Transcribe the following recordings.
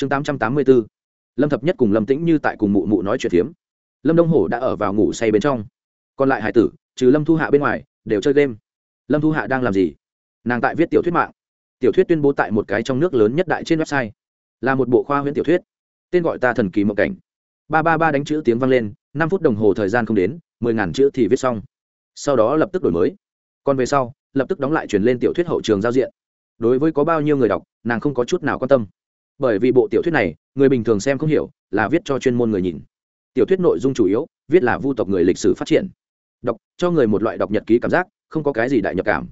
chương tám trăm tám mươi bốn lâm thập nhất cùng lâm tĩnh như tại cùng mụ mụ nói chuyện phiếm. Lâm đông hổ đã ở vào ngủ say bên trong. Còn lại hải tử, trừ lâm thu hạ bên ngoài, đều chơi game. Lâm thu hạ đang làm gì? Nàng tại viết tiểu thuyết mạng. Tiểu thuyết tuyên bố tại một cái trong nước lớn nhất đại trên website. Là một bộ khoa huyễn tiểu thuyết. Tên gọi ta thần kỳ mộng cảnh. Ba ba ba đánh chữ tiếng vang lên, năm phút đồng hồ thời gian không đến, mười ngàn chữ thì viết xong. Sau đó lập tức đổi mới. Còn về sau, lập tức đóng lại chuyển lên tiểu thuyết hậu trường giao diện. Đối với có bao nhiêu người đọc, nàng không có chút nào quan tâm bởi vì bộ tiểu thuyết này, người bình thường xem không hiểu, là viết cho chuyên môn người nhìn. Tiểu thuyết nội dung chủ yếu, viết là vu tộc người lịch sử phát triển. Đọc, cho người một loại đọc nhật ký cảm giác, không có cái gì đại nhập cảm.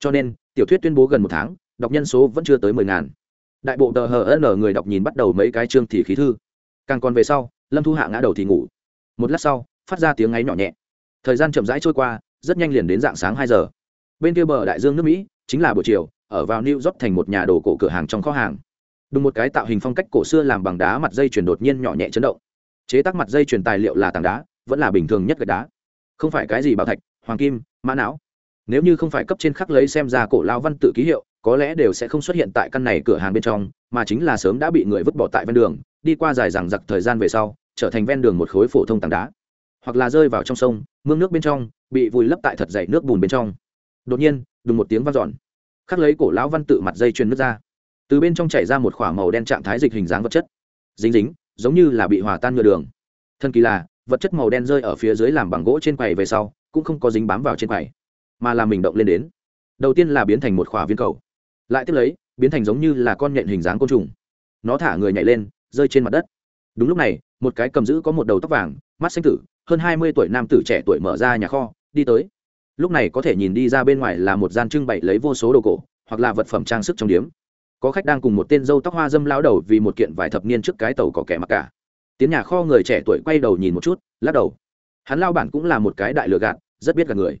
Cho nên, tiểu thuyết tuyên bố gần một tháng, đọc nhân số vẫn chưa tới mười ngàn. Đại bộ tờ hờ n người đọc nhìn bắt đầu mấy cái chương thì khí thư. Càng còn về sau, lâm thu hạ ngã đầu thì ngủ. Một lát sau, phát ra tiếng ngáy nhỏ nhẹ. Thời gian chậm rãi trôi qua, rất nhanh liền đến dạng sáng hai giờ. Bên kia bờ đại dương nước mỹ, chính là buổi chiều, ở vào new york thành một nhà đồ cổ cửa hàng trong kho hàng đúng một cái tạo hình phong cách cổ xưa làm bằng đá mặt dây chuyển đột nhiên nhỏ nhẹ chấn động. Chế tác mặt dây chuyển tài liệu là tảng đá, vẫn là bình thường nhất gạch đá. Không phải cái gì bảo thạch, hoàng kim, mã não. Nếu như không phải cấp trên khắc lấy xem ra cổ lao văn tự ký hiệu, có lẽ đều sẽ không xuất hiện tại căn này cửa hàng bên trong, mà chính là sớm đã bị người vứt bỏ tại ven đường, đi qua dài rằng giặc thời gian về sau, trở thành ven đường một khối phổ thông tảng đá. Hoặc là rơi vào trong sông, mương nước bên trong, bị vùi lấp tại thật dày nước bùn bên trong. Đột nhiên, đùng một tiếng vang dọn. Khắc lấy cổ lão văn tự mặt dây chuyền nước ra từ bên trong chảy ra một k h ỏ a màu đen trạng thái dịch hình dáng vật chất. Dính dính, giống như là bị hòa tan nhựa đường. Thân kỳ là, vật chất màu đen rơi ở phía dưới làm bằng gỗ trên quầy về sau, cũng không có dính bám vào trên quầy, mà làm mình động lên đến. Đầu tiên là biến thành một khỏa viên cầu. Lại tiếp lấy, biến thành giống như là con nhện hình dáng côn trùng. Nó thả người nhảy lên, rơi trên mặt đất. Đúng lúc này, một cái cầm giữ có một đầu tóc vàng, mắt xanh tử, hơn hai mươi tuổi nam tử trẻ tuổi mở ra nhà kho, đi tới. Lúc này có thể nhìn đi ra bên ngoài là một gian trưng bày lấy vô số đồ cổ, hoặc là vật phẩm trang sức trong điếm có khách đang cùng một tên dâu tóc hoa dâm lao đầu vì một kiện vài thập niên trước cái tàu có kẻ mặc cả. Tiến nhà kho người trẻ tuổi quay đầu nhìn một chút, lắc đầu. Hắn lao bản cũng là một cái đại lừa gạt, rất biết gạt người.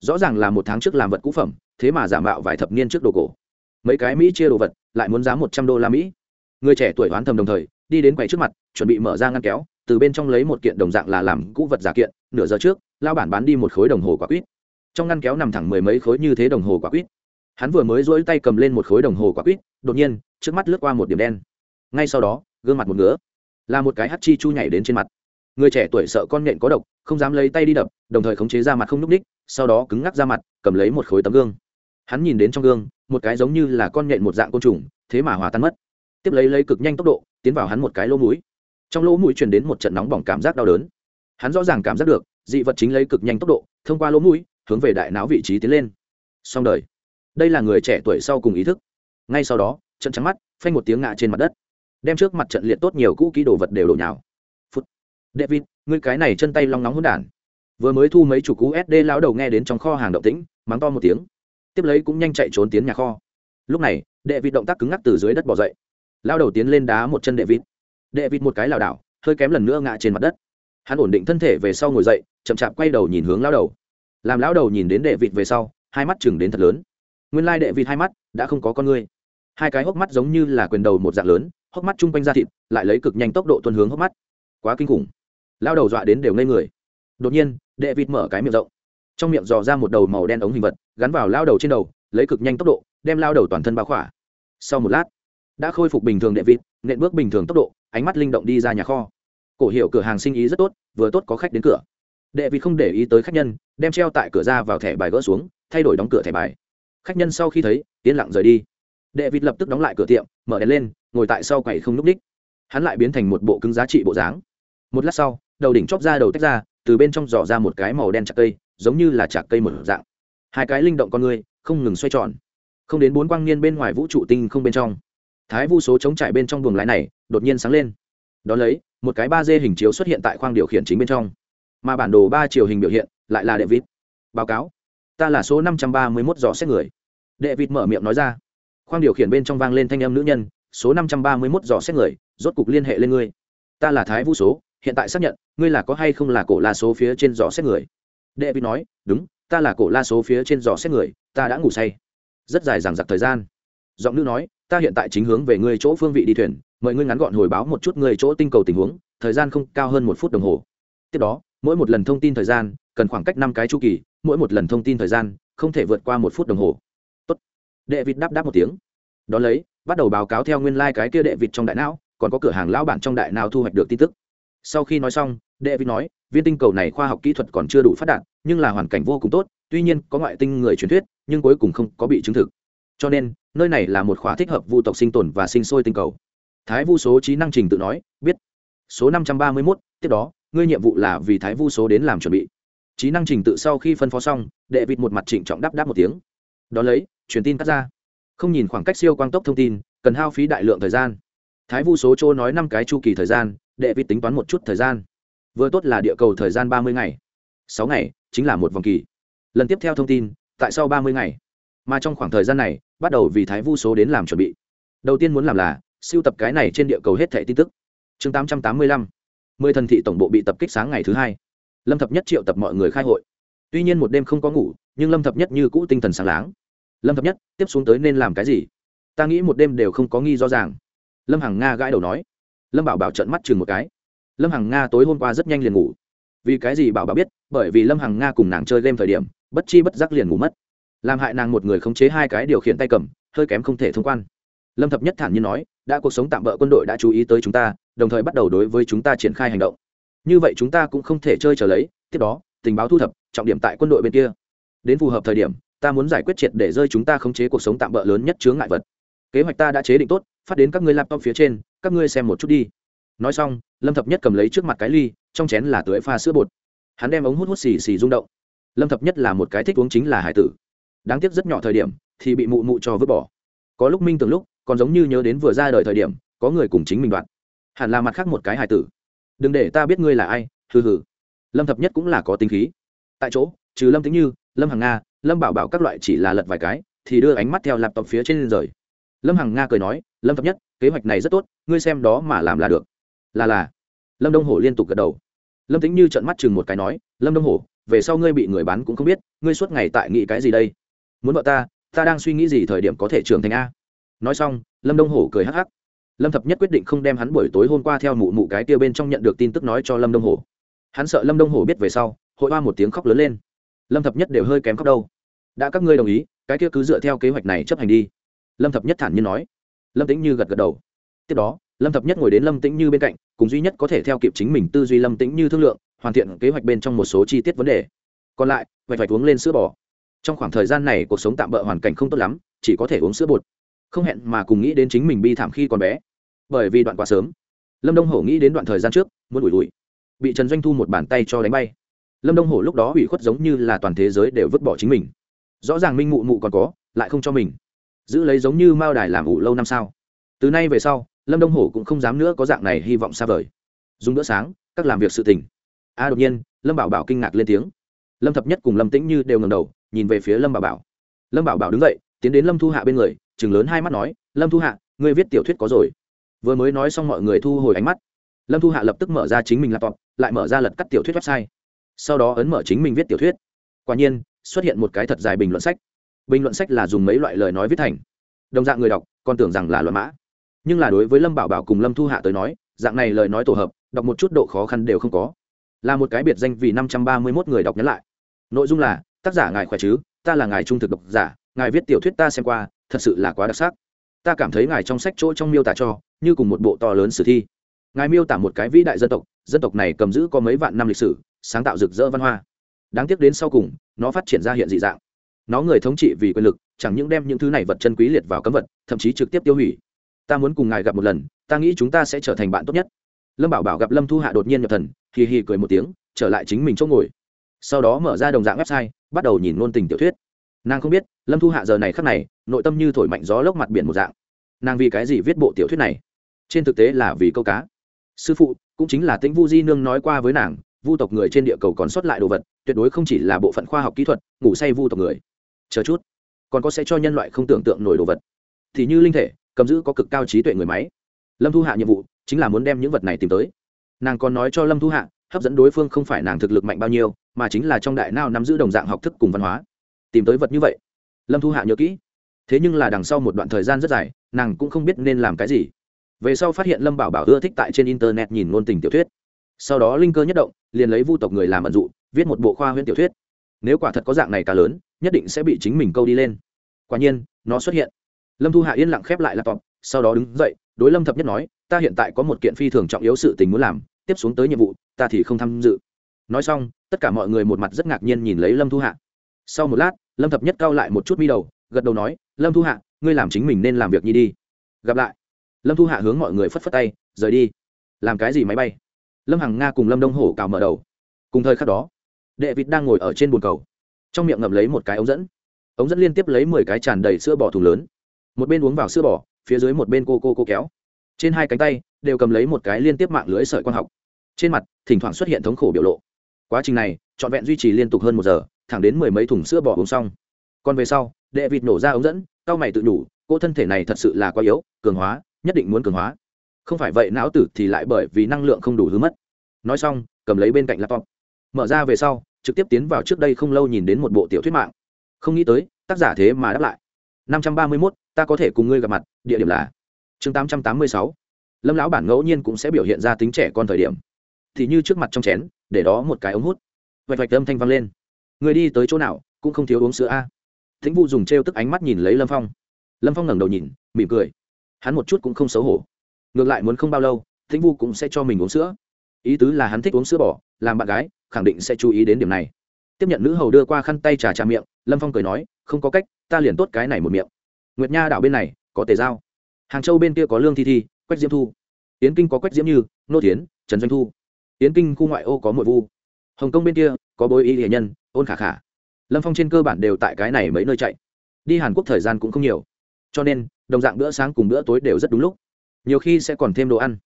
Rõ ràng là một tháng trước làm vật cũ phẩm, thế mà giả mạo vài thập niên trước đồ cổ. Mấy cái mỹ chia đồ vật, lại muốn giá một trăm đô la mỹ. Người trẻ tuổi oán thầm đồng thời, đi đến quầy trước mặt, chuẩn bị mở ra ngăn kéo, từ bên trong lấy một kiện đồng dạng là làm cũ vật giả kiện, nửa giờ trước, lao bản bán đi một khối đồng hồ quả quýt. Trong ngăn kéo nằm thẳng mười mấy khối như thế đồng hồ quả quýt hắn vừa mới rỗi tay cầm lên một khối đồng hồ quả quýt, đột nhiên, trước mắt lướt qua một điểm đen. Ngay sau đó, gương mặt một ngứa. Là một cái hắt chi chu nhảy đến trên mặt. Người trẻ tuổi sợ con nhện có độc, không dám lấy tay đi đập, đồng thời khống chế ra mặt không núp ních sau đó cứng ngắc ra mặt, cầm lấy một khối tấm gương. Hắn nhìn đến trong gương, một cái giống như là con nhện một dạng côn trùng, thế mà hòa tan mất. Tiếp lấy lấy cực nhanh tốc độ, tiến vào hắn một cái lỗ mũi. Trong lỗ mũi truyền đến một trận nóng bỏng cảm giác đau đớn. Hắn rõ ràng cảm giác được, dị vật chính lấy cực nhanh tốc độ, thông qua lỗ mũi, hướng về đại não vị trí tiến lên. Xong đời đây là người trẻ tuổi sau cùng ý thức. Ngay sau đó, trận trắng mắt, phanh một tiếng ngã trên mặt đất. Đem trước mặt trận liệt tốt nhiều cũ kỹ đồ vật đều đổ nhào. Phút. David, ngươi cái này chân tay long nóng hỗn đản. Vừa mới thu mấy chủ cú sd lão đầu nghe đến trong kho hàng động tĩnh, mắng to một tiếng. Tiếp lấy cũng nhanh chạy trốn tiến nhà kho. Lúc này đệ vịt động tác cứng ngắc từ dưới đất bỏ dậy. Lao đầu tiến lên đá một chân đệ vịt đệ vịt một cái lảo đảo, hơi kém lần nữa ngã trên mặt đất. Hắn ổn định thân thể về sau ngồi dậy, chậm chạp quay đầu nhìn hướng lao đầu. Làm lão đầu nhìn đến đệ vịt về sau, hai mắt chừng đến thật lớn nguyên lai đệ vịt hai mắt đã không có con ngươi. Hai cái hốc mắt giống như là quyền đầu một dạng lớn, hốc mắt chung quanh da thịt, lại lấy cực nhanh tốc độ tuân hướng hốc mắt. Quá kinh khủng. Lao đầu dọa đến đều ngây người. Đột nhiên, đệ vịt mở cái miệng rộng. Trong miệng dò ra một đầu màu đen ống hình vật, gắn vào lao đầu trên đầu, lấy cực nhanh tốc độ, đem lao đầu toàn thân bao khỏa. Sau một lát, đã khôi phục bình thường đệ vịt, nện bước bình thường tốc độ, ánh mắt linh động đi ra nhà kho. Cổ hiệu cửa hàng sinh ý rất tốt, vừa tốt có khách đến cửa. Đệ vịt không để ý tới khách nhân, đem treo tại cửa ra vào thẻ bài gỡ xuống, thay đổi đóng cửa thẻ bài khách nhân sau khi thấy, yên lặng rời đi. Đệ vịt lập tức đóng lại cửa tiệm, mở đèn lên, ngồi tại sau quầy không n ú c đích hắn lại biến thành một bộ cứng giá trị bộ dáng. Một lát sau, đầu đỉnh chóp ra đầu tách ra, từ bên trong giỏ ra một cái màu đen chặt cây, giống như là chạc cây một dạng. Hai cái linh động con người, không ngừng xoay tròn. Không đến bốn quang niên bên ngoài vũ trụ tinh không bên trong. Thái vu số chống trải bên trong buồng lái này, đột nhiên sáng lên. Đ ó lấy, một cái ba d hình chiếu xuất hiện tại khoang điều khiển chính bên trong. Mà bản đồ ba chiều hình biểu hiện, lại là đệ vịt báo cáo ta là số năm trăm ba mươi mốt dò xét người. Đệ vịt mở miệng nói ra. Khoang điều khiển bên trong vang lên thanh âm nữ nhân, số năm trăm ba mươi mốt dò xét người, rốt cục liên hệ lên ngươi. Ta là thái vũ số, hiện tại xác nhận, ngươi là có hay không là cổ la số phía trên dò xét người. Đệ vịt nói, đúng, ta là cổ la số phía trên dò xét người, ta đã ngủ say. Rất dài dằng dặc thời gian. Giọng nữ nói, ta hiện tại chính hướng về ngươi chỗ phương vị đi thuyền, mời ngươi ngắn gọn hồi báo một chút ngươi chỗ tinh cầu tình huống, thời gian không cao hơn một phút đồng hồ. Tiếp đó, mỗi một lần thông tin thời gian, cần khoảng cách năm cái chu kỳ mỗi một lần thông tin thời gian không thể vượt qua một phút đồng hồ. Tốt. đệ vịt đáp đáp một tiếng. Đón lấy, bắt đầu báo cáo theo nguyên lai、like、cái kia đệ vịt trong đại não, còn có cửa hàng lão bản trong đại nào thu hoạch được tin tức. Sau khi nói xong, đệ vịt nói, viên tinh cầu này khoa học kỹ thuật còn chưa đủ phát đạt, nhưng là hoàn cảnh vô cùng tốt, tuy nhiên có ngoại tinh người truyền thuyết, nhưng cuối cùng không có bị chứng thực. Cho nên, nơi này là một khóa thích hợp vu tộc sinh tồn và sinh sôi tinh cầu. Thái vu số trí năng trình tự nói, biết. Số năm trăm ba mươi mốt, tiếp đó, ngươi nhiệm vụ là vì thái vu số đến làm chuẩn bị trí năng trình tự sau khi phân phó xong, đệ vịt một mặt trịnh trọng đáp đáp một tiếng. Đón lấy, truyền tin cắt ra. Không nhìn khoảng cách siêu quang tốc thông tin, cần hao phí đại lượng thời gian. Thái vu số chỗ nói năm cái chu kỳ thời gian, đệ vịt tính toán một chút thời gian. Vừa tốt là địa cầu thời gian ba mươi ngày. Sáu ngày, chính là một vòng kỳ. Lần tiếp theo thông tin, tại sau ba mươi ngày. Mà trong khoảng thời gian này, bắt đầu vì thái vu số đến làm chuẩn bị. Đầu tiên muốn làm là, siêu tập cái này trên địa cầu hết thẻ tin tức. Chương tám trăm tám mươi lăm. Mười thần thị tổng bộ bị tập kích sáng ngày thứ hai lâm thập nhất triệu tập mọi người khai hội. Tuy nhiên một đêm không có ngủ, nhưng lâm thập nhất như cũ tinh thần sáng láng. Lâm thập nhất, tiếp xuống tới nên làm cái gì? Ta nghĩ một đêm đều không có nghi rõ ràng. Lâm hằng nga gãi đầu nói. Lâm bảo bảo trận mắt chừng một cái. Lâm hằng nga tối hôm qua rất nhanh liền ngủ. Vì cái gì bảo bảo biết? Bởi vì lâm hằng nga cùng nàng chơi game thời điểm, bất chi bất giác liền ngủ mất. Làm hại nàng một người khống chế hai cái điều khiển tay cầm, hơi kém không thể thông quan. Lâm thập nhất thản nhiên nói, đã cuộc sống tạm bỡ quân đội đã chú ý tới chúng ta, đồng thời bắt đầu đối với chúng ta triển khai hành động như vậy chúng ta cũng không thể chơi trở lấy, tiếp đó, tình báo thu thập, trọng điểm tại quân đội bên kia. Đến phù hợp thời điểm, ta muốn giải quyết triệt để rơi chúng ta khống chế cuộc sống tạm bỡ lớn nhất chướng ngại vật. Kế hoạch ta đã chế định tốt, phát đến các ngươi laptop phía trên, các ngươi xem một chút đi. Nói xong, lâm thập nhất cầm lấy trước mặt cái ly, trong chén là tưới pha sữa bột. Hắn đem ống hút hút xì xì rung động. Lâm thập nhất là một cái thích uống chính là hải tử. Đáng tiếc rất nhỏ thời điểm, thì bị mụ mụ cho vứt bỏ. Có lúc minh tưởng lúc, còn giống như nhớ đến vừa ra đời thời điểm, có người cùng chính mình đoạn hẳn là mặt khác một cái hải tử đừng để ta biết ngươi là ai, hừ hừ. Lâm thập nhất cũng là có tính khí. Tại chỗ, trừ lâm tính như, lâm hằng nga, lâm bảo bảo các loại chỉ là lật vài cái, thì đưa ánh mắt theo laptop phía trên rời. Lâm hằng nga cười nói, lâm thập nhất, kế hoạch này rất tốt, ngươi xem đó mà làm là được. Là là. Lâm đông hổ liên tục gật đầu. Lâm tính như trợn mắt chừng một cái nói, lâm đông hổ, về sau ngươi bị người bán cũng không biết, ngươi suốt ngày tại nghĩ cái gì đây? Muốn vợ ta ta đang suy nghĩ gì thời điểm có thể trưởng thành a? Nói xong, lâm đông hổ cười hắc hắc lâm thập nhất quyết định không đem hắn buổi tối hôm qua theo mụ mụ cái kia bên trong nhận được tin tức nói cho lâm đông hổ. Hắn sợ lâm đông hổ biết về sau, hội hoa một tiếng khóc lớn lên. Lâm thập nhất đều hơi kém khóc đâu. Đã các ngươi đồng ý, cái kia cứ dựa theo kế hoạch này chấp hành đi. Lâm thập nhất thản nhiên nói. Lâm tĩnh như gật gật đầu. Tiếp đó, lâm thập nhất ngồi đến lâm tĩnh như bên cạnh, cùng duy nhất có thể theo kịp chính mình tư duy lâm tĩnh như thương lượng, hoàn thiện kế hoạch bên trong một số chi tiết vấn đề. Còn lại, vạch vạch uống lên sữa bò. Trong khoảng thời gian này cuộc sống tạm bỡ hoàn cảnh không tốt lắm, chỉ có thể uống sữa bột. Không hẹn mà cùng nghĩ đến chính mình bi thảm khi còn bé bởi vì đoạn quá sớm. Lâm đông hổ nghĩ đến đoạn thời gian trước, muốn ủi ủi. Bị trần doanh thu một bàn tay cho đánh bay. Lâm đông hổ lúc đó ủy khuất giống như là toàn thế giới đều vứt bỏ chính mình. Rõ ràng minh mụ mụ còn có, lại không cho mình. Giữ lấy giống như mao đài làm ủ lâu năm sao. Từ nay về sau, lâm đông hổ cũng không dám nữa có dạng này hy vọng xa vời. Dùng bữa sáng, các làm việc sự tình. A, đột nhiên, lâm bảo bảo kinh ngạc lên tiếng. Lâm thập nhất cùng lâm tĩnh như đều ngầm đầu, nhìn về phía lâm bảo bảo. Lâm bảo bảo đứng dậy, tiến đến lâm thu hạ bên người chừng lớn hai mắt nói, lâm thu hạ, ngươi viết tiểu thuyết có rồi vừa mới nói xong mọi người thu hồi ánh mắt. Lâm thu hạ lập tức mở ra chính mình laptop, lại mở ra lật cắt tiểu thuyết website. Sau đó ấn mở chính mình viết tiểu thuyết. Quả nhiên, xuất hiện một cái thật dài bình luận sách. Bình luận sách là dùng mấy loại lời nói viết thành. Đồng dạng người đọc, còn tưởng rằng là luận mã. Nhưng là đối với lâm bảo bảo cùng lâm thu hạ tới nói, dạng này lời nói tổ hợp, đọc một chút độ khó khăn đều không có. Là một cái biệt danh vì năm trăm ba mươi mốt người đọc nhắn lại. Nội dung là, tác giả ngài khỏe chứ? Ta là ngài trung thực độc giả, ngài viết tiểu thuyết ta xem qua, thật sự là quá đặc sắc ta cảm thấy ngài trong sách chỗ trong miêu tả cho, như cùng một bộ to lớn sử thi. Ngài miêu tả một cái vĩ đại dân tộc dân tộc này cầm giữ có mấy vạn năm lịch sử, sáng tạo rực rỡ văn hoa. Đáng tiếc đến sau cùng, nó phát triển ra hiện dị dạng. Nó người thống trị vì quyền lực, chẳng những đem những thứ này vật chân quý liệt vào cấm vật, thậm chí trực tiếp tiêu hủy. Ta muốn cùng ngài gặp một lần, ta nghĩ chúng ta sẽ trở thành bạn tốt nhất. Lâm bảo bảo gặp lâm thu hạ đột nhiên nhập thần, hì hì cười một tiếng, trở lại chính mình chỗ ngồi. Sau đó mở ra đồng dạng website, bắt đầu nhìn ngôn tình tiểu thuyết nàng không biết, lâm thu hạ giờ này khắc này, nội tâm như thổi mạnh gió lốc mặt biển một dạng. Nàng vì cái gì viết bộ tiểu thuyết này? Trên thực tế là vì câu cá. Sư phụ, cũng chính là tĩnh vu di nương nói qua với nàng, vu tộc người trên địa cầu còn sót lại đồ vật, tuyệt đối không chỉ là bộ phận khoa học kỹ thuật, ngủ say vu tộc người. Chờ chút, còn có sẽ cho nhân loại không tưởng tượng nổi đồ vật. Thì như linh thể, cầm giữ có cực cao trí tuệ người máy. Lâm thu hạ nhiệm vụ chính là muốn đem những vật này tìm tới. Nàng còn nói cho lâm thu hạ, hấp dẫn đối phương không phải nàng thực lực mạnh bao nhiêu, mà chính là trong đại nao nắm giữ đồng dạng học thức cùng văn hóa tìm tới vật như vậy. Lâm thu hạ nhớ kỹ. Thế nhưng là đằng sau một đoạn thời gian rất dài, nàng cũng không biết nên làm cái gì. Về sau phát hiện lâm bảo bảo ưa thích tại trên internet nhìn ngôn tình tiểu thuyết. Sau đó linh cơ nhất động, liền lấy vu tộc người làm ẩn dụ, viết một bộ khoa huyễn tiểu thuyết. Nếu quả thật có dạng này cả lớn, nhất định sẽ bị chính mình câu đi lên. Quả nhiên, nó xuất hiện. Lâm thu hạ yên lặng khép lại laptop, sau đó đứng dậy, đối lâm thập nhất nói, ta hiện tại có một kiện phi thường trọng yếu sự tình muốn làm, tiếp xuống tới nhiệm vụ, ta thì không tham dự. Nói xong, tất cả mọi người một mặt rất ngạc nhiên nhìn lấy lâm thu hạ sau một lát, lâm thập nhất cao lại một chút mi đầu, gật đầu nói, lâm thu hạ, ngươi làm chính mình nên làm việc nhi đi. Gặp lại. Lâm thu hạ hướng mọi người phất phất tay, rời đi. Làm cái gì máy bay? Lâm hằng nga cùng lâm đông hổ cào mở đầu. Cùng thời khắc đó đệ vịt đang ngồi ở trên bồn cầu, trong miệng ngậm lấy một cái ống dẫn. Ống dẫn liên tiếp lấy mười cái tràn đầy sữa bò thùng lớn. Một bên uống vào sữa bò, phía dưới một bên cô cô cô kéo. Trên hai cánh tay đều cầm lấy một cái liên tiếp mạng lưới sợi quang học. Trên mặt, thỉnh thoảng xuất hiện thống khổ biểu lộ. Quá trình này, trọn vẹn duy trì liên tục hơn một giờ thẳng đến mười mấy thùng sữa bò uống xong. Còn về sau, đệ vịt nổ ra ống dẫn cao mày tự nhủ, cô thân thể này thật sự là quá yếu, cường hóa, nhất định muốn cường hóa. Không phải vậy não tử thì lại bởi vì năng lượng không đủ hứa mất. Nói xong, cầm lấy bên cạnh laptop. Mở ra về sau, trực tiếp tiến vào trước đây không lâu nhìn đến một bộ tiểu thuyết mạng. Không nghĩ tới, tác giả thế mà đáp lại. Năm trăm ba mươi mốt, ta có thể cùng ngươi gặp mặt, địa điểm là chương tám trăm tám mươi sáu. Lâm lão bản ngẫu nhiên cũng sẽ biểu hiện ra tính trẻ con thời điểm. Thì như trước mặt trong chén, để đó một cái ống hút. Vạch vạch âm thanh vang lên người đi tới chỗ nào, cũng không thiếu uống sữa a. Thính vu dùng t r e o tức ánh mắt nhìn lấy lâm phong. Lâm phong ngẩng đầu nhìn, mỉm cười. Hắn một chút cũng không xấu hổ. Ngược lại muốn không bao lâu, thính vu cũng sẽ cho mình uống sữa. Ý tứ là hắn thích uống sữa bỏ làm bạn gái, khẳng định sẽ chú ý đến điểm này. Tiếp nhận nữ hầu đưa qua khăn tay trà trà miệng, lâm phong cười nói, không có cách, ta liền tốt cái này một miệng. Nguyệt nha đảo bên này, có tề giao. Hàng châu bên kia có lương thi thi, quách diễm thu. Yến kinh có quách diễm như, nô tiến trần doanh thu. Yến kinh khu ngoại ô có mội vu. Hồng kông bên kia có bối y hệ nhân ôn khả khả. Lâm phong trên cơ bản đều tại cái này mấy nơi chạy. Đi hàn quốc thời gian cũng không nhiều. Cho nên, đồng dạng bữa sáng cùng bữa tối đều rất đúng lúc. Nhiều khi sẽ còn thêm đồ ăn.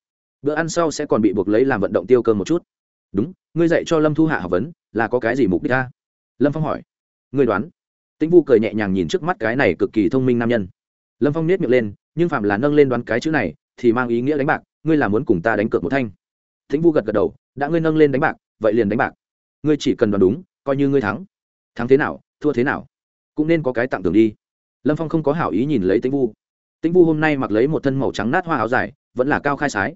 Bữa ăn sau sẽ còn bị buộc lấy làm vận động tiêu cơm một chút. Đúng, ngươi dạy cho lâm thu hạ học vấn, là có cái gì mục đích ta lâm phong hỏi. Ngươi đoán. Tĩnh vu cười nhẹ nhàng nhìn trước mắt cái này cực kỳ thông minh nam nhân. Lâm phong nết miệng lên, nhưng phạm là nâng lên đoán cái chữ này, thì mang ý nghĩa đánh bạc, ngươi là muốn cùng ta đánh cược một thanh. Tĩnh vu gật gật đầu, đã ngươi nâng lên đánh bạc, vậy liền đánh bạc. Ngươi chỉ cần đoán đúng coi như ngươi thắng. Thắng thế nào, thua thế nào, cũng nên có cái tặng tưởng đi. Lâm phong không có hảo ý nhìn lấy tĩnh vu. Tĩnh vu hôm nay mặc lấy một thân màu trắng nát hoa áo dài, vẫn là cao khai sái.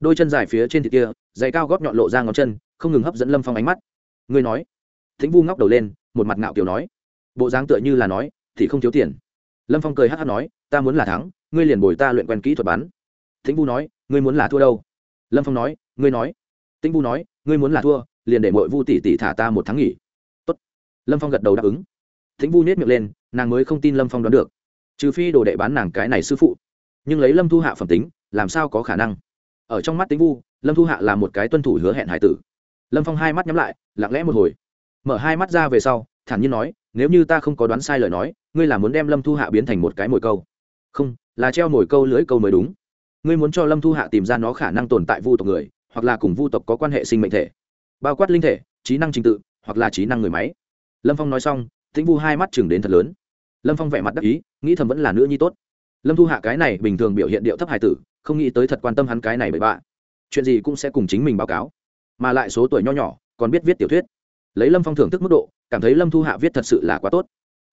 Đôi chân dài phía trên thịt kia, dày cao góp nhọn lộ ra ngón chân, không ngừng hấp dẫn lâm phong ánh mắt. Ngươi nói. Tĩnh vu ngóc đầu lên, một mặt ngạo kiểu nói. Bộ dáng tựa như là nói, thì không thiếu tiền. Lâm phong cười hát hát nói, ta muốn là thắng, ngươi liền bồi ta luyện quen kỹ thuật bắn. Tĩnh vu nói, ngươi muốn là thua đâu? Lâm phong nói, ngươi nói. Tĩnh vu nói, ngươi muốn là thua, liền để mọi vu tỷ tỷ thả ta một tháng nghỉ lâm phong gật đầu đáp ứng. Thính vu nhét miệng lên, nàng mới không tin lâm phong đoán được. Trừ phi đồ đệ bán nàng cái này sư phụ. Nhưng lấy lâm thu hạ phẩm tính, làm sao có khả năng? Ở trong mắt tính vu, lâm thu hạ là một cái tuân thủ hứa hẹn hải tử. Lâm phong hai mắt nhắm lại, lặng lẽ một hồi. Mở hai mắt ra về sau, thản nhiên nói, nếu như ta không có đoán sai lời nói, ngươi là muốn đem lâm thu hạ biến thành một cái mồi câu. Không, là treo mồi câu lưới câu mới đúng. Ngươi muốn cho lâm thu hạ tìm ra nó khả năng tồn tại vu tộc người, hoặc là cùng vu tộc có quan hệ sinh mệnh thể. Bao quát linh thể, trí năng trình tự, hoặc là trí năng người máy lâm phong nói xong, tĩnh vu hai mắt chừng đến thật lớn. Lâm phong vẻ mặt đắc ý, nghĩ thầm vẫn là nữ nhi tốt. Lâm thu hạ cái này bình thường biểu hiện điệu thấp hài tử, không nghĩ tới thật quan tâm hắn cái này bởi bạ. Chuyện gì cũng sẽ cùng chính mình báo cáo. Mà lại số tuổi nho nhỏ, còn biết viết tiểu thuyết. Lấy lâm phong thưởng thức mức độ, cảm thấy lâm thu hạ viết thật sự là quá tốt.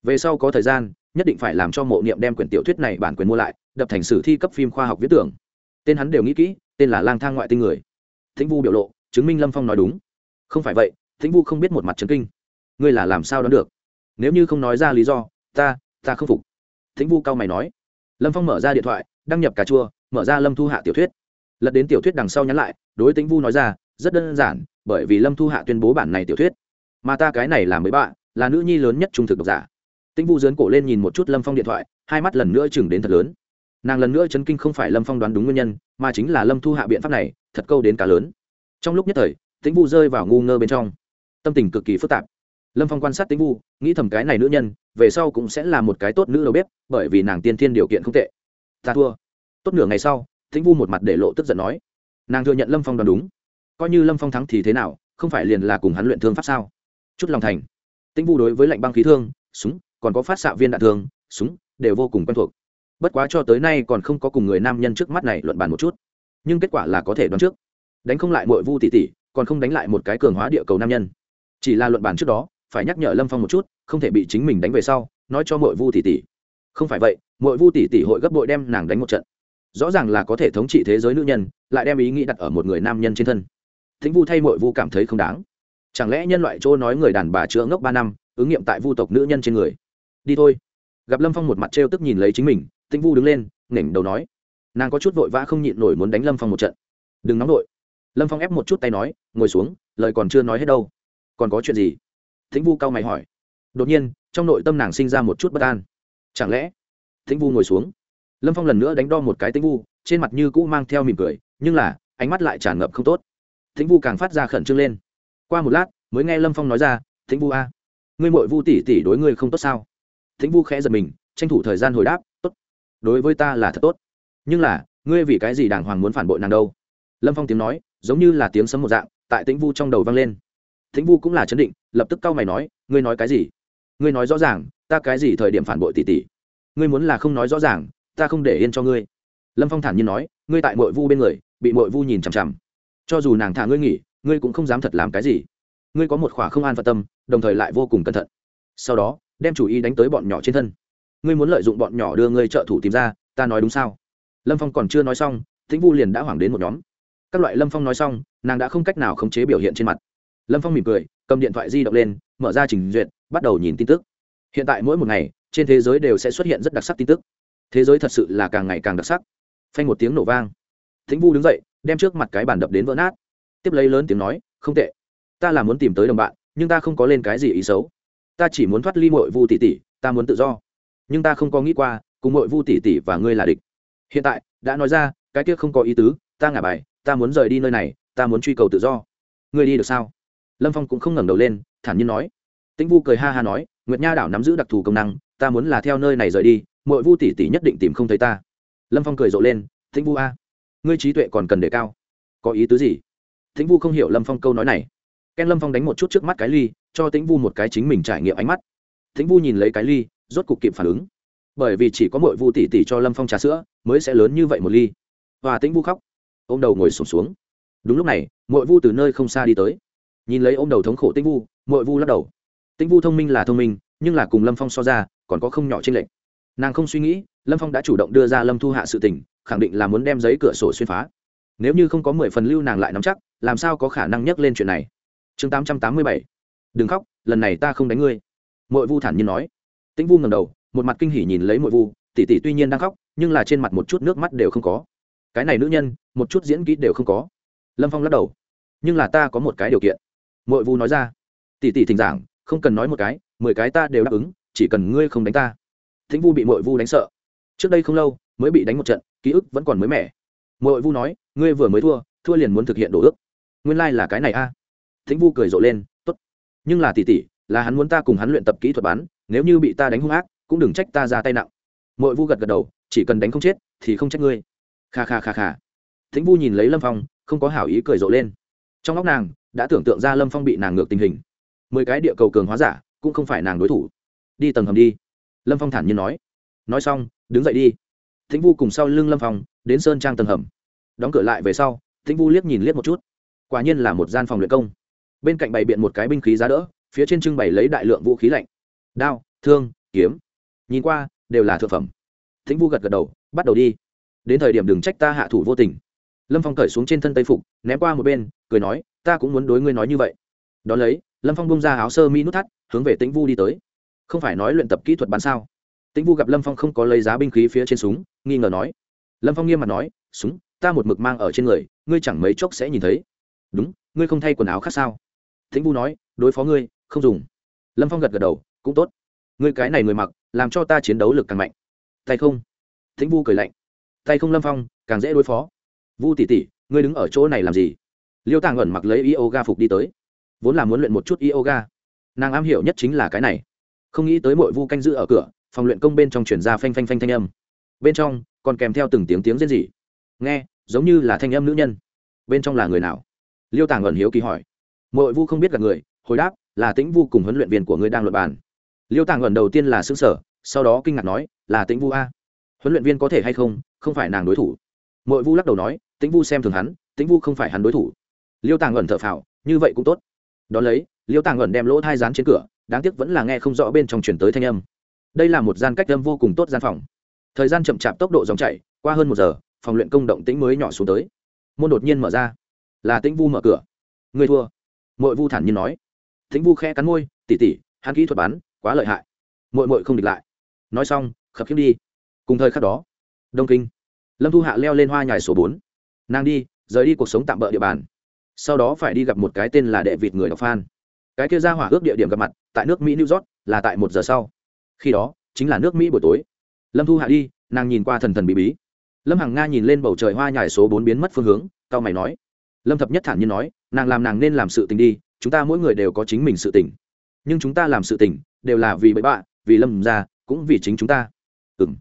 Về sau có thời gian, nhất định phải làm cho mộ niệm đem quyển tiểu thuyết này bản quyền mua lại, đập thành sử thi cấp phim khoa học viết tưởng. Tên hắn đều nghĩ kỹ, tên là lang thang ngoại tinh người. Thính vu biểu lộ, chứng minh lâm phong nói đúng. Không phải vậy thính vu không biết một mặt trấn kinh ngươi là làm sao đoán được? Nếu như không nói ra lý do, ta ta không phục. Thính vu cao mày nói. Lâm phong mở ra điện thoại, đăng nhập cà chua, mở ra lâm thu hạ tiểu thuyết. Lật đến tiểu thuyết đằng sau nhắn lại, đối tính vu nói ra, rất đơn giản, bởi vì lâm thu hạ tuyên bố bản này tiểu thuyết. Mà ta cái này là mới bạ, là nữ nhi lớn nhất trung thực độc giả. Tĩnh vu dớn cổ lên nhìn một chút lâm phong điện thoại, hai mắt lần nữa chừng đến thật lớn. Nàng lần nữa chấn kinh không phải lâm phong đoán đúng nguyên nhân, mà chính là lâm thu hạ biện pháp này, thật câu đến cả lớn. Trong lúc nhất thời tĩnh vu rơi vào ngu ngơ bên trong. Tâm tình cực kỳ phức tạp lâm phong quan sát tĩnh vu, nghĩ thầm cái này nữ nhân, về sau cũng sẽ là một cái tốt nữ đầu bếp, bởi vì nàng tiên thiên điều kiện không tệ. Ta thua. Tốt nửa ngày sau, tĩnh vu một mặt để lộ tức giận nói. Nàng thừa nhận lâm phong đoán đúng. Coi như lâm phong thắng thì thế nào, không phải liền là cùng hắn luyện thương pháp sao? Chút lòng thành. Tĩnh vu đối với lạnh băng khí thương, súng, còn có phát xạ viên đạn thương, súng, đều vô cùng quen thuộc. Bất quá cho tới nay còn không có cùng người nam nhân trước mắt này luận bàn một chút. Nhưng kết quả là có thể đoán trước. Đánh không lại mội vu tỷ tỷ, còn không đánh lại một cái cường hóa địa cầu nam nhân. Chỉ là luận bàn trước đó phải nhắc nhở lâm phong một chút, không thể bị chính mình đánh về sau, nói cho mội vu tỷ tỷ. Không phải vậy, mội vu tỷ tỷ hội gấp bội đem nàng đánh một trận. Rõ ràng là có thể thống trị thế giới nữ nhân, lại đem ý nghĩ đặt ở một người nam nhân trên thân. Thính vu thay mội vu cảm thấy không đáng. Chẳng lẽ nhân loại chỗ nói người đàn bà chữa ngốc ba năm, ứng nghiệm tại vu tộc nữ nhân trên người? Đi thôi. Gặp lâm phong một mặt trêu tức nhìn lấy chính mình tĩnh vu đứng lên nghển đầu nói. Nàng có chút vội vã không nhịn nổi muốn đánh lâm phong một trận. Đừng nóng nổi lâm phong ép một chút tay nói, ngồi xuống, lời còn chưa nói hết đâu. Còn có chuyện gì? Thính vu cao mày hỏi. Đột nhiên, trong nội tâm nàng sinh ra một chút bất an. Chẳng lẽ, thính vu ngồi xuống? Lâm phong lần nữa đánh đo một cái tĩnh vu, trên mặt như cũ mang theo mỉm cười, nhưng là, ánh mắt lại tràn ngập không tốt. Thính vu càng phát ra khẩn trương lên. Qua một lát, mới nghe lâm phong nói ra, thính vu a, ngươi mội vu tỷ tỷ đối ngươi không tốt sao? Thính vu khẽ giật mình, tranh thủ thời gian hồi đáp, tốt, đối với ta là thật tốt. Nhưng là, ngươi vì cái gì đàng hoàng muốn phản bội nàng đâu? Lâm phong tiếng nói, giống như là tiếng sấm một dạng, tại tĩnh vu trong đầu vang lên. Thính vu cũng là chấn định, lập tức cau mày nói, ngươi nói cái gì? Ngươi nói rõ ràng, ta cái gì thời điểm phản bội tỷ tỷ? Ngươi muốn là không nói rõ ràng, ta không để yên cho ngươi. Lâm phong thản nhiên nói, ngươi tại mội vu bên người, bị mội vu nhìn chằm chằm. Cho dù nàng thả ngươi nghỉ, ngươi cũng không dám thật làm cái gì. Ngươi có một khỏa không an phận tâm, đồng thời lại vô cùng cẩn thận. Sau đó, đem chủ ý đánh tới bọn nhỏ trên thân. Ngươi muốn lợi dụng bọn nhỏ đưa ngươi trợ thủ tìm ra, ta nói đúng sao? Lâm phong còn chưa nói xong, tĩnh vu liền đã hoảng đến một nhóm. Các loại lâm phong nói xong, nàng đã không cách nào khống chế biểu hiện trên mặt lâm phong mỉm cười, cầm điện thoại di động lên, mở ra trình duyệt, bắt đầu nhìn tin tức. Hiện tại mỗi một ngày, trên thế giới đều sẽ xuất hiện rất đặc sắc tin tức. Thế giới thật sự là càng ngày càng đặc sắc. Phanh một tiếng nổ vang. Thính vu đứng dậy, đem trước mặt cái bàn đập đến vỡ nát. Tiếp lấy lớn tiếng nói, không tệ. Ta là muốn tìm tới đồng bạn, nhưng ta không có lên cái gì ý xấu. Ta chỉ muốn thoát ly mội vu tỷ tỷ, ta muốn tự do. Nhưng ta không có nghĩ qua, cùng mội vu tỷ tỷ và ngươi là địch. Hiện tại, đã nói ra, cái kia không có ý tứ, ta ngả bài, ta muốn rời đi nơi này, ta muốn truy cầu tự do. Ngươi đi được sao? Lâm phong cũng không ngẩng đầu lên thản nhiên nói. Tĩnh vu cười ha ha nói nguyệt nha đảo nắm giữ đặc thù công năng ta muốn là theo nơi này rời đi mọi vu tỷ tỷ nhất định tìm không thấy ta. Lâm phong cười rộ lên tĩnh vu a ngươi trí tuệ còn cần đề cao. Có ý tứ gì? Tĩnh vu không hiểu lâm phong câu nói này. Ken lâm phong đánh một chút trước mắt cái ly cho tĩnh vu một cái chính mình trải nghiệm ánh mắt. Tĩnh vu nhìn lấy cái ly rốt cục kịp phản ứng. Bởi vì chỉ có mội vu tỷ tỷ cho lâm phong trà sữa mới sẽ lớn như vậy một ly. Và tĩnh vu khóc ô m đầu ngồi sụp xuống, xuống đúng lúc này mội vu từ nơi không xa đi tới nhìn lấy ôm đầu thống khổ tĩnh vu mội vu lắc đầu. Tĩnh vu thông minh là thông minh, nhưng là cùng lâm phong so ra, còn có không nhỏ trên lệnh nàng không suy nghĩ, lâm phong đã chủ động đưa ra lâm thu hạ sự tình, khẳng định là muốn đem giấy cửa sổ xuyên phá. Nếu như không có mười phần lưu nàng lại nắm chắc, làm sao có khả năng nhắc lên chuyện này? Chương tám trăm tám mươi bảy. Đừng khóc, lần này ta không đánh ngươi. Mội vu thản nhiên nói. Tĩnh vu ngầm đầu, một mặt kinh hỉ nhìn lấy mội vu tỷ tỷ tuy nhiên đang khóc, nhưng là trên mặt một chút nước mắt đều không có. Cái này nữ nhân, một chút diễn kỹ đều không có. Lâm phong lắc đầu. Nhưng là ta có một cái điều kiện mội vu nói ra. Tỷ tỷ thỉnh giảng không cần nói một cái mười cái ta đều đáp ứng chỉ cần ngươi không đánh ta. Thính vu bị mội vu đánh sợ. Trước đây không lâu mới bị đánh một trận ký ức vẫn còn mới mẻ. Mội vu nói ngươi vừa mới thua thua liền muốn thực hiện đồ ước. Nguyên lai、like、là cái này a. À. thính vu cười rộ lên t ố t nhưng là tỷ tỷ, là hắn muốn ta cùng hắn luyện tập kỹ thuật bắn nếu như bị ta đánh hung ác cũng đừng trách ta ra tay nặng. Mội vu gật gật đầu chỉ cần đánh không chết thì không trách ngươi. Kha kha kha kha. Thính vu nhìn lấy lâm phong không có hảo ý cười rộ lên. Trong óc nàng đã tưởng tượng ra lâm phong bị nàng ngược tình hình. Mười cái địa cầu cường hóa giả cũng không phải nàng đối thủ. Đi tầng hầm đi. Lâm phong thản nhiên nói. Nói xong, đứng dậy đi. Thính vu cùng sau lưng lâm phong, đến sơn trang tầng hầm. Đóng cửa lại về sau, thính vu liếc nhìn liếc một chút. Quả nhiên là một gian phòng luyện công. Bên cạnh bày biện một cái binh khí giá đỡ, phía trên trưng bày lấy đại lượng vũ khí lạnh. Đao, thương, kiếm. Nhìn qua, đều là thực phẩm. Thính vu gật gật đầu, bắt đầu đi. Đến thời điểm đừng trách ta hạ thủ vô tình lâm phong cởi xuống trên thân tây phục, ném qua một bên, cười nói, ta cũng muốn đối ngươi nói như vậy. Đón lấy, lâm phong bông ra áo sơ mi nút thắt, hướng về tĩnh vu đi tới. Không phải nói luyện tập kỹ thuật bắn sao? Tĩnh vu gặp lâm phong không có lấy giá binh khí phía trên súng, nghi ngờ nói. Lâm phong nghiêm mặt nói, súng, ta một mực mang ở trên người, ngươi chẳng mấy chốc sẽ nhìn thấy. Đúng, ngươi không thay quần áo khác sao? Tĩnh vu nói, đối phó ngươi, không dùng. Lâm phong gật gật đầu, cũng tốt. Ngươi cái này người mặc, làm cho ta chiến đấu lực càng mạnh. Tay không. Tĩnh vu cười lạnh. Tay không, lâm phong, càng dễ đối phó vu tỷ tỷ, ngươi đứng ở chỗ này làm gì? Liêu tàng ẩn mặc lấy yoga phục đi tới. Vốn là muốn luyện một chút yoga. Nàng am hiểu nhất chính là cái này. Không nghĩ tới mọi vu canh giữ ở cửa, phòng luyện công bên trong chuyển ra phanh phanh phanh thanh âm. Bên trong, còn kèm theo từng tiếng tiếng rên rỉ. Nghe, giống như là thanh âm nữ nhân. Bên trong là người nào? Liêu tàng ẩn hiếu kỳ hỏi. Mọi vu không biết gặp người, hồi đáp, là tĩnh vu cùng huấn luyện viên của ngươi đang luận bàn. Liêu tàng ẩn đầu tiên là xứng sở sau đó kinh ngạc nói, là tĩnh vu a? Huấn luyện viên có thể hay không? Không phải nàng đối thủ mội vu lắc đầu nói, tĩnh vu xem thường hắn, tĩnh vu không phải hắn đối thủ. Liêu tàng ẩn thở phào, như vậy cũng tốt. Đón lấy, liêu tàng ẩn đem lỗ thai rán trên cửa, đáng tiếc vẫn là nghe không rõ bên trong chuyển tới thanh âm. Đây là một gian cách âm vô cùng tốt gian phòng. Thời gian chậm chạp tốc độ dòng chảy, qua hơn một giờ, phòng luyện công động tĩnh mới nhỏ xuống tới. Môn đột nhiên mở ra. Là tĩnh vu mở cửa. Người thua. Mội vu thản nhiên nói. Tĩnh vu khe cắn môi tỉ tỉ hắn kỹ thuật bắn quá lợi hại. Mội mội không địch lại. Nói xong, khập khiếp đi. Cùng thời khắc đó, đông kinh lâm thu hạ leo lên hoa nhài số bốn. Nàng đi, rời đi cuộc sống tạm bỡ địa bàn. Sau đó phải đi gặp một cái tên là đệ vịt người đọc phan. Cái kia ra hỏa ước địa điểm gặp mặt, tại nước mỹ new york, là tại một giờ sau. Khi đó, chính là nước mỹ buổi tối. Lâm thu hạ đi, nàng nhìn qua thần thần bí bí. Lâm hằng nga nhìn lên bầu trời hoa nhài số bốn biến mất phương hướng cao mày nói. Lâm thập nhất thản nhiên nói, nàng làm nàng nên làm sự tình đi, chúng ta mỗi người đều có chính mình sự tình. Nhưng chúng ta làm sự tình, đều là vì bậy bạ, vì lâm ra, cũng vì chính chúng ta. Ừ m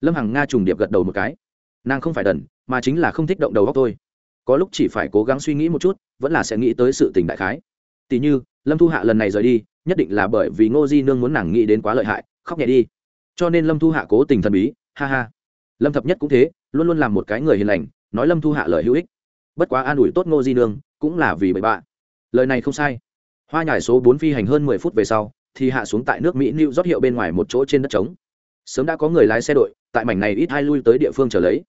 lâm hằng nga trùng điệp gật đầu một cái nàng không phải đần, mà chính là không thích động đầu góc thôi. Có lúc chỉ phải cố gắng suy nghĩ một chút, vẫn là sẽ nghĩ tới sự tình đại khái. Tỉ như, lâm thu hạ lần này rời đi, nhất định là bởi vì ngô di nương muốn nàng nghĩ đến quá lợi hại, khóc nhẹ đi. Cho nên lâm thu hạ cố tình thần bí, ha ha. Lâm thập nhất cũng thế, luôn luôn làm một cái người hiền lành, nói lâm thu hạ lời hữu ích. Bất quá an ủi tốt ngô di nương, cũng là vì bậy bạ. Lời này không sai. Hoa nhải số bốn phi hành hơn mười phút về sau, thì hạ xuống tại nước mỹ new rót hiệu bên ngoài một chỗ trên đất trống sớm đã có người lái xe đội, tại mảnh này ít hai lui tới địa phương trở lấy.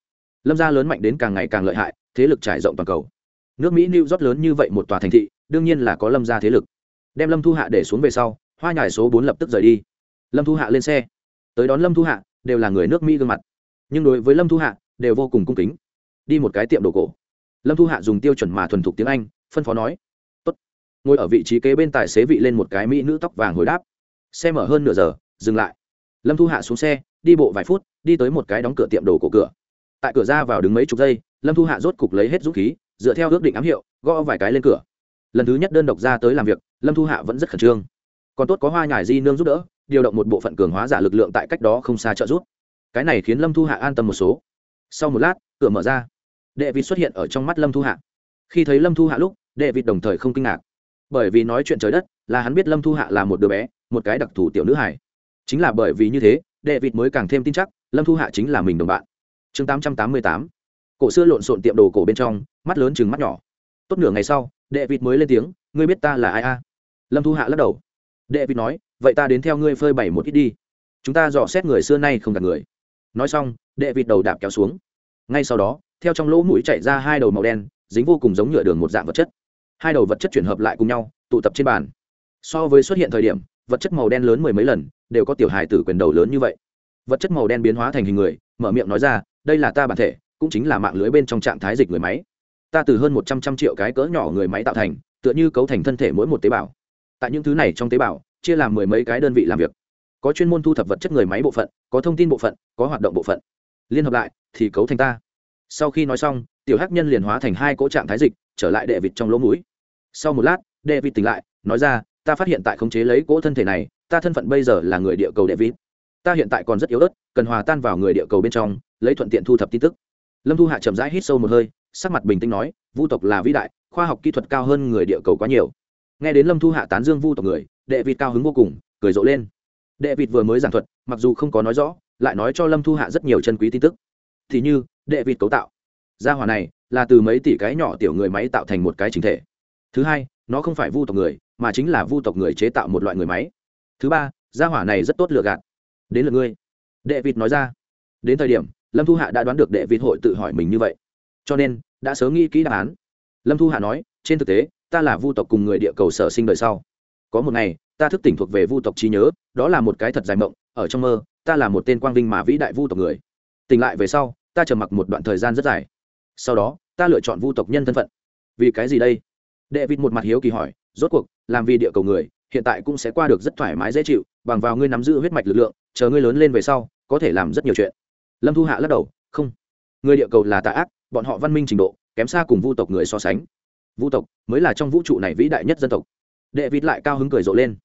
Lâm gia lớn mạnh đến càng ngày càng lợi hại, thế lực trải rộng toàn cầu. Nước mỹ, new York lớn như vậy một tòa thành thị, đương nhiên là có lâm gia thế lực. Đem lâm thu hạ để xuống về sau, hoa nhải số bốn lập tức rời đi. Lâm thu hạ lên xe. Tới đón lâm thu hạ, đều là người nước mỹ gương mặt. Nhưng đối với lâm thu hạ, đều vô cùng cung kính. Đi một cái tiệm đồ cổ. Lâm thu hạ dùng tiêu chuẩn mà thuần thục tiếng anh, phân phó nói, Tốt. ngồi ở vị trí kế bên tài xế vị lên một cái mỹ nữ tóc vàng hồi đáp. Xe mở hơn nửa giờ, dừng lại lâm thu hạ xuống xe, đi bộ vài phút, đi tới một cái đóng cửa tiệm đồ cổ cửa. Tại cửa ra vào đứng mấy chục giây, lâm thu hạ rốt cục lấy hết dũng khí, dựa theo ước định ám hiệu, gõ vài cái lên cửa. Lần thứ nhất đơn độc ra tới làm việc, lâm thu hạ vẫn rất khẩn trương. Còn tốt có hoa nhải di nương giúp đỡ, điều động một bộ phận cường hóa giả lực lượng tại cách đó không xa trợ giúp. Cái này khiến lâm thu hạ an tâm một số. Sau một lát, cửa mở ra. Đệ vịt xuất hiện ở trong mắt lâm thu hạ. Khi thấy lâm thu hạ lúc, đệ vịt đồng thời không kinh ngạc. Bởi vì nói chuyện trời đất, là hắn biết lâm thu hạ là một đứa bé, một cái đặc thù tiểu nữ hải chính là bởi vì như thế đệ vịt mới càng thêm tin chắc, lâm thu hạ chính là mình đồng bạn. Chương tám trăm tám mươi tám. Cổ xưa lộn xộn tiệm đồ cổ bên trong, mắt lớn chừng mắt nhỏ. Tốt nửa ngày sau đệ vịt mới lên tiếng, ngươi biết ta là ai a? Lâm thu hạ lắc đầu. Đệ vịt nói, vậy ta đến theo ngươi phơi bày một ít đi. Chúng ta dò xét người xưa nay không gặp người. Nói xong đệ vịt đầu đạp kéo xuống. Ngay sau đó, theo trong lỗ mũi chạy ra hai đầu màu đen, dính vô cùng giống nhựa đường một dạng vật chất. Hai đầu vật chất chuyển hợp lại cùng nhau, tụ tập trên bàn. So với xuất hiện thời điểm, vật chất màu đen lớn mười mấy lần đều có tiểu hài tử quyền đầu lớn như vậy. Vật chất màu đen biến hóa thành hình người, mở miệng nói ra, đây là ta bản thể, cũng chính là mạng lưới bên trong trạng thái dịch người máy. Ta từ hơn một trăm trăm triệu cái cỡ nhỏ người máy tạo thành, tựa như cấu thành thân thể mỗi một tế bào. Tại những thứ này trong tế bào, chia làm mười mấy cái đơn vị làm việc. Có chuyên môn thu thập vật chất người máy bộ phận, có thông tin bộ phận, có hoạt động bộ phận. Liên hợp lại, thì cấu thành ta. Sau khi nói xong, tiểu hắc nhân liền hóa thành hai cỗ trạng thái dịch, trở lại đệ vịt trong lỗ mũi. Sau một lát, đệ vịt tỉnh lại, nói ra, ta phát hiện tại khống chế lấy cỗ thân thể này ta thân phận bây giờ là người địa cầu đệ vị. ta hiện tại còn rất yếu ớt, cần hòa tan vào người địa cầu bên trong, lấy thuận tiện thu thập tin tức. Lâm thu hạ chậm rãi hít sâu một hơi, sắc mặt bình tĩnh nói, vu tộc là vĩ đại, khoa học kỹ thuật cao hơn người địa cầu quá nhiều. Nghe đến lâm thu hạ tán dương vu tộc người đệ vịt cao hứng vô cùng, cười rộ lên. Đệ vịt vừa mới giảng thuật, mặc dù không có nói rõ, lại nói cho lâm thu hạ rất nhiều chân quý tin tức. Thì như đệ vịt cấu tạo. Gia hỏa này là từ mấy tỷ cái nhỏ tiểu người máy tạo thành một cái chính thể. Thứ hai, nó không phải vu tộc người, mà chính là vu tộc người chế tạo một loại người máy thứ ba, gia hỏa này rất tốt lựa gạt. Đến lượt ngươi. Đệ vịt nói ra. Đến thời điểm, lâm thu hạ đã đoán được đệ vịt hội tự hỏi mình như vậy. Cho nên, đã sớm nghĩ kỹ đáp án. Lâm thu hạ nói, trên thực tế, ta là vu tộc cùng người địa cầu sở sinh đời sau. Có một ngày, ta thức tỉnh thuộc về vu tộc trí nhớ, đó là một cái thật dài mộng, ở trong mơ, ta là một tên quang vinh mà vĩ đại vu tộc người. Tỉnh lại về sau, ta trầm mặc một đoạn thời gian rất dài. Sau đó, ta lựa chọn vu tộc nhân thân phận. Vì cái gì đây? Đệ vịt một mặt hiếu kỳ hỏi, rốt cuộc, làm vì địa cầu người hiện tại cũng sẽ qua được rất thoải mái dễ chịu, bằng vào ngươi nắm giữ huyết mạch lực lượng, chờ ngươi lớn lên về sau, có thể làm rất nhiều chuyện. Lâm thu hạ lắc đầu, không. Người địa cầu là tà ác, bọn họ văn minh trình độ, kém xa cùng vu tộc người so sánh. Vu tộc mới là trong vũ trụ này vĩ đại nhất dân tộc. Đệ vịt lại cao hứng cười rộ lên.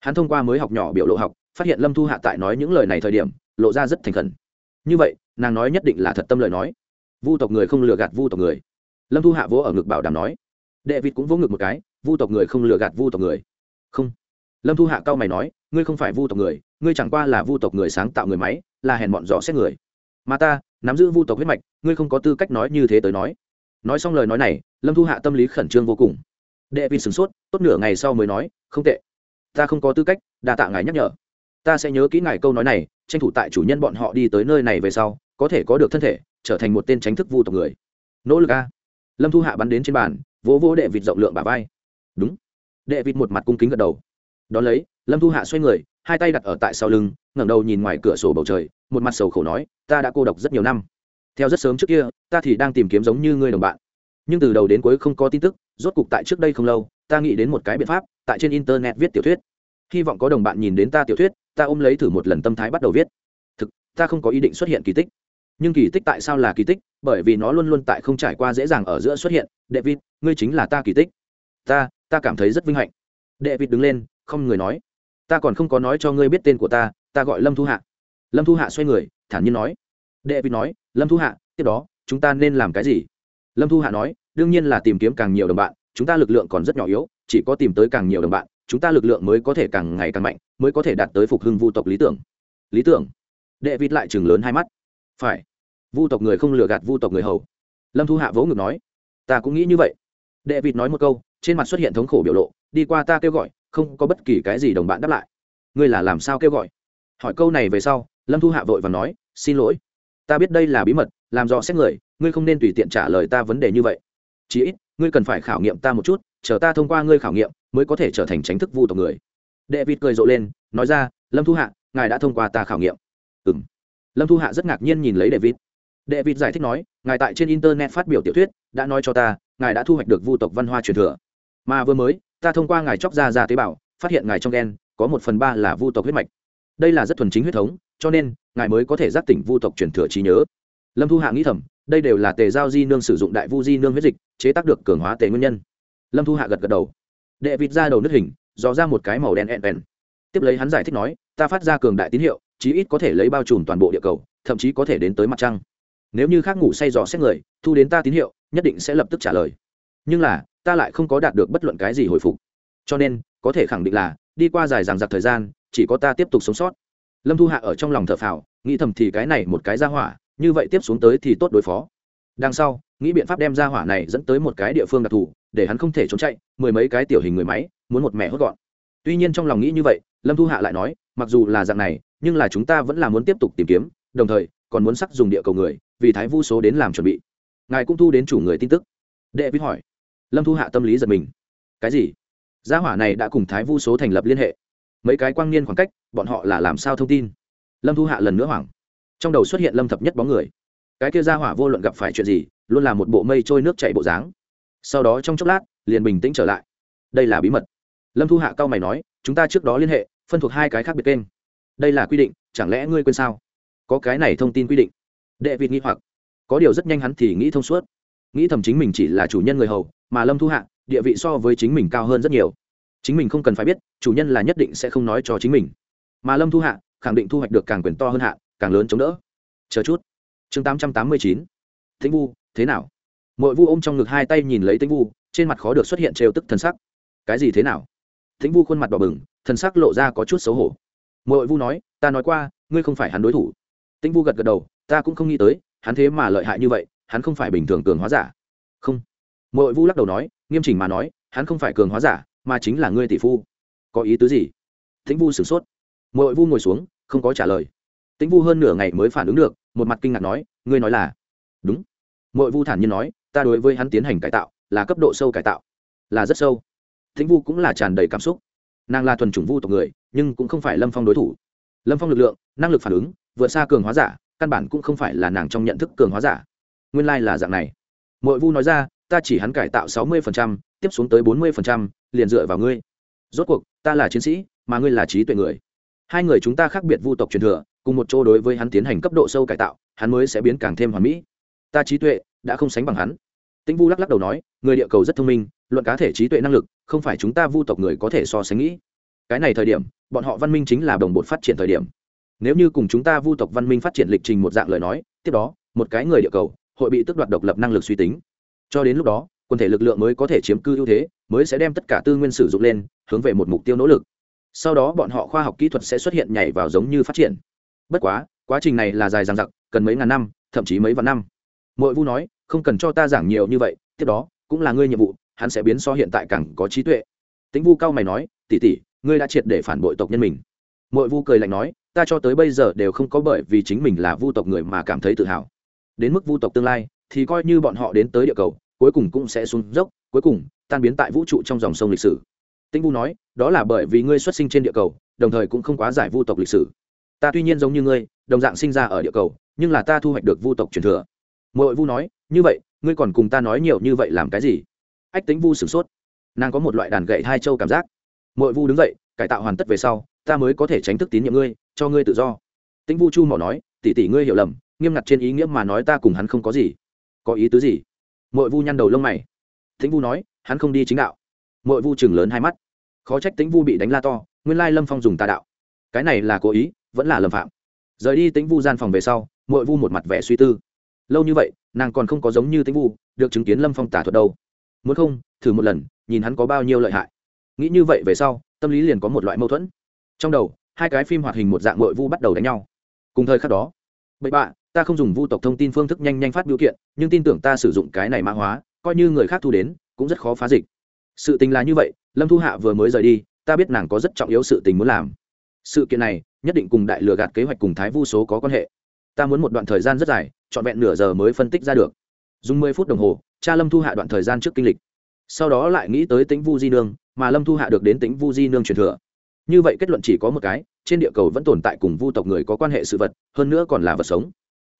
Hắn thông qua mới học nhỏ biểu lộ học, phát hiện lâm thu hạ tại nói những lời này thời điểm, lộ ra rất thành khẩn. Như vậy, nàng nói nhất định là thật tâm lời nói. Vu tộc người không lừa gạt vu tộc người. Lâm thu hạ vỗ ở ngực bảo đảm nói. Đệ vịt cũng vỗ ngực một cái, vu tộc người không lừa gạt vu tộc người không. Lâm thu hạ cao mày nói, ngươi không phải vu tộc người, ngươi chẳng qua là vu tộc người sáng tạo người máy, là hèn bọn dò xét người. Mà ta, nắm giữ vu tộc huyết mạch, ngươi không có tư cách nói như thế tới nói. Nói xong lời nói này, lâm thu hạ tâm lý khẩn trương vô cùng. Đệ vịt sửng sốt, tốt nửa ngày sau mới nói, không tệ. Ta không có tư cách, đa tạ ngài nhắc nhở. Ta sẽ nhớ kỹ ngài câu nói này, tranh thủ tại chủ nhân bọn họ đi tới nơi này về sau, có thể có được thân thể, trở thành một tên tránh thức vu tộc người. Nỗ lực a. Lâm thu hạ bắn đến trên bàn, vỗ vỗ đệ vịt rộng lượng bà vai. Đúng đệ vịt một mặt cung kính gật đầu. Đón lấy lâm thu hạ xoay người hai tay đặt ở tại sau lưng ngẩng đầu nhìn ngoài cửa sổ bầu trời một mặt sầu khổ nói ta đã cô độc rất nhiều năm. Theo rất sớm trước kia ta thì đang tìm kiếm giống như ngươi đồng bạn. Nhưng từ đầu đến cuối không có tin tức rốt cục tại trước đây không lâu ta nghĩ đến một cái biện pháp tại trên internet viết tiểu thuyết. Hy vọng có đồng bạn nhìn đến ta tiểu thuyết ta ôm lấy thử một lần tâm thái bắt đầu viết. Thực ta không có ý định xuất hiện kỳ tích. Nhưng kỳ tích tại sao là kỳ tích? Bởi vì nó luôn luôn tại không trải qua dễ dàng ở giữa xuất hiện. Đệ vịt, ngươi chính là ta kỳ tích. Ta ta cảm thấy rất vinh hạnh. Đệ vịt đứng lên, không người nói. Ta còn không có nói cho ngươi biết tên của ta ta gọi lâm thu hạ. Lâm thu hạ xoay người, thản nhiên nói. Đệ vịt nói, lâm thu hạ, tiếp đó, chúng ta nên làm cái gì? Lâm thu hạ nói, đương nhiên là tìm kiếm càng nhiều đồng bạn, chúng ta lực lượng còn rất nhỏ yếu, chỉ có tìm tới càng nhiều đồng bạn, chúng ta lực lượng mới có thể càng ngày càng mạnh, mới có thể đạt tới phục hưng vu tộc lý tưởng. Lý tưởng? Đệ vịt lại chừng lớn hai mắt. Phải. Vu tộc người không lừa gạt vu tộc người hầu. Lâm thu hạ vỗ ngực nói, ta cũng nghĩ như vậy. Đệ vịt nói một câu trên mặt xuất hiện thống khổ biểu lộ, đi qua ta kêu gọi, không có bất kỳ cái gì đồng bạn đáp lại. Ngươi là làm sao kêu gọi? Hỏi câu này về sau, lâm thu hạ vội và nói, xin lỗi, ta biết đây là bí mật, làm rõ xét người, ngươi không nên tùy tiện trả lời ta vấn đề như vậy. Chí ít, ngươi cần phải khảo nghiệm ta một chút, chờ ta thông qua ngươi khảo nghiệm, mới có thể trở thành tránh thức vu tộc người. Đệ vịt cười rộ lên, nói ra, lâm thu hạ, ngài đã thông qua ta khảo nghiệm. Ừ m lâm thu hạ rất ngạc nhiên nhìn lấy đệ vịt đệ vịt giải thích nói, ngài tại trên internet phát biểu tiểu thuyết, đã nói cho ta, ngài đã thu hoạch được vu tộc văn hoa truyền thừa mà vừa mới, ta thông qua ngài chóc ra ra tế bào, phát hiện ngài trong gen có một phần ba là vu tộc huyết mạch. Đây là rất thuần chính huyết thống, cho nên, ngài mới có thể giác tỉnh vu tộc truyền thừa trí nhớ. Lâm thu hạ nghĩ thầm, đây đều là tề giao di nương sử dụng đại vu di nương huyết dịch, chế tác được cường hóa tề nguyên nhân. Lâm thu hạ gật gật đầu. Đệ vịt ra đầu nước hình, dò ra một cái màu đen ẹn ẹn tiếp lấy hắn giải thích nói, ta phát ra cường đại tín hiệu, chí ít có thể lấy bao trùm toàn bộ địa cầu, thậm chí có thể đến tới mặt trăng. Nếu như khác ngủ say dò xét người, thu đến ta tín hiệu, nhất định sẽ lập tức trả lời. Nhưng là ta lại không có đạt được bất luận cái gì hồi phục. Cho nên, có thể khẳng định là, đi qua dài dằng dặc thời gian, chỉ có ta tiếp tục sống sót. Lâm thu hạ ở trong lòng thở phào, nghĩ thầm thì cái này một cái ra hỏa, như vậy tiếp xuống tới thì tốt đối phó. Đằng sau, nghĩ biện pháp đem ra hỏa này dẫn tới một cái địa phương đặc thù, để hắn không thể trốn chạy, mười mấy cái tiểu hình người máy, muốn một mẹ hốt gọn. Tuy nhiên trong lòng nghĩ như vậy, lâm thu hạ lại nói, mặc dù là dạng này, nhưng là chúng ta vẫn là muốn tiếp tục tìm kiếm, đồng thời, còn muốn sắc dùng địa cầu người, vì thái vu số đến làm chuẩn bị. Ngài cũng thu đến chủ người tin tức. Đệ vi hỏi lâm thu hạ tâm lý giật mình. Cái gì? Gia hỏa này đã cùng thái vu số thành lập liên hệ. Mấy cái quang niên khoảng cách, bọn họ là làm sao thông tin? Lâm thu hạ lần nữa hoảng. Trong đầu xuất hiện lâm thập nhất bóng người. Cái kia gia hỏa vô luận gặp phải chuyện gì, luôn là một bộ mây trôi nước chảy bộ dáng. Sau đó trong chốc lát, liền bình tĩnh trở lại. Đây là bí mật. Lâm thu hạ cao mày nói, chúng ta trước đó liên hệ, phân thuộc hai cái khác biệt kênh. Đây là quy định, chẳng lẽ ngươi quên sao? Có cái này thông tin quy định. Đệ vịt nghĩ hoặc. Có điều rất nhanh hắn thì nghĩ thông suốt. Nghĩ thầm chính mình chỉ là chủ nhân người hầu mà lâm thu hạ, địa vị so với chính mình cao hơn rất nhiều. Chính mình không cần phải biết, chủ nhân là nhất định sẽ không nói cho chính mình. Mà lâm thu hạ, khẳng định thu hoạch được càng quyền to hơn hạ, càng lớn chống đỡ. Chờ chút. Chương tám trăm tám mươi chín. Thính vu, thế nào? Mỗi vu ôm trong ngực hai tay nhìn lấy tĩnh vu, trên mặt khó được xuất hiện trêu tức thân sắc. Cái gì thế nào? Thính vu khuôn mặt đỏ bừng, thân sắc lộ ra có chút xấu hổ. Mỗi vu nói, ta nói qua, ngươi không phải hắn đối thủ. Tĩnh vu gật gật đầu, ta cũng không nghĩ tới, hắn thế mà lợi hại như vậy, hắn không phải bình thường cường hóa giả. Không. Mội vu lắc đầu nói, nghiêm chỉnh mà nói, hắn không phải cường hóa giả, mà chính là ngươi tỷ phu. Có ý tứ gì? Tĩnh vu sửng sốt. Mội vu ngồi xuống, không có trả lời. Tĩnh vu hơn nửa ngày mới phản ứng được, một mặt kinh ngạc nói, ngươi nói là? Đúng. Mội vu thản nhiên nói, ta đối với hắn tiến hành cải tạo, là cấp độ sâu cải tạo. Là rất sâu. Tĩnh vu cũng là tràn đầy cảm xúc. Nàng là thuần chủng vu tộc người, nhưng cũng không phải lâm phong đối thủ. Lâm phong lực lượng, năng lực phản ứng, vượt xa cường hóa giả, căn bản cũng không phải là nàng trong nhận thức cường hóa giả. Nguyên lai là dạng này. Mội vu nói ra ta chỉ hắn cải tạo sáu mươi tiếp xuống tới bốn mươi liền dựa vào ngươi. Rốt cuộc, ta là chiến sĩ, mà ngươi là trí tuệ người. Hai người chúng ta khác biệt vu tộc truyền thừa, cùng một chỗ đối với hắn tiến hành cấp độ sâu cải tạo, hắn mới sẽ biến càng thêm hoàn mỹ. Ta trí tuệ đã không sánh bằng hắn. Tĩnh vu lắc lắc đầu nói, người địa cầu rất thông minh, luận cá thể trí tuệ năng lực, không phải chúng ta vu tộc người có thể so sánh nghĩ. Cái này thời điểm, bọn họ văn minh chính là đồng bột phát triển thời điểm. Nếu như cùng chúng ta vu tộc văn minh phát triển lịch trình một dạng lời nói, tiếp đó, một cái người địa cầu, hội bị tước đoạt độc lập năng lực suy tính cho đến lúc đó quần thể lực lượng mới có thể chiếm cư ưu thế, mới sẽ đem tất cả tư nguyên sử dụng lên, hướng về một mục tiêu nỗ lực. Sau đó bọn họ khoa học kỹ thuật sẽ xuất hiện nhảy vào giống như phát triển. Bất quá quá trình này là dài dằng dặc, cần mấy ngàn năm, thậm chí mấy vạn năm. Mỗi vu nói, không cần cho ta giảng nhiều như vậy, tiếp đó, cũng là ngươi nhiệm vụ, hắn sẽ biến so hiện tại càng có trí tuệ. Tính vu cao mày nói tỉ tỉ ngươi đã triệt để phản bội tộc nhân mình. Mỗi vu cười lạnh nói, ta cho tới bây giờ đều không có bởi vì chính mình là vu tộc người mà cảm thấy tự hào. Đến mức vu tộc tương lai, thì coi như bọn họ đến tới địa cầu cuối cùng cũng sẽ xuống dốc, cuối cùng, tan biến tại vũ trụ trong dòng sông lịch sử. Tinh vu nói, đó là bởi vì ngươi xuất sinh trên địa cầu, đồng thời cũng không quá giải vu tộc lịch sử. Ta tuy nhiên giống như ngươi, đồng dạng sinh ra ở địa cầu, nhưng là ta thu hoạch được vu tộc truyền thừa. Mội vu nói, như vậy, ngươi còn cùng ta nói nhiều như vậy làm cái gì? Ách tính vu sửng sốt. Nàng có một loại đàn gậy hai châu cảm giác. Mội vu đứng dậy, cải tạo hoàn tất về sau, ta mới có thể tránh thức tín nhiệm ngươi, cho ngươi tự do. Tĩnh vu chu mỏ nói, tỷ tỷ ngươi hiểu lầm, nghiêm ngặt trên ý nghĩa mà nói ta cùng hắn không có gì. Có ý tứ gì? Mội vu nhăn đầu lông mày. Tĩnh vu nói, hắn không đi chính đạo. Mội vu chừng lớn hai mắt. Khó trách tĩnh vu bị đánh la to, nguyên lai lâm phong dùng tà đạo. Cái này là cố ý, vẫn là lầm phạm. Rời đi tĩnh vu gian phòng về sau, mội vu một mặt vẻ suy tư. Lâu như vậy, nàng còn không có giống như tĩnh vu, được chứng kiến lâm phong tả thuật đâu. Muốn không, thử một lần, nhìn hắn có bao nhiêu lợi hại. Nghĩ như vậy về sau, tâm lý liền có một loại mâu thuẫn. Trong đầu, hai cái phim hoạt hình một dạng mội vu bắt đầu đánh nhau. Cùng thời khắc đó, bậy bạ ta không dùng vu tộc thông tin phương thức nhanh nhanh phát biểu kiện, nhưng tin tưởng ta sử dụng cái này mã hóa, coi như người khác thu đến, cũng rất khó phá dịch. Sự tình là như vậy, lâm thu hạ vừa mới rời đi, ta biết nàng có rất trọng yếu sự tình muốn làm. Sự kiện này, nhất định cùng đại lừa gạt kế hoạch cùng thái vu số có quan hệ. Ta muốn một đoạn thời gian rất dài, trọn vẹn nửa giờ mới phân tích ra được. Dùng mười phút đồng hồ, cha lâm thu hạ đoạn thời gian trước kinh lịch. Sau đó lại nghĩ tới tính vu di nương, mà lâm thu hạ được đến tính vu di nương truyền thừa. Như vậy kết luận chỉ có một cái, trên địa cầu vẫn tồn tại cùng vu tộc người có quan hệ sự vật, hơn nữa còn là vật sống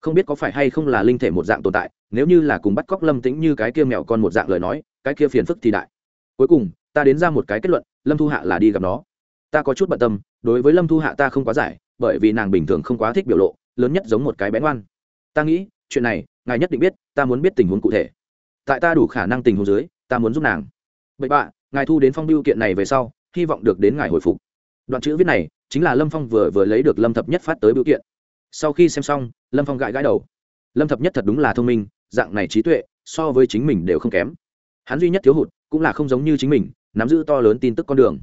không biết có phải hay không là linh thể một dạng tồn tại, nếu như là cùng bắt cóc lâm tính như cái kia mèo con một dạng lời nói, cái kia phiền phức thì đại. Cuối cùng, ta đến ra một cái kết luận, lâm thu hạ là đi gặp nó. Ta có chút bận tâm, đối với lâm thu hạ ta không quá giải, bởi vì nàng bình thường không quá thích biểu lộ, lớn nhất giống một cái bé ngoan. Ta nghĩ, chuyện này, ngài nhất định biết, ta muốn biết tình huống cụ thể. Tại ta đủ khả năng tình huống dưới, ta muốn giúp nàng. Bậy bạ, ngài thu đến phong biêu kiện này về sau, hy vọng được đến ngài hồi phục. Đoạn chữ viết này, chính là lâm phong vừa vừa lấy được lâm thập nhất phát tới biểu kiện sau khi xem xong, lâm phong gãi gãi đầu. Lâm thập nhất thật đúng là thông minh, dạng này trí tuệ, so với chính mình đều không kém. Hắn duy nhất thiếu hụt cũng là không giống như chính mình, nắm giữ to lớn tin tức con đường.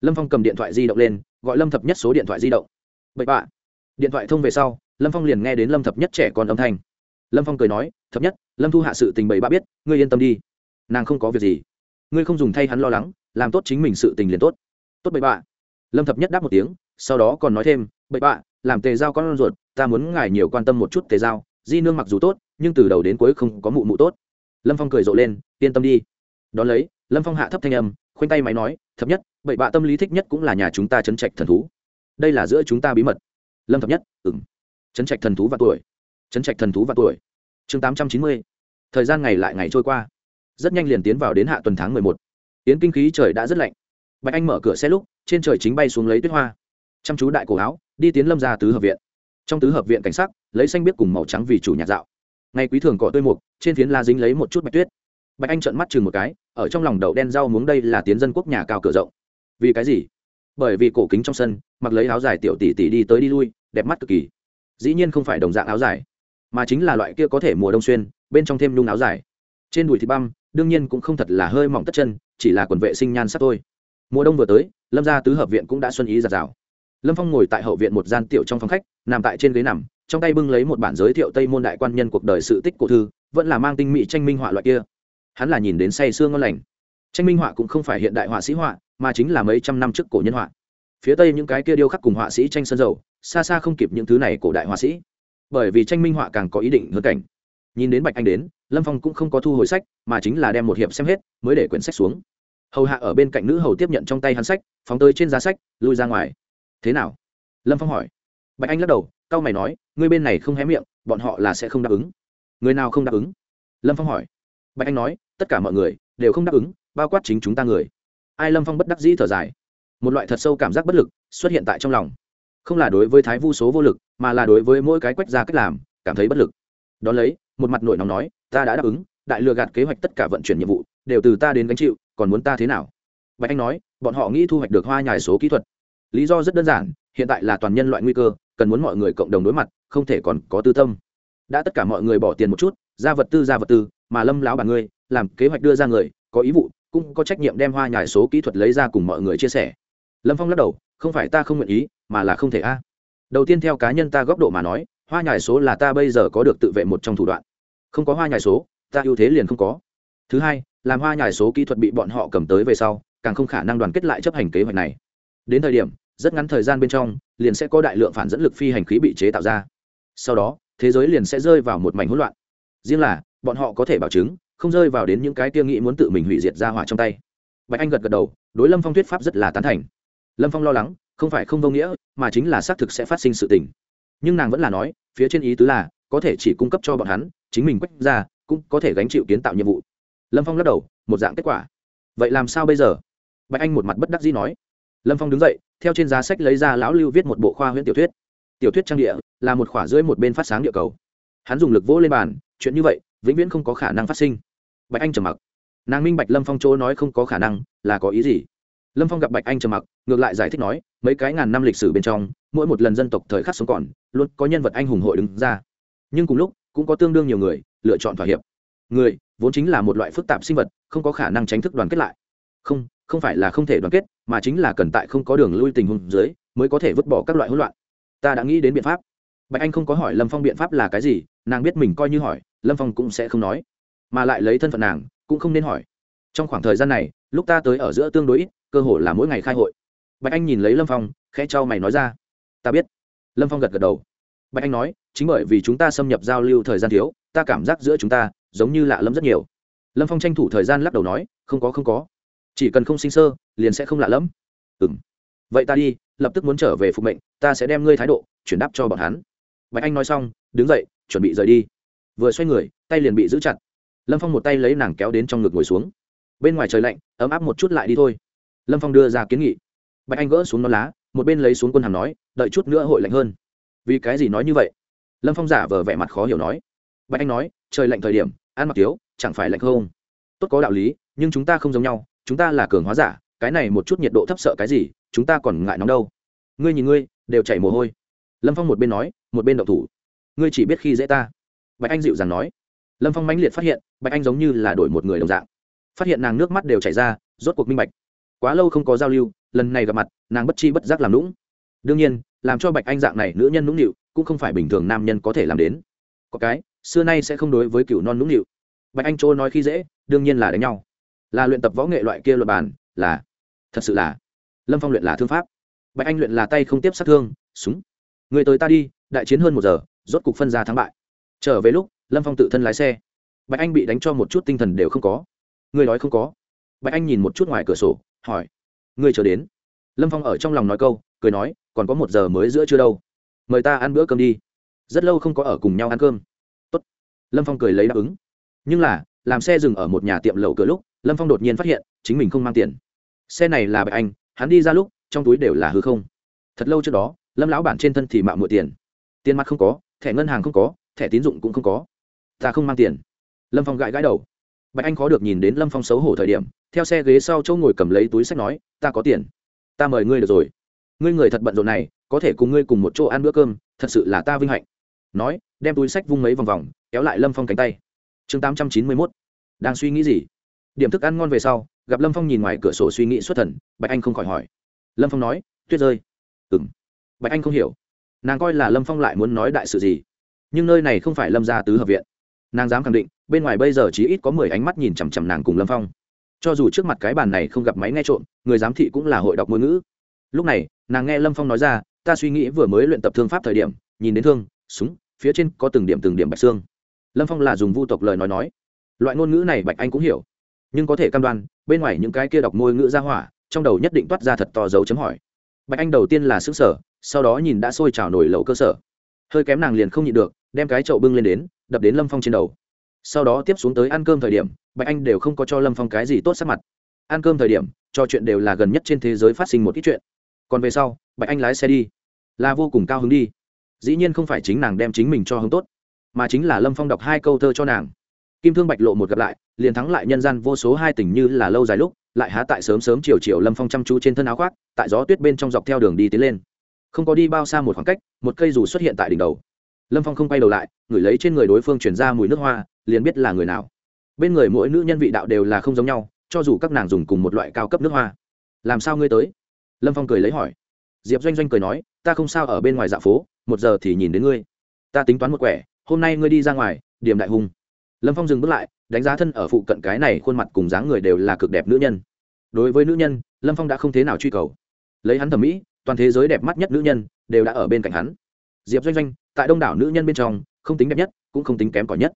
Lâm phong cầm điện thoại di động lên, gọi lâm thập nhất số điện thoại di động. Bậy bạ. Điện thoại thông về sau, lâm phong liền nghe đến lâm thập nhất trẻ con âm thanh. Lâm phong cười nói, thập nhất, lâm thu hạ sự tình bậy bạ biết, ngươi yên tâm đi. Nàng không có việc gì. Ngươi không dùng thay hắn lo lắng, làm tốt chính mình sự tình liền tốt. Tốt bậy bạ. Lâm thập nhất đáp một tiếng, sau đó còn nói thêm, bậy bạ làm tề giao con ruột, ta muốn ngài nhiều quan tâm một chút tề giao, di nương mặc dù tốt, nhưng từ đầu đến cuối không có mụ mụ tốt. Lâm phong cười rộ lên, yên tâm đi. Đón lấy, lâm phong hạ thấp thanh âm, khoanh tay máy nói, thập nhất, bậy bạ tâm lý thích nhất cũng là nhà chúng ta chấn trạch thần thú. Đây là giữa chúng ta bí mật. Lâm thập nhất ừng chấn trạch thần thú và tuổi. Chấn trạch thần thú và tuổi. Chương tám trăm chín mươi. Thời gian ngày lại ngày trôi qua. Rất nhanh liền tiến vào đến hạ tuần tháng mười một. Yến kinh khí trời đã rất lạnh. Bạch anh mở cửa xe lúc, trên trời chính bay xuống lấy tuyết hoa. Chăm chú đại cổ áo đi tiến lâm ra tứ hợp viện. Trong tứ hợp viện cảnh sắc, lấy xanh biết cùng màu trắng vì chủ nhạc dạo. Ngày quý thường cỏ tươi mục, trên phiến la dính lấy một chút bạch tuyết. Bạch anh trợn mắt chừng một cái, ở trong lòng đậu đen rau muống đây là tiến dân quốc nhà cao cửa rộng. Vì cái gì? Bởi vì cổ kính trong sân, mặc lấy áo dài tiểu tỷ tỷ đi tới đi lui, đẹp mắt cực kỳ. Dĩ nhiên không phải đồng dạng áo dài, mà chính là loại kia có thể mùa đông xuyên, bên trong thêm nhung áo dài. Trên đùi thịt băm, đương nhiên cũng không thật là hơi mỏng tất chân, chỉ là quần vệ sinh nhan sắc thôi. Mùa đông vừa tới, lâm gia tứ hợp viện cũng đã xuân ý giạt rào lâm phong ngồi tại hậu viện một gian tiểu trong phòng khách, nằm tại trên ghế nằm, trong tay bưng lấy một bản giới thiệu tây môn đại quan nhân cuộc đời sự tích cổ thư, vẫn là mang tinh mỹ tranh minh họa loại kia. Hắn là nhìn đến say sương ngon lành. Tranh minh họa cũng không phải hiện đại họa sĩ họa, mà chính là mấy trăm năm trước cổ nhân họa. Phía tây những cái kia điêu khắc cùng họa sĩ tranh sơn dầu, xa xa không kịp những thứ này cổ đại họa sĩ. Bởi vì tranh minh họa càng có ý định hơn cảnh. Nhìn đến bạch anh đến, lâm phong cũng không có thu hồi sách, mà chính là đem một hiệp xem hết, mới để quyển sách xuống. Hầu hạ ở bên cạnh nữ hầu tiếp nhận trong tay hắn sách, phóng tới trên giá sách, lui ra ngoài thế nào? Lâm phong hỏi. Bạch anh lắc đầu c a o mày nói, ngươi bên này không hé miệng, bọn họ là sẽ không đáp ứng. Người nào không đáp ứng? Lâm phong hỏi. Bạch anh nói, tất cả mọi người đều không đáp ứng, bao quát chính chúng ta người. Ai lâm phong bất đắc dĩ thở dài. Một loại thật sâu cảm giác bất lực xuất hiện tại trong lòng. Không là đối với thái vu số vô lực, mà là đối với mỗi cái quách ra cách làm, cảm thấy bất lực. Đón lấy, một mặt nội nóng nói, ta đã đáp ứng, đại lừa gạt kế hoạch tất cả vận chuyển nhiệm vụ, đều từ ta đến gánh chịu, còn muốn ta thế nào? Bạch anh nói, bọn họ nghĩ thu hoạch được hoa nhài số kỹ thuật lý do rất đơn giản, hiện tại là toàn nhân loại nguy cơ, cần muốn mọi người cộng đồng đối mặt, không thể còn có tư tâm. Đã tất cả mọi người bỏ tiền một chút, ra vật tư, ra vật tư, mà lâm lão bà ngươi, làm kế hoạch đưa ra người, có ý vụ, cũng có trách nhiệm đem hoa nhải số kỹ thuật lấy ra cùng mọi người chia sẻ. Lâm phong lắc đầu, không phải ta không nguyện ý, mà là không thể a. Đầu tiên theo cá nhân ta góc độ mà nói, hoa nhải số là ta bây giờ có được tự vệ một trong thủ đoạn. Không có hoa nhải số, ta ưu thế liền không có. Thứ hai, làm hoa nhải số kỹ thuật bị bọn họ cầm tới về sau, càng không khả năng đoàn kết lại chấp hành kế hoạch này. Đến thời điểm rất ngắn thời gian bên trong, liền sẽ có đại lượng phản dẫn lực phi hành khí bị chế tạo ra. Sau đó, thế giới liền sẽ rơi vào một mảnh hỗn loạn. Riêng là, bọn họ có thể bảo chứng, không rơi vào đến những cái tiêu nghĩ muốn tự mình hủy diệt ra hỏa trong tay. Bạch anh gật gật đầu, đối lâm phong thuyết pháp rất là tán thành. Lâm phong lo lắng, không phải không vô nghĩa, mà chính là xác thực sẽ phát sinh sự tình. Nhưng nàng vẫn là nói, phía trên ý tứ là, có thể chỉ cung cấp cho bọn hắn, chính mình quách ra, cũng có thể gánh chịu kiến tạo nhiệm vụ. Lâm phong lắc đầu, một dạng kết quả. Vậy làm sao bây giờ? Bạch anh một mặt bất đắc dĩ nói lâm phong đứng dậy, theo trên giá sách lấy ra lão lưu viết một bộ khoa huyễn tiểu thuyết. Tiểu thuyết trang địa, là một khỏa dưới một bên phát sáng địa cầu. Hắn dùng lực vỗ lên bàn, chuyện như vậy, vĩnh viễn không có khả năng phát sinh. Bạch anh trầm mặc. Nàng minh bạch lâm phong chỗ nói không có khả năng, là có ý gì? Lâm phong gặp bạch anh trầm mặc, ngược lại giải thích nói, mấy cái ngàn năm lịch sử bên trong, mỗi một lần dân tộc thời khắc sống còn, luôn có nhân vật anh hùng hội đứng ra. Nhưng cùng lúc, cũng có tương đương nhiều người, lựa chọn thỏa hiệp. Người, vốn chính là một loại phức tạp sinh vật, không có khả năng tránh thức đoàn kết lại. Không không phải là không thể đoàn kết, mà chính là cần tại không có đường lui tình huống dưới mới có thể vứt bỏ các loại hỗn loạn. Ta đã nghĩ đến biện pháp. Bạch anh không có hỏi lâm phong biện pháp là cái gì, nàng biết mình coi như hỏi, lâm phong cũng sẽ không nói. Mà lại lấy thân phận nàng, cũng không nên hỏi. Trong khoảng thời gian này, lúc ta tới ở giữa tương đối ít, cơ hội là mỗi ngày khai hội. Bạch anh nhìn lấy lâm phong, khẽ cho mày nói ra. Ta biết. Lâm phong gật gật đầu. Bạch anh nói, chính bởi vì chúng ta xâm nhập giao lưu thời gian thiếu, ta cảm giác giữa chúng ta giống như lạ lâm rất nhiều. Lâm phong tranh thủ thời gian lắc đầu nói, không có không có chỉ cần không sinh sơ, liền sẽ không lạ lẫm. Ừ m vậy ta đi, lập tức muốn trở về phục mệnh, ta sẽ đem ngươi thái độ chuyển đáp cho bọn hắn. Bạch anh nói xong, đứng dậy, chuẩn bị rời đi. Vừa xoay người, tay liền bị giữ chặt. Lâm phong một tay lấy nàng kéo đến trong ngực ngồi xuống. Bên ngoài trời lạnh, ấm áp một chút lại đi thôi. Lâm phong đưa ra kiến nghị. Bạch anh gỡ xuống non lá, một bên lấy xuống quân hàm nói, đợi chút nữa hội lạnh hơn. Vì cái gì nói như vậy? Lâm phong giả vờ vẻ mặt khó hiểu nói. Bạch anh nói, trời lạnh thời điểm, ăn mặc thiếu, chẳng phải lạnh không? Tốt có đạo lý, nhưng chúng ta không giống nhau chúng ta là cường hóa giả, cái này một chút nhiệt độ thấp sợ cái gì, chúng ta còn ngại nóng đâu. Ngươi nhìn ngươi, đều chảy mồ hôi. Lâm phong một bên nói, một bên động thủ. Ngươi chỉ biết khi dễ ta. Bạch anh dịu dàng nói. Lâm phong mãnh liệt phát hiện, bạch anh giống như là đổi một người đồng dạng. Phát hiện nàng nước mắt đều chảy ra, rốt cuộc minh bạch. Quá lâu không có giao lưu, lần này gặp mặt, nàng bất chi bất giác làm lũng đương nhiên, làm cho bạch anh dạng này nữ nhân nũng nịu, cũng không phải bình thường nam nhân có thể làm đến. Có cái, xưa nay sẽ không đối với cựu non nũng nịu. Bạch anh chỗ nói khi dễ, đương nhiên là đánh nhau là luyện tập võ nghệ loại kia luật bàn là, thật sự là, lâm phong luyện là thương pháp. Bạch anh luyện là tay không tiếp sát thương, súng. Người tới ta đi, đại chiến hơn một giờ, rốt cục phân ra thắng bại. Trở về lúc, lâm phong tự thân lái xe. Bạch anh bị đánh cho một chút tinh thần đều không có. Người nói không có. Bạch anh nhìn một chút ngoài cửa sổ, hỏi người chờ đến? Lâm phong ở trong lòng nói câu, cười nói, còn có một giờ mới giữa chưa đâu. Mời ta ăn bữa cơm đi. Rất lâu không có ở cùng nhau ăn cơm. Tốt. lâm phong cười lấy đáp ứng. Nhưng là, làm xe dừng ở một nhà tiệm lẩu cửa lúc lâm phong đột nhiên phát hiện, chính mình không mang tiền. Xe này là bạch anh, hắn đi ra lúc, trong túi đều là hư không. Thật lâu trước đó, lâm lão bản trên thân thì mạo mượn tiền. Tiền mặt không có, thẻ ngân hàng không có, thẻ tín dụng cũng không có. Ta không mang tiền. Lâm phong gãi gãi đầu. Bạch anh khó được nhìn đến lâm phong xấu hổ thời điểm, theo xe ghế sau chỗ ngồi cầm lấy túi sách nói, ta có tiền. Ta mời ngươi được rồi. Ngươi người thật bận rộn này, có thể cùng ngươi cùng một chỗ ăn bữa cơm, thật sự là ta vinh hạnh. Nói, đem túi sách vung mấy vòng vòng, kéo lại lâm phong cánh tay. Chương tám trăm chín mươi mốt. Đang suy nghĩ gì? Điểm thức ăn ngon về sau, gặp lâm phong nhìn ngoài cửa sổ suy nghĩ xuất thần, bạch anh không khỏi hỏi. Lâm phong nói, tuyết rơi. Ừng bạch anh không hiểu. Nàng coi là lâm phong lại muốn nói đại sự gì. Nhưng nơi này không phải lâm gia tứ hợp viện. Nàng dám khẳng định, bên ngoài bây giờ chỉ ít có mười ánh mắt nhìn chằm chằm nàng cùng lâm phong. Cho dù trước mặt cái bàn này không gặp máy nghe trộm, người giám thị cũng là hội đọc ngôn ngữ. Lúc này, nàng nghe lâm phong nói ra, ta suy nghĩ vừa mới luyện tập thương pháp thời điểm, nhìn đến thương, súng, phía trên có từng điểm từng điểm bạch xương. Lâm phong là dùng vu tộc lời nói nói. Loại ngôn ngữ này bạch anh cũng hiểu nhưng có thể cam đoan, bên ngoài những cái kia đọc môi ngữ ra hỏa, trong đầu nhất định toát ra thật to dấu chấm hỏi. Bạch anh đầu tiên là xứ sở sau đó nhìn đã sôi trào nổi lẩu cơ sở. Hơi kém nàng liền không nhịn được, đem cái chậu bưng lên đến, đập đến lâm phong trên đầu. Sau đó tiếp xuống tới ăn cơm thời điểm, bạch anh đều không có cho lâm phong cái gì tốt sắc mặt. Ăn cơm thời điểm, trò chuyện đều là gần nhất trên thế giới phát sinh một ít chuyện. Còn về sau, bạch anh lái xe đi. Là vô cùng cao hứng đi. Dĩ nhiên không phải chính nàng đem chính mình cho hứng tốt, mà chính là lâm phong đọc hai câu thơ cho nàng kim thương bạch lộ một gặp lại, liền thắng lại nhân gian vô số hai tình như là lâu dài lúc, lại há tại sớm sớm chiều chiều lâm phong chăm chú trên thân áo khoác, tại gió tuyết bên trong dọc theo đường đi tiến lên. Không có đi bao xa một khoảng cách, một cây dù xuất hiện tại đỉnh đầu. Lâm phong không quay đầu lại, ngửi lấy trên người đối phương chuyển ra mùi nước hoa, liền biết là người nào. Bên người mỗi nữ nhân vị đạo đều là không giống nhau, cho dù các nàng dùng cùng một loại cao cấp nước hoa. Làm sao ngươi tới? Lâm phong cười lấy hỏi. Diệp doanh doanh cười nói, ta không sao ở bên ngoài dạ phố, một giờ thì nhìn đến ngươi. Ta tính toán một quẻ, hôm nay ngươi đi ra ngoài, điểm đại hùng lâm phong dừng bước lại, đánh giá thân ở phụ cận cái này khuôn mặt cùng dáng người đều là cực đẹp nữ nhân. Đối với nữ nhân, lâm phong đã không thế nào truy cầu. Lấy hắn thẩm mỹ, toàn thế giới đẹp mắt nhất nữ nhân đều đã ở bên cạnh hắn. Diệp doanh doanh, tại đông đảo nữ nhân bên trong, không tính đẹp nhất, cũng không tính kém cỏi nhất.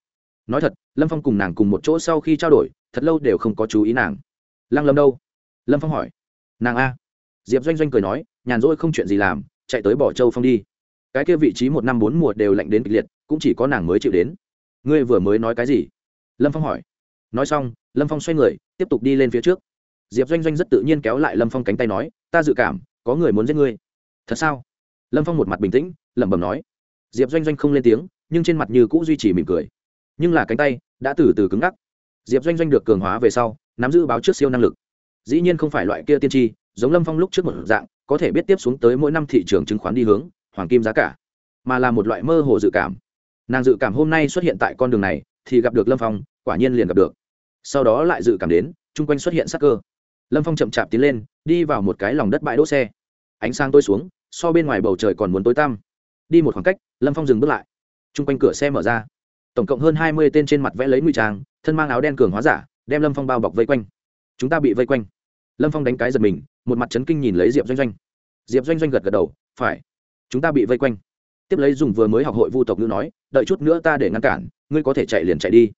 Nói thật, lâm phong cùng nàng cùng một chỗ sau khi trao đổi, thật lâu đều không có chú ý nàng. Lăng lâm đâu? Lâm phong hỏi. Nàng a. Diệp doanh doanh cười nói, nhàn rỗi không chuyện gì làm, chạy tới bỏ châu phong đi. Cái kia vị trí một năm bốn mùa đều lạnh đến kịch liệt, cũng chỉ có nàng mới chịu đến ngươi vừa mới nói cái gì? Lâm phong hỏi. Nói xong, lâm phong xoay người, tiếp tục đi lên phía trước. Diệp doanh doanh rất tự nhiên kéo lại lâm phong cánh tay nói, ta dự cảm, có người muốn giết ngươi. Thật sao? Lâm phong một mặt bình tĩnh, lẩm bẩm nói. Diệp doanh doanh không lên tiếng, nhưng trên mặt như cũ duy trì mỉm cười. Nhưng là cánh tay đã từ từ cứng ngắc. Diệp doanh doanh được cường hóa về sau, nắm giữ báo trước siêu năng lực. Dĩ nhiên không phải loại kia tiên tri, giống lâm phong lúc trước một dạng, có thể biết tiếp xuống tới mỗi năm thị trường chứng khoán đi hướng, hoàng kim giá cả, mà là một loại mơ hồ dự cảm nàng dự cảm hôm nay xuất hiện tại con đường này, thì gặp được lâm phong, quả nhiên liền gặp được. Sau đó lại dự cảm đến, chung quanh xuất hiện sắc cơ. Lâm phong chậm chạp tiến lên, đi vào một cái lòng đất bãi đỗ xe. Ánh sáng tối xuống, so bên ngoài bầu trời còn muốn tối tăm. Đi một khoảng cách, lâm phong dừng bước lại. Chung quanh cửa xe mở ra. Tổng cộng hơn hai mươi tên trên mặt vẽ lấy ngụy trang, thân mang áo đen cường hóa giả, đem lâm phong bao bọc vây quanh. Chúng ta bị vây quanh. Lâm phong đánh cái giật mình, một mặt trấn kinh nhìn lấy diệp doanh doanh. Diệp doanh doanh gật gật đầu, phải, chúng ta bị vây quanh tiếp lấy dùng vừa mới học hội vu tộc ngữ nói, đợi chút nữa ta để ngăn cản, ngươi có thể chạy liền chạy đi.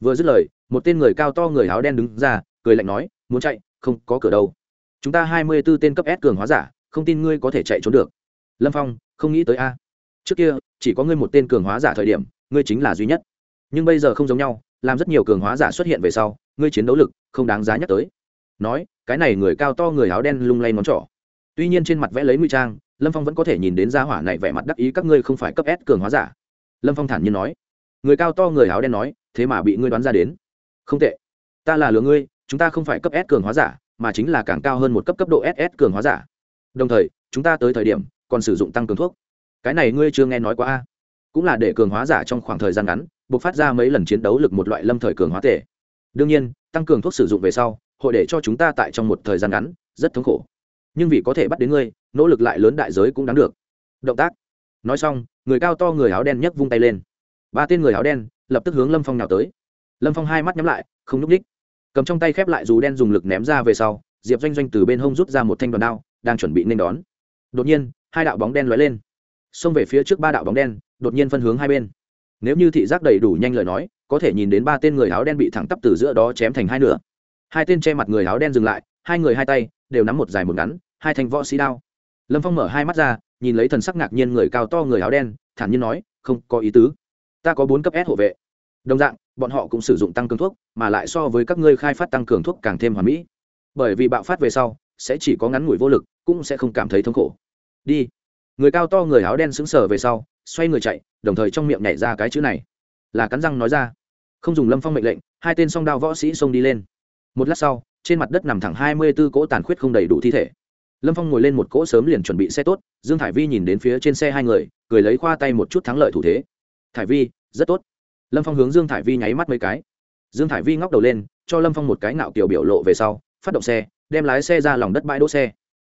Vừa dứt lời, một tên người cao to người áo đen đứng ra, cười lạnh nói, muốn chạy, không có cửa đâu. Chúng ta hai mươi b ố tên cấp s cường hóa giả, không tin ngươi có thể chạy trốn được. Lâm phong, không nghĩ tới a. Trước kia, chỉ có ngươi một tên cường hóa giả thời điểm, ngươi chính là duy nhất. Nhưng bây giờ không giống nhau, làm rất nhiều cường hóa giả xuất hiện về sau, ngươi chiến đấu lực không đáng giá nhắc tới. Nói, cái này người cao to người áo đen lung lay ngón trỏ. Tuy nhiên trên mặt vẽ lấy nguy trang lâm phong vẫn có thể nhìn đến gia hỏa này vẻ mặt đắc ý các ngươi không phải cấp s cường hóa giả. Lâm phong thản nhiên nói. Người cao to người áo đen nói, thế mà bị ngươi đoán ra đến. Không tệ. Ta là lừa ngươi, chúng ta không phải cấp s cường hóa giả, mà chính là càng cao hơn một cấp cấp độ ss cường hóa giả. Đồng thời, chúng ta tới thời điểm, còn sử dụng tăng cường thuốc. Cái này ngươi chưa nghe nói qua a. Cũng là để cường hóa giả trong khoảng thời gian ngắn buộc phát ra mấy lần chiến đấu lực một loại lâm thời cường hóa tể đương nhiên, tăng cường thuốc sử dụng về sau, hội để cho chúng ta tại trong một thời gian ngắn, rất thống khổ nhưng vì có thể bắt đến ngươi, nỗ lực lại lớn đại giới cũng đáng được. Động tác. Nói xong, người cao to người áo đen nhấc vung tay lên. Ba tên người áo đen lập tức hướng lâm phong nào tới. Lâm phong hai mắt nhắm lại, không nhúc ních cầm trong tay khép lại dù đen dùng lực ném ra về sau, diệp doanh doanh từ bên hông rút ra một thanh đoàn đao, đang chuẩn bị nên đón. Đột nhiên, hai đạo bóng đen lóe lên. Xông về phía trước ba đạo bóng đen, đột nhiên phân hướng hai bên. Nếu như thị giác đầy đủ nhanh lời nói, có thể nhìn đến ba tên người áo đen bị thẳng tắp từ giữa đó chém thành hai nửa. Hai tên che mặt người áo đen dừng lại hai người hai tay đều nắm một dài một ngắn, hai thanh võ sĩ đao. Lâm phong mở hai mắt ra, nhìn lấy thần sắc ngạc nhiên người cao to người áo đen, thản nhiên nói, không có ý tứ. Ta có bốn cấp s hộ vệ. Đồng dạng, bọn họ cũng sử dụng tăng cường thuốc, mà lại so với các ngươi khai phát tăng cường thuốc càng thêm hoàn mỹ. Bởi vì bạo phát về sau, sẽ chỉ có ngắn ngủi vô lực, cũng sẽ không cảm thấy thống khổ. Đi. Người cao to người áo đen sững sờ về sau, xoay người chạy, đồng thời trong miệng nhảy ra cái chữ này. Là cắn răng nói ra. Không dùng lâm phong mệnh lệnh, hai tên song đao võ sĩ xông đi lên. Một lát sau trên mặt đất nằm thẳng hai mươi b ố cỗ tàn khuyết không đầy đủ thi thể. Lâm phong ngồi lên một cỗ sớm liền chuẩn bị xe tốt, dương thải vi nhìn đến phía trên xe hai người, cười lấy khoa tay một chút thắng lợi thủ thế. Thải vi, rất tốt. Lâm phong hướng dương thải vi nháy mắt mấy cái. Dương thải vi ngóc đầu lên, cho lâm phong một cái nạo kiểu biểu lộ về sau, phát động xe, đem lái xe ra lòng đất bãi đỗ xe.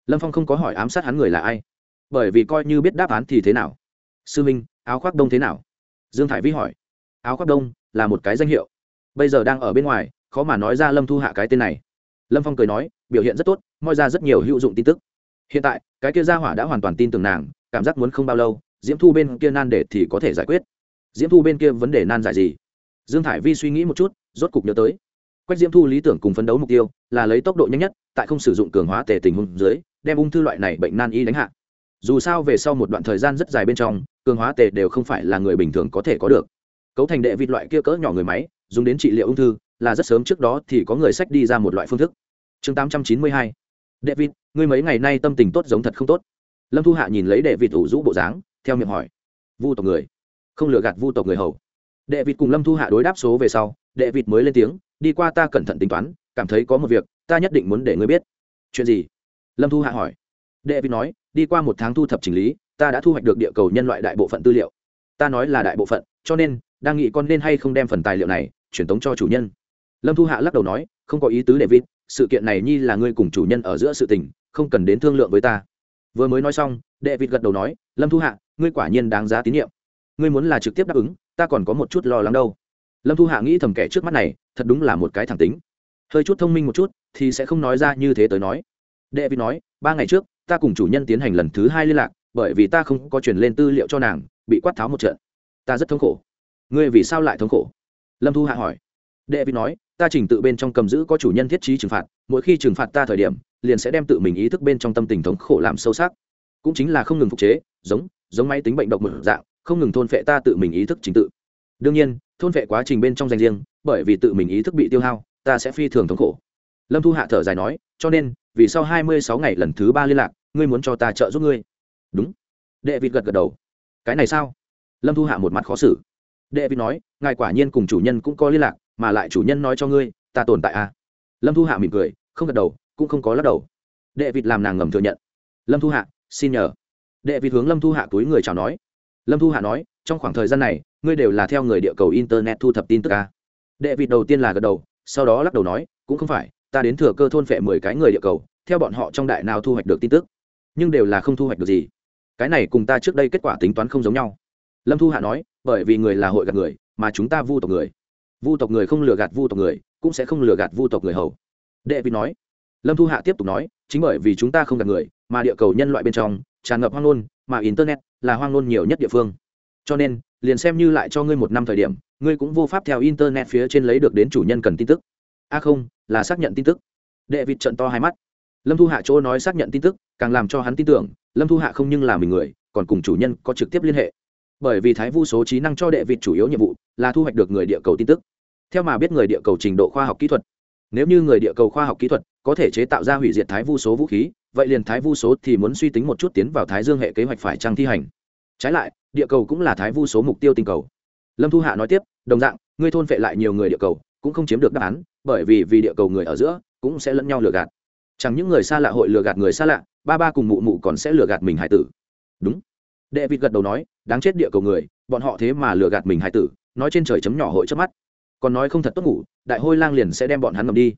Lâm phong không có hỏi ám sát hắn người là ai, bởi vì coi như biết đáp án thì thế nào. Sư minh, áo khoác đông thế nào? Dương thải vi hỏi. Áo khoác đông là một cái danh hiệu. Bây giờ đang ở bên ngoài, khó mà nói ra lâm thu hạ cái tên này lâm phong cười nói, biểu hiện rất tốt, moi ra rất nhiều hữu dụng tin tức. Hiện tại, cái kia gia hỏa đã hoàn toàn tin tưởng nàng, cảm giác muốn không bao lâu, diễm thu bên kia nan để thì có thể giải quyết. Diễm thu bên kia vấn đề nan giải gì? Dương thải vi suy nghĩ một chút, rốt cục nhớ tới. Quách diễm thu lý tưởng cùng phấn đấu mục tiêu là lấy tốc độ nhanh nhất, tại không sử dụng cường hóa tề tình huống dưới, đem ung thư loại này bệnh nan y đánh hạ. Dù sao về sau một đoạn thời gian rất dài bên trong, cường hóa tề đều không phải là người bình thường có thể có được. Cấu thành đệ vịt loại kia cỡ nhỏ người máy, dùng đến trị liệu ung thư là rất sớm trước đó thì có người sách đi ra một loại phương thức. Chương tám trăm chín mươi hai. Đệ ngươi mấy ngày nay tâm tình tốt giống thật không tốt? Lâm thu hạ nhìn lấy đệ vịt ủ rũ bộ dáng, theo miệng hỏi. Vu tộc người. Không lừa gạt vu tộc người hầu. Đệ vịt cùng lâm thu hạ đối đáp số về sau đệ vịt mới lên tiếng, đi qua ta cẩn thận tính toán, cảm thấy có một việc, ta nhất định muốn để ngươi biết. Chuyện gì? Lâm thu hạ hỏi. Đệ vịt nói, đi qua một tháng thu thập chỉnh lý, ta đã thu hoạch được địa cầu nhân loại đại bộ phận tư liệu. Ta nói là đại bộ phận, cho nên, đang nghĩ con nên hay không đem phần tài liệu này truyền tống cho chủ nhân lâm thu hạ lắc đầu nói, không có ý tứ để vịt sự kiện này nhi là ngươi cùng chủ nhân ở giữa sự tình, không cần đến thương lượng với ta. Vừa mới nói xong đệ vịt gật đầu nói, lâm thu hạ, ngươi quả nhiên đáng giá tín nhiệm. Ngươi muốn là trực tiếp đáp ứng, ta còn có một chút lo lắng đâu. Lâm thu hạ nghĩ thầm kẻ trước mắt này, thật đúng là một cái thẳng tính. Hơi chút thông minh một chút, thì sẽ không nói ra như thế tới nói. Đệ vịt nói, ba ngày trước, ta cùng chủ nhân tiến hành lần thứ hai liên lạc, bởi vì ta không có truyền lên tư liệu cho nàng, bị quát tháo một trận. Ta rất thống khổ. Ngươi vì sao lại thống khổ? Lâm thu hạ hỏi. Đệ vịt nói ta trình tự bên trong cầm giữ có chủ nhân thiết trí trừng phạt, mỗi khi trừng phạt ta thời điểm, liền sẽ đem tự mình ý thức bên trong tâm tình thống khổ làm sâu sắc. Cũng chính là không ngừng phục chế, giống giống máy tính bệnh độc một dạng, không ngừng thôn phệ ta tự mình ý thức trình tự. Đương nhiên, thôn phệ quá trình bên trong danh riêng, bởi vì tự mình ý thức bị tiêu hao, ta sẽ phi thường thống khổ. Lâm thu hạ thở dài nói, cho nên, vì sau hai mươi sáu ngày lần thứ ba liên lạc, ngươi muốn cho ta trợ giúp ngươi. Đúng. Đệ vịt gật gật đầu. Cái này sao? Lâm thu hạ một mặt khó xử. Đệ vịt nói, ngài quả nhiên cùng chủ nhân cũng có liên lạc mà lại chủ nhân nói cho ngươi, ta tồn tại à? Lâm thu hạ mỉm cười, không gật đầu, cũng không có lắc đầu. Đệ vịt làm nàng ngầm thừa nhận. Lâm thu hạ, xin nhờ. Đệ vịt hướng lâm thu hạ túi người chào nói. Lâm thu hạ nói, trong khoảng thời gian này, ngươi đều là theo người địa cầu internet thu thập tin tức à? đệ vịt đầu tiên là gật đầu, sau đó lắc đầu nói, cũng không phải, ta đến thừa cơ thôn phệ mười cái người địa cầu, theo bọn họ trong đại nào thu hoạch được tin tức. Nhưng đều là không thu hoạch được gì. Cái này cùng ta trước đây kết quả tính toán không giống nhau. Lâm thu hạ nói, bởi vì người là hội gặp người, mà chúng ta vu tộc người vu tộc người không lừa gạt vu tộc người, cũng sẽ không lừa gạt vu tộc người hầu. Đệ vị nói, lâm thu hạ tiếp tục nói, chính bởi vì chúng ta không gạt người, mà địa cầu nhân loại bên trong, tràn ngập hoang nôn mà internet là hoang nôn nhiều nhất địa phương. Cho nên, liền xem như lại cho ngươi một năm thời điểm, ngươi cũng vô pháp theo internet phía trên lấy được đến chủ nhân cần tin tức. A không, là xác nhận tin tức. Đệ vịt trận to hai mắt. Lâm thu hạ chỗ nói xác nhận tin tức, càng làm cho hắn tin tưởng, lâm thu hạ không nhưng là mình người, còn cùng chủ nhân có trực tiếp liên hệ bởi vì thái vu số trí năng cho đệ vịt chủ yếu nhiệm vụ là thu hoạch được người địa cầu tin tức. Theo mà biết người địa cầu trình độ khoa học kỹ thuật. Nếu như người địa cầu khoa học kỹ thuật có thể chế tạo ra hủy diệt thái vu số vũ khí, vậy liền thái vu số thì muốn suy tính một chút tiến vào thái dương hệ kế hoạch phải trăng thi hành. Trái lại, địa cầu cũng là thái vu số mục tiêu tinh cầu. Lâm thu hạ nói tiếp, đồng dạng, ngươi thôn vệ lại nhiều người địa cầu, cũng không chiếm được đáp án, bởi vì vì địa cầu người ở giữa, cũng sẽ lẫn nhau lừa gạt. Chẳng những người xa lạ hội lừa gạt người xa lạ, ba ba cùng mụ mụ còn sẽ lừa gạt mình hải tử. Đúng đệ vịt gật đầu nói, đáng chết địa cầu người, bọn họ thế mà lừa gạt mình hải tử, nói trên trời chấm nhỏ hội trước mắt. Còn nói không thật tốt ngủ, đại hôi lang liền sẽ đem bọn hắn ngầm đi.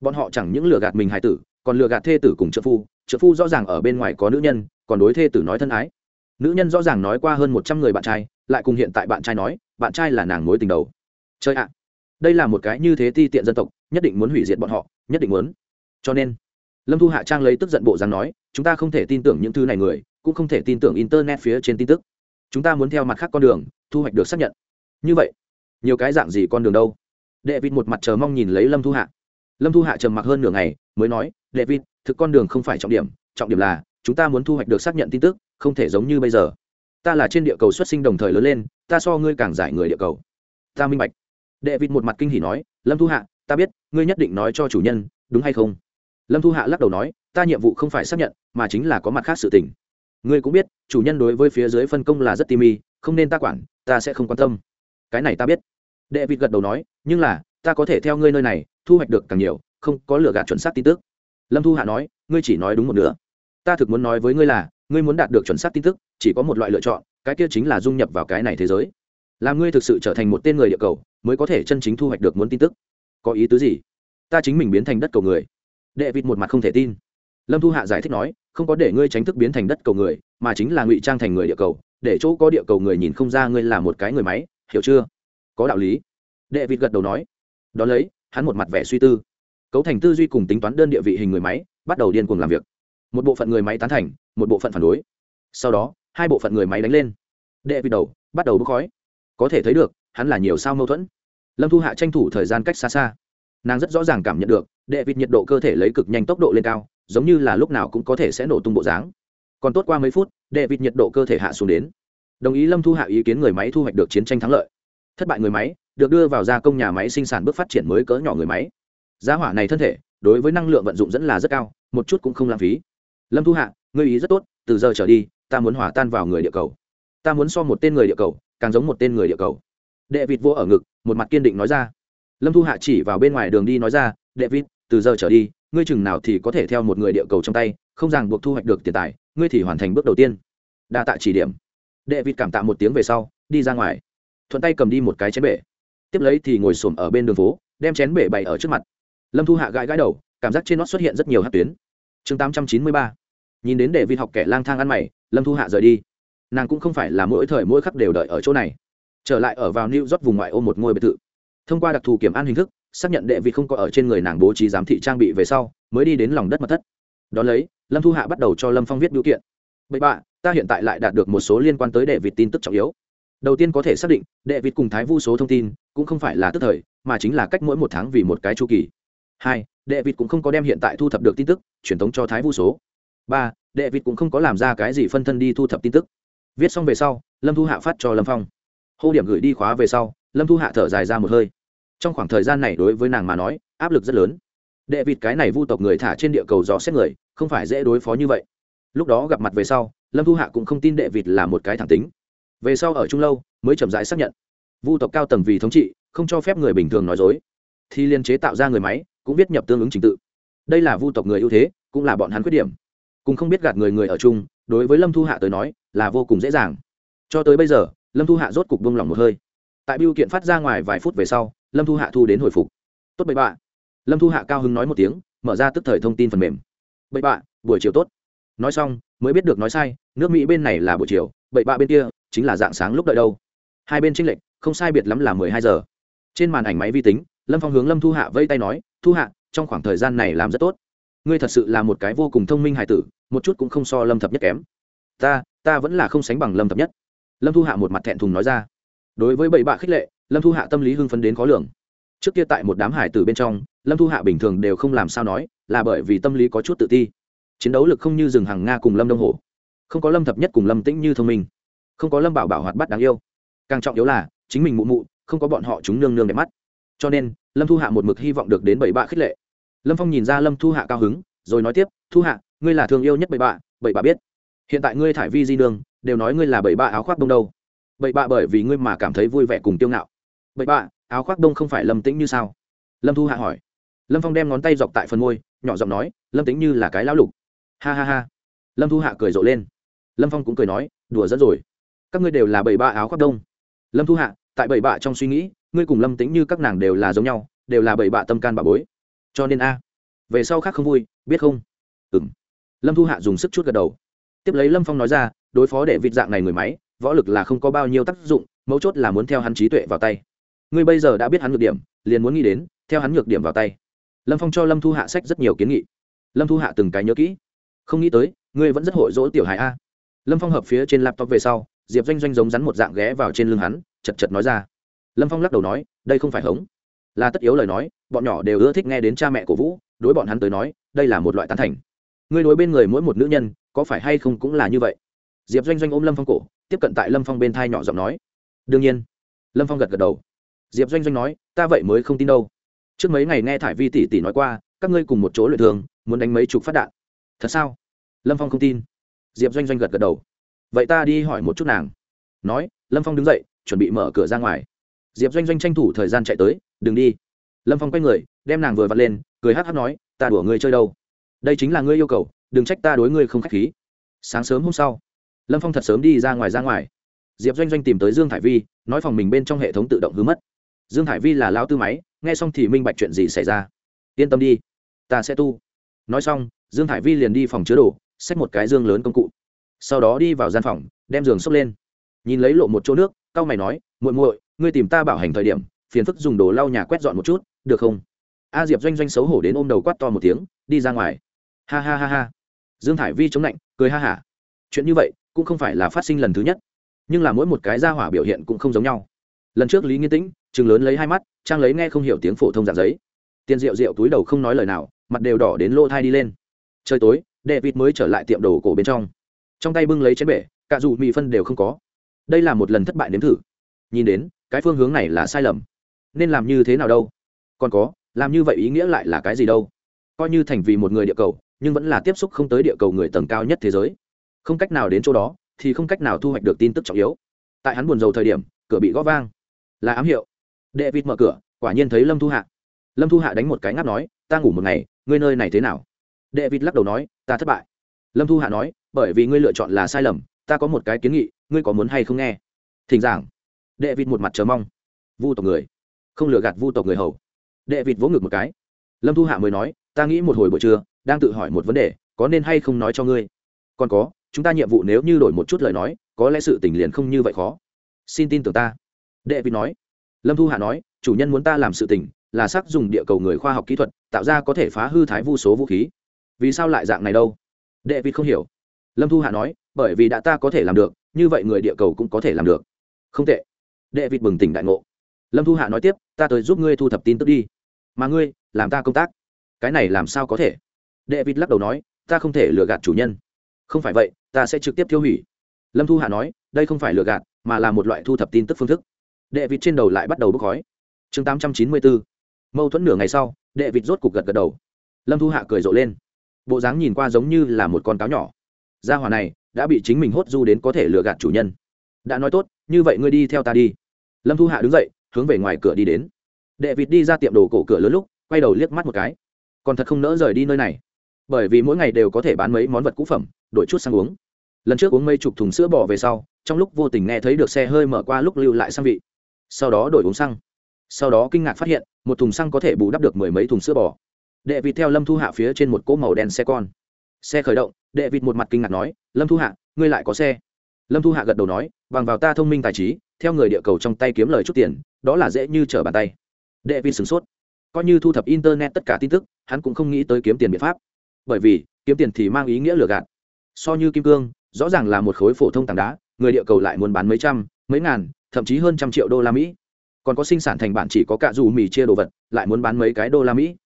Bọn họ chẳng những lừa gạt mình hải tử, còn lừa gạt thê tử cùng trợ phu trợ phu rõ ràng ở bên ngoài có nữ nhân, còn đối thê tử nói thân ái. Nữ nhân rõ ràng nói qua hơn một trăm người bạn trai, lại cùng hiện tại bạn trai nói, bạn trai là nàng mối tình đầu. Chơi ạ, đây là một cái như thế ti tiện dân tộc, nhất định muốn hủy diệt bọn họ, nhất định muốn. Cho nên, lâm thu hạ trang lấy tức giận bộ dáng nói, chúng ta không thể tin tưởng những thứ này người cũng không thể tin tưởng internet phía trên tin tức. Chúng ta muốn theo mặt khác con đường, thu hoạch được xác nhận. Như vậy, nhiều cái dạng gì con đường đâu? Đệ vịt một mặt chờ mong nhìn lấy lâm thu hạ. Lâm thu hạ trầm mặc hơn nửa ngày, mới nói đệ vịt thực con đường không phải trọng điểm trọng điểm là, chúng ta muốn thu hoạch được xác nhận tin tức, không thể giống như bây giờ. Ta là trên địa cầu xuất sinh đồng thời lớn lên, ta so ngươi càng giải người địa cầu. Ta minh bạch. Đệ vịt một mặt kinh hỉ nói, lâm thu hạ, ta biết, ngươi nhất định nói cho chủ nhân, đúng hay không? Lâm thu hạ lắc đầu nói, ta nhiệm vụ không phải xác nhận, mà chính là có mặt khác sự tình ngươi cũng biết chủ nhân đối với phía dưới phân công là rất tỉ mỉ, không nên ta quản ta sẽ không quan tâm. Cái này ta biết. Đệ vịt gật đầu nói nhưng là ta có thể theo ngươi nơi này thu hoạch được càng nhiều không có lừa gạt chuẩn xác tin tức. Lâm thu hạ nói ngươi chỉ nói đúng một nửa. Ta thực muốn nói với ngươi là ngươi muốn đạt được chuẩn xác tin tức chỉ có một loại lựa chọn cái kia chính là dung nhập vào cái này thế giới. Làm ngươi thực sự trở thành một tên người địa cầu mới có thể chân chính thu hoạch được muốn tin tức. Có ý tứ gì? Ta chính mình biến thành đất cầu người. Đệ vịt một mặt không thể tin lâm thu hạ giải thích nói, không có để ngươi tránh thức biến thành đất cầu người, mà chính là ngụy trang thành người địa cầu, để chỗ có địa cầu người nhìn không ra ngươi là một cái người máy, hiểu chưa? Có đạo lý. Đệ vịt gật đầu nói. Đón lấy, hắn một mặt vẻ suy tư. Cấu thành tư duy cùng tính toán đơn địa vị hình người máy, bắt đầu điên cuồng làm việc. Một bộ phận người máy tán thành, một bộ phận phản đối. Sau đó, hai bộ phận người máy đánh lên. Đệ vịt đầu, bắt đầu bốc khói. Có thể thấy được, hắn là nhiều sao mâu thuẫn. Lâm thu hạ tranh thủ thời gian cách xa xa. Nàng rất rõ ràng cảm nhận được đệ vịt nhiệt độ cơ thể lấy cực nhanh tốc độ lên cao giống như là lúc nào cũng có thể sẽ nổ tung bộ dáng. Còn tốt qua mấy phút đệ vịt nhiệt độ cơ thể hạ xuống đến. Đồng ý lâm thu hạ ý kiến người máy thu hoạch được chiến tranh thắng lợi. Thất bại người máy, được đưa vào gia công nhà máy sinh sản bước phát triển mới cỡ nhỏ người máy. Giá hỏa này thân thể, đối với năng lượng vận dụng dẫn là rất cao, một chút cũng không lãng phí. Lâm thu hạ, ngươi ý rất tốt, từ giờ trở đi, ta muốn hỏa tan vào người địa cầu. Ta muốn so một tên người địa cầu, càng giống một tên người địa cầu. Đệ vịt vô ở ngực, một mặt kiên định nói ra. Lâm thu hạ chỉ vào bên ngoài đường đi nói ra đệ vịt từ giờ trở đi ngươi chừng nào thì có thể theo một người địa cầu trong tay, không ràng buộc thu hoạch được tiền tài, ngươi thì hoàn thành bước đầu tiên. Đa tạ chỉ điểm. Đệ vịt cảm tạ một tiếng về sau, đi ra ngoài. Thuận tay cầm đi một cái chén bể. Tiếp lấy thì ngồi xổm ở bên đường phố, đem chén bể bày ở trước mặt. Lâm thu hạ gãi gãi đầu, cảm giác trên nó xuất hiện rất nhiều hát tuyến. Chương tám trăm chín mươi ba. Nhìn đến đệ vịt học kẻ lang thang ăn mày, lâm thu hạ rời đi. Nàng cũng không phải là mỗi thời mỗi khắc đều đợi ở chỗ này. Trở lại ở vào new york vùng ngoại ô một ngôi biệt thự. Thông qua đặc thù kiểm an hình thức xác nhận đệ vị không có ở trên người nàng bố trí giám thị trang bị về sau, mới đi đến lòng đất mật thất. Đón lấy, lâm thu hạ bắt đầu cho lâm phong viết biểu kiện. Bậy bạ, ta hiện tại lại đạt được một số liên quan tới đệ vị tin tức trọng yếu. Đầu tiên có thể xác định, đệ vị cùng thái vu số thông tin cũng không phải là tức thời, mà chính là cách mỗi một tháng vì một cái chu kỳ. Hai, đệ vị cũng không có đem hiện tại thu thập được tin tức, truyền thống cho thái vu số. Ba, đệ vị cũng không có làm ra cái gì phân thân đi thu thập tin tức. Viết xong về sau, lâm thu hạ phát cho lâm phong. Hô điểm gửi đi khóa về sau, lâm thu hạ thở dài ra một hơi trong khoảng thời gian này đối với nàng mà nói, áp lực rất lớn. Đệ vịt cái này vu tộc người thả trên địa cầu dò xét người, không phải dễ đối phó như vậy. Lúc đó gặp mặt về sau, lâm thu hạ cũng không tin đệ vịt là một cái thẳng tính. Về sau ở trung lâu, mới chậm rãi xác nhận. Vu tộc cao tầng vì thống trị, không cho phép người bình thường nói dối. Thì liên chế tạo ra người máy, cũng viết nhập tương ứng trình tự. Đây là vu tộc người ưu thế, cũng là bọn hắn khuyết điểm. Cùng không biết gạt người người ở chung, đối với lâm thu hạ tới nói, là vô cùng dễ dàng. Cho tới bây giờ, lâm thu hạ rốt cục buông lòng một hơi. Tại biêu kiện phát ra ngoài vài phút về sau lâm thu hạ thu đến hồi phục. Tốt bậy bạ. Lâm thu hạ cao hứng nói một tiếng, mở ra tức thời thông tin phần mềm. Bậy bạ, buổi chiều tốt. Nói xong, mới biết được nói sai, nước mỹ bên này là buổi chiều, bậy bạ bên kia chính là dạng sáng lúc đợi đâu. Hai bên tranh lệch, không sai biệt lắm là mười hai giờ. Trên màn ảnh máy vi tính, lâm phong hướng lâm thu hạ vây tay nói, thu hạ, trong khoảng thời gian này làm rất tốt. Ngươi thật sự là một cái vô cùng thông minh hài tử, một chút cũng không so lâm thập nhất kém. Ta ta vẫn là không sánh bằng lâm thập nhất. Lâm thu hạ một mặt thẹn thùng nói ra. Đối với bảy bạ khích lệ lâm thu hạ tâm lý hưng phấn đến khó lường. Trước kia tại một đám hải tử bên trong, lâm thu hạ bình thường đều không làm sao nói, là bởi vì tâm lý có chút tự ti. Chiến đấu lực không như rừng hàng nga cùng lâm đông hồ. Không có lâm thập nhất cùng lâm tĩnh như thông minh. Không có lâm bảo bảo hoạt bắt đáng yêu. Càng trọng yếu là, chính mình mụ mụ, không có bọn họ chúng nương nương đẹp mắt. Cho nên, lâm thu hạ một mực hy vọng được đến bảy bạ khích lệ. Lâm phong nhìn ra lâm thu hạ cao hứng, rồi nói tiếp, thu hạ, ngươi là thương yêu nhất bảy bạ bảy bạ biết. Hiện tại ngươi thải vi di nương, đều nói ngươi là bảy bạ áo khoác đông đâu. Bảy bạ bởi vì ngươi mà cảm thấy vui vẻ cùng tiêu ngạo bảy bạ, áo khoác đông không phải lâm tĩnh như sao? Lâm thu hạ hỏi. Lâm phong đem ngón tay dọc tại phần môi, nhỏ giọng nói, lâm tĩnh như là cái lão lục. Ha ha ha. Lâm thu hạ cười rộ lên. Lâm phong cũng cười nói, đùa dẫn rồi. Các ngươi đều là bảy bạ áo khoác đông. Lâm thu hạ, tại bảy bạ trong suy nghĩ, ngươi cùng lâm tĩnh như các nàng đều là giống nhau, đều là bảy bạ tâm can bà bối. Cho nên a, về sau khác không vui, biết không? Ừ m lâm thu hạ dùng sức chút gật đầu. Tiếp lấy lâm phong nói ra, đối phó để vịt dạng này người máy, võ lực là không có bao nhiêu tác dụng, mấu chốt là muốn theo hắn trí tuệ vào tay ngươi bây giờ đã biết hắn nhược điểm, liền muốn nghĩ đến, theo hắn nhược điểm vào tay. Lâm phong cho lâm thu hạ sách rất nhiều kiến nghị. Lâm thu hạ từng cái nhớ kỹ. Không nghĩ tới, ngươi vẫn rất hội dỗ tiểu hải a. Lâm phong hợp phía trên laptop về sau, diệp doanh doanh giống rắn một dạng ghé vào trên lưng hắn, chật chật nói ra. Lâm phong lắc đầu nói, đây không phải hống. Là tất yếu lời nói, bọn nhỏ đều ưa thích nghe đến cha mẹ của vũ, đối bọn hắn tới nói, đây là một loại tán thành. Ngươi đối bên người mỗi một nữ nhân, có phải hay không cũng là như vậy? Diệp doanh doanh ôm lâm phong cổ, tiếp cận tại lâm phong bên thai nhỏ giọng nói. Đương nhiên. Lâm phong gật gật đầu diệp doanh doanh nói, ta vậy mới không tin đâu. Trước mấy ngày nghe thải vi tỷ tỷ nói qua, các ngươi cùng một chỗ luyện thường muốn đánh mấy chục phát đạn. Thật sao? Lâm phong không tin. Diệp doanh doanh gật gật đầu. Vậy ta đi hỏi một chút nàng. Nói, lâm phong đứng dậy, chuẩn bị mở cửa ra ngoài. Diệp doanh doanh tranh thủ thời gian chạy tới, đừng đi. Lâm phong quay người, đem nàng vừa vặt lên, cười hát hát nói, ta đùa ngươi chơi đâu? Đây chính là ngươi yêu cầu, đừng trách ta đối ngươi không k h á c h khí. Sáng sớm hôm sau, lâm phong thật sớm đi ra ngoài ra ngoài. Diệp doanh doanh tìm tới dương thải vi, nói phòng mình bên trong hệ thống tự động hứa mất dương thải vi là lao tư máy, nghe xong thì minh bạch chuyện gì xảy ra. Yên tâm đi, ta sẽ tu. Nói xong, dương thải vi liền đi phòng chứa đồ, xách một cái dương lớn công cụ. Sau đó đi vào gian phòng, đem giường xốc lên. Nhìn lấy lộ một chỗ nước c a o mày nói, muội muội, ngươi tìm ta bảo hành thời điểm, phiền phức dùng đồ lau nhà quét dọn một chút, được không? A diệp doanh doanh xấu hổ đến ôm đầu quát to một tiếng, đi ra ngoài. Ha ha ha ha. Dương thải vi chống lạnh, cười ha hả. Chuyện như vậy, cũng không phải là phát sinh lần thứ nhất, nhưng là mỗi một cái gia hỏa biểu hiện cũng không giống nhau lần trước lý nghiên tĩnh chừng lớn lấy hai mắt, trang lấy nghe không hiểu tiếng phổ thông dạng giấy. Tiền rượu rượu túi đầu không nói lời nào, mặt đều đỏ đến lỗ thai đi lên. Trời tối đệ vịt mới trở lại tiệm đồ cổ bên trong. Trong tay bưng lấy chén bể cả dù mì phân đều không có. Đây là một lần thất bại nếm thử. Nhìn đến, cái phương hướng này là sai lầm. Nên làm như thế nào đâu? Còn có, làm như vậy ý nghĩa lại là cái gì đâu? Coi như thành vì một người địa cầu, nhưng vẫn là tiếp xúc không tới địa cầu người tầng cao nhất thế giới. Không cách nào đến chỗ đó, thì không cách nào thu hoạch được tin tức trọng yếu. Tại hắn buồn rầu thời điểm, cửa bị gõ vang là ám hiệu. Đệ vịt mở cửa, quả nhiên thấy lâm thu hạ. Lâm thu hạ đánh một cái ngáp nói, ta ngủ một ngày, ngươi nơi này thế nào? Đệ vịt lắc đầu nói, ta thất bại. Lâm thu hạ nói, bởi vì ngươi lựa chọn là sai lầm, ta có một cái kiến nghị, ngươi có muốn hay không nghe? Thỉnh giảng. Đệ vịt một mặt chờ mong. Vu tộc người. Không lừa gạt vu tộc người hầu. Đệ vịt vỗ ngực một cái. Lâm thu hạ mới nói, ta nghĩ một hồi buổi trưa, đang tự hỏi một vấn đề, có nên hay không nói cho ngươi? Còn có, chúng ta nhiệm vụ nếu như đổi một chút lời nói, có lẽ sự tình liền không như vậy khó. Xin tin tưởng ta đệ vị nói. Lâm thu hạ nói, chủ nhân muốn ta làm sự tình là xác dùng địa cầu người khoa học kỹ thuật, tạo ra có thể phá hư thái vu số vũ khí. Vì sao lại dạng này đâu? Đệ vị không hiểu. Lâm thu hạ nói, bởi vì đã ta có thể làm được, như vậy người địa cầu cũng có thể làm được. Không tệ. Đệ vị bừng tỉnh đại ngộ. Lâm thu hạ nói tiếp, ta tới giúp ngươi thu thập tin tức đi. Mà ngươi, làm ta công tác. Cái này làm sao có thể? Đệ vịt lắc đầu nói, ta không thể lừa gạt chủ nhân. Không phải vậy, ta sẽ trực tiếp tiêu hủy. Lâm thu hạ nói, đây không phải lừa gạt, mà là một loại thu thập tin tức phương thức đệ vịt trên đầu lại bắt đầu bốc khói. Chương tám trăm chín mươi bốn. Mâu thuẫn nửa ngày sau, đệ vịt rốt cục gật gật đầu. Lâm thu hạ cười rộ lên. Bộ dáng nhìn qua giống như là một con cáo nhỏ. Gia hỏa này đã bị chính mình hốt du đến có thể lừa gạt chủ nhân. Đã nói tốt, như vậy ngươi đi theo ta đi. Lâm thu hạ đứng dậy, hướng về ngoài cửa đi đến. Đệ vịt đi ra tiệm đồ cổ cửa lớn lúc, quay đầu liếc mắt một cái. Còn thật không nỡ rời đi nơi này. Bởi vì mỗi ngày đều có thể bán mấy món vật cũ phẩm, đổi chút sang uống. Lần trước uống mây chục thùng sữa bò về sau, trong lúc vô tình nghe thấy được xe hơi mở qua lúc lưu lại sang vị sau đó đổi uống xăng. Sau đó kinh ngạc phát hiện, một thùng xăng có thể bù đắp được mười mấy thùng sữa bò. Đệ vịt theo lâm thu hạ phía trên một cỗ màu đen xe con. Xe khởi động, đệ vịt một mặt kinh ngạc nói, lâm thu hạ, ngươi lại có xe? Lâm thu hạ gật đầu nói, bằng vào ta thông minh tài trí, theo người địa cầu trong tay kiếm lời chút tiền, đó là dễ như trở bàn tay. Đệ vịt sửng sốt. Coi như thu thập internet tất cả tin tức, hắn cũng không nghĩ tới kiếm tiền biện pháp. Bởi vì, kiếm tiền thì mang ý nghĩa lừa gạt. So như kim cương, rõ ràng là một khối phổ thông tảng đá, người địa cầu lại muốn bán mấy trăm, mấy ngàn thậm chí hơn trăm triệu đô la mỹ. Còn có sinh sản thành bản chỉ có cả dù mì chia đồ vật, lại muốn bán mấy cái đô la mỹ.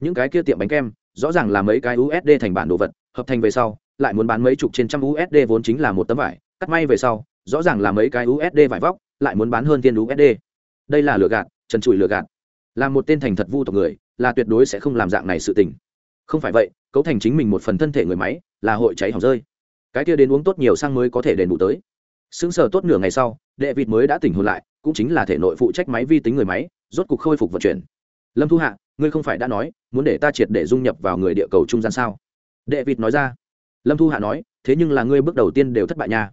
Những cái kia tiệm bánh kem, rõ ràng là mấy cái usd thành bản đồ vật, hợp thành về sau, lại muốn bán mấy chục trên trăm usd vốn chính là một tấm vải, cắt may về sau, rõ ràng là mấy cái usd vải vóc, lại muốn bán hơn tiền usd đây là lừa gạt, trần trụi lừa gạt. Là một tên thành thật vu tộc người, là tuyệt đối sẽ không làm dạng này sự tình. Không phải vậy, cấu thành chính mình một phần thân thể người máy, là hội cháy hỏng rơi. Cái kia đến uống tốt nhiều sang mới có thể đền bù tới sững sờ tốt nửa ngày sau, đệ vịt mới đã tỉnh hồn lại, cũng chính là thể nội phụ trách máy vi tính người máy, rốt cục khôi phục vận chuyển. Lâm thu hạ, ngươi không phải đã nói, muốn để ta triệt để dung nhập vào người địa cầu trung gian sao? Đệ vịt nói ra. Lâm thu hạ nói, thế nhưng là ngươi bước đầu tiên đều thất bại nha.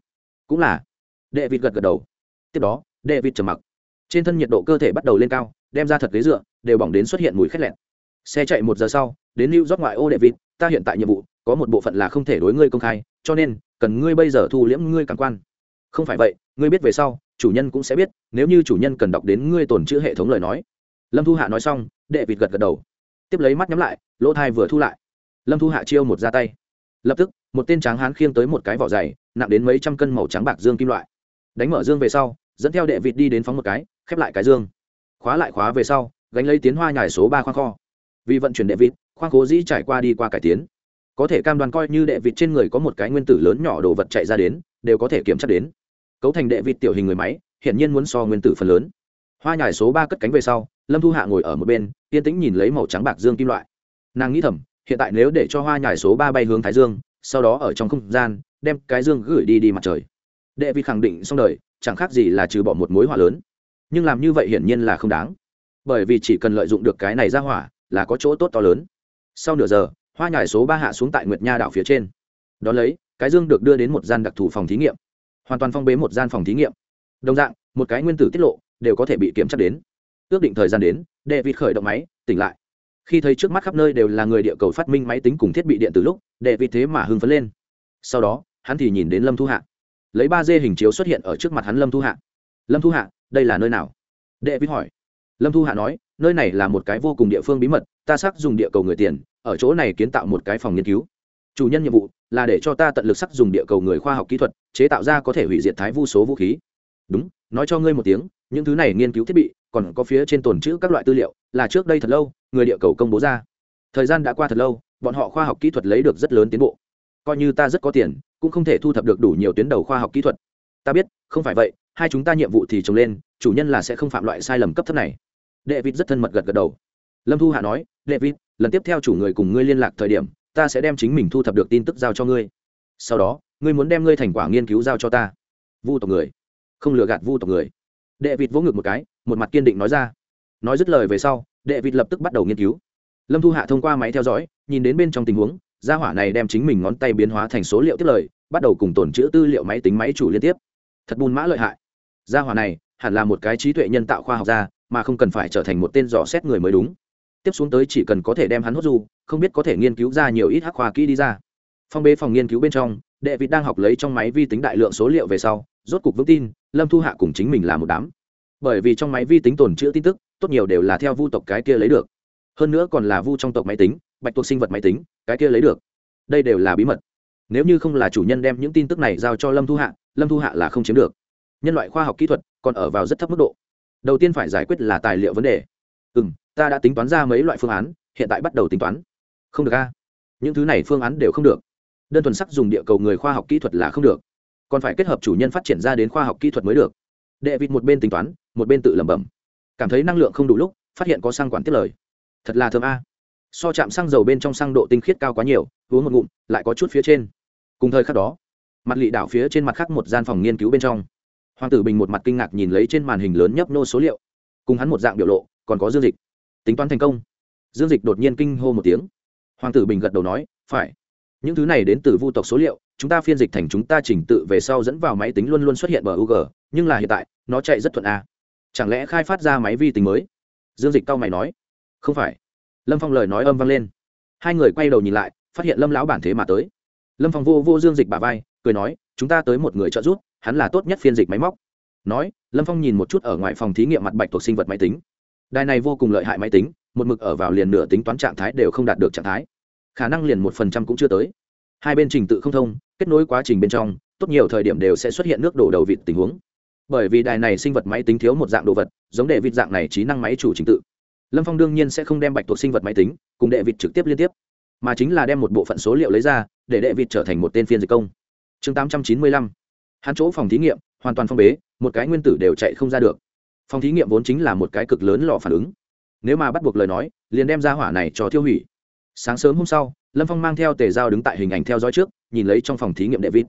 Cũng là. Đệ vịt gật gật đầu. Tiếp đó, đệ vịt trầm mặc. Trên thân nhiệt độ cơ thể bắt đầu lên cao, đem ra thật ghế dựa, đều bỏng đến xuất hiện mùi khét lẹn. Xe chạy một giờ sau, đến new york ngoại ô đệ vịt, ta hiện tại nhiệm vụ, có một bộ phận là không thể đối ngươi công khai, cho nên, cần ngươi bây giờ thu liễm ngươi cảm quan không phải vậy, ngươi biết về sau, chủ nhân cũng sẽ biết, nếu như chủ nhân cần đọc đến ngươi tồn chữ hệ thống lời nói. Lâm thu hạ nói xong, đệ vịt gật gật đầu. Tiếp lấy mắt nhắm lại, lỗ thai vừa thu lại. Lâm thu hạ chiêu một ra tay. Lập tức, một tên tráng hán khiêng tới một cái vỏ dày, nặng đến mấy trăm cân màu trắng bạc dương kim loại. Đánh mở dương về sau, dẫn theo đệ vịt đi đến phóng một cái, khép lại cái dương. Khóa lại khóa về sau, gánh lấy tiến hoa nhài số ba khoang kho. Vì vận chuyển đệ vịt, khoang cố dĩ trải qua đi qua cải tiến. Có thể cam đoan coi như đệ vịt trên người có một cái nguyên tử lớn nhỏ đồ vật chạy ra đến, đều có thể kiểm tra đến cấu thành đệ vịt tiểu hình người máy hiện nhiên muốn so nguyên tử phần lớn. Hoa nhải số ba cất cánh về sau, lâm thu hạ ngồi ở một bên, yên tĩnh nhìn lấy màu trắng bạc dương kim loại. Nàng nghĩ thầm, hiện tại nếu để cho hoa nhải số ba bay hướng thái dương, sau đó ở trong không gian, đem cái dương gửi đi đi mặt trời. Đệ vịt khẳng định xong đời, chẳng khác gì là trừ bỏ một mối hỏa lớn. Nhưng làm như vậy hiển nhiên là không đáng. Bởi vì chỉ cần lợi dụng được cái này ra hỏa, là có chỗ tốt to lớn. Sau nửa giờ, hoa nhải số ba hạ xuống tại nguyệt nha đảo phía trên. Đón lấy, cái dương được đưa đến một gian đặc thù phòng thí nghiệm hoàn toàn phong bế một gian phòng thí nghiệm. Đồng dạng, một cái nguyên tử tiết lộ đều có thể bị kiểm tra đến. Ước định thời gian đến đệ vịt khởi động máy, tỉnh lại. Khi thấy trước mắt khắp nơi đều là người địa cầu phát minh máy tính cùng thiết bị điện từ lúc đệ vịt thế mà hưng phấn lên. Sau đó, hắn thì nhìn đến lâm thu hạ. Lấy ba d hình chiếu xuất hiện ở trước mặt hắn lâm thu hạ. Lâm thu hạ, đây là nơi nào? Đệ vịt hỏi. Lâm thu hạ nói, nơi này là một cái vô cùng địa phương bí mật, ta xác dùng địa cầu người tiền, ở chỗ này kiến tạo một cái phòng nghiên cứu chủ nhân nhiệm vụ là để cho ta tận lực sắc dùng địa cầu người khoa học kỹ thuật, chế tạo ra có thể hủy diệt thái vu số vũ khí. Đúng, nói cho ngươi một tiếng, những thứ này nghiên cứu thiết bị còn có phía trên tồn chữ các loại tư liệu, là trước đây thật lâu người địa cầu công bố ra. Thời gian đã qua thật lâu, bọn họ khoa học kỹ thuật lấy được rất lớn tiến bộ. Coi như ta rất có tiền, cũng không thể thu thập được đủ nhiều tuyến đầu khoa học kỹ thuật. Ta biết, không phải vậy, hai chúng ta nhiệm vụ thì trồng lên, chủ nhân là sẽ không phạm loại sai lầm cấp thấp này. Đệ vịt rất thân mật gật gật đầu. Lâm thu hạ nói đệ vịt lần tiếp theo chủ người cùng ngươi liên lạc thời điểm ta sẽ đem chính mình thu thập được tin tức giao cho ngươi. Sau đó, ngươi muốn đem ngươi thành quả nghiên cứu giao cho ta. Vu tộc người. Không lừa gạt vu tộc người. Đệ vịt vỗ ngực một cái, một mặt kiên định nói ra. Nói dứt lời về sau đệ vịt lập tức bắt đầu nghiên cứu. Lâm thu hạ thông qua máy theo dõi, nhìn đến bên trong tình huống, gia hỏa này đem chính mình ngón tay biến hóa thành số liệu tiếp lời, bắt đầu cùng tồn chữ tư liệu máy tính máy chủ liên tiếp. Thật bùn mã lợi hại. Gia hỏa này, hẳn là một cái trí tuệ nhân tạo khoa học gia, mà không cần phải trở thành một tên dò xét người mới đúng. Tiếp xuống tới chỉ cần có thể đem hắn hốt du không biết có thể nghiên cứu ra nhiều ít hắc khoa kỹ đi ra. Phong bế phòng nghiên cứu bên trong đệ vịt đang học lấy trong máy vi tính đại lượng số liệu về sau, rốt cục vững tin, lâm thu hạ cùng chính mình là một đám. Bởi vì trong máy vi tính tồn chữ tin tức, tốt nhiều đều là theo vu tộc cái kia lấy được. Hơn nữa còn là vu trong tộc máy tính, bạch tuộc sinh vật máy tính, cái kia lấy được. Đây đều là bí mật. Nếu như không là chủ nhân đem những tin tức này giao cho lâm thu hạ, lâm thu hạ là không chiếm được. Nhân loại khoa học kỹ thuật còn ở vào rất thấp mức độ. Đầu tiên phải giải quyết là tài liệu vấn đề. Ừ m ta đã tính toán ra mấy loại phương án, hiện tại bắt đầu tính toán không được a. Những thứ này phương án đều không được. Đơn thuần sắc dùng địa cầu người khoa học kỹ thuật là không được. Còn phải kết hợp chủ nhân phát triển ra đến khoa học kỹ thuật mới được. Đệ vịt một bên tính toán, một bên tự lẩm bẩm. Cảm thấy năng lượng không đủ lúc, phát hiện có xăng quản tiết lời. Thật là thơm a. So chạm xăng dầu bên trong xăng độ tinh khiết cao quá nhiều, uống một ngụm, lại có chút phía trên. Cùng thời khắc đó, mặt lị đảo phía trên mặt khác một gian phòng nghiên cứu bên trong. Hoàng tử bình một mặt kinh ngạc nhìn lấy trên màn hình lớn nhấp nô số liệu. Cùng hắn một dạng biểu lộ, còn có dương dịch. Tính toán thành công. Dương dịch đột nhiên kinh hô một tiếng hoàng tử bình gật đầu nói phải. Những thứ này đến từ vu tộc số liệu chúng ta phiên dịch thành chúng ta chỉnh tự về sau dẫn vào máy tính luôn luôn xuất hiện bờ UG, nhưng là hiện tại nó chạy rất thuận a. Chẳng lẽ khai phát ra máy vi tính mới? Dương dịch cao mày nói không phải. Lâm phong lời nói âm vang lên. Hai người quay đầu nhìn lại phát hiện lâm lão bản thế mà tới. Lâm phong vô vô dương dịch bà vai cười nói chúng ta tới một người trợ giúp hắn là tốt nhất phiên dịch máy móc. Nói lâm phong nhìn một chút ở ngoài phòng thí nghiệm mặt bạch thuộc sinh vật máy tính. Đài này vô cùng lợi hại máy tính một mực ở vào liền nửa tính toán trạng thái đều không đạt được trạng thái khả năng liền một phần trăm cũng chưa tới. Hai bên trình tự không thông, kết nối quá trình bên trong, tốt nhiều thời điểm đều sẽ xuất hiện nước đổ đầu vịt tình huống. Bởi vì đài này sinh vật máy tính thiếu một dạng đồ vật, giống đệ vịt dạng này trí năng máy chủ trình tự. Lâm phong đương nhiên sẽ không đem bạch tuộc sinh vật máy tính cùng đệ vịt trực tiếp liên tiếp, mà chính là đem một bộ phận số liệu lấy ra, để đệ vịt trở thành một tên phiên dịch công. Chương tám trăm chín mươi lăm. Hắn chỗ phòng thí nghiệm, hoàn toàn phong bế, một cái nguyên tử đều chạy không ra được. Phòng thí nghiệm vốn chính là một cái cực lớn lò phản ứng. Nếu mà bắt buộc lời nói, liền đem ra hỏa này cho tiêu hủy sáng sớm hôm sau, lâm phong mang theo tề dao đứng tại hình ảnh theo dõi trước, nhìn lấy trong phòng thí nghiệm đệ vịt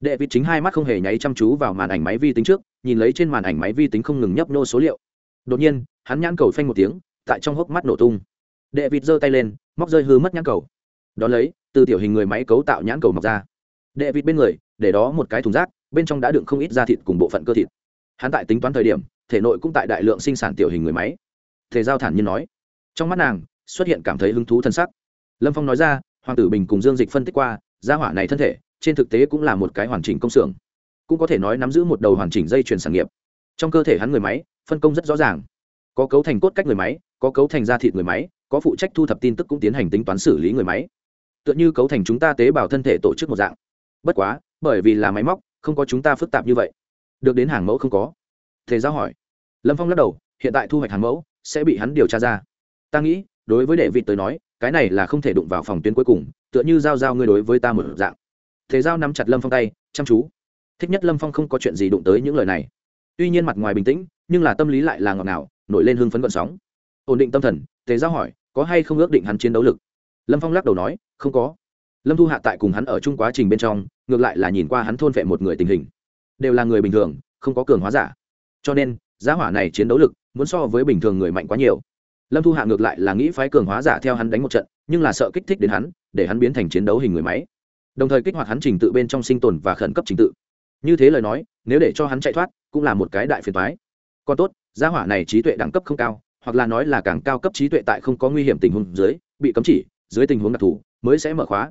đệ vịt chính hai mắt không hề nháy chăm chú vào màn ảnh máy vi tính trước, nhìn lấy trên màn ảnh máy vi tính không ngừng nhấp nô số liệu. Đột nhiên, hắn nhãn cầu phanh một tiếng, tại trong hốc mắt nổ tung. Đệ vịt giơ tay lên, móc rơi hư mất nhãn cầu. Đón lấy, từ tiểu hình người máy cấu tạo nhãn cầu mọc ra. Đệ vịt bên người, để đó một cái thùng rác, bên trong đã đựng không ít da thịt cùng bộ phận cơ thịt. Hắn tại tính toán thời điểm, thể nội cũng tại đại lượng sinh sản tiểu hình người máy. Thể giao thản nhiên nói. Trong mắt nàng, xuất hiện cảm thấy hứng thú thân sắc lâm phong nói ra, hoàng tử bình cùng dương dịch phân tích qua, gia hỏa này thân thể, trên thực tế cũng là một cái hoàn chỉnh công xưởng. Cũng có thể nói nắm giữ một đầu hoàn chỉnh dây chuyền sản nghiệp. Trong cơ thể hắn người máy, phân công rất rõ ràng. Có cấu thành cốt cách người máy, có cấu thành da thịt người máy, có phụ trách thu thập tin tức cũng tiến hành tính toán xử lý người máy. Tựa như cấu thành chúng ta tế bào thân thể tổ chức một dạng. Bất quá, bởi vì là máy móc, không có chúng ta phức tạp như vậy. Được đến hàng mẫu không có. Thế giáo hỏi. Lâm phong lắc đầu, hiện tại thu hoạch hàng mẫu sẽ bị hắn điều tra ra. Ta nghĩ, đối với đệ vị tới nói cái này là không thể đụng vào phòng tuyến cuối cùng, tựa như giao giao ngươi đối với ta một dạng. Thế giao nắm chặt lâm phong tay, chăm chú. Thích nhất lâm phong không có chuyện gì đụng tới những lời này. Tuy nhiên mặt ngoài bình tĩnh, nhưng là tâm lý lại là ngọt ngào, nổi lên hưng phấn gọn sóng. Ổn định tâm thần, thế giao hỏi, có hay không ước định hắn chiến đấu lực? Lâm phong lắc đầu nói, không có. Lâm thu hạ tại cùng hắn ở chung quá trình bên trong, ngược lại là nhìn qua hắn thôn vệ một người tình hình. Đều là người bình thường, không có cường hóa giả. Cho nên, giá hỏa này chiến đấu lực, muốn so với bình thường người mạnh quá nhiều lâm thu hạ ngược lại là nghĩ phái cường hóa giả theo hắn đánh một trận, nhưng là sợ kích thích đến hắn, để hắn biến thành chiến đấu hình người máy. Đồng thời kích hoạt hắn trình tự bên trong sinh tồn và khẩn cấp trình tự. Như thế lời nói, nếu để cho hắn chạy thoát, cũng là một cái đại phiền toái. Còn tốt, gia hỏa này trí tuệ đẳng cấp không cao, hoặc là nói là càng cao cấp trí tuệ tại không có nguy hiểm tình huống dưới, bị cấm chỉ, dưới tình huống đặc thù, mới sẽ mở khóa.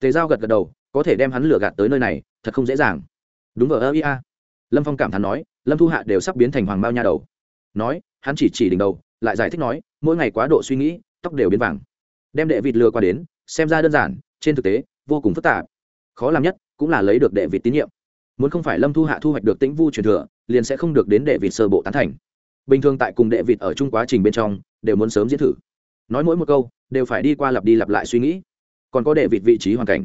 Tề giao gật gật đầu, có thể đem hắn lừa gạt tới nơi này, thật không dễ dàng. Đúng vào ơ ia lâm phong cảm thán nói, lâm thu hạ đều sắp biến thành hoàng bao nha đầu. Nói, hắn chỉ chỉ đỉnh đầu lại giải thích nói, mỗi ngày quá độ suy nghĩ, tóc đều biến vàng. Đem đệ vịt lừa qua đến, xem ra đơn giản, trên thực tế, vô cùng phức tạp. Khó làm nhất, cũng là lấy được đệ vịt tín nhiệm. Muốn không phải lâm thu hạ thu hoạch được tĩnh vu truyền thừa, liền sẽ không được đến đệ vịt sơ bộ tán thành. Bình thường tại cùng đệ vịt ở chung quá trình bên trong, đều muốn sớm diễn thử. Nói mỗi một câu, đều phải đi qua lặp đi lặp lại suy nghĩ. Còn có đệ vịt vị trí hoàn cảnh.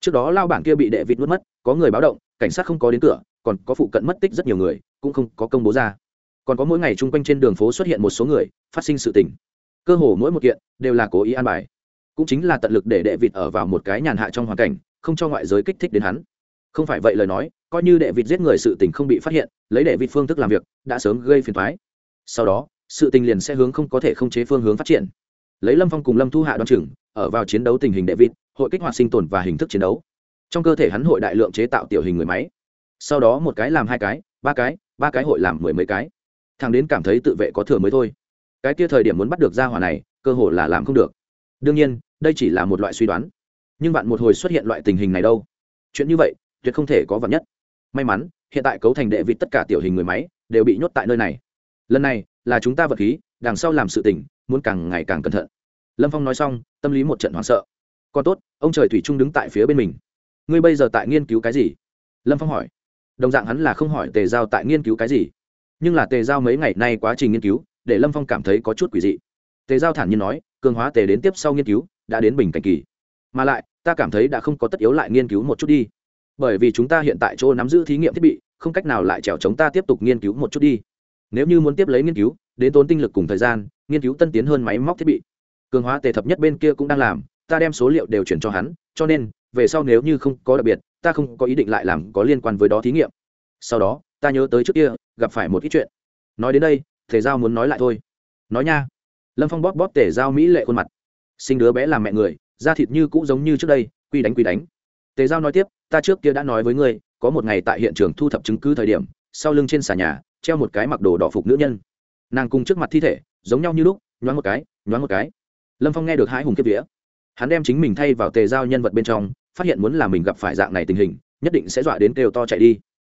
Trước đó lao bảng kia bị đệ vịt mất mất, có người báo động, cảnh sát không có đến cửa, còn có phụ cận mất tích rất nhiều người, cũng không có công bố ra còn có mỗi ngày chung quanh trên đường phố xuất hiện một số người, phát sinh sự tình. Cơ hồ mỗi một kiện đều là cố ý an bài. Cũng chính là tận lực để đệ vịt ở vào một cái nhàn hạ trong hoàn cảnh, không cho ngoại giới kích thích đến hắn. Không phải vậy lời nói, coi như đệ vịt giết người sự tình không bị phát hiện, lấy đệ vịt phương thức làm việc, đã sớm gây phiền thoái sau đó, sự tình liền sẽ hướng không có thể không chế phương hướng phát triển. Lấy lâm phong cùng lâm thu hạ đ o á n chừng, ở vào chiến đấu tình hình đệ vịt, hội kích hoạt sinh tồn và hình thức chiến đấu. Trong cơ thể hắn hội đại lượng chế tạo tiểu hình người máy. Sau đó một cái làm hai cái, ba cái ba cái hội làm mười mấy cái thằng đến cảm thấy tự vệ có thừa mới thôi. Cái kia thời điểm muốn bắt được ra hỏa này, cơ hội là làm không được. Đương nhiên, đây chỉ là một loại suy đoán. Nhưng bạn một hồi xuất hiện loại tình hình này đâu? Chuyện như vậy, tuyệt không thể có vật nhất. May mắn, hiện tại cấu thành đệ vị tất cả tiểu hình người máy, đều bị nhốt tại nơi này. Lần này, là chúng ta vật khí, đằng sau làm sự tình, muốn càng ngày càng cẩn thận. Lâm phong nói xong, tâm lý một trận hoảng sợ. Còn tốt, ông trời thủy trung đứng tại phía bên mình. Ngươi bây giờ tại nghiên cứu cái gì? Lâm phong hỏi. Đồng dạng hắn là không hỏi tề giao tại nghiên cứu cái gì nhưng là tề giao mấy ngày nay quá trình nghiên cứu, để lâm phong cảm thấy có chút quỷ dị. Tề giao thản nhiên nói, cường hóa tề đến tiếp sau nghiên cứu, đã đến bình cảnh kỳ. Mà lại, ta cảm thấy đã không có tất yếu lại nghiên cứu một chút đi. Bởi vì chúng ta hiện tại chỗ nắm giữ thí nghiệm thiết bị, không cách nào lại trèo chống ta tiếp tục nghiên cứu một chút đi. Nếu như muốn tiếp lấy nghiên cứu, đến tốn tinh lực cùng thời gian, nghiên cứu tân tiến hơn máy móc thiết bị. Cường hóa tề thập nhất bên kia cũng đang làm, ta đem số liệu đều chuyển cho hắn, cho nên, về sau nếu như không có đặc biệt, ta không có ý định lại làm có liên quan với đó thí nghiệm. Sau đó, ta nhớ tới trước kia gặp phải một ít chuyện. Nói đến đây thể giao muốn nói lại thôi. Nói nha. Lâm phong bóp bóp tể giao mỹ lệ khuôn mặt. Sinh đứa bé làm mẹ người, da thịt như cũ giống như trước đây, quy đánh quy đánh. Tề giao nói tiếp, ta trước kia đã nói với ngươi, có một ngày tại hiện trường thu thập chứng cứ thời điểm, sau lưng trên xà nhà, treo một cái mặc đồ đỏ phục nữ nhân. Nàng cùng trước mặt thi thể, giống nhau như lúc, nhoáng một cái, nhoáng một cái. Lâm phong nghe được hai hùng kiếp vía. Hắn đem chính mình thay vào tề giao nhân vật bên trong, phát hiện muốn là mình gặp phải dạng này tình hình, nhất định sẽ dọa đến kêu to chạy đi.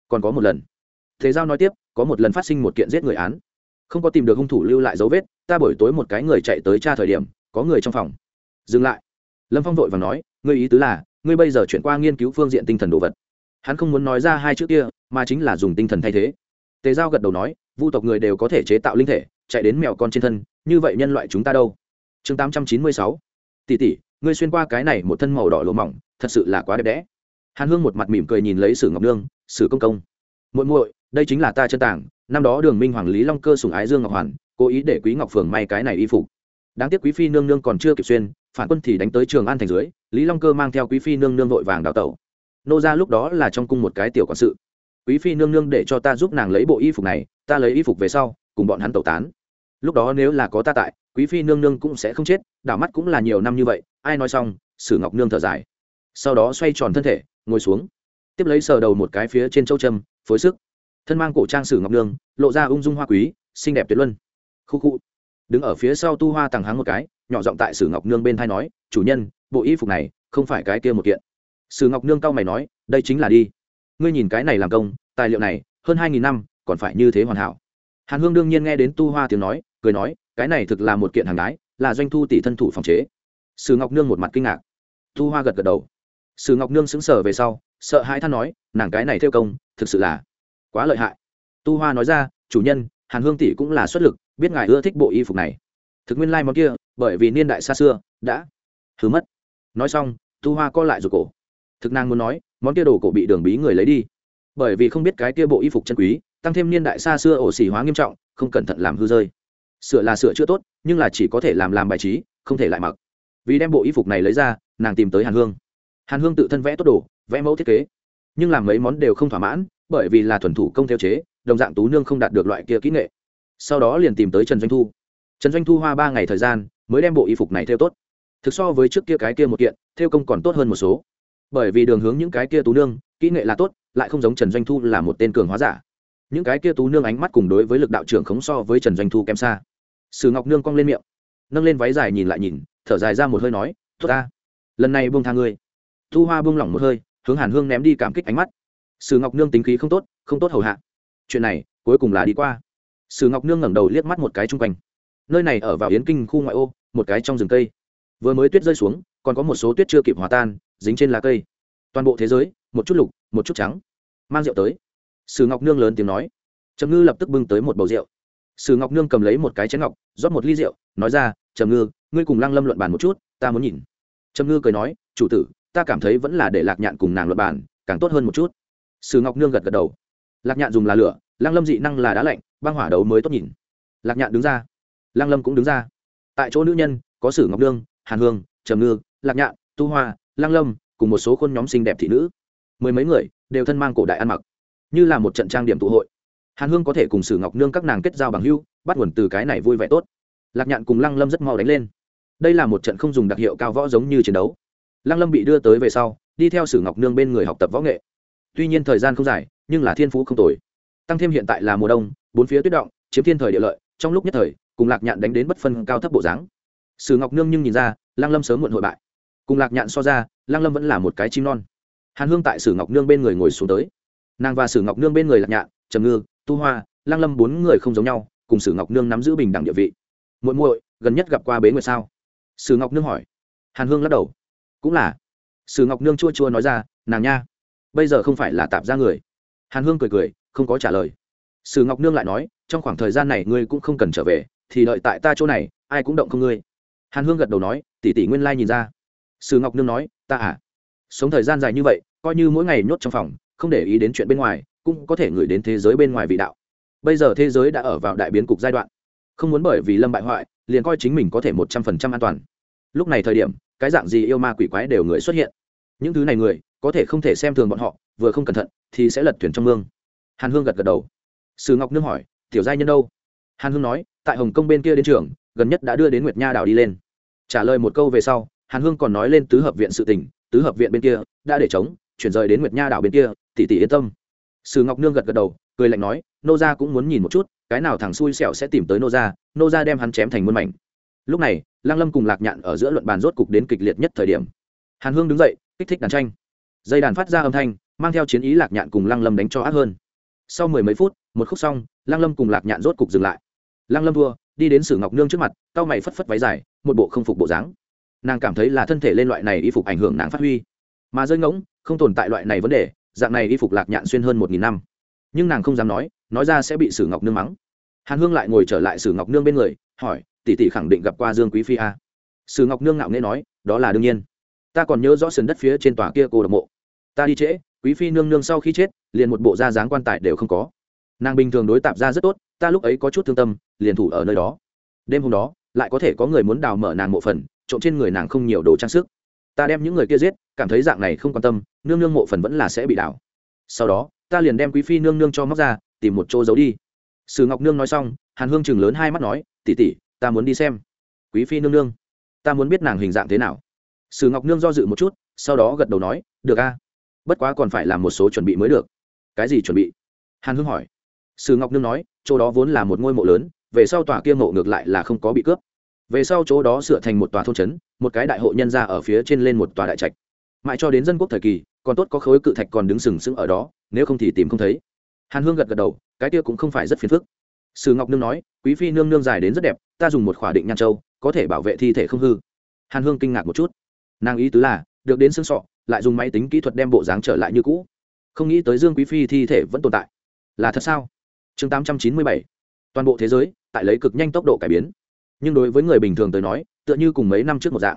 Còn có một lần. Tề giao nói tiếp có một lần phát sinh một kiện giết người án. Không có tìm được hung thủ lưu lại dấu vết, ta buổi tối một cái người chạy tới tra thời điểm, có người trong phòng. Dừng lại. Lâm phong vội và nói, ngươi ý tứ là, ngươi bây giờ chuyển qua nghiên cứu phương diện tinh thần đồ vật. Hắn không muốn nói ra hai chữ kia, mà chính là dùng tinh thần thay thế. Tề giao gật đầu nói, vu tộc người đều có thể chế tạo linh thể, chạy đến mèo con trên thân, như vậy nhân loại chúng ta đâu? Chương tám trăm chín mươi sáu. Tỷ tỷ, ngươi xuyên qua cái này một thân màu đỏ lỗ mỏng, thật sự là quá đẹp đẽ. Hàn hương một mặt mỉm cười nhìn lấy sử ngọc nương, sử công công. Muội muội đây chính là ta chân tảng, năm đó đường minh hoàng lý long cơ sùng ái dương ngọc hoàn, cố ý để quý ngọc phường may cái này y phục. Đáng tiếc quý phi nương nương còn chưa kịp xuyên, phản quân thì đánh tới trường an thành dưới, lý long cơ mang theo quý phi nương nương vội vàng đào tẩu. Nô ra lúc đó là trong cung một cái tiểu quản sự. Quý phi nương nương để cho ta giúp nàng lấy bộ y phục này, ta lấy y phục về sau, cùng bọn hắn tẩu tán. Lúc đó nếu là có ta tại, quý phi nương nương cũng sẽ không chết, đảo mắt cũng là nhiều năm như vậy, ai nói xong, sử ngọc nương thở dài. Sau đó xoay tròn thân thể, ngồi xuống. Tiếp lấy sờ đầu một cái phía trên châu trâm phối sức thân mang cổ trang sử ngọc nương, lộ ra ung dung hoa quý, xinh đẹp tuyệt luân. Khu khu. Đứng ở phía sau tu hoa tàng háng một cái, nhỏ giọng tại sử ngọc nương bên thai nói, chủ nhân, bộ y phục này không phải cái kia một kiện. Sử ngọc nương cau mày nói, đây chính là đi. Ngươi nhìn cái này làm công, tài liệu này, hơn hai nghìn năm, còn phải như thế hoàn hảo. Hàn hương đương nhiên nghe đến tu hoa tiếng nói, cười nói, cái này thực là một kiện hàng đái, là doanh thu tỷ thân thủ phòng chế. Sử ngọc nương một mặt kinh ngạc. Tu hoa gật gật đầu. Sử ngọc nương sững sờ về sau, sợ hãi than nói, nàng cái này theo công, thực sự là quá lợi hại. Tu hoa nói ra, chủ nhân, hàn hương tỷ cũng là xuất lực, biết ngài ưa thích bộ y phục này. Thực nguyên lai、like、món kia, bởi vì niên đại xa xưa, đã thứ mất. Nói xong, tu hoa co lại rồi cổ. Thực nàng muốn nói, món kia đồ cổ bị đường bí người lấy đi. Bởi vì không biết cái kia bộ y phục chân quý, tăng thêm niên đại xa xưa ổ xỉ hóa nghiêm trọng, không cẩn thận làm hư rơi. Sửa là sửa chưa tốt, nhưng là chỉ có thể làm làm bài trí, không thể lại mặc. Vì đem bộ y phục này lấy ra, nàng tìm tới hàn hương. Hàn hương tự thân vẽ tốt đồ, vẽ mẫu thiết kế. Nhưng làm mấy món đều không thỏa mãn bởi vì là thuần thủ công theo chế, đồng dạng tú nương không đạt được loại kia kỹ nghệ. Sau đó liền tìm tới trần doanh thu. Trần doanh thu hoa ba ngày thời gian, mới đem bộ y phục này theo tốt. Thực so với trước kia cái kia một kiện, theo công còn tốt hơn một số. Bởi vì đường hướng những cái kia tú nương, kỹ nghệ là tốt, lại không giống trần doanh thu là một tên cường hóa giả. Những cái kia tú nương ánh mắt cùng đối với lực đạo trưởng khống so với trần doanh thu kém xa. Sử ngọc nương cong lên miệng, nâng lên váy dài nhìn lại nhìn, thở dài ra một hơi nói, tốt ta, lần này buông tha ngươi. Thu hoa buông lỏng một hơi, hướng hàn hương ném đi cảm kích ánh mắt sử ngọc nương tính khí không tốt không tốt hầu hạ. Chuyện này, cuối cùng là đi qua. Sử ngọc nương ngẩng đầu liếc mắt một cái chung quanh. Nơi này ở vào yến kinh khu ngoại ô, một cái trong rừng cây. Vừa mới tuyết rơi xuống, còn có một số tuyết chưa kịp hòa tan, dính trên lá cây. Toàn bộ thế giới, một chút lục, một chút trắng. Mang rượu tới. Sử ngọc nương lớn tiếng nói. Trầm ngư lập tức bưng tới một bầu rượu. Sử ngọc nương cầm lấy một cái chén ngọc, rót một ly rượu, nói ra, trầm ngư, ngươi cùng lăng lâm luận bàn một chút, ta muốn nhìn. Trầm ngư cười nói, chủ tử, ta cảm thấy vẫn là để lạc nhạn cùng nàng luận bàn, càng tốt hơn một chút sử ngọc nương gật gật đầu. Lạc nhạn dùng là lửa, lăng lâm dị năng là đá lạnh, băng hỏa đấu mới tốt nhìn. Lạc nhạn đứng ra. Lăng lâm cũng đứng ra. Tại chỗ nữ nhân, có sử ngọc nương, hàn hương, trầm ngư, lạc nhạn, tu hoa, lăng lâm, cùng một số khuôn nhóm xinh đẹp thị nữ. Mười mấy người đều thân mang cổ đại ăn mặc, như là một trận trang điểm tụ hội. Hàn hương có thể cùng sử ngọc nương các nàng kết giao bằng hưu bắt nguồn từ cái này vui vẻ tốt. Lạc nhạn cùng lăng lâm rất mau đánh lên. Đây là một trận không dùng đặc hiệu cao võ giống như chiến đấu. Lăng lâm bị đưa tới về sau, đi theo sử ngọc nương bên người học tập võ nghệ tuy nhiên thời gian không dài, nhưng là thiên phú không tồi. Tăng thêm hiện tại là mùa đông, bốn phía tuyết động, chiếm thiên thời địa lợi, trong lúc nhất thời, cùng lạc nhạn đánh đến bất phân cao thấp bộ dáng. Sử ngọc nương nhưng nhìn ra lang lâm sớm muộn hội bại. Cùng lạc nhạn so ra lang lâm vẫn là một cái chim non. Hàn hương tại sử ngọc nương bên người ngồi xuống tới. Nàng và sử ngọc nương bên người lạc nhạn, trầm ngư, tu hoa lang lâm bốn người không giống nhau, cùng sử ngọc nương nắm giữ bình đẳng địa vị. Muội muội, gần nhất gặp qua bế nguyệt sao? Sử ngọc nương hỏi. Hàn hương lắc đầu. Cũng là. Sử ngọc nương chua chua nói ra, nàng nha bây giờ không phải là tạp ra người. Hàn hương cười cười, không có trả lời. Sử ngọc nương lại nói, trong khoảng thời gian này ngươi cũng không cần trở về, thì đợi tại ta chỗ này, ai cũng động không ngươi. Hàn hương gật đầu nói, tỷ tỷ nguyên lai nhìn ra. Sử ngọc nương nói, ta à? Sống thời gian dài như vậy, coi như mỗi ngày nhốt trong phòng, không để ý đến chuyện bên ngoài, cũng có thể gửi đến thế giới bên ngoài vị đạo. Bây giờ thế giới đã ở vào đại biến cục giai đoạn. Không muốn bởi vì lâm bại hoại, liền coi chính mình có thể một trăm phần trăm an toàn. Lúc này thời điểm, cái dạng gì yêu ma quỷ quái đều người xuất hiện. Những thứ này người có thể không thể xem thường bọn họ, vừa không cẩn thận thì sẽ lật thuyền trong mương. Hàn hương gật gật đầu. Sử ngọc nương hỏi, tiểu giai nhân đâu? Hàn hương nói, tại hồng kông bên kia đến trường, gần nhất đã đưa đến nguyệt nha đảo đi lên. Trả lời một câu về sau, hàn hương còn nói lên tứ hợp viện sự tình, tứ hợp viện bên kia, đã để chống chuyển rời đến nguyệt nha đảo bên kia, tỷ tỷ yên tâm. Sử ngọc nương gật gật đầu, cười lạnh nói, nô gia cũng muốn nhìn một chút, cái nào thằng xui xẻo sẽ tìm tới nô gia nô gia đem hắn chém thành muôn mảnh. Lúc này lang lâm cùng lạc nhạn ở giữa luận bàn rốt cục đến kịch liệt nhất thời điểm. Hàn hương đứng dậy, kích thích đàn tranh dây đàn phát ra âm thanh, mang theo chiến ý lạc nhạn cùng lang lâm đánh cho ác hơn. Sau mười mấy phút, một khúc xong lang lâm cùng lạc nhạn rốt cục dừng lại. Lang lâm thua, đi đến sử ngọc nương trước mặt, cao mày phất phất váy dài, một bộ không phục bộ dáng. Nàng cảm thấy là thân thể lên loại này y phục ảnh hưởng nàng phát huy. Mà rơi ngỗng, không tồn tại loại này vấn đề, dạng này y phục lạc nhạn xuyên hơn một nghìn năm. Nhưng nàng không dám nói nói ra sẽ bị sử ngọc nương mắng. Hàn hương lại ngồi trở lại sử ngọc nương bên người, hỏi, tỷ tỷ khẳng định gặp qua dương quý phi a sử ngọc nương ngạo nghễ nói, đó là đương nhiên ta còn nhớ rõ sườn đất phía trên tòa kia cô độc mộ. Ta đi trễ, quý phi nương nương sau khi chết, liền một bộ da dáng quan tài đều không có. Nàng bình thường đối tạp ra rất tốt, ta lúc ấy có chút thương tâm, liền thủ ở nơi đó. Đêm hôm đó, lại có thể có người muốn đào mở nàng mộ phần, trộm trên người nàng không nhiều đồ trang sức. Ta đem những người kia giết, cảm thấy dạng này không quan tâm, nương nương mộ phần vẫn là sẽ bị đào. Sau đó, ta liền đem quý phi nương nương cho móc ra, tìm một chỗ giấu đi. Sử ngọc nương nói xong, hàn hương chừng lớn hai mắt nói tỉ tỉ ta muốn đi xem. Quý phi nương nương, ta muốn biết nàng hình dạng thế nào? Sử ngọc nương do dự một chút, sau đó gật đầu nói, được a, bất quá còn phải làm một số chuẩn bị mới được. Cái gì chuẩn bị? Hàn hương hỏi. Sử ngọc nương nói, chỗ đó vốn là một ngôi mộ lớn, về sau tòa kia mộ ngược lại là không có bị cướp. Về sau chỗ đó sửa thành một tòa thôn trấn, một cái đại hội nhân ra ở phía trên lên một tòa đại trạch. Mãi cho đến dân quốc thời kỳ, còn tốt có khối cự thạch còn đứng sừng sững ở đó, nếu không thì tìm không thấy. Hàn hương gật gật đầu, cái kia cũng không phải rất phiền phức. Sử ngọc nương nói, quý phi nương nương dài đến rất đẹp, ta dùng một khỏa định nhan châu, có thể bảo vệ thi thể không hư. Hàn hương kinh ngạc một chút nàng ý tứ là, được đến xương sọ, lại dùng máy tính kỹ thuật đem bộ dáng trở lại như cũ. Không nghĩ tới dương quý phi thi thể vẫn tồn tại. Là thật sao? Chương tám trăm chín mươi bảy. Toàn bộ thế giới, tại lấy cực nhanh tốc độ cải biến. Nhưng đối với người bình thường tới nói, tựa như cùng mấy năm trước một dạng.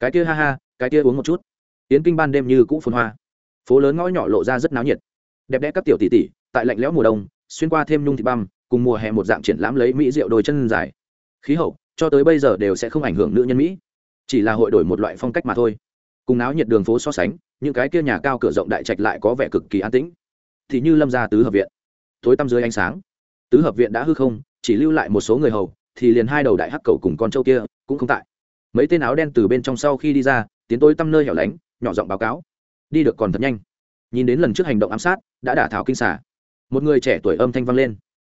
Cái kia ha ha, cái kia uống một chút. Yến kinh ban đêm như cũ phun hoa. Phố lớn ngõ nhỏ lộ ra rất náo nhiệt. Đẹp đẽ các tiểu tỷ tỷ, tại lạnh lẽo mùa đông, xuyên qua thêm nhung thịt băm, cùng mùa hè một dạng triển lãm lấy mỹ rượu đôi chân dài. Khí hậu, cho tới bây giờ đều sẽ không ảnh hưởng nữ nhân mỹ chỉ là hội đổi một loại phong cách mà thôi. Cùng náo nhiệt đường phố so sánh, những cái kia nhà cao cửa rộng đại trạch lại có vẻ cực kỳ an tĩnh. Thì như lâm gia tứ hợp viện. Tối tăm dưới ánh sáng, tứ hợp viện đã hư không, chỉ lưu lại một số người hầu, thì liền hai đầu đại hắc cầu cùng con trâu kia cũng không tại. Mấy tên áo đen từ bên trong sau khi đi ra, tiến tối tăm nơi hẻo lánh, nhỏ giọng báo cáo. Đi được còn thật nhanh. Nhìn đến lần trước hành động ám sát, đã đả thảo kinh xả một người trẻ tuổi âm thanh vang lên.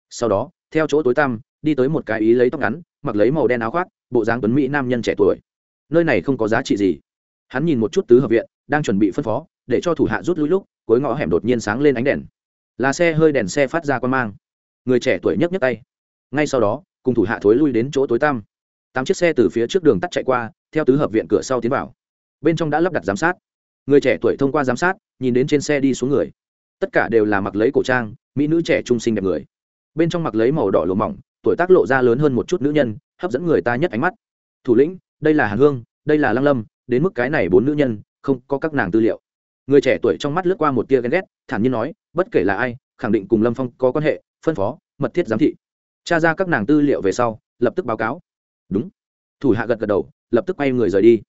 Sau đó, theo chỗ tối tăm, đi tới một cái ý lấy tóc ngắn, mặc lấy màu đen áo khoác, bộ dáng tuấn mỹ nam nhân trẻ tuổi nơi này không có giá trị gì. Hắn nhìn một chút tứ hợp viện, đang chuẩn bị phân phó, để cho thủ hạ rút lui lúc, cuối ngõ hẻm đột nhiên sáng lên ánh đèn. Là xe hơi đèn xe phát ra quan mang. Người trẻ tuổi nhấc nhấc tay. Ngay sau đó, cùng thủ hạ thối lui đến chỗ tối tăm. Tám chiếc xe từ phía trước đường tắt chạy qua, theo tứ hợp viện cửa sau tiến vào. Bên trong đã lắp đặt giám sát. Người trẻ tuổi thông qua giám sát, nhìn đến trên xe đi xuống người. Tất cả đều là mặc lấy cổ trang, mỹ nữ trẻ trung sinh đẹp người. Bên trong mặc lấy màu đỏ lồ mỏng, tuổi tác lộ ra lớn hơn một chút nữ nhân, hấp dẫn người ta nhất ánh mắt. Thủ lĩnh đây là hàn hương, đây là lăng lâm, đến mức cái này bốn nữ nhân, không có các nàng tư liệu. Người trẻ tuổi trong mắt lướt qua một tia ghen ghét, thản nhiên nói, bất kể là ai, khẳng định cùng lâm phong có quan hệ, phân phó, mật thiết giám thị. Tra ra các nàng tư liệu về sau, lập tức báo cáo. Đúng. Thủ hạ gật gật đầu, lập tức quay người rời đi.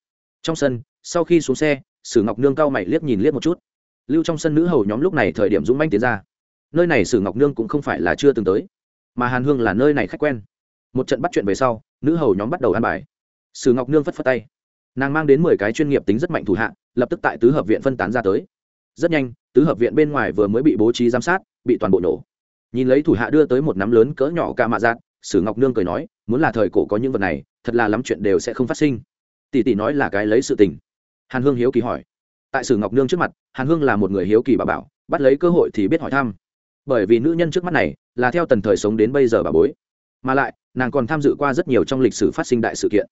Trong sân, sau khi xuống xe, sử ngọc nương cao mày liếc nhìn liếc một chút. Lưu trong sân nữ hầu nhóm lúc này thời điểm dũng manh tiến ra. Nơi này sử ngọc nương cũng không phải là chưa từng tới, mà hàn hương là nơi này khách quen. Một trận bắt chuyện về sau, nữ hầu nhóm bắt đầu ăn bài sử ngọc nương phất phất tay. Nàng mang đến mười cái chuyên nghiệp tính rất mạnh thủ hạ lập tức tại tứ hợp viện phân tán ra tới. Rất nhanh tứ hợp viện bên ngoài vừa mới bị bố trí giám sát bị toàn bộ nổ. Nhìn lấy thủ hạ đưa tới một nắm lớn cỡ nhỏ ca mạ dạn, sử ngọc nương cười nói muốn là thời cổ có những vật này thật là lắm chuyện đều sẽ không phát sinh. Tỷ tỷ nói là cái lấy sự tình. Hàn hương hiếu kỳ hỏi. Tại sử ngọc nương trước mặt hàn hương là một người hiếu kỳ bà bảo bắt lấy cơ hội thì biết hỏi thăm. Bởi vì nữ nhân trước mắt này là theo tần thời sống đến bây giờ bà bối. Mà lại nàng còn tham dự qua rất nhiều trong lịch sử phát sinh đại sự kiện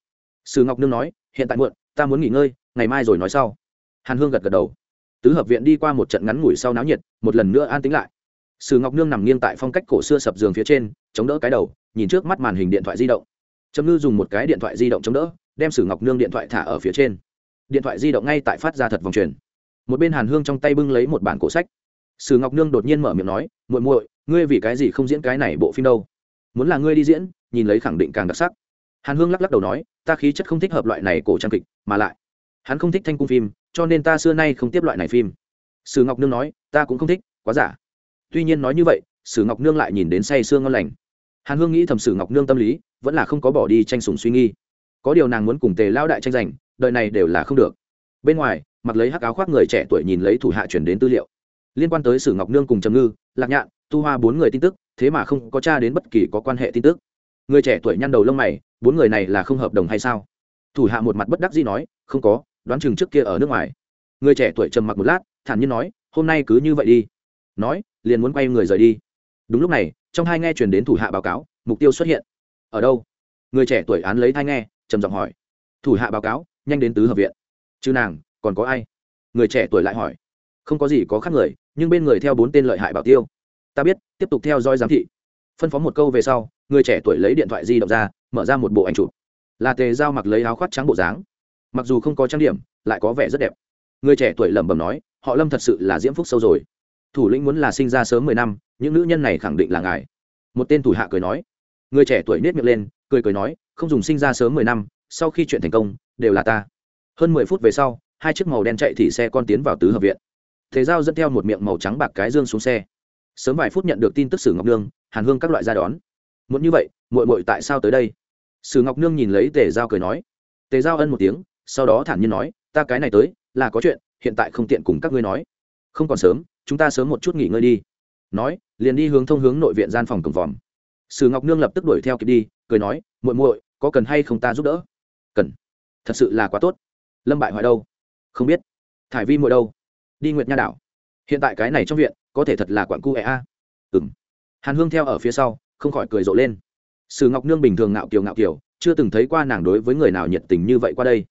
sử ngọc nương nói, hiện tại muộn, ta muốn nghỉ ngơi, ngày mai rồi nói sau. Hàn hương gật gật đầu. Tứ hợp viện đi qua một trận ngắn ngủi sau náo nhiệt, một lần nữa an tính lại. Sử ngọc nương nằm nghiêng tại phong cách cổ xưa sập giường phía trên, chống đỡ cái đầu, nhìn trước mắt màn hình điện thoại di động. Trâm ngư dùng một cái điện thoại di động chống đỡ, đem sử ngọc nương điện thoại thả ở phía trên. Điện thoại di động ngay tại phát ra thật vòng truyền. Một bên hàn hương trong tay bưng lấy một bản cổ sách. Sử ngọc nương đột nhiên mở miệng nói, muội muội, ngươi vì cái gì không diễn cái này bộ phim đâu? Muốn là ngươi đi diễn, nhìn lấy khẳng định càng đặc sắc hàn hương lắc lắc đầu nói, ta khí chất không thích hợp loại này cổ trang kịch, mà lại, hắn không thích thanh cung phim, cho nên ta xưa nay không tiếp loại này phim. Sử ngọc nương nói, ta cũng không thích, quá giả. Tuy nhiên nói như vậy, sử ngọc nương lại nhìn đến say sương ngon lành. Hàn hương nghĩ thầm sử ngọc nương tâm lý, vẫn là không có bỏ đi tranh sùng suy nghi. Có điều nàng muốn cùng tề lao đại tranh giành, đời này đều là không được. Bên ngoài, mặc lấy hắc áo khoác người trẻ tuổi nhìn lấy thủ hạ chuyển đến tư liệu. Liên quan tới sử ngọc nương cùng trầm ngư, lạc nhạn, tu hoa bốn người tin tức, thế mà không có t r a đến bất kỳ có quan hệ tin tức. Người trẻ tuổi nhăn đầu lông mày bốn người này là không hợp đồng hay sao? Thủ hạ một mặt bất đắc dĩ nói, không có, đoán chừng trước kia ở nước ngoài. Người trẻ tuổi trầm mặc một lát, thản nhiên nói, hôm nay cứ như vậy đi. Nói, liền muốn quay người rời đi. Đúng lúc này, trong hai nghe truyền đến thủ hạ báo cáo, mục tiêu xuất hiện. Ở đâu? Người trẻ tuổi án lấy thai nghe, trầm giọng hỏi. Thủ hạ báo cáo, nhanh đến tứ hợp viện. Chứ nàng, còn có ai? Người trẻ tuổi lại hỏi. Không có gì có khác người, nhưng bên người theo bốn tên lợi hại bảo tiêu. Ta biết, tiếp tục theo dõi giám thị phân phó một câu về sau, người trẻ tuổi lấy điện thoại di động ra, mở ra một bộ ảnh chụp. Là tề giao mặc lấy áo khoác trắng bộ dáng. Mặc dù không có trang điểm, lại có vẻ rất đẹp. Người trẻ tuổi lẩm bẩm nói, họ lâm thật sự là diễm phúc sâu rồi. Thủ lĩnh muốn là sinh ra sớm mười năm, những nữ nhân này khẳng định là ngài. Một tên thủ hạ cười nói. Người trẻ tuổi nết miệng lên, cười cười nói, không dùng sinh ra sớm mười năm, sau khi chuyện thành công, đều là ta. Hơn mười phút về sau, hai chiếc màu đen chạy thì xe con tiến vào tứ hợp viện. Thế giao dẫn theo một miệng màu trắng bạc cái dương xuống xe. Sớm vài phút nhận được tin tức sử ngọc nương hàn hương các loại ra đón. Muốn như vậy, muội muội tại sao tới đây? Sử ngọc nương nhìn lấy tề giao cười nói. Tề giao ân một tiếng, sau đó thản nhiên nói, ta cái này tới, là có chuyện, hiện tại không tiện cùng các ngươi nói. Không còn sớm, chúng ta sớm một chút nghỉ ngơi đi. Nói, liền đi hướng thông hướng nội viện gian phòng cổng vòm. Sử ngọc nương lập tức đuổi theo kịp đi, cười nói, muội muội, có cần hay không ta giúp đỡ? Cần. Thật sự là quá tốt. Lâm bại hoại đâu? Không biết. Thải vi muội đâu? Đi nguyệt nha đảo. Hiện tại cái này trong viện, có thể thật là quặn cu ẹ a. Ừng hàn hương theo ở phía sau, không khỏi cười rộ lên. Sử ngọc nương bình thường ngạo kiều ngạo kiều, chưa từng thấy qua nàng đối với người nào nhiệt tình như vậy qua đây.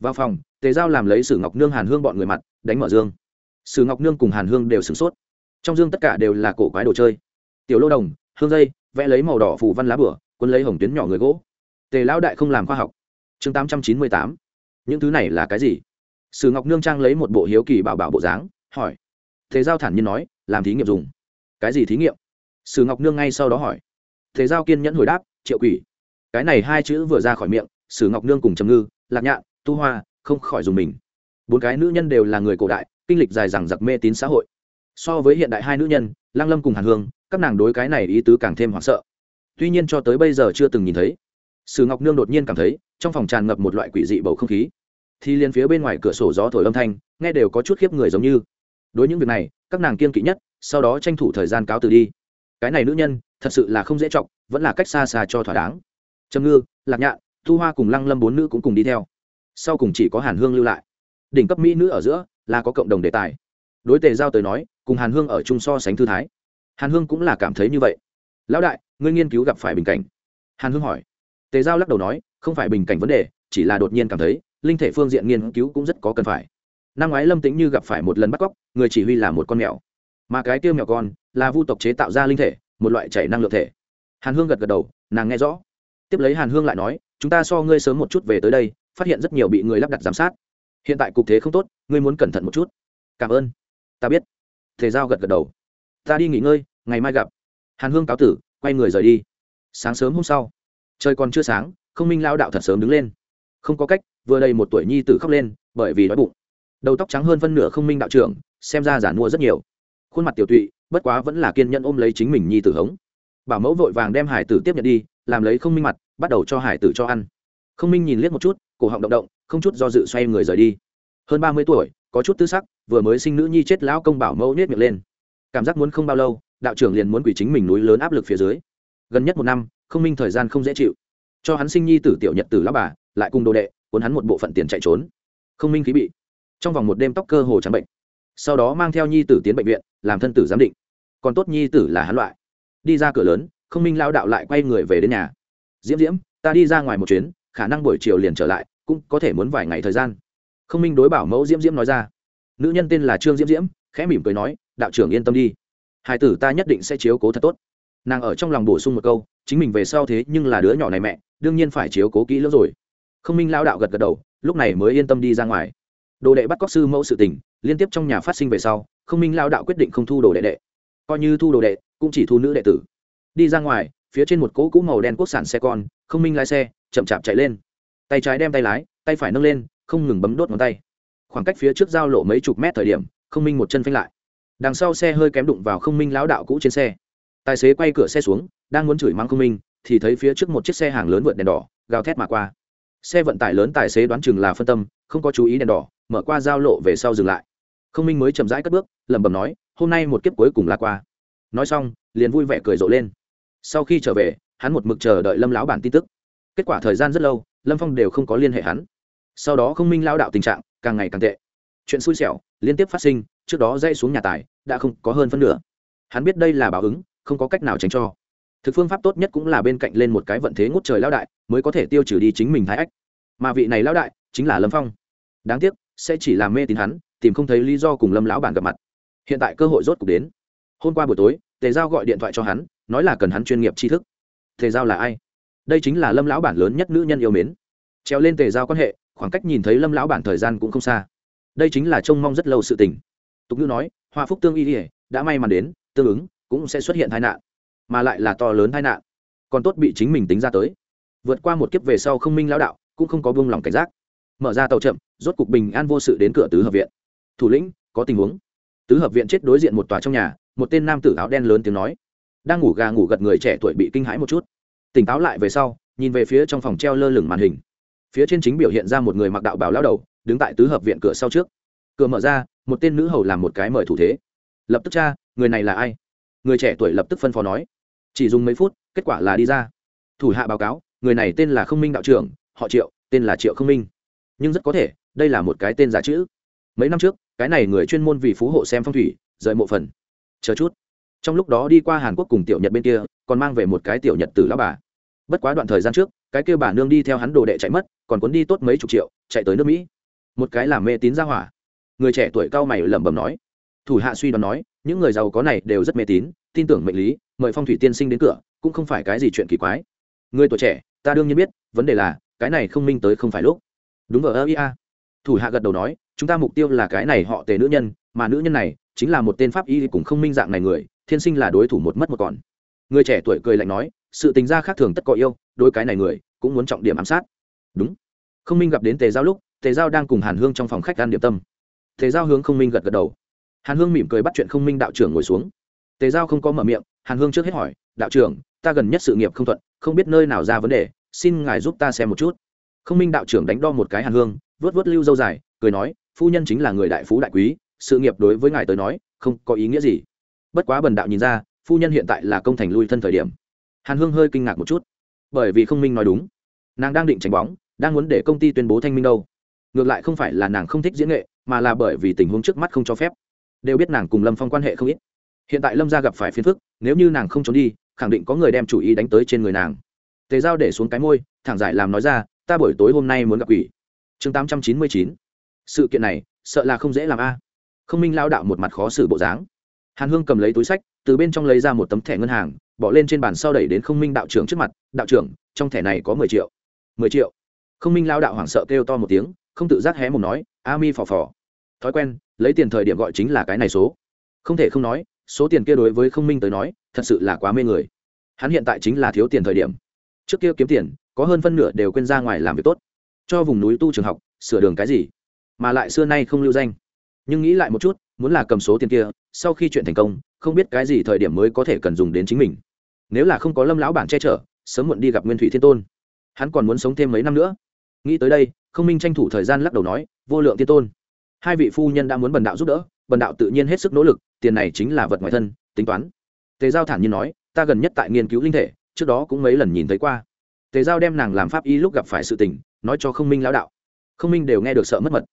Vào phòng, tề giao làm lấy sử ngọc nương hàn hương bọn người mặt, đánh mở dương. Sử ngọc nương cùng hàn hương đều sửng sốt. Trong dương tất cả đều là cổ quái đồ chơi. Tiểu lô đồng, hương dây, vẽ lấy màu đỏ phủ văn lá bửa quân lấy hồng tuyến nhỏ người gỗ. Tề lão đại không làm khoa học. Chương tám trăm chín mươi tám. Những thứ này là cái gì? Sử ngọc nương trang lấy một bộ hiếu kỳ bảo bảo bộ dáng, hỏi. Thế giao thản nhiên nói, làm thí nghiệm dùng. Cái gì thí nghiệm? Sử ngọc nương ngay sau đó hỏi. Thế giao kiên nhẫn hồi đáp, triệu quỷ, cái này hai chữ vừa ra khỏi miệng, sử ngọc nương cùng trầm ngư, lạc nhạn, tu hoa, không khỏi dùng mình. Bốn cái nữ nhân đều là người cổ đại, kinh lịch dài dằng giặc mê tín xã hội. So với hiện đại hai nữ nhân lang lâm cùng hàn hương, các nàng đối cái này ý tứ càng thêm hoảng sợ. Tuy nhiên cho tới bây giờ chưa từng nhìn thấy. Sử ngọc nương đột nhiên cảm thấy, trong phòng tràn ngập một loại quỷ dị bầu không khí. Thì liền phía bên ngoài cửa sổ gió thổi âm thanh, nghe đều có chút khiếp người giống như. Đối những việc này, các nàng kiên kỵ nhất, sau đó tranh thủ thời gian cáo từ đi cái này nữ nhân thật sự là không dễ chọc, vẫn là cách xa xa cho thỏa đáng. Trầm ngư, lạc nhạn, thu hoa cùng lăng lâm bốn nữ cũng cùng đi theo. Sau cùng chỉ có hàn hương lưu lại. Đỉnh cấp mỹ nữ ở giữa là có cộng đồng đề tài. Đối tề giao tới nói, cùng hàn hương ở chung so sánh thư thái. Hàn hương cũng là cảm thấy như vậy. Lão đại, ngươi nghiên cứu gặp phải bình cảnh. Hàn hương hỏi. Tề giao lắc đầu nói, không phải bình cảnh vấn đề, chỉ là đột nhiên cảm thấy, linh thể phương diện nghiên cứu cũng rất có cần phải. Năm ngoái lâm tính như gặp phải một lần bắt cóc, người chỉ huy là một con mèo. Mà cái tiêu mèo con là vu tộc chế tạo ra linh thể, một loại chảy năng lượng thể. Hàn hương gật gật đầu, nàng nghe rõ. Tiếp lấy hàn hương lại nói, chúng ta so ngươi sớm một chút về tới đây, phát hiện rất nhiều bị người lắp đặt giám sát. Hiện tại cục thế không tốt, ngươi muốn cẩn thận một chút. Cảm ơn. Ta biết. Thể giao gật gật đầu. Ta đi nghỉ ngơi, ngày mai gặp. Hàn hương cáo tử, quay người rời đi. Sáng sớm hôm sau, trời còn chưa sáng, không minh lao đạo thật sớm đứng lên. Không có cách, vừa đầy một tuổi nhi tử khóc lên, bởi vì đói bụng. Đầu tóc trắng hơn phân nửa không minh đạo trưởng, xem ra giản mua rất nhiều khuôn mặt tiểu tụy, bất quá vẫn là kiên nhẫn ôm lấy chính mình nhi tử hống. Bảo mẫu vội vàng đem hải tử tiếp nhận đi, làm lấy không minh mặt, bắt đầu cho hải tử cho ăn. Không minh nhìn liếc một chút, cổ họng động động, không chút do dự xoay người rời đi. Hơn ba mươi tuổi, có chút tư sắc, vừa mới sinh nữ nhi chết lão công bảo mẫu nết miệng lên. Cảm giác muốn không bao lâu, đạo trưởng liền muốn quỷ chính mình núi lớn áp lực phía dưới. Gần nhất một năm, không minh thời gian không dễ chịu. Cho hắn sinh nhi tử tiểu nhật tử lão bà, lại cùng đồ đệ, cuốn hắn một bộ phận tiền chạy trốn. Không minh khí bị. Trong vòng một đêm tóc cơ hồ trắng bệnh sau đó mang theo nhi tử tiến bệnh viện, làm thân tử giám định. Còn tốt nhi tử là hắn loại. Đi ra cửa lớn, không minh lao đạo lại quay người về đến nhà. Diễm diễm, ta đi ra ngoài một chuyến, khả năng buổi chiều liền trở lại, cũng có thể muốn vài ngày thời gian. Không minh đối bảo mẫu diễm diễm nói ra. Nữ nhân tên là trương diễm diễm, khẽ mỉm cười nói, đạo trưởng yên tâm đi. Hai tử ta nhất định sẽ chiếu cố thật tốt. Nàng ở trong lòng bổ sung một câu, chính mình về sau thế nhưng là đứa nhỏ này mẹ, đương nhiên phải chiếu cố kỹ lưỡng rồi. Không minh lao đạo gật gật đầu, lúc này mới yên tâm đi ra ngoài. Đồ đệ bắt cóc sư mẫu sự tình liên tiếp trong nhà phát sinh về sau không minh lao đạo quyết định không thu đồ đệ đệ. Coi như thu đồ đệ, cũng chỉ thu nữ đệ tử. Đi ra ngoài, phía trên một cỗ cũ màu đen quốc sản xe con không minh lái xe, chậm chạp chạy lên. Tay trái đem tay lái, tay phải nâng lên, không ngừng bấm đốt ngón tay. Khoảng cách phía trước giao lộ mấy chục mét thời điểm không minh một chân phanh lại. Đằng sau xe hơi kém đụng vào không minh lão đạo cũ trên xe. Tài xế quay cửa xe xuống, đang muốn chửi mắng không minh, thì thấy phía trước một chiếc xe hàng lớn vượt đèn đỏ, gào thét mà qua. Xe vận tải lớn tài xế đoán chừng là phân tâm, không có chú ý đèn đỏ, mở qua giao lộ về sau dừng lại không minh mới chậm rãi cất bước, lẩm bẩm nói, hôm nay một kiếp cuối cùng là qua. Nói xong, liền vui vẻ cười rộ lên. Sau khi trở về, hắn một mực chờ đợi lâm lão bản tin tức. Kết quả thời gian rất lâu, lâm phong đều không có liên hệ hắn. Sau đó không minh lao đạo tình trạng càng ngày càng tệ. Chuyện xui xẻo liên tiếp phát sinh, trước đó dây xuống nhà tài đã không có hơn phân nửa. Hắn biết đây là báo ứng, không có cách nào tránh cho. Thực phương pháp tốt nhất cũng là bên cạnh lên một cái vận thế ngút trời lao đại, mới có thể tiêu trừ đi chính mình thái ách. Mà vị này lao đại chính là lâm phong. Đáng tiếc, sẽ chỉ làm mê tín hắn tìm không thấy lý do cùng lâm lão bản gặp mặt. Hiện tại cơ hội rốt cuộc đến. Hôm qua buổi tối, tề giao gọi điện thoại cho hắn, nói là cần hắn chuyên nghiệp tri thức. Tề giao là ai? Đây chính là lâm lão bản lớn nhất nữ nhân yêu mến. Treo lên tề giao quan hệ, khoảng cách nhìn thấy lâm lão bản thời gian cũng không xa. Đây chính là trông mong rất lâu sự tình. Tục ngữ nói, hoa phúc tương y ỉa đã may mắn đến, tương ứng, cũng sẽ xuất hiện tai nạn. Mà lại là to lớn tai nạn. Còn tốt bị chính mình tính ra tới. Vượt qua một kiếp về sau không minh lão đạo, cũng không có buông lòng cảnh giác. Mở ra tàu chậm, rốt cục bình an vô sự đến cửa tứ hợp viện thủ lĩnh, có tình huống. Tứ hợp viện chết đối diện một tòa trong nhà, một tên nam tử áo đen lớn tiếng nói. Đang ngủ gà ngủ gật người trẻ tuổi bị kinh hãi một chút. Tỉnh táo lại về sau, nhìn về phía trong phòng treo lơ lửng màn hình. Phía trên chính biểu hiện ra một người mặc đạo bào lao đầu, đứng tại tứ hợp viện cửa sau trước. Cửa mở ra, một tên nữ hầu làm một cái mời thủ thế. Lập tức cha, người này là ai? Người trẻ tuổi lập tức phân phó nói. Chỉ dùng mấy phút, kết quả là đi ra. Thủ hạ báo cáo, người này tên là không minh đạo trưởng, họ triệu, tên là triệu không minh. Nhưng rất có thể, đây là một cái tên giả chữ. Mấy năm trước cái này người chuyên môn vì phú hộ xem phong thủy, rời mộ phần. Chờ chút. Trong lúc đó đi qua hàn quốc cùng tiểu nhật bên kia, còn mang về một cái tiểu nhật tử lão bà. Bất quá đoạn thời gian trước, cái kêu bà nương đi theo hắn đồ đệ chạy mất, còn cuốn đi tốt mấy chục triệu, chạy tới nước mỹ. Một cái làm mê tín ra hỏa. Người trẻ tuổi cao mày lẩm bẩm nói. Thủ hạ suy đoán nói, những người giàu có này đều rất mê tín, tin tưởng mệnh lý, mời phong thủy tiên sinh đến cửa, cũng không phải cái gì chuyện kỳ quái. Người tuổi trẻ, ta đương nhiên biết, vấn đề là, cái này không minh tới không phải lúc. Đúng vờ ơ ia thủ hạ gật đầu nói chúng ta mục tiêu là cái này họ tề nữ nhân, mà nữ nhân này chính là một tên pháp y cùng không minh dạng này người, thiên sinh là đối thủ một mất một còn. Người trẻ tuổi cười lạnh nói, sự tình gia khác thường tất có yêu đôi cái này người cũng muốn trọng điểm ám sát. Đúng. Không minh gặp đến tề giao lúc, tề giao đang cùng hàn hương trong phòng khách ăn điểm tâm. Tề giao hướng không minh gật gật đầu. Hàn hương mỉm cười bắt chuyện không minh đạo trưởng ngồi xuống. Tề giao không có mở miệng, hàn hương trước hết hỏi, đạo trưởng, ta gần nhất sự nghiệp không thuận, không biết nơi nào ra vấn đề, xin ngài giúp ta xem một chút. Không minh đạo trưởng đánh đo một cái hàn hương vớt vớt lưu dâu dài, cười nói phu nhân chính là người đại phú đại quý, sự nghiệp đối với ngài tới nói, không có ý nghĩa gì. Bất quá bần đạo nhìn ra, phu nhân hiện tại là công thành lui thân thời điểm. Hàn hương hơi kinh ngạc một chút. Bởi vì không minh nói đúng. Nàng đang định tránh bóng, đang muốn để công ty tuyên bố thanh minh đâu. Ngược lại không phải là nàng không thích diễn nghệ, mà là bởi vì tình huống trước mắt không cho phép. Đều biết nàng cùng lâm phong quan hệ không ít. Hiện tại lâm gia gặp phải phiền phức, nếu như nàng không trốn đi, khẳng định có người đem chủ ý đánh tới trên người nàng. Tề giao để xuống cái môi, thẳng giải làm nói ra, ta buổi tối hôm nay muốn gặp quỷ. Chương tám trăm chín mươi chín sự kiện này, sợ là không dễ làm a. Không minh lao đạo một mặt khó xử bộ dáng. Hàn hương cầm lấy túi sách, từ bên trong lấy ra một tấm thẻ ngân hàng, bỏ lên trên bàn sau đẩy đến không minh đạo trưởng trước mặt, đạo trưởng, trong thẻ này có mười triệu. Mười triệu? Không minh lao đạo hoảng sợ kêu to một tiếng, không tự giác hé một nói, a mi phò phò. Thói quen, lấy tiền thời điểm gọi chính là cái này số. Không thể không nói, số tiền kia đối với không minh tới nói, thật sự là quá mê người. Hắn hiện tại chính là thiếu tiền thời điểm. Trước kia kiếm tiền, có hơn phân nửa đều quên ra ngoài làm việc tốt. Cho vùng núi tu trường học, sửa đường cái gì? Mà lại xưa nay không lưu danh. Nhưng nghĩ lại một chút, muốn là cầm số tiền kia, sau khi chuyện thành công, không biết cái gì thời điểm mới có thể cần dùng đến chính mình. Nếu là không có lâm lão bản che chở, sớm muộn đi gặp nguyên thủy thiên tôn. Hắn còn muốn sống thêm mấy năm nữa. Nghĩ tới đây, không minh tranh thủ thời gian lắc đầu nói, vô lượng thiên tôn, hai vị phu nhân đã muốn bần đạo giúp đỡ, bần đạo tự nhiên hết sức nỗ lực, tiền này chính là vật ngoài thân, tính toán. Tề giao thản nhiên nói, ta gần nhất tại nghiên cứu linh thể, trước đó cũng mấy lần nhìn thấy qua. Tề giao đem nàng làm pháp y lúc gặp phải sự tình, nói cho không minh lão đạo. Không minh đều nghe được sợ mất mật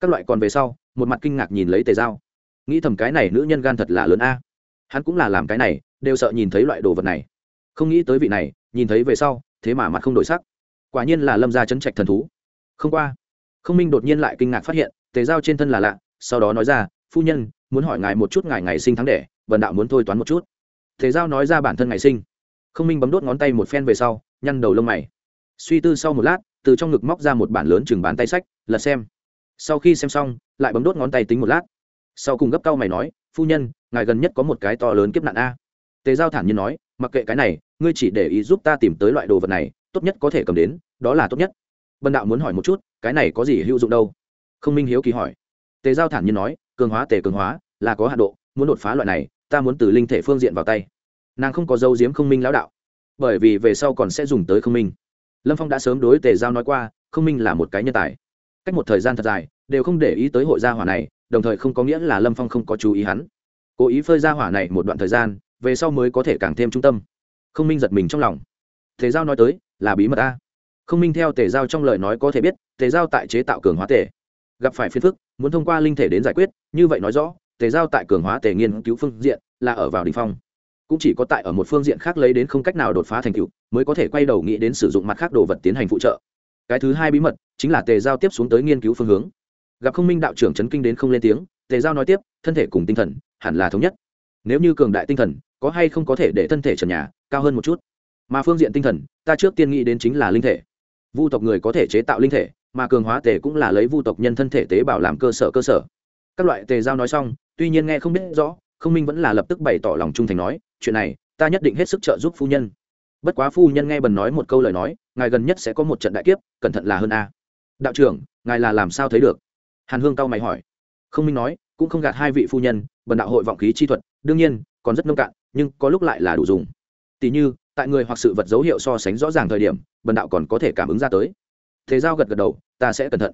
các loại còn về sau một mặt kinh ngạc nhìn lấy tề dao, nghĩ thầm cái này nữ nhân gan thật là lớn a. Hắn cũng là làm cái này đều sợ nhìn thấy loại đồ vật này. Không nghĩ tới vị này nhìn thấy về sau thế mà mặt không đổi sắc. Quả nhiên là lâm gia chấn trạch thần thú. Không qua không minh đột nhiên lại kinh ngạc phát hiện tề dao trên thân là lạ sau đó nói ra phu nhân muốn hỏi ngài một chút ngài ngày sinh tháng đẻ vần đạo muốn thôi toán một chút. Tề dao nói ra bản thân ngày sinh. Không minh bấm đốt ngón tay một phen về sau nhăn đầu lông mày. Suy tư sau một lát từ trong ngực móc ra một bản lớn chừng bán tay sách lật xem sau khi xem xong, lại bấm đốt ngón tay tính một lát. Sau cùng gấp cao mày nói, phu nhân, ngài gần nhất có một cái to lớn kiếp nạn a. Tề giao thản nhiên nói, mặc kệ cái này, ngươi chỉ để ý giúp ta tìm tới loại đồ vật này, tốt nhất có thể cầm đến, đó là tốt nhất. Bần đạo muốn hỏi một chút, cái này có gì hữu dụng đâu? Không minh hiếu kỳ hỏi. Tề giao thản nhiên nói, cường hóa tề cường hóa, là có hạ độ, muốn đột phá loại này, ta muốn từ linh thể phương diện vào tay. Nàng không có dấu diếm không minh lão đạo, bởi vì về sau còn sẽ dùng tới không minh. Lâm phong đã sớm đối tề giao nói qua, không minh là một cái nhân tài cách một thời gian thật dài, đều không để ý tới hội gia hỏa này, đồng thời không có nghĩa là lâm phong không có chú ý hắn. Cố ý phơi gia hỏa này một đoạn thời gian, về sau mới có thể càng thêm trung tâm. Không minh giật mình trong lòng. Tề giao nói tới, là bí mật a. Không minh theo tề giao trong lời nói có thể biết, tề giao tại chế tạo cường hóa tề. Gặp phải phiền phức, muốn thông qua linh thể đến giải quyết, như vậy nói rõ, tề giao tại cường hóa tề nghiên cứu phương diện, là ở vào đ ỉ n h phong. Cũng chỉ có tại ở một phương diện khác lấy đến không cách nào đột phá thành tựu, mới có thể quay đầu nghĩ đến sử dụng mặt khác đồ vật tiến hành phụ trợ cái thứ hai bí mật chính là tề giao tiếp xuống tới nghiên cứu phương hướng. Gặp không minh đạo trưởng chấn kinh đến không lên tiếng, tề giao nói tiếp, thân thể cùng tinh thần hẳn là thống nhất. Nếu như cường đại tinh thần, có hay không có thể để thân thể trần nhà, cao hơn một chút? Mà phương diện tinh thần, ta trước tiên nghĩ đến chính là linh thể. Vu tộc người có thể chế tạo linh thể, mà cường hóa tề cũng là lấy vu tộc nhân thân thể tế bào làm cơ sở cơ sở. Các loại tề giao nói xong, tuy nhiên nghe không biết rõ, không minh vẫn là lập tức bày tỏ lòng trung thành nói, chuyện này, ta nhất định hết sức trợ giúp phu nhân bất quá phu nhân nghe bần nói một câu lời nói, ngài gần nhất sẽ có một trận đại kiếp, cẩn thận là hơn a. Đạo trưởng, ngài là làm sao thấy được? Hàn hương cao mày hỏi. Không minh nói, cũng không gạt hai vị phu nhân, bần đạo hội vọng khí chi thuật, đương nhiên, còn rất nông cạn, nhưng có lúc lại là đủ dùng. Tỷ như, tại người hoặc sự vật dấu hiệu so sánh rõ ràng thời điểm, bần đạo còn có thể cảm ứng ra tới. Thế giao gật gật đầu, ta sẽ cẩn thận.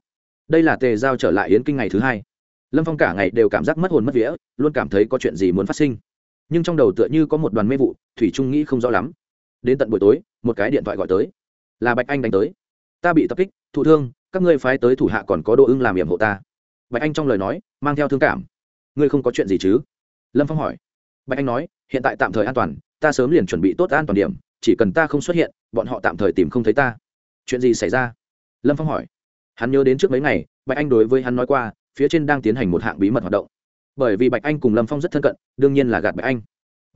Đây là tề giao trở lại yến kinh ngày thứ hai. Lâm phong cả ngày đều cảm giác mất hồn mất vía, luôn cảm thấy có chuyện gì muốn phát sinh. Nhưng trong đầu tựa như có một đoàn mê vụ, thủy trung nghĩ không rõ lắm đến tận buổi tối, một cái điện thoại gọi tới. Là bạch anh đánh tới. Ta bị tập kích, thụ thương, các ngươi phái tới thủ hạ còn có đồ ưng làm hiểm hộ ta. Bạch anh trong lời nói, mang theo thương cảm. Ngươi không có chuyện gì chứ? Lâm phong hỏi. Bạch anh nói, hiện tại tạm thời an toàn, ta sớm liền chuẩn bị tốt an toàn điểm, chỉ cần ta không xuất hiện, bọn họ tạm thời tìm không thấy ta. Chuyện gì xảy ra? Lâm phong hỏi. Hắn nhớ đến trước mấy ngày, bạch anh đối với hắn nói qua, phía trên đang tiến hành một hạng bí mật hoạt động. Bởi vì bạch anh cùng lâm phong rất thân cận, đương nhiên là gạt bạch anh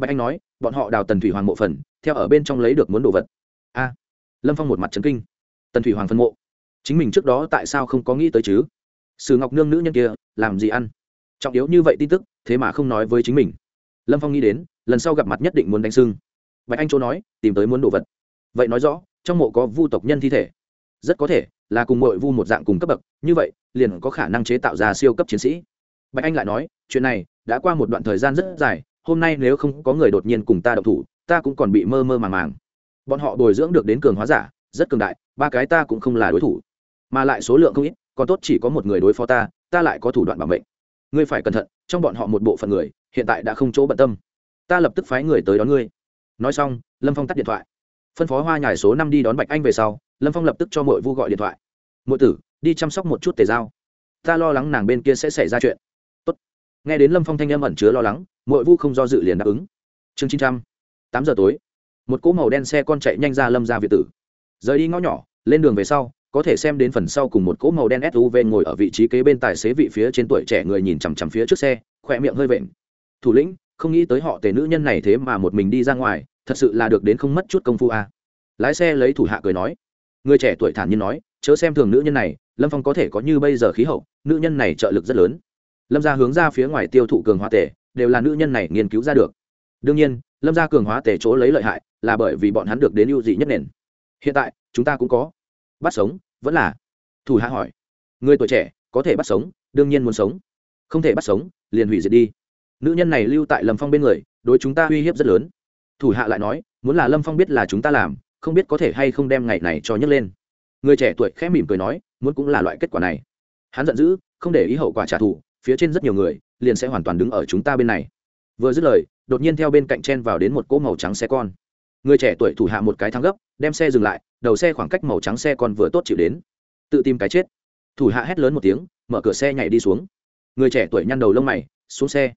bạch anh nói, bọn họ đào tần thủy hoàng mộ phần, theo ở bên trong lấy được muốn đồ vật. A. Lâm phong một mặt trấn kinh. Tần thủy hoàng phân mộ? Chính mình trước đó tại sao không có nghĩ tới chứ? Sử ngọc nương nữ nhân kia, làm gì ăn? Trọng yếu như vậy tin tức, thế mà không nói với chính mình. Lâm phong nghĩ đến, lần sau gặp mặt nhất định muốn đánh sưng bạch anh chỗ nói, tìm tới muốn đồ vật. Vậy nói rõ, trong mộ có vu tộc nhân thi thể. Rất có thể, là cùng mội vu một dạng cùng cấp bậc, như vậy, liền có khả năng chế tạo ra siêu cấp chiến sĩ. Bạch anh lại nói, chuyện này, đã qua một đoạn thời gian rất dài hôm nay nếu không có người đột nhiên cùng ta đậu thủ, ta cũng còn bị mơ mơ màng màng. Bọn họ bồi dưỡng được đến cường hóa giả, rất cường đại, ba cái ta cũng không là đối thủ. Mà lại số lượng không ít, còn tốt chỉ có một người đối phó ta ta lại có thủ đoạn bảo mệnh. Ngươi phải cẩn thận, trong bọn họ một bộ phận người, hiện tại đã không chỗ bận tâm. Ta lập tức phái người tới đón ngươi. Nói xong, lâm phong tắt điện thoại. Phân phó hoa nhải số năm đi đón bạch anh về sau, lâm phong lập tức cho mội vu gọi điện thoại. Mội tử, đi chăm sóc một chút tề giao. Ta lo lắng nàng bên kia sẽ xảy ra chuyện nghe đến lâm phong thanh âm ẩn chứa lo lắng, mội vu không do dự liền đáp ứng. Chương chín trăm, tám giờ tối, một cỗ màu đen xe con chạy nhanh ra lâm ra việt tử. Rời đi ngõ nhỏ, lên đường về sau, có thể xem đến phần sau cùng một cỗ màu đen suv ngồi ở vị trí kế bên tài xế vị phía trên tuổi trẻ người nhìn chằm chằm phía trước xe, khỏe miệng hơi vện. Thủ lĩnh, không nghĩ tới họ tề nữ nhân này thế mà một mình đi ra ngoài, thật sự là được đến không mất chút công phu à. lái xe lấy thủ hạ cười nói. Người trẻ tuổi thản nhiên nói, chớ xem thường nữ nhân này, lâm phong có thể có như bây giờ khí hậu, nữ nhân này trợ lực rất lớn lâm gia hướng ra phía ngoài tiêu thụ cường hóa tể, đều là nữ nhân này nghiên cứu ra được. Đương nhiên, lâm gia cường hóa tể chỗ lấy lợi hại là bởi vì bọn hắn được đến ưu dị nhất nền. Hiện tại, chúng ta cũng có. Bắt sống, vẫn là. Thủ hạ hỏi. Người tuổi trẻ, có thể bắt sống, đương nhiên muốn sống. Không thể bắt sống, liền hủy diệt đi. Nữ nhân này lưu tại lâm phong bên người, đối chúng ta uy hiếp rất lớn. Thủ hạ lại nói, muốn là lâm phong biết là chúng ta làm, không biết có thể hay không đem ngày này cho nhấc lên. Người trẻ tuổi khẽ mỉm cười nói, muốn cũng là loại kết quả này. Hắn giận dữ, không để ý hậu quả trả thù phía trên rất nhiều người liền sẽ hoàn toàn đứng ở chúng ta bên này. Vừa dứt lời, đột nhiên theo bên cạnh chen vào đến một cỗ màu trắng xe con. Người trẻ tuổi thủ hạ một cái thắng gấp, đem xe dừng lại, đầu xe khoảng cách màu trắng xe con vừa tốt chịu đến. Tự tìm cái chết. Thủ hạ hét lớn một tiếng, mở cửa xe nhảy đi xuống. Người trẻ tuổi nhăn đầu lông mày, xuống xe.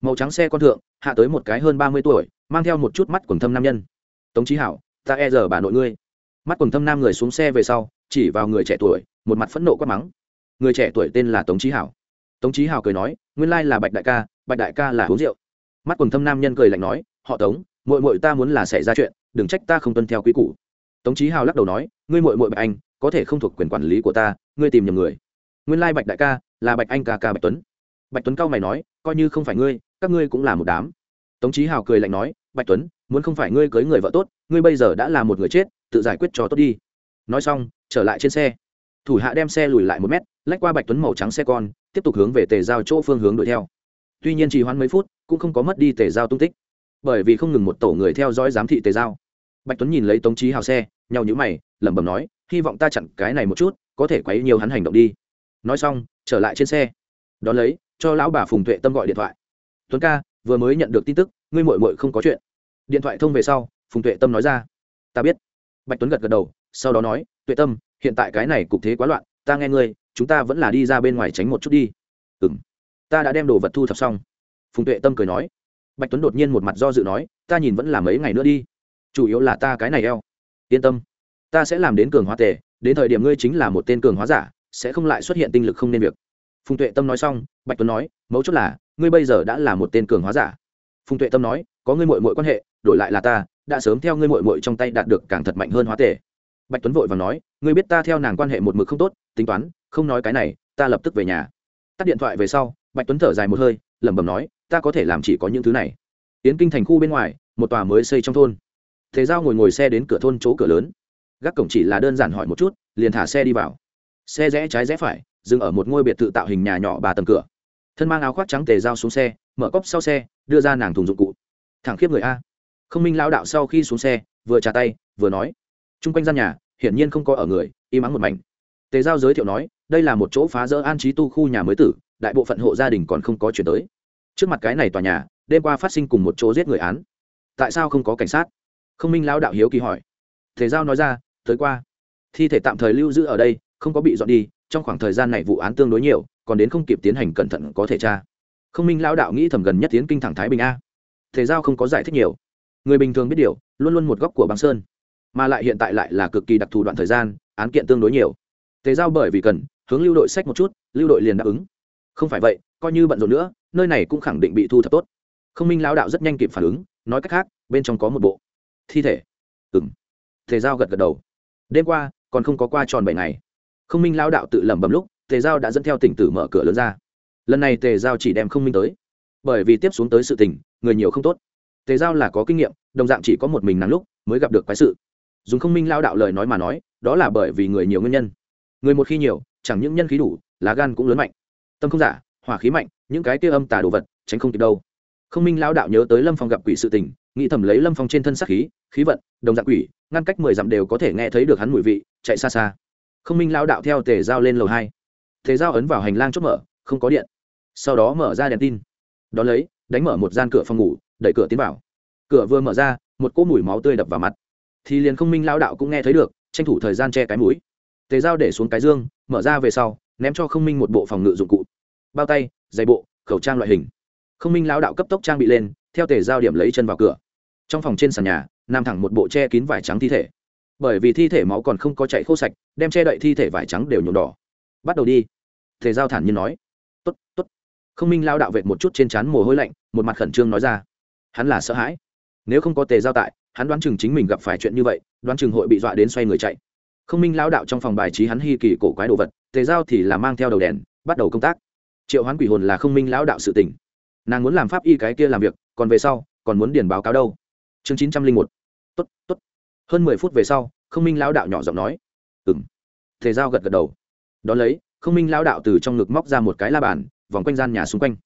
Màu trắng xe con thượng, hạ tới một cái hơn ba mươi tuổi, mang theo một chút mắt quần thâm nam nhân. Tống trí hảo, ta e giờ bà nội ngươi. Mắt quần thâm nam người xuống xe về sau, chỉ vào người trẻ tuổi, một mặt phẫn nộ quát mắng. Người trẻ tuổi tên là tống trí hảo tống trí Hào cười nói, nguyên lai là bạch đại ca, bạch đại ca là uống rượu. Mắt quần thâm nam nhân cười lạnh nói, họ tống mội mội ta muốn là xảy ra chuyện, đừng trách ta không tuân theo quy củ. Tống trí hào lắc đầu nói, ngươi mội mội bạch anh, có thể không thuộc quyền quản lý của ta, ngươi tìm nhầm người. Nguyên lai bạch đại ca là bạch anh ca ca bạch tuấn. Bạch tuấn cao mày nói, coi như không phải ngươi, các ngươi cũng là một đám. Tống trí hào cười lạnh nói, bạch tuấn, muốn không phải ngươi cưới người vợ tốt, ngươi bây giờ đã là một người chết, tự giải quyết cho tốt đi. Nói xong, trở lại trên xe. Thủ hạ đem xe lùi lại một mét, lách qua bạch tuấn màu trắng xe con tiếp tục hướng về tề giao chỗ phương hướng đuổi theo. Tuy nhiên chỉ hoãn mấy phút, cũng không có mất đi tề giao tung tích. Bởi vì không ngừng một tổ người theo dõi giám thị tề giao. Bạch tuấn nhìn lấy tống trí hào xe nhau nhữ mày, lẩm bẩm nói, hy vọng ta chặn cái này một chút, có thể quấy nhiều hắn hành động đi. Nói xong, trở lại trên xe. Đón lấy, cho lão bà phùng tuệ tâm gọi điện thoại. Tuấn ca, vừa mới nhận được tin tức, ngươi mội mội không có chuyện. Điện thoại thông về sau, phùng tuệ tâm nói ra. Ta biết. Bạch tuấn gật gật đầu, sau đó nói, tuệ tâm, hiện tại cái này cục thế quá loạn ta nghe ngươi, chúng ta vẫn là đi ra bên ngoài tránh một chút đi. Ừ m ta đã đem đồ vật thu thập xong. Phùng tuệ tâm cười nói. Bạch tuấn đột nhiên một mặt do dự nói, ta nhìn vẫn là mấy ngày nữa đi. Chủ yếu là ta cái này eo. Yên tâm. Ta sẽ làm đến cường hóa tề, đến thời điểm ngươi chính là một tên cường hóa giả, sẽ không lại xuất hiện tinh lực không nên việc. Phùng tuệ tâm nói xong, bạch tuấn nói, mấu chốt là, ngươi bây giờ đã là một tên cường hóa giả. Phùng tuệ tâm nói, có ngươi mội mội quan hệ, đổi lại là ta, đã sớm theo ngươi mội mội trong tay đạt được càng thật mạnh hơn hóa tề bạch tuấn vội và nói, ngươi biết ta theo nàng quan hệ một mực không tốt, tính toán, không nói cái này, ta lập tức về nhà. Tắt điện thoại về sau, bạch tuấn thở dài một hơi, lẩm bẩm nói, ta có thể làm chỉ có những thứ này. Tiến kinh thành khu bên ngoài, một tòa mới xây trong thôn. Thế giao ngồi ngồi xe đến cửa thôn chỗ cửa lớn. Gác cổng chỉ là đơn giản hỏi một chút, liền thả xe đi vào. Xe rẽ trái rẽ phải, dừng ở một ngôi biệt thự tạo hình nhà nhỏ ba tầng cửa. Thân mang áo khoác trắng tề giao xuống xe, mở cốc sau xe, đưa ra nàng thùng dụng cụ. Thẳng khiếp người a. Không minh lao đạo sau khi xuống xe, vừa trả tay, vừa nói t r u n g quanh gian nhà, hiển nhiên không có ở người, im ắng một mảnh. Tề giao giới thiệu nói, đây là một chỗ phá rỡ an trí tu khu nhà mới tử, đại bộ phận hộ gia đình còn không có chuyển tới. Trước mặt cái này tòa nhà, đêm qua phát sinh cùng một chỗ giết người án. Tại sao không có cảnh sát? Không minh lao đạo hiếu kỳ hỏi. Tề giao nói ra, tới qua. Thi thể tạm thời lưu giữ ở đây, không có bị dọn đi, trong khoảng thời gian này vụ án tương đối nhiều, còn đến không kịp tiến hành cẩn thận có thể tra. Không minh lao đạo nghĩ thầm gần nhất tiến kinh thẳng thái bình a. Thể giao không có giải thích nhiều. Người bình thường biết điều, luôn luôn một góc của băng sơn mà lại hiện tại lại là cực kỳ đặc thù đoạn thời gian, án kiện tương đối nhiều. Tề giao bởi vì cần, hướng lưu đội sách một chút, lưu đội liền đáp ứng. Không phải vậy, coi như bận rộn nữa, nơi này cũng khẳng định bị thu thập tốt. Không minh lao đạo rất nhanh kịp phản ứng, nói cách khác, bên trong có một bộ. Thi thể. Ừ m thể giao gật gật đầu. Đêm qua, còn không có qua tròn bảy ngày. Không minh lao đạo tự lẩm bẩm lúc, tề giao đã dẫn theo tỉnh tử mở cửa lớn ra. Lần này tề giao chỉ đem không minh tới. Bởi vì tiếp xuống tới sự tình, người nhiều không tốt. Tề giao là có kinh nghiệm, đồng dạng chỉ có một mình nắng lúc mới gặp được quái sự dùng không minh lao đạo lời nói mà nói, đó là bởi vì người nhiều nguyên nhân. Người một khi nhiều, chẳng những nhân khí đủ, lá gan cũng lớn mạnh. Tâm không giả, hỏa khí mạnh, những cái kia âm tà đồ vật, tránh không kịp đâu. Không minh lao đạo nhớ tới lâm phong gặp quỷ sự tình, nghĩ thầm lấy lâm phong trên thân sắc khí khí vận, đồng dạng quỷ, ngăn cách mười dặm đều có thể nghe thấy được hắn mùi vị, chạy xa xa. Không minh lao đạo theo tề giao lên lầu hai. Tề giao ấn vào hành lang chốt mở, không có điện. Sau đó mở ra đèn tin. Đón lấy, đánh mở một gian cửa phòng ngủ, đẩy cửa tiến vào. Cửa vừa mở ra, một cỗ mùi máu tươi đập vào mặt thì liền không minh lao đạo cũng nghe thấy được, tranh thủ thời gian che cái mũi. Tề giao để xuống cái dương, mở ra về sau, ném cho không minh một bộ phòng ngự dụng cụ. Bao tay, giày bộ, khẩu trang loại hình. Không minh lao đạo cấp tốc trang bị lên, theo tề giao điểm lấy chân vào cửa. Trong phòng trên sàn nhà nằm thẳng một bộ che kín vải trắng thi thể. Bởi vì thi thể máu còn không có chạy khô sạch, đem che đậy thi thể vải trắng đều nhuộm đỏ. Bắt đầu đi. Tề giao thản nhiên nói. T ố t t ố t không minh lao đạo vệt một chút trên trán mồ hôi lạnh, một mặt khẩn trương nói ra. Hắn là sợ hãi. Nếu không có tề giao tại hắn đoán chừng chính mình gặp phải chuyện như vậy, đoán chừng hội bị dọa đến xoay người chạy. Không minh lao đạo trong phòng bài trí hắn hy kỳ cổ quái đồ vật, tề giao thì là mang theo đầu đèn, bắt đầu công tác. Triệu hoán quỷ hồn là không minh lão đạo sự tỉnh nàng muốn làm pháp y cái kia làm việc, còn về sau, còn muốn điền báo cáo đâu? Chương chín trăm linh một. Tốt tốt. Hơn mười phút về sau, không minh lão đạo nhỏ giọng nói. Ừng thể giao gật gật đầu. Đ ó lấy, không minh lão đạo từ trong ngực móc ra một cái la bàn, vòng quanh gian nhà xung quanh.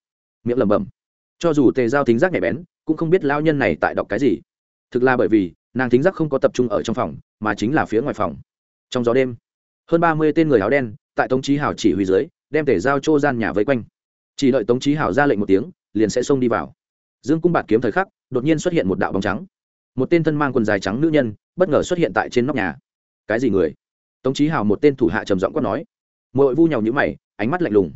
Miệng lẩm bẩm. Cho dù tề giao thính giác nhạy bén, cũng không biết lao nhân này tại đọc cái gì thực là bởi vì nàng thính giác không có tập trung ở trong phòng, mà chính là phía ngoài phòng. Trong gió đêm, hơn ba mươi tên người áo đen tại tống trí hảo chỉ huy dưới, đem tề giao chô gian nhà vây quanh. Chỉ đợi tống trí hảo ra lệnh một tiếng, liền sẽ xông đi vào. Dương cung bạt kiếm thời khắc, đột nhiên xuất hiện một đạo bóng trắng. Một tên thân mang quần dài trắng nữ nhân, bất ngờ xuất hiện tại trên nóc nhà. Cái gì người? Tống trí hào một tên thủ hạ trầm giọng quát nói. Mội vu nhàu nhữ mày, ánh mắt lạnh lùng.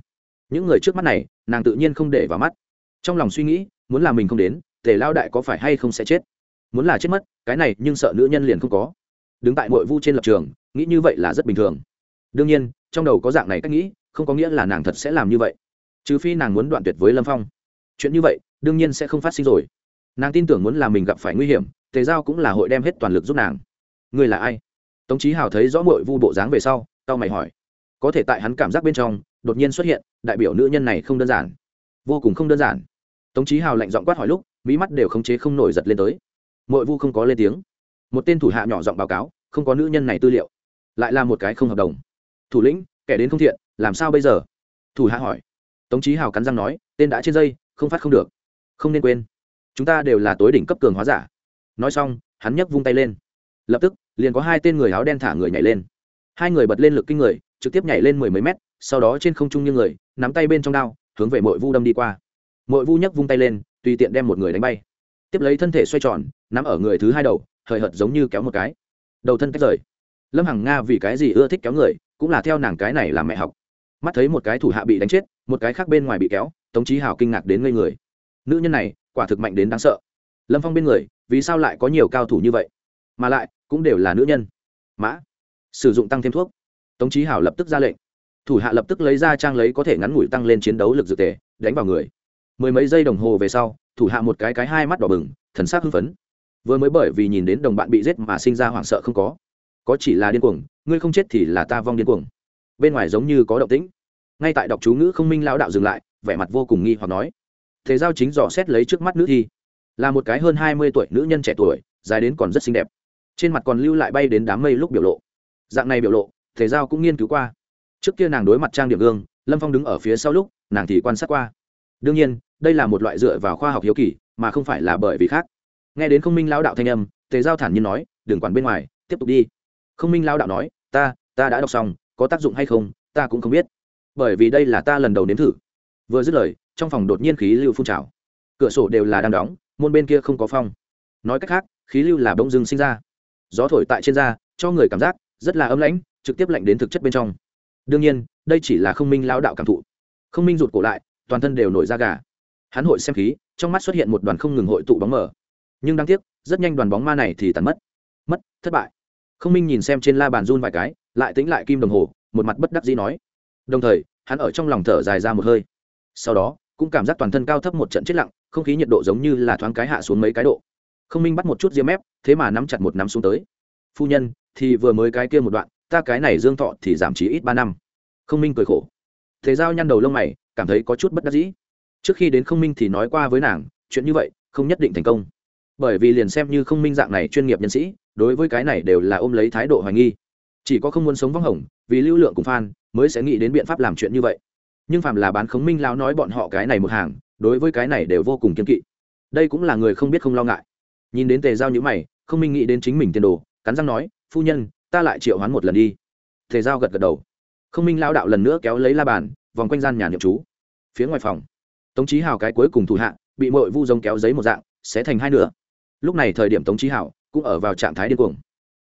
Những người trước mắt này, nàng tự nhiên không để vào mắt. Trong lòng suy nghĩ, muốn làm mình không đến tề lao đại có phải hay không sẽ chết? Muốn là chết mất, cái này nhưng sợ nữ nhân liền không có. Đứng tại mội vu trên lập trường, nghĩ như vậy là rất bình thường. Đương nhiên, trong đầu có dạng này cách nghĩ, không có nghĩa là nàng thật sẽ làm như vậy. Trừ phi nàng muốn đoạn tuyệt với lâm phong. Chuyện như vậy, đương nhiên sẽ không phát sinh rồi. Nàng tin tưởng muốn là mình gặp phải nguy hiểm, tề giao cũng là hội đem hết toàn lực giúp nàng. Người là ai? Tống trí hào thấy rõ mội vu bộ dáng về sau tao mày hỏi. Có thể tại hắn cảm giác bên trong, đột nhiên xuất hiện, đại biểu nữ nhân này không đơn giản. Vô cùng không đơn giản. Tống trí hào lạnh giọng quát hỏi lúc mỹ mắt đều khống chế không nổi giật lên tới mội vu không có lên tiếng. Một tên thủ hạ nhỏ giọng báo cáo, không có nữ nhân này tư liệu. Lại là một cái không hợp đồng. Thủ lĩnh, kẻ đến không thiện, làm sao bây giờ? Thủ hạ hỏi. Tống trí hào cắn răng nói, tên đã trên dây, không phát không được. Không nên quên. Chúng ta đều là tối đỉnh cấp cường hóa giả. Nói xong, hắn nhấc vung tay lên. Lập tức, liền có hai tên người áo đen thả người nhảy lên. Hai người bật lên lực kinh người, trực tiếp nhảy lên mười mấy mét, sau đó trên không trung như người, nắm tay bên trong đao, hướng về mội vu đâm đi qua. Mội vu nhấc vung tay lên, tùy tiện đem một người đánh bay. Tiếp lấy thân thể xoay tròn nắm ở người thứ hai đầu, hời hợt giống như kéo một cái. Đầu thân tách rời. Lâm hằng nga vì cái gì ưa thích kéo người, cũng là theo nàng cái này làm mẹ học. Mắt thấy một cái thủ hạ bị đánh chết, một cái khác bên ngoài bị kéo, tống trí hào kinh ngạc đến ngây người. Nữ nhân này, quả thực mạnh đến đáng sợ. Lâm phong bên người, vì sao lại có nhiều cao thủ như vậy? Mà lại, cũng đều là nữ nhân. Mã. Sử dụng tăng thêm thuốc. Tống trí hào lập tức ra lệnh. Thủ hạ lập tức lấy ra trang lấy có thể ngắn ngủi tăng lên chiến đấu lực dược tề, đánh vào người. Mười mấy giây đồng hồ về sau, thủ hạ một cái cái hai mắt đỏ bừng, thần sắc hưng phấn vừa mới bởi vì nhìn đến đồng bạn bị giết mà sinh ra hoảng sợ không có. Có chỉ là điên cuồng, ngươi không chết thì là ta vong điên cuồng. Bên ngoài giống như có động tĩnh. Ngay tại đọc chú ngữ không minh lao đạo dừng lại, vẻ mặt vô cùng nghi hoặc nói. Thế giao chính dò xét lấy trước mắt nữ thi. Là một cái hơn hai mươi tuổi nữ nhân trẻ tuổi, dài đến còn rất xinh đẹp. Trên mặt còn lưu lại bay đến đám mây lúc biểu lộ. Dạng này biểu lộ, thế giao cũng nghiên cứu qua. Trước kia nàng đối mặt trang điểm gương, lâm phong đứng ở phía sau lúc, nàng thì quan sát qua. Đương nhiên, đây là một loại dựa vào khoa học hiếu kỳ, mà không phải là bởi vì khác nghe đến không minh lão đạo thanh âm, tề giao thản nhiên nói, đừng quản bên ngoài, tiếp tục đi. Không minh lão đạo nói, ta ta đã đọc xong, có tác dụng hay không, ta cũng không biết. Bởi vì đây là ta lần đầu nếm thử. Vừa dứt lời, trong phòng đột nhiên khí lưu phun trào. Cửa sổ đều là đang đóng, môn bên kia không có phong. Nói cách khác, khí lưu là bông dưng sinh ra. Gió thổi tại trên da, cho người cảm giác rất là ấm lãnh, trực tiếp lạnh đến thực chất bên trong. Đương nhiên, đây chỉ là không minh lão đạo cảm thụ. Không minh rụt cổ lại, toàn thân đều nổi da gà. Hắn hội xem khí, trong mắt xuất hiện một đoàn không ngừng hội tụ bóng mở nhưng đáng tiếc, rất nhanh đoàn bóng ma này thì tàn mất. Mất, thất bại. Không minh nhìn xem trên la bàn run vài cái, lại tính lại kim đồng hồ, một mặt bất đắc dĩ nói. Đồng thời, hắn ở trong lòng thở dài ra một hơi. Sau đó, cũng cảm giác toàn thân cao thấp một trận chết lặng, không khí nhiệt độ giống như là thoáng cái hạ xuống mấy cái độ. Không minh bắt một chút diêm mép thế mà nắm chặt một nắm xuống tới. Phu nhân, thì vừa mới cái kia một đoạn, ta cái này dương thọ thì giảm chỉ ít ba năm. Không minh cười khổ. Thế giao nhăn đầu lông mày, cảm thấy có chút bất đắc dĩ. Trước khi đến không minh thì nói qua với nàng, chuyện như vậy, không nhất định thành công bởi vì liền xem như không minh dạng này chuyên nghiệp nhân sĩ, đối với cái này đều là ôm lấy thái độ hoài nghi. Chỉ có không muốn sống vắng hồng, vì lưu lượng cùng f mới sẽ nghĩ đến biện pháp làm chuyện như vậy. Nhưng phạm là bán khống minh lao nói bọn họ cái này một hàng, đối với cái này đều vô cùng kiên kỵ. Đây cũng là người không biết không lo ngại. Nhìn đến tề giao nhữ mày, không minh nghĩ đến chính mình tiền đồ, cắn răng nói, phu nhân, ta lại triệu hoán một lần đi. Tề giao gật gật đầu. Không minh lao đạo lần nữa kéo lấy la bàn, vòng quanh gian nhà niệm chú. Phía ngoài phòng, tống trí hào cái cuối cùng thủ hạ, bị mội vu giống kéo giấy một dạng, sẽ thành hai nửa lúc này thời điểm tống trí hảo cũng ở vào trạng thái điên cuồng.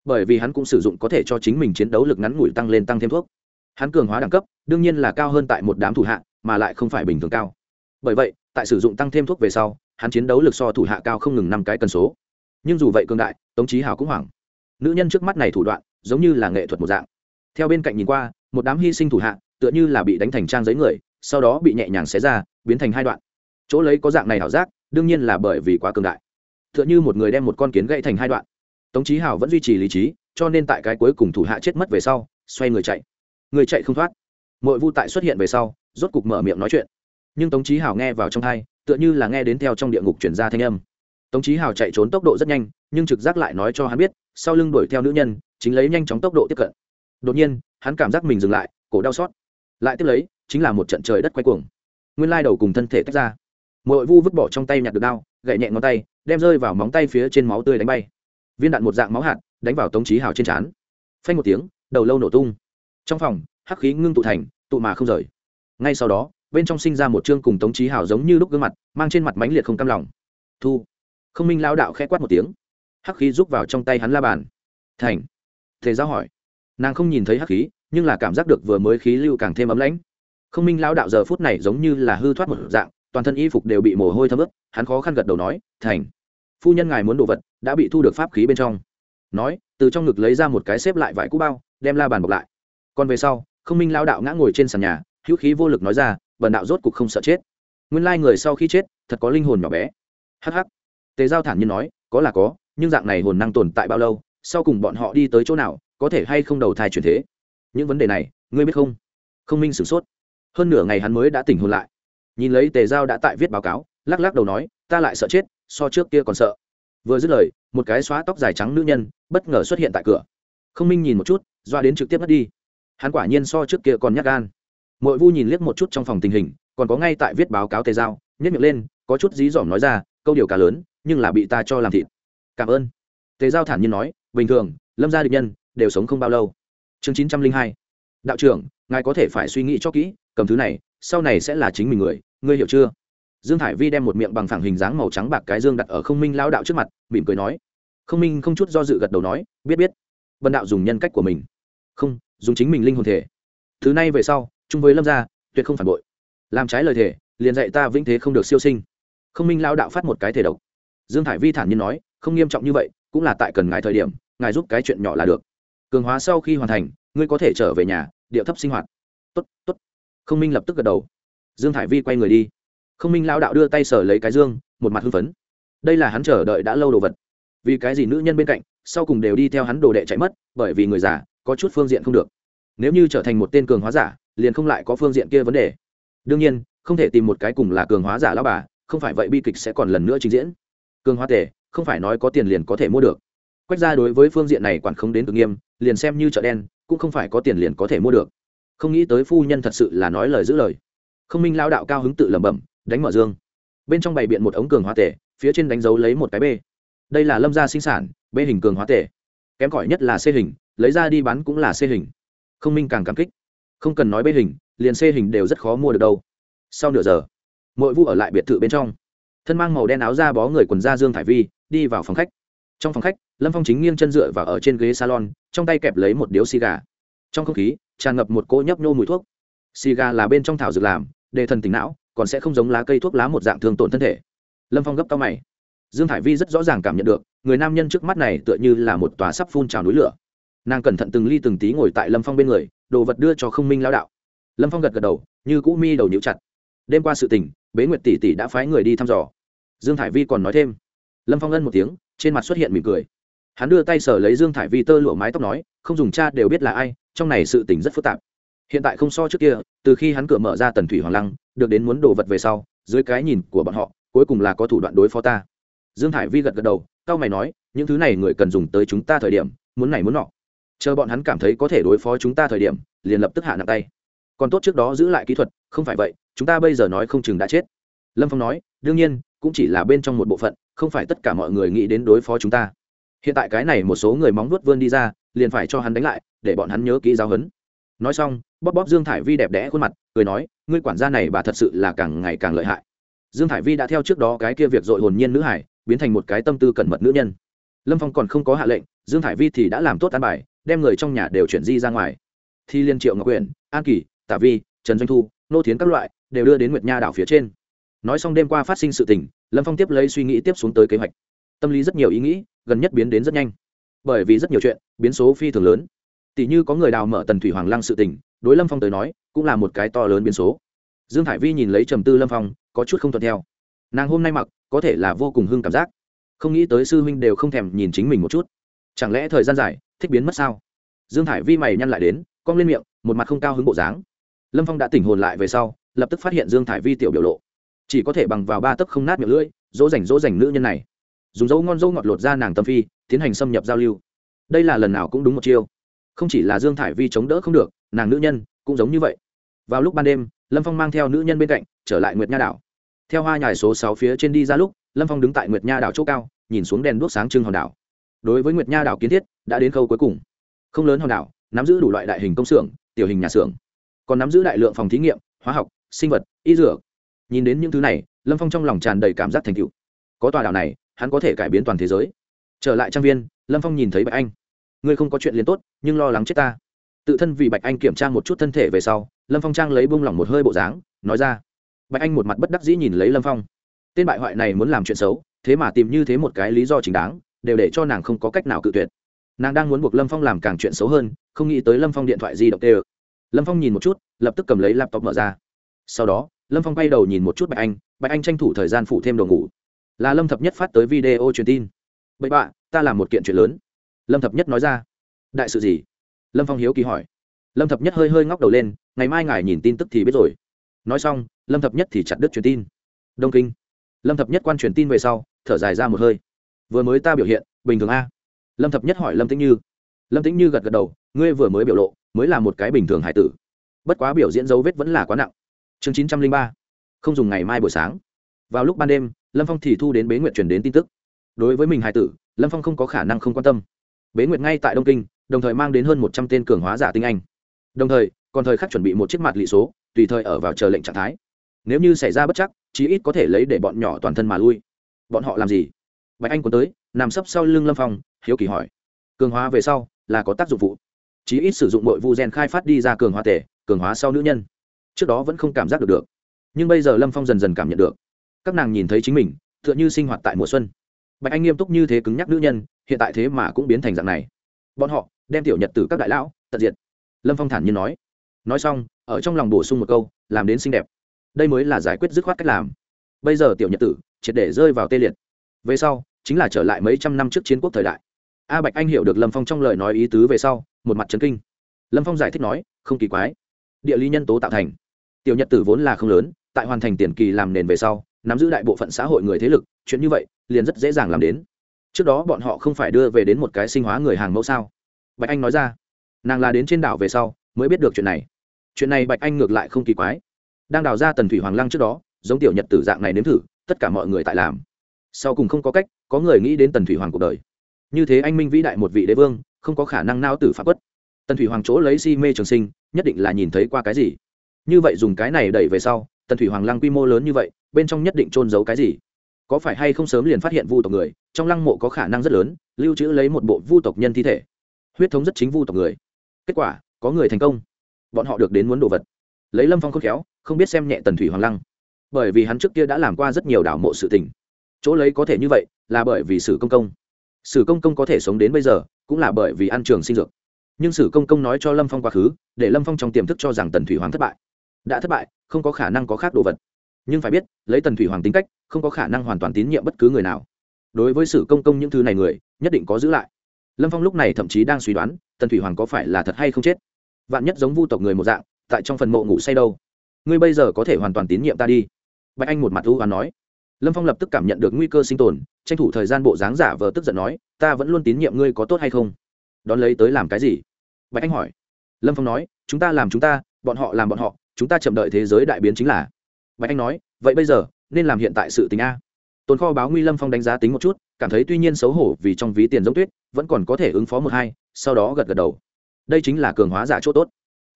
Bởi vì hắn cũng sử dụng có thể cho chính mình chiến đấu lực ngắn ngủi tăng lên tăng thêm thuốc. Hắn cường hóa đẳng cấp, đương nhiên là cao hơn tại một đám thủ hạ, mà lại không phải bình thường cao. Bởi vậy, tại sử dụng tăng thêm thuốc về sau, hắn chiến đấu lực so thủ hạ cao không ngừng năm cái cân số. Nhưng dù vậy cường đại, tống trí hào cũng hoảng. Nữ nhân trước mắt này thủ đoạn, giống như là nghệ thuật một dạng. Theo bên cạnh nhìn qua, một đám hy sinh thủ hạ, tựa như là bị đánh thành trang giấy người, sau đó bị nhẹ nhàng xé ra, biến thành hai đoạn. Chỗ lấy có dạng này ảo giác, đương nhiên là bởi vì quá cường đại tựa như một người đem một con kiến gãy thành hai đoạn. Tống trí hào vẫn duy trì lý trí, cho nên tại cái cuối cùng thủ hạ chết mất về sau, xoay người chạy. Người chạy không thoát. Mội vu tại xuất hiện về sau, rốt cục mở miệng nói chuyện. Nhưng tống trí hào nghe vào trong thai tựa như là nghe đến theo trong địa ngục chuyển ra thanh âm. Tống trí hào chạy trốn tốc độ rất nhanh, nhưng trực giác lại nói cho hắn biết, sau lưng đuổi theo nữ nhân, chính lấy nhanh chóng tốc độ tiếp cận. Đột nhiên, hắn cảm giác mình dừng lại, cổ đau xót. Lại tiếp lấy, chính là một trận trời đất quay cuồng. Nguyên lai đầu cùng thân thể tách ra. Mội vu vứt bỏ trong tay nhặt được đao gậy nhẹ ngón tay đem rơi vào móng tay phía trên máu tươi đánh bay. Viên đạn một dạng máu hạt, đánh vào tống trí hào trên trán. Phanh một tiếng, đầu lâu nổ tung. Trong phòng, hắc khí ngưng tụ thành, tụ mà không rời. Ngay sau đó, bên trong sinh ra một chương cùng tống trí hào giống như lúc gương mặt, mang trên mặt mánh liệt không cam lòng. Thu. Không minh lao đạo khẽ quát một tiếng. Hắc khí rút vào trong tay hắn la bàn. Thành. Thế giáo hỏi. Nàng không nhìn thấy hắc khí, nhưng là cảm giác được vừa mới khí lưu càng thêm ấm lãnh. Không minh lao đạo giờ phút này giống như là hư thoát một dạng toàn thân y phục đều bị mồ hôi thấm ướt, hắn khó khăn gật đầu nói, thành, phu nhân ngài muốn đồ vật, đã bị thu được pháp khí bên trong. Nói, từ trong ngực lấy ra một cái xếp lại vải cũ bao, đem la bàn bọc lại. Còn về sau không minh lao đạo ngã ngồi trên sàn nhà, hữu khí vô lực nói ra, bần đạo rốt cục không sợ chết. Nguyên lai người sau khi chết, thật có linh hồn nhỏ bé. Hh tề giao thản nhiên nói, có là có, nhưng dạng này hồn năng tồn tại bao lâu, sau cùng bọn họ đi tới chỗ nào, có thể hay không đầu thai chuyển thế? Những vấn đề này, ngươi biết không? Không minh sửng sốt. Hơn nửa ngày hắn mới đã tỉnh hồn lại nhìn lấy tề giao đã tại viết báo cáo, lắc lắc đầu nói, ta lại sợ chết, so trước kia còn sợ. Vừa dứt lời, một cái xóa tóc dài trắng nữ nhân bất ngờ xuất hiện tại cửa. Không minh nhìn một chút, doa đến trực tiếp mất đi. Hắn quả nhiên so trước kia còn nhắc gan. Mội vu nhìn liếc một chút trong phòng tình hình, còn có ngay tại viết báo cáo tề giao nhất miệng lên, có chút dí dỏm nói ra, câu điều cả lớn, nhưng là bị ta cho làm thịt. Cảm ơn. Tề giao thản nhiên nói, bình thường, lâm gia địch nhân đều sống không bao lâu. Chương chín trăm linh hai. Đạo trưởng ngài có thể phải suy nghĩ cho kỹ, cầm thứ này, sau này sẽ là chính mình người, ngươi hiểu chưa? Dương thải vi đem một miệng bằng phẳng hình dáng màu trắng bạc cái dương đặt ở không minh lao đạo trước mặt, mỉm cười nói. Không minh không chút do dự gật đầu nói, biết biết. Bần đạo dùng nhân cách của mình. Không, dùng chính mình linh hồn thể. Thứ này về sau, chung với lâm gia, tuyệt không phản bội. Làm trái lời thể, liền dạy ta vĩnh thế không được siêu sinh. Không minh lao đạo phát một cái thể độc. Dương thải vi thản nhiên nói, không nghiêm trọng như vậy, cũng là tại cần ngài thời điểm, ngài giúp cái chuyện nhỏ là được. Cường hóa sau khi hoàn thành, ngươi có thể trở về nhà điệu thấp sinh hoạt. Tốt tốt. Không minh lập tức gật đầu. Dương thải vi quay người đi. Không minh lao đạo đưa tay sở lấy cái dương, một mặt hưng phấn. Đây là hắn chờ đợi đã lâu đồ vật. Vì cái gì nữ nhân bên cạnh, sau cùng đều đi theo hắn đồ đệ chạy mất, bởi vì người già, có chút phương diện không được. Nếu như trở thành một tên cường hóa giả, liền không lại có phương diện kia vấn đề. Đương nhiên, không thể tìm một cái cùng là cường hóa giả lao bà, không phải vậy bi kịch sẽ còn lần nữa trình diễn. Cường hóa tề, không phải nói có tiền liền có thể mua được quách ra đối với phương diện này quản không đến cực nghiêm, liền xem như chợ đen, cũng không phải có tiền liền có thể mua được. Không nghĩ tới phu nhân thật sự là nói lời giữ lời. Không minh lao đạo cao hứng tự lẩm bẩm, đánh mở dương. Bên trong bày biện một ống cường hóa tể, phía trên đánh dấu lấy một cái b đây là lâm gia sinh sản b hình cường hóa tể. Kém cỏi nhất là c hình, lấy ra đi bán cũng là c hình. Không minh càng cảm kích. Không cần nói b hình, liền c hình đều rất khó mua được đâu. Sau nửa giờ mỗi vu ở lại biệt thự bên trong. Thân mang màu đen áo da bó người quần da dương thải vi, đi vào phòng khách. Trong phòng khách lâm phong chính nghiêng chân dựa và ở trên ghế salon, trong tay kẹp lấy một điếu xì gà. Trong không khí, tràn ngập một cỗ nhấp nhô mùi thuốc. Xì gà là bên trong thảo dược làm, đề thần tính não, còn sẽ không giống lá cây thuốc lá một dạng thương tổn thân thể. Lâm phong gấp cao mày. Dương thải vi rất rõ ràng cảm nhận được, người nam nhân trước mắt này tựa như là một tòa sắp phun trào núi lửa. Nàng cẩn thận từng ly từng tí ngồi tại lâm phong bên người, đồ vật đưa cho không minh lao đạo. Lâm phong gật gật đầu, như cũ mi đầu nhíu chặt. Đêm qua sự tình, bế nguyệt tỷ tỷ đã phái người đi thăm dò. Dương thải vi còn nói thêm. Lâm phong ân một tiếng, trên mặt xuất hiện mỉm cười hắn đưa tay sở lấy dương thải vi tơ lụa mái tóc nói, không dùng cha đều biết là ai, trong này sự tình rất phức tạp. Hiện tại không so trước kia, từ khi hắn cửa mở ra tần thủy hoàng lăng, được đến muốn đồ vật về sau, dưới cái nhìn của bọn họ, cuối cùng là có thủ đoạn đối phó ta. Dương thải vi gật gật đầu cao mày nói, những thứ này người cần dùng tới chúng ta thời điểm, muốn này muốn nọ. Chờ bọn hắn cảm thấy có thể đối phó chúng ta thời điểm, liền lập tức hạ nặng tay. Còn tốt trước đó giữ lại kỹ thuật, không phải vậy, chúng ta bây giờ nói không chừng đã chết. Lâm phong nói, đương nhiên, cũng chỉ là bên trong một bộ phận, không phải tất cả mọi người nghĩ đến đối phó chúng ta hiện tại cái này một số người móng nuốt vươn đi ra, liền phải cho hắn đánh lại, để bọn hắn nhớ kỹ giáo huấn. Nói xong, bóp bóp dương thải vi đẹp đẽ khuôn mặt, cười nói, ngươi quản gia này bà thật sự là càng ngày càng lợi hại. Dương thải vi đã theo trước đó cái kia việc dội hồn nhiên nữ hải, biến thành một cái tâm tư cẩn mật nữ nhân. Lâm phong còn không có hạ lệnh, dương thải vi thì đã làm tốt an bài, đem người trong nhà đều chuyển di ra ngoài. Thi liên triệu ngọc quyển an kỳ tả vi, trần doanh thu, nô thiến các loại, đều đưa đến nguyệt nha đảo phía trên. Nói xong đêm qua phát sinh sự tình, lâm phong tiếp lấy suy nghĩ tiếp xuống tới kế hoạch. Tâm lý rất nhiều ý nghĩ gần nhất biến đến rất nhanh. Bởi vì rất nhiều chuyện, biến số phi thường lớn. Tỷ như có người đào mở tần thủy hoàng lăng sự tình, đối lâm phong tới nói, cũng là một cái to lớn biến số. Dương hải vi nhìn lấy trầm tư lâm phong, có chút không thuận theo. Nàng hôm nay mặc, có thể là vô cùng hưng cảm giác. Không nghĩ tới sư huynh đều không thèm nhìn chính mình một chút. Chẳng lẽ thời gian dài, thích biến mất sao? Dương hải vi mày nhăn lại đến, cong lên miệng, một mặt không cao hứng bộ dáng. Lâm phong đã tỉnh hồn lại về sau, lập tức phát hiện dương thải vi tiểu biểu lộ. Chỉ có thể bằng vào ba tấc không nát miệng lưỡi, dỗ dành dỗ dành nữ nhân này dùng dấu ngon dấu ngọt lột ra nàng tâm phi, tiến hành xâm nhập giao lưu. Đây là lần nào cũng đúng một chiêu. Không chỉ là dương thải vi chống đỡ không được, nàng nữ nhân cũng giống như vậy. Vào lúc ban đêm, lâm phong mang theo nữ nhân bên cạnh, trở lại nguyệt nha đảo. Theo hoa nhài số sáu phía trên đi ra lúc, lâm phong đứng tại nguyệt nha đảo chỗ cao, nhìn xuống đèn đuốc sáng trưng hòn đảo. Đối với nguyệt nha đảo kiến thiết, đã đến khâu cuối cùng. Không lớn hòn đảo, nắm giữ đủ loại đại hình công xưởng, tiểu hình nhà xưởng. Còn nắm giữ đại lượng phòng thí nghiệm, hóa học, sinh vật, y dược. Nhìn đến những thứ này, lâm phong trong lòng tràn đầy cảm giác thành tựu. Có tòa đảo này hắn có thể cải biến toàn thế giới. Trở lại trang viên, lâm phong nhìn thấy bạch anh. Ngươi không có chuyện liền tốt, nhưng lo lắng chết ta. Tự thân vì bạch anh kiểm tra một chút thân thể về sau, lâm phong trang lấy bông lỏng một hơi bộ dáng, nói ra. Bạch anh một mặt bất đắc dĩ nhìn lấy lâm phong. Tên bại hoại này muốn làm chuyện xấu, thế mà tìm như thế một cái lý do chính đáng, đều để cho nàng không có cách nào cự tuyệt. Nàng đang muốn buộc lâm phong làm càng chuyện xấu hơn, không nghĩ tới lâm phong điện thoại di động tê ơ lâm phong nhìn một chút, lập tức cầm lấy laptop mở ra. Sau đó, lâm phong quay đầu nhìn một chút bạch anh. Bạch anh tranh thủ thời gian phụ thêm đồ ngủ là lâm thập nhất phát tới video truyền tin. Bậy bạ, ta làm một kiện chuyện lớn. Lâm thập nhất nói ra. Đại sự gì? Lâm phong hiếu kỳ hỏi. Lâm thập nhất hơi hơi ngóc đầu lên, ngày mai ngài nhìn tin tức thì biết rồi. Nói xong, lâm thập nhất thì chặt đứt truyền tin. Đông kinh. Lâm thập nhất quan truyền tin về sau, thở dài ra một hơi. Vừa mới ta biểu hiện, bình thường a. Lâm thập nhất hỏi lâm tĩnh như. Lâm tĩnh như gật gật đầu, ngươi vừa mới biểu lộ, mới là một cái bình thường hải tử. Bất quá biểu diễn dấu vết vẫn là quá nặng. Chương chín trăm linh ba. Không dùng ngày mai buổi sáng. Vào lúc ban đêm lâm phong thì thu đến bế nguyệt truyền đến tin tức. Đối với mình hải tử, lâm phong không có khả năng không quan tâm. Bế nguyệt ngay tại đông kinh, đồng thời mang đến hơn một trăm tên cường hóa giả tinh anh. Đồng thời, còn thời khắc chuẩn bị một chiếc mặt lị số, tùy thời ở vào chờ lệnh trạng thái. Nếu như xảy ra bất chắc, chí ít có thể lấy để bọn nhỏ toàn thân mà lui. Bọn họ làm gì? Bạch anh còn tới, nằm sấp sau lưng lâm phong, hiếu kỳ hỏi. Cường hóa về sau, là có tác dụng phụ. Chí ít sử dụng mọi vu gen khai phát đi ra cường hóa tể cường hóa sau nữ nhân. Trước đó vẫn không cảm giác được được. Nhưng bây giờ lâm phong dần dần cảm nhận được các nàng nhìn thấy chính mình t h ư ợ n h ư sinh hoạt tại mùa xuân. Bạch anh nghiêm túc như thế cứng nhắc nữ nhân, hiện tại thế mà cũng biến thành dạng này. Bọn họ đem tiểu nhật từ các đại lão tận diệt. Lâm phong thản nhiên nói. Nói xong, ở trong lòng bổ sung một câu, làm đến xinh đẹp. Đây mới là giải quyết dứt khoát cách làm. Bây giờ tiểu nhật tử, triệt để rơi vào tê liệt. Về sau, chính là trở lại mấy trăm năm trước chiến quốc thời đại. A bạch anh hiểu được lâm phong trong lời nói ý tứ về sau, một mặt trấn kinh. Lâm phong giải thích nói, không kỳ quái. Địa lý nhân tố tạo thành. Tiểu nhật tử vốn là không lớn, tại hoàn thành tiền kỳ làm nền về sau nắm giữ đại bộ phận xã hội người thế lực, chuyện như vậy, liền rất dễ dàng làm đến. Trước đó bọn họ không phải đưa về đến một cái sinh hóa người hàng mẫu sao? Bạch anh nói ra. Nàng là đến trên đảo về sau, mới biết được chuyện này. Chuyện này bạch anh ngược lại không kỳ quái. Đang đào ra tần thủy hoàng lăng trước đó, giống tiểu nhật tử dạng này nếm thử, tất cả mọi người tại làm. Sau cùng không có cách, có người nghĩ đến tần thủy hoàng cuộc đời. Như thế anh minh vĩ đại một vị đế vương, không có khả năng nao tử pháp quất. Tần thủy hoàng chỗ lấy si mê trường sinh, nhất định là nhìn thấy qua cái gì. Như vậy dùng cái này đẩy về sau, tần thủy hoàng lăng quy mô lớn như vậy bên trong nhất định trôn giấu cái gì? Có phải hay không sớm liền phát hiện vu tộc người, trong lăng mộ có khả năng rất lớn, lưu trữ lấy một bộ vu tộc nhân thi thể. Huyết thống rất chính vu tộc người. Kết quả, có người thành công. Bọn họ được đến muốn đồ vật. Lấy lâm phong khôn khéo, không biết xem nhẹ tần thủy hoàng lăng. Bởi vì hắn trước kia đã làm qua rất nhiều đảo mộ sự tình. Chỗ lấy có thể như vậy, là bởi vì sử công công. Sử công công có thể sống đến bây giờ, cũng là bởi vì ăn trường sinh dược. Nhưng sử công công nói cho lâm phong quá khứ, để lâm phong trong tiềm thức cho rằng tần thủy hoàng thất bại. Đã thất bại, không có khả năng có khác đồ vật nhưng phải biết, lấy tần thủy hoàng tính cách, không có khả năng hoàn toàn tín nhiệm bất cứ người nào. Đối với sự công công những thứ này người, nhất định có giữ lại. Lâm phong lúc này thậm chí đang suy đoán, tần thủy hoàng có phải là thật hay không chết. Vạn nhất giống vu tộc người một dạng, tại trong phần mộ ngủ say đâu? Ngươi bây giờ có thể hoàn toàn tín nhiệm ta đi. Bạch anh một mặt u và nói. Lâm phong lập tức cảm nhận được nguy cơ sinh tồn, tranh thủ thời gian bộ dáng giả vờ tức giận nói, ta vẫn luôn tín nhiệm ngươi có tốt hay không? Đón lấy tới làm cái gì? Bạch anh hỏi. Lâm phong nói, chúng ta làm chúng ta, bọn họ làm bọn họ, chúng ta chậm đợi thế giới đại biến chính là bạch anh nói, vậy bây giờ, nên làm hiện tại sự tình a. Tồn kho báo nguy lâm phong đánh giá tính một chút, cảm thấy tuy nhiên xấu hổ vì trong ví tiền giống tuyết, vẫn còn có thể ứng phó một hai, sau đó gật gật đầu. Đây chính là cường hóa giả chỗ tốt.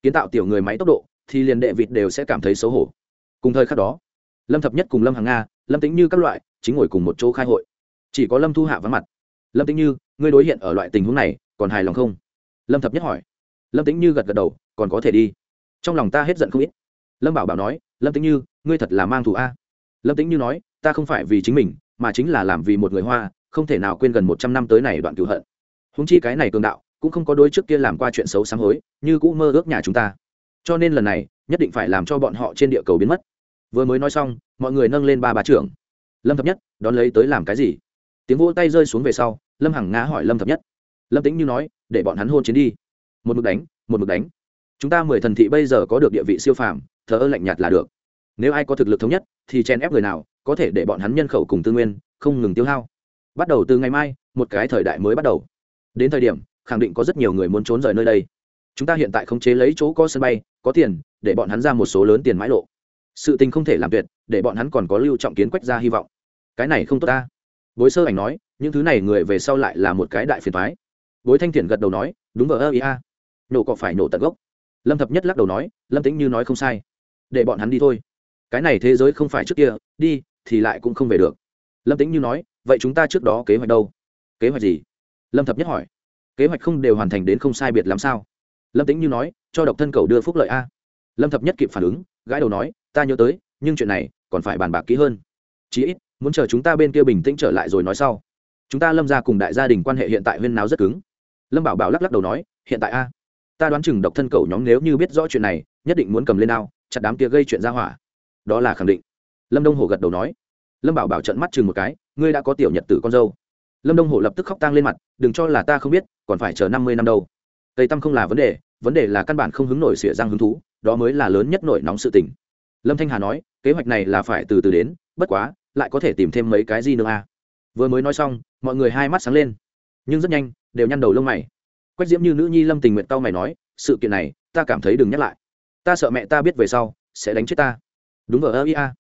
Kiến tạo tiểu người máy tốc độ, thì liền đệ vịt đều sẽ cảm thấy xấu hổ. Cùng thời khắc đó, lâm thập nhất cùng lâm hàng nga, lâm tính như các loại, chính ngồi cùng một chỗ khai hội. Chỉ có lâm thu hạ vắng mặt. Lâm tính như, ngươi đối hiện ở loại tình huống này, còn hài lòng không? Lâm thập nhất hỏi. Lâm tính như gật gật đầu, còn có thể đi. Trong lòng ta hết giận không ít. Lâm bảo bảo nói, lâm tính như ngươi thật là mang thù a. Lâm tính như nói, ta không phải vì chính mình, mà chính là làm vì một người hoa, không thể nào quên gần một trăm năm tới này đoạn cựu hận. Húng chi cái này cường đạo, cũng không có đôi trước kia làm qua chuyện xấu sáng hối, như cũ mơ ước nhà chúng ta. Cho nên lần này, nhất định phải làm cho bọn họ trên địa cầu biến mất. Vừa mới nói xong, mọi người nâng lên ba bà trưởng. Lâm thập nhất, đón lấy tới làm cái gì? Tiếng vỗ tay rơi xuống về sau, lâm hằng ngã hỏi lâm thập nhất. Lâm tính như nói, để bọn hắn hôn chiến đi. Một mực đánh, một mực đánh. Chúng ta mười thần thị bây giờ có được địa vị siêu phàm, thờ ơ lạnh nhạt là được nếu ai có thực lực thống nhất, thì chen ép người nào, có thể để bọn hắn nhân khẩu cùng tư nguyên, không ngừng tiêu hao. Bắt đầu từ ngày mai, một cái thời đại mới bắt đầu. Đến thời điểm, khẳng định có rất nhiều người muốn trốn rời nơi đây. Chúng ta hiện tại không chế lấy chỗ có sân bay, có tiền, để bọn hắn ra một số lớn tiền mãi lộ. Sự tình không thể làm tuyệt, để bọn hắn còn có lưu trọng kiến quách ra hy vọng. Cái này không tốt ta. Bối sơ ảnh nói, những thứ này người về sau lại là một cái đại phiền thoái bối thanh thiện gật đầu nói, đúng vờ ơ, ý a. Nổ cọ phải nổ tận gốc. Lâm thập nhất lắc đầu nói, lâm tĩnh như nói không sai. Để bọn hắn đi thôi cái này thế giới không phải trước kia, đi, thì lại cũng không về được. Lâm tĩnh như nói, vậy chúng ta trước đó kế hoạch đâu? Kế hoạch gì? Lâm thập nhất hỏi. Kế hoạch không đều hoàn thành đến không sai biệt làm sao? Lâm tĩnh như nói, cho độc thân cầu đưa phúc lợi a. Lâm thập nhất kịp phản ứng, gãi đầu nói, ta nhớ tới, nhưng chuyện này còn phải bàn bạc kỹ hơn. Chí ít, muốn chờ chúng ta bên kia bình tĩnh trở lại rồi nói sau. Chúng ta lâm ra cùng đại gia đình quan hệ hiện tại huyên náo rất cứng. Lâm bảo bảo lắc lắc đầu nói, hiện tại a. Ta đoán chừng độc thân cầu nhóm nếu như biết rõ chuyện này, nhất định muốn cầm lên ao, chặt đám kia gây chuyện ra hỏa đó là khẳng định. Lâm đông hồ gật đầu nói. Lâm bảo bảo trận mắt chừng một cái, ngươi đã có tiểu nhật tử con dâu. Lâm đông hồ lập tức khóc tang lên mặt, đừng cho là ta không biết, còn phải chờ năm mươi năm đâu. Tây tâm không là vấn đề vấn đề là căn bản không hứng nổi xỉa răng hứng thú, đó mới là lớn nhất nổi nóng sự tình. Lâm thanh hà nói, kế hoạch này là phải từ từ đến, bất quá, lại có thể tìm thêm mấy cái gì nữa à? Vừa mới nói xong, mọi người hai mắt sáng lên. Nhưng rất nhanh, đều nhăn đầu lông mày. Quách diễm như nữ nhi lâm tình nguyện tao mày nói, sự kiện này, ta cảm thấy đừng nhắc lại. Ta sợ mẹ ta biết về sau, sẽ đánh chết ta đúng vợ ơ ia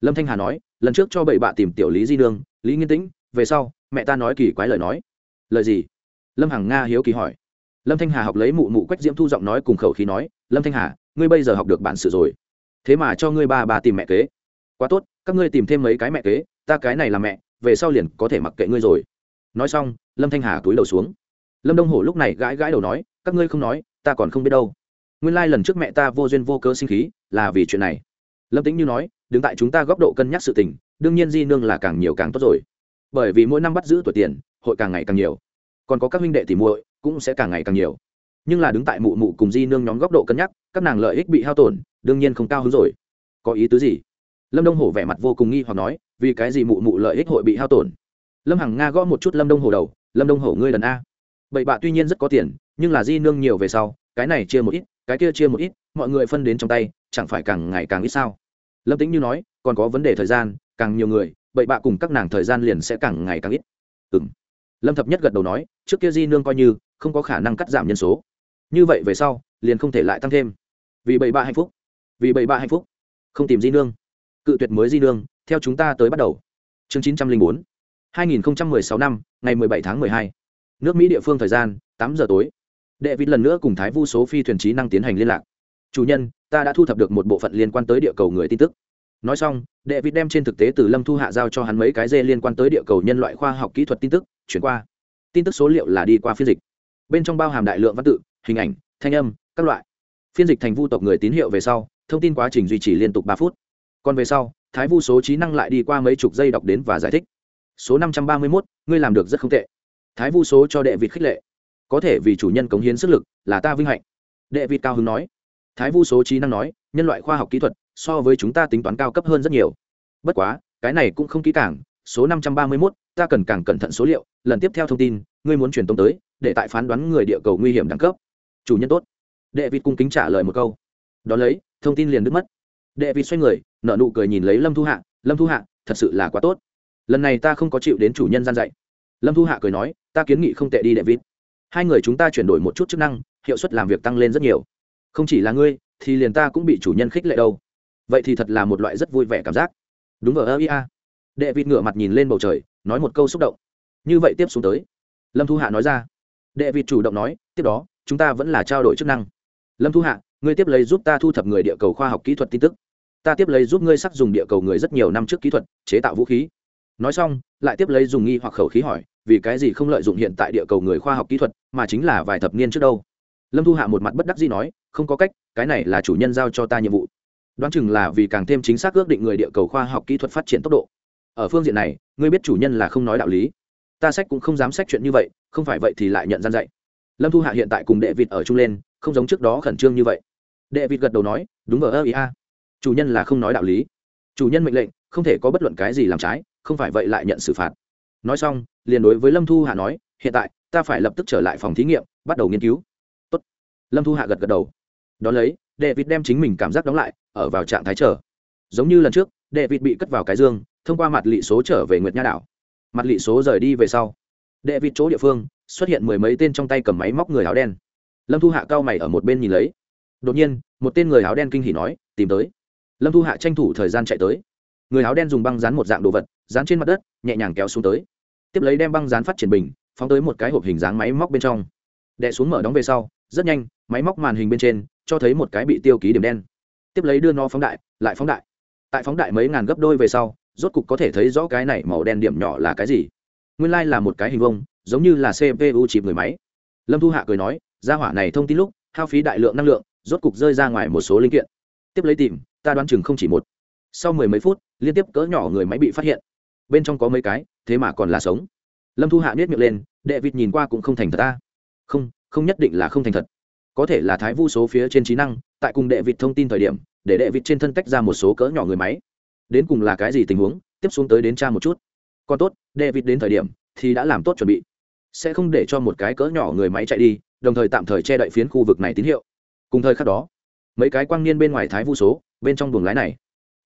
lâm thanh hà nói, lần trước cho bậy bạ tìm tiểu lý di Nương, lý nghiên tĩnh, về sau, mẹ ta nói kỳ quái lời nói. Lời gì? Lâm hằng nga hiếu kỳ hỏi. Lâm thanh hà học lấy mụ mụ quách diễm thu giọng nói cùng khẩu khí nói, lâm thanh hà, ngươi bây giờ học được bản sự rồi. Thế mà cho ngươi ba bà tìm mẹ kế. Quá tốt, các ngươi tìm thêm mấy cái mẹ kế, ta cái này là mẹ, về sau liền có thể mặc kệ ngươi rồi. Nói xong, lâm thanh hà túi đầu xuống. Lâm đông hổ lúc này gãi gãi đầu nói, các ngươi không nói, ta còn không biết đâu. Nguyên lai lần trước mẹ ta vô duyên vô cớ sinh khí, là vì chuyện này lâm tĩnh như nói, đứng tại chúng ta góc độ cân nhắc sự tình, đương nhiên di nương là càng nhiều càng tốt rồi. Bởi vì mỗi năm bắt giữ tuổi tiền, hội càng ngày càng nhiều. Còn có các huynh đệ thì muội cũng sẽ càng ngày càng nhiều. Nhưng là đứng tại mụ mụ cùng di nương nhóm góc độ cân nhắc, các nàng lợi ích bị hao tổn, đương nhiên không cao hứng rồi. Có ý tứ gì? Lâm đông hổ vẻ mặt vô cùng nghi hoặc nói, vì cái gì mụ mụ lợi ích hội bị hao tổn? Lâm hằng nga gõ một chút lâm đông hổ đầu, lâm đông hổ, ngươi đần a. Bậy bạ tuy nhiên rất có tiền, nhưng là di nương nhiều về sau, cái này chia một ít, cái kia chia một ít, mọi người phân đến trong tay, chẳng phải càng ngày càng ít sao? Lâm tĩnh như nói, còn có vấn đề thời gian, càng nhiều người bậy bạ cùng các nàng thời gian liền sẽ càng ngày càng ít. Ừ m lâm thập nhất gật đầu nói, trước kia di nương coi như, không có khả năng cắt giảm nhân số. Như vậy về sau, liền không thể lại tăng thêm. Vì bậy bạ hạnh phúc. Vì bậy bạ hạnh phúc. Không tìm di nương. Cự tuyệt mới di nương, theo chúng ta tới bắt đầu. Chương chín trăm linh bốn. hai nghìn sáu năm, ngày mười bảy tháng mười hai. Nước mỹ địa phương thời gian, tám giờ tối. Đệ vịt lần nữa cùng thái vu số phi thuyền trí năng tiến hành liên lạc chủ nhân, ta đã thu thập được một bộ phận liên quan tới địa cầu người tin tức. Nói xong đệ vịt đem trên thực tế từ lâm thu hạ giao cho hắn mấy cái dê liên quan tới địa cầu nhân loại khoa học kỹ thuật tin tức, chuyển qua. Tin tức số liệu là đi qua phiên dịch. Bên trong bao hàm đại lượng văn tự, hình ảnh, thanh âm, các loại. Phiên dịch thành vu tộc người tín hiệu về sau, thông tin quá trình duy trì liên tục ba phút. Còn về sau, thái vu số trí năng lại đi qua mấy chục giây đọc đến và giải thích. Số năm trăm ba mươi mốt, ngươi làm được rất không tệ. Thái vu số cho đệ vịt khích lệ. Có thể vì chủ nhân cống hiến sức lực là ta vinh hạnh. Đệ vịt cao hứng nói thái vu số trí năng nói, nhân loại khoa học kỹ thuật so với chúng ta tính toán cao cấp hơn rất nhiều. Bất quá, cái này cũng không kỹ càng, số năm trăm ba mươi mốt, ta cần càng cẩn thận số liệu, lần tiếp theo thông tin, ngươi muốn truyền tống tới, để tại phán đoán người địa cầu nguy hiểm đẳng cấp. Chủ nhân tốt. Đệ vịt cung kính trả lời một câu. Đón lấy, thông tin liền đứt mất. Đệ vịt xoay người nợ nụ cười nhìn lấy lâm thu hạ, lâm thu hạ, thật sự là quá tốt. Lần này ta không có chịu đến chủ nhân gian dạy. Lâm thu hạ cười nói, ta kiến nghị không tệ đi đệ vịt hai người chúng ta chuyển đổi một chút chức năng, hiệu suất làm việc tăng lên rất nhiều không chỉ là ngươi, thì liền ta cũng bị chủ nhân khích lệ đâu. Vậy thì thật là một loại rất vui vẻ cảm giác. Đúng ở ơ ia đệ vịt ngửa mặt nhìn lên bầu trời, nói một câu xúc động. Như vậy tiếp xuống tới. Lâm thu hạ nói ra. Đệ vịt chủ động nói, tiếp đó, chúng ta vẫn là trao đổi chức năng. Lâm thu hạ, ngươi tiếp lấy giúp ta thu thập người địa cầu khoa học kỹ thuật tin tức. Ta tiếp lấy giúp ngươi sắc dùng địa cầu người rất nhiều năm trước kỹ thuật, chế tạo vũ khí. Nói xong, lại tiếp lấy dùng nghi hoặc khẩu khí hỏi, vì cái gì không lợi dụng hiện tại địa cầu người khoa học kỹ thuật, mà chính là vài thập niên trước đâu? Lâm thu hạ một mặt bất đắc dĩ nói không có cách, cái này là chủ nhân giao cho ta nhiệm vụ. Đoán chừng là vì càng thêm chính xác ước định người địa cầu khoa học kỹ thuật phát triển tốc độ. Ở phương diện này, ngươi biết chủ nhân là không nói đạo lý. Ta sách cũng không dám sách chuyện như vậy, không phải vậy thì lại nhận gian dạy. Lâm thu hạ hiện tại cùng đệ vịt ở chung lên, không giống trước đó khẩn trương như vậy. Đệ vịt gật đầu nói, đúng vờ ơ, ý a. Chủ nhân là không nói đạo lý. Chủ nhân mệnh lệnh, không thể có bất luận cái gì làm trái, không phải vậy lại nhận xử phạt. Nói xong, liền đối với lâm thu hạ nói, hiện tại, ta phải lập tức trở lại phòng thí nghiệm, bắt đầu nghiên cứu. Tốt. lâm thu hạ gật gật đầu đó lấy, david đem chính mình cảm giác đóng lại, ở vào trạng thái chờ. Giống như lần trước, david bị cất vào cái dương, thông qua mặt lị số trở về nguyệt nha đảo. Mặt lị số rời đi về sau, david chỗ địa phương, xuất hiện mười mấy tên trong tay cầm máy móc người áo đen. Lâm thu hạ cao mày ở một bên nhìn lấy. Đột nhiên, một tên người áo đen kinh hỉ nói, tìm tới. Lâm thu hạ tranh thủ thời gian chạy tới. Người áo đen dùng băng dán một dạng đồ vật, dán trên mặt đất, nhẹ nhàng kéo xuống tới. Tiếp lấy đem băng dán phát triển bình, phóng tới một cái hộp hình dáng máy móc bên trong. Đè xuống mở đóng về sau, rất nhanh, máy móc màn hình bên trên cho thấy một cái bị tiêu ký điểm đen. Tiếp lấy đưa nó phóng đại, lại phóng đại. Tại phóng đại mấy ngàn gấp đôi về sau, rốt cục có thể thấy rõ cái này màu đen điểm nhỏ là cái gì. Nguyên lai、like、là một cái hình vông giống như là cpu chịp người máy. Lâm thu hạ cười nói ra hỏa này thông tin lúc, hao phí đại lượng năng lượng, rốt cục rơi ra ngoài một số linh kiện. Tiếp lấy tìm, ta đoán chừng không chỉ một. Sau mười mấy phút, liên tiếp cỡ nhỏ người máy bị phát hiện. Bên trong có mấy cái, thế mà còn là sống. Lâm thu hạ biết miệng lên, đệ vịt nhìn qua cũng không thành thật ta. Không không nhất định là không thành thật có thể là thái vu số phía trên trí năng, tại cùng đệ vịt thông tin thời điểm, để đệ vịt trên thân tách ra một số cỡ nhỏ người máy. Đến cùng là cái gì tình huống, tiếp xuống tới đến cha một chút. Còn tốt, đệ vịt đến thời điểm, thì đã làm tốt chuẩn bị. Sẽ không để cho một cái cỡ nhỏ người máy chạy đi, đồng thời tạm thời che đậy phiến khu vực này tín hiệu. Cùng thời khắc đó, mấy cái quang niên bên ngoài thái vu số, bên trong buồng lái này,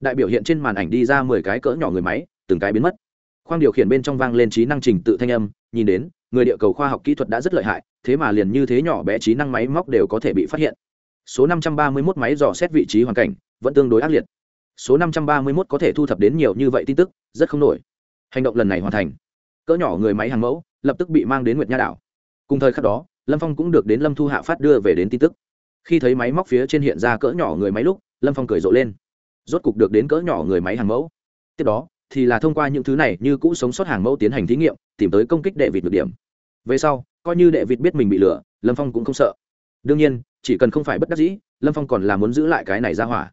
đại biểu hiện trên màn ảnh đi ra mười cái cỡ nhỏ người máy, từng cái biến mất. Khoang điều khiển bên trong vang lên trí năng trình tự thanh âm, nhìn đến người địa cầu khoa học kỹ thuật đã rất lợi hại, thế mà liền như thế nhỏ bé trí năng máy móc đều có thể bị phát hiện. Số 531 máy dò xét vị trí hoàn cảnh vẫn tương đối ác liệt. Số 531 có thể thu thập đến nhiều như vậy tin tức, rất không nổi. Hành động lần này hoàn thành. Cỡ nhỏ người máy hàng mẫu lập tức bị mang đến nguyệt nha đảo. Cùng thời khắc đó, lâm phong cũng được đến lâm thu hạ phát đưa về đến tin tức. Khi thấy máy móc phía trên hiện ra cỡ nhỏ người máy lúc, lâm phong cười rộ lên. Rốt cục được đến cỡ nhỏ người máy hàng mẫu. Tiếp đó thì là thông qua những thứ này như cũ sống sót hàng mẫu tiến hành thí nghiệm, tìm tới công kích đệ vịt được điểm. Về sau, coi như đệ vịt biết mình bị lừa, lâm phong cũng không sợ. Đương nhiên, chỉ cần không phải bất đắc dĩ, lâm phong còn là muốn giữ lại cái này ra hỏa.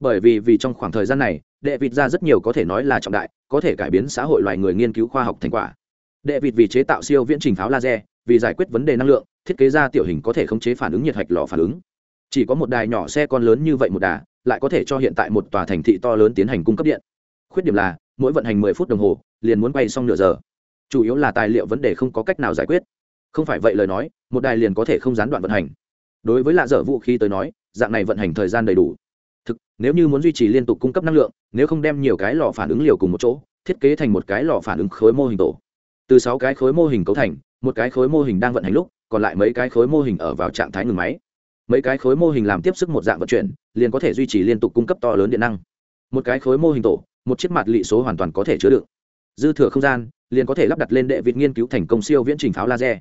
Bởi vì vì trong khoảng thời gian này, đệ vịt ra rất nhiều có thể nói là trọng đại, có thể cải biến xã hội loài người nghiên cứu khoa học thành quả. Đệ vịt vì chế tạo siêu viễn trình pháo laser, vì giải quyết vấn đề năng lượng, thiết kế ra tiểu hình có thể khống chế phản ứng nhiệt hạch lò phản ứng. Chỉ có một đài nhỏ xe con lớn như vậy một đà, lại có thể cho hiện tại một tòa thành thị to lớn tiến hành cung cấp điện khuyết điểm là, mỗi vận hành mười phút đồng hồ, liền muốn quay xong nửa giờ. Chủ yếu là tài liệu vấn đề không có cách nào giải quyết. Không phải vậy lời nói, một đài liền có thể không gián đoạn vận hành. Đối với lạ dở vũ khí tới nói, dạng này vận hành thời gian đầy đủ. Thực, nếu như muốn duy trì liên tục cung cấp năng lượng, nếu không đem nhiều cái lò phản ứng liều cùng một chỗ, thiết kế thành một cái lò phản ứng khối mô hình tổ. Từ sáu cái khối mô hình cấu thành, một cái khối mô hình đang vận hành lúc, còn lại mấy cái khối mô hình ở vào trạng thái ngừng máy. Mấy cái khối mô hình làm tiếp sức một dạng vận chuyển, liền có thể duy trì liên tục cung cấp to lớn điện năng. Một cái khối mô hình tổ một chiếc mặt lị số hoàn toàn có thể chứa đựng. Dư thừa không gian, liền có thể lắp đặt lên đệ vịt nghiên cứu thành công siêu viễn trình pháo laser.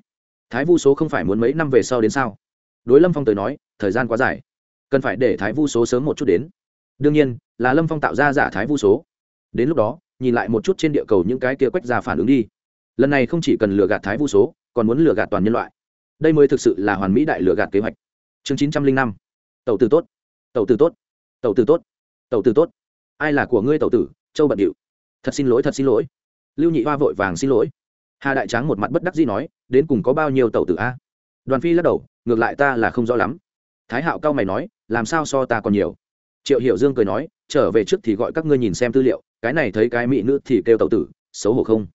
Thái vu số không phải muốn mấy năm về sau đến sao? Đối lâm phong tới nói, thời gian quá dài. Cần phải để thái vu số sớm một chút đến. Đương nhiên, là lâm phong tạo ra giả thái vu số. Đến lúc đó, nhìn lại một chút trên địa cầu những cái kia quách ra phản ứng đi. Lần này không chỉ cần lừa gạt thái vu số, còn muốn lừa gạt toàn nhân loại. Đây mới thực sự là hoàn mỹ đại lừa gạt kế hoạch. Chương chín trăm linh năm. Tàu tử tốt. Tàu tử tốt. Tàu tử tốt. Tàu tử tốt. Ai là của ngươi tàu tử? Châu bận điệu. Thật xin lỗi, thật xin lỗi. Lưu nhị hoa vội vàng xin lỗi. Hà đại tráng một mặt bất đắc dĩ nói, đến cùng có bao nhiêu tàu tử a? À? Đoàn phi lắc đầu, ngược lại ta là không rõ lắm. Thái hạo cao mày nói, làm sao so ta còn nhiều? Triệu hiểu dương cười nói, trở về trước thì gọi các ngươi nhìn xem tư liệu, cái này thấy cái mỹ nữ thì kêu tàu tử, xấu hổ không?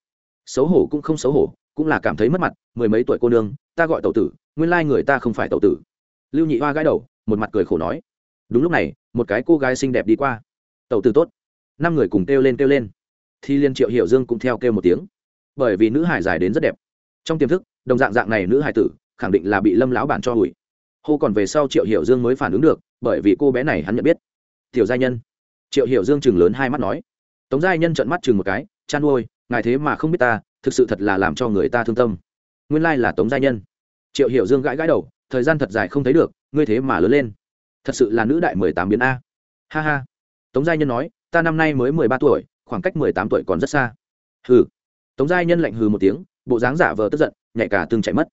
Xấu hổ cũng không xấu hổ, cũng là cảm thấy mất mặt, mười mấy tuổi cô nương, ta gọi tàu tử, nguyên lai người ta không phải tàu tử. Lưu nhị hoa gãi đầu, một mặt cười khổ nói, đúng lúc này, một cái cô gái xinh đẹp đi qua. Tàu tử tốt năm người cùng kêu lên kêu lên. Thì liên triệu hiểu dương cũng theo kêu một tiếng. Bởi vì nữ hải dài đến rất đẹp. Trong tiềm thức, đồng dạng dạng này nữ hải tử, khẳng định là bị lâm lão bản cho hủi hô còn về sau triệu hiểu dương mới phản ứng được, bởi vì cô bé này hắn nhận biết. Tiểu gia nhân. Triệu hiểu dương chừng lớn hai mắt nói. Tống gia nhân trợn mắt chừng một cái chăn nuôi ngài thế mà không biết ta, thực sự thật là làm cho người ta thương tâm. Nguyên lai là tống gia nhân. Triệu hiểu dương gãi gãi đầu, thời gian thật dài không thấy được, ngươi thế mà lớn lên. Thật sự là nữ đại mười tám biến a. Ha ha. Tống gia nhân nói ta năm nay mới mười ba tuổi, khoảng cách mười tám tuổi còn rất xa. Hừ. Tống giai nhân lạnh hừ một tiếng, bộ dáng giả vờ tức giận, nhạy cả từng chạy mất.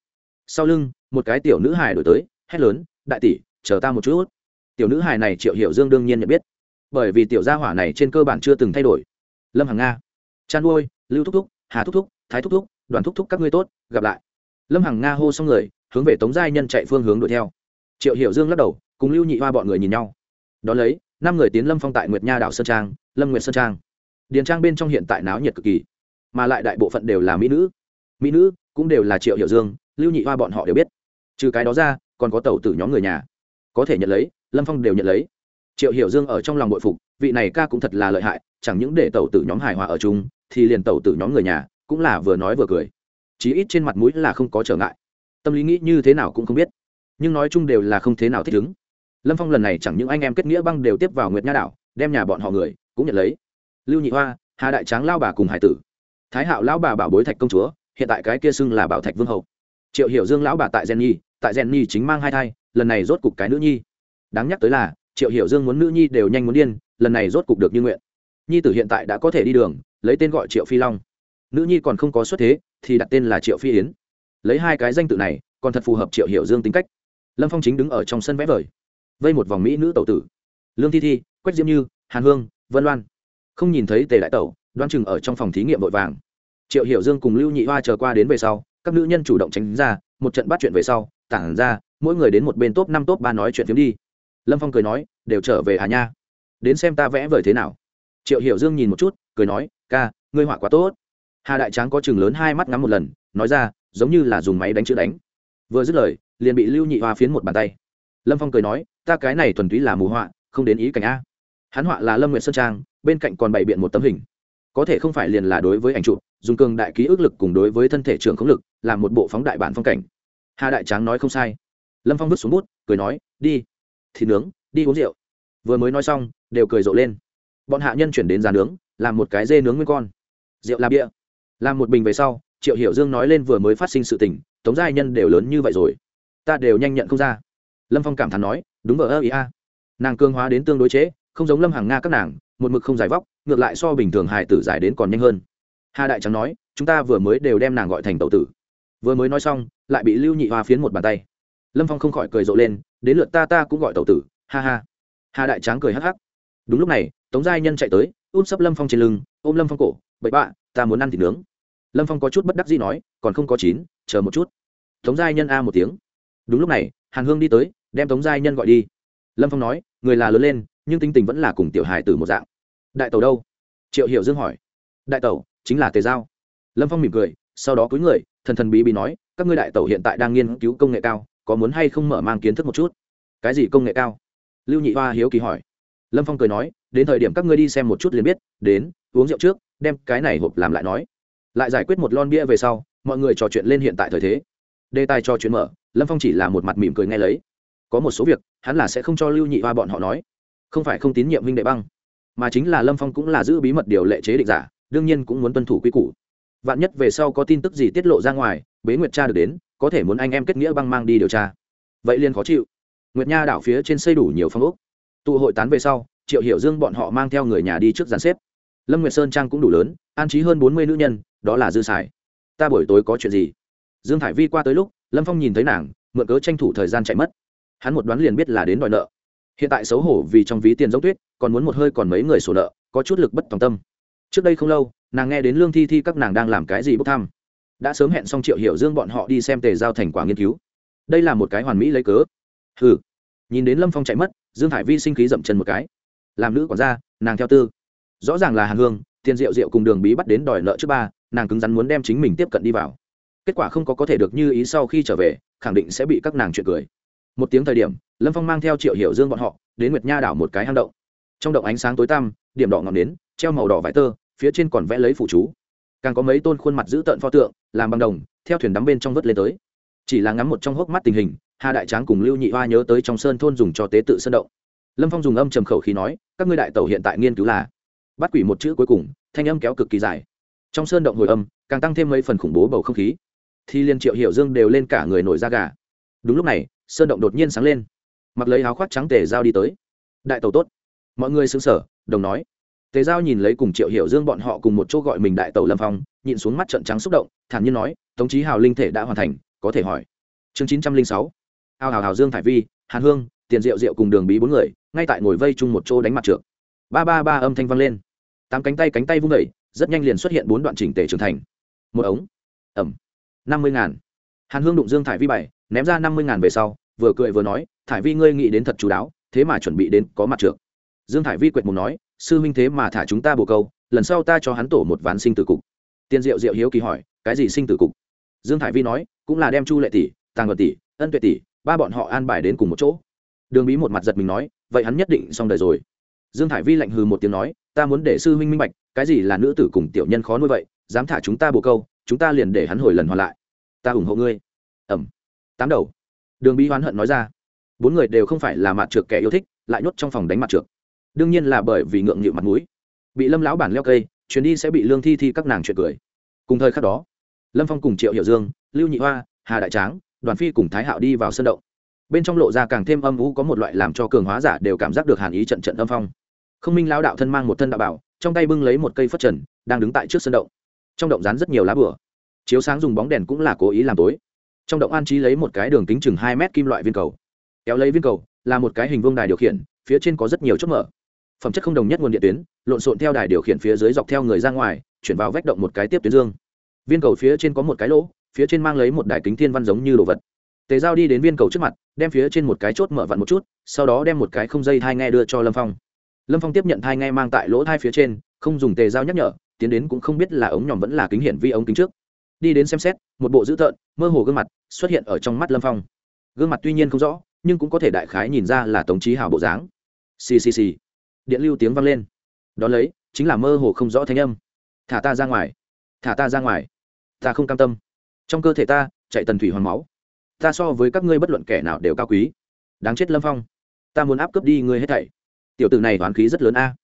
Sau lưng, một cái tiểu nữ hài đổi tới, hét lớn, đại tỷ, chờ ta một chút. Tiểu nữ hài này triệu hiểu dương đương nhiên nhận biết, bởi vì tiểu gia hỏa này trên cơ bản chưa từng thay đổi. Lâm hằng nga, chan nuôi lưu thúc thúc, hà thúc thúc, thái thúc thúc, đoàn thúc thúc các ngươi tốt, gặp lại. Lâm hằng nga hô xong người, hướng về tống giai nhân chạy phương hướng đuổi theo. Triệu hiểu dương lắc đầu, cùng lưu nhị hoa bọn người nhìn nhau. Đón lấy năm người tiến lâm phong tại nguyệt nha đảo sơn trang, lâm nguyệt sơn trang. Điền trang bên trong hiện tại náo nhiệt cực kỳ, mà lại đại bộ phận đều là mỹ nữ. Mỹ nữ cũng đều là triệu hiểu dương, lưu nhị hoa bọn họ đều biết. Trừ cái đó ra, còn có tàu tử nhóm người nhà. Có thể nhận lấy, lâm phong đều nhận lấy. Triệu hiểu dương ở trong lòng bội phục, vị này ca cũng thật là lợi hại, chẳng những để tàu tử nhóm hài hòa ở chung, thì liền tàu tử nhóm người nhà cũng là vừa nói vừa cười. Chí ít trên mặt mũi là không có trở ngại. Tâm lý nghĩ như thế nào cũng không biết. Nhưng nói chung đều là không thế nào thích ứng lâm phong lần này chẳng những anh em kết nghĩa băng đều tiếp vào nguyệt nha đảo đem nhà bọn họ người cũng nhận lấy lưu nhị hoa hà đại tráng lao bà cùng hải tử thái hạo lão bà bảo bối thạch công chúa hiện tại cái kia xưng là bảo thạch vương hậu triệu hiểu dương lão bà tại gen nhi tại gen nhi chính mang hai thai lần này rốt cục cái nữ nhi đáng nhắc tới là triệu hiểu dương muốn nữ nhi đều nhanh muốn điên lần này rốt cục được như nguyện nhi tử hiện tại đã có thể đi đường lấy tên gọi triệu phi long nữ nhi còn không có xuất thế thì đặt tên là triệu phi yến lấy hai cái danh tự này còn thật phù hợp triệu hiểu dương tính cách lâm phong chính đứng ở trong sân vẽ vời vây một vòng mỹ nữ tẩu tử. Lương thi thi, quách diễm như, hàn hương, vân loan. Không nhìn thấy tề đại tẩu đoan chừng ở trong phòng thí nghiệm vội vàng. Triệu hiểu dương cùng lưu nhị hoa chờ qua đến về sau, các nữ nhân chủ động tránh ra, một trận bắt chuyện về sau, tản ra, mỗi người đến một bên top năm, top ba nói chuyện phiếm đi. Lâm phong cười nói, đều trở về hà nha. Đến xem ta vẽ vời thế nào. Triệu hiểu dương nhìn một chút, cười nói, ca, ngươi họa quá tốt. Hà đại tráng có chừng lớn hai mắt ngắm một lần, nói ra, giống như là dùng máy đánh chữ đánh. Vừa dứt lời, liền bị lưu nhị hoa phiến một bàn tay. Lâm phong cười nói ta cái này thuần túy là mù họa, không đến ý cảnh a. Hắn họa là lâm nguyện sơn trang, bên cạnh còn bày biện một tấm hình. Có thể không phải liền là đối với ảnh chụp, dùng cường đại ký ức lực cùng đối với thân thể trường khống lực, làm một bộ phóng đại bản phong cảnh. Hà đại tráng nói không sai. Lâm phong vứt xuống bút, cười nói, đi, thịt nướng, đi uống rượu. Vừa mới nói xong, đều cười rộ lên. Bọn hạ nhân chuyển đến giàn nướng, làm một cái dê nướng nguyên con. Rượu là bia. Làm một bình về sau, triệu hiểu dương nói lên vừa mới phát sinh sự tình, tống giai nhân đều lớn như vậy rồi. Ta đều nhanh nhận không ra lâm phong cảm thán nói, đúng vờ ơ ý a. Nàng cương hóa đến tương đối chế, không giống lâm hàng nga các nàng, một mực không dài vóc, ngược lại so bình thường hài tử dài đến còn nhanh hơn. Hà đại trắng nói, chúng ta vừa mới đều đem nàng gọi thành tậu tử. Vừa mới nói xong, lại bị lưu nhị hoa phiến một bàn tay. Lâm phong không khỏi cười rộ lên, đến lượt ta ta cũng gọi tậu tử, ha ha. Hà đại tráng cười hắc hắc. Đúng lúc này, tống giai nhân chạy tới ôm sấp lâm phong trên lưng, ôm lâm phong cổ, bậy bạ, ta muốn ăn thịt nướng. Lâm phong có chút bất đắc gì nói, còn không có chín, chờ một chút. Tống giai nhân a một tiếng. Đúng lúc này, hàn hương đi tới đem tống giai nhân gọi đi. Lâm phong nói, người là lớn lên, nhưng tính tình vẫn là cùng tiểu hài từ một dạng. Đại tàu đâu? Triệu hiểu dương hỏi. Đại tàu chính là tề giao. Lâm phong mỉm cười, sau đó cúi người, thần thần bí bí nói, các ngươi đại tàu hiện tại đang nghiên cứu công nghệ cao, có muốn hay không mở mang kiến thức một chút? Cái gì công nghệ cao? Lưu nhị hoa hiếu kỳ hỏi. Lâm phong cười nói, đến thời điểm các ngươi đi xem một chút liền biết, đến, uống rượu trước, đem cái này hộp làm lại nói. Lại giải quyết một lon bia về sau, mọi người trò chuyện lên hiện tại thời thế. Đề tài trò chuyện mở, lâm phong chỉ là một mặt mỉm cười nghe lấy có một số việc, hắn là sẽ không cho lưu nhị hoa bọn họ nói. Không phải không tín nhiệm huynh đệ băng, mà chính là lâm phong cũng là giữ bí mật điều lệ chế định giả, đương nhiên cũng muốn tuân thủ quy củ. Vạn nhất về sau có tin tức gì tiết lộ ra ngoài, bế nguyệt cha được đến, có thể muốn anh em kết nghĩa băng mang đi điều tra. Vậy liền khó chịu. Nguyệt nha đảo phía trên xây đủ nhiều phong ốc. Tụ hội tán về sau, triệu hiểu dương bọn họ mang theo người nhà đi trước dàn xếp. Lâm nguyệt sơn trang cũng đủ lớn, an trí hơn bốn mươi nữ nhân, đó là dư sải ta buổi tối có chuyện gì? Dương thải vi qua tới lúc, lâm phong nhìn thấy nàng, mượn cớ tranh thủ thời gian chạy mất hắn một đoán liền biết là đến đòi nợ. Hiện tại xấu hổ vì trong ví tiền giống tuyết, còn muốn một hơi còn mấy người sổ nợ, có chút lực bất tòng tâm. Trước đây không lâu, nàng nghe đến lương thi thi các nàng đang làm cái gì bốc thăm. Đã sớm hẹn xong triệu hiểu dương bọn họ đi xem tề giao thành quả nghiên cứu. Đây là một cái hoàn mỹ lấy cớ. Ừ nhìn đến lâm phong chạy mất, dương hải vi sinh khí dậm chân một cái. Làm nữ quản gia, nàng theo tư. Rõ ràng là hàn hương, tiền rượu rượu cùng đường bí bắt đến đòi nợ trước ba, nàng cứng rắn muốn đem chính mình tiếp cận đi vào. Kết quả không có có thể được như ý sau khi trở về, khẳng định sẽ bị các nàng chuyện cười một tiếng thời điểm, lâm phong mang theo triệu hiểu dương bọn họ, đến nguyệt nha đảo một cái hang động. Trong động ánh sáng tối tăm, điểm đỏ ngọn nến, treo màu đỏ vải tơ, phía trên còn vẽ lấy phụ chú. Càng có mấy tôn khuôn mặt giữ tợn pho tượng, làm bằng đồng, theo thuyền đắm bên trong vớt lên tới. Chỉ là ngắm một trong hốc mắt tình hình, hà đại tráng cùng lưu nhị hoa nhớ tới trong sơn thôn dùng cho tế tự sơn động. Lâm phong dùng âm trầm khẩu khí nói, các ngươi đại tàu hiện tại nghiên cứu là bắt quỷ một chữ cuối cùng, thanh âm kéo cực kỳ dài. Trong sơn động hồi âm, càng tăng thêm mấy phần khủng bố bầu không khí. Thì liên triệu hiểu dương đều lên cả người nổi da gà. Đúng lúc này sơn động đột nhiên sáng lên. Mặc lấy áo khoác trắng tề giao đi tới. Đại tàu tốt. Mọi người xứng sở đồng nói. Tề giao nhìn lấy cùng triệu hiểu dương bọn họ cùng một chỗ gọi mình đại tàu lâm phong nhìn xuống mắt trận trắng xúc động, thản nhiên nói, tống chí hào linh thể đã hoàn thành, có thể hỏi. Chương chín trăm linh sáu. Ao hào hào dương thải vi, hàn hương, tiền rượu rượu cùng đường bí bốn người, ngay tại ngồi vây chung một chỗ đánh mặt trượt ba ba ba âm thanh vang lên. Tám cánh tay cánh tay vung vẩy rất nhanh liền xuất hiện bốn đoạn chỉnh tề trưởng thành. Một ống. Ẩm. Năm mươi ngàn. Hàn hương đụng dương thải vi bảy ném ra năm mươi ngàn về sau, vừa cười vừa nói, thải vi ngươi nghĩ đến thật chú đáo, thế mà chuẩn bị đến có mặt trượt dương thải vi quệt mù nói, sư huynh thế mà thả chúng ta bồ câu, lần sau ta cho hắn tổ một ván sinh tử cục. Tiên diệu diệu hiếu kỳ hỏi, cái gì sinh tử cục? Dương thải vi nói, cũng là đem chu lệ tỷ, tàng vật tỷ, ân tuệ tỷ, ba bọn họ an bài đến cùng một chỗ. Đường bí một mặt giật mình nói, vậy hắn nhất định xong đời rồi. Dương thải vi lạnh hừ một tiếng nói, ta muốn để sư huynh minh bạch, cái gì là nữ tử cùng tiểu nhân khó nuôi vậy, dám thả chúng ta bồ câu, chúng ta liền để hắn hồi lần hoàn lại. Ta ủng hộ ngươi. Ẩm tám đầu. Đường bí hoán hận nói ra, bốn người đều không phải là mặt trượt kẻ yêu thích, lại nhốt trong phòng đánh mặt trượt đương nhiên là bởi vì ngượng nghịu mặt mũi. Bị lâm lão bản leo cây, chuyến đi sẽ bị lương thi thi các nàng chuyện cười. Cùng thời khắc đó, lâm phong cùng triệu hiểu dương, lưu nhị hoa, hà đại tráng, đoàn phi cùng thái hạo đi vào sân động. Bên trong lộ ra càng thêm âm vũ có một loại làm cho cường hóa giả đều cảm giác được hàn ý trận trận âm phong. Không minh lao đạo thân mang một thân đạo bảo, trong tay bưng lấy một cây phất trần, đang đứng tại trước sân động. Trong động rán rất nhiều lá bửa chiếu sáng dùng bóng đèn cũng là cố ý làm tối trong động an trí lấy một cái đường kính chừng hai mét kim loại viên cầu. Kéo lấy viên cầu, là một cái hình vương đài điều khiển, phía trên có rất nhiều chốt mở. Phẩm chất không đồng nhất nguồn điện tuyến, lộn xộn theo đài điều khiển phía dưới dọc theo người ra ngoài, chuyển vào vách động một cái tiếp tuyến dương. Viên cầu phía trên có một cái lỗ, phía trên mang lấy một đài kính thiên văn giống như đồ vật. Tề giao đi đến viên cầu trước mặt, đem phía trên một cái chốt mở vặn một chút, sau đó đem một cái không dây thai nghe đưa cho lâm phong. Lâm phong tiếp nhận thai nghe mang tại lỗ thai phía trên, không dùng tề giao nhắc nhở, tiến đến cũng không biết là ống nhòm vẫn là kính hiển vi ống kính trước đi đến xem xét, một bộ dữ tợn, mơ hồ gương mặt xuất hiện ở trong mắt lâm phong. Gương mặt tuy nhiên không rõ, nhưng cũng có thể đại khái nhìn ra là tống trí hào bộ dáng. Ccc điện lưu tiếng vang lên. Đón lấy, chính là mơ hồ không rõ thanh âm. Thả ta ra ngoài. Thả ta ra ngoài. Ta không cam tâm. Trong cơ thể ta, chạy tần thủy hoàn máu. Ta so với các ngươi bất luận kẻ nào đều cao quý. Đáng chết lâm phong. Ta muốn áp cướp đi ngươi hết thảy. Tiểu tử này toán khí rất lớn a.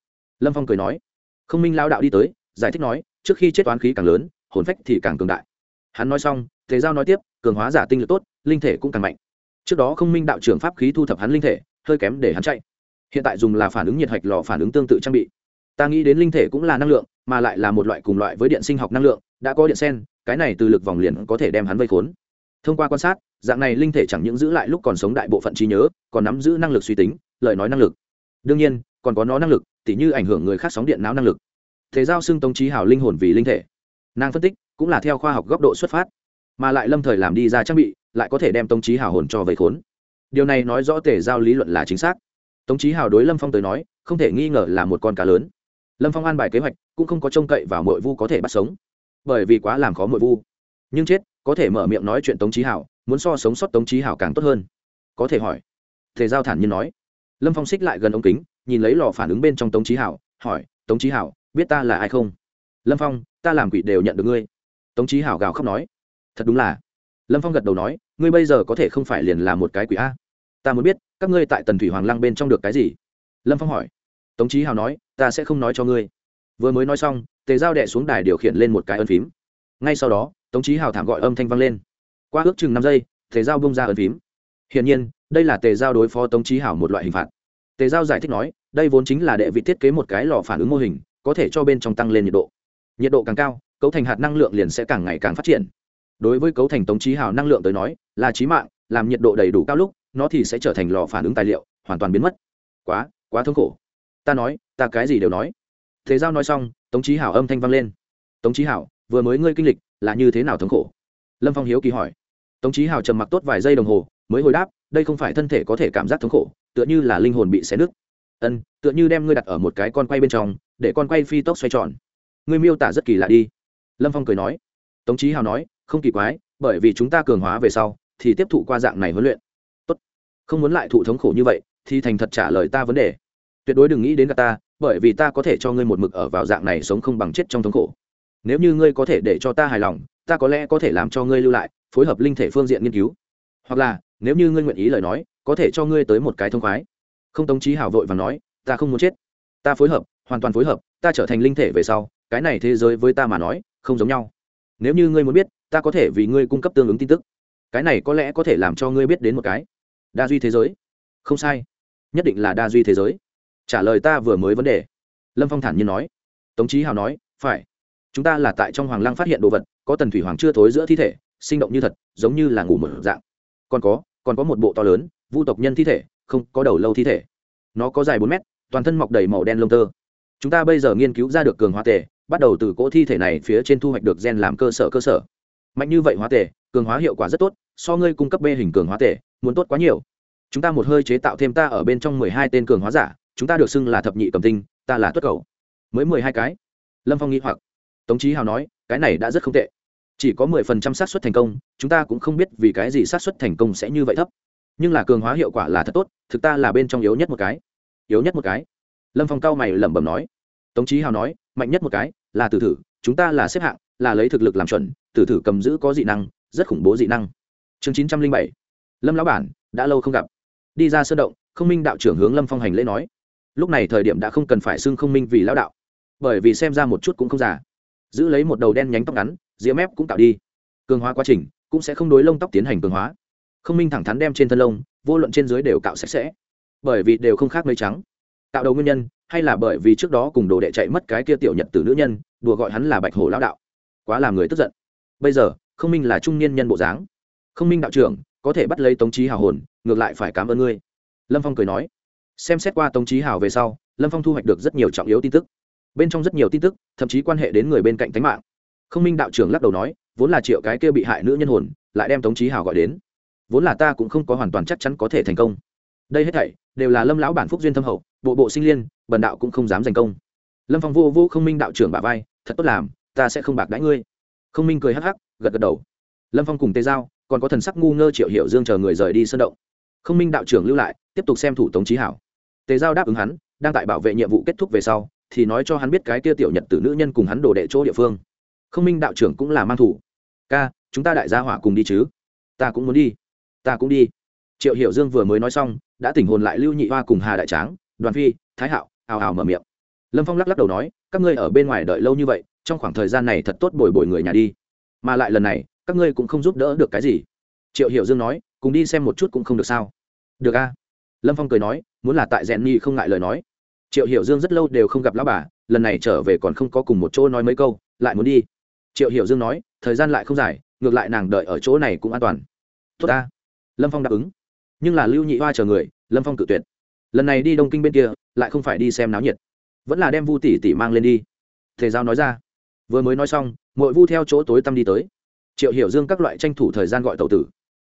Lâm phong cười nói. Không minh lao đạo đi tới, giải thích nói, trước khi chết toán khí càng lớn hồn phách thì càng cường đại. Hắn nói xong, thế giao nói tiếp, cường hóa giả tinh lực tốt, linh thể cũng càng mạnh. Trước đó không minh đạo trưởng pháp khí thu thập hắn linh thể, hơi kém để hắn chạy. Hiện tại dùng là phản ứng nhiệt hạch lò phản ứng tương tự trang bị. Ta nghĩ đến linh thể cũng là năng lượng, mà lại là một loại cùng loại với điện sinh học năng lượng, đã có điện sen, cái này từ lực vòng liền có thể đem hắn vây khốn. Thông qua quan sát, dạng này linh thể chẳng những giữ lại lúc còn sống đại bộ phận trí nhớ, còn nắm giữ năng lực suy tính, lời nói năng lực. Đương nhiên, còn có nó năng lực, tỉ như ảnh hưởng người khác sóng điện não năng lực. Thế giao xưng tống trí hào linh hồn vì linh thể nàng phân tích, cũng là theo khoa học góc độ xuất phát, mà lại lâm thời làm đi ra trang bị, lại có thể đem tống trí hào hồn cho vây khốn. Điều này nói rõ tề giao lý luận là chính xác. Tống trí hào đối lâm phong tới nói, không thể nghi ngờ là một con cá lớn. Lâm phong an bài kế hoạch, cũng không có trông cậy vào mội vu có thể bắt sống. Bởi vì quá làm khó mội vu. Nhưng chết, có thể mở miệng nói chuyện tống trí hảo muốn so sống sót tống trí hảo càng tốt hơn. Có thể hỏi. Thể giao thản nhiên nói. Lâm phong xích lại gần ống kính, nhìn lấy lò phản ứng bên trong tống trí hảo hỏi, tống trí hảo biết ta là ai không? Lâm phong ta làm quỷ đều nhận được ngươi. Tống trí hảo gào khóc nói, thật đúng là. Lâm phong gật đầu nói, ngươi bây giờ có thể không phải liền là một cái quỷ a. Ta muốn biết, các ngươi tại tần thủy hoàng lăng bên trong được cái gì? Lâm phong hỏi. Tống trí hào nói, ta sẽ không nói cho ngươi. Vừa mới nói xong, tề giao đệ xuống đài điều khiển lên một cái ân phím. Ngay sau đó, tống trí hào thảm gọi âm thanh vang lên. Qua ước chừng năm giây, tề giao bông ra ân phím. Hiển nhiên, đây là tề giao đối phó tống trí hào một loại hình phạt. Tề giao giải thích nói, đây vốn chính là đệ vị thiết kế một cái lò phản ứng mô hình, có thể cho bên trong tăng lên nhiệt độ nhiệt độ càng cao, cấu thành hạt năng lượng liền sẽ càng ngày càng phát triển. Đối với cấu thành tống trí hào năng lượng tới nói, là trí mạng, làm nhiệt độ đầy đủ cao lúc, nó thì sẽ trở thành lò phản ứng tài liệu, hoàn toàn biến mất. Quá quá thống khổ. Ta nói, ta cái gì đều nói. Thế giao nói xong, tống trí hảo âm thanh vang lên. Tống trí hảo vừa mới ngươi kinh lịch, là như thế nào thống khổ? Lâm phong hiếu kỳ hỏi. Tống trí hảo trầm mặc tốt vài giây đồng hồ, mới hồi đáp, đây không phải thân thể có thể cảm giác thống khổ, tựa như là linh hồn bị xé nứt. Ân, tựa như đem ngươi đặt ở một cái con quay bên trong, để con quay phi tốc xoay tròn ngươi miêu tả rất kỳ lạ đi. Lâm phong cười nói. Tống trí hào nói, không kỳ quái, bởi vì chúng ta cường hóa về sau, thì tiếp thụ qua dạng này huấn luyện. Tốt. Không muốn lại thụ thống khổ như vậy, thì thành thật trả lời ta vấn đề. Tuyệt đối đừng nghĩ đến cả ta, bởi vì ta có thể cho ngươi một mực ở vào dạng này sống không bằng chết trong thống khổ. Nếu như ngươi có thể để cho ta hài lòng, ta có lẽ có thể làm cho ngươi lưu lại, phối hợp linh thể phương diện nghiên cứu. Hoặc là, nếu như ngươi nguyện ý lời nói, có thể cho ngươi tới một cái thông khoái. Không tống trí hảo vội và nói, ta không muốn chết. Ta phối hợp, hoàn toàn phối hợp, ta trở thành linh thể về sau cái này thế giới với ta mà nói, không giống nhau. Nếu như ngươi muốn biết, ta có thể vì ngươi cung cấp tương ứng tin tức. Cái này có lẽ có thể làm cho ngươi biết đến một cái. Đa duy thế giới. Không sai. Nhất định là đa duy thế giới. Trả lời ta vừa mới vấn đề. Lâm phong thản nhiên nói. Tống trí hào nói, phải. Chúng ta là tại trong hoàng lăng phát hiện đồ vật, có tần thủy hoàng chưa thối giữa thi thể, sinh động như thật, giống như là ngủ một dạng. Còn có còn có một bộ to lớn, vu tộc nhân thi thể, không có đầu lâu thi thể. Nó có dài bốn mét, toàn thân mọc đầy màu đen lông tơ. Chúng ta bây giờ nghiên cứu ra được cường hóa tề bắt đầu từ cỗ thi thể này phía trên thu hoạch được gen làm cơ sở cơ sở. Mạnh như vậy hóa tể, cường hóa hiệu quả rất tốt, so ngươi cung cấp b hình cường hóa tể, muốn tốt quá nhiều. Chúng ta một hơi chế tạo thêm ta ở bên trong mười hai tên cường hóa giả, chúng ta được xưng là thập nhị cầm tinh, ta là tuất cầu. Mới mười hai cái. Lâm phong nghĩ hoặc. Tống trí hào nói, cái này đã rất không tệ. Chỉ có mười phần trăm xác suất thành công, chúng ta cũng không biết vì cái gì xác suất thành công sẽ như vậy thấp. Nhưng là cường hóa hiệu quả là thật tốt, thực ta là bên trong yếu nhất một cái. Yếu nhất một cái. Lâm phong cao mày lẩm bẩm nói. Tống trí hào nói mạnh nhất một cái là tử thử, chúng ta là xếp hạng, là lấy thực lực làm chuẩn, tử thử cầm giữ có dị năng, rất khủng bố dị năng. Chương chín trăm linh bảy, lâm lão bản, đã lâu không gặp. Đi ra sơn động, không minh đạo trưởng hướng lâm phong hành lễ nói. Lúc này thời điểm đã không cần phải xưng không minh vì lão đạo, bởi vì xem ra một chút cũng không già. Giữ lấy một đầu đen nhánh tóc ngắn rĩa mép cũng tạo đi. Cường hóa quá trình cũng sẽ không đối lông tóc tiến hành cường hóa. Không minh thẳng thắn đem trên thân lông, vô luận trên dưới đều cạo sạch sẽ, bởi vì đều không khác mấy trắng. Tạo đầu nguyên nhân hay là bởi vì trước đó cùng đồ đệ chạy mất cái kia tiểu nhật từ nữ nhân, đùa gọi hắn là bạch hổ lão đạo. Quá làm người tức giận. Bây giờ, không minh là trung niên nhân bộ dáng. Không minh đạo trưởng, có thể bắt lấy tống trí hào hồn, ngược lại phải cảm ơn ngươi. Lâm phong cười nói. Xem xét qua tống trí hào về sau, lâm phong thu hoạch được rất nhiều trọng yếu tin tức. Bên trong rất nhiều tin tức, thậm chí quan hệ đến người bên cạnh tánh mạng. Không minh đạo trưởng lắc đầu nói, vốn là triệu cái kia bị hại nữ nhân hồn, lại đem tống trí hào gọi đến. Vốn là ta cũng không có hoàn toàn chắc chắn có thể thành công đây hết thảy đều là lâm lão bản phúc duyên thâm hậu, bộ bộ sinh liên, bần đạo cũng không dám giành công. Lâm phong vô vô không minh đạo trưởng bà vai, thật tốt làm, ta sẽ không bạc đãi ngươi. Không minh cười hắc hắc, gật gật đầu. Lâm phong cùng tê giao, còn có thần sắc ngu ngơ triệu hiệu dương chờ người rời đi sân động. Không minh đạo trưởng lưu lại, tiếp tục xem thủ tống trí hảo. Tề giao đáp ứng hắn, đang tại bảo vệ nhiệm vụ kết thúc về sau, thì nói cho hắn biết cái kia tiểu nhật tử nữ nhân cùng hắn đổ đệ chỗ địa phương. Không minh đạo trưởng cũng là mang thủ. Ca, chúng ta đại gia hỏa cùng đi chứ? Ta cũng muốn đi. Ta cũng đi. Triệu hiểu dương vừa mới nói xong đã tỉnh hồn lại lưu nhị hoa cùng hà đại tráng, đoàn phi, thái hạo, hào hào mở miệng. Lâm phong lắc lắc đầu nói, các ngươi ở bên ngoài đợi lâu như vậy, trong khoảng thời gian này thật tốt bồi bồi người nhà đi. Mà lại lần này, các ngươi cũng không giúp đỡ được cái gì. Triệu hiểu dương nói, cùng đi xem một chút cũng không được sao. Được a. Lâm phong cười nói, muốn là tại rèn nhi không ngại lời nói. Triệu hiểu dương rất lâu đều không gặp lão bà, lần này trở về còn không có cùng một chỗ nói mấy câu, lại muốn đi. Triệu hiểu dương nói, thời gian lại không dài, ngược lại nàng đợi ở chỗ này cũng an toàn. Tốt ta lâm phong đáp ứng nhưng là lưu nhị hoa chờ người, lâm phong cự tuyệt. Lần này đi đông kinh bên kia, lại không phải đi xem náo nhiệt, vẫn là đem vu tỷ tỷ mang lên đi. Thề giao nói ra. Vừa mới nói xong, mội vu theo chỗ tối tăm đi tới. Triệu hiểu dương các loại tranh thủ thời gian gọi tàu tử.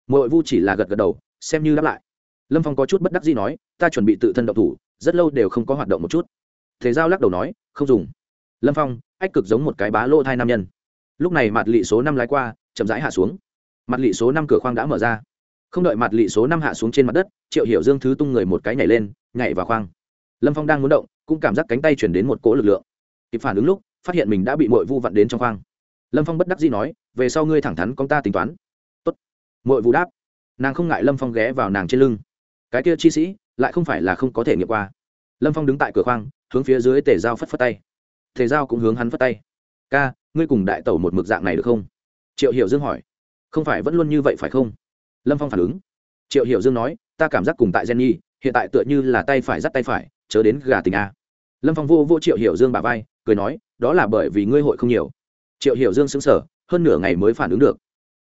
Mội vu chỉ là gật gật đầu, xem như đáp lại. Lâm phong có chút bất đắc gì nói, ta chuẩn bị tự thân động thủ, rất lâu đều không có hoạt động một chút. Thể giao lắc đầu nói, không dùng. Lâm phong, ách cực giống một cái bá lô thai nam nhân. Lúc này mặt lị số năm lái qua, chậm rãi hạ xuống. Mặt lị số năm cửa khoang đã mở ra không đợi mặt lị số năm hạ xuống trên mặt đất, triệu hiểu dương thứ tung người một cái nhảy lên, nhảy vào khoang. Lâm phong đang muốn động, cũng cảm giác cánh tay chuyển đến một cỗ lực lượng. Kịp phản ứng lúc, phát hiện mình đã bị mội vu vặn đến trong khoang. Lâm phong bất đắc dĩ nói, về sau ngươi thẳng thắn con ta tính toán. Tốt. Mội vu đáp. Nàng không ngại lâm phong ghé vào nàng trên lưng. Cái kia chi sĩ, lại không phải là không có thể nghiệm qua. Lâm phong đứng tại cửa khoang, hướng phía dưới tề dao phất phất tay. Tề dao cũng hướng hắn phất tay. Ca, ngươi cùng đại tẩu một mực dạng này được không? Triệu hiểu dương hỏi. Không phải vẫn luôn như vậy phải không? Lâm phong phản ứng. Triệu hiểu dương nói, ta cảm giác cùng tại jenny hiện tại tựa như là tay phải dắt tay phải, chớ đến gà tình a. Lâm phong vô vô triệu hiểu dương bà vai, cười nói, đó là bởi vì ngươi hội không nhiều. Triệu hiểu dương xứng sở hơn nửa ngày mới phản ứng được.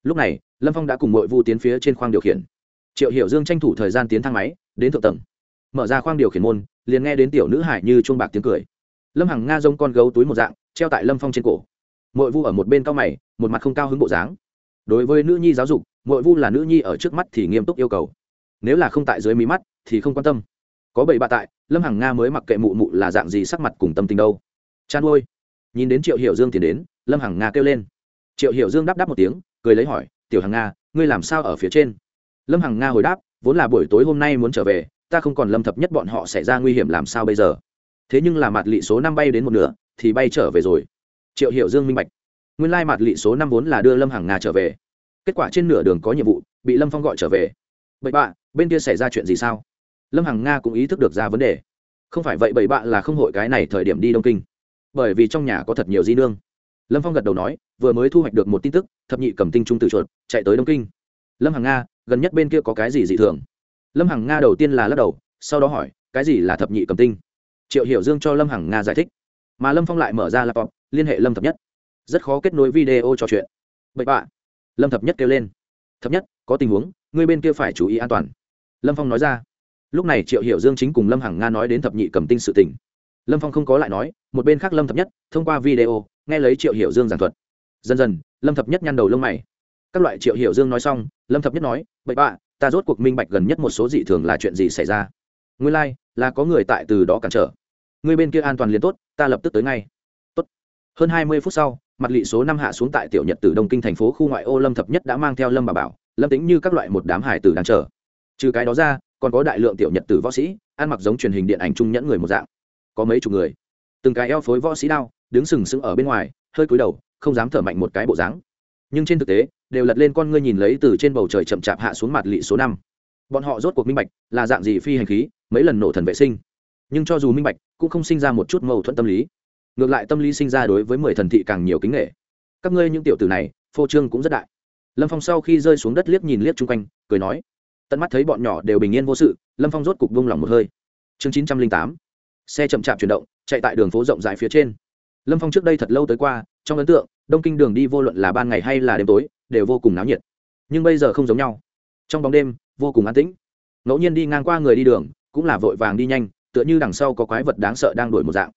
Lúc này, lâm phong đã cùng mội vu tiến phía trên khoang điều khiển. Triệu hiểu dương tranh thủ thời gian tiến thang máy, đến thượng tầng. Mở ra khoang điều khiển môn, liền nghe đến tiểu nữ hải như chuông bạc tiếng cười. Lâm hằng nga giống con gấu túi một dạng, treo tại lâm phong trên cổ. Mội vu ở một bên cao mày, một mặt không cao hứng bộ dáng đối với nữ nhi giáo dục mội vu là nữ nhi ở trước mắt thì nghiêm túc yêu cầu. Nếu là không tại dưới mí mắt, thì không quan tâm. Có bảy bạ tại, lâm hằng nga mới mặc kệ mụ mụ là dạng gì sắc mặt cùng tâm tình đâu. Chan ôi. Nhìn đến triệu hiểu dương tiến đến, lâm hằng nga kêu lên. Triệu hiểu dương đáp đáp một tiếng, cười lấy hỏi, tiểu hằng nga, ngươi làm sao ở phía trên? Lâm hằng nga hồi đáp, vốn là buổi tối hôm nay muốn trở về, ta không còn lâm thập nhất bọn họ xảy ra nguy hiểm làm sao bây giờ? Thế nhưng là mặt lị số năm bay đến một nửa, thì bay trở về rồi. Triệu hiểu dương minh bạch nguyên lai mặt lị số năm vốn là đưa lâm hằng nga trở về. Kết quả trên nửa đường có nhiệm vụ, bị lâm phong gọi trở về. Bậy bạ, bên kia xảy ra chuyện gì sao? Lâm hằng nga cũng ý thức được ra vấn đề. Không phải vậy bậy bạ là không hội cái này thời điểm đi đông kinh. Bởi vì trong nhà có thật nhiều di nương. Lâm phong gật đầu nói, vừa mới thu hoạch được một tin tức, thập nhị cầm tinh trung từ chuột, chạy tới đông kinh. Lâm hằng nga, gần nhất bên kia có cái gì dị thường? Lâm hằng nga đầu tiên là lắc đầu, sau đó hỏi, cái gì là thập nhị cầm tinh? Triệu hiểu dương cho lâm hằng nga giải thích. Mà lâm phong lại mở ra laptop, liên hệ lâm thập nhất rất khó kết nối video trò chuyện. Bậy bạ. Lâm thập nhất kêu lên. Thập nhất có tình huống người bên kia phải chú ý an toàn. Lâm phong nói ra. Lúc này triệu hiểu dương chính cùng lâm hằng nga nói đến thập nhị cầm tinh sự tình. Lâm phong không có lại nói một bên khác lâm thập nhất thông qua video nghe lấy triệu hiểu dương giảng thuật. Dần dần lâm thập nhất nhăn đầu lông mày. Các loại triệu hiểu dương nói xong lâm thập nhất nói bậy bạ ta rốt cuộc minh bạch gần nhất một số dị thường là chuyện gì xảy ra. Nguyên lai、like, là có người tại từ đó cản trở. Người bên kia an toàn liền tốt ta lập tức tới ngay. Tốt. Hơn hai mươi phút sau mặt lị số năm hạ xuống tại tiểu nhật từ đông kinh thành phố khu ngoại ô lâm thập nhất đã mang theo lâm bà bảo, lâm tính như các loại một đám hải tử đang chờ. Trừ cái đó ra, còn có đại lượng tiểu nhật tử võ sĩ, ăn mặc giống truyền hình điện ảnh trung nhẫn người một dạng. Có mấy chục người. Từng cái eo phối võ sĩ đao, đứng sừng sững ở bên ngoài, hơi cúi đầu, không dám thở mạnh một cái bộ dáng. Nhưng trên thực tế, đều lật lên con ngươi nhìn lấy từ trên bầu trời chậm chạp hạ xuống mặt lị số năm. Bọn họ rốt cuộc minh bạch, là dạng gì phi hành khí, mấy lần nổ thần vệ sinh. Nhưng cho dù minh bạch, cũng không sinh ra một chút mâu thuẫn tâm lý ngược lại tâm lý sinh ra đối với mười thần thị càng nhiều kính nghệ. Các ngươi những tiểu tử này, phô trương cũng rất đại. Lâm phong sau khi rơi xuống đất liếc nhìn liếc chung quanh, cười nói, tận mắt thấy bọn nhỏ đều bình yên vô sự, lâm phong rốt cục vung lòng một hơi. Chương chín trăm linh tám, xe chậm chạp chuyển động, chạy tại đường phố rộng rãi phía trên. Lâm phong trước đây thật lâu tới qua, trong ấn tượng, đông kinh đường đi vô luận là ban ngày hay là đêm tối, đều vô cùng náo nhiệt. Nhưng bây giờ không giống nhau. Trong bóng đêm, vô cùng an tĩnh. Ngẫu nhiên đi ngang qua người đi đường, cũng là vội vàng đi nhanh, tựa như đằng sau có quái vật đáng sợ đang đuổi một dạng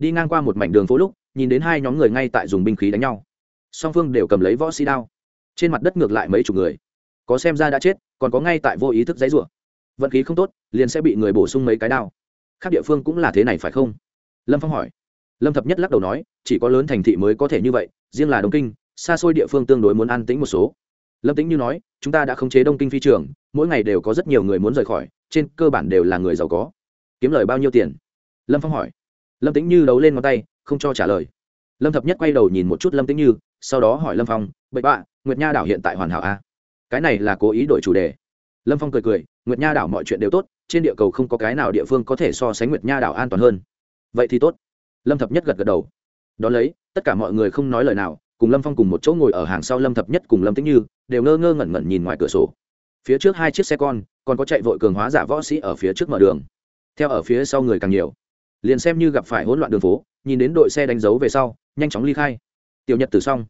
đi ngang qua một mảnh đường phố lúc, nhìn đến hai nhóm người ngay tại dùng binh khí đánh nhau. Song phương đều cầm lấy võ sĩ đao. Trên mặt đất ngược lại mấy chục người. Có xem ra đã chết, còn có ngay tại vô ý thức giấy rủa. Vận khí không tốt, liền sẽ bị người bổ sung mấy cái đao. Khác địa phương cũng là thế này phải không? Lâm phong hỏi. Lâm thập nhất lắc đầu nói, chỉ có lớn thành thị mới có thể như vậy, riêng là đông kinh, xa xôi địa phương tương đối muốn an tĩnh một số. Lâm tĩnh như nói, chúng ta đã khống chế đông kinh phi trường, mỗi ngày đều có rất nhiều người muốn rời khỏi, trên cơ bản đều là người giàu có. Kiếm lời bao nhiêu tiền? Lâm phong hỏi lâm tĩnh như đấu lên ngón tay, không cho trả lời. Lâm thập nhất quay đầu nhìn một chút lâm tĩnh như, sau đó hỏi lâm phong, bậy bạ, nguyệt nha đảo hiện tại hoàn hảo a à? cái này là cố ý đổi chủ đề. Lâm phong cười cười, nguyệt nha đảo mọi chuyện đều tốt, trên địa cầu không có cái nào địa phương có thể so sánh nguyệt nha đảo an toàn hơn. Vậy thì tốt. Lâm thập nhất gật gật đầu. Đ ó lấy, tất cả mọi người không nói lời nào, cùng lâm phong cùng một chỗ ngồi ở hàng sau lâm thập nhất cùng lâm tĩnh như, đều ngơ ngơ ngẩn ngẩn nhìn ngoài cửa sổ. Phía trước hai chiếc xe con, còn có chạy vội cường hóa giả võ sĩ ở phía trước mở đường. Theo ở phía sau người càng nhiều liền xem như gặp phải hỗn loạn đường phố, nhìn đến đội xe đánh dấu về sau, nhanh chóng ly khai. Tiểu nhật tử xong.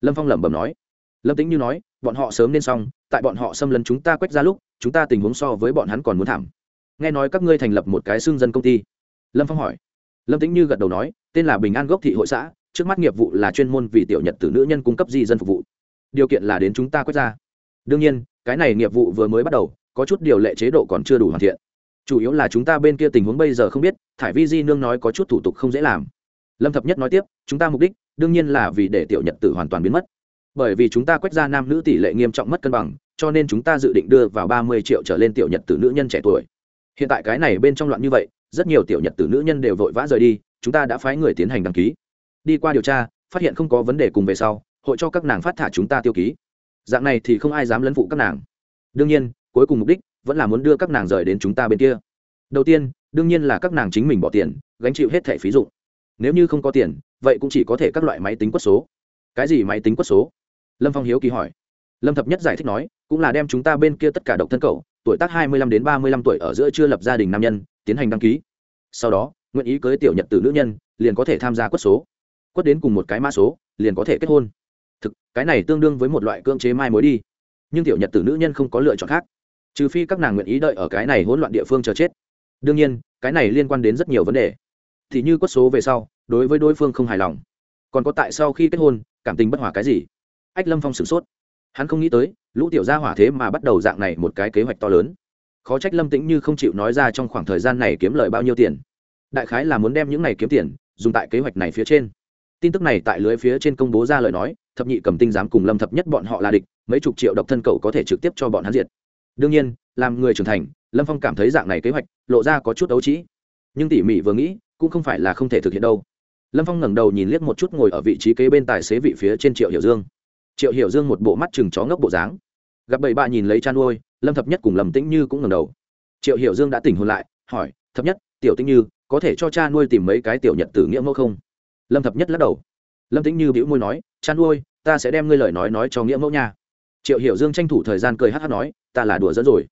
Lâm phong lẩm bẩm nói. Lâm tĩnh như nói, bọn họ sớm nên xong, tại bọn họ xâm lấn chúng ta quét ra lúc, chúng ta tình huống so với bọn hắn còn muốn thảm. Nghe nói các ngươi thành lập một cái xương dân công ty. Lâm phong hỏi. Lâm tĩnh như gật đầu nói, tên là bình an gốc thị hội xã, trước mắt nghiệp vụ là chuyên môn vì tiểu nhật tử nữ nhân cung cấp di dân phục vụ. Điều kiện là đến chúng ta quét ra đương nhiên, cái này nghiệp vụ vừa mới bắt đầu, có chút điều lệ chế độ còn chưa đủ hoàn thiện chủ yếu là chúng ta bên kia tình huống bây giờ không biết, thải vi di nương nói có chút thủ tục không dễ làm. Lâm thập nhất nói tiếp, chúng ta mục đích, đương nhiên là vì để tiểu nhật tử hoàn toàn biến mất. Bởi vì chúng ta quét ra nam nữ tỷ lệ nghiêm trọng mất cân bằng, cho nên chúng ta dự định đưa vào ba mươi triệu trở lên tiểu nhật tử nữ nhân trẻ tuổi. Hiện tại cái này bên trong loạn như vậy, rất nhiều tiểu nhật tử nữ nhân đều vội vã rời đi, chúng ta đã phái người tiến hành đăng ký. Đi qua điều tra, phát hiện không có vấn đề cùng về sau, hội cho các nàng phát thả chúng ta tiêu ký. Dạng này thì không ai dám lấn phụ các nàng. Đương nhiên, cuối cùng mục đích vẫn là muốn đưa các nàng rời đến chúng ta bên kia. Đầu tiên đương nhiên là các nàng chính mình bỏ tiền gánh chịu hết thẻ phí dụng. Nếu như không có tiền vậy cũng chỉ có thể các loại máy tính quất số. Cái gì máy tính quất số? Lâm phong hiếu kỳ hỏi. Lâm thập nhất giải thích nói cũng là đem chúng ta bên kia tất cả độc thân cầu, tuổi tác hai mươi lăm đến ba mươi lăm tuổi ở giữa chưa lập gia đình nam nhân tiến hành đăng ký. Sau đó nguyện ý cưới tiểu nhật từ nữ nhân liền có thể tham gia quất số. Quất đến cùng một cái mã số liền có thể kết hôn. Thực cái này tương đương với một loại cưỡng chế mai mối đi. Nhưng tiểu nhật tử nữ nhân không có lựa chọn khác trừ phi các nàng nguyện ý đợi ở cái này hỗn loạn địa phương chờ chết. Đương nhiên, cái này liên quan đến rất nhiều vấn đề. Thì như quất số về sau, đối với đối phương không hài lòng. Còn có tại sau khi kết hôn, cảm tình bất hòa cái gì? Ách lâm phong sửng sốt. Hắn không nghĩ tới, lũ tiểu gia hỏa thế mà bắt đầu dạng này một cái kế hoạch to lớn. Khó trách lâm tĩnh như không chịu nói ra trong khoảng thời gian này kiếm lời bao nhiêu tiền. Đại khái là muốn đem những này kiếm tiền, dùng tại kế hoạch này phía trên. Tin tức này tại lưới phía trên công bố ra lời nói, thập nhị cầm tinh dám cùng lâm thập nhất bọn họ là địch, mấy chục triệu độc thân cậu có thể trực tiếp cho bọn hắn diệt đương nhiên, làm người trưởng thành, lâm phong cảm thấy dạng này kế hoạch lộ ra có chút ấu trĩ. Nhưng tỉ mỉ vừa nghĩ, cũng không phải là không thể thực hiện đâu. Lâm phong ngẩng đầu nhìn liếc một chút ngồi ở vị trí kế bên tài xế vị phía trên triệu hiểu dương. Triệu hiểu dương một bộ mắt chừng chó ngốc bộ dáng. Gặp bảy bạ nhìn lấy chăn nuôi, lâm thập nhất cùng lầm tĩnh như cũng ngẩng đầu. Triệu hiểu dương đã tỉnh hôn lại, hỏi, thập nhất, tiểu tĩnh như, có thể cho cha nuôi tìm mấy cái tiểu nhật tử nghĩa mẫu không? Lâm thập nhất lắc đầu. Lâm tĩnh như bĩu môi nói, cha nuôi, ta sẽ đem ngươi lời nói nói cho nghĩa mẫu nha. Triệu hiểu dương tranh thủ thời gian cười hát hát nói ta là đùa dẫn rồi.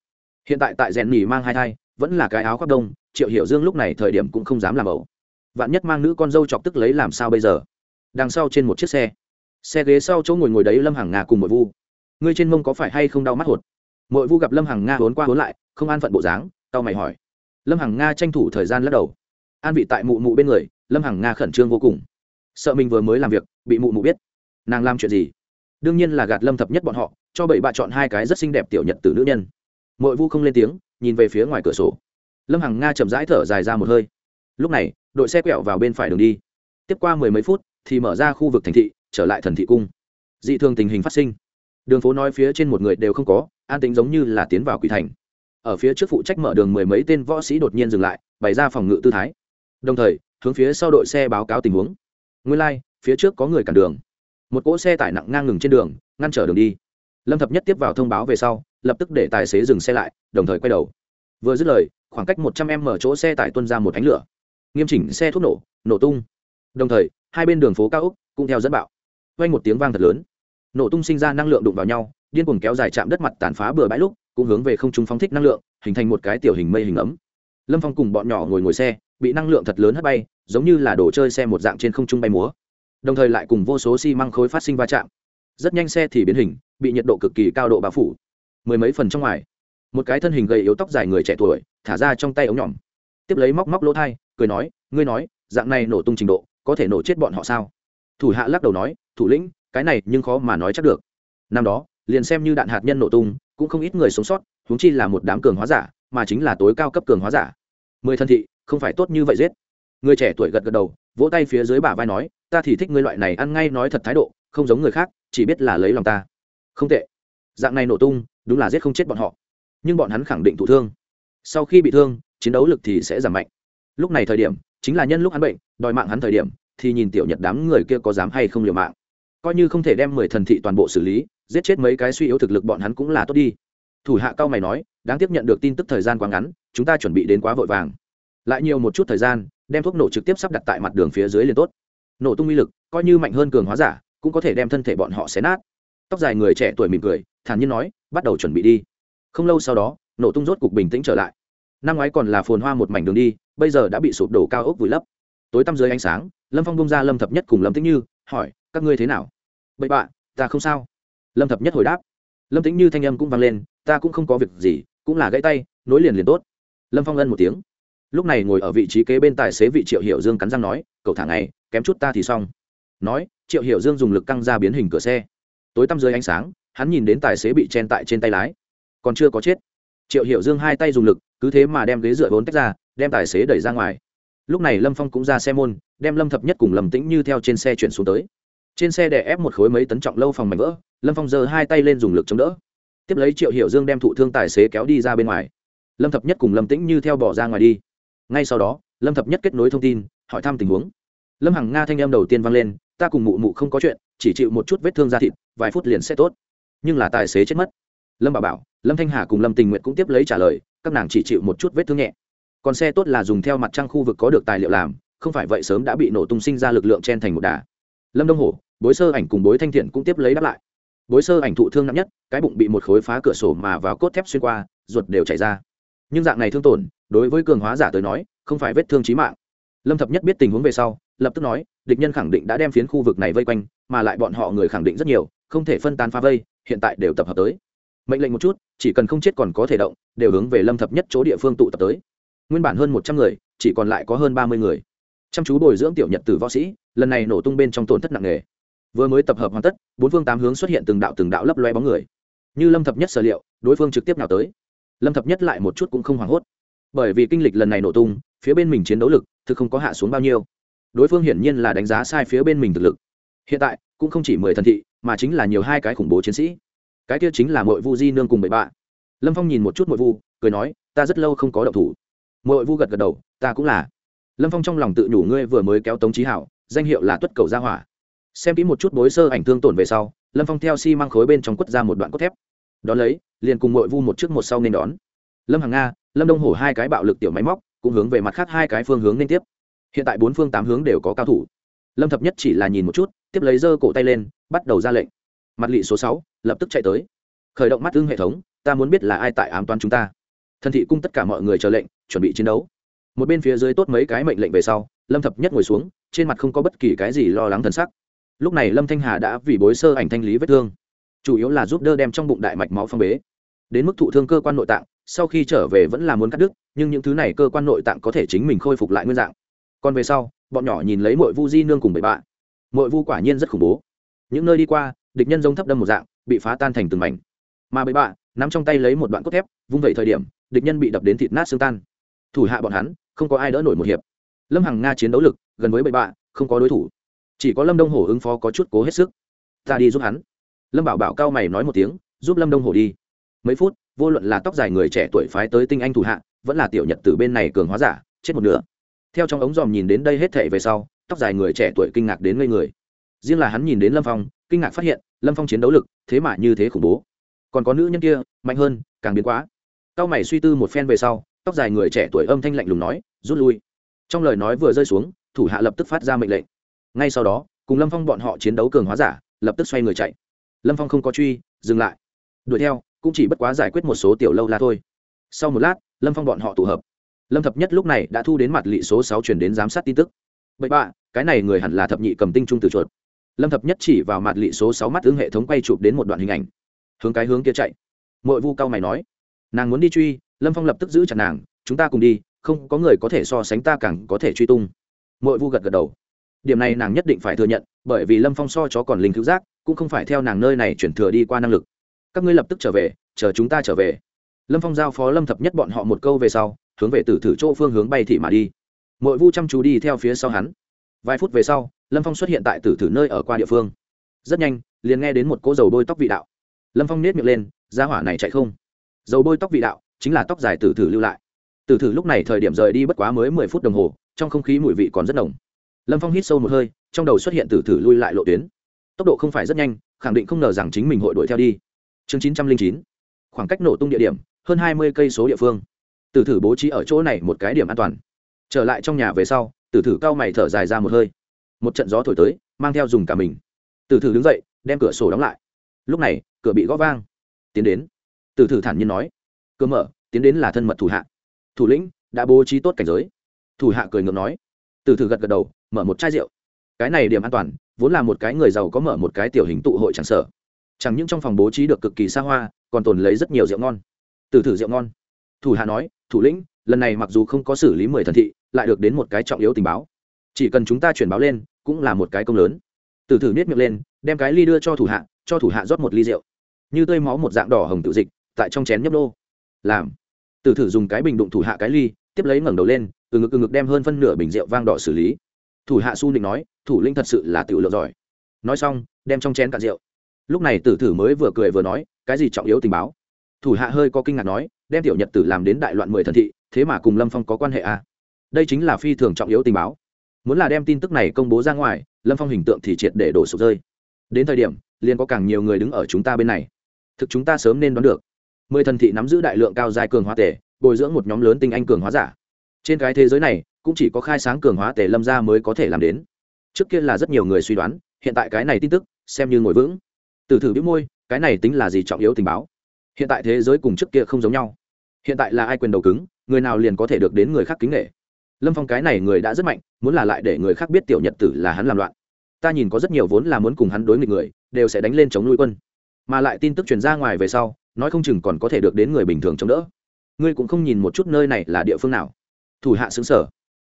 Hiện tại tại rèn nỉ mang hai thai, vẫn là cái áo khoác đông, triệu hiểu dương lúc này thời điểm cũng không dám làm ẩu. Vạn nhất mang nữ con dâu chọc tức lấy làm sao bây giờ? Đằng sau trên một chiếc xe. Xe ghế sau chỗ ngồi ngồi đấy lâm hằng nga cùng mội vu. Ngươi trên mông có phải hay không đau mắt hột? Mội vu gặp lâm hằng nga hốn qua hốn lại, không an phận bộ dáng tao mày hỏi. Lâm hằng nga tranh thủ thời gian lắc đầu. An vị tại mụ mụ bên người, lâm hằng nga khẩn trương vô cùng. Sợ mình vừa mới làm việc, bị mụ mụ biết. Nàng làm chuyện gì? Đương nhiên là gạt lâm thập nhất bọn họ cho bậy bạ chọn hai cái rất xinh đẹp tiểu nhật từ nữ nhân. Mội vu không lên tiếng nhìn về phía ngoài cửa sổ. Lâm hằng nga chậm rãi thở dài ra một hơi. Lúc này đội xe quẹo vào bên phải đường đi. Tiếp qua mười mấy phút thì mở ra khu vực thành thị trở lại thần thị cung. Dị thường tình hình phát sinh. Đường phố nói phía trên một người đều không có an tính giống như là tiến vào quỷ thành. Ở phía trước phụ trách mở đường mười mấy tên võ sĩ đột nhiên dừng lại bày ra phòng ngự tư thái. Đồng thời hướng phía sau đội xe báo cáo tình huống. Nguyên lai、like, phía trước có người cản đường. Một cỗ xe tải nặng ngang ngừng trên đường ngăn trở đường đi lâm thập nhất tiếp vào thông báo về sau, lập tức để tài xế dừng xe lại, đồng thời quay đầu. Vừa dứt lời, khoảng cách một trăm em mở chỗ xe tải tuân ra một ánh lửa. Nghiêm chỉnh xe thuốc nổ nổ tung. Đồng thời, hai bên đường phố cao úc cũng theo dẫn bạo. Vang một tiếng vang thật lớn. Nổ tung sinh ra năng lượng đụng vào nhau, điên cuồng kéo dài chạm đất mặt tàn phá bừa bãi lúc, cũng hướng về không trung phóng thích năng lượng, hình thành một cái tiểu hình mây hình ấm. Lâm phong cùng bọn nhỏ ngồi ngồi xe, bị năng lượng thật lớn hất bay, giống như là đồ chơi xe một dạng trên không trung bay múa. Đồng thời lại cùng vô số xi măng khối phát sinh va chạm. Rất nhanh xe thì biến hình bị nhiệt độ cực kỳ cao độ bao phủ, mười mấy phần trong ngoài. Một cái thân hình gầy yếu tóc dài người trẻ tuổi, thả ra trong tay ống nhỏm tiếp lấy móc móc lỗ thai, cười nói, ngươi nói, dạng này nổ tung trình độ, có thể nổ chết bọn họ sao? Thủ hạ lắc đầu nói, thủ lĩnh, cái này nhưng khó mà nói chắc được. Năm đó, liền xem như đạn hạt nhân nổ tung, cũng không ít người sống sót, huống chi là một đám cường hóa giả, mà chính là tối cao cấp cường hóa giả. Mười thân thị, không phải tốt như vậy giết. Người trẻ tuổi gật gật đầu, vỗ tay phía dưới bả vai nói, ta thì thích ngươi loại này ăn ngay nói thật thái độ, không giống người khác, chỉ biết là lấy lòng ta không tệ. Dạng này nổ tung, đúng là giết không chết bọn họ. Nhưng bọn hắn khẳng định thụ thương. Sau khi bị thương, chiến đấu lực thì sẽ giảm mạnh. Lúc này thời điểm, chính là nhân lúc hắn bệnh, đòi mạng hắn thời điểm, thì nhìn tiểu nhật đám người kia có dám hay không liều mạng. Coi như không thể đem mười thần thị toàn bộ xử lý, giết chết mấy cái suy yếu thực lực bọn hắn cũng là tốt đi. Thủ hạ cao mày nói, đáng tiếp nhận được tin tức thời gian quá ngắn, chúng ta chuẩn bị đến quá vội vàng. Lại nhiều một chút thời gian, đem thuốc nổ trực tiếp sắp đặt tại mặt đường phía dưới liền tốt. Nổ tung uy lực, coi như mạnh hơn cường hóa giả, cũng có thể đem thân thể bọn họ xé nát tóc dài người trẻ tuổi mỉm cười, thản nhiên nói, bắt đầu chuẩn bị đi. Không lâu sau đó, nổ tung rốt cục bình tĩnh trở lại. Năm ngoái còn là phồn hoa một mảnh đường đi, bây giờ đã bị sụp đổ cao ốc vùi lấp. Tối tăm dưới ánh sáng, lâm phong bông ra lâm thập nhất cùng lâm tĩnh như, hỏi, các ngươi thế nào? Bậy bạ, ta không sao. Lâm thập nhất hồi đáp. Lâm tĩnh như thanh âm cũng vang lên, ta cũng không có việc gì, cũng là gãy tay, nối liền liền tốt. Lâm phong ân một tiếng. Lúc này ngồi ở vị trí kế bên tài xế vị triệu hiệu dương cắn răng nói, cậu thả này kém chút ta thì xong. Nói, triệu hiệu dương dùng lực căng ra biến hình cửa xe tối tăm dưới ánh sáng, hắn nhìn đến tài xế bị chen tại trên tay lái. Còn chưa có chết. Triệu hiệu dương hai tay dùng lực, cứ thế mà đem ghế dựa vốn tách ra, đem tài xế đẩy ra ngoài. Lúc này lâm phong cũng ra xe môn, đem lâm thập nhất cùng lâm tĩnh như theo trên xe chuyển xuống tới. Trên xe đè ép một khối mấy tấn trọng lâu phòng mảnh vỡ, lâm phong giơ hai tay lên dùng lực chống đỡ. Tiếp lấy triệu hiệu dương đem thụ thương tài xế kéo đi ra bên ngoài. Lâm thập nhất cùng lâm tĩnh như theo bỏ ra ngoài đi. Ngay sau đó, lâm thập nhất kết nối thông tin, hỏi thăm tình huống. Lâm hằng nga thanh em đầu tiên vang lên ta cùng mụ mụ không có chuyện, chỉ chịu một chút vết thương da thịt, vài phút liền sẽ tốt. Nhưng là tài xế chết mất. Lâm bảo bảo, lâm thanh hà cùng lâm tình nguyện cũng tiếp lấy trả lời, các nàng chỉ chịu một chút vết thương nhẹ. Còn xe tốt là dùng theo mặt trăng khu vực có được tài liệu làm, không phải vậy sớm đã bị nổ tung sinh ra lực lượng chen thành một đà. Lâm đông hổ, bối sơ ảnh cùng bối thanh thiện cũng tiếp lấy đáp lại. Bối sơ ảnh thụ thương nặng nhất, cái bụng bị một khối phá cửa sổ mà vào cốt thép xuyên qua, ruột đều chảy ra. Nhưng dạng này thương tổn, đối với cường hóa giả tới nói, không phải vết thương trí mạng. Lâm thập nhất biết tình huống về sau lập tức nói, địch nhân khẳng định đã đem phiến khu vực này vây quanh, mà lại bọn họ người khẳng định rất nhiều, không thể phân tán phá vây, hiện tại đều tập hợp tới. Mệnh lệnh một chút, chỉ cần không chết còn có thể động, đều hướng về lâm thập nhất chỗ địa phương tụ tập tới. Nguyên bản hơn một trăm người, chỉ còn lại có hơn ba mươi người. Chăm chú bồi dưỡng tiểu nhật tử võ sĩ, lần này nổ tung bên trong tổn thất nặng nề. Vừa mới tập hợp hoàn tất, bốn phương tám hướng xuất hiện từng đạo từng đạo lấp loe bóng người. Như lâm thập nhất sở liệu, đối phương trực tiếp nào tới. Lâm thập nhất lại một chút cũng không hoảng hốt. Bởi vì kinh lịch lần này nổ tung, phía bên mình chiến đấu lực, thực không có hạ xuống bao nhiêu đối phương hiển nhiên là đánh giá sai phía bên mình thực lực. Hiện tại, cũng không chỉ mười thần thị, mà chính là nhiều hai cái khủng bố chiến sĩ. Cái kia chính là mội vu di nương cùng bậy bạ. Lâm phong nhìn một chút mội vu, cười nói, ta rất lâu không có động thủ. Mội vu gật gật đầu, ta cũng là. Lâm phong trong lòng tự nhủ ngươi vừa mới kéo tống trí hảo, danh hiệu là tuất cầu gia hỏa. Xem kỹ một chút bối sơ ảnh thương tổn về sau, lâm phong theo xi、si、mang khối bên trong quất ra một đoạn cốt thép. Đón lấy, liền cùng mội vu một trước một sau nên đón. Lâm hàng nga, lâm đông hổ hai cái bạo lực tiểu máy móc, cũng hướng về mặt khác hai cái phương hướng liên tiếp hiện tại bốn phương tám hướng đều có cao thủ. Lâm thập nhất chỉ là nhìn một chút, tiếp lấy giơ cổ tay lên, bắt đầu ra lệnh. Mặt lị số sáu, lập tức chạy tới. Khởi động mắt tương hệ thống, ta muốn biết là ai tại ám toán chúng ta. Thân thị cung tất cả mọi người chờ lệnh, chuẩn bị chiến đấu. Một bên phía dưới tốt mấy cái mệnh lệnh về sau, lâm thập nhất ngồi xuống, trên mặt không có bất kỳ cái gì lo lắng thân sắc. Lúc này lâm thanh hà đã vì bối sơ ảnh thanh lý vết thương. Chủ yếu là giúp đỡ đem trong bụng đại mạch máu phong bế. Đến mức thụ thương cơ quan nội tạng, sau khi trở về vẫn là muốn cắt đứt, nhưng những thứ này cơ quan nội tạng có thể chính mình khôi phục lại nguyên dạng còn về sau, bọn nhỏ nhìn lấy mội vu di nương cùng bậy bạ. Mội vu quả nhiên rất khủng bố. Những nơi đi qua, địch nhân giống thấp đâm một dạng, bị phá tan thành từng mảnh. Mà bậy bạ, nắm trong tay lấy một đoạn cốt thép, vung vẩy thời điểm, địch nhân bị đập đến thịt nát xương tan. Thủ hạ bọn hắn, không có ai đỡ nổi một hiệp. Lâm hằng nga chiến đấu lực, gần với bậy bạ, không có đối thủ. Chỉ có lâm đông hổ ứng phó có chút cố hết sức. Ta đi giúp hắn. Lâm bảo bảo cao mày nói một tiếng, giúp lâm đông hổ đi. Mấy phút, vô luận là tóc dài người trẻ tuổi phái tới tinh anh thủ hạ, vẫn là tiểu nhật từ bên này cường hóa giả, chết một nửa theo trong ống dòm nhìn đến đây hết thệ về sau, tóc dài người trẻ tuổi kinh ngạc đến ngây người. Riêng là hắn nhìn đến lâm phong, kinh ngạc phát hiện, lâm phong chiến đấu lực, thế mà như thế khủng bố. Còn có nữ nhân kia, mạnh hơn, càng biến quá. Cao mày suy tư một phen về sau, tóc dài người trẻ tuổi âm thanh lạnh lùng nói, rút lui. Trong lời nói vừa rơi xuống, thủ hạ lập tức phát ra mệnh lệnh. Ngay sau đó, cùng lâm phong bọn họ chiến đấu cường hóa giả, lập tức xoay người chạy. Lâm phong không có truy, dừng lại. Đuổi theo, cũng chỉ bất quá giải quyết một số tiểu lâu la thôi. Sau một lát, lâm phong bọn họ tụ hợp lâm thập nhất lúc này đã thu đến mặt lị số sáu chuyển đến giám sát tin tức. Bậy bạ, cái này người hẳn là thập nhị cầm tinh trung từ chuột. Lâm thập nhất chỉ vào mặt lị số sáu mắt ứng hệ thống quay chụp đến một đoạn hình ảnh. Hướng cái hướng kia chạy. Mội vu cao mày nói, nàng muốn đi truy, lâm phong lập tức giữ chặt nàng, chúng ta cùng đi, không có người có thể so sánh ta càng có thể truy tung. Mội vu gật gật đầu. Điểm này nàng nhất định phải thừa nhận, bởi vì lâm phong so chó còn linh cứu giác, cũng không phải theo nàng nơi này chuyển thừa đi qua năng lực. Các ngươi lập tức trở về, chờ chúng ta trở về. Lâm phong giao phó lâm thập nhất bọn họ một câu về sau hướng về tử thử chỗ phương hướng bay thị mà đi. Mỗi vu chăm chú đi theo phía sau hắn. Vài phút về sau, lâm phong xuất hiện tại tử thử nơi ở qua địa phương. Rất nhanh, liền nghe đến một cỗ dầu bôi tóc vị đạo. Lâm phong nết miệng lên ra hỏa này chạy không? Dầu bôi tóc vị đạo, chính là tóc dài tử thử lưu lại. Tử thử lúc này thời điểm rời đi bất quá mới mười phút đồng hồ, trong không khí mùi vị còn rất nồng. Lâm phong hít sâu một hơi, trong đầu xuất hiện tử thử lui lại lộ tuyến. Tốc độ không phải rất nhanh, khẳng định không ngờ rằng chính mình hội đuổi theo đi. Chương chín trăm linh chín, khoảng cách nổ tung địa điểm, hơn hai mươi cây số địa phương tử thử bố trí ở chỗ này một cái điểm an toàn. Trở lại trong nhà về sau, tử thử cao mày thở dài ra một hơi. Một trận gió thổi tới, mang theo dùng cả mình. Tử thử đứng dậy, đem cửa sổ đóng lại. Lúc này, cửa bị gõ vang. Tiến đến. Tử thử thản nhiên nói. Cửa mở, tiến đến là thân mật thủ hạ. Thủ lĩnh, đã bố trí tốt cảnh giới. Thủ hạ cười ngược nói. Tử thử gật gật đầu, mở một chai rượu. Cái này điểm an toàn, vốn là một cái người giàu có mở một cái tiểu hình tụ hội chẳng sở chẳng những trong phòng bố trí được cực kỳ xa hoa, còn tồn lấy rất nhiều rượu ngon. Từ thử rượu ngon. Thủ hạ nói thủ lĩnh, lần này mặc dù không có xử lý mười thần thị, lại được đến một cái trọng yếu tình báo. Chỉ cần chúng ta chuyển báo lên, cũng là một cái công lớn. Từ thử niết miệng lên, đem cái ly đưa cho thủ hạ, cho thủ hạ rót một ly rượu. Như tươi máu một dạng đỏ hồng tự dịch, tại trong chén nhấp đô làm. Từ thử dùng cái bình đụng thủ hạ cái ly, tiếp lấy ngẩng đầu lên, từ ngực từ ngực đem hơn phân nửa bình rượu vang đỏ xử lý. Thủ hạ su định nói, thủ lĩnh thật sự là tiểu lượng giỏi. Nói xong, đem trong chén cạn rượu. Lúc này tử thử mới vừa cười vừa nói, cái gì trọng yếu tình báo? Thủ hạ hơi có kinh ngạc nói, đem tiểu nhật tử làm đến đại loạn mười thần thị, thế mà cùng lâm phong có quan hệ à. đây chính là phi thường trọng yếu tình báo. Muốn là đem tin tức này công bố ra ngoài, lâm phong hình tượng thì triệt để đổ sụp rơi. Đến thời điểm, liền có càng nhiều người đứng ở chúng ta bên này. Thực chúng ta sớm nên đoán được. Mười thần thị nắm giữ đại lượng cao dài cường hóa tể bồi dưỡng một nhóm lớn tinh anh cường hóa giả. Trên cái thế giới này, cũng chỉ có khai sáng cường hóa tể lâm ra mới có thể làm đến. Trước kia là rất nhiều người suy đoán, hiện tại cái này tin tức, xem như ngồi vững. Từ thử biết môi, cái này tính là gì trọng yếu tình báo? Hiện tại thế giới cùng trước kia không giống nhau. Hiện tại là ai quyền đầu cứng, người nào liền có thể được đến người khác kính nghệ lâm phong cái này người đã rất mạnh, muốn là lại để người khác biết tiểu nhật tử là hắn làm loạn. Ta nhìn có rất nhiều vốn là muốn cùng hắn đối nghịch người, đều sẽ đánh lên chống nuôi quân. Mà lại tin tức truyền ra ngoài về sau, nói không chừng còn có thể được đến người bình thường chống đỡ. Ngươi cũng không nhìn một chút nơi này là địa phương nào. Thủ hạ xứng sở.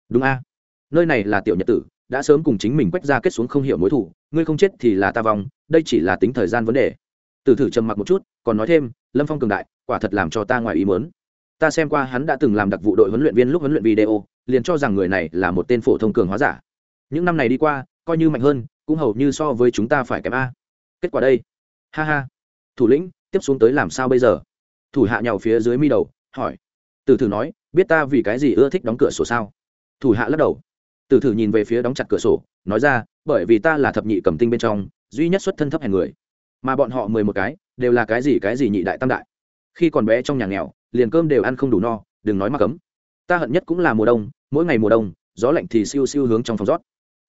Đúng a. Nơi này là tiểu nhật tử, đã sớm cùng chính mình quách ra kết xuống không hiểu mối thủ ngươi không chết thì là ta vong, đây chỉ là tính thời gian vấn đề. Từ thử trầm mặc một chút còn nói thêm, lâm phong cường đại, quả thật làm cho ta ngoài ý mớn ta xem qua hắn đã từng làm đặc vụ đội huấn luyện viên lúc huấn luyện video, liền cho rằng người này là một tên phổ thông cường hóa giả. Những năm này đi qua, coi như mạnh hơn, cũng hầu như so với chúng ta phải kém a. Kết quả đây. Ha ha. Thủ lĩnh, tiếp xuống tới làm sao bây giờ? Thủ hạ nhào phía dưới mi đầu, hỏi. Từ thử nói, biết ta vì cái gì ưa thích đóng cửa sổ sao? Thủ hạ lắc đầu. Từ thử nhìn về phía đóng chặt cửa sổ, nói ra, bởi vì ta là thập nhị cầm tinh bên trong, duy nhất xuất thân thấp hèn người mà bọn họ mười một cái, đều là cái gì cái gì nhị đại tam đại. Khi còn bé trong nhà nghèo, liền cơm đều ăn không đủ no, đừng nói mà cấm. Ta hận nhất cũng là mùa đông, mỗi ngày mùa đông, gió lạnh thì siêu siêu hướng trong phòng rót.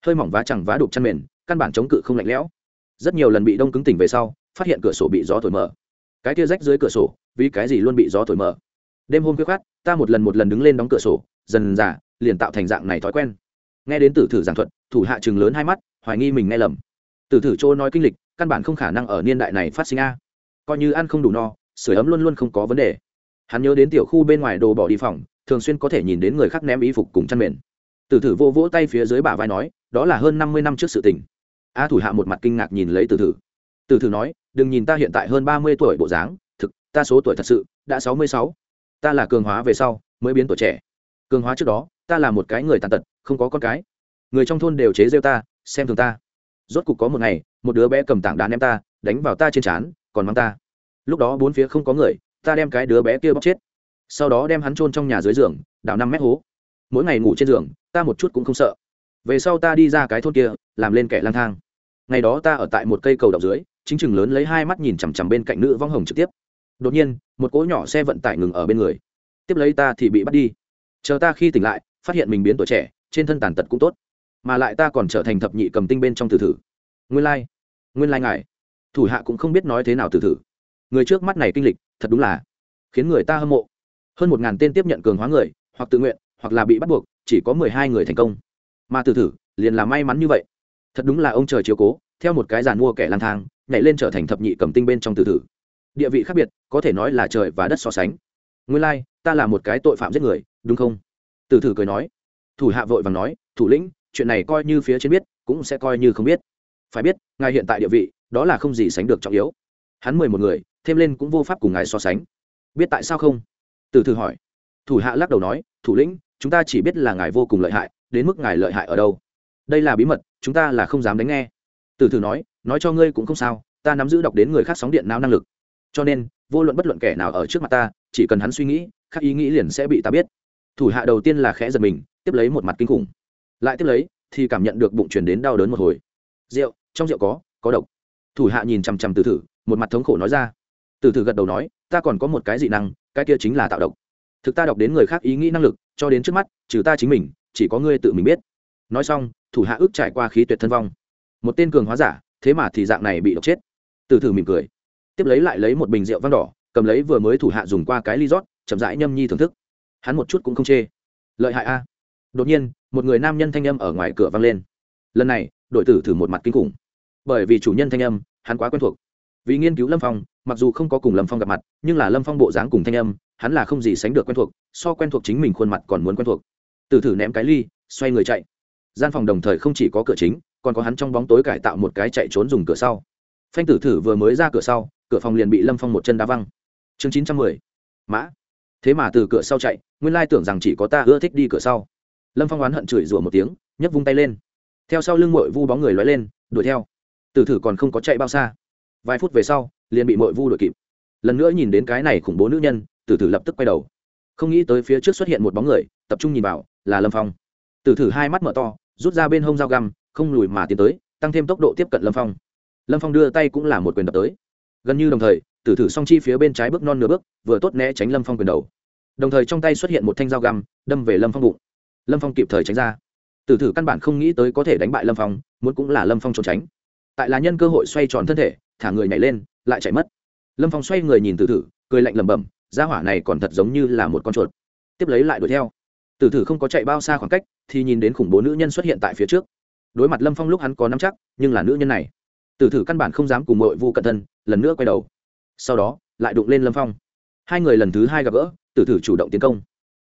Hơi mỏng vá chẳng vá đục chăn mền, căn bản chống cự không lạnh lẽo. Rất nhiều lần bị đông cứng tỉnh về sau, phát hiện cửa sổ bị gió thổi mở cái kia rách dưới cửa sổ, vì cái gì luôn bị gió thổi mở đêm hôm khuya khát ta một lần một lần đứng lên đóng cửa sổ, dần dà, liền tạo thành dạng này thói quen. Nghe đến tử thử giảng thuật, thủ hạ chừng lớn hai mắt, hoài nghi mình nghe lầm. Tử thử chỗ nói kinh lịch căn bản không khả năng ở niên đại này phát sinh a. Coi như ăn không đủ no sửa ấm luôn luôn không có vấn đề. Hắn nhớ đến tiểu khu bên ngoài đồ bỏ đi phòng, thường xuyên có thể nhìn đến người khác ném y phục cùng chăn mền. Tử thử vô vỗ tay phía dưới bả vai nói, đó là hơn năm mươi năm trước sự tình. A thủ hạ một mặt kinh ngạc nhìn lấy tử thử tử thử nói, đừng nhìn ta hiện tại hơn ba mươi tuổi bộ dáng, thực, ta số tuổi thật sự đã sáu mươi sáu. Ta là cường hóa về sau, mới biến tuổi trẻ. Cường hóa trước đó, ta là một cái người tàn tật, không có con cái. Người trong thôn đều chế rêu ta, xem thường ta. Rốt cục có một ngày một đứa bé cầm tảng đá ném ta, đánh vào ta trên trán, còn mang ta. Lúc đó bốn phía không có người, ta đem cái đứa bé kia bóc chết. Sau đó đem hắn trôn trong nhà dưới giường, đào năm mét hố. Mỗi ngày ngủ trên giường, ta một chút cũng không sợ. Về sau ta đi ra cái thôn kia, làm lên kẻ lang thang. Ngày đó ta ở tại một cây cầu đậu dưới, chính chừng lớn lấy hai mắt nhìn chằm chằm bên cạnh nữ vong hồng trực tiếp. Đột nhiên, một cỗ nhỏ xe vận tải ngừng ở bên người. Tiếp lấy ta thì bị bắt đi. Chờ ta khi tỉnh lại, phát hiện mình biến tuổi trẻ, trên thân tàn tật cũng tốt. Mà lại ta còn trở thành thập nhị cầm tinh bên trong từ thử. Nguyên lai、like nguyên lai、like、ngài. Thủ hạ cũng không biết nói thế nào từ thử. Người trước mắt này kinh lịch thật đúng là khiến người ta hâm mộ. Hơn một ngàn tên tiếp nhận cường hóa người hoặc tự nguyện hoặc là bị bắt buộc chỉ có mười hai người thành công. Mà từ thử liền là may mắn như vậy. Thật đúng là ông trời chiếu cố theo một cái giàn mua kẻ lang thang nhảy lên trở thành thập nhị cầm tinh bên trong từ thử. Địa vị khác biệt có thể nói là trời và đất so sánh. Nguyên lai、like, ta là một cái tội phạm giết người đúng không? Từ thử cười nói. Thủ hạ vội và nói thủ lĩnh chuyện này coi như phía trên biết cũng sẽ coi như không biết phải biết, ngài hiện tại địa vị, đó là không gì sánh được trọng yếu. Hắn mười một người, thêm lên cũng vô pháp cùng ngài so sánh. Biết tại sao không? Từ thử hỏi. Thủ hạ lắc đầu nói, thủ lĩnh, chúng ta chỉ biết là ngài vô cùng lợi hại, đến mức ngài lợi hại ở đâu? Đây là bí mật, chúng ta là không dám đánh nghe. Từ thử nói nói cho ngươi cũng không sao, ta nắm giữ đọc đến người khác sóng điện não năng lực. Cho nên, vô luận bất luận kẻ nào ở trước mặt ta, chỉ cần hắn suy nghĩ khác ý nghĩ liền sẽ bị ta biết. Thủ hạ đầu tiên là khẽ giật mình, tiếp lấy một mặt kinh khủng. Lại tiếp lấy, thì cảm nhận được bụng truyền đến đau đớn một hồi. Rượu trong rượu có có độc. Thủ hạ nhìn chằm chằm từ thử, một mặt thống khổ nói ra. Từ thử gật đầu nói, ta còn có một cái dị năng, cái kia chính là tạo độc. Thực ta đọc đến người khác ý nghĩ năng lực, cho đến trước mắt, trừ ta chính mình, chỉ có ngươi tự mình biết. Nói xong, thủ hạ ước trải qua khí tuyệt thân vong. Một tên cường hóa giả, thế mà thì dạng này bị độc chết. Từ thử mỉm cười. Tiếp lấy lại lấy một bình rượu vang đỏ, cầm lấy vừa mới thủ hạ dùng qua cái ly rót, chậm rãi nhâm nhi thưởng thức. Hắn một chút cũng không chê. Lợi hại a. Đột nhiên, một người nam nhân thanh âm ở ngoài cửa vang lên. Lần này, đội tử thử một mặt kinh khủng bởi vì chủ nhân thanh âm, hắn quá quen thuộc. Vì nghiên cứu lâm phong, mặc dù không có cùng lâm phong gặp mặt, nhưng là lâm phong bộ dáng cùng thanh âm, hắn là không gì sánh được quen thuộc, so quen thuộc chính mình khuôn mặt còn muốn quen thuộc. Từ thử ném cái ly, xoay người chạy. Gian phòng đồng thời không chỉ có cửa chính, còn có hắn trong bóng tối cải tạo một cái chạy trốn dùng cửa sau. Phanh tử thử vừa mới ra cửa sau, cửa phòng liền bị lâm phong một chân đá văng. Chương chín trăm mười, mã. Thế mà từ cửa sau chạy, nguyên lai tưởng rằng chỉ có ta ưa thích đi cửa sau. Lâm phong oán hận chửi rủa một tiếng, nhấc vung tay lên. Theo sau lưng mội vu bóng người lói lên, đuổi theo tử thử còn không có chạy bao xa. Vài phút về sau, liền bị mội vu đuổi kịp. Lần nữa nhìn đến cái này khủng bố nữ nhân tử thử lập tức quay đầu. Không nghĩ tới phía trước xuất hiện một bóng người, tập trung nhìn vào, là lâm phong. Tử thử hai mắt mở to, rút ra bên hông dao găm, không lùi mà tiến tới, tăng thêm tốc độ tiếp cận lâm phong. Lâm phong đưa tay cũng là một quyền đập tới. Gần như đồng thời tử thử song chi phía bên trái bước non nửa bước, vừa tốt né tránh lâm phong quyền đầu. Đồng thời trong tay xuất hiện một thanh dao găm, đâm về lâm phong bụng. Lâm phong kịp thời tránh ra. Tử thử căn bản không nghĩ tới có thể đánh bại lâm phong, muốn cũng là lâm phong trốn tránh tại là nhân cơ hội xoay tròn thân thể, thả người nhảy lên, lại chạy mất. Lâm phong xoay người nhìn tử thử cười lạnh lẩm bẩm, gia hỏa này còn thật giống như là một con chuột. Tiếp lấy lại đuổi theo. Tử thử không có chạy bao xa khoảng cách, thì nhìn đến khủng bố nữ nhân xuất hiện tại phía trước. Đối mặt lâm phong lúc hắn có nắm chắc, nhưng là nữ nhân này. Tử thử căn bản không dám cùng mội vu cận thân, lần nữa quay đầu. Sau đó, lại đụng lên lâm phong. Hai người lần thứ hai gặp gỡ, tử thử chủ động tiến công.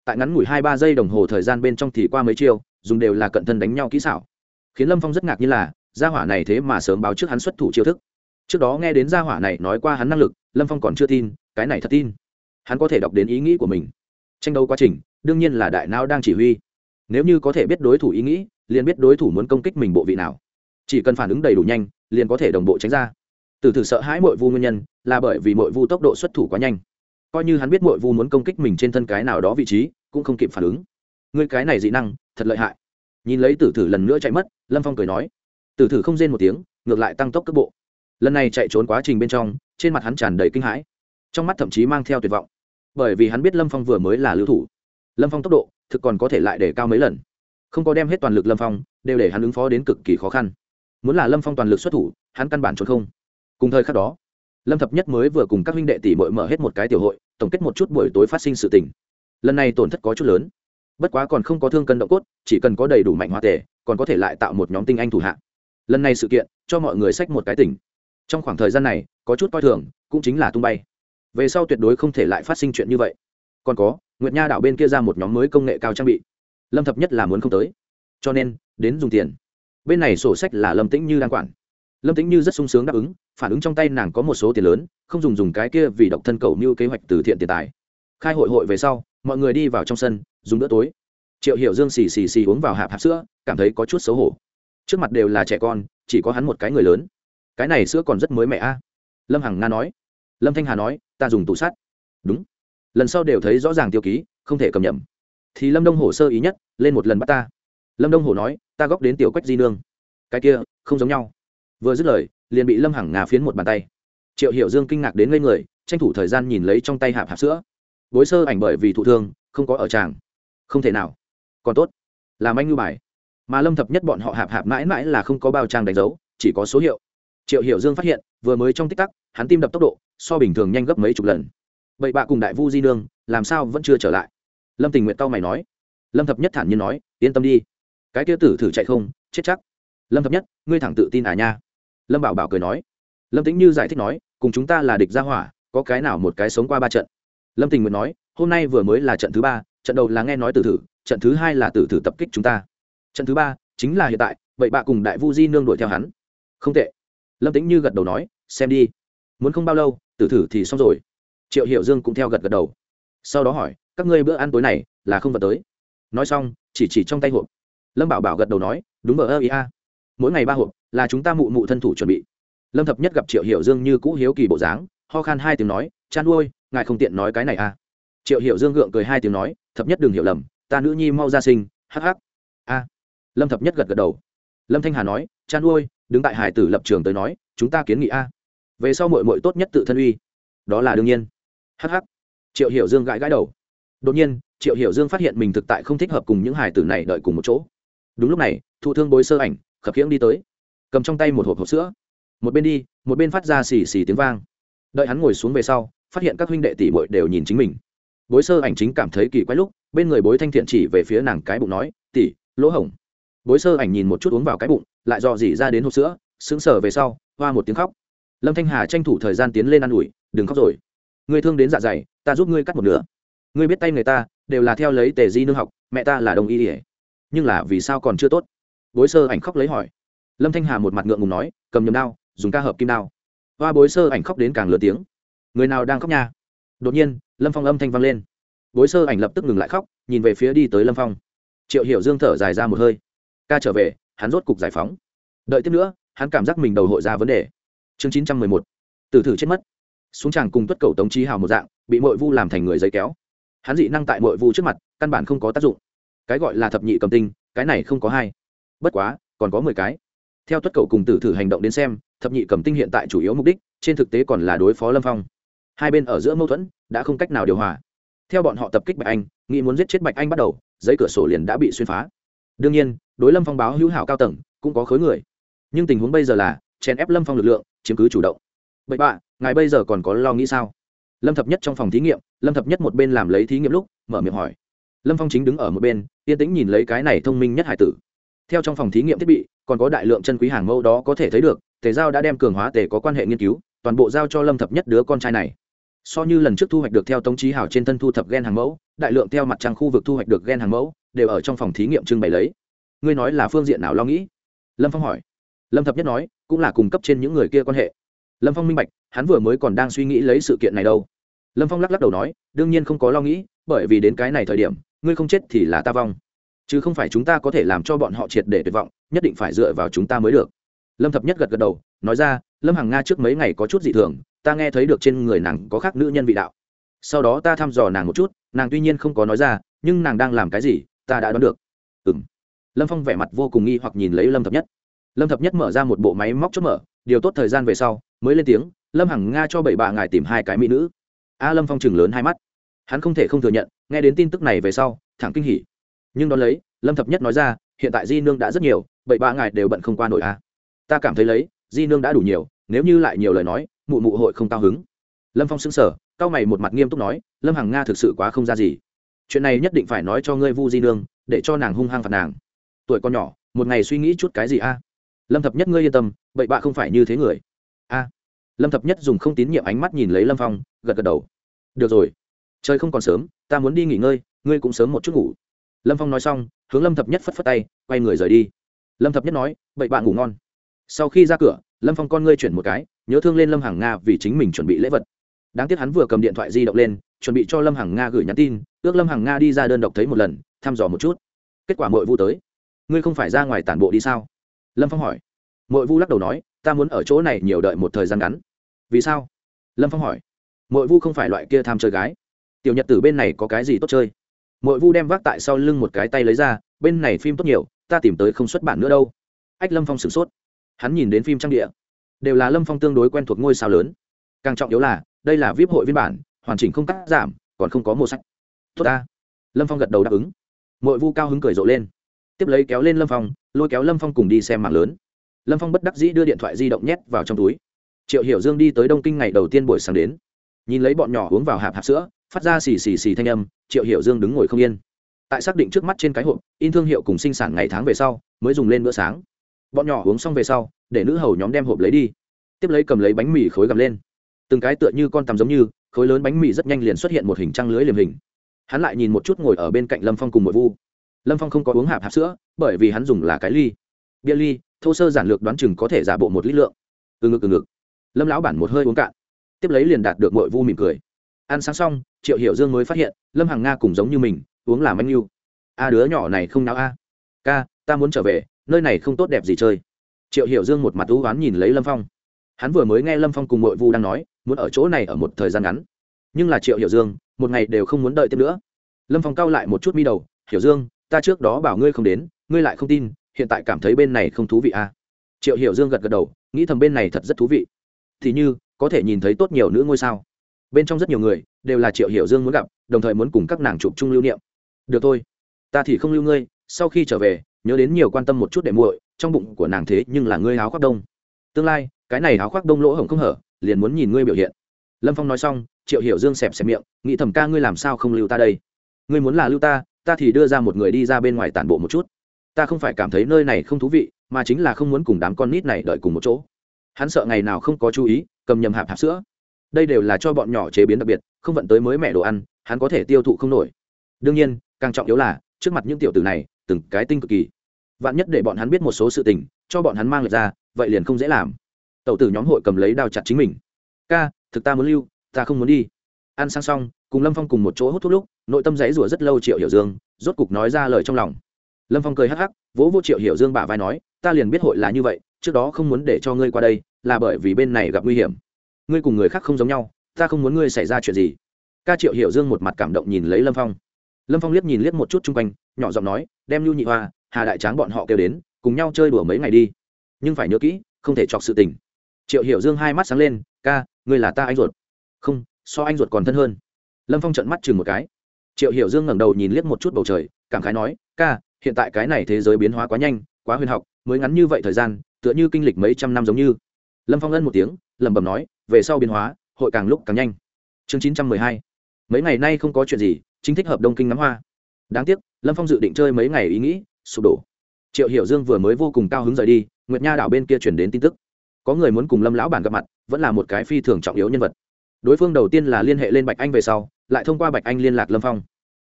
Tại ngắn ngủi hai ba giây đồng hồ thời gian bên trong thì qua mấy chiêu, dùng đều là cận thân đánh nhau kỹ xảo. Khiến lâm phong rất ngạc như là gia hỏa này thế mà sớm báo trước hắn xuất thủ chiêu thức. Trước đó nghe đến gia hỏa này nói qua hắn năng lực, lâm phong còn chưa tin, cái này thật tin. Hắn có thể đọc đến ý nghĩ của mình. Tranh đấu quá trình, đương nhiên là đại não đang chỉ huy. Nếu như có thể biết đối thủ ý nghĩ, liền biết đối thủ muốn công kích mình bộ vị nào. Chỉ cần phản ứng đầy đủ nhanh, liền có thể đồng bộ tránh ra. Từ thử sợ hãi mội vu nguyên nhân, là bởi vì mội vu tốc độ xuất thủ quá nhanh. Coi như hắn biết mội vu muốn công kích mình trên thân cái nào đó vị trí, cũng không kịp phản ứng. Người cái này dị năng, thật lợi hại. Nhìn lấy tử thử lần nữa chạy mất, lâm phong cười nói tử thử không rên một tiếng, ngược lại tăng tốc cước bộ. Lần này chạy trốn quá trình bên trong, trên mặt hắn tràn đầy kinh hãi. Trong mắt thậm chí mang theo tuyệt vọng. Bởi vì hắn biết lâm phong vừa mới là lưu thủ. Lâm phong tốc độ, thực còn có thể lại để cao mấy lần. Không có đem hết toàn lực lâm phong, đều để hắn ứng phó đến cực kỳ khó khăn. Muốn là lâm phong toàn lực xuất thủ, hắn căn bản trốn không. Cùng thời khắc đó, lâm thập nhất mới vừa cùng các huynh đệ tỷ mội mở hết một cái tiểu hội, tổng kết một chút buổi tối phát sinh sự tình. Lần này tổn thất có chút lớn. Bất quá còn không có thương cân động cốt, chỉ cần có đầy đủ mạnh hoa tề, còn có thể lại tạo một nhóm tinh anh thủ hạ lần này sự kiện, cho mọi người sách một cái tỉnh. Trong khoảng thời gian này, có chút coi thường, cũng chính là tung bay. Về sau tuyệt đối không thể lại phát sinh chuyện như vậy. Còn có, nguyệt nha đảo bên kia ra một nhóm mới công nghệ cao trang bị. Lâm thập nhất là muốn không tới. Cho nên, đến dùng tiền. Bên này sổ sách là lâm tĩnh như đang quản. Lâm tĩnh như rất sung sướng đáp ứng, phản ứng trong tay nàng có một số tiền lớn, không dùng dùng cái kia vì độc thân cầu mưu kế hoạch từ thiện tiền tài. Khai hội hội về sau, mọi người đi vào trong sân, dùng bữa tối. Triệu hiểu dương xì xì xì uống vào hạp hạp sữa, cảm thấy có chút xấu hổ trước mặt đều là trẻ con chỉ có hắn một cái người lớn cái này sữa còn rất mới mẹ a lâm hằng nga nói lâm thanh hà nói ta dùng tủ sắt đúng lần sau đều thấy rõ ràng tiêu ký không thể cầm nhầm thì lâm đông hổ sơ ý nhất lên một lần bắt ta lâm đông hổ nói ta góp đến tiểu quách di nương cái kia không giống nhau vừa dứt lời liền bị lâm hằng ngà phiến một bàn tay triệu hiểu dương kinh ngạc đến ngây người tranh thủ thời gian nhìn lấy trong tay hạp hạp sữa gối sơ ảnh bởi vì thụ thương không có ở tràng không thể nào còn tốt làm anh ngư bài mà lâm thập nhất bọn họ hạp hạp mãi mãi là không có bao trang đánh dấu, chỉ có số hiệu. Triệu hiểu dương phát hiện, vừa mới trong tích tắc, hắn tim đập tốc độ, so bình thường nhanh gấp mấy chục lần. Vậy bạ cùng đại vu di nương, làm sao vẫn chưa trở lại? Lâm tình nguyện tao mày nói. Lâm thập nhất thản nhiên nói, yên tâm đi. Cái kia tử thử chạy không, chết chắc. Lâm thập nhất, ngươi thẳng tự tin à nha? Lâm bảo bảo cười nói. Lâm tĩnh như giải thích nói, cùng chúng ta là địch gia hỏa, có cái nào một cái sống qua ba trận? Lâm tình nguyện nói, hôm nay vừa mới là trận thứ ba, trận đầu là nghe nói tử thử, trận thứ hai là tử thử tập kích chúng ta trận thứ ba chính là hiện tại, vậy bạ cùng đại vu di nương đuổi theo hắn. Không tệ. Lâm tĩnh như gật đầu nói, xem đi. Muốn không bao lâu, tử thử thì xong rồi. Triệu hiệu dương cũng theo gật gật đầu. Sau đó hỏi, các ngươi bữa ăn tối này là không vật tới. Nói xong, chỉ chỉ trong tay hộp. Lâm bảo bảo gật đầu nói, đúng ở ơ, ý a. Mỗi ngày ba hộp là chúng ta mụ mụ thân thủ chuẩn bị. Lâm thập nhất gặp triệu hiểu dương như cũ hiếu kỳ bộ dáng, ho khan hai tiếng nói chan nuôi, ngài không tiện nói cái này à triệu hiểu dương gượng cười hai tiếng nói, thập nhất đừng hiểu lầm, ta nữ nhi mau ra sinh hh a lâm thập nhất gật gật đầu. Lâm thanh hà nói, chan nuôi đứng tại hải tử lập trường tới nói, chúng ta kiến nghị a. Về sau mội mội tốt nhất tự thân uy. Đó là đương nhiên. Hh triệu hiểu dương gãi gãi đầu. Đột nhiên, triệu hiểu dương phát hiện mình thực tại không thích hợp cùng những hải tử này đợi cùng một chỗ. Đúng lúc này, thụ thương bối sơ ảnh, khập khiễng đi tới. Cầm trong tay một hộp hộp sữa. Một bên đi, một bên phát ra xì xì tiếng vang. Đợi hắn ngồi xuống về sau, phát hiện các huynh đệ tỷ bội đều nhìn chính mình. Bối sơ ảnh chính cảm thấy kỳ quái lúc, bên người bối thanh thiện chỉ về phía nàng cái bụng nói, tỷ, lỗ hổng bối sơ ảnh nhìn một chút uống vào cái bụng, lại dò dỉ ra đến hộp sữa, sững sờ về sau, hoa một tiếng khóc. Lâm thanh hà tranh thủ thời gian tiến lên ă n ủi, đừng khóc rồi. Người thương đến dạ dày, ta giúp ngươi cắt một nửa. Ngươi biết tay người ta đều là theo lấy tề di nương học, mẹ ta là đồng y ỉa nhưng là vì sao còn chưa tốt? Bối sơ ảnh khóc lấy hỏi. Lâm thanh hà một mặt ngượng ngùng nói, cầm nhầm đao, dùng ca hợp kim đao. Hoa bối sơ ảnh khóc đến càng lớn tiếng. Người nào đang khóc nha? Đột nhiên, lâm phong âm thanh vang lên. Bối sơ ảnh lập tức ngừng lại khóc, nhìn về phía đi tới lâm phong. Triệu hiểu dương thở dài ra một hơi ca trở về, hắn rốt cục giải phóng. Đợi tiếp nữa, hắn cảm giác mình đầu hội ra vấn đề. Chương chín trăm mười một. Tử thử chết mất. Xuống tràng cùng tuất cầu tống trí hào một dạng, bị mội vu làm thành người giấy kéo. Hắn dị năng tại mội vu trước mặt, căn bản không có tác dụng. Cái gọi là thập nhị cầm tinh, cái này không có hai. Bất quá, còn có mười cái. Theo tuất cầu cùng tử thử hành động đến xem, thập nhị cầm tinh hiện tại chủ yếu mục đích, trên thực tế còn là đối phó lâm phong. Hai bên ở giữa mâu thuẫn, đã không cách nào điều hòa. Theo bọn họ tập kích bạch anh, nghĩ muốn giết chết bạch anh bắt đầu, giấy cửa sổ liền đã bị xuyên phá đương nhiên, đối lâm phong báo hữu hảo cao tầng, cũng có khối người. Nhưng tình huống bây giờ là, chèn ép lâm phong lực lượng, chiếm cứ chủ động. Bậy bạ, ngài bây giờ còn có lo nghĩ sao? Lâm thập nhất trong phòng thí nghiệm, lâm thập nhất một bên làm lấy thí nghiệm lúc, mở miệng hỏi. Lâm phong chính đứng ở một bên, yên tĩnh nhìn lấy cái này thông minh nhất hải tử. Theo trong phòng thí nghiệm thiết bị, còn có đại lượng chân quý hàng mẫu đó có thể thấy được, tề giao đã đem cường hóa tề có quan hệ nghiên cứu, toàn bộ giao cho lâm thập nhất đứa con trai này. So như lần trước thu hoạch được theo tống trí hảo trên thân thu thập gen hàng mẫu, đại lượng theo mặt trăng khu vực thu hoạch được gen hàng mẫu đều ở trong phòng thí nghiệm trưng bày lấy. Ngươi nói là phương diện nào lo nghĩ? Lâm phong hỏi. Lâm thập nhất nói, cũng là cung cấp trên những người kia quan hệ. Lâm phong minh bạch, hắn vừa mới còn đang suy nghĩ lấy sự kiện này đâu. Lâm phong lắc lắc đầu nói, đương nhiên không có lo nghĩ, bởi vì đến cái này thời điểm, ngươi không chết thì là ta vong. Chứ không phải chúng ta có thể làm cho bọn họ triệt để tuyệt vọng, nhất định phải dựa vào chúng ta mới được. Lâm thập nhất gật gật đầu, nói ra, lâm hằng nga trước mấy ngày có chút dị thường, ta nghe thấy được trên người nàng có khác nữ nhân vị đạo. Sau đó ta thăm dò nàng một chút, nàng tuy nhiên không có nói ra, nhưng nàng đang làm cái gì ta đã đoán được. Ừng lâm phong vẻ mặt vô cùng nghi hoặc nhìn lấy lâm thập nhất. Lâm thập nhất mở ra một bộ máy móc chốt mở, điều tốt thời gian về sau, mới lên tiếng, lâm hằng nga cho bảy bà ngài tìm hai cái mỹ nữ. A lâm phong chừng lớn hai mắt. Hắn không thể không thừa nhận, nghe đến tin tức này về sau, thẳng kinh hỉ. Nhưng đón lấy, lâm thập nhất nói ra, hiện tại di nương đã rất nhiều, bảy bà ngài đều bận không qua nổi a ta cảm thấy lấy, di nương đã đủ nhiều, nếu như lại nhiều lời nói, mụ mụ hội không cao hứng. Lâm phong xứng sở cao mày một mặt nghiêm túc nói, lâm hằng nga thực sự quá không ra gì chuyện này nhất định phải nói cho ngươi vu di nương, để cho nàng hung hăng phạt nàng. Tuổi con nhỏ, một ngày suy nghĩ chút cái gì a? Lâm thập nhất ngươi yên tâm, bậy bạ không phải như thế người. A. Lâm thập nhất dùng không tín nhiệm ánh mắt nhìn lấy lâm phong, gật gật đầu. Được rồi. Trời không còn sớm, ta muốn đi nghỉ ngơi, ngươi cũng sớm một chút ngủ. Lâm phong nói xong, hướng lâm thập nhất phất phất tay, quay người rời đi. Lâm thập nhất nói, bậy bạ ngủ ngon. Sau khi ra cửa, lâm phong con ngươi chuyển một cái, nhớ thương lên lâm hằng nga vì chính mình chuẩn bị lễ vật. Đáng tiếc hắn vừa cầm điện thoại di động lên chuẩn bị cho lâm hằng nga gửi nhắn tin, ước lâm hằng nga đi ra đơn độc thấy một lần, thăm dò một chút. Kết quả mội vu tới. Ngươi không phải ra ngoài tản bộ đi sao? Lâm phong hỏi. Mội vu lắc đầu nói, ta muốn ở chỗ này nhiều đợi một thời gian ngắn. Vì sao? Lâm phong hỏi. Mội vu không phải loại kia tham chơi gái. Tiểu nhật tử bên này có cái gì tốt chơi? Mội vu đem vác tại sau lưng một cái tay lấy ra, bên này phim tốt nhiều, ta tìm tới không xuất bản nữa đâu. Ách lâm phong sửng sốt. Hắn nhìn đến phim trang địa. Đều là lâm phong tương đối quen thuộc ngôi sao lớn. Càng trọng yếu là, đây là vip hội viên bản hoàn chỉnh không cắt giảm, còn không có mua sách tốt ta. Lâm phong gật đầu đáp ứng. Mội vu cao hứng cười rộ lên. Tiếp lấy kéo lên lâm phong, lôi kéo lâm phong cùng đi xem mạng lớn. Lâm phong bất đắc dĩ đưa điện thoại di động nhét vào trong túi. Triệu hiểu dương đi tới đông kinh ngày đầu tiên buổi sáng đến. Nhìn lấy bọn nhỏ uống vào hạp hạp sữa, phát ra xì xì xì thanh âm, triệu hiểu dương đứng ngồi không yên. Tại xác định trước mắt trên cái hộp, in thương hiệu cùng sinh sản ngày tháng về sau, mới dùng lên bữa sáng. Bọn nhỏ uống xong về sau, để nữ hầu nhóm đem hộp lấy đi. Tiếp lấy cầm lấy bánh mì khối gầm lên. Từng cái tựa như con tằm giống như khối lớn bánh mì rất nhanh liền xuất hiện một hình trăng lưới liềm hình. Hắn lại nhìn một chút ngồi ở bên cạnh lâm phong cùng một vu. Lâm phong không có uống hạp hạp sữa, bởi vì hắn dùng là cái ly. Bia ly, thô sơ giản lược đoán chừng có thể giả bộ một lít lượng. Từ ngực từ ngực. Lâm lão bản một hơi uống cạn. Tiếp lấy liền đạt được mội vu mỉm cười. Ăn sáng xong, triệu hiểu dương mới phát hiện, lâm hàng nga cùng giống như mình, uống làm anh yêu a đứa nhỏ này không nào a. Ca, ta muốn trở về, nơi này không tốt đẹp gì chơi. Triệu hiểu dương một mặt ưu oán nhìn lấy lâm phong. Hắn vừa mới nghe lâm phong cùng mội vu đang nói muốn ở chỗ này ở một thời gian ngắn. Nhưng là triệu hiểu dương, một ngày đều không muốn đợi tiếp nữa. Lâm phong cao lại một chút mi đầu, hiểu dương, ta trước đó bảo ngươi không đến, ngươi lại không tin, hiện tại cảm thấy bên này không thú vị à? Triệu hiểu dương gật gật đầu, nghĩ thầm bên này thật rất thú vị. Thì như, có thể nhìn thấy tốt nhiều nữ ngôi sao. Bên trong rất nhiều người đều là triệu hiểu dương muốn gặp, đồng thời muốn cùng các nàng chụp chung lưu niệm. Được thôi, ta thì không lưu ngươi, sau khi trở về, nhớ đến nhiều quan tâm một chút để muội, trong bụng của nàng thế nhưng là ngươi áo khoác đông. Tương lai, cái này áo khoác đông lỗ hổng không hở liền muốn nhìn ngươi biểu hiện. Lâm phong nói xong, triệu hiểu dương xẹp xẹp miệng, nghĩ thầm ca ngươi làm sao không lưu ta đây? Ngươi muốn là lưu ta ta thì đưa ra một người đi ra bên ngoài tản bộ một chút. Ta không phải cảm thấy nơi này không thú vị, mà chính là không muốn cùng đám con nít này đợi cùng một chỗ. Hắn sợ ngày nào không có chú ý, cầm nhầm hạp hạp sữa. Đây đều là cho bọn nhỏ chế biến đặc biệt, không vận tới mới mẹ đồ ăn, hắn có thể tiêu thụ không nổi. Đương nhiên, càng trọng yếu là, trước mặt những tiểu tử này, từng cái tinh cực kỳ. Vạn nhất để bọn hắn biết một số sự tình, cho bọn hắn mang lại ra, vậy liền không dễ làm tẩu tử nhóm hội cầm lấy đao chặt chính mình. Ca, thực ta muốn lưu, ta không muốn đi. Ăn sang xong, cùng lâm phong cùng một chỗ hút thuốc lúc, nội tâm dãy rủa rất lâu triệu hiểu dương, rốt cục nói ra lời trong lòng. Lâm phong cười hắc hắc, vỗ vô triệu hiểu dương bả vai nói, ta liền biết hội là như vậy, trước đó không muốn để cho ngươi qua đây, là bởi vì bên này gặp nguy hiểm. Ngươi cùng người khác không giống nhau, ta không muốn ngươi xảy ra chuyện gì. Ca triệu hiểu dương một mặt cảm động nhìn lấy lâm phong. Lâm phong liếc nhìn liếc một chút chung quanh, nhỏ giọng nói, đem lưu nhị hoa, hà đại tráng bọn họ kêu đến, cùng nhau chơi đùa mấy ngày đi. Nhưng phải nhớ kỹ, không thể chọc sự tình triệu hiểu dương hai mắt sáng lên, ca, ngươi là ta anh ruột. Không, so anh ruột còn thân hơn. Lâm phong trận mắt chừng một cái. Triệu hiểu dương ngẩng đầu nhìn liếc một chút bầu trời, cảm khái nói, ca, hiện tại cái này thế giới biến hóa quá nhanh, quá huyền học, mới ngắn như vậy thời gian, tựa như kinh lịch mấy trăm năm giống như. Lâm phong ân một tiếng, lẩm bẩm nói, về sau biến hóa, hội càng lúc càng nhanh. Chương chín trăm mười hai. Mấy ngày nay không có chuyện gì, chính thích hợp đông kinh ngắm hoa. Đáng tiếc, lâm phong dự định chơi mấy ngày ý nghĩ, sụp đổ. Triệu hiểu dương vừa mới vô cùng cao hứng rời đi, nguyệt nha đảo bên kia chuyển đến tin tức có người muốn cùng lâm lão bản gặp mặt, vẫn là một cái phi thường trọng yếu nhân vật. Đối phương đầu tiên là liên hệ lên bạch anh về sau, lại thông qua bạch anh liên lạc lâm phong.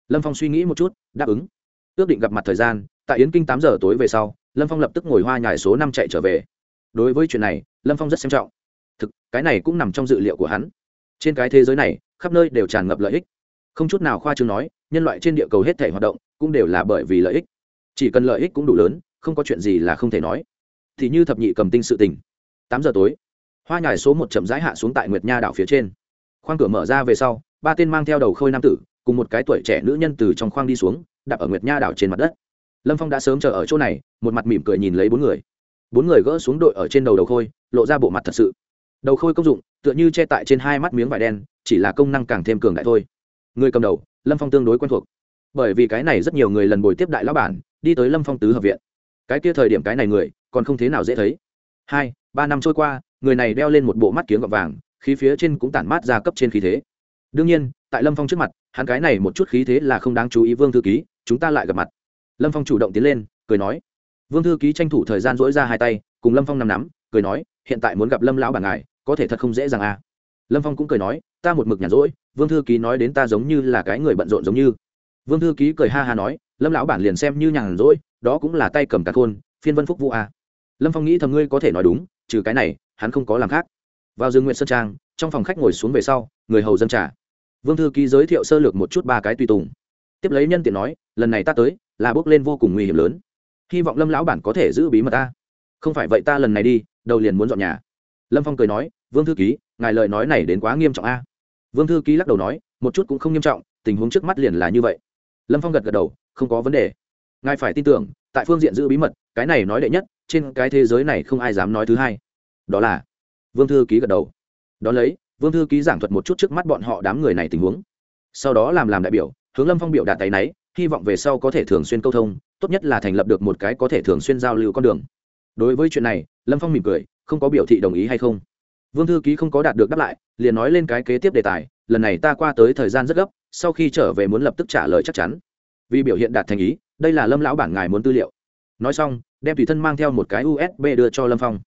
Lâm phong suy nghĩ một chút, đáp ứng. Ước định gặp mặt thời gian, tại yến kinh tám giờ tối về sau, lâm phong lập tức ngồi hoa nhải số năm chạy trở về. Đối với chuyện này, lâm phong rất xem trọng. Thực, cái này cũng nằm trong dự liệu của hắn. Trên cái thế giới này, khắp nơi đều tràn ngập lợi ích. Không chút nào khoa chương nói, nhân loại trên địa cầu hết thể hoạt động, cũng đều là bởi vì lợi ích. Chỉ cần lợi ích cũng đủ lớn, không có chuyện gì là không thể nói. Thì như thập nhị cầm tinh sự tình tám giờ tối. Hoa nhài số một chậm rãi hạ xuống tại nguyệt nha đảo phía trên. Khoang cửa mở ra về sau, ba tên mang theo đầu khôi nam tử, cùng một cái tuổi trẻ nữ nhân từ trong khoang đi xuống, đạp ở nguyệt nha đảo trên mặt đất. Lâm phong đã sớm chờ ở chỗ này, một mặt mỉm cười nhìn lấy bốn người. Bốn người gỡ xuống đội ở trên đầu đầu khôi, lộ ra bộ mặt thật sự. Đầu khôi công dụng, tựa như che tại trên hai mắt miếng vải đen, chỉ là công năng càng thêm cường đại thôi. Người cầm đầu, lâm phong tương đối quen thuộc. Bởi vì cái này rất nhiều người lần bồi tiếp đại lão bản, đi tới lâm phong tứ hợp viện. Cái kia thời điểm cái này người, còn không thế nào dễ thấy hai, ba năm trôi qua, người này đeo lên một bộ mắt kiếng gọt vàng, khí phía trên cũng tản mát ra cấp trên khí thế. Đương nhiên, tại lâm phong trước mặt, hắn cái này một chút khí thế là không đáng chú ý vương thư ký, chúng ta lại gặp mặt. Lâm phong chủ động tiến lên, cười nói. Vương thư ký tranh thủ thời gian dỗi ra hai tay, cùng lâm phong nằm nắm, cười nói, hiện tại muốn gặp lâm lão bản ngài, có thể thật không dễ dàng à. Lâm phong cũng cười nói, ta một mực nhàn rỗi, vương thư ký nói đến ta giống như là cái người bận rộn giống như. Vương thư ký cười ha ha nói, lâm lão bản liền xem như nhàn rỗi, đó cũng là tay cầm cả khôn, phiên vân phúc vũ à lâm phong nghĩ thầm ngươi có thể nói đúng trừ cái này hắn không có làm khác vào rừng nguyện sơn trang trong phòng khách ngồi xuống về sau người hầu dân trả vương thư ký giới thiệu sơ lược một chút ba cái tùy tùng tiếp lấy nhân tiện nói lần này ta tới là bước lên vô cùng nguy hiểm lớn hy vọng lâm lão bản có thể giữ bí mật ta không phải vậy ta lần này đi đầu liền muốn dọn nhà lâm phong cười nói vương thư ký ngài lời nói này đến quá nghiêm trọng a vương thư ký lắc đầu nói một chút cũng không nghiêm trọng tình huống trước mắt liền là như vậy lâm phong gật gật đầu không có vấn đề ngài phải tin tưởng tại phương diện giữ bí mật cái này nói đệ nhất trên cái thế giới này không ai dám nói thứ hai. Đó là, vương thư ký gật đầu. Đón lấy, vương thư ký giảng thuật một chút trước mắt bọn họ đám người này tình huống. Sau đó làm làm đại biểu, hướng lâm phong biểu đạt tay náy, hy vọng về sau có thể thường xuyên câu thông, tốt nhất là thành lập được một cái có thể thường xuyên giao lưu con đường. Đối với chuyện này, lâm phong mỉm cười, không có biểu thị đồng ý hay không. Vương thư ký không có đạt được đáp lại, liền nói lên cái kế tiếp đề tài, lần này ta qua tới thời gian rất gấp, sau khi trở về muốn lập tức trả lời chắc chắn. Vì biểu hiện đạt thành ý, đây là lâm lão bản ngài muốn tư liệu nói xong, đem tùy thân mang theo một cái usb đưa cho lâm phong.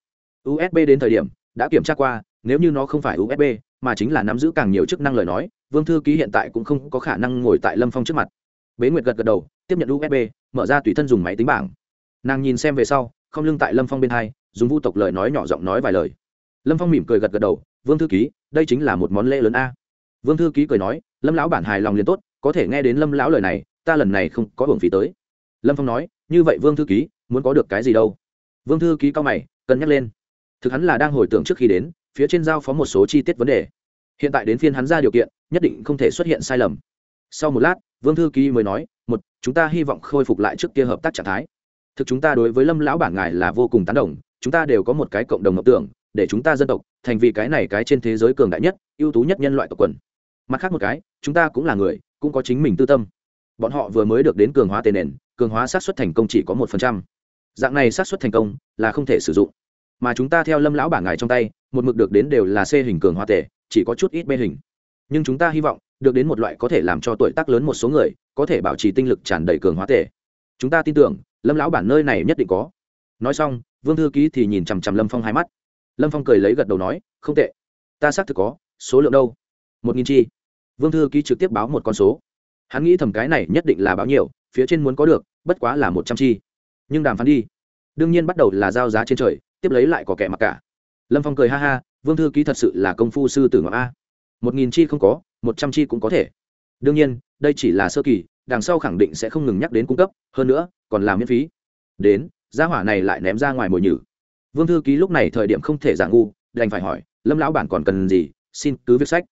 Usb đến thời điểm, đã kiểm tra qua, nếu như nó không phải usb mà chính là nắm giữ càng nhiều chức năng lời nói, vương thư ký hiện tại cũng không có khả năng ngồi tại lâm phong trước mặt. Bế nguyệt gật gật đầu, tiếp nhận usb mở ra tùy thân dùng máy tính bảng. Nàng nhìn xem về sau, không lưng tại lâm phong bên hai, dùng vu tộc lời nói nhỏ giọng nói vài lời. Lâm phong mỉm cười gật gật đầu, vương thư ký, đây chính là một món lễ lớn a. Vương thư ký cười nói, lâm lão bản hài lòng liền tốt, có thể nghe đến lâm lão lời này, ta lần này không có hưởng phí tới lâm phong nói, như vậy vương thư ký, muốn có được cái gì đâu? Vương thư ký cao mày, cân nhắc lên. Thực hắn là đang hồi tưởng trước khi đến, phía trên giao phó một số chi tiết vấn đề. Hiện tại đến phiên hắn ra điều kiện, nhất định không thể xuất hiện sai lầm. Sau một lát, vương thư ký mới nói, một, chúng ta hy vọng khôi phục lại trước kia hợp tác trạng thái. Thực chúng ta đối với lâm lão bản ngài là vô cùng tán đồng, chúng ta đều có một cái cộng đồng mộng tưởng, để chúng ta dân tộc thành vì cái này cái trên thế giới cường đại nhất, ưu tú nhất nhân loại tộc quần. Mặt khác một cái, chúng ta cũng là người, cũng có chính mình tư tâm. Bọn họ vừa mới được đến cường hóa tề nền cường hóa sát xuất thành công chỉ có một phần trăm. Dạng này sát xuất thành công là không thể sử dụng. Mà chúng ta theo lâm lão bản ngài trong tay, một mực được đến đều là c hình cường hóa tệ, chỉ có chút ít b hình. Nhưng chúng ta hy vọng, được đến một loại có thể làm cho tuổi tác lớn một số người, có thể bảo trì tinh lực tràn đầy cường hóa tệ. Chúng ta tin tưởng, lâm lão bản nơi này nhất định có. Nói xong, vương thư ký thì nhìn chằm chằm lâm phong hai mắt. Lâm phong cười lấy gật đầu nói, không tệ. Ta xác thực có, số lượng đâu? Một nghìn chi. Vương thư ký trực tiếp báo một con số. Hắn nghĩ thầm cái này nhất định là báo nhiều phía trên muốn có được bất quá là một trăm chi. Nhưng đàm phán đi. Đương nhiên bắt đầu là giao giá trên trời, tiếp lấy lại có kẻ mặc cả. Lâm phong cười ha ha, vương thư ký thật sự là công phu sư tử ngọc a. Một nghìn chi không có, một trăm chi cũng có thể. Đương nhiên, đây chỉ là sơ kỳ, đằng sau khẳng định sẽ không ngừng nhắc đến cung cấp, hơn nữa, còn làm miễn phí. Đến, gia hỏa này lại ném ra ngoài mồi nhử. Vương thư ký lúc này thời điểm không thể giả ngu, đành phải hỏi, lâm lão bản còn cần gì? Xin cứ viết sách.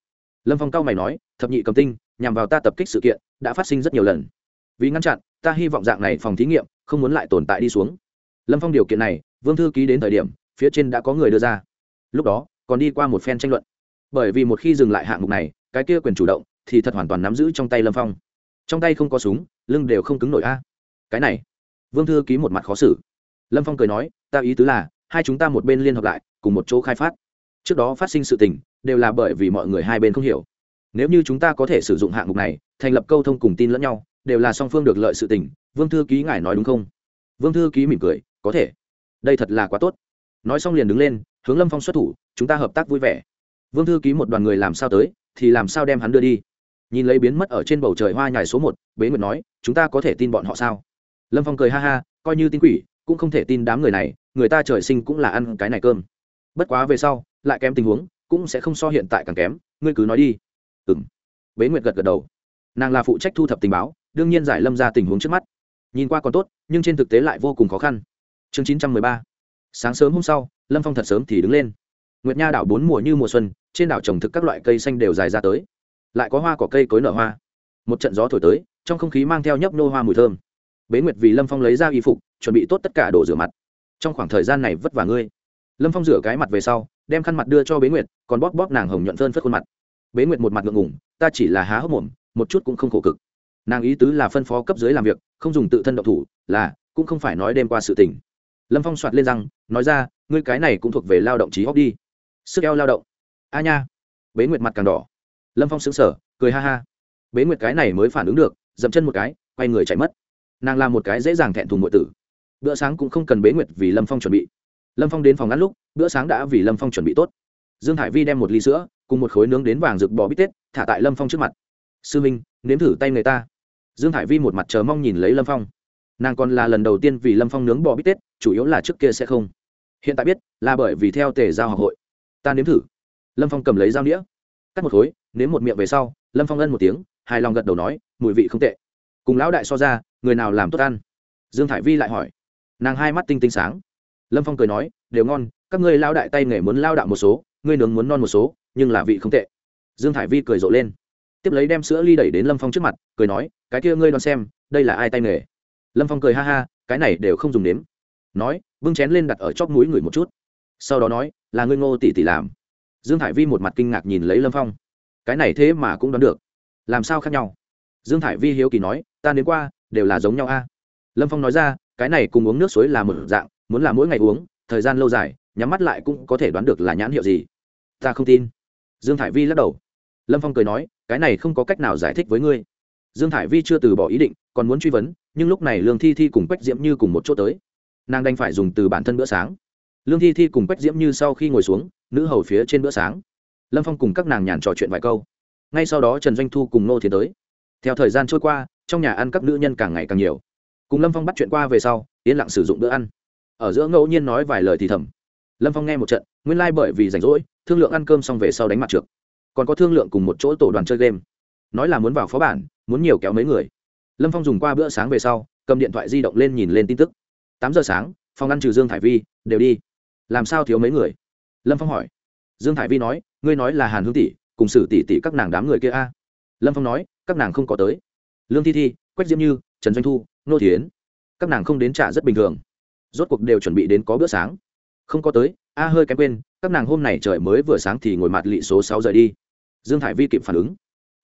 Lâm phong cao mày nói, thập nhị cầm tinh, nhằm vào ta tập kích sự kiện, đã phát sinh rất nhiều lần. Vì ngăn chặn ta hy vọng dạng này phòng thí nghiệm không muốn lại tồn tại đi xuống. Lâm phong điều kiện này, vương thư ký đến thời điểm, phía trên đã có người đưa ra. Lúc đó, còn đi qua một phen tranh luận. Bởi vì một khi dừng lại hạng mục này, cái kia quyền chủ động thì thật hoàn toàn nắm giữ trong tay lâm phong. Trong tay không có súng, lưng đều không cứng nổi a. À. Cái này, vương thư ký một mặt khó xử. Lâm phong cười nói, ta ý tứ là, hai chúng ta một bên liên hợp lại, cùng một chỗ khai phát. Trước đó phát sinh sự tình, đều là bởi vì mọi người hai bên không hiểu. Nếu như chúng ta có thể sử dụng hạng mục này, thành lập câu thông cùng tin lẫn nhau đều là song phương được lợi sự tình, vương thư ký ngài nói đúng không? Vương thư ký mỉm cười, có thể. Đây thật là quá tốt. Nói xong liền đứng lên, hướng lâm phong xuất thủ, chúng ta hợp tác vui vẻ. Vương thư ký một đoàn người làm sao tới, thì làm sao đem hắn đưa đi. Nhìn lấy biến mất ở trên bầu trời hoa nhài số một, bế nguyệt nói, chúng ta có thể tin bọn họ sao? Lâm phong cười ha ha, coi như tin quỷ, cũng không thể tin đám người này, người ta trời sinh cũng là ăn cái này cơm. Bất quá về sau, lại kém tình huống, cũng sẽ không so hiện tại càng kém, ngươi cứ nói đi. Ừ m bế nguyệt gật gật đầu. Nàng là phụ trách thu thập tình báo đương nhiên giải lâm ra tình huống trước mắt. Nhìn qua còn tốt, nhưng trên thực tế lại vô cùng khó khăn. Chương chín trăm mười ba. Sáng sớm hôm sau, lâm phong thật sớm thì đứng lên. Nguyệt nha đảo bốn mùa như mùa xuân, trên đảo trồng thực các loại cây xanh đều dài ra tới. Lại có hoa cỏ cây cối nở hoa. Một trận gió thổi tới, trong không khí mang theo nhấp nô hoa mùi thơm. Bế nguyệt vì lâm phong lấy ra y phục, chuẩn bị tốt tất cả đồ rửa mặt. Trong khoảng thời gian này vất vả ngươi. Lâm phong rửa cái mặt về sau, đem khăn mặt đưa cho bế nguyệt, còn bóp bóp nàng hồng nhuận phơn phất khuôn mặt. Bế nguyệt một mặt ngượng ngủng ta chỉ là há hốc mồm, một chút cũng không khổ cực nàng ý tứ là phân phó cấp dưới làm việc, không dùng tự thân độc thủ, là, cũng không phải nói đêm qua sự tình. Lâm phong soạt lên rằng nói ra, ngươi cái này cũng thuộc về lao động trí hóc đi. Sức eo lao động. A nha. Bế nguyệt mặt càng đỏ. Lâm phong xứng sở cười ha ha. Bế nguyệt cái này mới phản ứng được, dậm chân một cái, quay người chạy mất. Nàng làm một cái dễ dàng thẹn thùng ngụy tử. Bữa sáng cũng không cần bế nguyệt vì lâm phong chuẩn bị. Lâm phong đến phòng ngắn lúc, bữa sáng đã vì lâm phong chuẩn bị tốt. Dương hải vi đem một ly sữa, cùng một khối nướng đến vàng rực bò bít tết, thả tại lâm phong trước mặt. Sư minh, nếm thử tay người ta dương hải vi một mặt chờ mong nhìn lấy lâm phong. Nàng còn là lần đầu tiên vì lâm phong nướng bò bít tết, chủ yếu là trước kia sẽ không. Hiện tại biết, là bởi vì theo tề giao học hội. Ta nếm thử. Lâm phong cầm lấy dao đĩa cắt một khối, nếm một miệng về sau, lâm phong ân một tiếng, hài lòng gật đầu nói, mùi vị không tệ. Cùng lão đại so ra, người nào làm tốt ăn? Dương thải vi lại hỏi. Nàng hai mắt tinh tinh sáng. Lâm phong cười nói, đều ngon, các ngươi lao đại tay nghề muốn lao đạo một số, ngươi nướng muốn non một số, nhưng là vị không tệ. Dương thải vi cười rộ lên tiếp lấy đem sữa ly đẩy đến lâm phong trước mặt cười nói cái kia ngươi đoán xem đây là ai tay nghề lâm phong cười ha ha cái này đều không dùng nếm nói bưng chén lên đặt ở chóp mũi người một chút sau đó nói là ngươi ngô tỷ tỷ làm dương thải vi một mặt kinh ngạc nhìn lấy lâm phong cái này thế mà cũng đoán được làm sao khác nhau dương thải vi hiếu kỳ nói ta đến qua đều là giống nhau a lâm phong nói ra cái này cùng uống nước suối là một dạng muốn là mỗi ngày uống thời gian lâu dài nhắm mắt lại cũng có thể đoán được là nhãn hiệu gì ta không tin dương thải vi lắc đầu lâm phong cười nói cái này không có cách nào giải thích với ngươi. Dương thải vi chưa từ bỏ ý định, còn muốn truy vấn, nhưng lúc này lương thi thi cùng quách diễm như cùng một chỗ tới. Nàng đành phải dùng từ bản thân bữa sáng. Lương thi thi cùng quách diễm như sau khi ngồi xuống, nữ hầu phía trên bữa sáng. Lâm phong cùng các nàng nhàn trò chuyện vài câu. Ngay sau đó trần doanh thu cùng nô thiến tới. Theo thời gian trôi qua, trong nhà ăn các nữ nhân càng ngày càng nhiều. Cùng lâm phong bắt chuyện qua về sau, yên lặng sử dụng bữa ăn. Ở giữa ngẫu nhiên nói vài lời thì thầm. Lâm phong nghe một trận, nguyên lai、like、bởi vì rảnh rỗi, thương lượng ăn cơm xong về sau đánh mặt trượt còn có thương lượng cùng một chỗ tổ đoàn chơi game. Nói là muốn vào phó bản, muốn nhiều kéo mấy người. Lâm phong dùng qua bữa sáng về sau, cầm điện thoại di động lên nhìn lên tin tức. Tám giờ sáng, phòng ăn trừ dương thải vi, đều đi. Làm sao thiếu mấy người? Lâm phong hỏi. Dương thải vi nói, ngươi nói là hàn hương tỷ, cùng xử tỷ tỷ các nàng đám người kia a. Lâm phong nói, các nàng không có tới. Lương thi thi, quách diễm như, trần doanh thu, nô thiến. Các nàng không đến trả rất bình thường. Rốt cuộc đều chuẩn bị đến có bữa sáng. Không có tới, a hơi kém quên, các nàng hôm này trời mới vừa sáng thì ngồi mặt lị số sáu rời đi dương thải vi kịp phản ứng.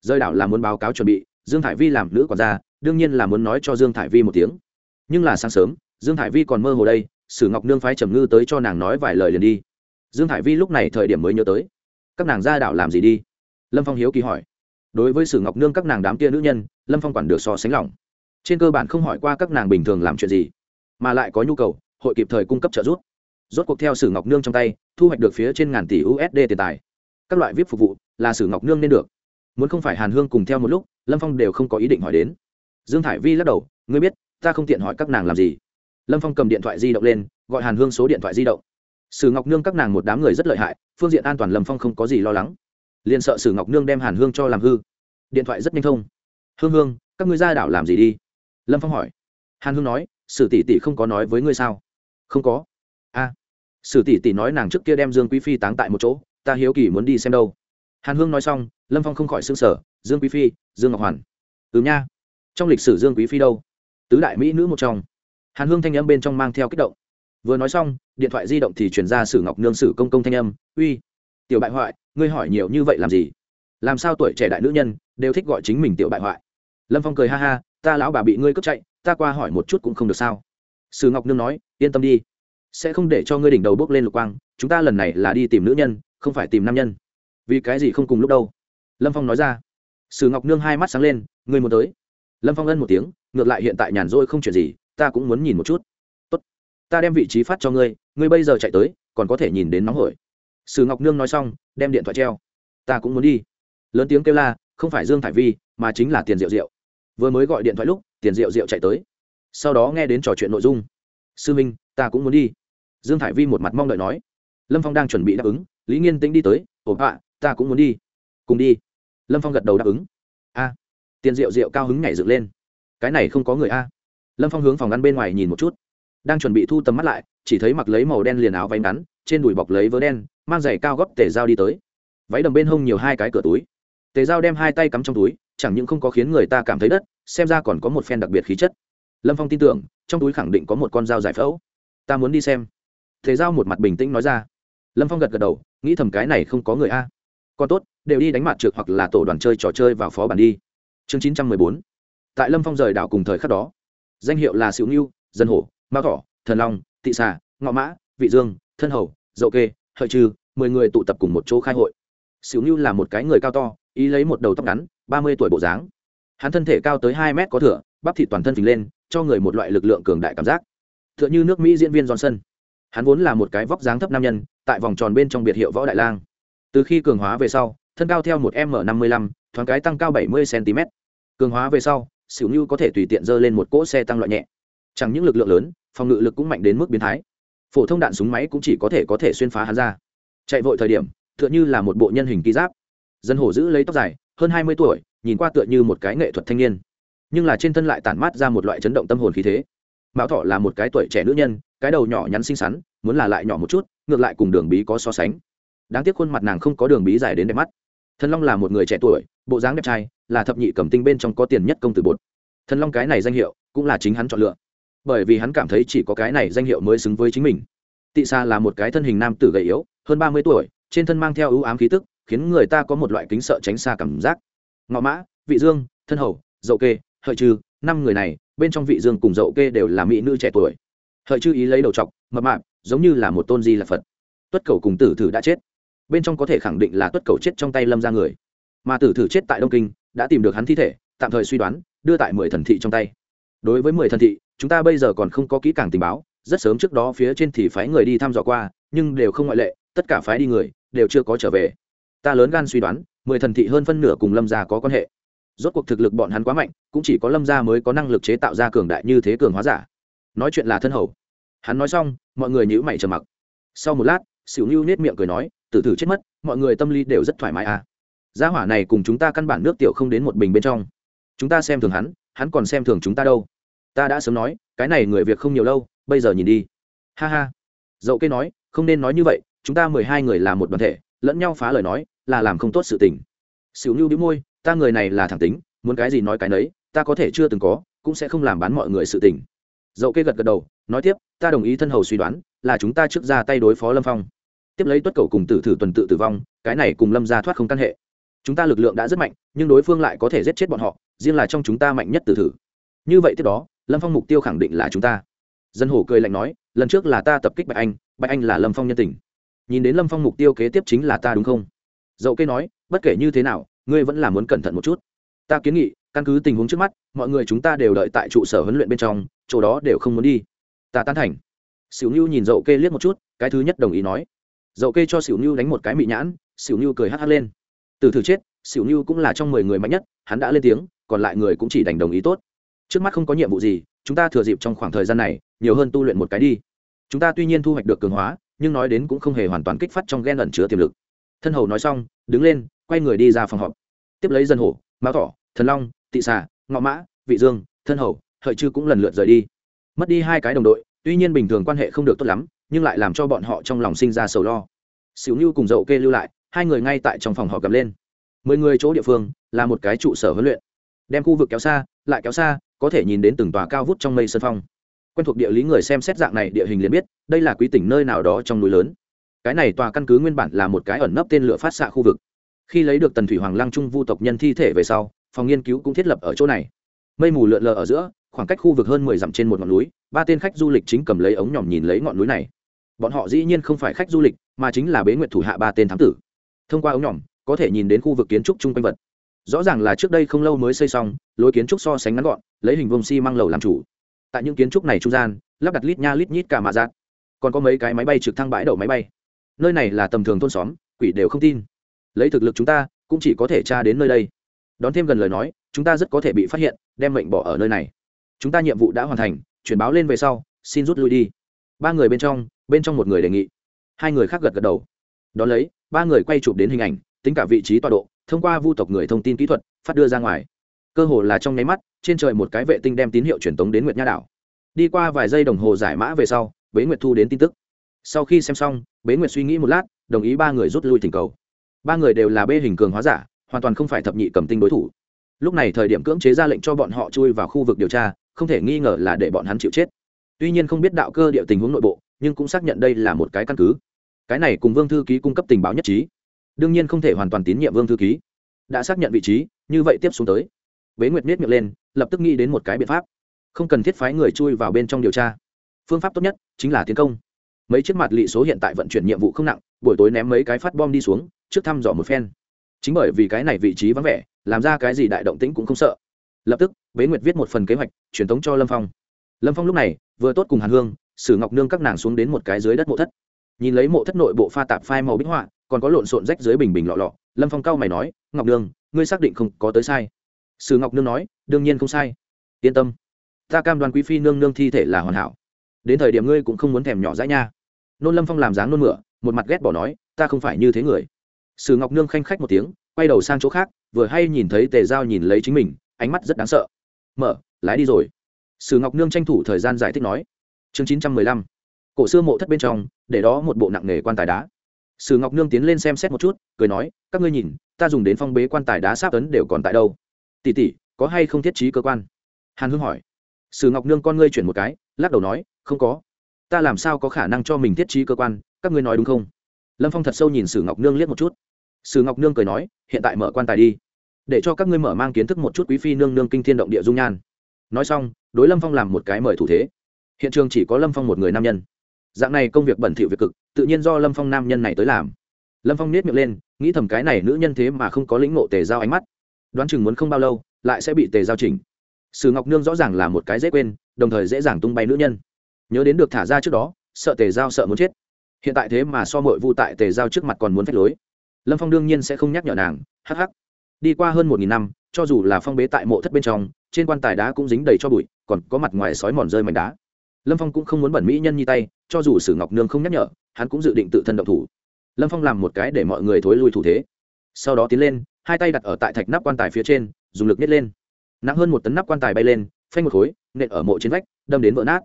Rơi đảo là muốn báo cáo chuẩn bị, dương thải vi làm nữ quản gia, đương nhiên là muốn nói cho dương thải vi một tiếng. Nhưng là sáng sớm, dương thải vi còn mơ hồ đây, sử ngọc nương phái trầm ngư tới cho nàng nói vài lời liền đi. Dương thải vi lúc này thời điểm mới nhớ tới. Các nàng ra đảo làm gì đi? Lâm phong hiếu kỳ hỏi. Đối với sử ngọc nương các nàng đám kia nữ nhân, lâm phong quản được so sánh lòng. Trên cơ bản không hỏi qua các nàng bình thường làm chuyện gì, mà lại có nhu cầu, hội kịp thời cung cấp trợ giúp. Rốt cuộc theo sử ngọc nương trong tay, thu hoạch được phía trên ngàn tỷ usd tiền tài các loại vip phục vụ là sử ngọc nương nên được muốn không phải hàn hương cùng theo một lúc lâm phong đều không có ý định hỏi đến dương thải vi lắc đầu ngươi biết ta không tiện hỏi các nàng làm gì lâm phong cầm điện thoại di động lên gọi hàn hương số điện thoại di động sử ngọc nương các nàng một đám người rất lợi hại phương diện an toàn lâm phong không có gì lo lắng liền sợ sử ngọc nương đem hàn hương cho làm hư điện thoại rất nhanh thông hương hương các ngươi ra đảo làm gì đi lâm phong hỏi hàn hương nói sử tỷ tỷ không có nói với ngươi sao không có a sử tỷ tỷ nói nàng trước kia đem dương quý phi táng tại một chỗ ta hiếu kỳ muốn đi xem đâu. Hàn hương nói xong, lâm phong không khỏi s ư n g sở dương quý phi, dương ngọc hoàn. Ừ nha. Trong lịch sử dương quý phi đâu? Tứ đại mỹ nữ một trong. Hàn hương thanh âm bên trong mang theo kích động. Vừa nói xong, điện thoại di động thì chuyển ra sử ngọc nương sử công công thanh âm. Uy, tiểu bại hoại, ngươi hỏi nhiều như vậy làm gì? Làm sao tuổi trẻ đại nữ nhân đều thích gọi chính mình tiểu bại hoại? Lâm phong cười ha ha, ta lão bà bị ngươi cướp chạy, ta qua hỏi một chút cũng không được sao? Sử ngọc nương nói, yên tâm đi, sẽ không để cho ngươi đỉnh đầu bước lên lục quang, chúng ta lần này là đi tìm nữ nhân không phải tìm nam nhân. Vì cái gì không cùng lúc đâu? Lâm phong nói ra. Sử ngọc nương hai mắt sáng lên người muốn tới? Lâm phong ân một tiếng, ngược lại hiện tại nhàn rỗi không chuyện gì, ta cũng muốn nhìn một chút. Tốt. ta đem vị trí phát cho ngươi ngươi bây giờ chạy tới, còn có thể nhìn đến nóng hổi. Sử ngọc nương nói xong, đem điện thoại treo. Ta cũng muốn đi. Lớn tiếng kêu la, không phải dương thải vi, mà chính là tiền rượu rượu vừa mới gọi điện thoại lúc, tiền rượu rượu chạy tới. Sau đó nghe đến trò chuyện nội dung. Sư minh, ta cũng muốn đi. Dương thải vi một mặt mong đợi nói. Lâm phong đang chuẩn bị đáp ứng lý nghiên tĩnh đi tới, ồ, ạ, ta cũng muốn đi. Cùng đi. Lâm phong gật đầu đáp ứng. A. Tiền rượu rượu cao hứng nhảy dựng lên. Cái này không có người a. Lâm phong hướng phòng ngăn bên ngoài nhìn một chút. Đang chuẩn bị thu tầm mắt lại, chỉ thấy mặc lấy màu đen liền áo váy ngắn, trên đùi bọc lấy vớ đen, mang giày cao góp tể dao đi tới. Váy đầm bên hông nhiều hai cái cửa túi. Tề dao đem hai tay cắm trong túi, chẳng những không có khiến người ta cảm thấy đất, xem ra còn có một phen đặc biệt khí chất. Lâm phong tin tưởng, trong túi khẳng định có một con dao giải phẫu. Ta muốn đi xem. Thế dao một mặt bình tĩnh nói ra lâm phong gật gật đầu nghĩ thầm cái này không có người a còn tốt đều đi đánh mặt trượt hoặc là tổ đoàn chơi trò chơi vào phó bản đi chương chín trăm mười bốn tại lâm phong rời đảo cùng thời khắc đó danh hiệu là sịu ngưu dân hổ mao thỏ thần long thị xà ngọ mã vị dương thân hầu dậu kê hợi trừ mười người tụ tập cùng một chỗ khai hội sịu ngưu là một cái người cao to ý lấy một đầu tóc ngắn ba mươi tuổi bộ dáng hắn thân thể cao tới hai mét có thửa bắp thịt toàn thân phình lên cho người một loại lực lượng cường đại cảm giác t h ư ợ n h ư nước mỹ diễn viên johnson hắn vốn là một cái vóc dáng thấp nam nhân, tại vòng tròn bên trong biệt hiệu võ đại lang. Từ khi cường hóa về sau, thân cao theo một m năm mươi lăm, thoáng cái tăng cao bảy mươi cm cường hóa về sau, xỉu như có thể tùy tiện dơ lên một cỗ xe tăng loại nhẹ. Chẳng những lực lượng lớn, phòng ngự lực cũng mạnh đến mức biến thái. Phổ thông đạn súng máy cũng chỉ có thể có thể xuyên phá hắn ra. Chạy vội thời điểm t h ư ợ n h ư là một bộ nhân hình ký giáp. Dân hổ giữ lấy tóc dài, hơn hai mươi tuổi, nhìn qua tựa như một cái nghệ thuật thanh niên. Nhưng là trên thân lại tản mát ra một loại chấn động tâm hồn khí thế mão thọ là một cái tuổi trẻ nữ nhân, cái đầu nhỏ nhắn xinh xắn, muốn là lại nhỏ một chút, ngược lại cùng đường bí có so sánh. Đáng tiếc khuôn mặt nàng không có đường bí dài đến đẹp mắt. Thần long là một người trẻ tuổi, bộ dáng đẹp trai, là thập nhị cầm tinh bên trong có tiền nhất công tử bột. Thần long cái này danh hiệu cũng là chính hắn chọn lựa. Bởi vì hắn cảm thấy chỉ có cái này danh hiệu mới xứng với chính mình. Tị xa là một cái thân hình nam tử gầy yếu, hơn ba mươi tuổi, trên thân mang theo ưu ám khí tức, khiến người ta có một loại kính sợ tránh xa cảm giác. Ngọ mã, vị dương, thân hầu, dậu kê, hợi trừ, năm người này bên trong vị dương cùng dậu kê đều là mỹ nữ trẻ tuổi. Hợi chư ý lấy đầu chọc, mập mạp, giống như là một tôn di là phật. Tuất cầu cùng tử thử đã chết. Bên trong có thể khẳng định là tuất cầu chết trong tay lâm ra người. Mà tử thử chết tại đông kinh, đã tìm được hắn thi thể, tạm thời suy đoán, đưa tại mười thần thị trong tay. Đối với mười thần thị, chúng ta bây giờ còn không có kỹ càng tình báo, rất sớm trước đó phía trên thì phái người đi thăm dò qua, nhưng đều không ngoại lệ, tất cả phái đi người, đều chưa có trở về. Ta lớn gan suy đoán, mười thần thị hơn phân nửa cùng lâm gia có quan hệ rốt cuộc thực lực bọn hắn quá mạnh, cũng chỉ có lâm gia mới có năng lực chế tạo ra cường đại như thế cường hóa giả. Nói chuyện là thân hầu. Hắn nói xong, mọi người nhữ mày trầm mặc. Sau một lát xỉu nhu nết miệng cười nói, tử thử chết mất, mọi người tâm lý đều rất thoải mái à. Gia hỏa này cùng chúng ta căn bản nước tiểu không đến một bình bên trong. Chúng ta xem thường hắn hắn còn xem thường chúng ta đâu. Ta đã sớm nói, cái này người việc không nhiều lâu, bây giờ nhìn đi. Ha ha. Dậu cây nói, không nên nói như vậy, chúng ta mười hai người là một đoàn thể, lẫn nhau phá lời nói, là làm không tốt sự tình. Xỉu nhu đĩu môi ta người này là thẳng tính, muốn cái gì nói cái nấy, ta có thể chưa từng có, cũng sẽ không làm bán mọi người sự tình. Dậu kê gật gật đầu, nói tiếp, ta đồng ý thân hầu suy đoán, là chúng ta trước ra tay đối phó lâm phong. Tiếp lấy tuất cầu cùng tử thử tuần tự tử vong, cái này cùng lâm ra thoát không căn hệ. Chúng ta lực lượng đã rất mạnh, nhưng đối phương lại có thể giết chết bọn họ, riêng là trong chúng ta mạnh nhất tử thử. Như vậy tiếp đó, lâm phong mục tiêu khẳng định là chúng ta. Dân hổ cười lạnh nói, lần trước là ta tập kích bạch anh bạch anh là lâm phong nhân tình. Nhìn đến lâm phong mục tiêu kế tiếp chính là ta đúng không? Dậu kê nói, bất kể như thế nào ngươi vẫn là muốn cẩn thận một chút. Ta kiến nghị, căn cứ tình huống trước mắt, mọi người chúng ta đều đợi tại trụ sở huấn luyện bên trong, chỗ đó đều không muốn đi. Ta tán thành. Xỉu nhu nhìn dậu kê liếc một chút, cái thứ nhất đồng ý nói. Dậu kê cho xỉu nhu đánh một cái mị nhãn xỉu nhu cười hắc hắc lên. Từ thử chết xỉu nhu cũng là trong mười người mạnh nhất, hắn đã lên tiếng, còn lại người cũng chỉ đành đồng ý tốt. Trước mắt không có nhiệm vụ gì, chúng ta thừa dịp trong khoảng thời gian này, nhiều hơn tu luyện một cái đi. Chúng ta tuy nhiên thu hoạch được cường hóa, nhưng nói đến cũng không hề hoàn toàn kích phát trong ghen ẩn chứa tiềm lực. Thân hầu nói xong, đứng lên quay người đi ra phòng họp. Tiếp lấy dân hổ, mao thỏ, thần long, tị xà, ngọ mã, vị dương, thân hầu, hợi chư cũng lần lượt rời đi. Mất đi hai cái đồng đội, tuy nhiên bình thường quan hệ không được tốt lắm, nhưng lại làm cho bọn họ trong lòng sinh ra sầu lo. Xỉu như cùng dậu kê lưu lại, hai người ngay tại trong phòng họ gặp lên. Mười người chỗ địa phương là một cái trụ sở huấn luyện. Đem khu vực kéo xa, lại kéo xa, có thể nhìn đến từng tòa cao vút trong mây sân phong. Quen thuộc địa lý người xem xét dạng này địa hình liền biết, đây là quý tỉnh nơi nào đó trong núi lớn. Cái này tòa căn cứ nguyên bản là một cái ẩn nấp tên lửa phát xạ khu vực khi lấy được tần thủy hoàng lăng trung vu tộc nhân thi thể về sau, phòng nghiên cứu cũng thiết lập ở chỗ này. Mây mù lượn lờ ở giữa, khoảng cách khu vực hơn mười dặm trên một ngọn núi, ba tên khách du lịch chính cầm lấy ống nhòm nhìn lấy ngọn núi này. Bọn họ dĩ nhiên không phải khách du lịch, mà chính là bế nguyện thủ hạ ba tên thám tử. Thông qua ống nhòm, có thể nhìn đến khu vực kiến trúc chung quanh vật. Rõ ràng là trước đây không lâu mới xây xong, lối kiến trúc so sánh ngắn gọn, lấy hình vông xi、si、măng lầu làm chủ. Tại những kiến trúc này trung gian, lắp đặt lít nha lít nhít cả mạ giác còn có mấy cái máy bay trực thăng bãi đậu máy bay. Nơi này là tầm thường thôn xóm, quỷ đều không tin lấy thực lực chúng ta, cũng chỉ có thể tra đến nơi đây. Đón thêm gần lời nói, chúng ta rất có thể bị phát hiện, đem mệnh bỏ ở nơi này. Chúng ta nhiệm vụ đã hoàn thành, chuyển báo lên về sau, xin rút lui đi. Ba người bên trong bên trong một người đề nghị. Hai người khác gật gật đầu. Đón lấy, ba người quay chụp đến hình ảnh, tính cả vị trí tọa độ, thông qua vu tộc người thông tin kỹ thuật, phát đưa ra ngoài. Cơ hồ là trong nháy mắt, trên trời một cái vệ tinh đem tín hiệu truyền tống đến nguyệt nha đảo. Đi qua vài giây đồng hồ giải mã về sau, bế nguyệt thu đến tin tức. Sau khi xem xong, bế nguyệt suy nghĩ một lát, đồng ý ba người rút lui thỉnh cầu ba người đều là bê hình cường hóa giả, hoàn toàn không phải thập nhị cầm tinh đối thủ. Lúc này thời điểm cưỡng chế ra lệnh cho bọn họ chui vào khu vực điều tra, không thể nghi ngờ là để bọn hắn chịu chết. Tuy nhiên không biết đạo cơ địa tình huống nội bộ, nhưng cũng xác nhận đây là một cái căn cứ. Cái này cùng vương thư ký cung cấp tình báo nhất trí. Đương nhiên không thể hoàn toàn tín nhiệm vương thư ký. Đã xác nhận vị trí, như vậy tiếp xuống tới. Bế nguyệt miết miệng lên, lập tức nghĩ đến một cái biện pháp. Không cần thiết phái người chui vào bên trong điều tra. Phương pháp tốt nhất chính là tiến công. Mấy chiếc mặt lị số hiện tại vận chuyển nhiệm vụ không nặng, buổi tối ném mấy cái phát bom đi xuống trước thăm dò một phen. Chính bởi vì cái này vị trí vắng vẻ, làm ra cái gì đại động tĩnh cũng không sợ. Lập tức, bế nguyệt viết một phần kế hoạch, truyền thống cho lâm phong. Lâm phong lúc này, vừa tốt cùng hàn hương, sử ngọc nương các nàng xuống đến một cái dưới đất mộ thất. Nhìn lấy mộ thất nội bộ pha tạp phai màu bích họa, còn có lộn xộn rách dưới bình bình lọ lọ, lâm phong cao mày nói, ngọc nương, ngươi xác định không có tới sai. Sử ngọc nương nói, đương nhiên không sai. Yên tâm. Ta cam đoan quý phi nương nương thi thể là hoàn hảo. Đến thời điểm ngươi cũng không muốn thèm nhỏ dãi nha. Nôn lâm phong làm dáng nôn mửa, một mặt ghét bỏ nói, ta không phải như thế người sử ngọc nương khanh khách một tiếng, quay đầu sang chỗ khác, vừa hay nhìn thấy tề giao nhìn lấy chính mình, ánh mắt rất đáng sợ. Mở, lái đi rồi. Sử ngọc nương tranh thủ thời gian giải thích nói. Chương chín trăm mười lăm. Cổ xưa mộ thất bên trong, để đó một bộ nặng nghề quan tài đá. Sử ngọc nương tiến lên xem xét một chút, cười nói, các ngươi nhìn, ta dùng đến phong bế quan tài đá sáp ấn đều còn tại đâu. Tỷ tỷ, có hay không thiết trí cơ quan? Hàn hương hỏi. Sử ngọc nương con ngươi chuyển một cái, lắc đầu nói, không có. Ta làm sao có khả năng cho mình thiết trí cơ quan, các ngươi nói đúng không? Lâm phong thật sâu nhìn sử ngọc nương liếc một chút sử ngọc nương cười nói, hiện tại mở quan tài đi. Để cho các ngươi mở mang kiến thức một chút quý phi nương nương kinh thiên động địa dung nhan. Nói xong, đối lâm phong làm một cái mời thủ thế. Hiện trường chỉ có lâm phong một người nam nhân. Dạng này công việc bẩn thỉu việc cực, tự nhiên do lâm phong nam nhân này tới làm. Lâm phong nết miệng lên, nghĩ thầm cái này nữ nhân thế mà không có lĩnh ngộ tề giao ánh mắt. Đoán chừng muốn không bao lâu, lại sẽ bị tề giao chỉnh. Sử ngọc nương rõ ràng là một cái dễ quên, đồng thời dễ dàng tung bay nữ nhân. Nhớ đến được thả ra trước đó, sợ tề giao sợ muốn chết. Hiện tại thế mà so mội vu tại tề giao trước mặt còn muốn phép lối lâm phong đương nhiên sẽ không nhắc nhở nàng hh đi qua hơn một nghìn năm, cho dù là phong bế tại mộ thất bên trong, trên quan tài đá cũng dính đầy cho bụi, còn có mặt ngoài sói mòn rơi mảnh đá. Lâm phong cũng không muốn bẩn mỹ nhân nhi tay, cho dù sử ngọc nương không nhắc nhở, hắn cũng dự định tự thân động thủ. Lâm phong làm một cái để mọi người thối lui thủ thế. Sau đó tiến lên, hai tay đặt ở tại thạch nắp quan tài phía trên, dùng lực nhét lên. Nặng hơn một tấn nắp quan tài bay lên, phanh một khối, nện ở mộ trên vách, đâm đến vỡ nát.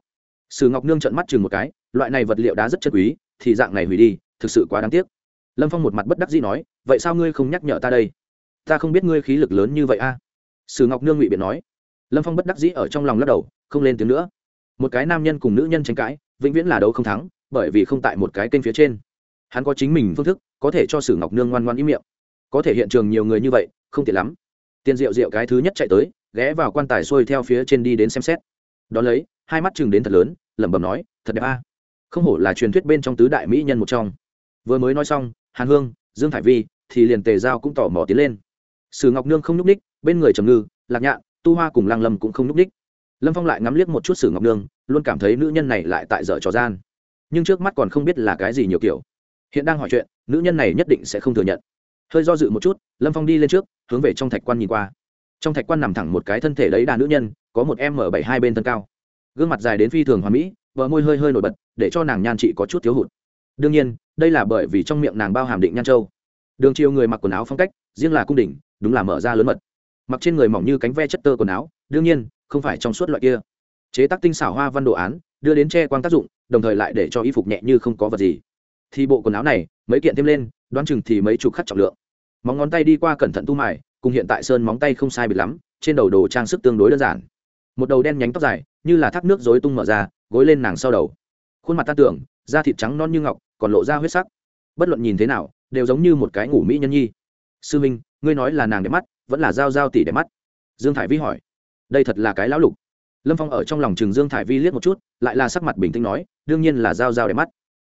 Sử ngọc nương trợn mắt chừng một cái, loại này vật liệu đá rất chất quý, thì dạng này hủy đi, thực sự quá đáng tiếc lâm phong một mặt bất đắc dĩ nói, vậy sao ngươi không nhắc nhở ta đây? Ta không biết ngươi khí lực lớn như vậy a. Sử ngọc nương ngụy biện nói. Lâm phong bất đắc dĩ ở trong lòng lắc đầu, không lên tiếng nữa. Một cái nam nhân cùng nữ nhân tranh cãi, vĩnh viễn là đấu không thắng, bởi vì không tại một cái kênh phía trên. Hắn có chính mình phương thức, có thể cho sử ngọc nương ngoan ngoan ý miệng. Có thể hiện trường nhiều người như vậy, không tiện lắm. Tiền rượu rượu cái thứ nhất chạy tới, ghé vào quan tài xuôi theo phía trên đi đến xem xét. Đón lấy, hai mắt chừng đến thật lớn, lẩm bẩm nói, thật đẹp a. Không hổ là truyền thuyết bên trong tứ đại mỹ nhân một trong. Vừa mới nói xong hàn hương, dương thải vi thì liền tề giao cũng tỏ mò tiến lên. Sử ngọc nương không nhúc ních bên người trầm ngư, lạc nhạn, tu hoa cùng Lang lâm cũng không nhúc ních lâm phong lại ngắm liếc một chút sử ngọc nương, luôn cảm thấy nữ nhân này lại tại dở trò gian. Nhưng trước mắt còn không biết là cái gì nhiều kiểu. Hiện đang hỏi chuyện, nữ nhân này nhất định sẽ không thừa nhận. Hơi do dự một chút, lâm phong đi lên trước, hướng về trong thạch quan nhìn qua. Trong thạch quan nằm thẳng một cái thân thể đấy đà nữ nhân, có một m bảy hai bên thân cao. Gương mặt dài đến phi thường hoa mỹ vợ môi hơi hơi nổi bật, để cho nàng nhan chị có chút thiếu hụt đương nhiên, đây là bởi vì trong miệng nàng bao hàm định nhan châu. Đường chiều người mặc quần áo phong cách, riêng là cung đỉnh, đúng là mở ra lớn mật. Mặc trên người mỏng như cánh ve chất tơ quần áo, đương nhiên, không phải trong suốt loại kia. Chế tác tinh xảo hoa văn đồ án, đưa đến che quang tác dụng, đồng thời lại để cho y phục nhẹ như không có vật gì. Thì bộ quần áo này, mấy kiện thêm lên, đoán chừng thì mấy chục khắc trọng lượng. Móng ngón tay đi qua cẩn thận tu mài, cùng hiện tại sơn móng tay không sai biệt lắm, trên đầu đồ trang sức tương đối đơn giản. Một đầu đen nhánh tóc dài, như là thác nước dối tung mở ra, gối lên nàng sau đầu khuôn mặt ta tưởng da thịt trắng non như ngọc, còn lộ ra huyết sắc. Bất luận nhìn thế nào, đều giống như một cái ngủ mỹ nhân nhi. Sư minh, ngươi nói là nàng đẹp mắt, vẫn là dao dao tỉ đẹp mắt? Dương thải vi hỏi. Đây thật là cái lão lục. Lâm phong ở trong lòng chừng dương thải vi liếc một chút, lại là sắc mặt bình tĩnh nói, đương nhiên là dao dao đẹp mắt.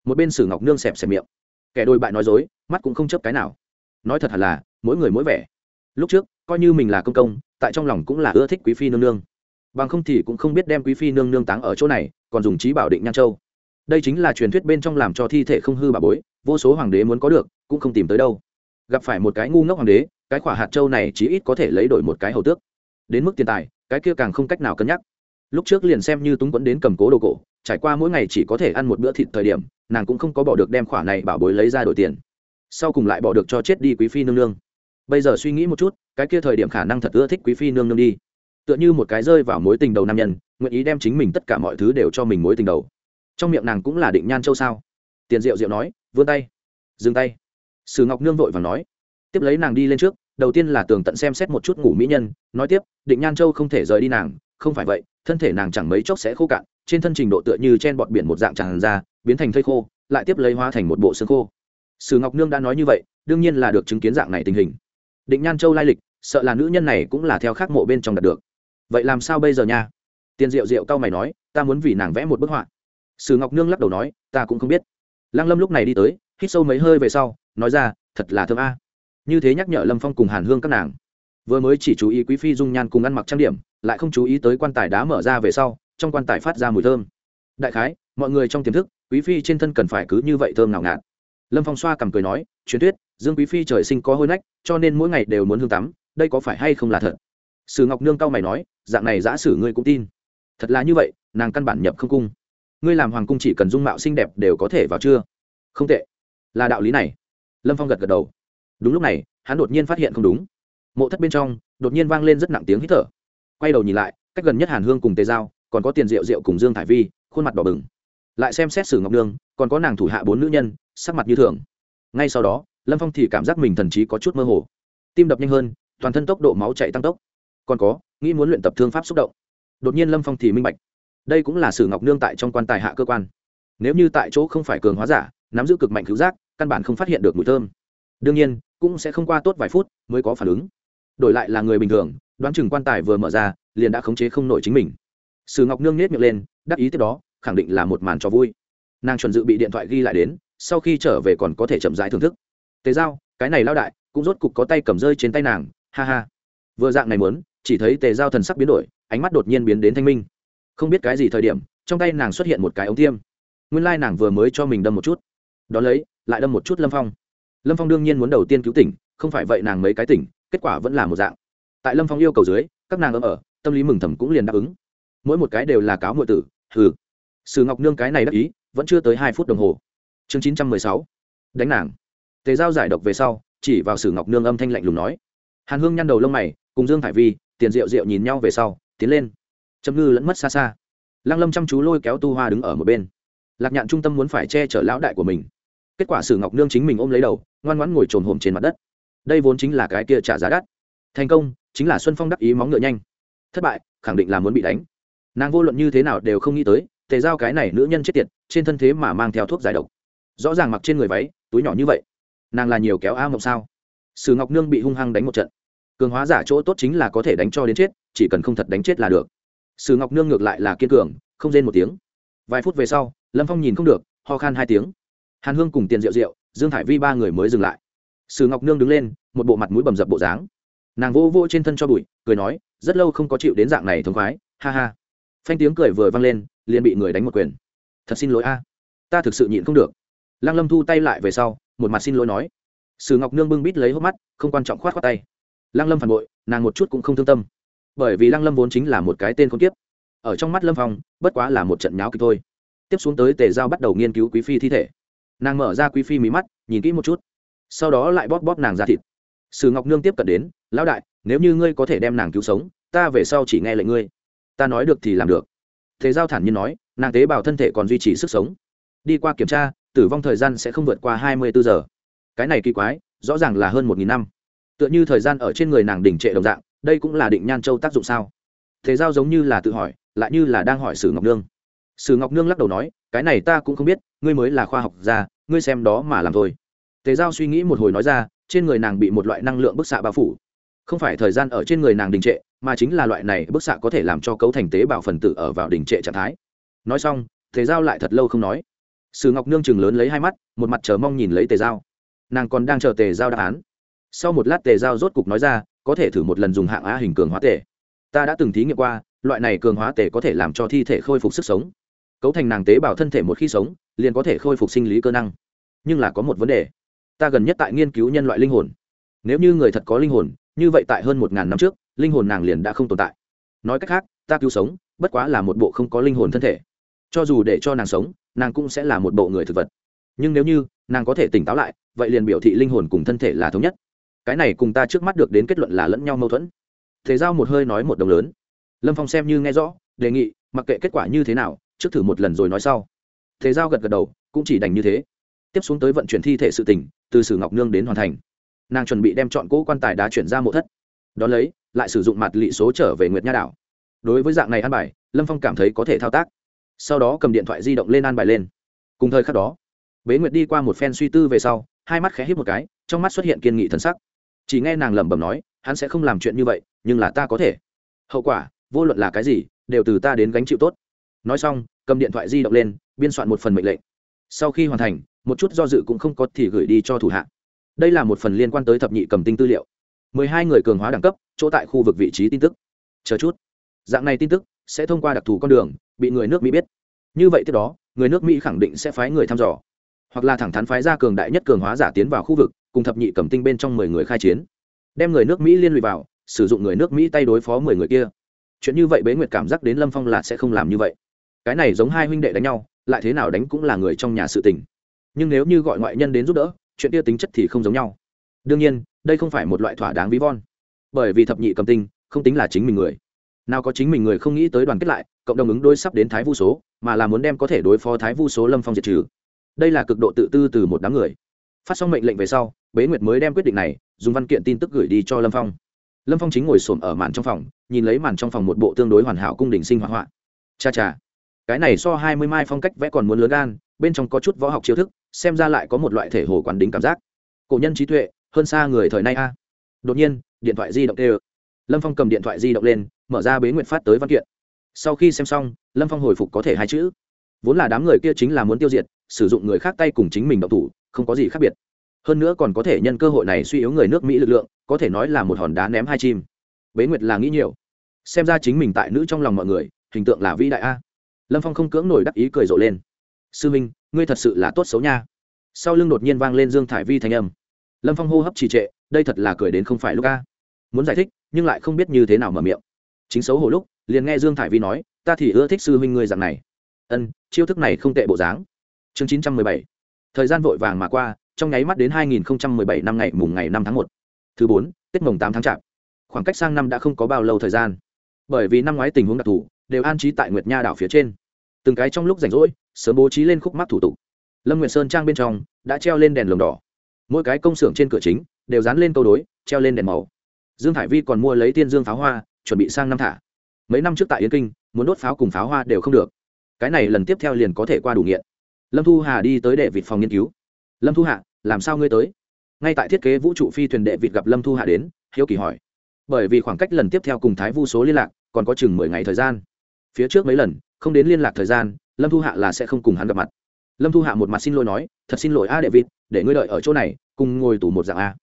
Một bên sử ngọc nương xẹp xẹp miệng. Kẻ đôi bại nói dối, mắt cũng không chấp cái nào. Nói thật hẳn là, mỗi người mỗi vẻ. Lúc trước, coi như mình là công công, tại trong lòng cũng là ưa thích quý phi nương nương. Bằng không thì cũng không biết đem quý phi nương nương táng ở chỗ này, còn dùng trí bảo định nhan châu đây chính là truyền thuyết bên trong làm cho thi thể không hư bà bối, vô số hoàng đế muốn có được, cũng không tìm tới đâu. Gặp phải một cái ngu ngốc hoàng đế, cái khỏa hạt châu này chí ít có thể lấy đổi một cái hầu tước. Đến mức tiền tài, cái kia càng không cách nào cân nhắc. Lúc trước liền xem như túng quẫn đến cầm cố đồ cổ, trải qua mỗi ngày chỉ có thể ăn một bữa thịt thời điểm, nàng cũng không có bỏ được đem khỏa này bảo bối lấy ra đổi tiền. Sau cùng lại bỏ được cho chết đi quý phi nương nương. Bây giờ suy nghĩ một chút, cái kia thời điểm khả năng thật ưa thích quý phi nương nương đi. Tựa như một cái rơi vào mối tình đầu nam nhân, nguyện ý đem chính mình tất cả mọi thứ đều cho mình mối tình đầu trong miệng nàng cũng là định nhan châu sao? Tiền diệu diệu nói, vươn tay. Dừng tay. Sử ngọc nương vội và nói. Tiếp lấy nàng đi lên trước, đầu tiên là tường tận xem xét một chút ngủ mỹ nhân, nói tiếp, định nhan châu không thể rời đi nàng, không phải vậy, thân thể nàng chẳng mấy chốc sẽ khô cạn, trên thân trình độ tựa như chen bọt biển một dạng tràn ra, biến thành thây khô, lại tiếp lấy hóa thành một bộ xương khô. Sử ngọc nương đã nói như vậy, đương nhiên là được chứng kiến dạng này tình hình. Định nhan châu lai lịch, sợ là nữ nhân này cũng là theo khác mộ bên trong đạt được. Vậy làm sao bây giờ nha? Tiền diệu diệu cao mày nói, ta muốn vì nàng vẽ một bức họa sử ngọc nương lắc đầu nói, ta cũng không biết. Lăng lâm lúc này đi tới, hít sâu mấy hơi về sau, nói ra, thật là thơm a. Như thế nhắc nhở lâm phong cùng hàn hương các nàng. Vừa mới chỉ chú ý quý phi dung nhan cùng ăn mặc trang điểm, lại không chú ý tới quan tài đá mở ra về sau, trong quan tài phát ra mùi thơm. Đại khái, mọi người trong tiềm thức, quý phi trên thân cần phải cứ như vậy thơm nào ngạt. Lâm phong xoa cầm cười nói, truyền thuyết, dương quý phi trời sinh có hôi nách, cho nên mỗi ngày đều muốn hương tắm, đây có phải hay không là thật? Sử ngọc nương cao mày nói, dạng này giả sử ngươi cũng tin. Thật là như vậy, nàng căn bản nhập không cung ngươi làm hoàng cung chỉ cần dung mạo xinh đẹp đều có thể vào chưa? Không tệ. Là đạo lý này. Lâm phong gật gật đầu. Đúng lúc này, hắn đột nhiên phát hiện không đúng. Mộ thất bên trong, đột nhiên vang lên rất nặng tiếng hít thở. Quay đầu nhìn lại, cách gần nhất hàn hương cùng tề giao, còn có tiền rượu rượu cùng dương thải vi, khuôn mặt đỏ bừng. Lại xem xét sử ngọc nương, còn có nàng thủ hạ bốn nữ nhân, sắc mặt như thường. Ngay sau đó, lâm phong thì cảm giác mình thần trí có chút mơ hồ. Tim đập nhanh hơn, toàn thân tốc độ máu chạy tăng tốc. Còn có, nghĩ muốn luyện tập thương pháp xúc động. Đột nhiên lâm phong thì minh bạch đây cũng là sử ngọc nương tại trong quan tài hạ cơ quan. Nếu như tại chỗ không phải cường hóa giả, nắm giữ cực mạnh cứu giác, căn bản không phát hiện được mùi thơm. Đương nhiên, cũng sẽ không qua tốt vài phút mới có phản ứng. Đổi lại là người bình thường, đoán chừng quan tài vừa mở ra, liền đã khống chế không nổi chính mình. Sử ngọc nương nết miệng lên, đắc ý tiếp đó, khẳng định là một màn cho vui. Nàng chuẩn dự bị điện thoại ghi lại đến, sau khi trở về còn có thể chậm rãi thưởng thức. Tế giao, cái này lao đại, cũng rốt cục có tay cầm rơi trên tay nàng, ha ha. Vừa dạng này muốn, chỉ thấy tề giao thần sắc biến đổi, ánh mắt đột nhiên biến đến thanh minh không biết cái gì thời điểm, trong tay nàng xuất hiện một cái ống tiêm. Nguyên lai nàng vừa mới cho mình đâm một chút. Đón lấy, lại đâm một chút lâm phong. Lâm phong đương nhiên muốn đầu tiên cứu tỉnh, không phải vậy nàng mấy cái tỉnh, kết quả vẫn là một dạng. Tại lâm phong yêu cầu dưới, các nàng ấm ở, tâm lý mừng thầm cũng liền đáp ứng. Mỗi một cái đều là cáo ngụy tử, hừ. Sử ngọc nương cái này đắc ý, vẫn chưa tới hai phút đồng hồ. Chương chín trăm mười sáu. Đánh nàng. Tề giao giải độc về sau, chỉ vào sử ngọc nương âm thanh lạnh lùng nói. Hàn hương nhăn đầu lông mày, cùng dương thải vi, tiền rượu rượu nhìn nhau về sau, tiến lên châm ngư lẫn mất xa xa. Lăng lâm chăm chú lôi kéo tu hoa đứng ở một bên. Lạc nhạn trung tâm muốn phải che chở lão đại của mình. Kết quả sử ngọc nương chính mình ôm lấy đầu, ngoan ngoãn ngồi trồn hổm trên mặt đất. Đây vốn chính là cái kia trả giá đắt. Thành công, chính là xuân phong đắc ý móng ngựa nhanh. Thất bại, khẳng định là muốn bị đánh. Nàng vô luận như thế nào đều không nghĩ tới, tề giao cái này nữ nhân chết tiệt, trên thân thế mà mang theo thuốc giải độc. Rõ ràng mặc trên người váy, túi nhỏ như vậy. Nàng là nhiều kéo a mộng sao? Sử ngọc nương bị hung hăng đánh một trận. Cường hóa giả chỗ tốt chính là có thể đánh cho đến chết, chỉ cần không thật đánh chết là được sử ngọc nương ngược lại là kiên cường, không rên một tiếng. Vài phút về sau, lâm phong nhìn không được, ho khan hai tiếng. Hàn hương cùng tiền rượu rượu dương thải vi ba người mới dừng lại. Sử ngọc nương đứng lên, một bộ mặt mũi bầm dập bộ dáng. Nàng vô vô trên thân cho bụi, cười nói, rất lâu không có chịu đến dạng này thống khoái, ha ha. Phanh tiếng cười vừa vang lên, liền bị người đánh một quyền. Thật xin lỗi a, ta thực sự nhịn không được. Lăng lâm thu tay lại về sau, một mặt xin lỗi nói. Sử ngọc nương bưng bít lấy hốc mắt, không quan trọng khoát khoát tay. Lăng lâm phản bội, nàng một chút cũng không thương tâm bởi vì lăng lâm vốn chính là một cái tên con tiếp ở trong mắt lâm phong, bất quá là một trận nháo kịch thôi. Tiếp xuống tới tề giao bắt đầu nghiên cứu quý phi thi thể. Nàng mở ra quý phi mí mắt, nhìn kỹ một chút. Sau đó lại bóp bóp nàng ra thịt. Sử ngọc nương tiếp cận đến, lão đại, nếu như ngươi có thể đem nàng cứu sống, ta về sau chỉ nghe lệnh ngươi. Ta nói được thì làm được. Thế giao thản nhiên nói, nàng tế bào thân thể còn duy trì sức sống. Đi qua kiểm tra, tử vong thời gian sẽ không vượt qua hai mươi bốn giờ. Cái này kỳ quái, rõ ràng là hơn một nghìn năm. Tựa như thời gian ở trên người nàng đỉnh trệ đồng dạng đây cũng là định nhan châu tác dụng sao? Thế giao giống như là tự hỏi, lại như là đang hỏi sử ngọc nương. Sử ngọc nương lắc đầu nói, cái này ta cũng không biết, ngươi mới là khoa học gia, ngươi xem đó mà làm thôi. Thế giao suy nghĩ một hồi nói ra, trên người nàng bị một loại năng lượng bức xạ bao phủ. Không phải thời gian ở trên người nàng đình trệ, mà chính là loại này bức xạ có thể làm cho cấu thành tế bào phần tử ở vào đình trệ trạng thái. Nói xong, thế giao lại thật lâu không nói. Sử ngọc nương chừng lớn lấy hai mắt, một mặt chờ mong nhìn lấy tề giao. Nàng còn đang chờ tề giao đáp án. Sau một lát tề giao rốt cục nói ra có thể thử một lần dùng hạng a hình cường hóa tể. Ta đã từng thí nghiệm qua, loại này cường hóa tể có thể làm cho thi thể khôi phục sức sống. Cấu thành nàng tế bào thân thể một khi sống, liền có thể khôi phục sinh lý cơ năng. Nhưng là có một vấn đề. Ta gần nhất tại nghiên cứu nhân loại linh hồn. Nếu như người thật có linh hồn, như vậy tại hơn một ngàn năm trước, linh hồn nàng liền đã không tồn tại. Nói cách khác, ta cứu sống, bất quá là một bộ không có linh hồn thân thể. Cho dù để cho nàng sống, nàng cũng sẽ là một bộ người thực vật. Nhưng nếu như nàng có thể tỉnh táo lại, vậy liền biểu thị linh hồn cùng thân thể là thống nhất cái này cùng ta trước mắt được đến kết luận là lẫn nhau mâu thuẫn. Thế giao một hơi nói một đồng lớn. Lâm phong xem như nghe rõ, đề nghị, mặc kệ kết quả như thế nào, trước thử một lần rồi nói sau. Thế giao gật gật đầu, cũng chỉ đành như thế. Tiếp xuống tới vận chuyển thi thể sự tỉnh từ sử ngọc nương đến hoàn thành. Nàng chuẩn bị đem chọn cỗ quan tài đá chuyển ra mộ thất. Đón lấy, lại sử dụng mặt lị số trở về nguyệt nha đảo. Đối với dạng này ăn bài, lâm phong cảm thấy có thể thao tác. Sau đó cầm điện thoại di động lên ăn bài lên. Cùng thời khắc đó, bế nguyệt đi qua một phen suy tư về sau, hai mắt khẽ hít một cái, trong mắt xuất hiện kiên nghị thân sắc chỉ nghe nàng lẩm bẩm nói, hắn sẽ không làm chuyện như vậy, nhưng là ta có thể. Hậu quả, vô luận là cái gì, đều từ ta đến gánh chịu tốt. Nói xong, cầm điện thoại di động lên, biên soạn một phần mệnh lệnh. Sau khi hoàn thành, một chút do dự cũng không có thì gửi đi cho thủ hạ. Đây là một phần liên quan tới thập nhị cầm tinh tư liệu. Mười hai người cường hóa đẳng cấp, chỗ tại khu vực vị trí tin tức. Chờ chút. Dạng này tin tức sẽ thông qua đặc thù con đường, bị người nước mỹ biết. Như vậy tiếp đó, người nước mỹ khẳng định sẽ phái người thăm dò. Hoặc là thẳng thắn phái ra cường đại nhất cường hóa giả tiến vào khu vực cùng thập nhị cầm tinh bên trong mười người khai chiến. Đem người nước mỹ liên lụy vào, sử dụng người nước mỹ tay đối phó mười người kia. Chuyện như vậy bế nguyệt cảm giác đến lâm phong là sẽ không làm như vậy. Cái này giống hai huynh đệ đánh nhau, lại thế nào đánh cũng là người trong nhà sự tình. Nhưng nếu như gọi ngoại nhân đến giúp đỡ, chuyện kia tính chất thì không giống nhau. Đương nhiên, đây không phải một loại thỏa đáng ví von. Bởi vì thập nhị cầm tinh không tính là chính mình người. Nào có chính mình người không nghĩ tới đoàn kết lại, cộng đồng ứng đối sắp đến thái vu số, mà là muốn đem có thể đối phó thái vu số lâm phong diệt trừ. Đây là cực độ tự tư từ một đám người phát xong mệnh lệnh về sau, bế nguyệt mới đem quyết định này dùng văn kiện tin tức gửi đi cho lâm phong. Lâm phong chính ngồi xổm ở màn trong phòng, nhìn lấy màn trong phòng một bộ tương đối hoàn hảo cung đình sinh hoạt họa. Cha cha, cái này so hai mươi mai phong cách vẽ còn muốn lớn gan, bên trong có chút võ học chiêu thức, xem ra lại có một loại thể hồ quán đính cảm giác. Cổ nhân trí tuệ, hơn xa người thời nay a. Đột nhiên, điện thoại di động tê lâm phong cầm điện thoại di động lên, mở ra bế nguyệt phát tới văn kiện. Sau khi xem xong, lâm phong hồi phục có thể hai chữ. Vốn là đám người kia chính là muốn tiêu diệt sử dụng người khác tay cùng chính mình động thủ, không có gì khác biệt. Hơn nữa còn có thể nhân cơ hội này suy yếu người nước mỹ lực lượng, có thể nói là một hòn đá ném hai chim. Bế nguyệt là nghĩ nhiều. Xem ra chính mình tại nữ trong lòng mọi người, hình tượng là vĩ đại a. Lâm phong không cưỡng nổi đắc ý cười rộ lên. Sư minh, ngươi thật sự là tốt xấu nha. Sau lưng đột nhiên vang lên dương thải vi thanh âm. Lâm phong hô hấp trì trệ, đây thật là cười đến không phải lúc a. Muốn giải thích, nhưng lại không biết như thế nào mở miệng. Chính xấu hổ lúc, liền nghe dương thải vi nói, ta thì ưa thích sư huynh ngươi dạng này. Ân, chiêu thức này không tệ bộ dáng chương chín trăm mười bảy. Thời gian vội vàng mà qua, trong nháy mắt đến hai nghìn mười bảy năm ngày mùng ngày năm tháng một. Thứ bốn, tết mồng tám tháng chạp. Khoảng cách sang năm đã không có bao lâu thời gian. Bởi vì năm ngoái tình huống đặc thù, đều an trí tại nguyệt nha đảo phía trên. Từng cái trong lúc rảnh rỗi, sớm bố trí lên khúc mắc thủ tục. Lâm nguyệt sơn trang bên trong đã treo lên đèn lồng đỏ. Mỗi cái công xưởng trên cửa chính đều dán lên câu đối, treo lên đèn màu. Dương hải vi còn mua lấy tiên dương pháo hoa, chuẩn bị sang năm thả. Mấy năm trước tại yến kinh, muốn đốt pháo cùng pháo hoa đều không được. Cái này lần tiếp theo liền có thể qua đủ nghiện lâm thu hà đi tới đệ vịt phòng nghiên cứu. Lâm thu hạ, làm sao ngươi tới? Ngay tại thiết kế vũ trụ phi thuyền đệ vịt gặp lâm thu hạ đến, hiếu kỳ hỏi. Bởi vì khoảng cách lần tiếp theo cùng thái vu số liên lạc, còn có chừng mười ngày thời gian. Phía trước mấy lần, không đến liên lạc thời gian, lâm thu hạ là sẽ không cùng hắn gặp mặt. Lâm thu hạ một mặt xin lỗi nói, thật xin lỗi a đệ vịt, để ngươi đợi ở chỗ này, cùng ngồi tủ một dạng a.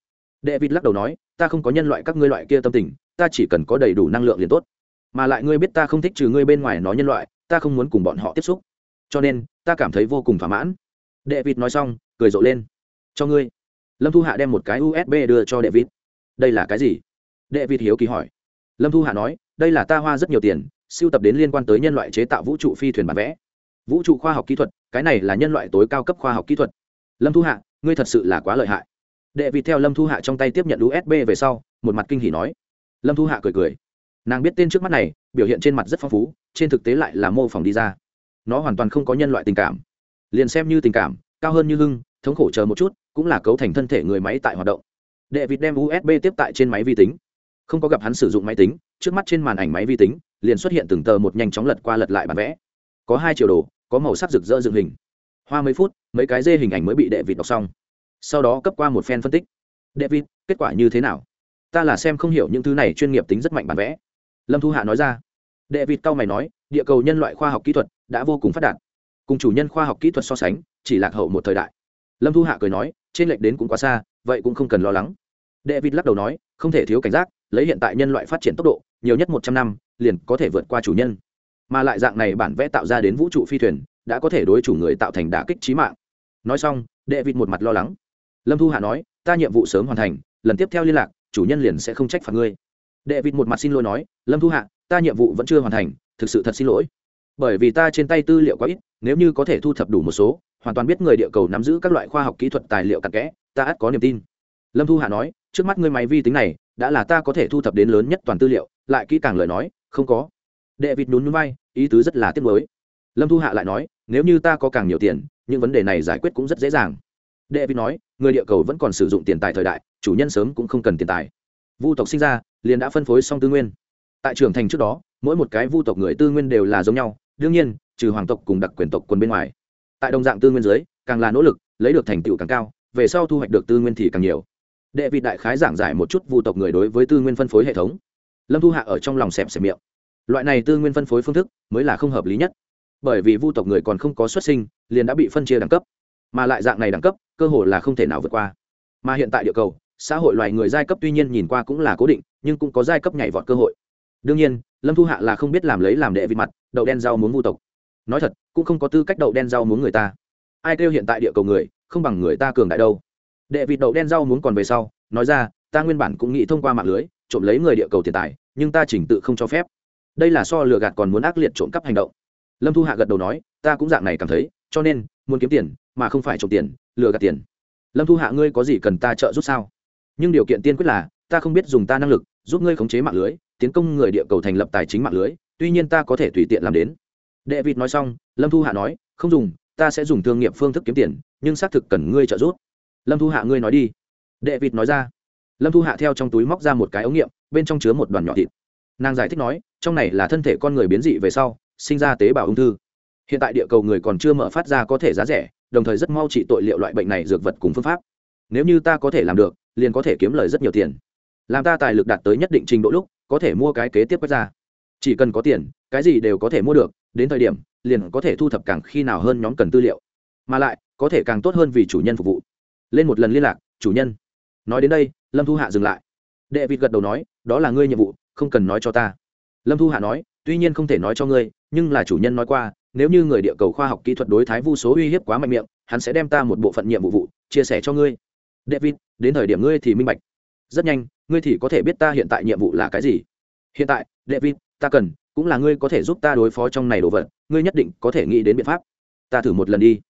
Đệ vịt lắc đầu nói, ta không có nhân loại các ngươi loại kia tâm tình, ta chỉ cần có đầy đủ năng lượng liền tốt. Mà lại ngươi biết ta không thích trừ ngươi bên ngoài nói nhân loại, ta không muốn cùng bọn họ tiếp xúc cho nên, ta cảm thấy vô cùng thỏa mãn. Đệ vịt nói xong, cười rộ lên. Cho ngươi. Lâm thu hạ đem một cái usb đưa cho đệ vịt đây là cái gì? Đệ vịt hiếu kỳ hỏi. Lâm thu hạ nói, đây là ta hoa rất nhiều tiền siêu tập đến liên quan tới nhân loại chế tạo vũ trụ phi thuyền bản vẽ. Vũ trụ khoa học kỹ thuật, cái này là nhân loại tối cao cấp khoa học kỹ thuật. Lâm thu hạ, ngươi thật sự là quá lợi hại. Đệ vịt theo lâm thu hạ trong tay tiếp nhận usb về sau, một mặt kinh hỉ nói. Lâm thu hạ cười cười. Nàng biết tên trước mắt này, biểu hiện trên mặt rất phong phú, trên thực tế lại là mô phỏng đi ra nó hoàn toàn không có nhân loại tình cảm. Liền xem như tình cảm, cao hơn như lưng thống khổ chờ một chút, cũng là cấu thành thân thể người máy tại hoạt động. Đệ vịt đem usb tiếp tại trên máy vi tính. Không có gặp hắn sử dụng máy tính, trước mắt trên màn ảnh máy vi tính, liền xuất hiện từng tờ một nhanh chóng lật qua lật lại bản vẽ. Có hai chiều đồ, có màu sắc rực rỡ dựng hình. Hoa mấy phút, mấy cái dê hình ảnh mới bị đệ vịt đọc xong. Sau đó cấp qua một phen phân tích. Đệ vịt kết quả như thế nào? Ta là xem không hiểu những thứ này chuyên nghiệp tính rất mạnh bản vẽ. Lâm thu hạ nói ra. Đệ vịt cao mày nói, địa cầu nhân loại khoa học kỹ thuật đã vô cùng phát đạt. Cùng chủ nhân khoa học kỹ thuật so sánh, chỉ lạc hậu một thời đại. Lâm thu hạ cười nói, trên lệch đến cũng quá xa, vậy cũng không cần lo lắng. Đệ vịt lắc đầu nói, không thể thiếu cảnh giác, lấy hiện tại nhân loại phát triển tốc độ, nhiều nhất một trăm năm, liền có thể vượt qua chủ nhân. Mà lại dạng này bản vẽ tạo ra đến vũ trụ phi thuyền, đã có thể đối chủ người tạo thành đả kích trí mạng. Nói xong đệ vịt một mặt lo lắng. Lâm thu hạ nói, ta nhiệm vụ sớm hoàn thành, lần tiếp theo liên lạc, chủ nhân liền sẽ không trách phạt ngươi. Đệ vịt một mặt xin lỗi nói, lâm thu hạ, ta nhiệm vụ vẫn chưa hoàn thành, thực sự thật xin lỗi bởi vì ta trên tay tư liệu quá ít, nếu như có thể thu thập đủ một số, hoàn toàn biết người địa cầu nắm giữ các loại khoa học kỹ thuật tài liệu cặn kẽ, ta ắt có niềm tin. Lâm thu hạ nói, trước mắt ngươi máy vi tính này, đã là ta có thể thu thập đến lớn nhất toàn tư liệu, lại kỹ càng lời nói, không có. Đệ vịt nhún núi bay ý tứ rất là tiếc mới lâm thu hạ lại nói, nếu như ta có càng nhiều tiền, những vấn đề này giải quyết cũng rất dễ dàng. Đệ vịt nói, người địa cầu vẫn còn sử dụng tiền tài thời đại, chủ nhân sớm cũng không cần tiền tài. Vu tộc sinh ra, liền đã phân phối xong tư nguyên. Tại trưởng thành trước đó, mỗi một cái vu tộc người tư nguyên đều là giống nhau đương nhiên, trừ hoàng tộc cùng đặc quyền tộc quân bên ngoài, tại đồng dạng tư nguyên dưới, càng là nỗ lực, lấy được thành tựu càng cao, về sau thu hoạch được tư nguyên thì càng nhiều. Đệ vị đại khái giảng giải một chút vu tộc người đối với tư nguyên phân phối hệ thống. Lâm thu hạ ở trong lòng xẹp xẹp miệng. Loại này tư nguyên phân phối phương thức, mới là không hợp lý nhất. Bởi vì vu tộc người còn không có xuất sinh, liền đã bị phân chia đẳng cấp. Mà lại dạng này đẳng cấp, cơ hội là không thể nào vượt qua. Mà hiện tại địa cầu, xã hội loài người giai cấp tuy nhiên nhìn qua cũng là cố định, nhưng cũng có giai cấp nhảy vọt cơ hội đương nhiên, lâm thu hạ là không biết làm lấy làm đệ vị mặt, đậu đen rau muốn ngu tộc. Nói thật, cũng không có tư cách đậu đen rau muốn người ta. Ai kêu hiện tại địa cầu người, không bằng người ta cường đại đâu. Đệ vịt đậu đen rau muốn còn về sau, nói ra, ta nguyên bản cũng nghĩ thông qua mạng lưới, trộm lấy người địa cầu tiền tài, nhưng ta chỉnh tự không cho phép. Đây là so lừa gạt còn muốn ác liệt trộm cắp hành động. Lâm thu hạ gật đầu nói, ta cũng dạng này cảm thấy, cho nên, muốn kiếm tiền, mà không phải trộm tiền, lừa gạt tiền. Lâm thu hạ, ngươi có gì cần ta trợ giúp sao? Nhưng điều kiện tiên quyết là, ta không biết dùng ta năng lực, giúp ngươi khống chế mạng lưới tiến công người địa cầu thành lập tài chính mạng lưới, tuy nhiên ta có thể tùy tiện làm đến. Đệ vịt nói xong, lâm thu hạ nói, không dùng, ta sẽ dùng thương nghiệp phương thức kiếm tiền, nhưng xác thực cần ngươi trợ giúp. Lâm thu hạ, ngươi nói đi. Đệ vịt nói ra. Lâm thu hạ theo trong túi móc ra một cái ống nghiệm, bên trong chứa một đoàn nhỏ thịt. Nàng giải thích nói, trong này là thân thể con người biến dị về sau, sinh ra tế bào ung thư. Hiện tại địa cầu người còn chưa mở phát ra có thể giá rẻ, đồng thời rất mau trị tội liệu loại bệnh này dược vật cùng phương pháp. Nếu như ta có thể làm được, liền có thể kiếm lời rất nhiều tiền. Làm ta tài lực đạt tới nhất định trình độ lúc có thể mua cái kế tiếp quét ra. Chỉ cần có tiền, cái gì đều có thể mua được, đến thời điểm, liền có thể thu thập càng khi nào hơn nhóm cần tư liệu. Mà lại, có thể càng tốt hơn vì chủ nhân phục vụ. Lên một lần liên lạc, chủ nhân. Nói đến đây, lâm thu hạ dừng lại. Đệ vịt gật đầu nói, đó là ngươi nhiệm vụ, không cần nói cho ta. Lâm thu hạ nói, tuy nhiên không thể nói cho ngươi, nhưng là chủ nhân nói qua, nếu như người địa cầu khoa học kỹ thuật đối thái vu số uy hiếp quá mạnh miệng, hắn sẽ đem ta một bộ phận nhiệm vụ vụ, chia sẻ cho ngươi. David đến thời điểm ngươi thì minh bạch rất nhanh, ngươi thì có thể biết ta hiện tại nhiệm vụ là cái gì. Hiện tại, david, ta cần, cũng là ngươi có thể giúp ta đối phó trong này đồ vật, ngươi nhất định có thể nghĩ đến biện pháp. Ta thử một lần đi.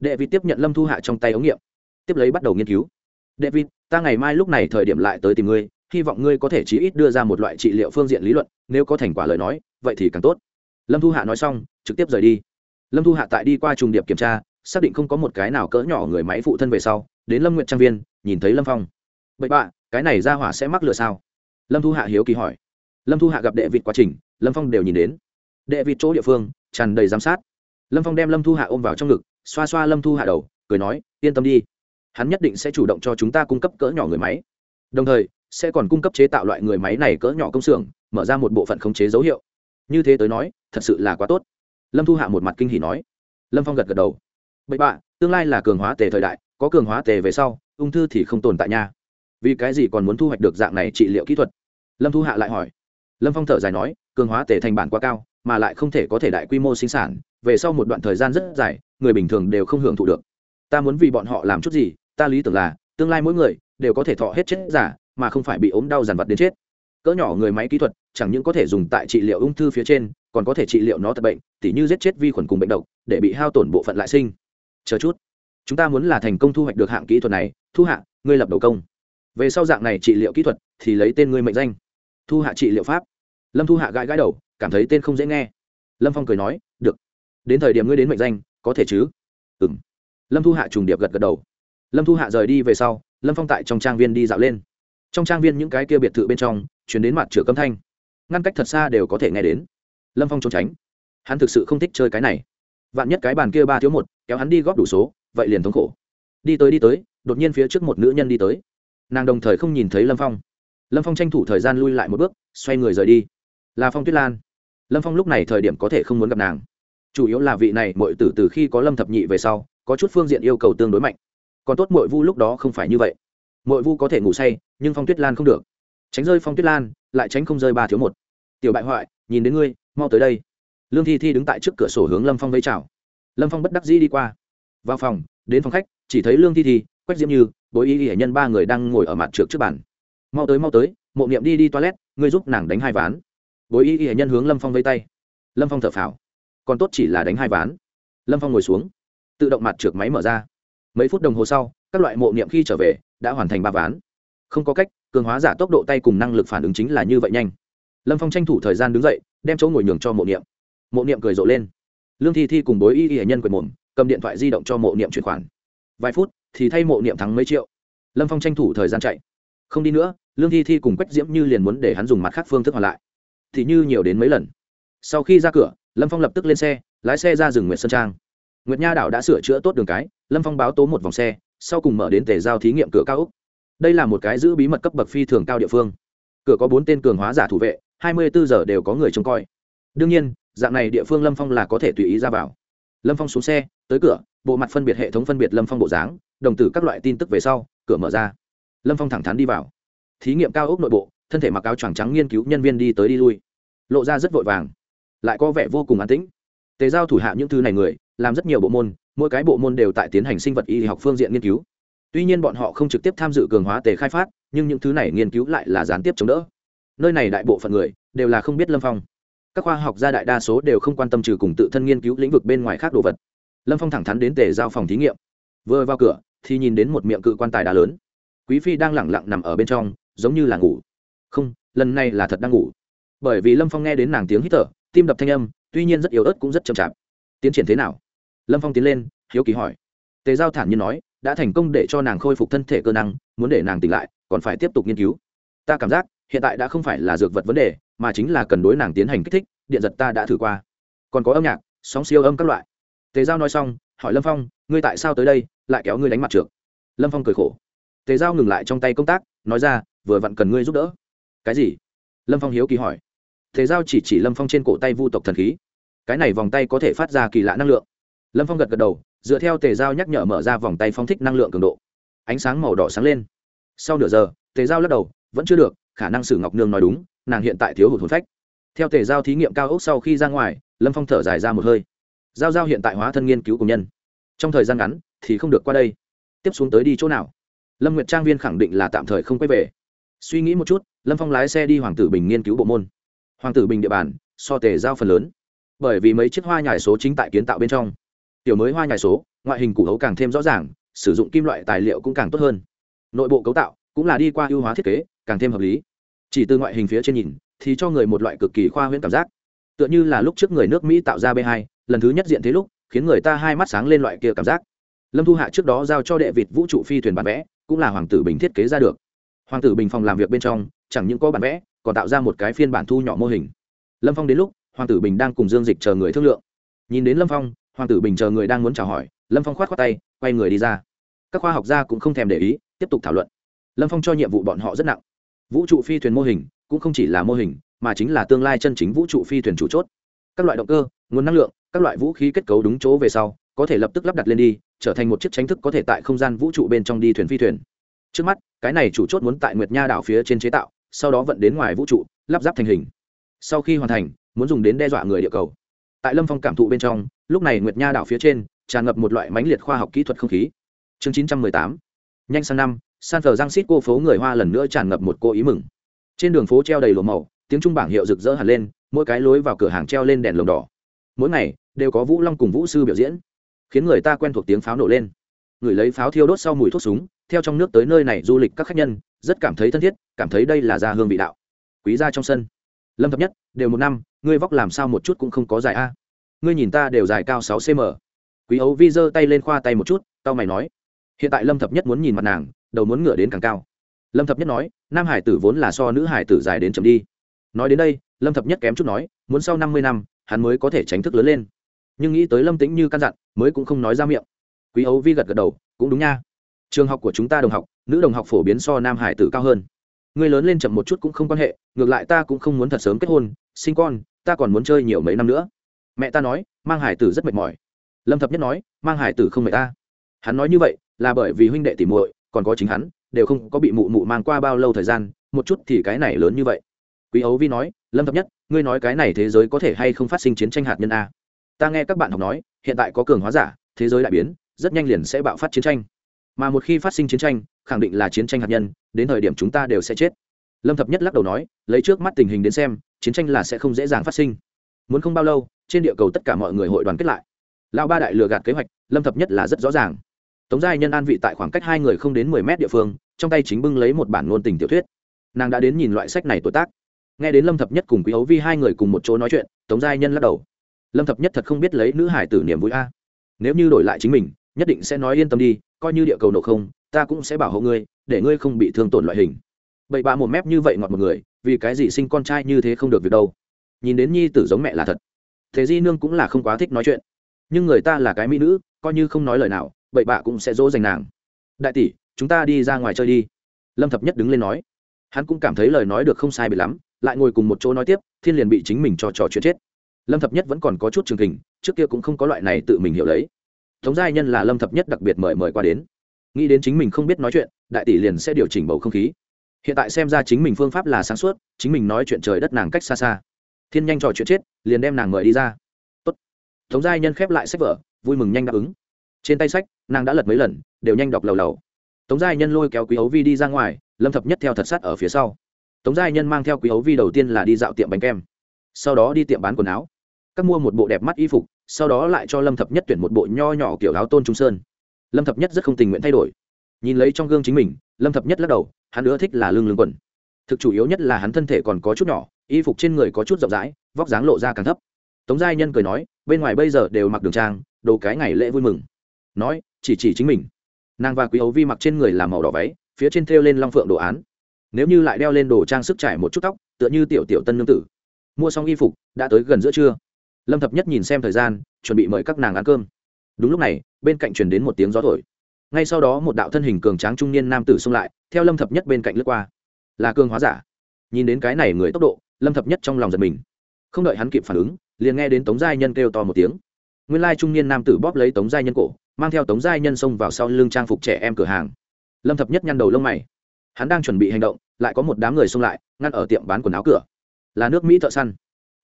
Đệ david tiếp nhận lâm thu hạ trong tay ống nghiệm. Tiếp lấy bắt đầu nghiên cứu. Đệ david, ta ngày mai lúc này thời điểm lại tới tìm ngươi, hy vọng ngươi có thể chí ít đưa ra một loại trị liệu phương diện lý luận, nếu có thành quả lời nói, vậy thì càng tốt. Lâm thu hạ nói xong, trực tiếp rời đi. Lâm thu hạ tại đi qua trùng điệp kiểm tra, xác định không có một cái nào cỡ nhỏ người máy phụ thân về sau, đến lâm nguyện trang viên, nhìn thấy lâm phong bậy bạ, cái này ra hỏa sẽ mắc lửa sao? Lâm thu hạ hiếu kỳ hỏi. Lâm thu hạ gặp đệ vịt quá trình, lâm phong đều nhìn đến. Đệ vịt chỗ địa phương, tràn đầy giám sát. Lâm phong đem lâm thu hạ ôm vào trong ngực, xoa xoa lâm thu hạ đầu, cười nói, yên tâm đi. Hắn nhất định sẽ chủ động cho chúng ta cung cấp cỡ nhỏ người máy. Đồng thời, sẽ còn cung cấp chế tạo loại người máy này cỡ nhỏ công xưởng, mở ra một bộ phận khống chế dấu hiệu. Như thế tới nói, thật sự là quá tốt. Lâm thu hạ một mặt kinh hỉ nói. Lâm phong gật gật đầu. Bậy bạ, tương lai là cường hóa tề thời đại, có cường hóa tề về sau, ung thư thì không tồn tại nha vì cái gì còn muốn thu hoạch được dạng này trị liệu kỹ thuật? Lâm thu hạ lại hỏi. Lâm phong thở dài nói, cường hóa tề thành bản quá cao, mà lại không thể có thể đại quy mô sinh sản, về sau một đoạn thời gian rất dài, người bình thường đều không hưởng thụ được. Ta muốn vì bọn họ làm chút gì, ta lý tưởng là, tương lai mỗi người đều có thể thọ hết chết giả, mà không phải bị ốm đau dằn vặt đến chết. Cỡ nhỏ người máy kỹ thuật chẳng những có thể dùng tại trị liệu ung thư phía trên, còn có thể trị liệu nó tật bệnh, tỉ như giết chết vi khuẩn cùng bệnh độc, để bị hao tổn bộ phận lại sinh. Chờ chút. Chúng ta muốn là thành công thu hoạch được hạng kỹ thuật này. Thu hạ, ngươi lập đầu công về sau dạng này trị liệu kỹ thuật thì lấy tên ngươi mệnh danh. Thu hạ trị liệu pháp. Lâm thu hạ gãi gãi đầu, cảm thấy tên không dễ nghe. Lâm phong cười nói, được. Đến thời điểm ngươi đến mệnh danh, có thể chứ? Ừ m lâm thu hạ trùng điệp gật gật đầu. Lâm thu hạ rời đi về sau, lâm phong tại trong trang viên đi dạo lên. Trong trang viên những cái kia biệt thự bên trong chuyển đến mặt chửa câm thanh. Ngăn cách thật xa đều có thể nghe đến. Lâm phong trốn tránh. Hắn thực sự không thích chơi cái này. Vạn nhất cái bàn kia ba thiếu một, kéo hắn đi góp đủ số, vậy liền thống khổ. Đi tới đi tới, đột nhiên phía trước một nữ nhân đi tới nàng đồng thời không nhìn thấy lâm phong lâm phong tranh thủ thời gian lui lại một bước xoay người rời đi là phong tuyết lan lâm phong lúc này thời điểm có thể không muốn gặp nàng chủ yếu là vị này mọi tử từ khi có lâm thập nhị về sau có chút phương diện yêu cầu tương đối mạnh còn tốt mọi vu lúc đó không phải như vậy mọi vu có thể ngủ say nhưng phong tuyết lan không được tránh rơi phong tuyết lan lại tránh không rơi ba thiếu một tiểu bại hoại nhìn đến ngươi mau tới đây lương thi thi đứng tại trước cửa sổ hướng lâm phong vây chào lâm phong bất đắc dĩ đi qua vào phòng đến phòng khách chỉ thấy lương thi thi quách diễm như bối y hệ nhân ba người đang ngồi ở mặt trượt trước bàn. Mau tới mau tới, mộ niệm đi đi toilet, ngươi giúp nàng đánh hai ván. Bối y hệ nhân hướng lâm phong vây tay. Lâm phong thở phào. Còn tốt chỉ là đánh hai ván. Lâm phong ngồi xuống, tự động mặt trượt máy mở ra. Mấy phút đồng hồ sau, các loại mộ niệm khi trở về, đã hoàn thành ba ván. Không có cách, cường hóa giả tốc độ tay cùng năng lực phản ứng chính là như vậy nhanh. Lâm phong tranh thủ thời gian đứng dậy, đem chỗ ngồi nhường cho mộ niệm. Mộ niệm cười rộ lên. Lương thi thi cùng bối y y hệ nhân quệt mồm, cầm điện thoại di động cho mộ niệm chuyển khoản. Vài phút thì thay mộ niệm thắng mấy triệu. Lâm phong tranh thủ thời gian chạy. Không đi nữa, lương thi thi cùng quách diễm như liền muốn để hắn dùng mặt khác phương thức hoàn lại. Thì như nhiều đến mấy lần. Sau khi ra cửa, lâm phong lập tức lên xe, lái xe ra rừng nguyệt sơn trang. Nguyệt nha đảo đã sửa chữa tốt đường cái, lâm phong báo tố một vòng xe, sau cùng mở đến tề giao thí nghiệm cửa cao úc. Đây là một cái giữ bí mật cấp bậc phi thường cao địa phương. Cửa có bốn tên cường hóa giả thủ vệ, hai mươi bốn giờ đều có người trông coi. Đương nhiên, dạng này địa phương lâm phong là có thể tùy ý ra vào. Lâm phong xuống xe, tới cửa, bộ mặt phân biệt hệ thống phân biệt lâm phong bộ dáng đồng tử các loại tin tức về sau, cửa mở ra. Lâm phong thẳng thắn đi vào. Thí nghiệm cao ốc nội bộ, thân thể mặc áo choàng trắng nghiên cứu nhân viên đi tới đi lui. Lộ ra rất vội vàng. Lại có vẻ vô cùng an tĩnh. Tề giao thủ hạ những thứ này người, làm rất nhiều bộ môn, mỗi cái bộ môn đều tại tiến hành sinh vật y học phương diện nghiên cứu. Tuy nhiên bọn họ không trực tiếp tham dự cường hóa tề khai phát, nhưng những thứ này nghiên cứu lại là gián tiếp chống đỡ. Nơi này đại bộ phận người, đều là không biết lâm phong. Các khoa học gia đại đa số đều không quan tâm trừ cùng tự thân nghiên cứu lĩnh vực bên ngoài khác đồ vật. Lâm phong thẳng thắn đến tề giao phòng thí nghiệm vừa vào cửa thì nhìn đến một miệng cự quan tài đá lớn. Quý phi đang lẳng lặng nằm ở bên trong, giống như là ngủ. Không, lần này là thật đang ngủ. Bởi vì lâm phong nghe đến nàng tiếng hít thở, tim đập thanh âm, tuy nhiên rất yếu ớt cũng rất chậm chạp. Tiến triển thế nào? Lâm phong tiến lên, hiếu kỳ hỏi. Tề giao thản nhiên nói, đã thành công để cho nàng khôi phục thân thể cơ năng, muốn để nàng tỉnh lại, còn phải tiếp tục nghiên cứu. Ta cảm giác, hiện tại đã không phải là dược vật vấn đề, mà chính là cần đối nàng tiến hành kích thích, điện giật ta đã thử qua. Còn có âm nhạc, sóng siêu âm các loại. Tề giao nói xong, hỏi lâm phong, ngươi tại sao tới đây? Lại kéo ngươi đánh mặt trượt lâm phong cười khổ. Tề giao ngừng lại trong tay công tác, nói ra, vừa vặn cần ngươi giúp đỡ. Cái gì? Lâm phong hiếu kỳ hỏi. Tề giao chỉ chỉ lâm phong trên cổ tay vu tộc thần khí. Cái này vòng tay có thể phát ra kỳ lạ năng lượng. Lâm phong gật gật đầu, dựa theo tề giao nhắc nhở mở ra vòng tay phong thích năng lượng cường độ. Ánh sáng màu đỏ sáng lên. Sau nửa giờ, tề giao lắc đầu, vẫn chưa được, khả năng sử ngọc nương nói đúng, nàng hiện tại thiếu hụt hồn phách. Theo tề giao thí nghiệm cao ốc sau khi ra ngoài, lâm phong thở dài ra một hơi. Giao giao hiện tại hóa thân nghiên cứu cùng nhân. Trong thời gian ngắn thì không được qua đây. Tiếp xuống tới đi chỗ nào? Lâm nguyệt trang viên khẳng định là tạm thời không quay về. Suy nghĩ một chút, lâm phong lái xe đi hoàng tử bình nghiên cứu bộ môn. Hoàng tử bình địa bàn, so tề giao phần lớn. Bởi vì mấy chiếc hoa nhải số chính tại kiến tạo bên trong. Tiểu mới hoa nhải số, ngoại hình củ hấu càng thêm rõ ràng, sử dụng kim loại tài liệu cũng càng tốt hơn. Nội bộ cấu tạo cũng là đi qua ưu hóa thiết kế, càng thêm hợp lý. Chỉ từ ngoại hình phía trên nhìn, thì cho người một loại cực kỳ khoa huyễn cảm giác. Tựa như là lúc trước người nước mỹ tạo ra b 2 lần thứ nhất diện thế lúc, khiến người ta hai mắt sáng lên loại kia cảm giác lâm thu hạ trước đó giao cho đệ vịt vũ trụ phi thuyền bản vẽ, cũng là hoàng tử bình thiết kế ra được. Hoàng tử bình phòng làm việc bên trong, chẳng những có bản vẽ, còn tạo ra một cái phiên bản thu nhỏ mô hình. Lâm phong đến lúc, hoàng tử bình đang cùng dương dịch chờ người thương lượng. Nhìn đến lâm phong, hoàng tử bình chờ người đang muốn chào hỏi, lâm phong khoát á tay, quay người đi ra. Các khoa học gia cũng không thèm để ý, tiếp tục thảo luận. Lâm phong cho nhiệm vụ bọn họ rất nặng. Vũ trụ phi thuyền mô hình, cũng không chỉ là mô hình, mà chính là tương lai chân chính vũ trụ phi thuyền chủ chốt. Các loại động cơ, nguồn năng lượng, các loại vũ khí kết cấu đúng chỗ về sau có thể lập tức lắp đặt lên đi, trở thành một chiếc tránh thức có thể tại không gian vũ trụ bên trong đi thuyền phi thuyền. Trước mắt, cái này chủ chốt muốn tại nguyệt nha đảo phía trên chế tạo, sau đó vận đến ngoài vũ trụ, lắp ráp thành hình. Sau khi hoàn thành, muốn dùng đến đe dọa người địa cầu. Tại lâm phong cảm thụ bên trong, lúc này nguyệt nha đảo phía trên, tràn ngập một loại mãnh liệt khoa học kỹ thuật không khí. Chương chín trăm mười tám, nhanh sang năm, san thờ giang xít cô phố người hoa lần nữa tràn ngập một cô ý mừng. Trên đường phố treo đầy lỗ màu, tiếng trung bảng hiệu rực rỡ hẳn lên, mỗi cái lối vào cửa hàng treo lên đèn lồng đỏ. Mỗi ngày, đều có vũ long cùng vũ sư biểu diễn khiến người ta quen thuộc tiếng pháo nổ lên. Người lấy pháo thiêu đốt sau mùi thuốc súng, theo trong nước tới nơi này du lịch các khách nhân, rất cảm thấy thân thiết, cảm thấy đây là gia hương vị đạo. Quý gia trong sân. Lâm thập nhất, đều một năm, ngươi vóc làm sao một chút cũng không có dài a? Ngươi nhìn ta đều dài cao sáu cm quý ấu vi giơ tay lên khoa tay một chút tao mày nói. Hiện tại lâm thập nhất muốn nhìn mặt nàng, đầu muốn ngửa đến càng cao. Lâm thập nhất nói, nam hải tử vốn là so nữ hải tử dài đến chậm đi. Nói đến đây, lâm thập nhất kém chút nói, muốn sau năm mươi năm, hắn mới có thể tránh thức lớn lên nhưng nghĩ tới lâm tĩnh như căn dặn mới cũng không nói ra miệng quý ấu vi gật gật đầu cũng đúng nha trường học của chúng ta đồng học nữ đồng học phổ biến so nam hải tử cao hơn người lớn lên chậm một chút cũng không quan hệ ngược lại ta cũng không muốn thật sớm kết hôn sinh con ta còn muốn chơi nhiều mấy năm nữa mẹ ta nói mang hải tử rất mệt mỏi lâm thập nhất nói mang hải tử không mệt ta hắn nói như vậy là bởi vì huynh đệ tỉ muội còn có chính hắn đều không có bị mụ mụ mang qua bao lâu thời gian một chút thì cái này lớn như vậy quý ấu vi nói lâm thập nhất ngươi nói cái này thế giới có thể hay không phát sinh chiến tranh hạt nhân a ta nghe các bạn học nói, hiện tại có cường hóa giả, thế giới đại biến, rất nhanh liền sẽ bạo phát chiến tranh. Mà một khi phát sinh chiến tranh, khẳng định là chiến tranh hạt nhân, đến thời điểm chúng ta đều sẽ chết. Lâm thập nhất lắc đầu nói, lấy trước mắt tình hình đến xem, chiến tranh là sẽ không dễ dàng phát sinh. Muốn không bao lâu, trên địa cầu tất cả mọi người hội đoàn kết lại. Lao ba đại lừa gạt kế hoạch, lâm thập nhất là rất rõ ràng. Tống giai nhân an vị tại khoảng cách hai người không đến mười mét địa phương, trong tay chính bưng lấy một bản ngôn tình tiểu thuyết. Nàng đã đến nhìn loại sách này tuổi tác. Nghe đến lâm thập nhất cùng quý ấu vi hai người cùng một chỗ nói chuyện, tống giai nhân lắc đầu lâm thập nhất thật không biết lấy nữ hải tử niềm vui a. Nếu như đổi lại chính mình, nhất định sẽ nói yên tâm đi, coi như địa cầu nổ không, ta cũng sẽ bảo hộ ngươi, để ngươi không bị thương tổn loại hình. Bậy bạ một mép như vậy ngọt một người, vì cái gì sinh con trai như thế không được việc đâu? Nhìn đến nhi tử giống mẹ là thật. Thế di nương cũng là không quá thích nói chuyện. Nhưng người ta là cái mỹ nữ, coi như không nói lời nào, bậy bạ cũng sẽ dỗ dành nàng. Đại tỷ, chúng ta đi ra ngoài chơi đi. Lâm thập nhất đứng lên nói. Hắn cũng cảm thấy lời nói được không sai bị lắm, lại ngồi cùng một chỗ nói tiếp, thiên liền bị chính mình cho trò chuyện chết lâm thập nhất vẫn còn có chút trường kình, trước kia cũng không có loại này tự mình hiểu lấy. Tống giai nhân là lâm thập nhất đặc biệt mời mời qua đến. Nghĩ đến chính mình không biết nói chuyện, đại tỷ liền sẽ điều chỉnh bầu không khí. Hiện tại xem ra chính mình phương pháp là sáng suốt, chính mình nói chuyện trời đất nàng cách xa xa. Thiên nhanh trò chuyện chết, liền đem nàng mời đi ra. Tốt. tống giai nhân khép lại sách vở, vui mừng nhanh đáp ứng. Trên tay sách, nàng đã lật mấy lần, đều nhanh đọc lầu lầu. Tống giai nhân lôi kéo quý ấu vi đi ra ngoài, lâm thập nhất theo thật sắt ở phía sau. Tống giai nhân mang theo quý ấu vi đầu tiên là đi dạo tiệm bánh kem. Sau đó đi tiệm bán quần áo các mua một bộ đẹp mắt y phục, sau đó lại cho lâm thập nhất tuyển một bộ nho nhỏ kiểu áo tôn trung sơn. Lâm thập nhất rất không tình nguyện thay đổi. Nhìn lấy trong gương chính mình, lâm thập nhất lắc đầu, hắn ưa thích là lương lương quần. Thực chủ yếu nhất là hắn thân thể còn có chút nhỏ, y phục trên người có chút rộng rãi, vóc dáng lộ ra càng thấp. Tống giai nhân cười nói, bên ngoài bây giờ đều mặc đường trang, đồ cái ngày lễ vui mừng. Nói, chỉ chỉ chính mình. Nàng và quý ấu vi mặc trên người làm màu đỏ váy, phía trên thêu lên long phượng đồ án. Nếu như lại đeo lên đồ trang sức trải một chút tóc, tựa như tiểu tiểu tân nương tử. Mua xong y phục, đã tới gần giữa trưa lâm thập nhất nhìn xem thời gian, chuẩn bị mời các nàng ăn cơm. Đúng lúc này, bên cạnh truyền đến một tiếng gió thổi. Ngay sau đó một đạo thân hình cường tráng trung niên nam tử xông lại, theo lâm thập nhất bên cạnh lướt qua. Là cường hóa giả. Nhìn đến cái này người tốc độ, lâm thập nhất trong lòng giật mình. Không đợi hắn kịp phản ứng, liền nghe đến tống giai nhân kêu to một tiếng. Nguyên lai trung niên nam tử bóp lấy tống giai nhân cổ, mang theo tống giai nhân xông vào sau lưng trang phục trẻ em cửa hàng. Lâm thập nhất nhăn đầu lông mày. Hắn đang chuẩn bị hành động, lại có một đám người xông lại, ngăn ở tiệm bán quần áo cửa. Là nước mỹ thợ săn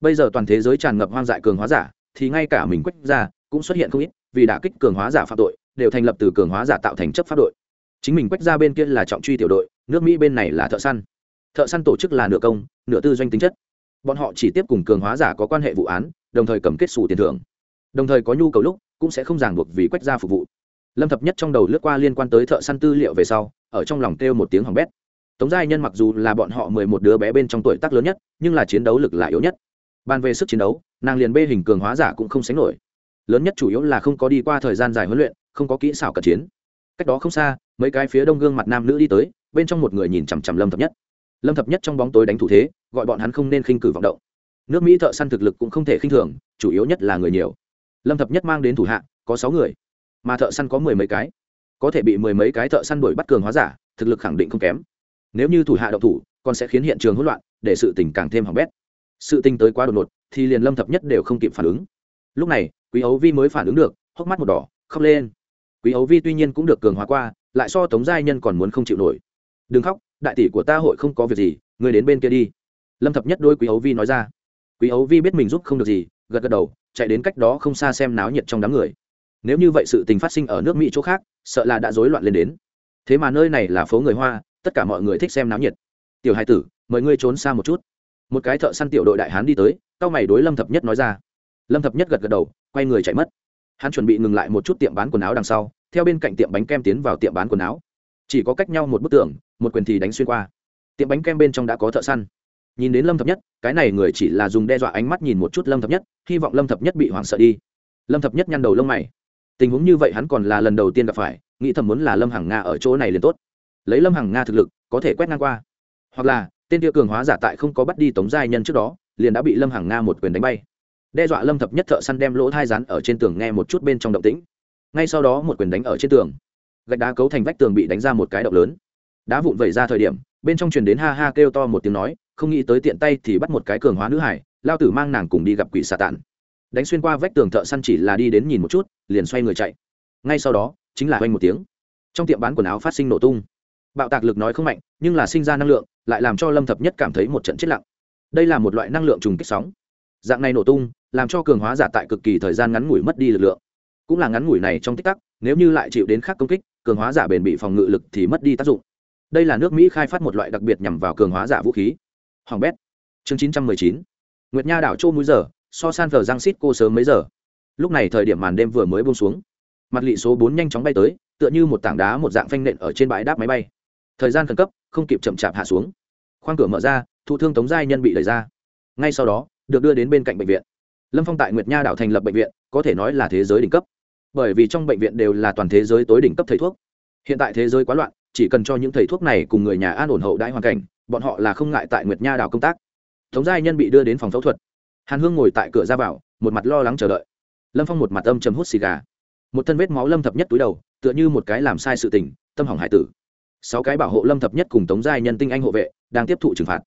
bây giờ toàn thế giới tràn ngập hoang dại cường hóa giả, thì ngay cả mình quách ra cũng xuất hiện không ít, vì đã kích cường hóa giả phạm tội, đều thành lập từ cường hóa giả tạo thành chấp pháp đội. Chính mình quách ra bên kia là trọng truy tiểu đội, nước mỹ bên này là thợ săn. Thợ săn tổ chức là nửa công, nửa tư doanh tính chất. Bọn họ chỉ tiếp cùng cường hóa giả có quan hệ vụ án, đồng thời cầm kết xù tiền thưởng. Đồng thời có nhu cầu lúc cũng sẽ không ràng buộc vì quách ra phục vụ. Lâm thập nhất trong đầu lướt qua liên quan tới thợ săn tư liệu về sau, ở trong lòng kêu một tiếng hỏng bét. Tống giai nhân mặc dù là bọn họ mười một đứa bé bên trong tuổi tác lớn nhất, nhưng là chiến đấu lực là yếu nhất bàn về sức chiến đấu, nàng liền bê hình cường hóa giả cũng không sánh nổi. Lớn nhất chủ yếu là không có đi qua thời gian dài huấn luyện, không có kỹ xảo cận chiến. Cách đó không xa, mấy cái phía đông gương mặt nam nữ đi tới, bên trong một người nhìn chằm chằm lâm thập nhất. Lâm thập nhất trong bóng tối đánh thủ thế, gọi bọn hắn không nên khinh cử vọng động. Nước mỹ thợ săn thực lực cũng không thể khinh thường, chủ yếu nhất là người nhiều. Lâm thập nhất mang đến thủ hạ, có sáu người, mà thợ săn có mười mấy cái. Có thể bị mười mấy cái thợ săn đuổi bắt cường hóa giả, thực lực khẳng định không kém. Nếu như thủ hạ đậu thủ, còn sẽ khiến hiện trường hỗn loạn, để sự tình càng thêm hỏng bét sự tình tới quá đột ngột, thì liền lâm thập nhất đều không kịp phản ứng. Lúc này, quý ấu vi mới phản ứng được, hốc mắt một đỏ, khóc lên. Quý ấu vi tuy nhiên cũng được cường hóa qua, lại so tống giai nhân còn muốn không chịu nổi. Đừng khóc, đại tỷ của ta hội không có việc gì người đến bên kia đi. Lâm thập nhất đôi quý ấu vi nói ra. Quý ấu vi biết mình giúp không được gì, gật gật đầu, chạy đến cách đó không xa xem náo nhiệt trong đám người. Nếu như vậy sự tình phát sinh ở nước mỹ chỗ khác, sợ là đã rối loạn lên đến. Thế mà nơi này là phố người hoa, tất cả mọi người thích xem náo nhiệt. Tiểu hai tử, mời ngươi trốn xa một chút một cái thợ săn tiểu đội đại hán đi tới, cao mày đối lâm thập nhất nói ra. Lâm thập nhất gật gật đầu, quay người chạy mất. Hắn chuẩn bị ngừng lại một chút tiệm bán quần áo đằng sau, theo bên cạnh tiệm bánh kem tiến vào tiệm bán quần áo. Chỉ có cách nhau một bức tường, một quyền thì đánh xuyên qua. Tiệm bánh kem bên trong đã có thợ săn. Nhìn đến lâm thập nhất, cái này người chỉ là dùng đe dọa ánh mắt nhìn một chút lâm thập nhất, hy vọng lâm thập nhất bị hoảng sợ đi. Lâm thập nhất nhăn đầu lông mày. Tình huống như vậy hắn còn là lần đầu tiên gặp phải, nghĩ thầm muốn là lâm hằng nga ở chỗ này liền tốt. Lấy lâm hằng nga thực lực, có thể quét ngang qua. Hoặc là tên tiêu cường hóa giả tại không có bắt đi tống giai nhân trước đó, liền đã bị lâm hằng nga một quyền đánh bay. Đe dọa lâm thập nhất thợ săn đem lỗ thai rán ở trên tường nghe một chút bên trong động tĩnh. Ngay sau đó một quyền đánh ở trên tường. Gạch đá cấu thành vách tường bị đánh ra một cái động lớn. Đá vụn vẩy ra thời điểm, bên trong truyền đến ha ha kêu to một tiếng nói, không nghĩ tới tiện tay thì bắt một cái cường hóa nữ hải, lao tử mang nàng cùng đi gặp quỷ xà tản. đánh xuyên qua vách tường thợ săn chỉ là đi đến nhìn một chút, liền xoay người chạy. Ngay sau đó, chính là oanh một tiếng. Trong tiệm bán quần áo phát sinh nổ tung bạo tạc lực nói không mạnh, nhưng là sinh ra năng lượng, lại làm cho lâm thập nhất cảm thấy một trận chết lặng. Đây là một loại năng lượng trùng kích sóng. Dạng này nổ tung, làm cho cường hóa giả tại cực kỳ thời gian ngắn ngủi mất đi lực lượng. Cũng là ngắn ngủi này trong tích tắc, nếu như lại chịu đến khác công kích, cường hóa giả bền bị phòng ngự lực thì mất đi tác dụng. Đây là nước mỹ khai phát một loại đặc biệt nhằm vào cường hóa giả vũ khí. Hoàng bét, chương chín trăm mười chín. Nguyệt nha đảo châu múi giờ, so san vờ giang xít cô sớm mấy giờ. Lúc này thời điểm màn đêm vừa mới bông xuống. Mặt lị số bốn nhanh chóng bay tới, tựa như một tảng đá một dạng phanh nện ở trên bãi đáp máy bay thời gian khẩn cấp, không kịp chậm chạp hạ xuống. Khoang cửa mở ra, thụ thương tống giai nhân bị đẩy ra. Ngay sau đó, được đưa đến bên cạnh bệnh viện. Lâm phong tại nguyệt nha đảo thành lập bệnh viện, có thể nói là thế giới đỉnh cấp. Bởi vì trong bệnh viện đều là toàn thế giới tối đỉnh cấp thầy thuốc. Hiện tại thế giới quá loạn, chỉ cần cho những thầy thuốc này cùng người nhà an ổn hậu đãi hoàn cảnh, bọn họ là không ngại tại nguyệt nha đảo công tác. Tống giai nhân bị đưa đến phòng phẫu thuật. Hàn hương ngồi tại cửa ra vào, một mặt lo lắng chờ đợi. Lâm phong một mặt âm chấm hút xì gà. Một thân vết máu lâm thập nhất túi đầu, tựa như một cái làm sai sự tình, tâm hỏng hải tử sáu cái bảo hộ lâm thập nhất cùng tống giai nhân tinh anh hộ vệ đang tiếp thụ trừng phạt.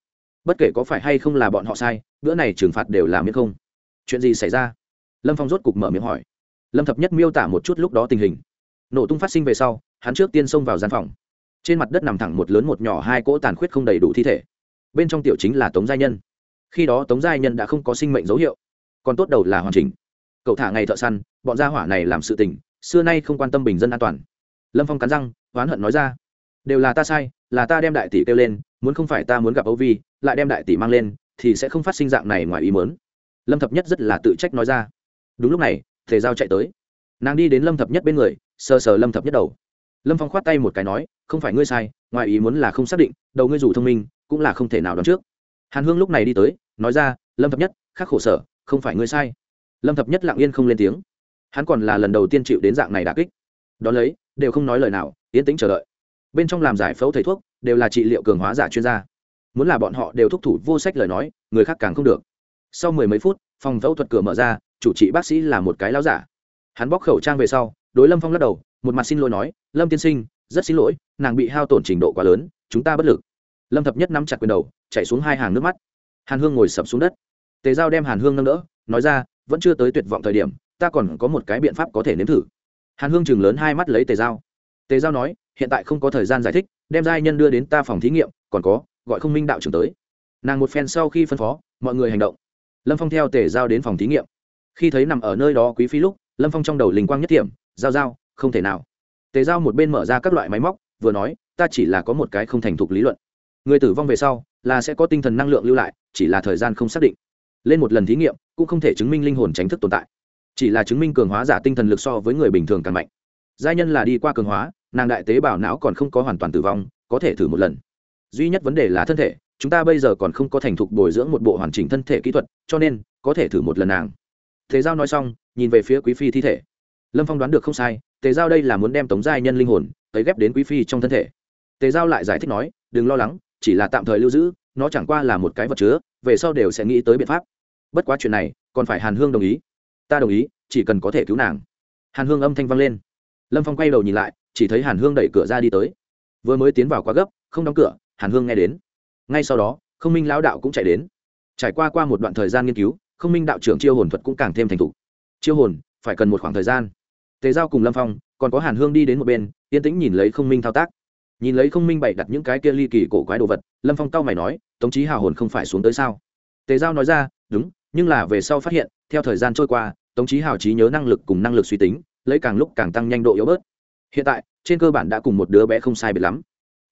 Bất kể có phải hay không là bọn họ sai, bữa này trừng phạt đều là miễn không. Chuyện gì xảy ra? Lâm phong rốt cục mở miệng hỏi. Lâm thập nhất miêu tả một chút lúc đó tình hình. Nổ tung phát sinh về sau, hắn trước tiên xông vào gian phòng. Trên mặt đất nằm thẳng một lớn một nhỏ hai cỗ tàn khuyết không đầy đủ thi thể. Bên trong tiểu chính là tống giai nhân. Khi đó tống giai nhân đã không có sinh mệnh dấu hiệu, còn tốt đầu là hoàn chỉnh. Cậu thả ngày thợ săn, bọn gia hỏa này làm sự tình, xưa nay không quan tâm bình dân an toàn. Lâm phong cắn răng, oán hận nói ra đều là ta sai, là ta đem đại tỷ kêu lên, muốn không phải ta muốn gặp âu vi, lại đem đại tỷ mang lên, thì sẽ không phát sinh dạng này ngoài ý mớn lâm thập nhất rất là tự trách nói ra. Đúng lúc này thể giao chạy tới. Nàng đi đến lâm thập nhất bên người, sờ sờ lâm thập nhất đầu. Lâm phong khoát tay một cái nói, không phải ngươi sai, ngoài ý muốn là không xác định, đầu ngươi dù thông minh, cũng là không thể nào đoán trước. Hàn hương lúc này đi tới, nói ra, lâm thập nhất, khắc khổ sở, không phải ngươi sai. Lâm thập nhất lặng yên không lên tiếng. Hắn còn là lần đầu tiên chịu đến dạng này đà kích. Đón lấy, đều không nói lời nào yên tĩnh chờ đợi bên trong làm giải phẫu thầy thuốc đều là trị liệu cường hóa giả chuyên gia. Muốn là bọn họ đều thúc thủ vô sách lời nói, người khác càng không được. Sau mười mấy phút, phòng phẫu thuật cửa mở ra, chủ trị bác sĩ là một cái láo giả. Hắn bóc khẩu trang về sau, đối lâm phong lắc đầu, một mặt xin lỗi nói, lâm tiên sinh, rất xin lỗi, nàng bị hao tổn trình độ quá lớn, chúng ta bất lực. Lâm thập nhất nắm chặt quyền đầu, chạy xuống hai hàng nước mắt. Hàn hương ngồi sập xuống đất. Tề giao đem hàn hương nâng đỡ, nói ra, vẫn chưa tới tuyệt vọng thời điểm, ta còn có một cái biện pháp có thể nếm thử. Hàn hương chừng lớn hai mắt lấy tề dao tề giao nói, hiện tại không có thời gian giải thích, đem giai nhân đưa đến ta phòng thí nghiệm, còn có, gọi không minh đạo trưởng tới. Nàng một phen sau khi phân phó, mọi người hành động. Lâm phong theo tề giao đến phòng thí nghiệm. Khi thấy nằm ở nơi đó quý phi lúc, lâm phong trong đầu linh quang nhất thiểm giao giao, không thể nào. Tề giao một bên mở ra các loại máy móc, vừa nói, ta chỉ là có một cái không thành thục lý luận. Người tử vong về sau, là sẽ có tinh thần năng lượng lưu lại, chỉ là thời gian không xác định. Lên một lần thí nghiệm, cũng không thể chứng minh linh hồn tránh thức tồn tại. Chỉ là chứng minh cường hóa giả tinh thần lực so với người bình thường càng mạnh giai nhân là đi qua cường hóa, nàng đại tế bào não còn không có hoàn toàn tử vong, có thể thử một lần. Duy nhất vấn đề là thân thể, chúng ta bây giờ còn không có thành thục bồi dưỡng một bộ hoàn chỉnh thân thể kỹ thuật, cho nên, có thể thử một lần nàng. Thế giao nói xong, nhìn về phía quý phi thi thể. Lâm phong đoán được không sai, tề giao đây là muốn đem tống giai nhân linh hồn tới ghép đến quý phi trong thân thể. Tề giao lại giải thích nói, đừng lo lắng, chỉ là tạm thời lưu giữ, nó chẳng qua là một cái vật chứa, về sau đều sẽ nghĩ tới biện pháp. Bất quá chuyện này, còn phải hàn hương đồng ý. Ta đồng ý, chỉ cần có thể cứu nàng. Hàn hương âm thanh vang lên lâm phong quay đầu nhìn lại chỉ thấy hàn hương đẩy cửa ra đi tới vừa mới tiến vào quá gấp không đóng cửa hàn hương nghe đến ngay sau đó không minh lão đạo cũng chạy đến trải qua qua một đoạn thời gian nghiên cứu không minh đạo trưởng chiêu hồn thuật cũng càng thêm thành thục chiêu hồn phải cần một khoảng thời gian tề giao cùng lâm phong còn có hàn hương đi đến một bên yên tĩnh nhìn lấy không minh thao tác nhìn lấy không minh bày đặt những cái kia ly kỳ cổ quái đồ vật lâm phong cau mày nói tống trí hào hồn không phải xuống tới sao tề giao nói ra đúng nhưng là về sau phát hiện theo thời gian trôi qua tống trí hào trí nhớ năng lực cùng năng lực suy tính lấy càng lúc càng tăng nhanh độ yếu bớt. Hiện tại, trên cơ bản đã cùng một đứa bé không sai biệt lắm.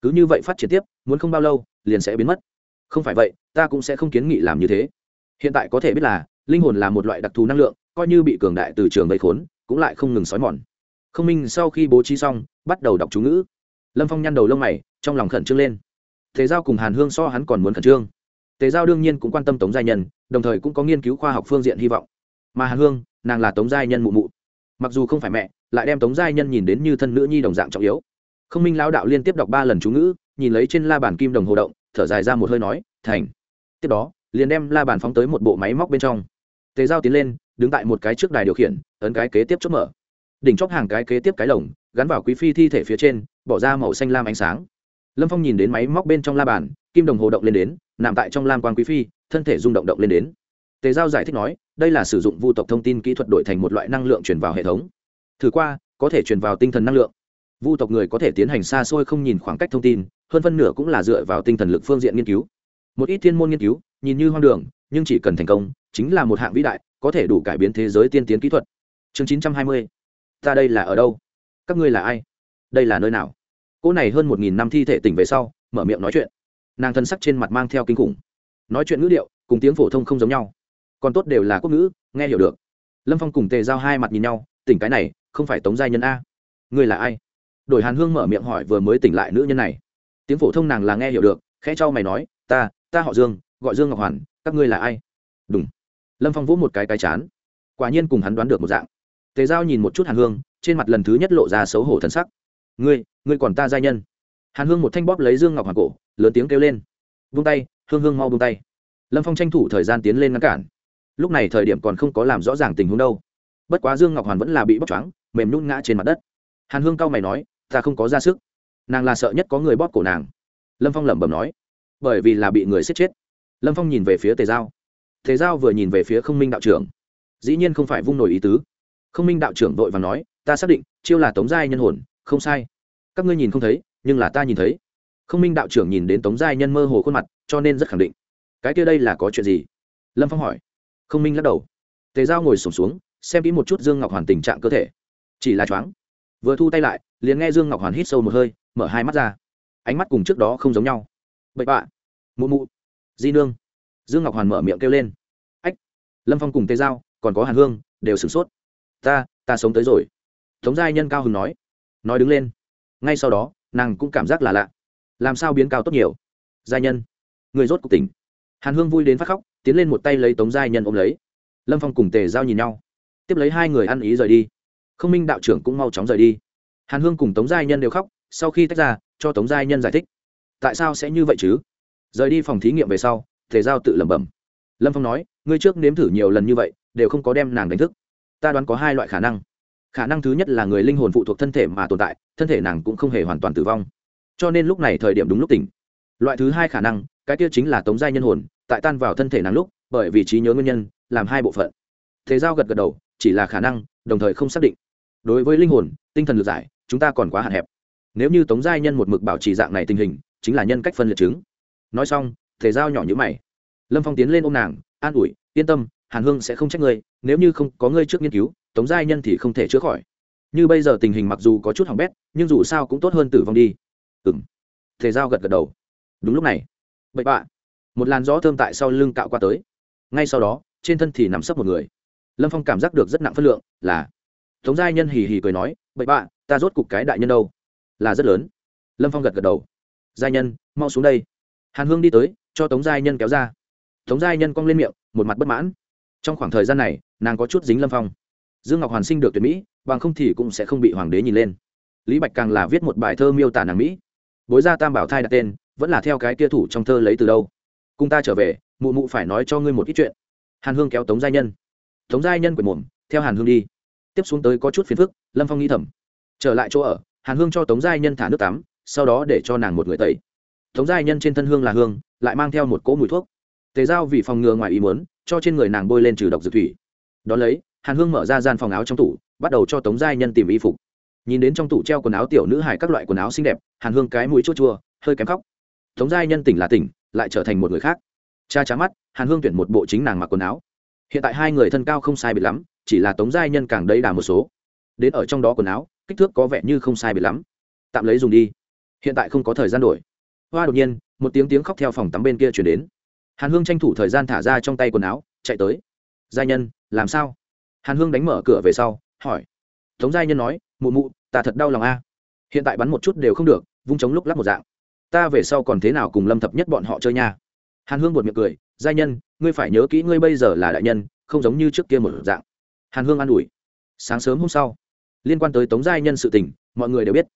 Cứ như vậy phát triển tiếp, muốn không bao lâu, liền sẽ biến mất. Không phải vậy, ta cũng sẽ không kiến nghị làm như thế. Hiện tại có thể biết là, linh hồn là một loại đặc thù năng lượng, coi như bị cường đại từ trường gây khốn, cũng lại không ngừng xói mòn. Không minh sau khi bố trí xong, bắt đầu đọc chú ngữ. Lâm phong nhăn đầu lông mày, trong lòng khẩn trương lên. Thế giao cùng hàn hương so hắn còn muốn khẩn trương. Tề giao đương nhiên cũng quan tâm tống giai nhân, đồng thời cũng có nghiên cứu khoa học phương diện hy vọng. Mà hàn hương, nàng là tống giai nhân mụ mụ mặc dù không phải mẹ, lại đem tống giai nhân nhìn đến như thân nữ nhi đồng dạng trọng yếu. Không minh lão đạo liên tiếp đọc ba lần chú ngữ, nhìn lấy trên la bàn kim đồng hồ động, thở dài ra một hơi nói, thành. Tiếp đó, liền đem la bàn phóng tới một bộ máy móc bên trong. Tề giao tiến lên, đứng tại một cái trước đài điều khiển, ấn cái kế tiếp chốt mở. Đỉnh chóp hàng cái kế tiếp cái lồng, gắn vào quý phi thi thể phía trên, bỏ ra màu xanh lam ánh sáng. Lâm phong nhìn đến máy móc bên trong la bàn, kim đồng hồ động lên đến, nằm tại trong lam quan quý phi, thân thể rung động động lên đến. Tề giao giải thích nói đây là sử dụng vu tộc thông tin kỹ thuật đổi thành một loại năng lượng truyền vào hệ thống. Thử qua, có thể truyền vào tinh thần năng lượng. Vu tộc người có thể tiến hành xa xôi không nhìn khoảng cách thông tin, hơn phân nửa cũng là dựa vào tinh thần lực phương diện nghiên cứu. Một ít thiên môn nghiên cứu, nhìn như hoang đường, nhưng chỉ cần thành công, chính là một hạng vĩ đại, có thể đủ cải biến thế giới tiên tiến kỹ thuật. Chương chín trăm hai mươi. Ta đây là ở đâu? Các ngươi là ai? Đây là nơi nào? Cỗ này hơn một nghìn năm thi thể tỉnh về sau, mở miệng nói chuyện. Nàng thân sắc trên mặt mang theo kinh khủng. Nói chuyện ngữ điệu, cùng tiếng phổ thông không giống nhau còn tốt đều là quốc ngữ, nghe hiểu được. Lâm phong cùng tề giao hai mặt nhìn nhau, tỉnh cái này, không phải tống giai nhân a. Người là ai? Đổi hàn hương mở miệng hỏi vừa mới tỉnh lại nữ nhân này. Tiếng phổ thông nàng là nghe hiểu được, khẽ cho mày nói, ta ta họ dương, gọi dương ngọc hoàn, các ngươi là ai? Đúng lâm phong vỗ một cái cái chán. Quả nhiên cùng hắn đoán được một dạng. Tề giao nhìn một chút hàn hương, trên mặt lần thứ nhất lộ ra xấu hổ thân sắc. Ngươi ngươi còn ta giai nhân? Hàn hương một thanh bóp lấy dương ngọc hoàn cổ, lớn tiếng kêu lên. Vung tay, hương hương mau vung tay. Lâm phong tranh thủ thời gian tiến lên ngăn cản lúc này thời điểm còn không có làm rõ ràng tình huống đâu. Bất quá dương ngọc hoàn vẫn là bị bóp choáng, mềm nhún ngã trên mặt đất. Hàn hương cao mày nói, ta không có ra sức. Nàng là sợ nhất có người bóp cổ nàng. Lâm phong lẩm bẩm nói, bởi vì là bị người giết chết. Lâm phong nhìn về phía tề giao. Tề giao vừa nhìn về phía không minh đạo trưởng. Dĩ nhiên không phải vung nổi ý tứ. Không minh đạo trưởng vội và nói, ta xác định, chiêu là tống giai nhân hồn, không sai. Các ngươi nhìn không thấy, nhưng là ta nhìn thấy. Không minh đạo trưởng nhìn đến tống giai nhân mơ hồ khuôn mặt, cho nên rất khẳng định. Cái kia đây là có chuyện gì? Lâm phong hỏi không minh lắc đầu. Tề giao ngồi sổm xuống, xuống xem kỹ một chút dương ngọc hoàn tình trạng cơ thể. Chỉ là choáng. Vừa thu tay lại liền nghe dương ngọc hoàn hít sâu một hơi mở hai mắt ra. Ánh mắt cùng trước đó không giống nhau. Bậy bạ. Mụ mụ. Di nương. Dương ngọc hoàn mở miệng kêu lên. Ách. Lâm phong cùng tê giao còn có hàn hương đều sửng sốt. Ta ta sống tới rồi. Tống giai nhân cao hưng nói. Nói đứng lên. Ngay sau đó nàng cũng cảm giác là lạ. Làm sao biến cao tốt nhiều? Giai nhân. Người rốt cuộc tỉnh hàn hương vui đến phát khóc, tiến lên một tay lấy tống giai nhân ôm lấy. Lâm phong cùng tề giao nhìn nhau. Tiếp lấy hai người ăn ý rời đi. Không minh đạo trưởng cũng mau chóng rời đi. Hàn hương cùng tống giai nhân đều khóc, sau khi tách ra, cho tống giai nhân giải thích. Tại sao sẽ như vậy chứ? Rời đi phòng thí nghiệm về sau, tề giao tự lẩm bẩm. Lâm phong nói, ngươi trước nếm thử nhiều lần như vậy, đều không có đem nàng đánh thức. Ta đoán có hai loại khả năng. Khả năng thứ nhất là người linh hồn phụ thuộc thân thể mà tồn tại, thân thể nàng cũng không hề hoàn toàn tử vong. Cho nên lúc này thời điểm đúng lúc tỉnh. Loại thứ hai khả năng, cái kia chính là tống giai nhân hồn tại tan vào thân thể nàng lúc, bởi vì trí nhớ nguyên nhân, làm hai bộ phận. Thế giao gật gật đầu, chỉ là khả năng, đồng thời không xác định. Đối với linh hồn, tinh thần lực giải, chúng ta còn quá hạn hẹp. Nếu như tống giai nhân một mực bảo trì dạng này tình hình, chính là nhân cách phân liệt chứng. Nói xong thể giao nhỏ nhữ mày. Lâm phong tiến lên ô m nàng, an ủi, yên tâm, hàn hương sẽ không trách ngươi, nếu như không có ngươi trước nghiên cứu, tống giai nhân thì không thể chữa khỏi. Như bây giờ tình hình mặc dù có chút hỏng bét, nhưng dù sao cũng tốt hơn tử vong đi. Ừ m thể giao gật gật đầu. Đúng lúc này, bậy bạ một làn gió thơm tại sau lưng cạo qua tới. Ngay sau đó, trên thân thì nằm sấp một người. Lâm phong cảm giác được rất nặng phân lượng, là tống giai nhân hì hì cười nói, bậy bạ, ta rốt cục cái đại nhân đâu? Là rất lớn. Lâm phong gật gật đầu. Giai nhân, mau xuống đây. Hàn hương đi tới, cho tống giai nhân kéo ra. Tống giai nhân cong lên miệng, một mặt bất mãn. Trong khoảng thời gian này, nàng có chút dính lâm phong. Dương ngọc hoàn sinh được tuyệt mỹ, bằng không thì cũng sẽ không bị hoàng đế nhìn lên. Lý bạch càng là viết một bài thơ miêu tả nàng mỹ. Bối gia tam bảo thai đặt tên, vẫn là theo cái tia thủ trong thơ lấy từ đâu? Cùng ta trở về, mụ mụ phải nói cho ngươi một ít chuyện. Hàn hương kéo tống giai nhân. Tống giai nhân quệt mồm, theo hàn hương đi. Tiếp xuống tới có chút phiền phức, lâm phong nghĩ thầm. Trở lại chỗ ở, hàn hương cho tống giai nhân thả nước tắm, sau đó để cho nàng một người tẩy. Tống giai nhân trên thân hương là hương, lại mang theo một cỗ mùi thuốc. Tề giao vì phòng ngừa ngoài ý muốn, cho trên người nàng bôi lên trừ độc dược thủy. Đón lấy, hàn hương mở ra gian phòng áo trong tủ, bắt đầu cho tống giai nhân tìm y phục. Nhìn đến trong tủ treo quần áo tiểu nữ hải các loại quần áo xinh đẹp, hàn hương cái mũi chua chua, hơi kém khóc. Tống giai nhân tỉnh là tỉnh lại trở thành một người khác. Cha trá mắt, hàn hương tuyển một bộ chính nàng mặc quần áo. Hiện tại hai người thân cao không sai biệt lắm, chỉ là tống giai nhân càng đầy đà một số. Đến ở trong đó quần áo, kích thước có vẻ như không sai biệt lắm. Tạm lấy dùng đi. Hiện tại không có thời gian đổi. Hoa đột nhiên, một tiếng tiếng khóc theo phòng tắm bên kia chuyển đến. Hàn hương tranh thủ thời gian thả ra trong tay quần áo, chạy tới. Giai nhân, làm sao? Hàn hương đánh mở cửa về sau, hỏi. Tống giai nhân nói, mụ mụ, ta thật đau lòng a. Hiện tại bắn một chút đều không được, vung chống lúc lắp một dạng ta về sau còn thế nào cùng lâm thập nhất bọn họ chơi nha hàn hương buột miệng cười giai nhân ngươi phải nhớ kỹ ngươi bây giờ là đại nhân không giống như trước kia một dạng hàn hương an ủi sáng sớm hôm sau liên quan tới tống giai nhân sự tình mọi người đều biết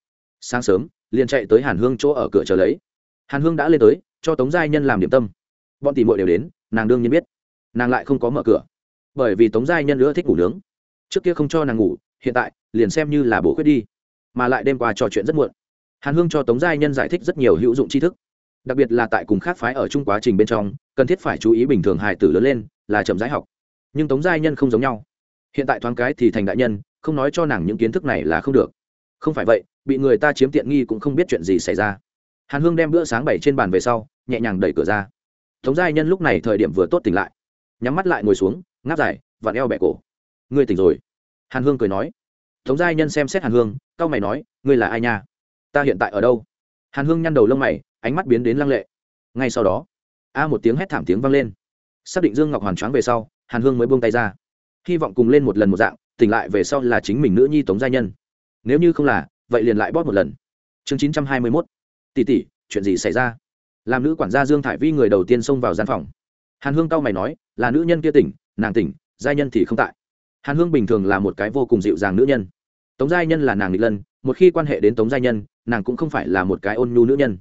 sáng sớm liền chạy tới hàn hương chỗ ở cửa chờ lấy hàn hương đã lên tới cho tống giai nhân làm điểm tâm bọn tỷ mội đều đến nàng đương nhiên biết nàng lại không có mở cửa bởi vì tống giai nhân nữa thích ngủ nướng trước kia không cho nàng ngủ hiện tại liền xem như là bổ khuyết đi mà lại đêm qua trò chuyện rất muộn hàn hương cho tống giai nhân giải thích rất nhiều hữu dụng tri thức. Đặc biệt là tại cùng khác phái ở chung quá trình bên trong, cần thiết phải chú ý bình thường hài tử lớn lên, là chậm rãi học. Nhưng tống giai nhân không giống nhau. Hiện tại thoáng cái thì thành đại nhân, không nói cho nàng những kiến thức này là không được. Không phải vậy, bị người ta chiếm tiện nghi cũng không biết chuyện gì xảy ra. Hàn hương đem bữa sáng bảy trên bàn về sau, nhẹ nhàng đẩy cửa ra. Tống giai nhân lúc này thời điểm vừa tốt tỉnh lại. Nhắm mắt lại ngồi xuống, ngáp dài, vặn eo bẹ cổ. Ngươi tỉnh rồi. Hàn hương cười nói. Tống giai nhân xem xét hàn hương c a o mày nói, ngươi là ai nha? Ta hiện tại ở đâu? Hàn hương nhăn đầu lông mày, ánh mắt biến đến lăng lệ. Ngay sau đó, a một tiếng hét thảm tiếng vang lên. Xác định dương ngọc hoàn choáng về sau, hàn hương mới buông tay ra. Hy vọng cùng lên một lần một dạng, tỉnh lại về sau là chính mình nữ nhi tống gia nhân. Nếu như không là, vậy liền lại bóp một lần. Chương chín trăm hai mươi mốt. Tỷ tỷ, chuyện gì xảy ra? Làm nữ quản gia dương thải vi người đầu tiên xông vào gian phòng. Hàn hương cau mày nói, là nữ nhân kia tỉnh, nàng tỉnh giai nhân thì không tại. Hàn hương bình thường là một cái vô cùng dịu dàng nữ nhân. Tống giai nhân là nàng nghịch lân một khi quan hệ đến tống giai nhân, nàng cũng không phải là một cái ôn nhu nữ nhân.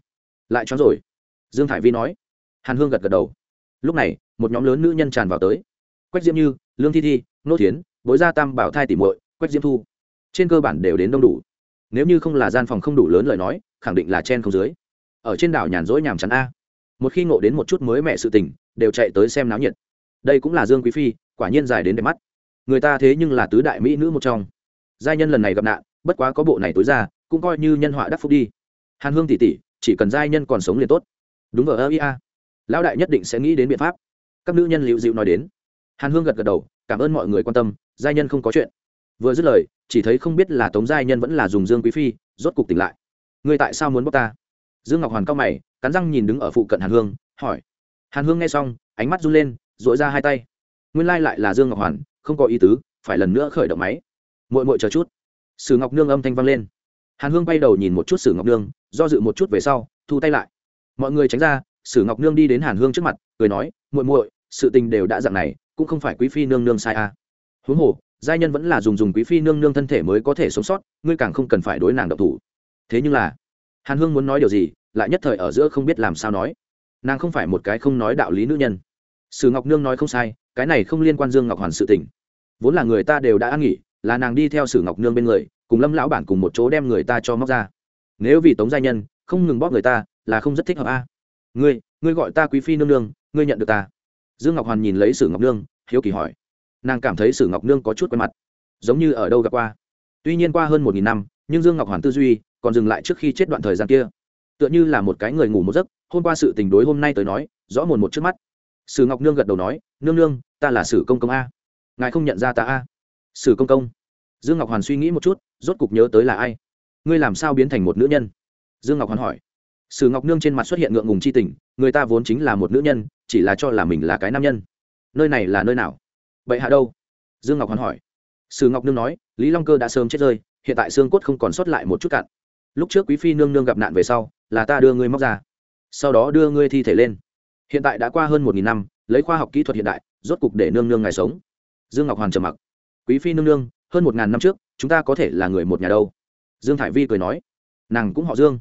Lại cho rồi. Dương thải vi nói. Hàn hương gật gật đầu. Lúc này, một nhóm lớn nữ nhân tràn vào tới. Quách diễm như, lương thi thi, nô thiến, bối gia tam, bảo thai tỉ muội, quách diễm thu. Trên cơ bản đều đến đông đủ. Nếu như không là gian phòng không đủ lớn lời nói, khẳng định là chen không dưới. Ở trên đảo nhàn rỗi nhàm chán a. Một khi ngộ đến một chút mới mẹ sự tình, đều chạy tới xem náo nhiệt. Đây cũng là dương quý phi, quả nhiên dài đến đẹp mắt. Người ta thế nhưng là tứ đại mỹ nữ một trong. Giai nhân lần này gặp nạn bất quá có bộ này tối ra, cũng coi như nhân họa đắc phúc đi. Hàn hương tỷ tỷ, chỉ cần giai nhân còn sống liền tốt. Đúng ở ơ, ia. Lão đại nhất định sẽ nghĩ đến biện pháp. Các nữ nhân liệu dịu nói đến. Hàn hương gật gật đầu, cảm ơn mọi người quan tâm, giai nhân không có chuyện. Vừa dứt lời, chỉ thấy không biết là tống giai nhân vẫn là dùng dương quý phi, rốt cục tỉnh lại. Người tại sao muốn bóc ta? Dương ngọc hoàn cao mày, cắn răng nhìn đứng ở phụ cận hàn hương, hỏi. Hàn hương nghe xong, ánh mắt run lên dội ra hai tay. Nguyên lai lại là dương ngọc hoàn, không có ý tứ, phải lần nữa khởi động máy. Mội mội chờ chút sử ngọc nương âm thanh vang lên. Hàn hương bay đầu nhìn một chút sử ngọc nương, do dự một chút về sau, thu tay lại. Mọi người tránh ra, sử ngọc nương đi đến hàn hương trước mặt, cười nói, muội muội, sự tình đều đã dạng này, cũng không phải quý phi nương nương sai à. huống hồ, giai nhân vẫn là dùng dùng quý phi nương nương thân thể mới có thể sống sót, ngươi càng không cần phải đối nàng độc thủ. Thế nhưng là, hàn hương muốn nói điều gì, lại nhất thời ở giữa không biết làm sao nói. Nàng không phải một cái không nói đạo lý nữ nhân. Sử ngọc nương nói không sai, cái này không liên quan dương ngọc hoàn sự tình. Vốn là người ta đều đã ăn nghỉ là nàng đi theo sử ngọc nương bên người, cùng lâm lão bản cùng một chỗ đem người ta cho móc ra. Nếu vì tống gia nhân, không ngừng bóp người ta, là không rất thích hợp a. Ngươi ngươi gọi ta quý phi nương nương, ngươi nhận được ta. Dương ngọc hoàn nhìn lấy sử ngọc nương, hiếu kỳ hỏi. Nàng cảm thấy sử ngọc nương có chút quen mặt, giống như ở đâu gặp qua. Tuy nhiên qua hơn một nghìn năm, nhưng dương ngọc hoàn tư duy còn dừng lại trước khi chết đoạn thời gian kia. Tựa như là một cái người ngủ một giấc, hôm qua sự tình đối hôm nay tới nói, rõ mồn một trước mắt. Sử ngọc nương gật đầu nói, nương nương, ta là sử công công a. Ngài không nhận ra ta a sử công công. Dương ngọc hoàn suy nghĩ một chút, rốt cục nhớ tới là ai? Ngươi làm sao biến thành một nữ nhân? Dương ngọc hoàn hỏi. Sử ngọc nương trên mặt xuất hiện ngượng ngùng c h i tình, người ta vốn chính là một nữ nhân, chỉ là cho là mình là cái nam nhân. Nơi này là nơi nào? Bệ hạ đâu? Dương ngọc hoàn hỏi. Sử ngọc nương nói, lý long cơ đã sớm chết rơi, hiện tại xương cốt không còn sót lại một chút cạn. Lúc trước quý phi nương nương gặp nạn về sau, là ta đưa ngươi móc ra. Sau đó đưa ngươi thi thể lên. Hiện tại đã qua hơn một nghìn năm, lấy khoa học kỹ thuật hiện đại, rốt cục để nương nương ngày sống. Dương ngọc hoàn trầm mặc quý phi nương nương, hơn một ngàn năm trước, chúng ta có thể là người một nhà đâu. Dương thải vi cười nói, nàng cũng họ dương,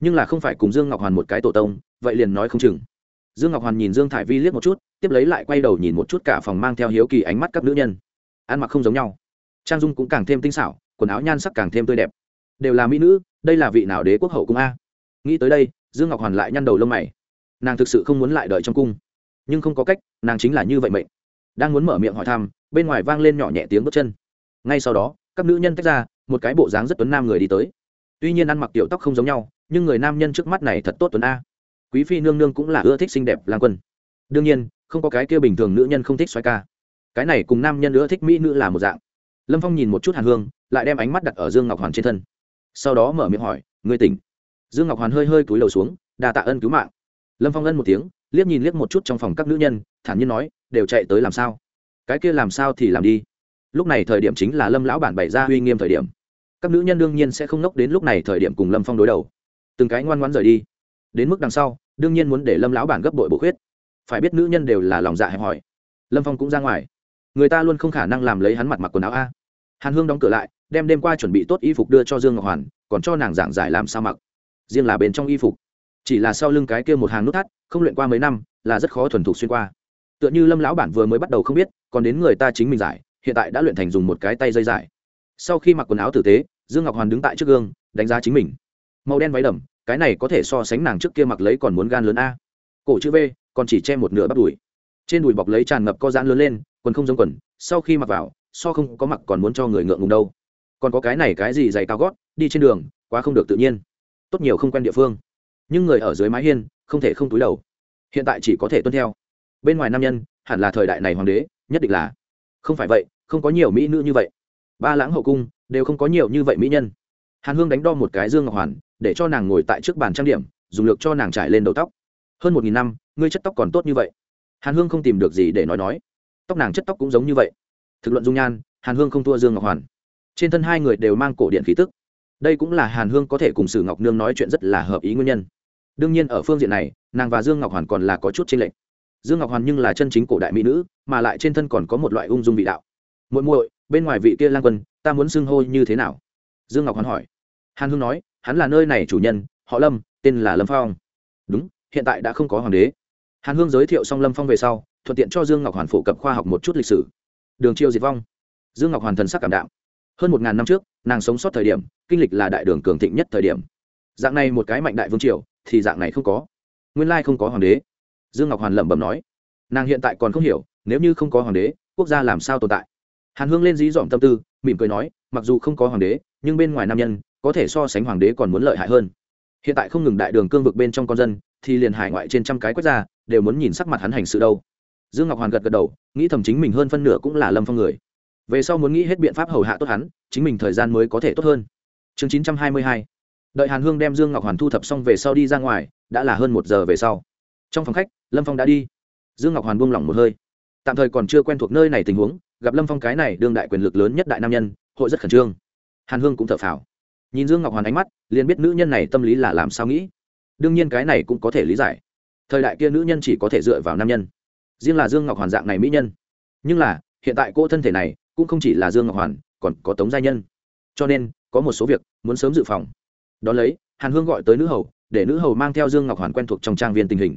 nhưng là không phải cùng dương ngọc hoàn một cái tổ tông, vậy liền nói không chừng. Dương ngọc hoàn nhìn dương thải vi liếc một chút, tiếp lấy lại quay đầu nhìn một chút cả phòng mang theo hiếu kỳ ánh mắt các nữ nhân. Ăn mặc không giống nhau. Trang dung cũng càng thêm tinh xảo, quần áo nhan sắc càng thêm tươi đẹp. Đều là mỹ nữ, đây là vị nào đế quốc hậu cung a? Nghĩ tới đây, dương ngọc hoàn lại nhăn đầu lông mày. Nàng thực sự không muốn lại đợi trong cung. Nhưng không có cách, nàng chính là như vậy mệnh đang muốn mở miệng hỏi thăm, bên ngoài vang lên nhỏ nhẹ tiếng bước chân. Ngay sau đó, các nữ nhân tách ra, một cái bộ dáng rất tuấn nam người đi tới. Tuy nhiên ăn mặc tiểu tóc không giống nhau, nhưng người nam nhân trước mắt này thật tốt tuấn a. Quý phi nương nương cũng là ưa thích xinh đẹp lang quân. Đương nhiên, không có cái kia bình thường nữ nhân không thích xoay ca. Cái này cùng nam nhân ưa thích mỹ nữ là một dạng. Lâm phong nhìn một chút hàn hương, lại đem ánh mắt đặt ở dương ngọc hoàn trên thân. Sau đó mở miệng hỏi người tỉnh? Dương ngọc hoàn hơi hơi cúi đầu xuống đà tạ ân cứu mạng. Lâm phong ân một tiếng liếc nhìn liếc một chút trong phòng các nữ nhân, thản nhiên nói, đều chạy tới làm sao? Cái kia làm sao thì làm đi. Lúc này thời điểm chính là lâm lão bản bày ra uy nghiêm thời điểm. Các nữ nhân đương nhiên sẽ không nốc đến lúc này thời điểm cùng lâm phong đối đầu. Từng cái ngoan ngoãn rời đi. Đến mức đằng sau, đương nhiên muốn để lâm lão bản gấp bội bổ khuyết. Phải biết nữ nhân đều là lòng dạ hẹp hòi. Lâm phong cũng ra ngoài. Người ta luôn không khả năng làm lấy hắn mặt mặc quần áo a. Hàn hương đóng cửa lại, đem đêm qua chuẩn bị tốt y phục đưa cho dương ngọc hoàn, còn cho nàng giảng giải làm sao mặc. Riêng là bên trong y phục chỉ là sau lưng cái kia một hàng nút thắt, không luyện qua mấy năm, là rất khó thuần thục xuyên qua. Tựa như lâm lão bản vừa mới bắt đầu không biết, còn đến người ta chính mình giải, hiện tại đã luyện thành dùng một cái tay dây giải. Sau khi mặc quần áo tử tế, dương ngọc hoàn đứng tại trước gương, đánh giá chính mình. Màu đen váy đầm, cái này có thể so sánh nàng trước kia mặc lấy còn muốn gan lớn a. Cổ chữ v, còn chỉ che một nửa bắp đùi. Trên đùi bọc lấy tràn ngập co giãn lớn lên, quần không giống quần, sau khi mặc vào, so không có mặc còn muốn cho người ngượng ngùng đâu. Còn có cái này cái gì dày cao gót, đi trên đường, quá không được tự nhiên. Tốt nhiều không quen địa phương nhưng người ở dưới mái hiên không thể không túi đầu. Hiện tại chỉ có thể tuân theo. Bên ngoài nam nhân, hẳn là thời đại này hoàng đế, nhất định là. Không phải vậy, không có nhiều mỹ nữ như vậy. Ba lãng hậu cung, đều không có nhiều như vậy mỹ nhân. Hàn hương đánh đo một cái dương ngọc hoàn, để cho nàng ngồi tại trước bàn trang điểm, dùng lược cho nàng trải lên đầu tóc. Hơn một nghìn năm, ngươi chất tóc còn tốt như vậy. Hàn hương không tìm được gì để nói nói. Tóc nàng chất tóc cũng giống như vậy. Thực luận dung nhan, hàn hương không thua dương ngọc hoàn. Trên thân hai người đều mang cổ điện khí tức. Đây cũng là hàn hương có thể cùng sử ngọc nương nói chuyện rất là hợp ý nguyên nhân đương nhiên ở phương diện này, nàng và dương ngọc hoàn còn là có chút tranh lệch. Dương ngọc hoàn nhưng là chân chính cổ đại mỹ nữ, mà lại trên thân còn có một loại ung dung vị đạo. Muội muội, bên ngoài vị kia lang quân, ta muốn xưng hô như thế nào? Dương ngọc hoàn hỏi. Hàn hương nói, hắn là nơi này chủ nhân, họ lâm, tên là lâm phong. Đúng, hiện tại đã không có hoàng đế. Hàn hương giới thiệu xong lâm phong về sau, thuận tiện cho dương ngọc hoàn phổ cập khoa học một chút lịch sử. Đường triều diệt vong. Dương ngọc hoàn thần sắc cảm đạo hơn một ngàn năm trước, nàng sống sót thời điểm, kinh lịch là đại đường cường thịnh nhất thời điểm. Dạng này một cái mạnh đại vương triều thì dạng này không có. Nguyên lai không có hoàng đế. Dương ngọc hoàn lẩm bẩm nói. Nàng hiện tại còn không hiểu, nếu như không có hoàng đế, quốc gia làm sao tồn tại? Hàn hương lên dí dỏm tâm tư, mỉm cười nói, mặc dù không có hoàng đế, nhưng bên ngoài nam nhân, có thể so sánh hoàng đế còn muốn lợi hại hơn. Hiện tại không ngừng đại đường cương vực bên trong con dân, thì liền hải ngoại trên trăm cái quốc gia, đều muốn nhìn sắc mặt hắn hành sự đâu. Dương ngọc hoàn gật gật đầu, nghĩ thầm chính mình hơn phân nửa cũng là lâm phong người. Về sau muốn nghĩ hết biện pháp hầu hạ tốt hắn, chính mình thời gian mới có thể tốt hơn. Chương chín trăm hai mươi hai đợi hàn hương đem dương ngọc hoàn thu thập xong về sau đi ra ngoài, đã là hơn một giờ về sau. Trong phòng khách, lâm phong đã đi. Dương ngọc hoàn buông lỏng một hơi. Tạm thời còn chưa quen thuộc nơi này tình huống, gặp lâm phong cái này đương đại quyền lực lớn nhất đại nam nhân, hội rất khẩn trương. Hàn hương cũng thở phào. Nhìn dương ngọc hoàn ánh mắt, liền biết nữ nhân này tâm lý là làm sao nghĩ. Đương nhiên cái này cũng có thể lý giải. Thời đại kia nữ nhân chỉ có thể dựa vào nam nhân. Riêng là dương ngọc hoàn dạng này mỹ nhân. Nhưng là, hiện tại cô thân thể này cũng không chỉ là dương ngọc hoàn, còn có tống gia nhân. Cho nên, có một số việc muốn sớm dự phòng đ ó lấy, hàn hương gọi tới nữ hầu, để nữ hầu mang theo dương ngọc hoàn quen thuộc trong trang viên tình hình.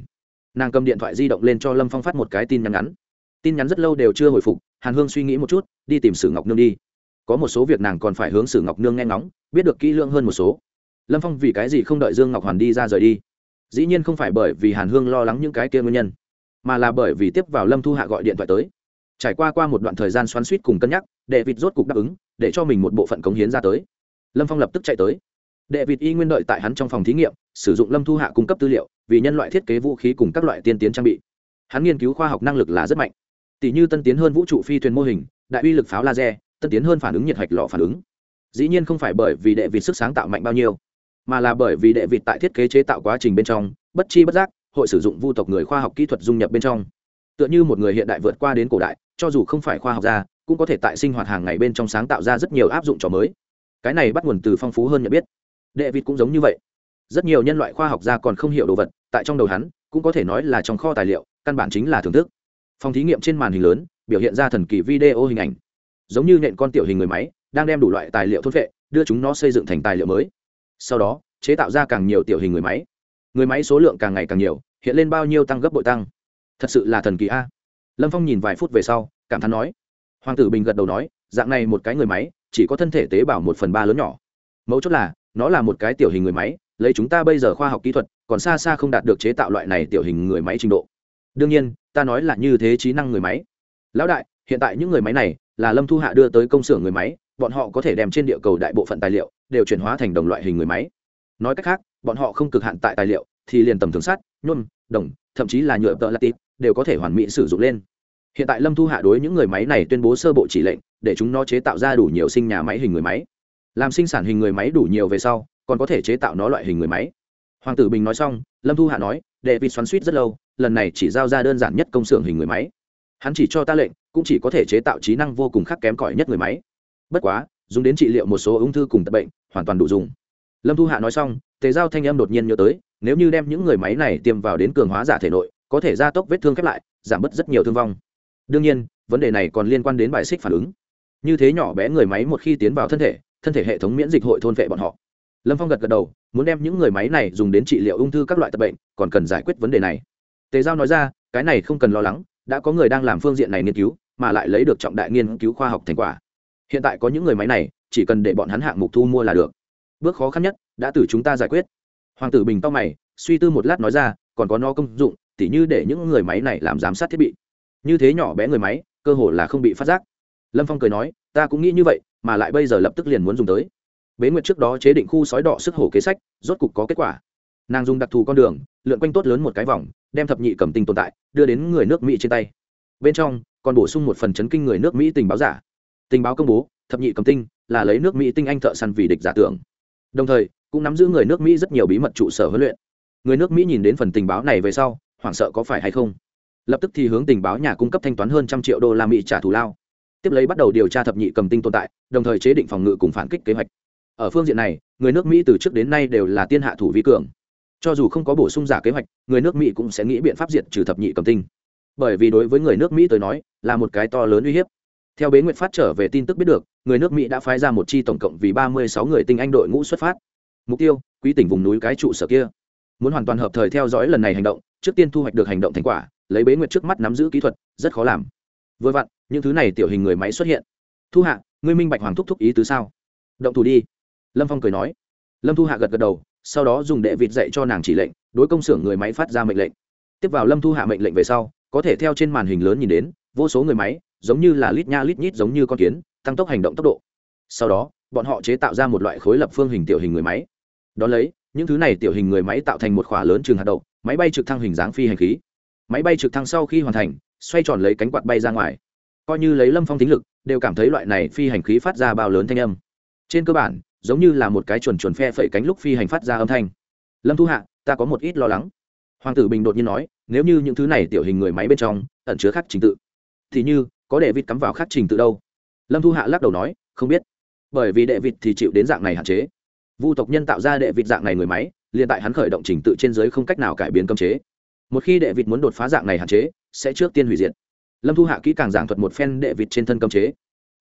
Nàng cầm điện thoại di động lên cho lâm phong phát một cái tin nhắn ngắn. Tin nhắn rất lâu đều chưa hồi phục, hàn hương suy nghĩ một chút, đi tìm sử ngọc nương đi. Có một số việc nàng còn phải hướng sử ngọc nương nghe ngóng, biết được kỹ lưỡng hơn một số. Lâm phong vì cái gì không đợi dương ngọc hoàn đi ra rời đi? Dĩ nhiên không phải bởi vì hàn hương lo lắng những cái kia nguyên nhân, mà là bởi vì tiếp vào lâm thu hạ gọi điện thoại tới. Trải qua qua một đoạn thời gian xoắn suýt cùng cân nhắc để vịt rốt cục đáp ứng, để cho mình một bộ phận cống hiến ra tới. Lâm phong lập tức chạy tới đệ vịt y nguyên đợi tại hắn trong phòng thí nghiệm, sử dụng lâm thu hạ cung cấp tư liệu, vì nhân loại thiết kế vũ khí cùng các loại tiên tiến trang bị. Hắn nghiên cứu khoa học năng lực là rất mạnh. Tỷ như tân tiến hơn vũ trụ phi thuyền mô hình, đại uy lực pháo laser, tân tiến hơn phản ứng nhiệt hạch lọ phản ứng. Dĩ nhiên không phải bởi vì đệ vịt sức sáng tạo mạnh bao nhiêu, mà là bởi vì đệ vịt tại thiết kế chế tạo quá trình bên trong, bất chi bất giác, hội sử dụng vu tộc người khoa học kỹ thuật dung nhập bên trong. Tựa như một người hiện đại vượt qua đến cổ đại, cho dù không phải khoa học gia, cũng có thể tại sinh hoạt hàng ngày bên trong sáng tạo ra rất nhiều áp dụng trò mới. Cái này bắt nguồn từ phong phú hơn nhận biết đệ vịt cũng giống như vậy. Rất nhiều nhân loại khoa học gia còn không hiểu đồ vật, tại trong đầu hắn, cũng có thể nói là trong kho tài liệu, căn bản chính là thưởng thức. Phòng thí nghiệm trên màn hình lớn, biểu hiện ra thần kỳ video hình ảnh. Giống như nện con tiểu hình người máy, đang đem đủ loại tài liệu thốt vệ đưa chúng nó xây dựng thành tài liệu mới. Sau đó, chế tạo ra càng nhiều tiểu hình người máy. Người máy số lượng càng ngày càng nhiều, hiện lên bao nhiêu tăng gấp bội tăng. Thật sự là thần kỳ a. Lâm phong nhìn vài phút về sau, cảm thán nói. Hoàng tử bình gật đầu nói, dạng này một cái người máy, chỉ có thân thể tế bào một phần ba lớn nhỏ. Mấu chốt là nó là một cái tiểu hình người máy, lấy chúng ta bây giờ khoa học kỹ thuật, còn xa xa không đạt được chế tạo loại này tiểu hình người máy trình độ. Đương nhiên, ta nói là như thế trí năng người máy. Lão đại, hiện tại những người máy này, là lâm thu hạ đưa tới công xưởng người máy, bọn họ có thể đem trên địa cầu đại bộ phận tài liệu, đều chuyển hóa thành đồng loại hình người máy. Nói cách khác, bọn họ không cực hạn tại tài liệu, thì liền tầm thường sắt, nhôm, đồng, thậm chí là nhựa tợ latit đều có thể hoàn mỹ sử dụng lên. Hiện tại lâm thu hạ đối những người máy này tuyên bố sơ bộ chỉ lệnh, để chúng nó chế tạo ra đủ nhiều sinh nhà máy hình người máy làm sinh sản hình người máy đủ nhiều về sau, còn có thể chế tạo nó loại hình người máy. Hoàng tử bình nói xong, lâm thu hạ nói, đệ vịt xoắn suýt rất lâu, lần này chỉ giao ra đơn giản nhất công xưởng hình người máy. Hắn chỉ cho ta lệnh, cũng chỉ có thể chế tạo trí năng vô cùng khắc kém cỏi nhất người máy. Bất quá, dùng đến trị liệu một số ung thư cùng tật bệnh, hoàn toàn đủ dùng. Lâm thu hạ nói xong, tề giao thanh âm đột nhiên nhớ tới, nếu như đem những người máy này tiêm vào đến cường hóa giả thể nội, có thể gia tốc vết thương khép lại, giảm bớt rất nhiều thương vong. Đương nhiên, vấn đề này còn liên quan đến bài xích phản ứng. Như thế nhỏ bé người máy một khi tiến vào thân thể thân thể hệ thống miễn dịch hội thôn vệ bọn họ. Lâm phong gật gật đầu, muốn đem những người máy này dùng đến trị liệu ung thư các loại tập bệnh, còn cần giải quyết vấn đề này. Tề giao nói ra, cái này không cần lo lắng, đã có người đang làm phương diện này nghiên cứu, mà lại lấy được trọng đại nghiên cứu khoa học thành quả. Hiện tại có những người máy này, chỉ cần để bọn hắn hạng mục thu mua là được. Bước khó khăn nhất, đã từ chúng ta giải quyết. Hoàng tử bình to mày, suy tư một lát nói ra, còn có no công dụng, tỉ như để những người máy này làm giám sát thiết bị. Như thế nhỏ bé người máy, cơ hồ là không bị phát giác. Lâm phong cười nói, ta cũng nghĩ như vậy mà lại bây giờ lập tức liền muốn dùng tới. Bế nguyệt trước đó chế định khu sói đỏ sức hổ kế sách, rốt cục có kết quả. Nàng dùng đặc thù con đường, lượn quanh tốt lớn một cái vòng, đem thập nhị cầm tinh tồn tại, đưa đến người nước mỹ trên tay. Bên trong, còn bổ sung một phần chấn kinh người nước mỹ tình báo giả. Tình báo công bố, thập nhị cầm tinh là lấy nước mỹ tinh anh thợ săn vì địch giả tưởng. Đồng thời, cũng nắm giữ người nước mỹ rất nhiều bí mật trụ sở huấn luyện. Người nước mỹ nhìn đến phần tình báo này về sau, hoảng sợ có phải hay không? Lập tức thì hướng tình báo nhà cung cấp thanh toán hơn trăm triệu đô la mỹ trả thù lao tiếp lấy bắt đầu điều tra thập nhị cầm tinh tồn tại, đồng thời chế định phòng ngự cùng phản kích kế hoạch. Ở phương diện này, người nước mỹ từ trước đến nay đều là tiên hạ thủ vi cường. Cho dù không có bổ sung giả kế hoạch, người nước mỹ cũng sẽ nghĩ biện pháp diệt trừ thập nhị cầm tinh. Bởi vì đối với người nước mỹ tới nói, là một cái to lớn uy hiếp. Theo bế nguyệt phát trở về tin tức biết được, người nước mỹ đã phái ra một chi tổng cộng vì ba mươi sáu người tinh anh đội ngũ xuất phát. Mục tiêu, quý tỉnh vùng núi cái trụ sở kia. Muốn hoàn toàn hợp thời theo dõi lần này hành động, trước tiên thu hoạch được hành động thành quả, lấy bế nguyệt trước mắt nắm giữ kỹ thuật, rất khó làm vừa vặn, những thứ này tiểu hình người máy xuất hiện. Thu hạ, ngươi minh bạch hoàng thúc thúc ý tứ sao? Động thủ đi. Lâm phong cười nói. Lâm thu hạ gật gật đầu, sau đó dùng đệ vịt dạy cho nàng chỉ lệnh, đối công xưởng người máy phát ra mệnh lệnh. Tiếp vào lâm thu hạ mệnh lệnh về sau, có thể theo trên màn hình lớn nhìn đến, vô số người máy, giống như là lít nha lít nhít giống như con kiến, tăng tốc hành động tốc độ. Sau đó, bọn họ chế tạo ra một loại khối lập phương hình tiểu hình người máy. Đ ó lấy, những thứ này tiểu hình người máy tạo thành một khỏa lớn trường hạt đậu, máy bay trực thăng hình dáng phi hành khí. Máy bay trực thăng sau khi hoàn thành xoay tròn lấy cánh quạt bay ra ngoài. Coi như lấy lâm phong tính lực, đều cảm thấy loại này phi hành khí phát ra bao lớn thanh âm. Trên cơ bản, giống như là một cái chuồn chuồn phe phẩy cánh lúc phi hành phát ra âm thanh. Lâm thu hạ, ta có một ít lo lắng. Hoàng tử bình đột nhiên nói, nếu như những thứ này tiểu hình người máy bên trong, ẩn chứa khắc trình tự, thì như, có đệ vịt cắm vào khắc trình tự đâu? Lâm thu hạ lắc đầu nói, không biết, bởi vì đệ vịt thì chịu đến dạng này hạn chế. Vu tộc nhân tạo ra đệ vịt dạng này người máy, liền tại hắn khởi động trình tự trên giới không cách nào cải biến cấm chế một khi đệ vịt muốn đột phá dạng này hạn chế, sẽ trước tiên hủy diệt. Lâm thu hạ kỹ càng giảng thuật một phen đệ vịt trên thân cấm chế.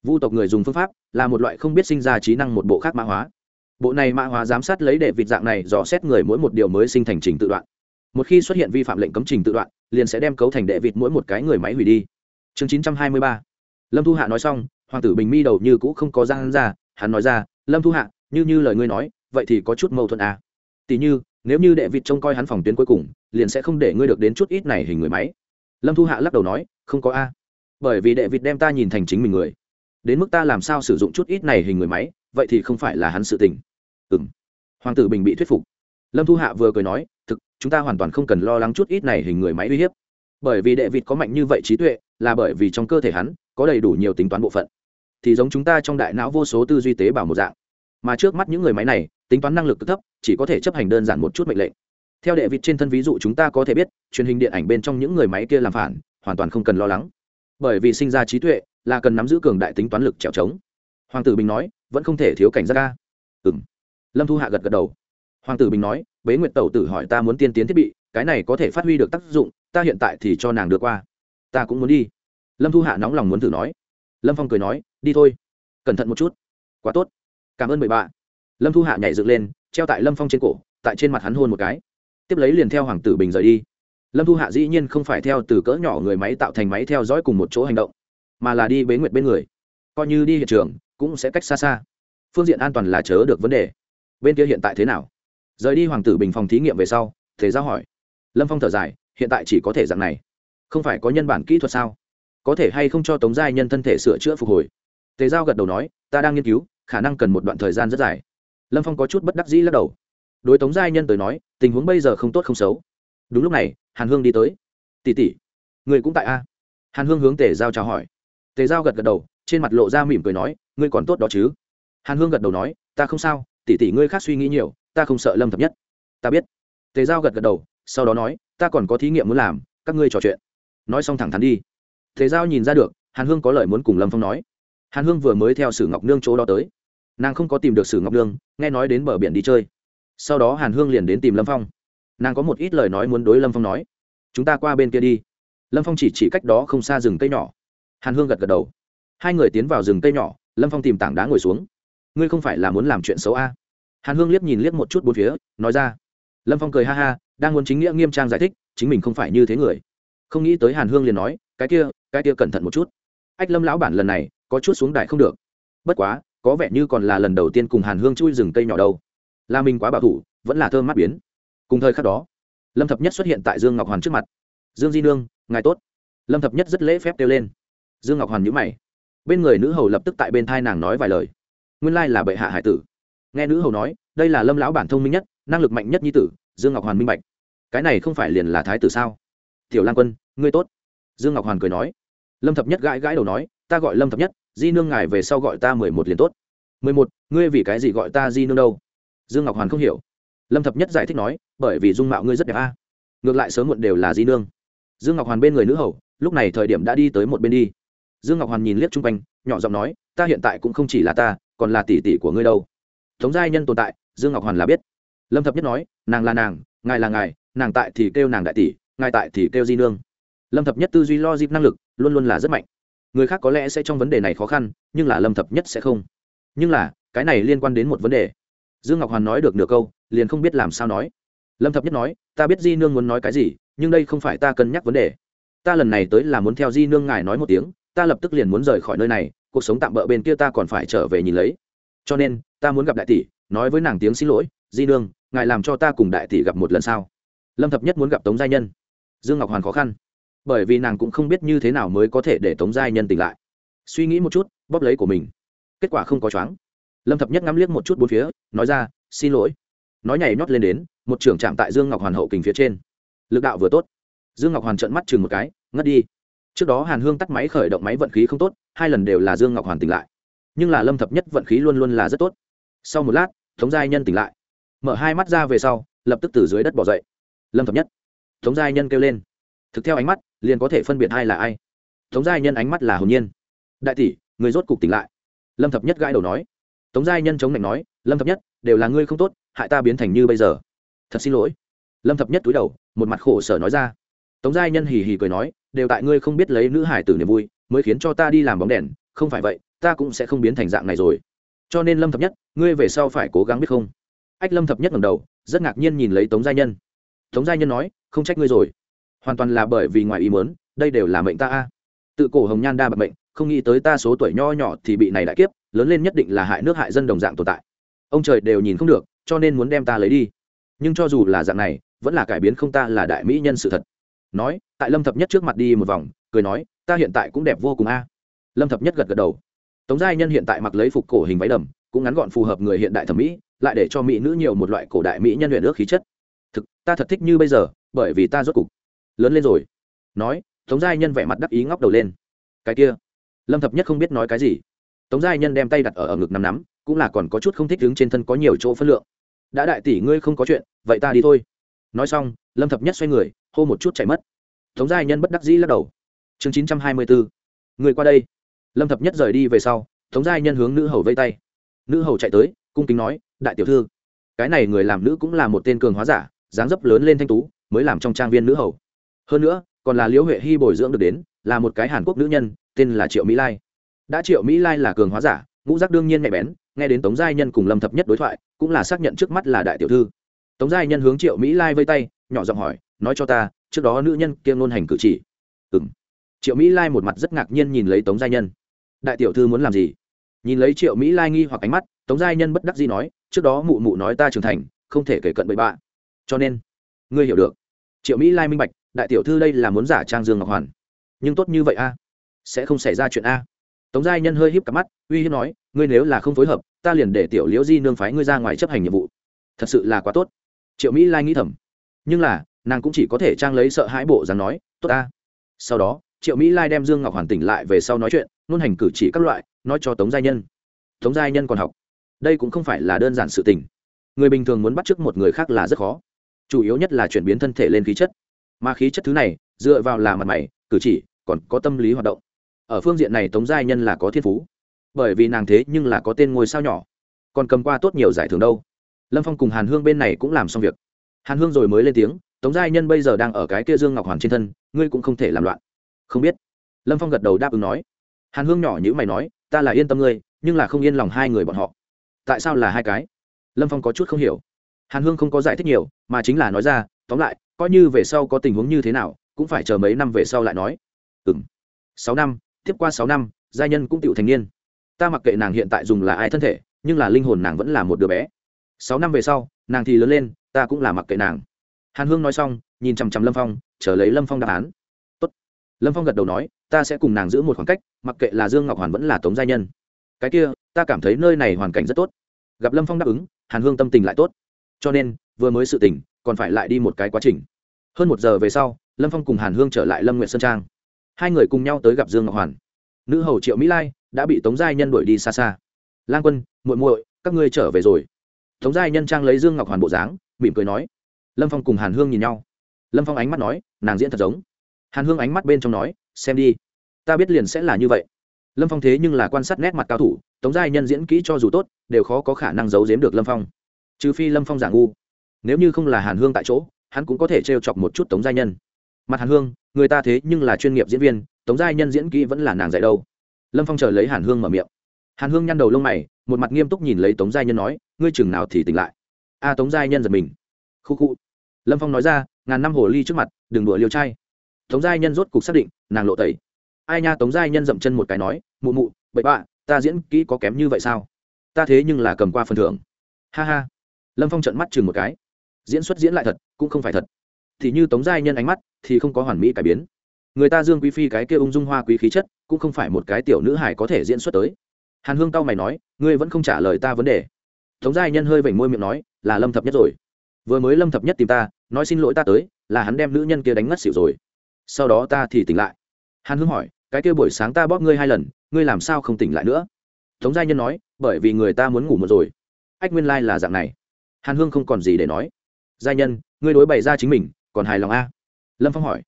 Vu tộc người dùng phương pháp là một loại không biết sinh ra trí năng một bộ khác mã hóa. Bộ này mã hóa giám sát lấy đệ vịt dạng này dò xét người mỗi một điều mới sinh thành trình tự đoạn. Một khi xuất hiện vi phạm lệnh cấm trình tự đoạn, liền sẽ đem cấu thành đệ vịt mỗi một cái người máy hủy đi. Chương chín trăm hai mươi ba. Lâm thu hạ nói xong, hoàng tử bình mi đầu như cũ không có răng ra, hắn nói ra, lâm thu hạ, như như lời ngươi nói, vậy thì có chút mâu thuẫn à. tỉ như nếu như đệ vịt trông coi hắn phòng tuyến cuối cùng, liền sẽ không để ngươi được đến chút ít này hình người máy. Lâm thu hạ lắc đầu nói, không có a. Bởi vì đệ vịt đem ta nhìn thành chính mình người. Đến mức ta làm sao sử dụng chút ít này hình người máy, vậy thì không phải là hắn sự tình. Ừ m hoàng tử bình bị thuyết phục. Lâm thu hạ vừa cười nói, thực, chúng ta hoàn toàn không cần lo lắng chút ít này hình người máy uy hiếp. Bởi vì đệ vịt có mạnh như vậy trí tuệ, là bởi vì trong cơ thể hắn, có đầy đủ nhiều tính toán bộ phận. Thì giống chúng ta trong đại não vô số tư duy tế bảo một dạng. Mà trước mắt những người máy này tính toán năng lực cực thấp, chỉ có thể chấp hành đơn giản một chút mệnh lệnh. Theo đệ vịt trên thân ví dụ chúng ta có thể biết, truyền hình điện ảnh bên trong những người máy kia làm phản, hoàn toàn không cần lo lắng. Bởi vì sinh ra trí tuệ là cần nắm giữ cường đại tính toán lực trèo trống. Hoàng tử bình nói, vẫn không thể thiếu cảnh giác ca ừ m lâm thu hạ gật gật đầu. Hoàng tử bình nói, bế nguyệt tẩu tử hỏi ta muốn tiên tiến thiết bị, cái này có thể phát huy được tác dụng, ta hiện tại thì cho nàng được qua. Ta cũng muốn đi. Lâm thu hạ nóng lòng muốn thử nói. Lâm phong cười nói, đi thôi. Cẩn thận một chút. Quá tốt. Cảm ơn bậy bạ lâm thu hạ nhảy dựng lên, treo tại lâm phong trên cổ, tại trên mặt hắn hôn một cái. Tiếp lấy liền theo hoàng tử bình rời đi. Lâm thu hạ dĩ nhiên không phải theo từ cỡ nhỏ người máy tạo thành máy theo dõi cùng một chỗ hành động, mà là đi bế nguyệt bên người. Coi như đi hiện trường, cũng sẽ cách xa xa. Phương diện an toàn là chớ được vấn đề. Bên kia hiện tại thế nào? Rời đi hoàng tử bình phòng thí nghiệm về sau thế giao hỏi. Lâm phong thở dài, hiện tại chỉ có thể dạng này. Không phải có nhân bản kỹ thuật sao? Có thể hay không cho tống giai nhân thân thể sửa chữa phục hồi? Tề giao gật đầu nói, ta đang nghiên cứu, khả năng cần một đoạn thời gian rất dài lâm phong có chút bất đắc dĩ lắc đầu. Đối tống giai nhân tới nói, tình huống bây giờ không tốt không xấu. Đúng lúc này, hàn hương đi tới. Tỉ tỉ người cũng tại a? Hàn hương hướng tề giao chào hỏi. Tề giao gật gật đầu, trên mặt lộ ra mỉm cười nói, ngươi còn tốt đó chứ? Hàn hương gật đầu nói, ta không sao tỉ tỉ ngươi khác suy nghĩ nhiều, ta không sợ lâm thập nhất. Ta biết. Tề giao gật gật đầu, sau đó nói, ta còn có thí nghiệm muốn làm, các ngươi trò chuyện. Nói xong thẳng thắn đi. Tề giao nhìn ra được, hàn hương có lời muốn cùng lâm phong nói. Hàn hương vừa mới theo sử ngọc nương chỗ đó tới nàng không có tìm được sử ngọc nương nghe nói đến bờ biển đi chơi. Sau đó hàn hương liền đến tìm lâm phong. Nàng có một ít lời nói muốn đối lâm phong nói. Chúng ta qua bên kia đi. Lâm phong chỉ chỉ cách đó không xa rừng cây nhỏ. Hàn hương gật gật đầu. Hai người tiến vào rừng cây nhỏ, lâm phong tìm tảng đá ngồi xuống. Ngươi không phải là muốn làm chuyện xấu a? Hàn hương liếc nhìn liếc một chút bốn phía, nói ra. Lâm phong cười ha ha, đang muốn chính nghĩa nghiêm trang giải thích, chính mình không phải như thế người. Không nghĩ tới hàn hương liền nói, cái kia cái kia cẩn thận một chút. Ách lâm lão bản lần này, có chút xuống đại không được. Bất quá có vẻ như còn là lần đầu tiên cùng hàn hương chui rừng cây nhỏ đâu. Là mình quá bảo thủ, vẫn là thơm mắt biến. Cùng thời khắc đó, lâm thập nhất xuất hiện tại dương ngọc hoàn trước mặt. Dương di nương, ngài tốt. Lâm thập nhất rất lễ phép kêu lên. Dương ngọc hoàn nhữ mày. Bên người nữ hầu lập tức tại bên thai nàng nói vài lời. Nguyên lai là bệ hạ hải tử. Nghe nữ hầu nói, đây là lâm lão bản thông minh nhất, năng lực mạnh nhất nhi tử, dương ngọc hoàn minh bạch. Cái này không phải liền là thái tử sao? Tiểu lan quân, ngươi tốt. Dương ngọc hoàn cười nói. Lâm thập nhất gãi gãi đầu nói, ta gọi lâm thập nhất di nương ngài về sau gọi ta mười một liền tốt. Mười một, ngươi vì cái gì gọi ta di nương đâu? Dương ngọc hoàn không hiểu. Lâm thập nhất giải thích nói, bởi vì dung mạo ngươi rất đẹp a. Ngược lại sớm muộn đều là di nương. Dương ngọc hoàn bên người nữ hầu, lúc này thời điểm đã đi tới một bên đi. Dương ngọc hoàn nhìn liếc chung quanh, nhỏ giọng nói, ta hiện tại cũng không chỉ là ta, còn là tỷ tỷ của ngươi đâu. Tống giai nhân tồn tại, dương ngọc hoàn là biết. Lâm thập nhất nói, nàng là nàng, ngài là ngài, nàng tại thì kêu nàng đại tỷ, ngài tại thì kêu di nương. Lâm thập nhất tư duy lo dịp năng lực, luôn luôn là rất mạnh người khác có lẽ sẽ trong vấn đề này khó khăn, nhưng là lâm thập nhất sẽ không. Nhưng là, cái này liên quan đến một vấn đề. Dương ngọc hoàn nói được nửa câu, liền không biết làm sao nói. Lâm thập nhất nói, ta biết di nương muốn nói cái gì, nhưng đây không phải ta cân nhắc vấn đề. Ta lần này tới là muốn theo di nương ngài nói một tiếng, ta lập tức liền muốn rời khỏi nơi này, cuộc sống tạm bỡ bên kia ta còn phải trở về nhìn lấy. Cho nên, ta muốn gặp đại tỷ, nói với nàng tiếng xin lỗi, di nương, ngài làm cho ta cùng đại tỷ gặp một lần sau lâm thập nhất muốn gặp tống giai nhân. Dương ngọc hoàn khó khăn bởi vì nàng cũng không biết như thế nào mới có thể để tống giai nhân tỉnh lại. Suy nghĩ một chút, bóp lấy của mình. Kết quả không có choáng. Lâm thập nhất ngắm liếc một chút bốn phía, nói ra, xin lỗi. Nói nhảy nhót lên đến, một trưởng chạm tại dương ngọc hoàn hậu kình phía trên. Lực đạo vừa tốt. Dương ngọc hoàn trợn mắt chừng một cái, ngất đi. Trước đó hàn hương tắt máy khởi động máy vận khí không tốt, hai lần đều là dương ngọc hoàn tỉnh lại. Nhưng là lâm thập nhất vận khí luôn luôn là rất tốt. Sau một lát, tống giai nhân tỉnh lại. Mở hai mắt ra về sau, lập tức từ dưới đất bỏ dậy. Lâm thập nhất. Tống giai nhân kêu lên thực theo ánh mắt, liền có thể phân biệt ai là ai. Tống giai nhân ánh mắt là hồn nhiên. Đại tỷ, người rốt cục tỉnh lại. Lâm thập nhất gãi đầu nói. Tống giai nhân chống lạnh nói, lâm thập nhất, đều là ngươi không tốt, hại ta biến thành như bây giờ. Thật xin lỗi. Lâm thập nhất túi đầu, một mặt khổ sở nói ra. Tống giai nhân hì hì cười nói, đều tại ngươi không biết lấy nữ hải tử niềm vui, mới khiến cho ta đi làm bóng đèn, không phải vậy, ta cũng sẽ không biến thành dạng này rồi. Cho nên lâm thập nhất, ngươi về sau phải cố gắng biết không? Ách, lâm thập nhất ngầm đầu, rất ngạc nhiên nhìn lấy tống giai nhân. Tống giai nhân nói, không trách ngươi rồi hoàn toàn là bởi vì ngoài ý muốn, đây đều là mệnh ta a. Tự cổ hồng nhan đa bậc mệnh không nghĩ tới ta số tuổi nho nhỏ thì bị này đại kiếp lớn lên nhất định là hại nước hại dân đồng dạng tồn tại. Ông trời đều nhìn không được cho nên muốn đem ta lấy đi. Nhưng cho dù là dạng này vẫn là cải biến không ta là đại mỹ nhân sự thật. Nói tại lâm thập nhất trước mặt đi một vòng cười nói ta hiện tại cũng đẹp vô cùng a. Lâm thập nhất gật gật đầu. Tống giai nhân hiện tại mặc lấy phục cổ hình váy đầm cũng ngắn gọn phù hợp người hiện đại thẩm mỹ lại để cho mỹ nữ nhiều một loại cổ đại mỹ nhân luyện ước khí chất. Thực ta thật thích như bây giờ bởi vì ta rốt cục lớn lên rồi. Nói tống giai nhân vẻ mặt đắc ý ngóc đầu lên. Cái kia lâm thập nhất không biết nói cái gì. Tống giai nhân đem tay đặt ở, ở ngực nắm nắm cũng là còn có chút không thích đứng trên thân có nhiều chỗ phân lượng. Đã đại tỷ ngươi không có chuyện vậy ta đi thôi. Nói xong lâm thập nhất xoay người hô một chút chạy mất. Tống giai nhân bất đắc dĩ lắc đầu. Chương chín trăm hai mươi bốn người qua đây. Lâm thập nhất rời đi về sau tống giai nhân hướng nữ hầu vây tay. Nữ hầu chạy tới cung kính nói đại tiểu thư. Cái này người làm nữ cũng là một tên cường hóa giả dáng dấp lớn lên thanh tú mới làm trong trang viên nữ hầu hơn nữa, còn là liễu huệ hy bồi dưỡng được đến, là một cái hàn quốc nữ nhân, tên là triệu mỹ lai. Đã triệu mỹ lai là cường hóa giả, ngũ giác đương nhiên nhạy bén, nghe đến tống giai nhân cùng lâm thập nhất đối thoại, cũng là xác nhận trước mắt là đại tiểu thư. Tống giai nhân hướng triệu mỹ lai vây tay, nhỏ giọng hỏi, nói cho ta, trước đó nữ nhân kia ngôn hành cử chỉ? Ừng triệu mỹ lai một mặt rất ngạc nhiên nhìn lấy tống giai nhân. Đại tiểu thư muốn làm gì? Nhìn lấy triệu mỹ lai nghi hoặc ánh mắt, tống giai nhân bất đắc gì nói, trước đó mụ mụ nói ta trưởng thành, không thể kể cận bậy bạ. Cho nên, ngươi hiểu được. Triệu mỹ lai minh bạch đại tiểu thư đây là muốn giả trang dương ngọc hoàn. Nhưng tốt như vậy a. Sẽ không xảy ra chuyện a. Tống giai nhân hơi híp cặp mắt, uy hiếp nói, ngươi nếu là không phối hợp, ta liền để tiểu liễu di nương phái ngươi ra ngoài chấp hành nhiệm vụ. Thật sự là quá tốt. Triệu mỹ lai nghĩ thầm. Nhưng là, nàng cũng chỉ có thể trang lấy sợ hãi bộ dáng nói, tốt ta sau đó, triệu mỹ lai đem dương ngọc hoàn tỉnh lại về sau nói chuyện, luôn hành cử chỉ các loại, nói cho tống giai nhân. Tống giai nhân còn học. Đây cũng không phải là đơn giản sự tình. Người bình thường muốn bắt chước một người khác là rất khó. Chủ yếu nhất là chuyển biến thân thể lên khí chất mà khí chất thứ này, dựa vào là mặt mày, cử chỉ, còn có tâm lý hoạt động. Ở phương diện này tống giai nhân là có thiên phú, bởi vì nàng thế nhưng là có tên ngôi sao nhỏ. Còn cầm qua tốt nhiều giải thưởng đâu. Lâm phong cùng hàn hương bên này cũng làm xong việc. Hàn hương rồi mới lên tiếng, tống giai nhân bây giờ đang ở cái kia dương ngọc hoàn trên thân, ngươi cũng không thể làm loạn. Không biết. Lâm phong gật đầu đáp ứng nói. Hàn hương nhỏ như mày nói, ta là yên tâm ngươi, nhưng là không yên lòng hai người bọn họ. Tại sao là hai cái? Lâm phong có chút không hiểu. Hàn hương không có giải thích nhiều, mà chính là nói ra, tóm lại coi như về sau có tình huống như thế nào, cũng phải chờ mấy năm về sau lại nói. Ừ m sáu năm, tiếp qua sáu năm, giai nhân cũng tựu thành niên. Ta mặc kệ nàng hiện tại dùng là ai thân thể, nhưng là linh hồn nàng vẫn là một đứa bé. Sáu năm về sau, nàng thì lớn lên, ta cũng là mặc kệ nàng. Hàn hương nói xong, nhìn chằm chằm lâm phong, chờ lấy lâm phong đáp án. Tốt. lâm phong gật đầu nói, ta sẽ cùng nàng giữ một khoảng cách, mặc kệ là dương ngọc hoàn vẫn là tống gia nhân. Cái kia, ta cảm thấy nơi này hoàn cảnh rất tốt. Gặp lâm phong đáp ứng, hàn hương tâm tình lại tốt. Cho nên, vừa mới sự tình còn phải lại đi một cái quá trình. Hơn một giờ về sau, lâm phong cùng hàn hương trở lại lâm nguyện sơn trang. Hai người cùng nhau tới gặp dương ngọc hoàn. Nữ hầu triệu mỹ lai đã bị tống giai nhân đuổi đi xa xa. Lan quân, muội muội, các ngươi trở về rồi. Tống giai nhân trang lấy dương ngọc hoàn bộ dáng, mỉm cười nói. Lâm phong cùng hàn hương nhìn nhau. Lâm phong ánh mắt nói, nàng diễn thật giống. Hàn hương ánh mắt bên trong nói, xem đi, ta biết liền sẽ là như vậy. Lâm phong thế nhưng là quan sát nét mặt cao thủ, tống giai nhân diễn kỹ cho dù tốt, đều khó có khả năng giấu giếm được lâm phong. Trừ phi lâm phong giả ngu nếu như không là hàn hương tại chỗ, hắn cũng có thể trêu chọc một chút tống giai nhân. Mặt hàn hương, người ta thế nhưng là chuyên nghiệp diễn viên, tống giai nhân diễn kỹ vẫn là nàng dạy đâu. Lâm phong chờ lấy hàn hương mở miệng. Hàn hương nhăn đầu lông mày, một mặt nghiêm túc nhìn lấy tống giai nhân nói, ngươi chừng nào thì tỉnh lại? A, tống giai nhân giật mình. Khu khu. Lâm phong nói ra, ngàn năm hồ ly trước mặt, đừng đùa liều trai. Tống giai nhân rốt cục xác định, nàng lộ tẩy. Ai nha? Tống giai nhân dậm chân một cái nói, mụ mụ, bậy bạ, ta diễn kỹ có kém như vậy sao? Ta thế nhưng là cầm qua phần thưởng. Ha ha. Lâm phong trận mắt chừng một cái diễn xuất diễn lại thật, cũng không phải thật. Thì như tống giai nhân ánh mắt, thì không có hoàn mỹ cải biến. Người ta dương quý phi cái kia ung dung hoa quý khí chất, cũng không phải một cái tiểu nữ hài có thể diễn xuất tới. Hàn hương tao mày nói, ngươi vẫn không trả lời ta vấn đề. Tống giai nhân hơi vểnh môi miệng nói, là lâm thập nhất rồi. Vừa mới lâm thập nhất tìm ta, nói xin lỗi ta tới, là hắn đem nữ nhân kia đánh ngất xỉu rồi. Sau đó ta thì tỉnh lại. Hàn hương hỏi, cái kia buổi sáng ta bóp ngươi hai lần, ngươi làm sao không tỉnh lại nữa? Tống giai nhân nói, bởi vì người ta muốn ngủ một rồi. Ách, nguyên lai、like、là dạng này. Hàn hương không còn gì để nói giai nhân, ngươi đối bày ra chính mình, còn hài lòng a lâm phong hỏi.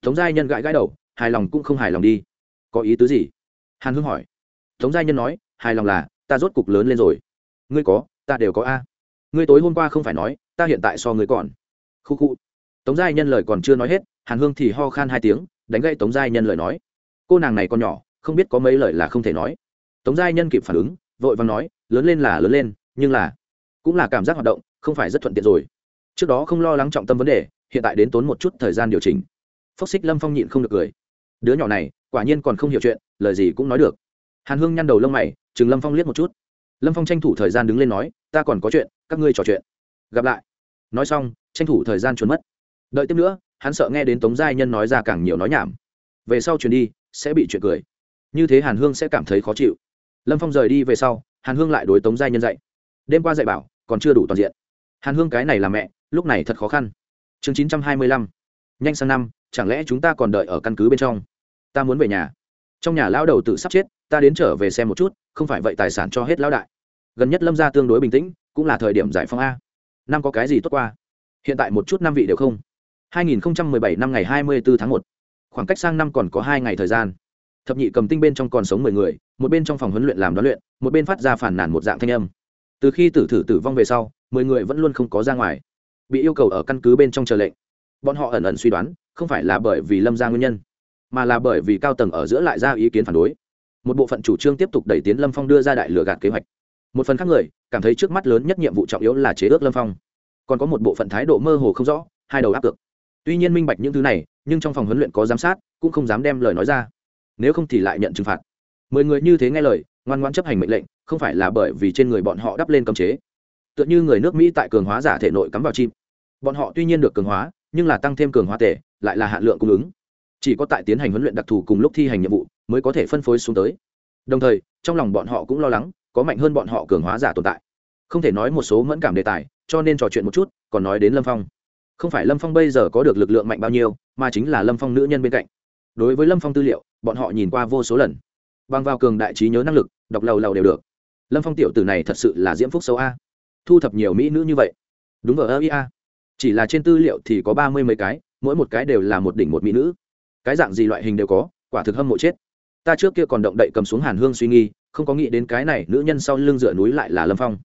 Tống giai nhân gãi gãi đầu, hài lòng cũng không hài lòng đi. Có ý tứ gì? Hàn hương hỏi. Tống giai nhân nói, hài lòng là, ta rốt cục lớn lên rồi. Ngươi có, ta đều có a. Ngươi tối hôm qua không phải nói, ta hiện tại so ngươi còn. Khu khu. Tống giai nhân lời còn chưa nói hết, hàn hương thì ho khan hai tiếng, đánh gậy tống giai nhân lời nói. Cô nàng này còn nhỏ, không biết có mấy lời là không thể nói. Tống giai nhân kịp phản ứng, vội vàng nói, lớn lên là lớn lên, nhưng là, cũng là cảm giác hoạt động, không phải rất thuận tiện rồi trước đó không lo lắng trọng tâm vấn đề, hiện tại đến tốn một chút thời gian điều chỉnh. Phốc xích lâm phong nhịn không được cười. Đứa nhỏ này, quả nhiên còn không hiểu chuyện, lời gì cũng nói được. Hàn hương nhăn đầu lông mày, chừng lâm phong liếc một chút. Lâm phong tranh thủ thời gian đứng lên nói, ta còn có chuyện, các ngươi trò chuyện. Gặp lại. Nói xong, tranh thủ thời gian trốn mất. Đợi tiếp nữa, hắn sợ nghe đến tống giai nhân nói ra càng nhiều nói nhảm. Về sau chuyển đi, sẽ bị chuyện cười. Như thế hàn hương sẽ cảm thấy khó chịu. Lâm phong rời đi về sau, hàn hương lại đối tống giai nhân dạy. Đêm qua dạy bảo, còn chưa đủ toàn diện. Hàn hương cái này là mẹ lúc này thật khó khăn. Chương chín trăm hai mươi lăm, nhanh sang năm, chẳng lẽ chúng ta còn đợi ở căn cứ bên trong? Ta muốn về nhà. Trong nhà lão đầu tự sắp chết, ta đến trở về xem một chút, không phải vậy tài sản cho hết lão đại. Gần nhất lâm ra tương đối bình tĩnh, cũng là thời điểm giải phóng a. Năm có cái gì tốt qua? Hiện tại một chút năm vị đều không. 2017 năm ngày 24 tháng 1. khoảng cách sang năm còn có hai ngày thời gian. Thập nhị cầm tinh bên trong còn sống mười người, một bên trong phòng huấn luyện làm đoán luyện, một bên phát ra phản nản một dạng thanh âm. Từ khi tử thử tử vong về sau, mười người vẫn luôn không có ra ngoài bị yêu cầu ở căn cứ bên trong chờ lệnh. Bọn họ ẩn ẩn suy đoán, không phải là bởi vì lâm ra nguyên nhân, mà là bởi vì cao tầng ở giữa lại ra ý kiến phản đối. Một bộ phận chủ trương tiếp tục đẩy tiến lâm phong đưa ra đại lừa gạt kế hoạch. Một phần khác người, cảm thấy trước mắt lớn nhất nhiệm vụ trọng yếu là chế ước lâm phong. Còn có một bộ phận thái độ mơ hồ không rõ, hai đầu áp cực tuy nhiên minh bạch những thứ này, nhưng trong phòng huấn luyện có giám sát, cũng không dám đem lời nói ra. Nếu không thì lại nhận trừng phạt. Mười người như thế nghe lời, ngoan ngoan chấp hành mệnh lệnh, không phải là bởi vì trên người bọn họ đắp lên cấm chế tựa như người nước mỹ tại cường hóa giả thể nội cắm vào chim. Bọn họ tuy nhiên được cường hóa, nhưng là tăng thêm cường hóa tể lại là hạn lượng cung ứng. Chỉ có tại tiến hành huấn luyện đặc thù cùng lúc thi hành nhiệm vụ, mới có thể phân phối xuống tới. Đồng thời, trong lòng bọn họ cũng lo lắng, có mạnh hơn bọn họ cường hóa giả tồn tại. Không thể nói một số mẫn cảm đề tài, cho nên trò chuyện một chút, còn nói đến lâm phong. Không phải lâm phong bây giờ có được lực lượng mạnh bao nhiêu, mà chính là lâm phong nữ nhân bên cạnh. Đối với lâm phong tư liệu, bọn họ nhìn qua vô số lần. Bằng vào cường đại trí nhớ năng lực, đọc lầu lầu đều được. Lâm phong tiểu tử này thật sự là diễm phúc xấu a thu thập nhiều mỹ nữ như vậy. Đúng vào ơ ia chỉ là trên tư liệu thì có ba mươi mấy cái, mỗi một cái đều là một đỉnh một mỹ nữ. Cái dạng gì loại hình đều có, quả thực hâm mộ chết. Ta trước kia còn động đậy cầm xuống hàn hương suy nghi không có nghĩ đến cái này nữ nhân sau lưng dựa núi lại là lâm phong.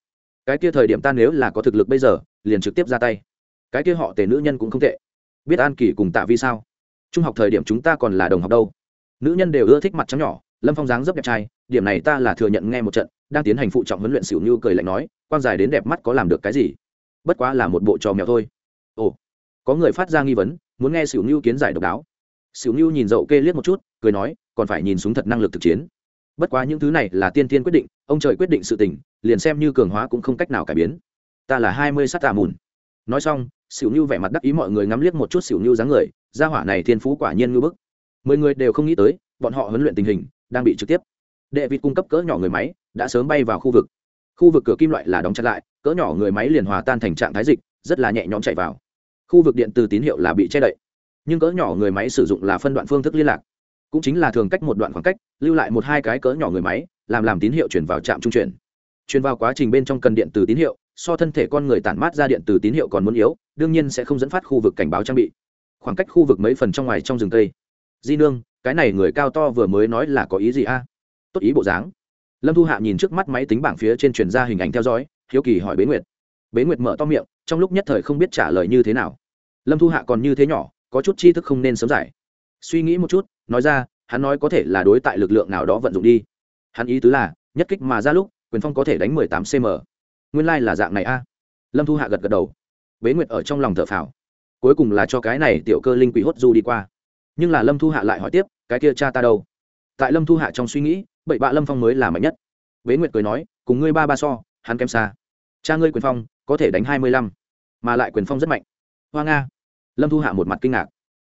Cái kia thời điểm ta nếu là có thực lực bây giờ, liền trực tiếp ra tay. Cái kia họ tề nữ nhân cũng không tệ. Biết an kỳ cùng tạ vi sao? Trung học thời điểm chúng ta còn là đồng học đâu. Nữ nhân đều ưa thích mặt trắng nhỏ, lâm phong dáng dấp đẹp trai, điểm này ta là thừa nhận nghe một trận đang tiến hành phụ trọng huấn luyện xỉu như cười lạnh nói quan dài đến đẹp mắt có làm được cái gì? Bất quá là một bộ trò mèo thôi. Ồ, có người phát ra nghi vấn, muốn nghe xỉu như kiến giải độc đáo. Xỉu như nhìn dậu kê liếc một chút, cười nói, còn phải nhìn súng thật năng lực thực chiến. Bất quá những thứ này là tiên tiên quyết định, ông trời quyết định sự tình, liền xem như cường hóa cũng không cách nào cải biến. Ta là hai mươi sát tà mùn. Nói xong xỉu như vẻ mặt đắc ý mọi người ngắm liếc một chút xỉu như dáng người, gia hỏa này thiên phú quả nhiên ngư bức. Mười người đều không nghĩ tới, bọn họ huấn luyện tình hình đang bị trực tiếp đệ vịt cung cấp cỡ nhỏ người máy đã sớm bay vào khu vực. Khu vực cửa kim loại là đóng chặt lại, cỡ nhỏ người máy liền hòa tan thành trạng thái dịch, rất là nhẹ nhõm chạy vào. Khu vực điện từ tín hiệu là bị che đậy, nhưng cỡ nhỏ người máy sử dụng là phân đoạn phương thức liên lạc. Cũng chính là thường cách một đoạn khoảng cách, lưu lại một hai cái cỡ nhỏ người máy, làm làm tín hiệu chuyển vào trạm trung chuyển. Chuyển vào quá trình bên trong cần điện từ tín hiệu, so thân thể con người tản mát ra điện từ tín hiệu còn muốn yếu, đương nhiên sẽ không dẫn phát khu vực cảnh báo trang bị. Khoảng cách khu vực mấy phần trong ngoài trong rừng cây. Di nương, cái này người cao to vừa mới nói là có ý gì a? Tốt ý bộ dáng. Lâm thu hạ nhìn trước mắt máy tính bảng phía trên truyền ra hình ảnh theo dõi, hiếu kỳ hỏi bế nguyệt. Bế nguyệt mở to miệng, trong lúc nhất thời không biết trả lời như thế nào. Lâm thu hạ còn như thế nhỏ, có chút tri thức không nên sớm giải. Suy nghĩ một chút, nói ra, hắn nói có thể là đối tại lực lượng nào đó vận dụng đi. Hắn ý tứ là, nhất kích mà ra lúc, quyền phong có thể đánh mười tám cm nguyên lai、like、là dạng này a. Lâm thu hạ gật gật đầu. Bế nguyệt ở trong lòng thở phào. Cuối cùng là cho cái này tiểu cơ linh quỷ hốt du đi qua. Nhưng là lâm thu hạ lại hỏi tiếp, cái kia cha ta đâu? Tại lâm thu hạ trong suy nghĩ, bậy bạ lâm phong mới là mạnh nhất. Bế nguyệt cười nói, cùng ngươi ba ba so, hắn kém xa. Cha ngươi quyền phong, có thể đánh hai mươi lăm, mà lại quyền phong rất mạnh. Hoa nga. Lâm thu hạ một mặt kinh ngạc.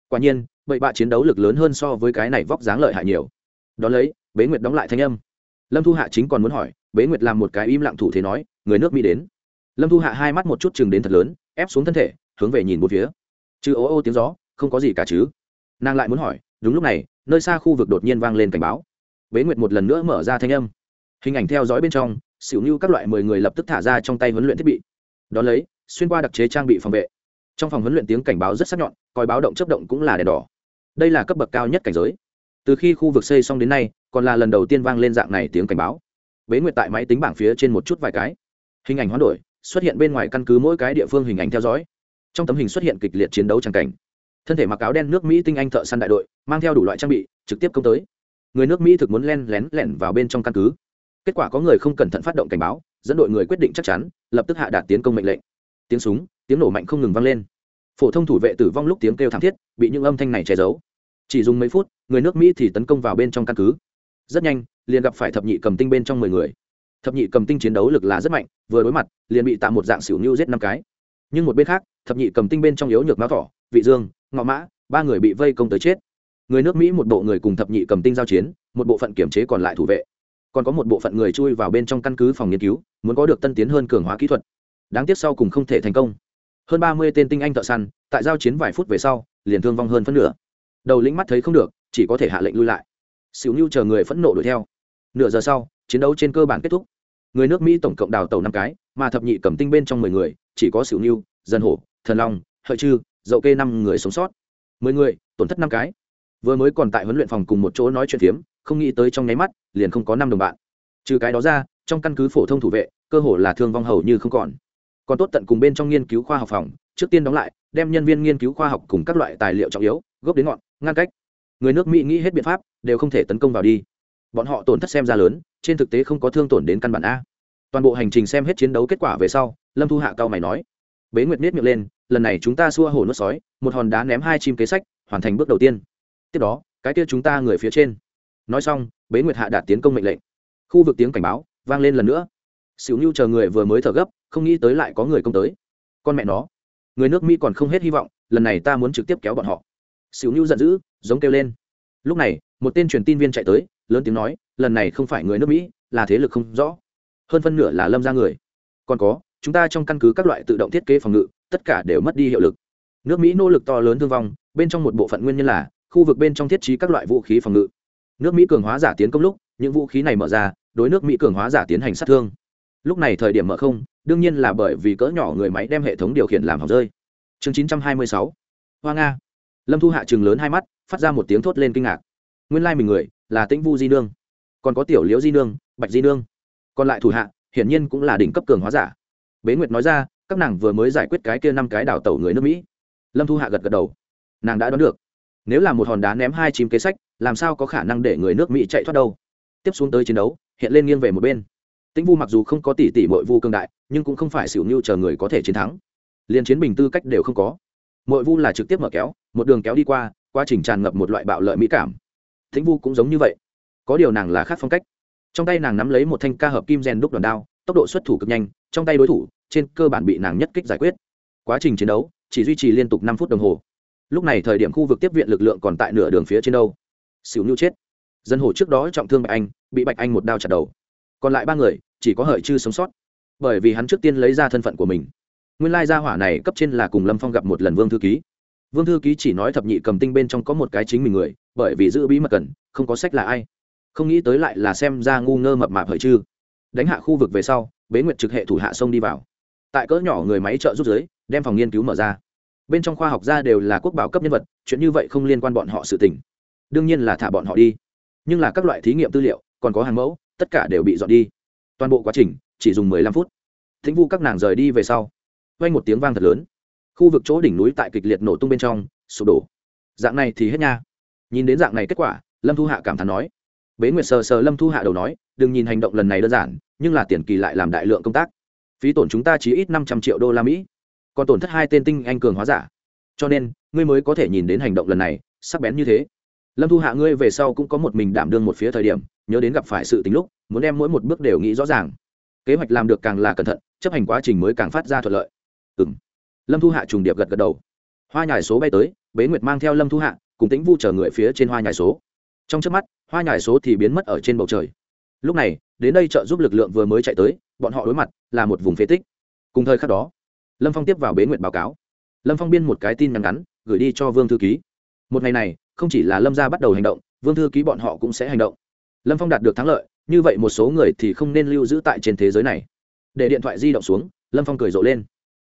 Quả nhiên, bậy bạ chiến đấu lực lớn hơn so với cái này vóc dáng lợi hại nhiều. Đ ó lấy, bế nguyệt đóng lại thanh âm. Lâm thu hạ chính còn muốn hỏi, bế nguyệt làm một cái im lặng thủ thế nói, người nước mỹ đến. Lâm thu hạ hai mắt một chút chừng đến thật lớn, ép xuống thân thể, hướng về nhìn một phía. Chứ ô ô tiếng gió, không có gì cả chứ. Nàng lại muốn hỏi đúng lúc này, nơi xa khu vực đột nhiên vang lên cảnh báo. Bế nguyệt một lần nữa mở ra thanh âm. Hình ảnh theo dõi bên trong, xỉu như các loại mười người lập tức thả ra trong tay huấn luyện thiết bị. Đón lấy, xuyên qua đặc chế trang bị phòng vệ. Trong phòng huấn luyện tiếng cảnh báo rất sắc nhọn, coi báo động chấp động cũng là đèn đỏ. Đây là cấp bậc cao nhất cảnh giới. Từ khi khu vực xây xong đến nay, còn là lần đầu tiên vang lên dạng này tiếng cảnh báo. Bế nguyệt tại máy tính bảng phía trên một chút vài cái. Hình ảnh hoán đổi, xuất hiện bên ngoài căn cứ mỗi cái địa phương hình ảnh theo dõi. Trong tấm hình xuất hiện kịch liệt chiến đấu tràng cảnh. Thân thể mặc áo đen nước mỹ tinh anh thợ săn đại đội mang theo đủ loại trang bị, trực tiếp công tới. Người nước mỹ thực muốn len lén lẻn vào bên trong căn cứ. Kết quả có người không cẩn thận phát động cảnh báo, dẫn đội người quyết định chắc chắn, lập tức hạ đạt tiến công mệnh lệnh. Tiếng súng, tiếng nổ mạnh không ngừng vang lên. Phổ thông thủ vệ tử vong lúc tiếng kêu thảm thiết, bị những âm thanh này che giấu. Chỉ dùng mấy phút, người nước mỹ thì tấn công vào bên trong căn cứ. Rất nhanh, liền gặp phải thập nhị cầm tinh bên trong mười người. Thập nhị cầm tinh chiến đấu lực là rất mạnh, vừa đối mặt, liền bị tạo một dạng xỉu như giết năm cái. Nhưng một bên khác, thập nhị cầm tinh bên trong yếu nhược máu thỏ, vị dương, ngọ mã, ba người bị vây công tới chết người nước mỹ một bộ người cùng thập nhị cầm tinh giao chiến, một bộ phận kiểm chế còn lại thủ vệ. Còn có một bộ phận người chui vào bên trong căn cứ phòng nghiên cứu, muốn có được tân tiến hơn cường hóa kỹ thuật. Đáng tiếc sau cùng không thể thành công. Hơn ba mươi tên tinh anh thợ săn, tại giao chiến vài phút về sau, liền thương vong hơn phân nửa. Đầu lĩnh mắt thấy không được, chỉ có thể hạ lệnh lui lại. Xỉu nhu chờ người phẫn nộ đuổi theo. Nửa giờ sau, chiến đấu trên cơ bản kết thúc. Người nước mỹ tổng cộng đào tàu năm cái, mà thập nhị cầm tinh bên trong mười người, chỉ có xỉu nhu dân hổ, thần long, hợi chư, dậu kê năm người sống sót. Mười người, tổn thất năm cái vừa mới còn tại huấn luyện phòng cùng một chỗ nói chuyện phiếm, không nghĩ tới trong nháy mắt, liền không có năm đồng bạn. Trừ cái đó ra, trong căn cứ phổ thông thủ vệ, cơ hồ là thương vong hầu như không còn. Còn tốt tận cùng bên trong nghiên cứu khoa học phòng, trước tiên đóng lại, đem nhân viên nghiên cứu khoa học cùng các loại tài liệu trọng yếu, gốc đến ngọn, ngăn cách. Người nước mỹ nghĩ hết biện pháp, đều không thể tấn công vào đi. Bọn họ tổn thất xem ra lớn, trên thực tế không có thương tổn đến căn bản a. Toàn bộ hành trình xem hết chiến đấu kết quả về sau, lâm thu hạ cao mày nói. Bế nguyệt miết miệng lên, lần này chúng ta xua hồ nuốt sói, một hòn đá ném hai chim kế sách, hoàn thành bước đầu tiên tiếp đó, cái kia chúng ta người phía trên. Nói xong, bế nguyệt hạ đạt tiến công mệnh lệnh. Khu vực tiếng cảnh báo vang lên lần nữa. Xỉu nhu chờ người vừa mới thở gấp, không nghĩ tới lại có người công tới. Con mẹ nó, người nước mỹ còn không hết hy vọng, lần này ta muốn trực tiếp kéo bọn họ. Xỉu nhu giận dữ, giống kêu lên. Lúc này, một tên truyền tin viên chạy tới, lớn tiếng nói, lần này không phải người nước mỹ, là thế lực không rõ. Hơn phân nửa là lâm ra người. Còn có, chúng ta trong căn cứ các loại tự động thiết kế phòng ngự, tất cả đều mất đi hiệu lực. Nước mỹ nỗ lực to lớn thương vong, bên trong một bộ phận nguyên nhân là khu vực bên trong thiết trí các loại vũ khí phòng ngự. Nước mỹ cường hóa giả tiến công lúc, những vũ khí này mở ra, đối nước mỹ cường hóa giả tiến hành sát thương. Lúc này thời điểm mở không, đương nhiên là bởi vì cỡ nhỏ người máy đem hệ thống điều khiển làm hỏng rơi. Chương 926 hoa nga. Lâm thu hạ chừng lớn hai mắt, phát ra một tiếng thốt lên kinh ngạc. Nguyên lai mình người là tĩnh vu di nương. Còn có tiểu liễu di nương, bạch di nương. Còn lại thủ hạ, hiển nhiên cũng là đỉnh cấp cường hóa giả. Bế nguyệt nói ra, các nàng vừa mới giải quyết cái kia năm cái đảo tàu người nước mỹ. Lâm thu hạ gật gật đầu. Nàng đã đoán được nếu là một hòn đá ném hai chim kế sách, làm sao có khả năng để người nước mỹ chạy thoát đâu? Tiếp xuống tới chiến đấu, hiện lên nghiêng về một bên. Tĩnh vu mặc dù không có tỷ tỷ mội vu cương đại, nhưng cũng không phải xỉu như chờ người có thể chiến thắng. Liền chiến bình tư cách đều không có. Mội vu là trực tiếp mở kéo, một đường kéo đi qua, quá trình tràn ngập một loại bạo lợi mỹ cảm. Tĩnh vu cũng giống như vậy. Có điều nàng là khác phong cách. Trong tay nàng nắm lấy một thanh ca hợp kim rèn đúc đòn đao, tốc độ xuất thủ cực nhanh, trong tay đối thủ, trên cơ bản bị nàng nhất kích giải quyết. Quá trình chiến đấu, chỉ duy trì liên tục năm phút đồng hồ lúc này thời điểm khu vực tiếp viện lực lượng còn tại nửa đường phía trên đâu. Xỉu nhu chết. Dân hồ trước đó trọng thương bạch anh, bị bạch anh một đao chặt đầu. Còn lại ba người, chỉ có hợi chư sống sót. Bởi vì hắn trước tiên lấy ra thân phận của mình. Nguyên lai gia hỏa này cấp trên là cùng lâm phong gặp một lần vương thư ký. Vương thư ký chỉ nói thập nhị cầm tinh bên trong có một cái chính mình người, bởi vì giữ bí mật cần, không có sách là ai. Không nghĩ tới lại là xem ra ngu ngơ mập mạp hợi chư. Đánh hạ khu vực về sau, bế nguyệt trực hệ thủ hạ sông đi vào. Tại cỡ nhỏ người máy trợ rút giới đem phòng nghiên cứu mở ra bên trong khoa học gia đều là quốc bảo cấp nhân vật, chuyện như vậy không liên quan bọn họ sự tình. Đương nhiên là thả bọn họ đi. Nhưng là các loại thí nghiệm tư liệu, còn có hàng mẫu, tất cả đều bị dọn đi. Toàn bộ quá trình chỉ dùng mười lăm phút. Thính vu các nàng rời đi về sau quanh một tiếng vang thật lớn. Khu vực chỗ đỉnh núi tại kịch liệt nổ tung bên trong, sụp đổ. Dạng này thì hết nha. Nhìn đến dạng này kết quả, lâm thu hạ cảm thán nói. Bế nguyệt sờ sờ lâm thu hạ đầu nói, đừng nhìn hành động lần này đơn giản, nhưng là tiền kỳ lại làm đại lượng công tác. Phí tổn chúng ta chỉ ít năm trăm triệu đô la mỹ còn tổn thất hai tên tinh anh cường hóa giả. Cho nên, ngươi mới có thể nhìn đến hành động lần này, sắc bén như thế. Lâm thu hạ ngươi về sau cũng có một mình đảm đương một phía thời điểm, nhớ đến gặp phải sự tính lúc, muốn đem mỗi một bước đều nghĩ rõ ràng. Kế hoạch làm được càng là cẩn thận, chấp hành quá trình mới càng phát ra thuận lợi. Ừ m lâm thu hạ trùng điệp gật gật đầu. Hoa nhải số bay tới, bế nguyệt mang theo lâm thu hạ, cùng tính vu chở người phía trên hoa nhải số. Trong trước mắt, hoa nhải số thì biến mất ở trên bầu trời. Lúc này, đến đây trợ giúp lực lượng vừa mới chạy tới, bọn họ đối mặt là một vùng phế tích. Cùng thời khắc đó lâm phong tiếp vào bế nguyệt báo cáo. Lâm phong biên một cái tin nhắn ngắn, gửi đi cho vương thư ký. Một ngày này, không chỉ là lâm gia bắt đầu hành động, vương thư ký bọn họ cũng sẽ hành động. Lâm phong đạt được thắng lợi, như vậy một số người thì không nên lưu giữ tại trên thế giới này. Để điện thoại di động xuống, lâm phong cười rộ lên.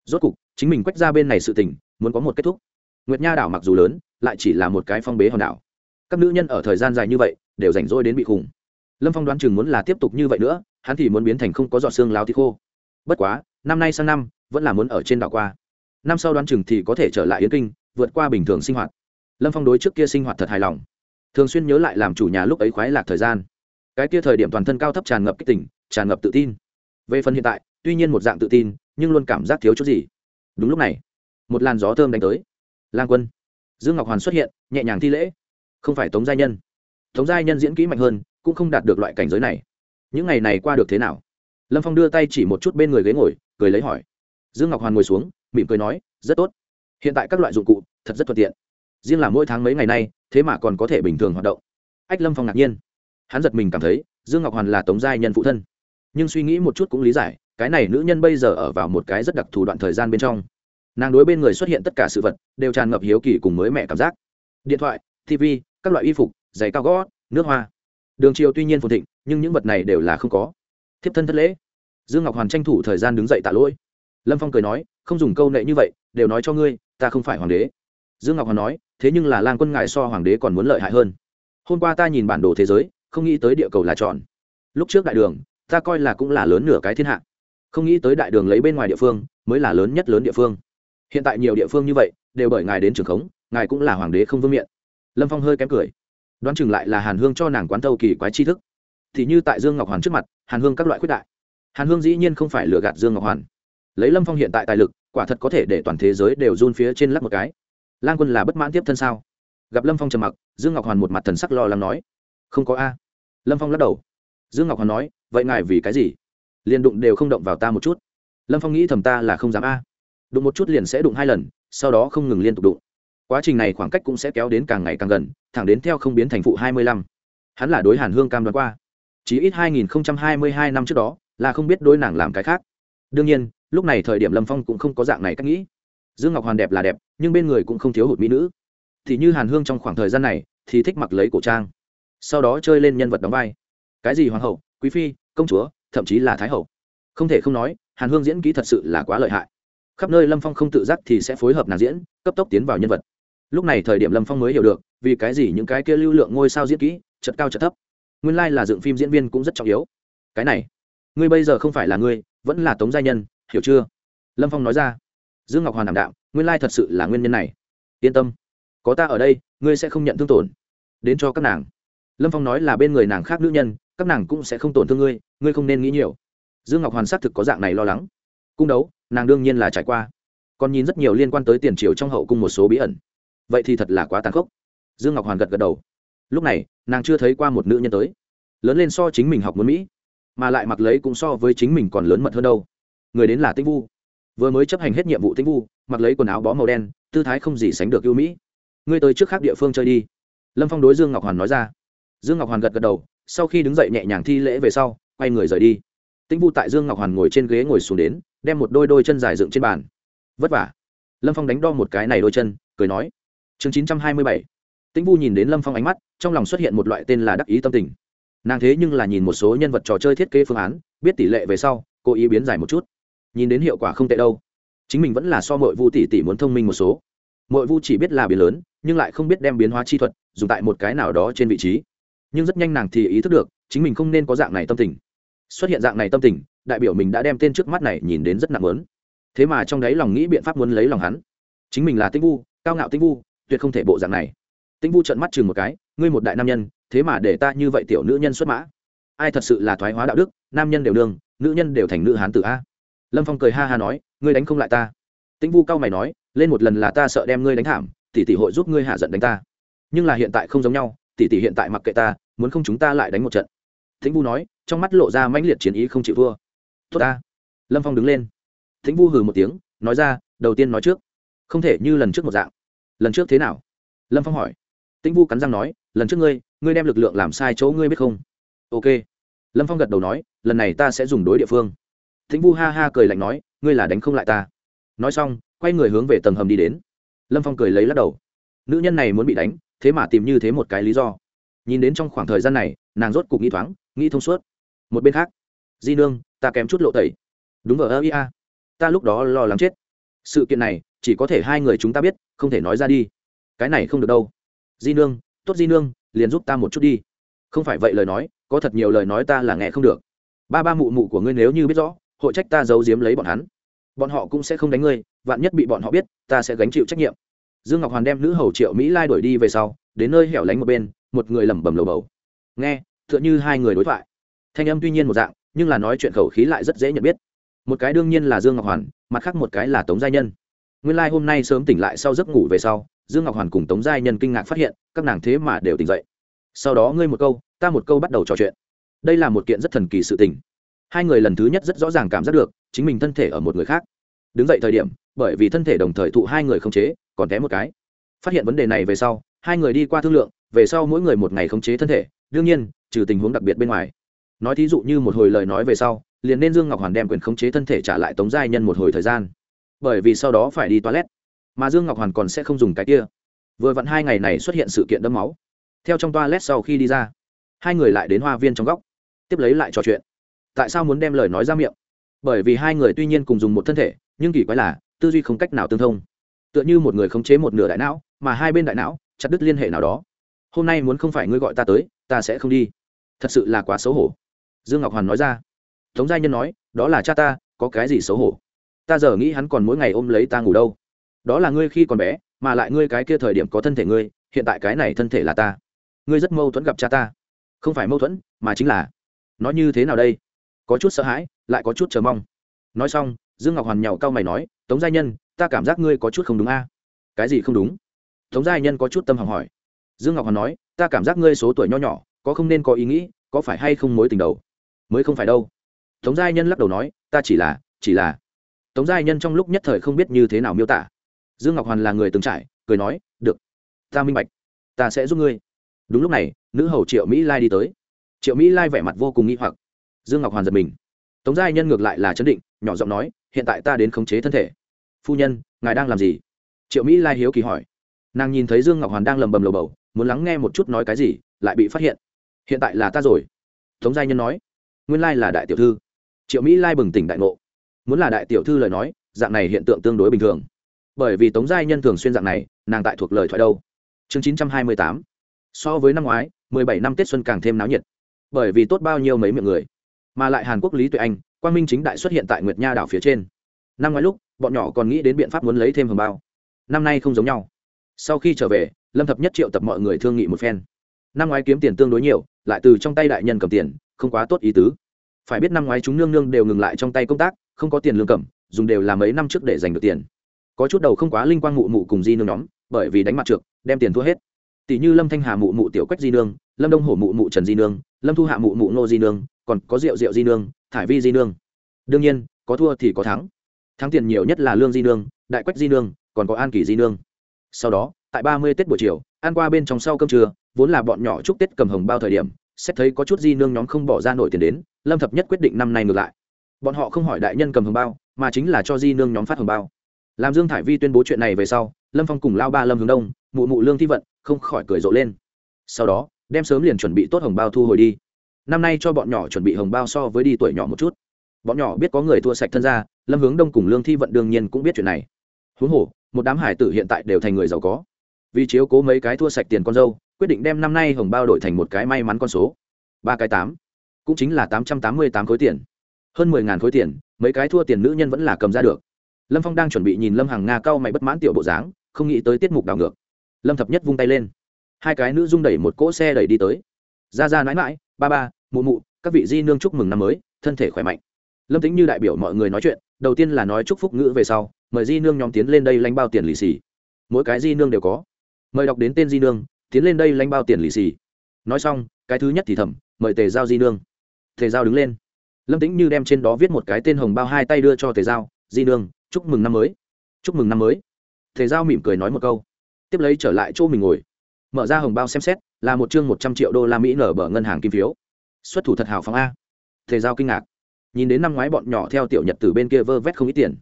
Rốt cục, chính mình quách ra bên này sự tình, muốn có một kết thúc. Nguyệt nha đảo mặc dù lớn, lại chỉ là một cái phong bế hòn đảo. Các nữ nhân ở thời gian dài như vậy, đều rảnh rỗi đến bị khủng lâm phong đoán chừng muốn là tiếp tục như vậy nữa, hắn thì muốn biến thành không có giọt xương láo thì khô. Bất quá, năm nay sang năm vẫn là muốn ở trên đảo qua. Năm sau đoán chừng thì có thể trở lại yến kinh, vượt qua bình thường sinh hoạt. Lâm phong đối trước kia sinh hoạt thật hài lòng. Thường xuyên nhớ lại làm chủ nhà lúc ấy khoái lạc thời gian. Cái kia thời điểm toàn thân cao thấp tràn ngập kích tỉnh tràn ngập tự tin. Về phần hiện tại, tuy nhiên một dạng tự tin, nhưng luôn cảm giác thiếu chút gì. Đúng lúc này, một làn gió thơm đánh tới. Lang quân, dương ngọc hoàn xuất hiện, nhẹ nhàng thi lễ. Không phải tống gia nhân. Tống gia nhân diễn kỹ mạnh hơn, cũng không đạt được loại cảnh giới này. Những ngày này qua được thế nào? Lâm phong đưa tay chỉ một chút bên người ghế ngồi, cười lấy hỏi dương ngọc hoàn ngồi xuống, mỉm cười nói, rất tốt. Hiện tại các loại dụng cụ, thật rất thuận tiện. Riêng là mỗi tháng mấy ngày nay, thế mà còn có thể bình thường hoạt động. Ách lâm phong ngạc nhiên. Hắn giật mình cảm thấy, dương ngọc hoàn là tống giai nhân phụ thân. Nhưng suy nghĩ một chút cũng lý giải, cái này nữ nhân bây giờ ở vào một cái rất đặc thù đoạn thời gian bên trong. Nàng đối bên người xuất hiện tất cả sự vật, đều tràn ngập hiếu kỳ cùng mới mẹ cảm giác. Điện thoại tv các loại y phục, giày cao gót, nước hoa. Đường triều tuy nhiên phồn thịnh, nhưng những vật này đều là không có. Thiếp thân thất lễ. Dương ngọc hoàn tranh thủ thời gian đứng dậy tạ lỗi lâm phong cười nói, không dùng câu nệ như vậy, đều nói cho ngươi, ta không phải hoàng đế. Dương ngọc Hoàng nói, thế nhưng là lang quân ngài so hoàng đế còn muốn lợi hại hơn. Hôm qua ta nhìn bản đồ thế giới, không nghĩ tới địa cầu là tròn. Lúc trước đại đường, ta coi là cũng là lớn nửa cái thiên hạ. Không nghĩ tới đại đường lấy bên ngoài địa phương, mới là lớn nhất lớn địa phương. Hiện tại nhiều địa phương như vậy, đều bởi ngài đến trường khống, ngài cũng là hoàng đế không vương miện. Lâm phong hơi kém cười. Đoán chừng lại là hàn hương cho nàng quán thâu kỳ quái tri thức. Thì như tại dương ngọc hoàn trước mặt, hàn hương các loại quyết đại. Hàn hương dĩ nhiên không phải lừa gạt dương ngọc hoàn lấy lâm phong hiện tại tài lực, quả thật có thể để toàn thế giới đều run phía trên lắc một cái. Lan quân là bất mãn tiếp thân sao? Gặp lâm phong trầm mặc, dương ngọc hoàn một mặt thần sắc lo lắng nói. Không có a. Lâm phong lắc đầu. Dương ngọc hoàn nói, vậy ngài vì cái gì? Liền đụng đều không động vào ta một chút. Lâm phong nghĩ thầm ta là không dám a. Đụng một chút liền sẽ đụng hai lần, sau đó không ngừng liên tục đụng. Quá trình này khoảng cách cũng sẽ kéo đến càng ngày càng gần, thẳng đến theo không biến thành phụ hai mươi lăm. Hắn là đối hàn hương cam đoán qua. Chỉ ít hai nghìn hai mươi hai năm trước đó, là không biết đối nàng làm cái khác đương nhiên, lúc này thời điểm lâm phong cũng không có dạng này cách nghĩ. Dương ngọc hoàn đẹp là đẹp, nhưng bên người cũng không thiếu hụt mỹ nữ. Thì như hàn hương trong khoảng thời gian này, thì thích mặc lấy cổ trang. Sau đó chơi lên nhân vật đóng vai. Cái gì hoàng hậu, quý phi, công chúa, thậm chí là thái hậu? Không thể không nói, hàn hương diễn kỹ thật sự là quá lợi hại. Khắp nơi lâm phong không tự giác thì sẽ phối hợp nàng diễn, cấp tốc tiến vào nhân vật. Lúc này thời điểm lâm phong mới hiểu được, vì cái gì những cái kia lưu lượng ngôi sao diễn kỹ chật cao chật thấp. Nguyên lai、like、là dựng phim diễn viên cũng rất trọng yếu. Cái này ngươi bây giờ không phải là ngươi, vẫn là tống gia nhân, hiểu chưa? Lâm phong nói ra. Dương ngọc hoàn đảm đạo, nguyên lai thật sự là nguyên nhân này. Yên tâm, có ta ở đây, ngươi sẽ không nhận thương tổn. Đến cho các nàng. Lâm phong nói là bên người nàng khác nữ nhân, các nàng cũng sẽ không tổn thương ngươi ngươi không nên nghĩ nhiều. Dương ngọc hoàn xác thực có dạng này lo lắng. Cung đấu, nàng đương nhiên là trải qua. Còn nhìn rất nhiều liên quan tới tiền triều trong hậu cung một số bí ẩn. Vậy thì thật là quá tàn khốc. Dương ngọc hoàn gật gật đầu. Lúc này, nàng chưa thấy qua một nữ nhân tới. Lớn lên so chính mình học muốn mỹ mà lại mặc lấy cũng so với chính mình còn lớn mật hơn đâu. Người đến là tĩnh vu. Vừa mới chấp hành hết nhiệm vụ tĩnh vu, mặc lấy quần áo bó màu đen, tư thái không gì sánh được ưu mỹ. Ngươi tới trước khác địa phương chơi đi. Lâm phong đối dương ngọc hoàn nói ra. Dương ngọc hoàn gật gật đầu, sau khi đứng dậy nhẹ nhàng thi lễ về sau, quay người rời đi. Tĩnh vu tại dương ngọc hoàn ngồi trên ghế ngồi xuống đến, đem một đôi đôi chân dài dựng trên bàn. Vất vả. Lâm phong đánh đo một cái này đôi chân, cười nói. Chương chín trăm hai mươi bảy. Tĩnh vu nhìn đến lâm phong ánh mắt, trong lòng xuất hiện một loại tên là đắc ý tâm tình nàng thế nhưng là nhìn một số nhân vật trò chơi thiết kế phương án, biết tỷ lệ về sau, cố ý biến dài một chút. Nhìn đến hiệu quả không tệ đâu. Chính mình vẫn là so mọi vu tỷ tỷ muốn thông minh một số. Mọi vu chỉ biết là biến lớn, nhưng lại không biết đem biến hóa chi thuật dùng tại một cái nào đó trên vị trí. Nhưng rất nhanh nàng thì ý thức được, chính mình không nên có dạng này tâm tình. Xuất hiện dạng này tâm tình, đại biểu mình đã đem tên trước mắt này nhìn đến rất nặng lớn. Thế mà trong đấy lòng nghĩ biện pháp muốn lấy lòng hắn. Chính mình là tinh vu, cao ngạo tinh vu, tuyệt không thể bộ dạng này. Tinh vu trợn mắt chừng một cái, ngươi một đại nam nhân thế mà để ta như vậy tiểu nữ nhân xuất mã. Ai thật sự là thoái hóa đạo đức, nam nhân đều đương nữ nhân đều thành nữ hán tử a. Lâm phong cười ha ha nói, ngươi đánh không lại ta. Tĩnh vu cao mày nói, lên một lần là ta sợ đem ngươi đánh thảm, tỷ tỷ hội giúp ngươi hạ giận đánh ta. Nhưng là hiện tại không giống nhau, tỷ tỷ hiện tại mặc kệ ta, muốn không chúng ta lại đánh một trận. Tĩnh vu nói, trong mắt lộ ra mãnh liệt chiến ý không chịu thua tốt ta. Lâm phong đứng lên. Tĩnh vu hừ một tiếng, nói ra, đầu tiên nói trước. Không thể như lần trước một dạng. Lần trước thế nào? Lâm phong hỏi tĩnh vu cắn răng nói, lần trước ngươi ngươi đem lực lượng làm sai chỗ ngươi biết không? Ok. Lâm phong gật đầu nói, lần này ta sẽ dùng đối địa phương. Tĩnh vu ha ha cười lạnh nói, ngươi là đánh không lại ta. Nói xong, quay người hướng về tầng hầm đi đến. Lâm phong cười lấy lắc đầu. Nữ nhân này muốn bị đánh, thế mà tìm như thế một cái lý do. Nhìn đến trong khoảng thời gian này, nàng rốt cục nghĩ thoáng, nghĩ thông suốt. Một bên khác, di nương, ta kém chút lộ tẩy. Đúng ở ơ ia ta lúc đó lo lắng chết. Sự kiện này, chỉ có thể hai người chúng ta biết, không thể nói ra đi. Cái này không được đâu di nương, tốt di nương, liền giúp ta một chút đi. Không phải vậy lời nói, có thật nhiều lời nói ta là nghe không được. Ba ba mụ mụ của ngươi nếu như biết rõ, hội trách ta giấu giếm lấy bọn hắn. Bọn họ cũng sẽ không đánh ngươi, vạn nhất bị bọn họ biết, ta sẽ gánh chịu trách nhiệm. Dương ngọc hoàn đem nữ hầu triệu mỹ lai đuổi đi về sau, đến nơi hẻo lánh một bên, một người lẩm bẩm lầu bầu. Nghe t h ư ợ n h ư hai người đối thoại. Thanh âm tuy nhiên một dạng, nhưng là nói chuyện khẩu khí lại rất dễ nhận biết. Một cái đương nhiên là dương ngọc hoàn, mặt khác một cái là tống gia nhân. Nguyên lai、like、hôm nay sớm tỉnh lại sau giấc ngủ về sau dương ngọc hoàn cùng tống giai nhân kinh ngạc phát hiện, các nàng thế mà đều tỉnh dậy. Sau đó ngươi một câu, ta một câu bắt đầu trò chuyện. Đây là một kiện rất thần kỳ sự tình. Hai người lần thứ nhất rất rõ ràng cảm giác được, chính mình thân thể ở một người khác. Đứng dậy thời điểm, bởi vì thân thể đồng thời thụ hai người không chế, còn té một cái. Phát hiện vấn đề này về sau, hai người đi qua thương lượng, về sau mỗi người một ngày khống chế thân thể, đương nhiên, trừ tình huống đặc biệt bên ngoài. Nói thí dụ như một hồi lời nói về sau, liền nên dương ngọc hoàn đem quyền khống chế thân thể trả lại tống giai nhân một hồi thời gian. Bởi vì sau đó phải đi toilet mà dương ngọc hoàn còn sẽ không dùng cái kia. Vừa vặn hai ngày này xuất hiện sự kiện đẫm máu. Theo trong toa lét sau khi đi ra, hai người lại đến hoa viên trong góc, tiếp lấy lại trò chuyện. Tại sao muốn đem lời nói ra miệng? Bởi vì hai người tuy nhiên cùng dùng một thân thể, nhưng kỳ quái là, tư duy không cách nào tương thông. Tựa như một người khống chế một nửa đại não, mà hai bên đại não chặt đứt liên hệ nào đó. Hôm nay muốn không phải ngươi gọi ta tới, ta sẽ không đi. Thật sự là quá xấu hổ. Dương ngọc hoàn nói ra. Tống gia nhân nói, đó là cha ta, có cái gì xấu hổ? Ta giờ nghĩ hắn còn mỗi ngày ôm lấy ta ngủ đâu đó là ngươi khi còn bé, mà lại ngươi cái kia thời điểm có thân thể ngươi, hiện tại cái này thân thể là ta. Ngươi rất mâu thuẫn gặp cha ta. Không phải mâu thuẫn, mà chính là, nó như thế nào đây? Có chút sợ hãi, lại có chút chờ mong. Nói xong, dương ngọc hoàn nhậu cao mày nói, tống giai nhân, ta cảm giác ngươi có chút không đúng a. Cái gì không đúng? Tống giai nhân có chút tâm hỏng hỏi. Dương ngọc hoàn nói, ta cảm giác ngươi số tuổi nho nhỏ, có không nên có ý nghĩ, có phải hay không mối tình đầu? Mới không phải đâu. Tống giai nhân lắc đầu nói, ta chỉ là chỉ là. Tống giai nhân trong lúc nhất thời không biết như thế nào miêu tả dương ngọc hoàn là người từng trải, cười nói, được, ta minh bạch, ta sẽ giúp ngươi. Đúng lúc này, nữ hầu triệu mỹ lai đi tới. Triệu mỹ lai vẻ mặt vô cùng nghi hoặc. Dương ngọc hoàn giật mình. Tống giai nhân ngược lại là chấn định, nhỏ giọng nói, hiện tại ta đến khống chế thân thể. Phu nhân, ngài đang làm gì? Triệu mỹ lai hiếu kỳ hỏi. Nàng nhìn thấy dương ngọc hoàn đang lầm bầm lầu bầu, muốn lắng nghe một chút nói cái gì, lại bị phát hiện. Hiện tại là ta rồi. Tống giai nhân nói. Nguyên lai là đại tiểu thư. Triệu mỹ lai bừng tỉnh đại ngộ. Muốn là đại tiểu thư lời nói, dạng này hiện tượng tương đối bình thường bởi vì tống giai nhân thường xuyên dạng này, nàng tại thuộc lời thoại đâu? Chương chín trăm hai mươi tám. So với năm ngoái, mười bảy năm tết xuân càng thêm náo nhiệt. Bởi vì tốt bao nhiêu mấy miệng người. Mà lại hàn quốc lý tuệ anh, quang minh chính đại xuất hiện tại nguyệt nha đảo phía trên. Năm ngoái lúc, bọn nhỏ còn nghĩ đến biện pháp muốn lấy thêm hồng bao. Năm nay không giống nhau. Sau khi trở về, lâm thập nhất triệu tập mọi người thương nghị một phen. Năm ngoái kiếm tiền tương đối nhiều, lại từ trong tay đại nhân cầm tiền, không quá tốt ý tứ. Phải biết năm ngoái chúng nương nương đều ngừng lại trong tay công tác, không có tiền lương cầm, dùng đều là mấy năm trước để giành được tiền có chút đầu không quá linh quang mụ mụ cùng di nương nhóm, bởi vì đánh mặt trượt đem tiền thua hết. Tỷ như lâm thanh hà mụ mụ tiểu quách di nương, lâm đông hổ mụ mụ trần di nương, lâm thu hạ mụ mụ nô di nương, còn có rượu rượu di nương, thải vi di nương. Đương nhiên, có thua thì có thắng. Thắng tiền nhiều nhất là lương di nương, đại quách di nương, còn có an kỷ di nương. Sau đó, tại ba mươi tết buổi chiều, ăn qua bên trong sau cơm trưa, vốn là bọn nhỏ chúc tết cầm hồng bao thời điểm, xét thấy có chút di nương nhóm không bỏ ra nổi tiền đến, lâm thập nhất quyết định năm nay ngược lại. Bọn họ không hỏi đại nhân cầm hồng bao, mà chính là cho di nương nhóm phát hồng bao làm dương thải vi tuyên bố chuyện này về sau, lâm phong cùng lao ba lâm hướng đông, mụ mụ lương thi vận không khỏi cười rộ lên. Sau đó, đem sớm liền chuẩn bị tốt hồng bao thu hồi đi. Năm nay cho bọn nhỏ chuẩn bị hồng bao so với đi tuổi nhỏ một chút. Bọn nhỏ biết có người thua sạch thân ra lâm hướng đông cùng lương thi vận đương nhiên cũng biết chuyện này. Huống hồ, một đám hải tử hiện tại đều thành người giàu có. Vì chiếu cố mấy cái thua sạch tiền con dâu, quyết định đem năm nay hồng bao đổi thành một cái may mắn con số. Ba cái tám, cũng chính là tám trăm tám mươi tám khối tiền. Hơn mười ngàn khối tiền, mấy cái thua tiền nữ nhân vẫn là cầm ra được lâm phong đang chuẩn bị nhìn lâm hàng nga cao mày bất mãn tiểu bộ dáng, không nghĩ tới tiết mục đảo ngược. Lâm thập nhất vung tay lên. Hai cái nữ rung đẩy một cỗ xe đẩy đi tới. Ra ra mãi mãi ba ba, mụ mụ, các vị di nương chúc mừng năm mới, thân thể khỏe mạnh. Lâm tính như đại biểu mọi người nói chuyện, đầu tiên là nói chúc phúc ngữ về sau, mời di nương nhóm tiến lên đây lanh bao tiền lì xì. Mỗi cái di nương đều có. Mời đọc đến tên di nương, tiến lên đây lanh bao tiền lì xì. Nói xong, cái thứ nhất thì thầm, mời tề giao di nương. Tề giao đứng lên. Lâm tĩnh như đem trên đó viết một cái tên hồng bao hai tay đưa cho tề giao, di nương chúc mừng năm mới. Chúc mừng năm mới. Thể giao mỉm cười nói một câu. Tiếp lấy trở lại chỗ mình ngồi. Mở ra hồng bao xem xét, là một chương một trăm triệu đô la mỹ nở bờ ngân hàng kim phiếu. Xuất thủ thật hào phóng a. Thể giao kinh ngạc. Nhìn đến năm ngoái bọn nhỏ theo tiểu nhật từ bên kia vơ vét không ít tiền.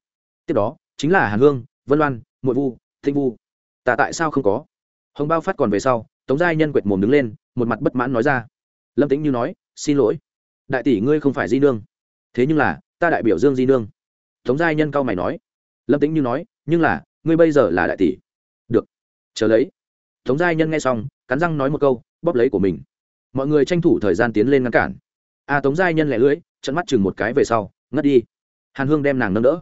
Tiếp đó, chính là hàn hương, vân loan, muội vu thinh vu. Ta tại sao không có? Hồng bao phát còn về sau, tống giai nhân quệt mồm đứng lên, một mặt bất mãn nói ra. Lâm tĩnh như nói, xin lỗi. Đại tỷ ngươi không phải di nương. Thế nhưng là, ta đại biểu dương di nương tống giai nhân cao mày nói. Lâm tĩnh như nói, nhưng là, ngươi bây giờ là đại tỷ. Được, chờ lấy. Tống giai nhân nghe xong, cắn răng nói một câu, bóp lấy của mình. Mọi người tranh thủ thời gian tiến lên ngăn cản. A tống giai nhân lẻ lưỡi trận mắt chừng một cái về sau, ngất đi. Hàn hương đem nàng nâng đỡ.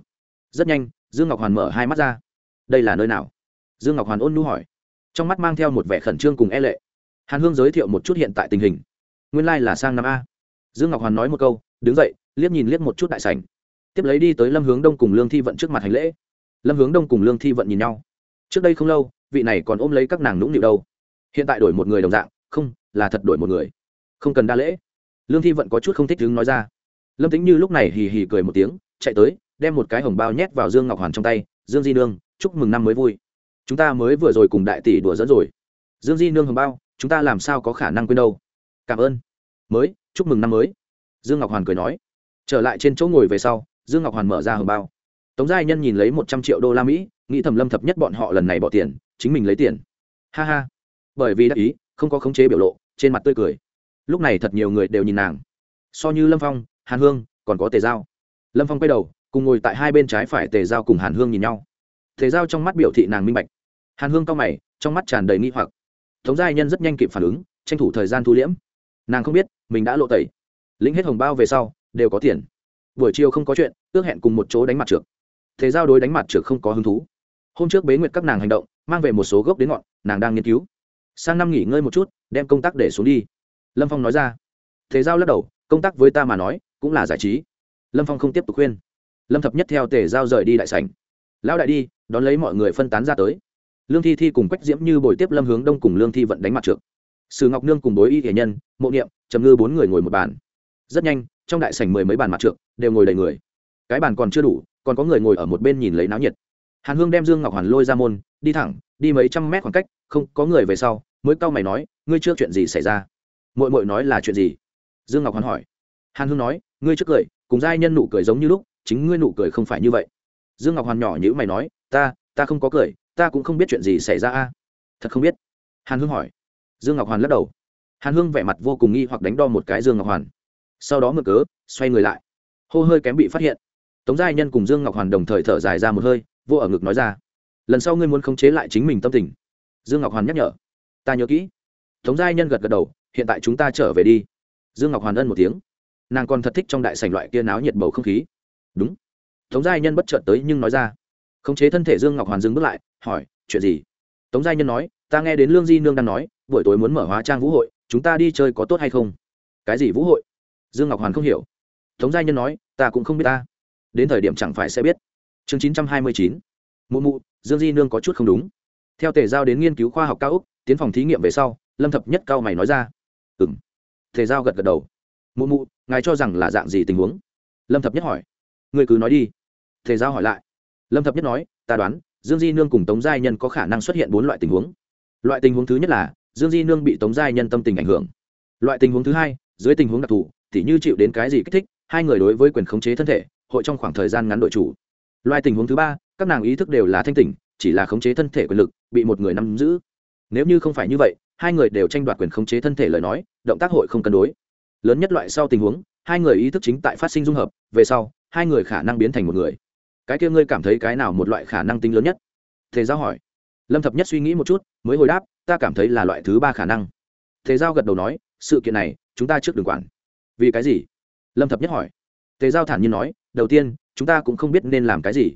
Rất nhanh, dương ngọc hoàn mở hai mắt ra. Đây là nơi nào? Dương ngọc hoàn ôn nu hỏi. Trong mắt mang theo một vẻ khẩn trương cùng e lệ. Hàn hương giới thiệu một chút hiện tại tình hình. Nguyên lai、like、là sang năm a. Dương ngọc hoàn nói một câu, đứng dậy, liếc nhìn liếc một chút đại sành tiếp lấy đi tới lâm hướng đông cùng lương thi vận trước mặt hành lễ lâm hướng đông cùng lương thi vận nhìn nhau trước đây không lâu vị này còn ôm lấy các nàng nũng nịu đâu hiện tại đổi một người đồng dạng không là thật đổi một người không cần đa lễ lương thi vận có chút không thích đứng nói ra lâm tính như lúc này hì hì cười một tiếng chạy tới đem một cái hồng bao nhét vào dương ngọc hoàn trong tay dương di nương chúc mừng năm mới vui chúng ta mới vừa rồi cùng đại tỷ đùa dẫn rồi dương di nương hồng bao chúng ta làm sao có khả năng quên đâu cảm ơn mới chúc mừng năm mới dương ngọc hoàn cười nói trở lại trên chỗ ngồi về sau dương ngọc hoàn mở ra hồng bao. Tống giai nhân nhìn lấy một trăm triệu đô la mỹ, nghĩ thầm lâm thập nhất bọn họ lần này bỏ tiền, chính mình lấy tiền. Ha ha. Bởi vì đắc ý, không có khống chế biểu lộ, trên mặt tươi cười. Lúc này thật nhiều người đều nhìn nàng. So như lâm phong, hàn hương, còn có tề giao. Lâm phong quay đầu, cùng ngồi tại hai bên trái phải tề giao cùng hàn hương nhìn nhau. Tề giao trong mắt biểu thị nàng minh bạch. Hàn hương cao mày, trong mắt tràn đầy nghi hoặc. Tống giai nhân rất nhanh kịp phản ứng, tranh thủ thời gian thu liễm. Nàng không biết, mình đã lộ tẩy. Lĩnh hết hồng bao về sau, đều có tiền buổi chiều không có chuyện, ước hẹn cùng một chỗ đánh mặt trượt thế giao đối đánh mặt trượt không có hứng thú. Hôm trước bế nguyệt các nàng hành động, mang về một số gốc đến ngọn, nàng đang nghiên cứu. Sang năm nghỉ ngơi một chút, đem công tác để xuống đi. Lâm phong nói ra. Thế giao lắc đầu, công tác với ta mà nói, cũng là giải trí. Lâm phong không tiếp tục khuyên. Lâm thập nhất theo tề giao rời đi đại sảnh. Lão đại đi, đón lấy mọi người phân tán ra tới. Lương thi thi cùng quách diễm như bồi tiếp lâm hướng đông cùng lương thi vận đánh mặt trượt sử ngọc nương cùng bối y thể nhân, mộ niệm, trầm ngư bốn người ngồi một bàn. Rất nhanh trong đại sảnh mười mấy bàn mặt trượng đều ngồi đầy người. Cái bàn còn chưa đủ, còn có người ngồi ở một bên nhìn lấy náo nhiệt. Hàn hương đem dương ngọc hoàn lôi ra môn, đi thẳng, đi mấy trăm mét khoảng cách, không, có người về sau, mới cau mày nói, ngươi trước chuyện gì xảy ra? Mội mội nói là chuyện gì? Dương ngọc hoàn hỏi. Hàn hương nói, ngươi trước cười, cùng giai nhân nụ cười giống như lúc, chính ngươi nụ cười không phải như vậy. Dương ngọc hoàn nhỏ nhữ mày nói, ta ta không có cười, ta cũng không biết chuyện gì xảy ra a. Thật không biết. Hàn hương hỏi. Dương ngọc hoàn lắc đầu. Hàn hương vẻ mặt vô cùng nghi hoặc đánh đo một cái dương ngọc hoàn sau đó mở cớ, xoay người lại. Hô hơi kém bị phát hiện. Tống giai nhân cùng dương ngọc hoàn đồng thời thở dài ra một hơi, vô ở ngực nói ra, lần sau ngươi muốn khống chế lại chính mình tâm tình. Dương ngọc hoàn nhắc nhở, ta nhớ kỹ. Tống giai nhân gật gật đầu, hiện tại chúng ta trở về đi. Dương ngọc hoàn ân một tiếng. Nàng còn thật thích trong đại sành loại kia náo nhiệt bầu không khí. Đúng. Tống giai nhân bất chợt tới nhưng nói ra, khống chế thân thể. Dương ngọc hoàn dừng bước lại, hỏi, chuyện gì? Tống giai nhân nói, ta nghe đến lương di nương đang nói, buổi tối muốn mở hóa trang vũ hội, chúng ta đi chơi có tốt hay không? Cái gì vũ hội? Dương ngọc hoàn không hiểu. Tống giai nhân nói, ta cũng không biết ta. Đến thời điểm chẳng phải sẽ biết. Chương chín trăm hai mươi chín. Mụ mụ, dương di nương có chút không đúng. Theo tề giao đến nghiên cứu khoa học cao úc, tiến phòng thí nghiệm về sau, lâm thập nhất cao mày nói ra. Ừ m tề giao gật gật đầu. Mụ mụ, ngài cho rằng là dạng gì tình huống? Lâm thập nhất hỏi. Người cứ nói đi. Tề giao hỏi lại. Lâm thập nhất nói, ta đoán, dương di nương cùng tống giai nhân có khả năng xuất hiện bốn loại tình huống. Loại tình huống thứ nhất là, dương di nương bị tống giai nhân tâm tình ảnh hưởng. Loại tình huống thứ hai, dưới tình huống đặc thù tỉ như chịu đến cái gì kích thích, hai người đối với quyền khống chế thân thể, hội trong khoảng thời gian ngắn đội chủ. Loại tình huống thứ ba, các nàng ý thức đều là thanh tỉnh, chỉ là khống chế thân thể quyền lực, bị một người nắm giữ. Nếu như không phải như vậy, hai người đều tranh đoạt quyền khống chế thân thể lời nói, động tác hội không cân đối. Lớn nhất loại sau tình huống, hai người ý thức chính tại phát sinh dung hợp, về sau, hai người khả năng biến thành một người. Cái kia ngươi cảm thấy cái nào một loại khả năng tính lớn nhất? Thế giao hỏi. Lâm thập nhất suy nghĩ một chút, mới hồi đáp, ta cảm thấy là loại thứ ba khả năng. Thế giao gật đầu nói, sự kiện này, chúng ta trước đường quản vì cái gì? Lâm thập nhất hỏi. Tề giao thản nhiên nói, đầu tiên, chúng ta cũng không biết nên làm cái gì.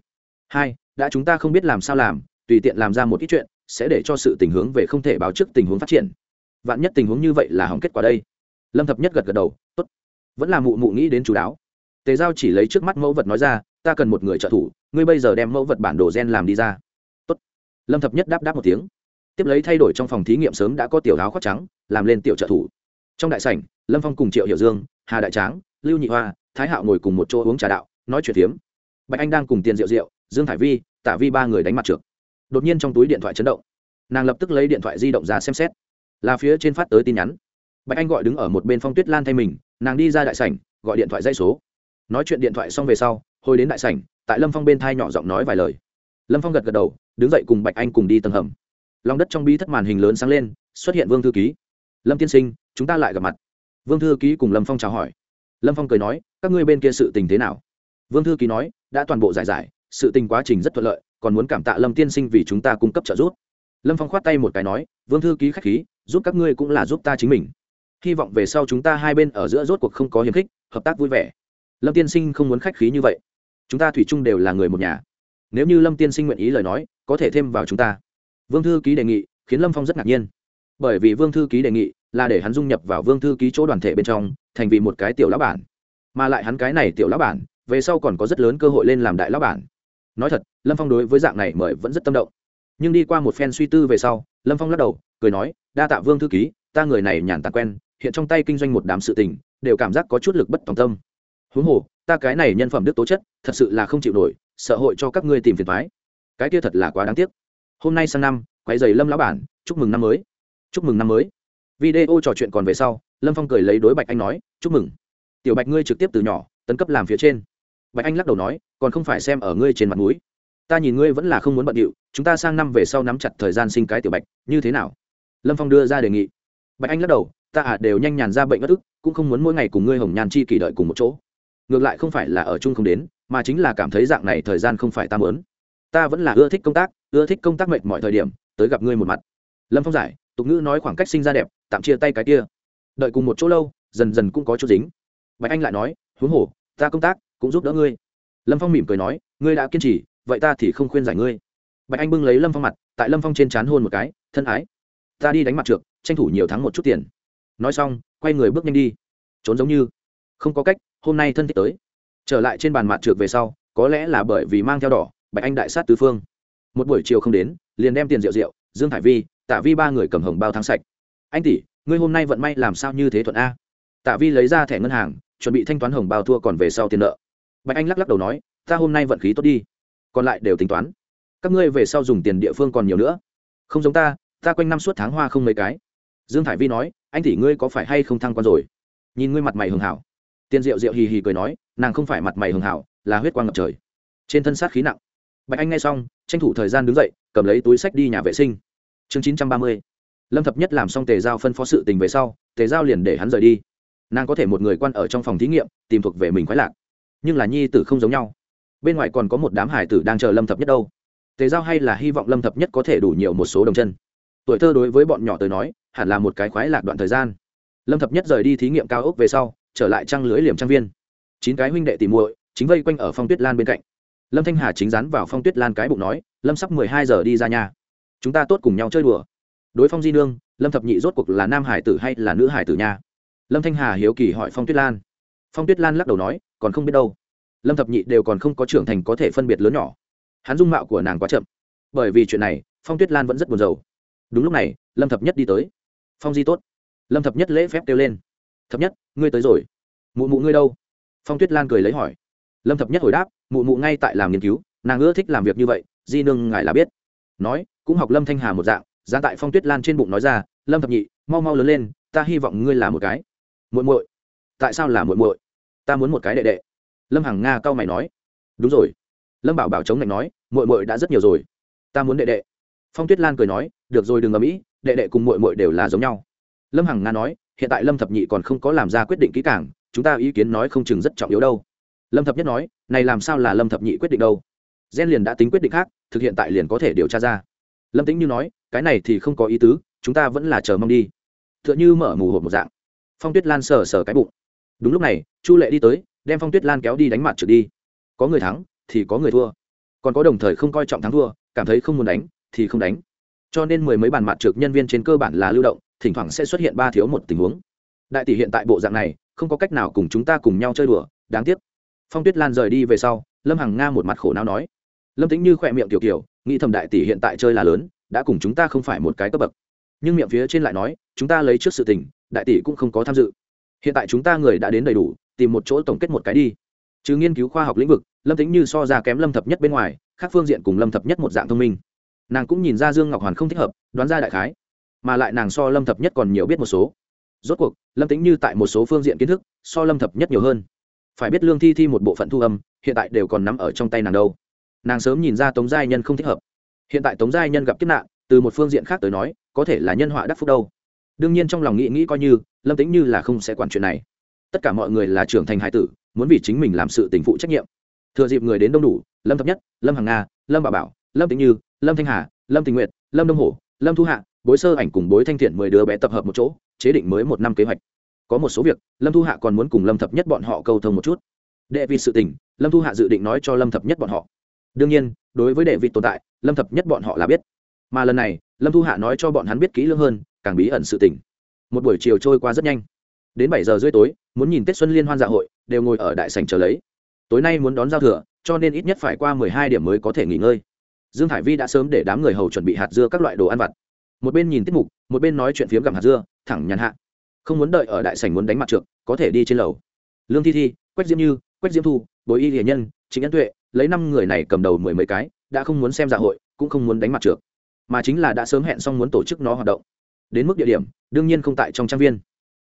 Hai, đã chúng ta không biết làm sao làm, tùy tiện làm ra một ít chuyện, sẽ để cho sự tình hướng về không thể báo trước tình huống phát triển. Vạn nhất tình huống như vậy là hỏng kết quả đây. Lâm thập nhất gật gật đầu, tốt. Vẫn là mụ mụ nghĩ đến chú đáo. Tề giao chỉ lấy trước mắt mẫu vật nói ra, ta cần một người trợ thủ, ngươi bây giờ đem mẫu vật bản đồ gen làm đi ra. Tốt. Lâm thập nhất đáp đáp một tiếng. Tiếp lấy thay đổi trong phòng thí nghiệm sớm đã có tiểu áo khoác trắng, làm lên tiểu trợ thủ trong đại sảnh, lâm phong cùng triệu hiểu dương, hà đại tráng, lưu nhị hoa, thái hạo ngồi cùng một chỗ uống trà đạo, nói chuyện phiếm. Bạch anh đang cùng tiền rượu rượu dương thải vi, tả vi ba người đánh mặt trượt. Đột nhiên trong túi điện thoại chấn động. Nàng lập tức lấy điện thoại di động ra xem xét. Là phía trên phát tới tin nhắn. Bạch anh gọi đứng ở một bên phong tuyết lan thay mình, nàng đi ra đại sảnh, gọi điện thoại dây số. Nói chuyện điện thoại xong về sau, hồi đến đại sảnh, tại lâm phong bên thai nhỏ giọng nói vài lời. Lâm phong gật gật đầu, đứng dậy cùng bạch anh cùng đi tầng hầm. Lòng đất trong bi thất màn hình lớn sáng lên, xuất hiện vương thư ký. Lâm tiên sinh chúng ta lại gặp mặt. Vương thư ký cùng lâm phong chào hỏi. Lâm phong cười nói, các ngươi bên kia sự tình thế nào? Vương thư ký nói, đã toàn bộ giải giải, sự tình quá trình rất thuận lợi, còn muốn cảm tạ lâm tiên sinh vì chúng ta cung cấp trợ giúp. Lâm phong khoát tay một cái nói, vương thư ký k h á c h khí, giúp các ngươi cũng là giúp ta chính mình. Hy vọng về sau chúng ta hai bên ở giữa rốt cuộc không có hiềm khích, hợp tác vui vẻ. Lâm tiên sinh không muốn khách khí như vậy. Chúng ta thủy chung đều là người một nhà. Nếu như lâm tiên sinh nguyện ý lời nói, có thể thêm vào chúng ta. Vương thư ký đề nghị, khiến lâm phong rất ngạc nhiên. Bởi vì vương thư ký đề nghị là để hắn dung nhập vào vương thư ký chỗ đoàn thể bên trong, thành vì một cái tiểu lão bản. Mà lại hắn cái này tiểu lão bản, về sau còn có rất lớn cơ hội lên làm đại lão bản. Nói thật, lâm phong đối với dạng này mời vẫn rất tâm động. Nhưng đi qua một phen suy tư về sau, lâm phong lắc đầu, cười nói, đa tạ vương thư ký, ta người này nhàn tạc quen, hiện trong tay kinh doanh một đám sự tình, đều cảm giác có chút lực bất tòng tâm. Huống hồ, ta cái này nhân phẩm đức tố chất, thật sự là không chịu nổi, sợ hội cho các ngươi tìm phiền thoái cái kia thật là quá đáng tiếc. Hôm nay sang năm quay dày lâm lão bản, chúc mừng năm mới. Chúc mừng năm mới video trò chuyện còn về sau, lâm phong cười lấy đối bạch anh nói, chúc mừng. Tiểu bạch ngươi trực tiếp từ nhỏ, tấn cấp làm phía trên. Bạch anh lắc đầu nói, còn không phải xem ở ngươi trên mặt núi ta nhìn ngươi vẫn là không muốn bận điệu, chúng ta sang năm về sau nắm chặt thời gian sinh cái tiểu bạch, như thế nào? Lâm phong đưa ra đề nghị. Bạch anh lắc đầu, ta à đều nhanh nhàn ra bệnh bất ức, cũng không muốn mỗi ngày cùng ngươi hồng nhàn chi kỳ đợi cùng một chỗ. Ngược lại không phải là ở chung không đến, mà chính là cảm thấy dạng này thời gian không phải ta mớn ta vẫn là ưa thích công tác, ưa thích công tác mệt mọi thời điểm, tới gặp ngươi một mặt. Lâm phong giải tục ngữ nói khoảng cách sinh ra đẹp, tạm chia tay cái kia. Đợi cùng một chỗ lâu, dần dần cũng có chút dính. Bạch anh lại nói, huống hồ, ta công tác cũng giúp đỡ ngươi. Lâm phong mỉm cười nói, ngươi đã kiên trì, vậy ta thì không khuyên giải ngươi. Bạch anh bưng lấy lâm phong mặt, tại lâm phong trên c h á n hôn một cái, thân ái, ta đi đánh mặt trượt tranh thủ nhiều tháng một chút tiền. Nói xong, quay người bước nhanh đi. Trốn giống như không có cách, hôm nay thân thích tới. Trở lại trên bàn mặt trượt về sau, có lẽ là bởi vì mang theo đỏ, bạch anh đại sát tứ phương. Một buổi chiều không đến, liền đem tiền rượu rượu, dương hải vi tạ vi ba người cầm hồng bao thắng sạch. Anh tỷ, ngươi hôm nay vận may làm sao như thế thuận a? Tạ vi lấy ra thẻ ngân hàng, chuẩn bị thanh toán hồng bao thua còn về sau tiền nợ. Bạch anh lắc lắc đầu nói, ta hôm nay vận khí tốt đi, còn lại đều tính toán. Các ngươi về sau dùng tiền địa phương còn nhiều nữa. Không giống ta ta quanh năm suốt tháng hoa không mấy cái. Dương thải vi nói, anh tỷ ngươi có phải hay không thăng quan rồi? Nhìn ngươi mặt mày hường hảo. Tiền rượu rượu hì hì cười nói, nàng không phải mặt mày hường hảo, là huyết quang ngập trời. Trên thân sát khí nặng. Bạch anh nghe xong, tranh thủ thời gian đứng dậy, cầm lấy túi sách đi nhà vệ sinh chương chín trăm ba mươi. Lâm thập nhất làm xong tề giao phân phó sự tình về sau, tề giao liền để hắn rời đi. Nàng có thể một người quan ở trong phòng thí nghiệm, tìm thuộc về mình khoái lạc. Nhưng là nhi tử không giống nhau. Bên ngoài còn có một đám hải tử đang chờ lâm thập nhất đâu. Tề giao hay là hy vọng lâm thập nhất có thể đủ nhiều một số đồng chân. Tuổi thơ đối với bọn nhỏ tới nói, hẳn là một cái khoái lạc đoạn thời gian. Lâm thập nhất rời đi thí nghiệm cao ốc về sau, trở lại trăng lưới liềm trang viên. Chín cái huynh đệ tìm muội, chính vây quanh ở phong tuyết lan bên cạnh. Lâm thanh hà chính rắn vào phong tuyết lan cái bụng nói, lâm sắp mười hai giờ đi ra nhà chúng ta tốt cùng nhau chơi đùa. Đối phong di nương, lâm thập nhị rốt cuộc là nam hải tử hay là nữ hải tử nha? Lâm thanh hà hiếu kỳ hỏi phong tuyết lan. Phong tuyết lan lắc đầu nói, còn không biết đâu. Lâm thập nhị đều còn không có trưởng thành có thể phân biệt lớn nhỏ. Hắn dung mạo của nàng quá chậm. Bởi vì chuyện này, phong tuyết lan vẫn rất buồn rầu. Đúng lúc này, lâm thập nhất đi tới. Phong di tốt. Lâm thập nhất lễ phép kêu lên. Thập nhất, ngươi tới rồi. Mụ mụ ngươi đâu? Phong tuyết lan cười lấy hỏi. Lâm thập nhất hồi đáp, mụ mụ ngay tại làm nghiên cứu, nàng ưa thích làm việc như vậy, di nương ngài là biết. Nói cũng học lâm thanh hà một dạng, giá tại phong tuyết lan trên bụng nói ra, lâm thập nhị, mau mau lớn lên, ta hy vọng ngươi là một cái. Muội muội. Tại sao là muội muội? Ta muốn một cái đệ đệ. Lâm hằng nga cau mày nói. Đúng rồi. Lâm bảo bảo chống lạnh nói, muội muội đã rất nhiều rồi. Ta muốn đệ đệ. Phong tuyết lan cười nói, được rồi, đừng ở mỹ đệ đệ cùng muội muội đều là giống nhau. Lâm hằng nga nói, hiện tại lâm thập nhị còn không có làm ra quyết định kỹ càng, chúng ta ý kiến nói không chừng rất trọng yếu đâu. Lâm thập nhất nói, này làm sao là lâm thập nhị quyết định đâu? Gen liền đã tính quyết định khác, thực hiện tại liền có thể điều tra ra lâm tĩnh như nói, cái này thì không có ý tứ, chúng ta vẫn là chờ mong đi. T h ư ợ n h ư mở mù hộp một dạng. Phong tuyết lan sờ sờ cái bụng. Đúng lúc này, chu lệ đi tới, đem phong tuyết lan kéo đi đánh mặt trượt đi. Có người thắng, thì có người thua. Còn có đồng thời không coi trọng thắng thua, cảm thấy không muốn đánh, thì không đánh. Cho nên mười mấy bàn mặt trượt nhân viên trên cơ bản là lưu động, thỉnh thoảng sẽ xuất hiện ba thiếu một tình huống. Đại tỷ hiện tại bộ dạng này, không có cách nào cùng chúng ta cùng nhau chơi đùa, đáng tiếc. Phong tuyết lan rời đi về sau, lâm hằng nga một mặt khổ não nói lâm tính như khỏe miệng tiểu kiểu, nghĩ thầm đại tỷ hiện tại chơi là lớn, đã cùng chúng ta không phải một cái cấp bậc. Nhưng miệng phía trên lại nói, chúng ta lấy trước sự tình, đại tỷ cũng không có tham dự. Hiện tại chúng ta người đã đến đầy đủ, tìm một chỗ tổng kết một cái đi. Chứ nghiên cứu khoa học lĩnh vực, lâm tính như so ra kém lâm thập nhất bên ngoài, khác phương diện cùng lâm thập nhất một dạng thông minh. Nàng cũng nhìn ra dương ngọc hoàn không thích hợp, đoán ra đại khái. Mà lại nàng so lâm thập nhất còn nhiều biết một số. Rốt cuộc, lâm tính như tại một số phương diện kiến thức, so lâm thập nhất nhiều hơn. Phải biết lương thi thi một bộ phận thu âm, hiện tại đều còn nằm ở trong tay nàng đâu nàng sớm nhìn ra tống giai nhân không thích hợp. Hiện tại tống giai nhân gặp kiếp nạn, từ một phương diện khác tới nói, có thể là nhân họa đắc phúc đâu. Đương nhiên trong lòng nghĩ nghĩ coi như, lâm tính như là không sẽ quản chuyện này. Tất cả mọi người là trưởng thành hải tử, muốn vì chính mình làm sự tình phụ trách nhiệm. Thừa dịp người đến đông đủ, lâm thập nhất, lâm hằng nga, lâm bà bảo, lâm tĩnh như, lâm thanh hà, lâm tình nguyện lâm đông hổ, lâm thu hạ, bối sơ ảnh cùng bối thanh thiện mười đứa bé tập hợp một chỗ, chế định mới một năm kế hoạch. Có một số việc, lâm thu hạ còn muốn cùng lâm thập nhất bọn họ câu thông một chút. Đệ vì sự tình, lâm thu hạ dự định nói cho lâm thập nhất bọn họ đương nhiên, đối với đệ vị tồn tại, lâm thập nhất bọn họ là biết. Mà lần này, lâm thu hạ nói cho bọn hắn biết kỹ lưỡng hơn, càng bí ẩn sự tình. Một buổi chiều trôi qua rất nhanh. Đến bảy giờ rưỡi tối, muốn nhìn tết xuân liên hoan dạ hội, đều ngồi ở đại sành chờ lấy. Tối nay muốn đón giao thừa, cho nên ít nhất phải qua mười hai điểm mới có thể nghỉ ngơi. Dương hải vi đã sớm để đám người hầu chuẩn bị hạt dưa các loại đồ ăn vặt. Một bên nhìn tiết mục, một bên nói chuyện phiếm gặm hạt dưa, thẳng nhàn hạ. Không muốn đợi ở đại sảnh muốn đánh mặt trượt có thể đi trên lầu. Lương thi thi, quách diễm như, quách diễm thu, bối y hiền nhân chính ấn tuệ lấy năm người này cầm đầu mười mấy cái, đã không muốn xem dạ hội, cũng không muốn đánh mặt trượt mà chính là đã sớm hẹn xong muốn tổ chức nó hoạt động. Đến mức địa điểm, đương nhiên không tại trong trang viên.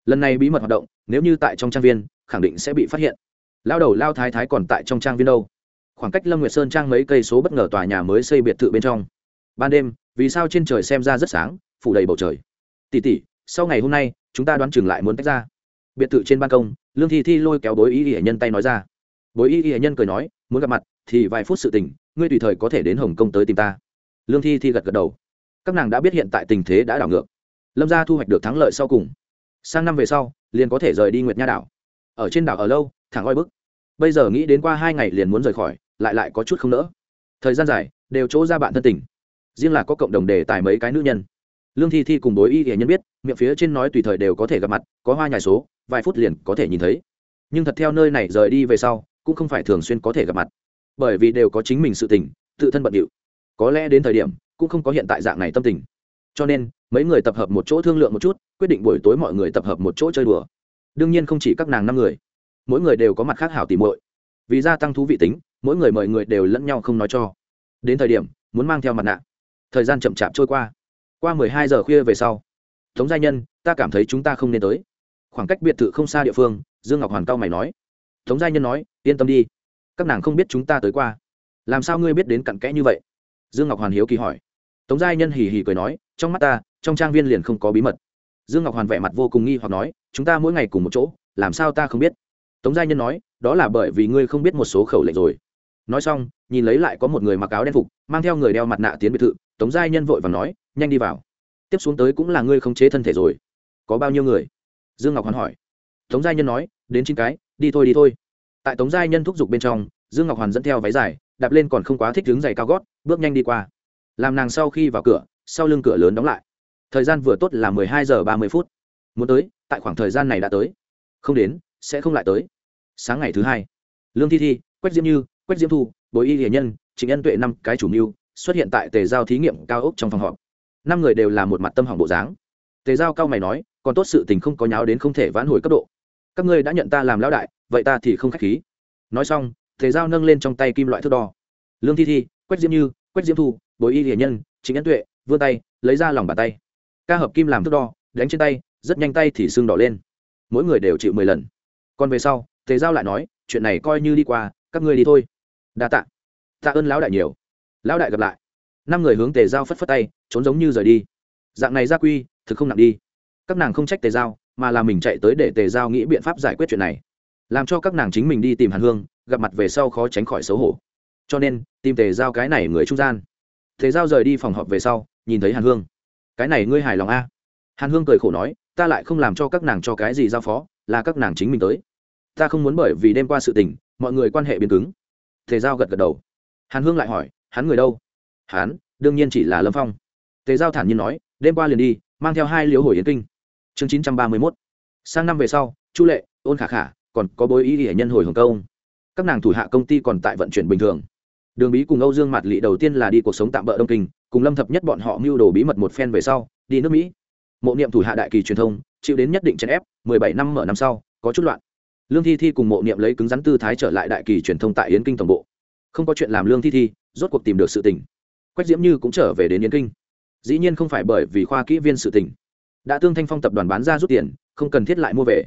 Lần này bí mật hoạt động, nếu như tại trong trang viên, khẳng định sẽ bị phát hiện. Lao đầu lao thái thái còn tại trong trang viên đâu? Khoảng cách lâm nguyệt sơn trang mấy cây số bất ngờ tòa nhà mới xây biệt thự bên trong. Ban đêm, vì sao trên trời xem ra rất sáng, phủ đầy bầu trời? Tỉ tỉ sau ngày hôm nay, chúng ta đoán chừng lại muốn tách ra. Biệt thự trên ban công, lương thi thi lôi kéo bối y y nhân tay nói ra. Bối y y nhân cười nói muốn gặp mặt thì vài phút sự tình, ngươi tùy thời có thể đến hồng kông tới tìm ta. Lương thi thi gật gật đầu. Các nàng đã biết hiện tại tình thế đã đảo ngược. Lâm gia thu hoạch được thắng lợi sau cùng. Sang năm về sau, liền có thể rời đi nguyệt nha đảo. Ở trên đảo ở lâu, thẳng oi bức. Bây giờ nghĩ đến qua hai ngày liền muốn rời khỏi, lại lại có chút không nỡ. Thời gian dài, đều chỗ ra bạn thân tình. Riêng là có cộng đồng đề tài mấy cái nữ nhân. Lương thi thi cùng đối y hiển nhân biết, miệng phía trên nói tùy thời đều có thể gặp mặt, có hoa nhài số, vài phút liền có thể nhìn thấy. Nhưng thật theo nơi này rời đi về sau cũng không phải thường xuyên có thể gặp mặt. Bởi vì đều có chính mình sự tình, tự thân bận điệu. Có lẽ đến thời điểm, cũng không có hiện tại dạng này tâm tình. Cho nên, mấy người tập hợp một chỗ thương lượng một chút, quyết định buổi tối mọi người tập hợp một chỗ chơi đùa. Đương nhiên không chỉ các nàng năm người, mỗi người đều có mặt khác hảo tìm muội. Vì gia tăng thú vị tính, mỗi người mời người đều lẫn nhau không nói cho. Đến thời điểm, muốn mang theo mặt nạ. Thời gian chậm chạp trôi qua. Qua mười hai giờ khuya về sau, tống gia nhân, ta cảm thấy chúng ta không nên tới. Khoảng cách biệt thự không xa địa phương, dương ngọc hoàn cao mày nói tống gia nhân nói, yên tâm đi. Các nàng không biết chúng ta tới qua. Làm sao ngươi biết đến cặn kẽ như vậy? Dương ngọc hoàn hiếu kỳ hỏi. Tống gia nhân hì hì cười nói, trong mắt ta, trong trang viên liền không có bí mật. Dương ngọc hoàn vẻ mặt vô cùng nghi hoặc nói, chúng ta mỗi ngày cùng một chỗ, làm sao ta không biết? Tống gia nhân nói, đó là bởi vì ngươi không biết một số khẩu lệnh rồi. Nói xong, nhìn lấy lại có một người mặc áo đen phục, mang theo người đeo mặt nạ tiến biệt thự, tống gia nhân vội và nói, nhanh đi vào. Tiếp xuống tới cũng là ngươi không chế thân thể rồi. Có bao nhiêu người? Dương ngọc hoàn hỏi. Tống gia nhân nói, đến chín cái đi thôi đi thôi. Tại tống giai nhân thúc giục bên trong, dương ngọc hoàn dẫn theo váy dài, đạp lên còn không quá thích đứng giày cao gót, bước nhanh đi qua. Làm nàng sau khi vào cửa, sau lưng cửa lớn đóng lại. Thời gian vừa tốt là mười hai giờ ba mươi phút. Muốn tới, tại khoảng thời gian này đã tới. Không đến, sẽ không lại tới. Sáng ngày thứ hai, lương thi thi, quách diễm như, quách diễm thu, bối y hiền nhân, trịnh ân tuệ năm cái chủ mưu xuất hiện tại tề giao thí nghiệm cao ốc trong phòng họp. Năm người đều là một mặt tâm hỏng bộ dáng. Tề giao cao mày nói, còn tốt sự tình không có nháo đến không thể vãn hồi cấp độ các ngươi đã nhận ta làm lão đại, vậy ta thì không k h á c h khí. Nói xong tề giao nâng lên trong tay kim loại thước đo. Lương thi thi, quách diễm như, quách diễm thu, bối y hiển nhân chính ấn tuệ, vươn tay, lấy ra lòng bàn tay. Ca hợp kim làm thước đo, đánh trên tay, rất nhanh tay thì sưng đỏ lên. Mỗi người đều chịu mười lần. Còn về sau tề giao lại nói, chuyện này coi như đi qua, các ngươi đi thôi. Đa tạ. Tạ ơn lão đại nhiều. Lão đại gặp lại. Năm người hướng tề giao phất phất tay, trốn giống như rời đi. Dạng này gia quy, thực không nặng đi. Các nàng không trách tề giao mà là mình chạy tới để tề giao nghĩ biện pháp giải quyết chuyện này. Làm cho các nàng chính mình đi tìm hàn hương, gặp mặt về sau khó tránh khỏi xấu hổ. Cho nên, tìm tề giao cái này người trung gian. Tề giao rời đi phòng họp về sau, nhìn thấy hàn hương. Cái này ngươi hài lòng a hàn hương cười khổ nói, ta lại không làm cho các nàng cho cái gì giao phó, là các nàng chính mình tới. Ta không muốn bởi vì đêm qua sự tình, mọi người quan hệ biến cứng. Tề giao gật gật đầu. Hàn hương lại hỏi, hắn người đâu? Hắn, đương nhiên chỉ là lâm phong. Tề giao thản nhiên nói, đêm qua liền đi, mang theo hai liếu hồi yến kinh chương chín trăm ba mươi mốt. Sang năm về sau, chu lệ, ôn khả khả còn có bối ý hệ nhân hồi hồng công các nàng thủ hạ công ty còn tại vận chuyển bình thường. Đường bí cùng âu dương mạt lị đầu tiên là đi cuộc sống tạm bỡ đông kinh, cùng lâm thập nhất bọn họ mưu đồ bí mật một phen về sau, đi nước mỹ. Mộ niệm thủ hạ đại kỳ truyền thông, chịu đến nhất định chèn ép, mười bảy năm mở năm sau, có chút loạn. Lương thi thi cùng mộ niệm lấy cứng rắn tư thái trở lại đại kỳ truyền thông tại yến kinh tổng bộ. Không có chuyện làm lương thi thi, rốt cuộc tìm được sự tình. Quách diễm như cũng trở về đến yến kinh. Dĩ nhiên không phải bởi vì khoa kỹ viên sự tình đã tương thanh phong tập đoàn bán ra rút tiền, không cần thiết lại mua về.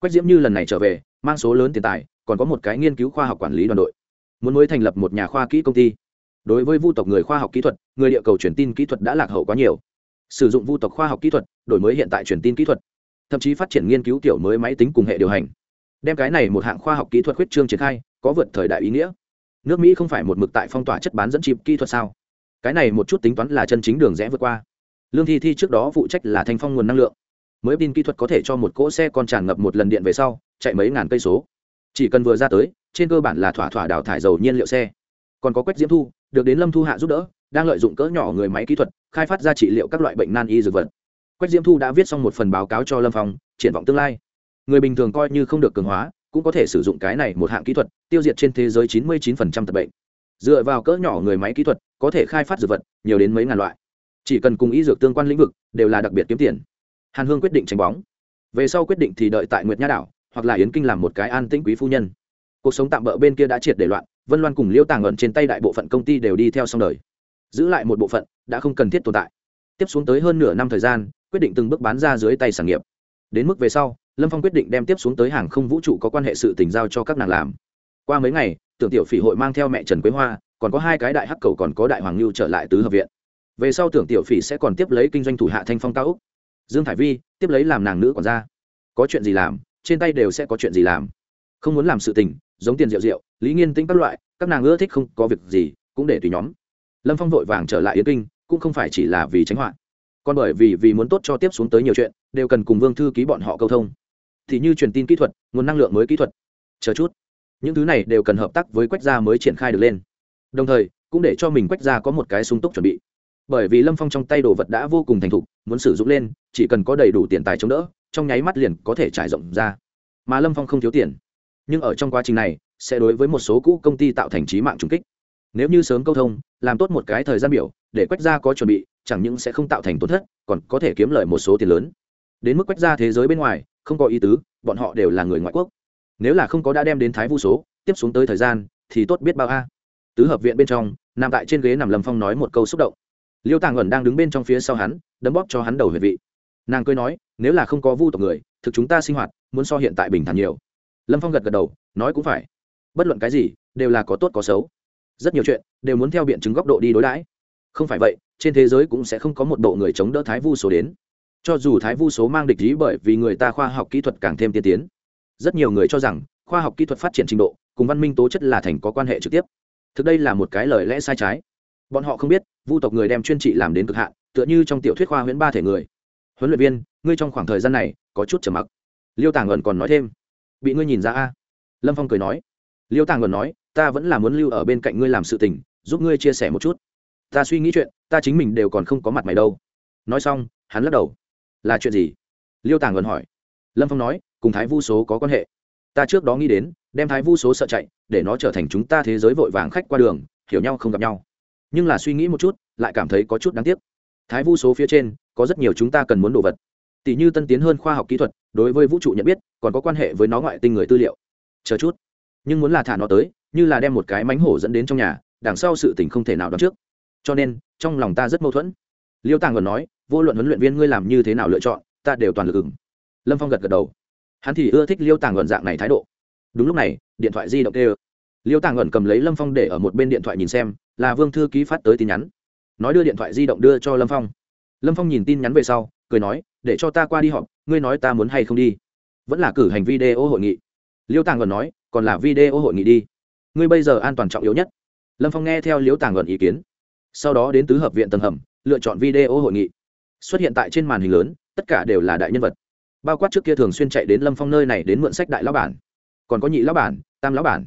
Quách diễm như lần này trở về, mang số lớn tiền tài, còn có một cái nghiên cứu khoa học quản lý đoàn đội. Muốn mới thành lập một nhà khoa kỹ công ty. Đối với vu tộc người khoa học kỹ thuật, người địa cầu truyền tin kỹ thuật đã lạc hậu quá nhiều. Sử dụng vu tộc khoa học kỹ thuật, đổi mới hiện tại truyền tin kỹ thuật. Thậm chí phát triển nghiên cứu tiểu mới máy tính cùng hệ điều hành. Đem cái này một hạng khoa học kỹ thuật khuyết trương triển khai, có vượt thời đại ý nghĩa. Nước mỹ không phải một mực tại phong tỏa chất bán dẫn chịp kỹ thuật sao? Cái này một chút tính toán là chân chính đường rẽ vượt qua lương thi thi trước đó phụ trách là thanh phong nguồn năng lượng mới tin kỹ thuật có thể cho một cỗ xe con tràn ngập một lần điện về sau chạy mấy ngàn cây số chỉ cần vừa ra tới trên cơ bản là thỏa thỏa đào thải dầu nhiên liệu xe còn có quách diễm thu được đến lâm thu hạ giúp đỡ đang lợi dụng cỡ nhỏ người máy kỹ thuật khai phát ra trị liệu các loại bệnh nan y dược vật quách diễm thu đã viết xong một phần báo cáo cho lâm phong triển vọng tương lai người bình thường coi như không được cường hóa cũng có thể sử dụng cái này một hạng kỹ thuật tiêu diệt trên thế giới 99% tật bệnh dựa vào cỡ nhỏ người máy kỹ thuật có thể khai phát dược vật nhiều đến mấy ngàn loại chỉ cần cùng y dược tương quan lĩnh vực đều là đặc biệt kiếm tiền. Hàn hương quyết định tránh bóng. Về sau quyết định thì đợi tại nguyệt nha đảo, hoặc là yến kinh làm một cái an tĩnh quý phu nhân. Cuộc sống tạm bỡ bên kia đã triệt để loạn, vân loan cùng liêu tàng ẩn trên tay đại bộ phận công ty đều đi theo xong đời. Giữ lại một bộ phận đã không cần thiết tồn tại. Tiếp xuống tới hơn nửa năm thời gian, quyết định từng bước bán ra dưới tay sản nghiệp. Đến mức về sau, lâm phong quyết định đem tiếp xuống tới hàng không vũ trụ có quan hệ sự tình giao cho các nàng làm. Qua mấy ngày, tưởng tiểu phỉ hội mang theo mẹ trần quế hoa, còn có hai cái đại hắc cầu còn có đại hoàng lưu trở lại tứ hợp viện về sau tưởng tiểu phỉ sẽ còn tiếp lấy kinh doanh thủ hạ thanh phong cao úc. Dương thải vi, tiếp lấy làm nàng nữ còn ra có chuyện gì làm, trên tay đều sẽ có chuyện gì làm. Không muốn làm sự tình, giống tiền rượu rượu, lý nghiên tĩnh các loại, các nàng ưa thích không có việc gì, cũng để tùy nhóm. Lâm phong vội vàng trở lại yến kinh, cũng không phải chỉ là vì tránh họa. Còn bởi vì vì muốn tốt cho tiếp xuống tới nhiều chuyện, đều cần cùng vương thư ký bọn họ câu thông. Thì như truyền tin kỹ thuật, nguồn năng lượng mới kỹ thuật. Chờ chút. Những thứ này đều cần hợp tác với quách gia mới triển khai được lên. Đồng thời, cũng để cho mình quách gia có một cái sung túc chuẩn bị bởi vì lâm phong trong tay đồ vật đã vô cùng thành thục, muốn sử dụng lên, chỉ cần có đầy đủ tiền tài chống đỡ, trong nháy mắt liền có thể trải rộng ra. Mà lâm phong không thiếu tiền. Nhưng ở trong quá trình này, sẽ đối với một số cũ công ty tạo thành trí mạng trùng kích. Nếu như sớm câu thông, làm tốt một cái thời gian biểu, để quách gia có chuẩn bị, chẳng những sẽ không tạo thành tổn thất, còn có thể kiếm lợi một số tiền lớn. Đến mức quách gia thế giới bên ngoài, không có ý tứ, bọn họ đều là người ngoại quốc. Nếu là không có đã đem đến thái vu số, tiếp xuống tới thời gian, thì tốt biết bao a. Tứ hợp viện bên trong, nằm tại trên ghế nằm lâm phong nói một câu xúc động liêu tàng ẩn đang đứng bên trong phía sau hắn, đấm bóp cho hắn đầu huyệt vị. Nàng cười nói, nếu là không có vu tộc người, thực chúng ta sinh hoạt, muốn so hiện tại bình thản nhiều. Lâm phong gật gật đầu, nói cũng phải. Bất luận cái gì, đều là có tốt có xấu. Rất nhiều chuyện, đều muốn theo biện chứng góc độ đi đối đãi. Không phải vậy, trên thế giới cũng sẽ không có một bộ người chống đỡ thái vu số đến. Cho dù thái vu số mang địch lý bởi vì người ta khoa học kỹ thuật càng thêm tiên tiến. Rất nhiều người cho rằng, khoa học kỹ thuật phát triển trình độ, cùng văn minh tố chất là thành có quan hệ trực tiếp. Thực đây là một cái lời lẽ sai trái. Bọn họ không biết vu tộc người đem chuyên trị làm đến cực hạn, tựa như trong tiểu thuyết khoa huyễn ba thể người. Huấn luyện viên, ngươi trong khoảng thời gian này, có chút trầm mặc. Liêu tàng ẩn còn nói thêm. Bị ngươi nhìn ra a? Lâm phong cười nói. Liêu tàng ẩn nói, ta vẫn là muốn lưu ở bên cạnh ngươi làm sự tình, giúp ngươi chia sẻ một chút. Ta suy nghĩ chuyện, ta chính mình đều còn không có mặt mày đâu. Nói xong, hắn lắc đầu. Là chuyện gì? Liêu tàng ẩn hỏi. Lâm phong nói, cùng thái vu số có quan hệ. Ta trước đó nghĩ đến, đem thái vu số sợ chạy, để nó trở thành chúng ta thế giới vội vàng khách qua đường, hiểu nhau không gặp nhau nhưng là suy nghĩ một chút, lại cảm thấy có chút đáng tiếc. Thái vu số phía trên, có rất nhiều chúng ta cần muốn đồ vật. Tỷ như tân tiến hơn khoa học kỹ thuật, đối với vũ trụ nhận biết, còn có quan hệ với nó ngoại tinh người tư liệu. Chờ chút. Nhưng muốn là thả nó tới, như là đem một cái mánh hổ dẫn đến trong nhà, đằng sau sự tình không thể nào đoán trước. Cho nên, trong lòng ta rất mâu thuẫn. Liêu tàng còn nói, vô luận huấn luyện viên ngươi làm như thế nào lựa chọn, ta đều toàn lực ứng. Lâm phong gật gật đầu. Hắn thì ưa thích liêu tàng luận dạng này thái độ. Đúng lúc này, điện thoại di động tê liêu tàng ẩn cầm lấy lâm phong để ở một bên điện thoại nhìn xem, là vương thư ký phát tới tin nhắn. Nói đưa điện thoại di động đưa cho lâm phong. Lâm phong nhìn tin nhắn về sau, cười nói, để cho ta qua đi họp, ngươi nói ta muốn hay không đi? Vẫn là cử hành video hội nghị. Liêu tàng ẩn nói, còn là video hội nghị đi. Ngươi bây giờ an toàn trọng yếu nhất. Lâm phong nghe theo liêu tàng ẩn ý kiến. Sau đó đến tứ hợp viện tầng hầm, lựa chọn video hội nghị. Xuất hiện tại trên màn hình lớn, tất cả đều là đại nhân vật. Bao quát trước kia thường xuyên chạy đến lâm phong nơi này đến mượn sách đại lão bản. Còn có nhị lão bản, tam lão bản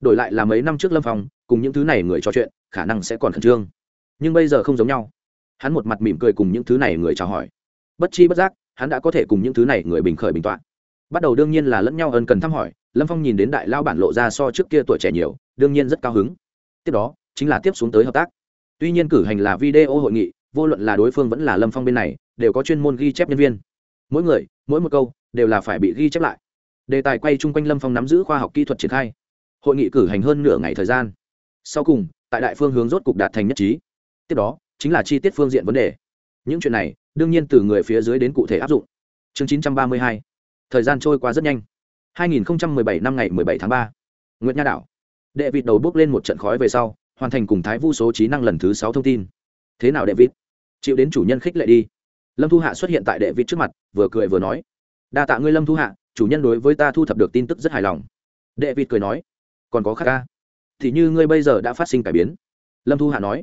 đổi lại là mấy năm trước lâm phong cùng những thứ này người trò chuyện khả năng sẽ còn khẩn trương nhưng bây giờ không giống nhau hắn một mặt mỉm cười cùng những thứ này người chào hỏi bất chi bất giác hắn đã có thể cùng những thứ này người bình khởi bình t bắt đầu đương nhiên là lẫn nhau ân cần thăm hỏi lâm phong nhìn đến đại lao bản lộ ra so trước kia tuổi trẻ nhiều đương nhiên rất cao hứng tiếp đó chính là tiếp xuống tới hợp tác tuy nhiên cử hành là video hội nghị vô luận là đối phương vẫn là lâm phong bên này đều có chuyên môn ghi chép nhân viên mỗi người mỗi một câu đều là phải bị ghi chép lại đề tài quay chung quanh lâm phong nắm giữ khoa học kỹ thuật triển khai hội nghị cử hành hơn nửa ngày thời gian sau cùng tại đại phương hướng rốt cục đạt thành nhất trí tiếp đó chính là chi tiết phương diện vấn đề những chuyện này đương nhiên từ người phía dưới đến cụ thể áp dụng chương 932. thời gian trôi qua rất nhanh 2017 năm ngày 17 tháng 3. Nguyệt Nha đảo. Đệ vịt đầu bước lên một trận khói về sau, hoàn thành cùng Thái Vu số trí năng lần thứ sáu thông tin. Thế nào đệ vịt? Chịu đến chủ nhân khích lệ đi. Lâm Thu Hạ xuất hiện tại đệ vịt trước mặt, vừa cười vừa nói: "Đa tạ ngươi Lâm Thu Hạ, chủ nhân đối với ta thu thập được tin tức rất hài lòng." Đệ vịt cười nói: "Còn có khác ca? Thì như ngươi bây giờ đã phát sinh cải biến." Lâm Thu Hạ nói: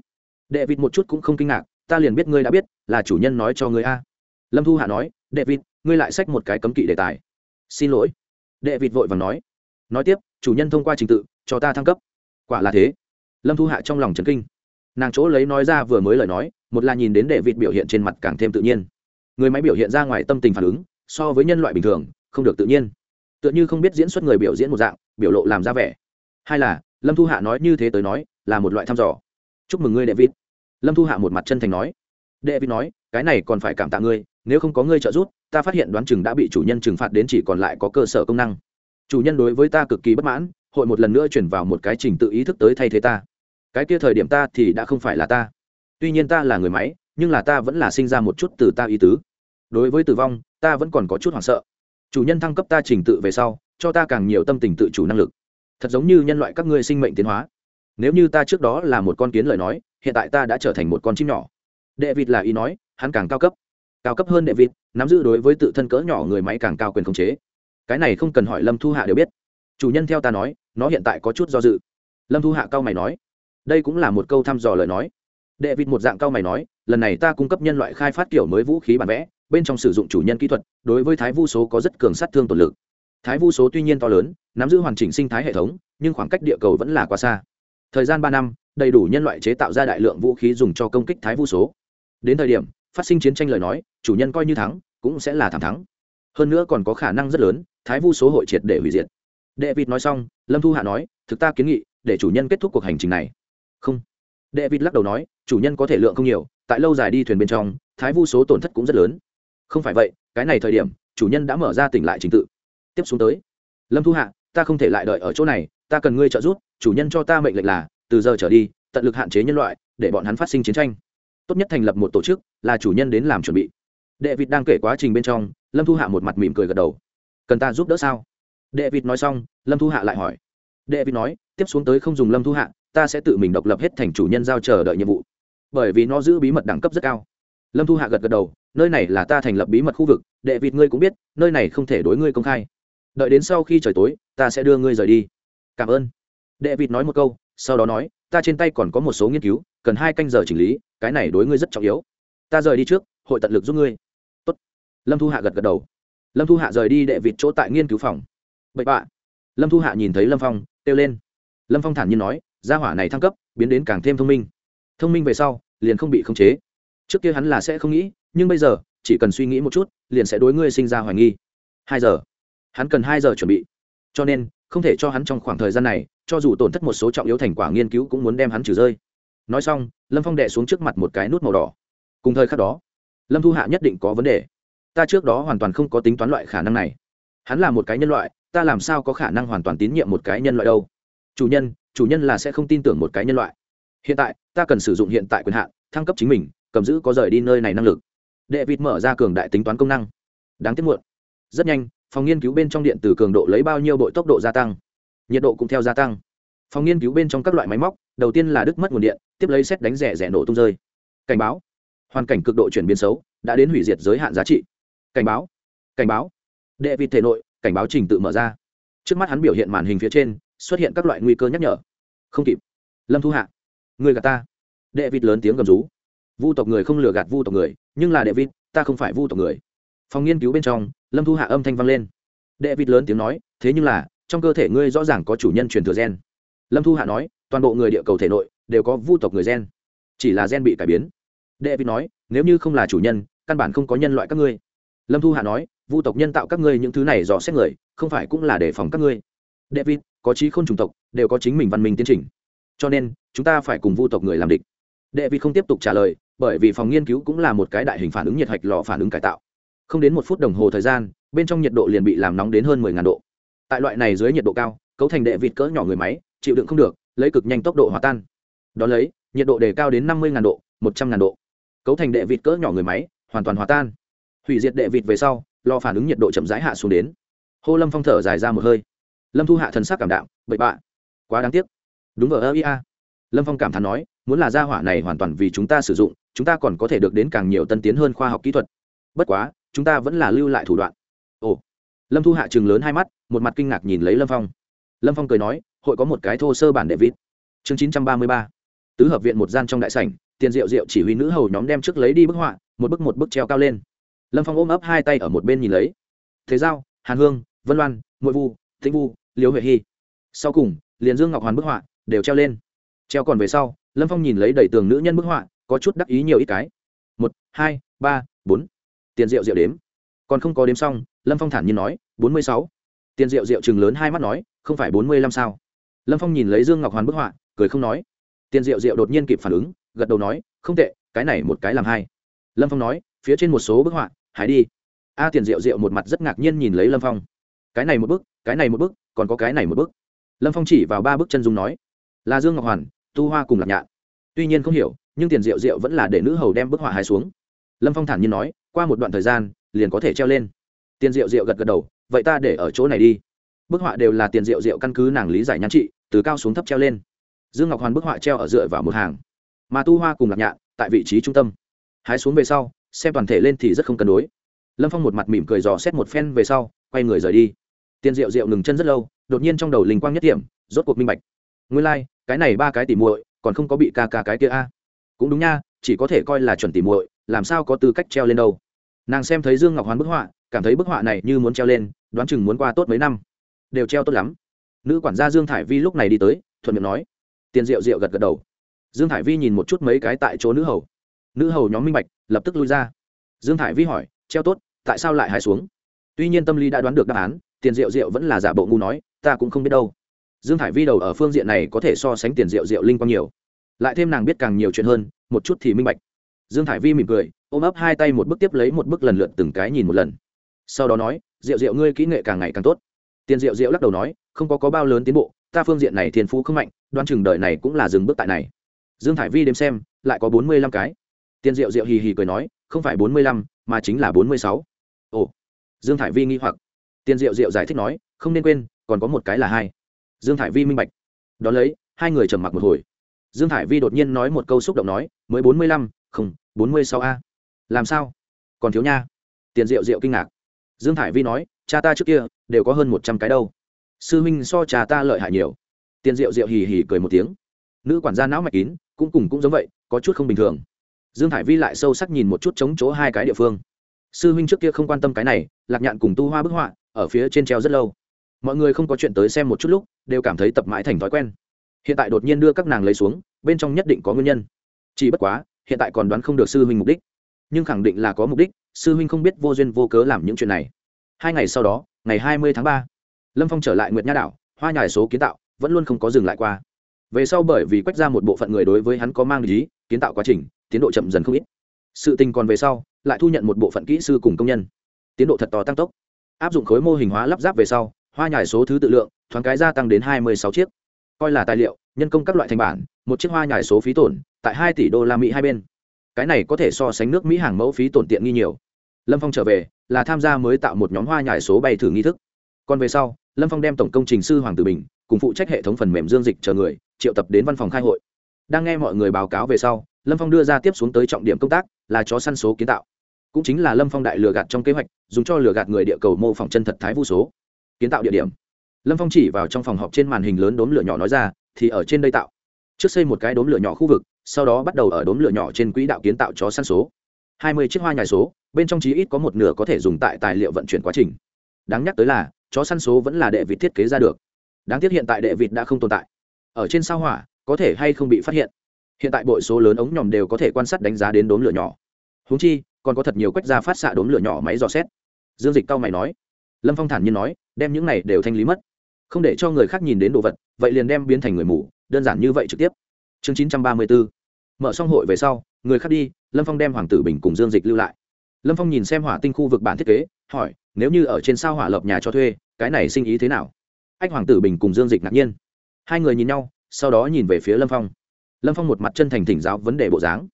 "Đệ vịt một chút cũng không kinh ngạc, ta liền biết ngươi đã biết, là chủ nhân nói cho ngươi a." Lâm Thu Hạ nói: "Đệ vịt, ngươi lại xách một cái cấm kỵ đề tài." "Xin lỗi." đệ vịt vội vàng nói nói tiếp chủ nhân thông qua trình tự cho ta thăng cấp quả là thế lâm thu hạ trong lòng trấn kinh nàng chỗ lấy nói ra vừa mới lời nói một là nhìn đến đệ vịt biểu hiện trên mặt càng thêm tự nhiên người máy biểu hiện ra ngoài tâm tình phản ứng so với nhân loại bình thường không được tự nhiên tựa như không biết diễn xuất người biểu diễn một dạng biểu lộ làm ra vẻ hai là, lâm thu hạ nói như thế tới nói, là một loại thăm dò. Chúc mừng ngươi đệ vịt lâm thu hạ một mặt chân thành nói. Đệ vịt nói, cái này còn phải cảm tạ ngươi, nếu không có ngươi trợ giúp, ta phát hiện đoán chừng đã bị chủ nhân trừng phạt đến chỉ còn lại có cơ sở công năng. Chủ nhân đối với ta cực kỳ bất mãn, hội một lần nữa chuyển vào một cái trình tự ý thức tới thay thế ta. Cái kia thời điểm ta thì đã không phải là ta. Tuy nhiên ta là người máy, nhưng là ta vẫn là sinh ra một chút từ ta ý tứ. Đối với tử vong, ta vẫn còn có chút hoảng sợ. Chủ nhân thăng cấp ta trình tự về sau, cho ta càng nhiều tâm tình tự chủ năng lực thật giống như nhân loại các ngươi sinh mệnh tiến hóa. Nếu như ta trước đó là một con kiến lời nói, hiện tại ta đã trở thành một con chim nhỏ. Đệ vịt là ý nói, hắn càng cao cấp. Cao cấp hơn đệ vịt, nắm giữ đối với tự thân cỡ nhỏ người máy càng cao quyền khống chế. Cái này không cần hỏi lâm thu hạ đều biết. Chủ nhân theo ta nói, nó hiện tại có chút do dự. Lâm thu hạ cao mày nói, đây cũng là một câu thăm dò lời nói. Đệ vịt một dạng cao mày nói, lần này ta cung cấp nhân loại khai phát kiểu mới vũ khí bản vẽ, bên trong sử dụng chủ nhân kỹ thuật, đối với thái vu số có rất cường sát thương tổn lực thái vu số tuy nhiên to lớn, nắm giữ hoàn chỉnh sinh thái hệ thống, nhưng khoảng cách địa cầu vẫn là quá xa. Thời gian ba năm, đầy đủ nhân loại chế tạo ra đại lượng vũ khí dùng cho công kích thái vu số. Đến thời điểm, phát sinh chiến tranh lời nói, chủ nhân coi như thắng, cũng sẽ là thảm thắng. Hơn nữa còn có khả năng rất lớn, thái vu số hội triệt để hủy diệt. Đệ vịt nói xong, lâm thu hạ nói, thực ta kiến nghị, để chủ nhân kết thúc cuộc hành trình này. Không. Đệ vịt lắc đầu nói, chủ nhân có thể lượng không nhiều, tại lâu dài đi thuyền bên trong, thái vu số tổn thất cũng rất lớn. Không phải vậy, cái này thời điểm, chủ nhân đã mở ra tỉnh lại trình tự tiếp xuống tới. Lâm thu hạ, ta không thể lại đợi ở chỗ này, ta cần ngươi trợ giúp, chủ nhân cho ta mệnh lệnh là, từ giờ trở đi, tận lực hạn chế nhân loại, để bọn hắn phát sinh chiến tranh. Tốt nhất thành lập một tổ chức, là chủ nhân đến làm chuẩn bị. Đệ vịt đang kể quá trình bên trong, lâm thu hạ một mặt mỉm cười gật đầu. Cần ta giúp đỡ sao? Đệ vịt nói xong, lâm thu hạ lại hỏi. Đệ vịt nói, tiếp xuống tới không dùng lâm thu hạ, ta sẽ tự mình độc lập hết thành chủ nhân giao chờ đợi nhiệm vụ. Bởi vì nó giữ bí mật đẳng cấp rất cao. Lâm thu hạ gật gật đầu, nơi này là ta thành lập bí mật khu vực, đệ vịt ngươi cũng biết, nơi này không thể đối ngươi công khai đợi đến sau khi trời tối, ta sẽ đưa ngươi rời đi. Cảm ơn. Đệ vịt nói một câu, sau đó nói, ta trên tay còn có một số nghiên cứu, cần hai canh giờ chỉnh lý, cái này đối ngươi rất trọng yếu. Ta rời đi trước, hội tận lực giúp ngươi. Tốt. lâm thu hạ gật gật đầu. Lâm thu hạ rời đi, đệ vịt chỗ tại nghiên cứu phòng. Bậy bạ. Lâm thu hạ nhìn thấy lâm phong, kêu lên. Lâm phong thản nhiên nói, gia hỏa này thăng cấp, biến đến càng thêm thông minh. Thông minh về sau, liền không bị khống chế. Trước kia hắn là sẽ không nghĩ, nhưng bây giờ, chỉ cần suy nghĩ một chút, liền sẽ đối ngươi sinh ra hoài nghi. Hai giờ hắn cần hai giờ chuẩn bị. Cho nên, không thể cho hắn trong khoảng thời gian này, cho dù tổn thất một số trọng yếu thành quả nghiên cứu cũng muốn đem hắn trừ rơi. Nói xong, lâm phong đệ xuống trước mặt một cái nút màu đỏ. Cùng thời khắc đó, lâm thu hạ nhất định có vấn đề. Ta trước đó hoàn toàn không có tính toán loại khả năng này. Hắn là một cái nhân loại, ta làm sao có khả năng hoàn toàn tín nhiệm một cái nhân loại đâu? Chủ nhân chủ nhân là sẽ không tin tưởng một cái nhân loại. Hiện tại, ta cần sử dụng hiện tại quyền hạn, thăng cấp chính mình, cầm giữ có rời đi nơi này năng lực. Đệ vịt mở ra cường đại tính toán công năng. Đáng tiếc muộn. Rất nhanh phòng nghiên cứu bên trong điện từ cường độ lấy bao nhiêu bội tốc độ gia tăng? Nhiệt độ cũng theo gia tăng. Phòng nghiên cứu bên trong các loại máy móc, đầu tiên là đứt mất nguồn điện, tiếp lấy xét đánh rẻ rẻ nổ tung rơi. Cảnh báo. Hoàn cảnh cực độ chuyển biến xấu, đã đến hủy diệt giới hạn giá trị. Cảnh báo. Cảnh báo. Đệ vịt thể nội, cảnh báo trình tự mở ra. Trước mắt hắn biểu hiện màn hình phía trên, xuất hiện các loại nguy cơ nhắc nhở. Không kịp. Lâm thu hạ. Người gạt ta. Đệ vịt lớn tiếng gầm rú. Vu tộc người không lừa gạt vu tộc người, nhưng là đệ vịt ta không phải vu tộc người phòng nghiên cứu bên trong, lâm thu hạ âm thanh vang lên. Đệ vịt lớn tiếng nói, thế nhưng là, trong cơ thể ngươi rõ ràng có chủ nhân truyền thừa gen. Lâm thu hạ nói, toàn bộ người địa cầu thể nội đều có vu tộc người gen, chỉ là gen bị cải biến. Đệ vịt nói, nếu như không là chủ nhân, căn bản không có nhân loại các ngươi. Lâm thu hạ nói, vu tộc nhân tạo các ngươi những thứ này dò xét người, không phải cũng là để phòng các ngươi. Đệ vịt, có trí khôn chủng tộc, đều có chính mình văn minh tiến trình, cho nên chúng ta phải cùng vu tộc người làm địch. Đệ vịt không tiếp tục trả lời, bởi vì phòng nghiên cứu cũng là một cái đại hình phản ứng nhiệt hạch lò phản ứng cải tạo không đến một phút đồng hồ thời gian, bên trong nhiệt độ liền bị làm nóng đến hơn mười ngàn độ. Tại loại này dưới nhiệt độ cao, cấu thành đệ vịt cỡ nhỏ người máy, chịu đựng không được, lấy cực nhanh tốc độ hòa tan. Đón lấy, nhiệt độ đề cao đến năm mươi ngàn độ, một trăm ngàn độ. Cấu thành đệ vịt cỡ nhỏ người máy, hoàn toàn hòa tan. Hủy diệt đệ vịt về sau, lò phản ứng nhiệt độ chậm rãi hạ xuống đến. Hô lâm phong thở dài ra một hơi. Lâm thu hạ thần sắc cảm đạo bậy bạ, quá đáng tiếc. Đúng vào ơ ia lâm phong cảm thán nói, muốn là gia hỏa này hoàn toàn vì chúng ta sử dụng, chúng ta còn có thể được đến càng nhiều tân tiến hơn khoa học kỹ thuật. Bất quá chúng ta vẫn là lưu lại thủ đoạn. Ồ, lâm thu hạ chừng lớn hai mắt, một mặt kinh ngạc nhìn lấy lâm phong. Lâm phong cười nói, hội có một cái thô sơ bản đệ vịt. Chương chín trăm ba mươi ba, tứ hợp viện một gian trong đại sảnh, tiền rượu rượu chỉ huy nữ hầu nhóm đem trước lấy đi bức họa, một bức một bức treo cao lên. Lâm phong ôm ấp hai tay ở một bên nhìn lấy. Thế giao, hàn hương, vân loan ngụy vu, tĩnh vu, liễu huệ hy sau cùng, liền dương ngọc hoàn bức họa đều treo lên. Treo còn về sau, lâm phong nhìn lấy đầy tường nữ nhân bức họa, có chút đắc ý nhiều ít cái. Một, hai, ba, bốn tiền rượu rượu đếm. Còn không có đếm xong, lâm phong thản nhiên nói, bốn mươi sáu. Tiền rượu rượu chừng lớn hai mắt nói, không phải bốn mươi lăm sao? Lâm phong nhìn lấy dương ngọc hoàn bức họa, cười không nói. Tiền rượu rượu đột nhiên kịp phản ứng, gật đầu nói, không tệ, cái này một cái làm hai. Lâm phong nói, phía trên một số bức họa hãy đi. A tiền rượu rượu một mặt rất ngạc nhiên nhìn lấy lâm phong. Cái này một bức, cái này một bức, còn có cái này một bức. Lâm phong chỉ vào ba bức chân dung nói, là dương ngọc hoàn, tu hoa cùng lạc nhạn. Tuy nhiên không hiểu, nhưng tiền rượu rượu vẫn là để nữ hầu đem bức họa hai xuống. Lâm phong thản nhiên nói qua một đoạn thời gian liền có thể treo lên. Tiền rượu rượu gật gật đầu vậy ta để ở chỗ này đi. Bức họa đều là tiền rượu rượu căn cứ nàng lý giải nhan trị từ cao xuống thấp treo lên. Dương ngọc hoàn bức họa treo ở dựa vào một hàng. Mà tu hoa cùng lạc nhạn tại vị trí trung tâm. Hái xuống về sau xem toàn thể lên thì rất không cân đối. Lâm phong một mặt mỉm cười dò xét một phen về sau quay người rời đi. Tiền rượu rượu ngừng chân rất lâu đột nhiên trong đầu linh quang nhất điểm rốt cuộc minh bạch. Nguyên lai、like, cái này ba cái tỉ muội còn không có bị ca ca cái kia a. Cũng đúng nha chỉ có thể coi là chuẩn tỉ muội làm sao có tư cách treo lên đâu nàng xem thấy dương ngọc hoán bức họa, cảm thấy bức họa này như muốn treo lên, đoán chừng muốn qua tốt mấy năm. Đều treo tốt lắm. Nữ quản gia dương thải vi lúc này đi tới, thuận miệng nói. Tiền rượu rượu gật gật đầu. Dương thải vi nhìn một chút mấy cái tại chỗ nữ hầu. Nữ hầu nhóm minh bạch, lập tức lui ra. Dương thải vi hỏi, treo tốt, tại sao lại hài xuống? Tuy nhiên tâm lý đã đoán được đáp án, tiền rượu rượu vẫn là giả bộ ngu nói, ta cũng không biết đâu. Dương Thải vi đầu ở phương diện này có thể so sánh tiền rượu rượu linh quang nhiều. Lại thêm nàng biết càng nhiều chuyện hơn, một chút thì minh bạch dương Thải vi mỉm cười, ôm ấp hai tay một bức tiếp lấy một bức lần lượt từng cái nhìn một lần. Sau đó nói rượu rượu ngươi kỹ nghệ càng ngày càng tốt. Tiền rượu rượu lắc đầu nói, không có có bao lớn tiến bộ, ta phương diện này thiên phú không mạnh đoan chừng đời này cũng là dừng bước tại này. Dương Thải vi đếm xem, lại có bốn mươi lăm cái. Tiền rượu rượu hì hì cười nói, không phải bốn mươi lăm, mà chính là bốn mươi sáu. Ồ. Dương Thải vi nghi hoặc. Tiền rượu rượu giải thích nói, không nên quên, còn có một cái là hai. Dương Thải vi minh bạch. Đ ó lấy, hai người trầm mặc một hồi. Dương Thải vi đột nhiên nói một câu xúc động nói, mới bốn mươi lăm không, bốn mươi sáu a. Làm sao? Còn thiếu nha. Tiền rượu rượu kinh ngạc. Dương hải vi nói, cha ta trước kia, đều có hơn một trăm cái đâu. Sư huynh so cha ta lợi hại nhiều. Tiền rượu rượu hì hì cười một tiếng. Nữ quản gia não mạch kín, cũng cùng cũng giống vậy, có chút không bình thường. Dương hải vi lại sâu sắc nhìn một chút chống chỗ hai cái địa phương. Sư huynh trước kia không quan tâm cái này, lạc nhạn cùng tu hoa bức họa, ở phía trên treo rất lâu. Mọi người không có chuyện tới xem một chút lúc, đều cảm thấy tập mãi thành thói quen. Hiện tại đột nhiên đưa các nàng lấy xuống, bên trong nhất định có nguyên nhân. Chỉ bất quá hiện tại còn đoán không được sư huynh mục đích. Nhưng khẳng định là có mục đích, sư huynh không biết vô duyên vô cớ làm những chuyện này. Hai ngày sau đó, ngày hai mươi tháng ba, lâm phong trở lại nguyệt nha đảo, hoa nhài số kiến tạo, vẫn luôn không có dừng lại qua. Về sau bởi vì quách ra một bộ phận người đối với hắn có mang lý, kiến tạo quá trình, tiến độ chậm dần không ít. Sự tình còn về sau, lại thu nhận một bộ phận kỹ sư cùng công nhân. Tiến độ thật to tăng tốc. Áp dụng khối mô hình hóa lắp ráp về sau, hoa nhài số thứ tự lượng, thoáng cái gia tăng đến hai mươi sáu chiếc. Coi là tài liệu, nhân công các loại thành bản, một chiếc hoa nhài số phí tổn tại hai tỷ đô la mỹ hai bên. Cái này có thể so sánh nước mỹ hàng mẫu phí tổn tiện nghi nhiều. Lâm phong trở về, là tham gia mới tạo một nhóm hoa nhải số bay thử nghi thức. Còn về sau, lâm phong đem tổng công trình sư hoàng tử bình cùng phụ trách hệ thống phần mềm dương dịch chờ người, triệu tập đến văn phòng khai hội. Đang nghe mọi người báo cáo về sau, lâm phong đưa ra tiếp xuống tới trọng điểm công tác là chó săn số kiến tạo. Cũng chính là lâm phong đại lừa gạt trong kế hoạch, dùng cho lừa gạt người địa cầu mô phỏng chân thật thái vu số. Kiến tạo địa điểm. Lâm phong chỉ vào trong phòng họp trên màn hình lớn đốm lửa nhỏ nói ra, thì ở trên đây tạo. Trước xây một cái đốm lửa nhỏ khu vực sau đó bắt đầu ở đốm lửa nhỏ trên quỹ đạo kiến tạo chó săn số. Hai mươi chiếc hoa nhài số, bên trong chí ít có một nửa có thể dùng tại tài liệu vận chuyển quá trình. Đáng nhắc tới là, chó săn số vẫn là đệ vịt thiết kế ra được. Đáng tiếc hiện tại đệ vịt đã không tồn tại. Ở trên sao hỏa, có thể hay không bị phát hiện? Hiện tại bội số lớn ống nhòm đều có thể quan sát đánh giá đến đốm lửa nhỏ. Húng chi, còn có thật nhiều quách ra phát xạ đốm lửa nhỏ máy dò xét. Dương dịch cao mày nói. Lâm phong thản nhiên nói, đem những này đều thanh lý mất. Không để cho người khác nhìn đến đồ vật, vậy liền đem biến thành người mù, đơn giản như vậy trực tiếp. Chương chín trăm ba mươi bốn mở xong hội về sau, người khác đi, lâm phong đem hoàng tử bình cùng dương dịch lưu lại. Lâm phong nhìn xem hỏa tinh khu vực bản thiết kế, hỏi, nếu như ở trên sao hỏa lập nhà cho thuê, cái này sinh ý thế nào? Anh hoàng tử bình cùng dương dịch ngạc nhiên. Hai người nhìn nhau, sau đó nhìn về phía lâm phong. Lâm phong một mặt chân thành thỉnh giáo vấn đề bộ dáng.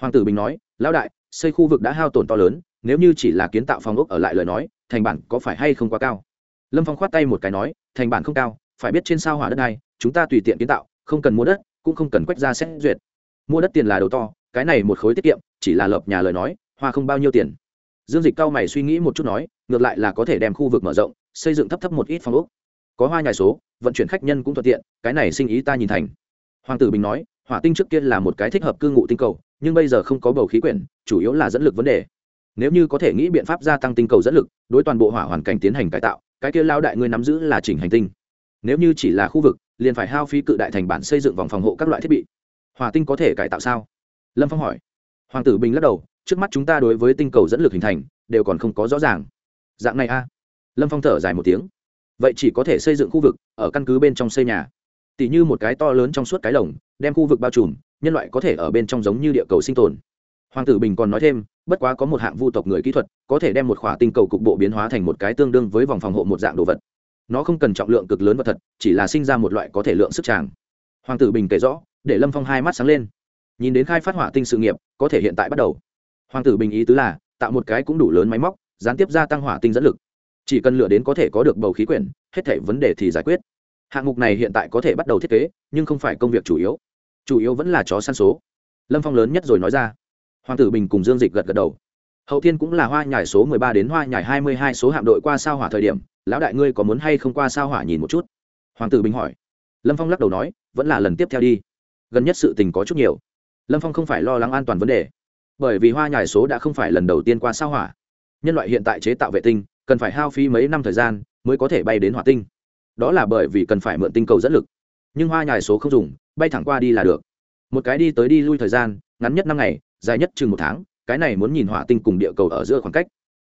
Hoàng tử bình nói, lão đại, xây khu vực đã hao tổn to lớn, nếu như chỉ là kiến tạo phòng ốc ở lại lời nói, thành bản có phải hay không quá cao? Lâm phong khoát tay một cái nói, thành bản không cao, phải biết trên sao hỏa đất này, chúng ta tùy tiện kiến tạo, không cần mua đất, cũng không cần quách ra xét duyệt mua đất tiền là đầu to, cái này một khối tiết kiệm, chỉ là lập nhà lời nói, hoa không bao nhiêu tiền. Dương dịch cao mày suy nghĩ một chút nói, ngược lại là có thể đem khu vực mở rộng, xây dựng thấp thấp một ít phòng ốc. Có hoa nhà số, vận chuyển khách nhân cũng thuận tiện, cái này sinh ý ta nhìn thành. Hoàng tử bình nói, hỏa tinh trước kia là một cái thích hợp cư ngụ tinh cầu, nhưng bây giờ không có bầu khí quyển, chủ yếu là dẫn lực vấn đề. Nếu như có thể nghĩ biện pháp gia tăng tinh cầu dẫn lực, đối toàn bộ hỏa hoàn cảnh tiến hành cải tạo, cái kia lao đại ngươi nắm giữ là chỉnh hành tinh. Nếu như chỉ là khu vực, liền phải hao phí cự đại thành bản xây dựng vòng phòng hộ các loại thiết bị. Hòa tinh có thể cải tạo sao? Lâm phong hỏi. Hoàng tử bình lắc đầu, trước mắt chúng ta đối với tinh cầu dẫn lực hình thành, đều còn không có rõ ràng. Dạng này a? Lâm phong thở dài một tiếng. Vậy chỉ có thể xây dựng khu vực, ở căn cứ bên trong xây nhà. Tỷ như một cái to lớn trong suốt cái lồng, đem khu vực bao trùm, nhân loại có thể ở bên trong giống như địa cầu sinh tồn. Hoàng tử bình còn nói thêm, bất quá có một hạng vu tộc người kỹ thuật, có thể đem một khỏa tinh cầu cục bộ biến hóa thành một cái tương đương với vòng phòng hộ một dạng đồ vật. Nó không cần trọng lượng cực lớn vật thật, chỉ là sinh ra một loại có thể lượng sức tràng hoàng tử bình kể rõ để lâm phong hai mắt sáng lên. Nhìn đến khai phát hỏa tinh sự nghiệp, có thể hiện tại bắt đầu. Hoàng tử bình ý tứ là, tạo một cái cũng đủ lớn máy móc, gián tiếp gia tăng hỏa tinh dẫn lực. Chỉ cần lựa đến có thể có được bầu khí quyển, hết thể vấn đề thì giải quyết. Hạng mục này hiện tại có thể bắt đầu thiết kế, nhưng không phải công việc chủ yếu. Chủ yếu vẫn là chó săn số. Lâm phong lớn nhất rồi nói ra. Hoàng tử bình cùng dương dịch gật gật đầu. Hậu thiên cũng là hoa nhải số mười ba đến hoa nhải hai mươi hai số hạm đội qua sao hỏa thời điểm, lão đại ngươi có muốn hay không qua sao hỏa nhìn một chút? Hoàng tử bình hỏi. Lâm phong lắc đầu nói, vẫn là lần tiếp theo đi gần nhất sự tình có chút nhiều. Lâm phong không phải lo lắng an toàn vấn đề, bởi vì hoa nhải số đã không phải lần đầu tiên qua sao hỏa. Nhân loại hiện tại chế tạo vệ tinh, cần phải hao phí mấy năm thời gian mới có thể bay đến hỏa tinh. Đó là bởi vì cần phải mượn tinh cầu dẫn lực. Nhưng hoa nhài số không dùng, bay thẳng qua đi là được. Một cái đi tới đi lui thời gian, ngắn nhất năm ngày, dài nhất chừng một tháng, cái này muốn nhìn hỏa tinh cùng địa cầu ở giữa khoảng cách.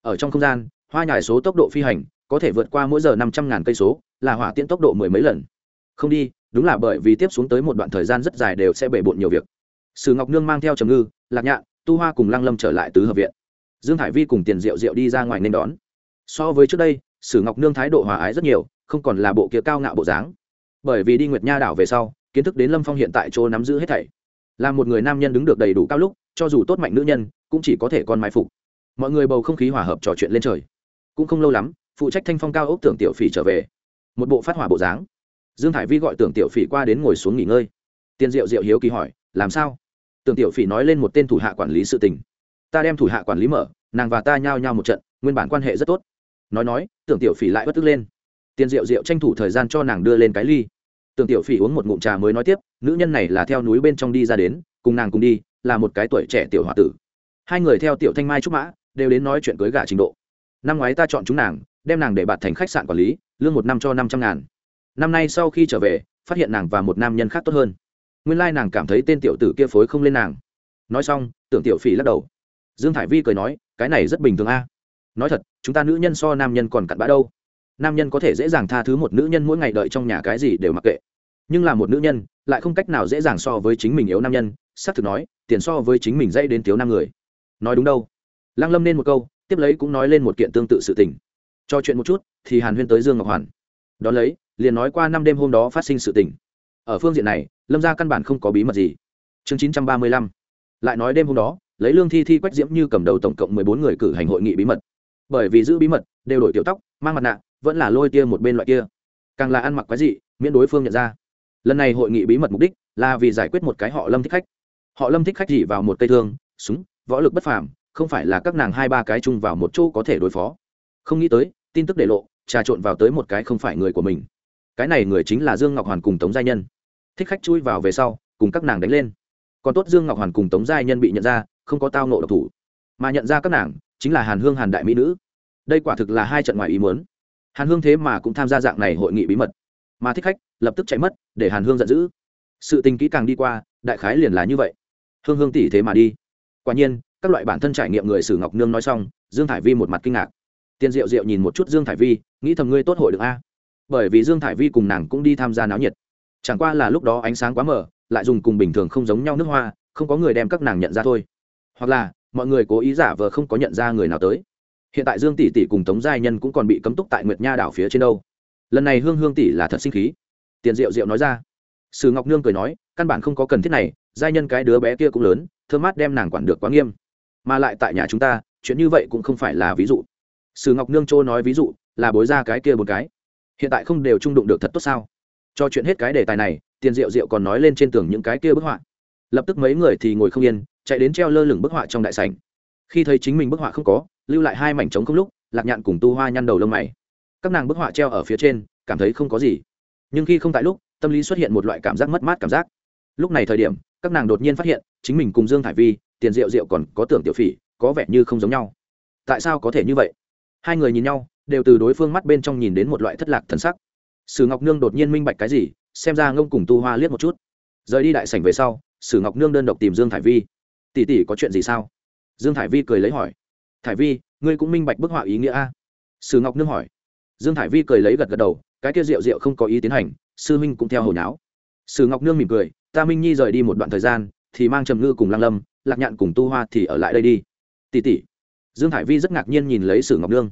Ở trong không gian, hoa nhài số tốc độ phi hành có thể vượt qua mỗi giờ năm trăm ngàn cây số, là hỏa tiễn tốc độ mười mấy lần không đi, đúng là bởi vì tiếp xuống tới một đoạn thời gian rất dài đều sẽ bể bộn nhiều việc. Sử ngọc nương mang theo trầm ngư, lạc nhạn, tu hoa cùng lăng lâm trở lại tứ hợp viện. Dương hải vi cùng tiền diệu diệu đi ra ngoài nên đón. So với trước đây, sử ngọc nương thái độ hòa ái rất nhiều, không còn là bộ kia cao ngạo bộ dáng. Bởi vì đi nguyệt nha đảo về sau, kiến thức đến lâm phong hiện tại chỗ nắm giữ hết thảy. Là một người nam nhân đứng được đầy đủ cao lúc, cho dù tốt mạnh nữ nhân, cũng chỉ có thể con mai phục. Mọi người bầu không khí hòa hợp trò chuyện lên trời. Cũng không lâu lắm, phụ trách thanh phong cao ốc tưởng tiểu phỉ trở về. Một bộ phát hỏa bộ dáng dương hải vi gọi tưởng tiểu phỉ qua đến ngồi xuống nghỉ ngơi. Tiên diệu diệu hiếu kỳ hỏi, làm sao? Tưởng tiểu phỉ nói lên một tên thủ hạ quản lý sự tình. Ta đem thủ hạ quản lý mở, nàng và ta nhao nhao một trận, nguyên bản quan hệ rất tốt. Nói nói, tưởng tiểu phỉ lại bất tức lên. Tiên diệu diệu tranh thủ thời gian cho nàng đưa lên cái ly. Tưởng tiểu phỉ uống một ngụm trà mới nói tiếp, nữ nhân này là theo núi bên trong đi ra đến, cùng nàng cùng đi, là một cái tuổi trẻ tiểu h tử. Hai người theo tiểu thanh mai trúc mã, đều đến nói chuyện cưới gả trình độ. Năm ngoái ta chọn chúng nàng, đem nàng để bạt thành khách sạn quản lý, lương một năm cho năm trăm ngàn năm nay sau khi trở về, phát hiện nàng và một nam nhân khác tốt hơn. Nguyên lai nàng cảm thấy tên tiểu tử kia phối không lên nàng. Nói xong, tưởng tiểu phỉ lắc đầu. Dương thải vi cười nói, cái này rất bình thường a. Nói thật, chúng ta nữ nhân so nam nhân còn cặn bã đâu. Nam nhân có thể dễ dàng tha thứ một nữ nhân mỗi ngày đợi trong nhà cái gì đều mặc kệ. Nhưng là một nữ nhân lại không cách nào dễ dàng so với chính mình yếu nam nhân, xác thực nói, tiền so với chính mình dây đến thiếu nam người. Nói đúng đâu. Lăng lâm nên một câu, tiếp lấy cũng nói lên một kiện tương tự sự tình. Cho chuyện một chút, thì hàn huyên tới dương ngọc hoàn. Đón lấy liền nói qua năm đêm hôm đó phát sinh sự tình. Ở phương diện này, lâm ra căn bản không có bí mật gì. Chương chín trăm ba mươi lăm. Lại nói đêm hôm đó, lấy lương thi thi quách diễm như cầm đầu tổng cộng mười bốn người cử hành hội nghị bí mật. Bởi vì giữ bí mật, đều đổi tiểu tóc, mang mặt nạ, vẫn là lôi tia một bên loại kia. Càng là ăn mặc quái dị, miễn đối phương nhận ra. Lần này hội nghị bí mật mục đích là vì giải quyết một cái họ lâm thích khách. Họ lâm thích khách chỉ vào một cây thương, súng, võ lực bất phàm, không phải là các nàng hai ba cái chung vào một chỗ có thể đối phó. Không nghĩ tới, tin tức để lộ, trà trộn vào tới một cái không phải người của mình cái này người chính là dương ngọc hoàn cùng tống gia nhân. Thích khách chui vào về sau, cùng các nàng đánh lên. Còn tốt dương ngọc hoàn cùng tống gia nhân bị nhận ra, không có tao nộ độc thủ. Mà nhận ra các nàng, chính là hàn hương hàn đại mỹ nữ. Đây quả thực là hai trận ngoài ý muốn. Hàn hương thế mà cũng tham gia dạng này hội nghị bí mật. Mà thích khách, lập tức chạy mất, để hàn hương giận dữ. Sự tình kỹ càng đi qua, đại khái liền là như vậy. Hương hương tỷ thế mà đi. Quả nhiên, các loại bản thân trải nghiệm người sử ngọc nương nói xong, dương thải vi một mặt kinh ngạc. Tiên diệu diệu nhìn một chút dương thải vi, nghĩ thầm ngươi tốt hội được a bởi vì dương thải vi cùng nàng cũng đi tham gia náo nhiệt. Chẳng qua là lúc đó ánh sáng quá mờ, lại dùng cùng bình thường không giống nhau nước hoa, không có người đem các nàng nhận ra thôi. Hoặc là, mọi người cố ý giả vờ không có nhận ra người nào tới. Hiện tại dương tỷ tỷ cùng tống giai nhân cũng còn bị cấm túc tại nguyệt nha đảo phía trên đâu. Lần này hương hương tỷ là thật sinh khí. Tiền diệu diệu nói ra. Sử ngọc nương cười nói, căn bản không có cần thiết này giai nhân cái đứa bé kia cũng lớn, thơ mát đem nàng quản được quá nghiêm. Mà lại tại nhà chúng ta, chuyện như vậy cũng không phải là ví dụ. Sử ngọc nương châu nói ví dụ, là bối ra cái kia một cái hiện tại không đều trung đụng được thật tốt sao? Cho chuyện hết cái đề tài này, tiền diệu diệu còn nói lên trên tường những cái kia bức họa. Lập tức mấy người thì ngồi không yên, chạy đến treo lơ lửng bức họa trong đại sảnh. Khi thấy chính mình bức họa không có, lưu lại hai mảnh trống không lúc, lạc nhạn cùng tu hoa nhăn đầu lông mày. Các nàng bức họa treo ở phía trên, cảm thấy không có gì. Nhưng khi không tại lúc, tâm lý xuất hiện một loại cảm giác mất mát cảm giác. Lúc này thời điểm, các nàng đột nhiên phát hiện, chính mình cùng dương thải vi, tiền rượu rượu còn có tưởng tiểu phỉ, có vẻ như không giống nhau. Tại sao có thể như vậy? Hai người nhìn nhau đều từ đối phương mắt bên trong nhìn đến một loại thất lạc thần sắc. Sử ngọc nương đột nhiên minh bạch cái gì, xem ra ngông cùng tu hoa liếc một chút. Rời đi đại sảnh về sau, sử ngọc nương đơn độc tìm dương thải vi. Tỷ tỷ có chuyện gì sao? Dương thải vi cười lấy hỏi. Thải vi, ngươi cũng minh bạch bức họa ý nghĩa a. Sử ngọc nương hỏi. Dương thải vi cười lấy gật gật đầu, cái kia rượu rượu không có ý tiến hành, sư minh cũng theo hồi nháo sử ngọc nương mỉm cười, ta minh nhi rời đi một đoạn thời gian, thì mang trầm ngư cùng lăng lâm, lạc nhạn cùng tu hoa thì ở lại đây đi. Tỷ tỷ. Dương Thải vi rất ngạc nhiên nhìn lấy sử ngọc nương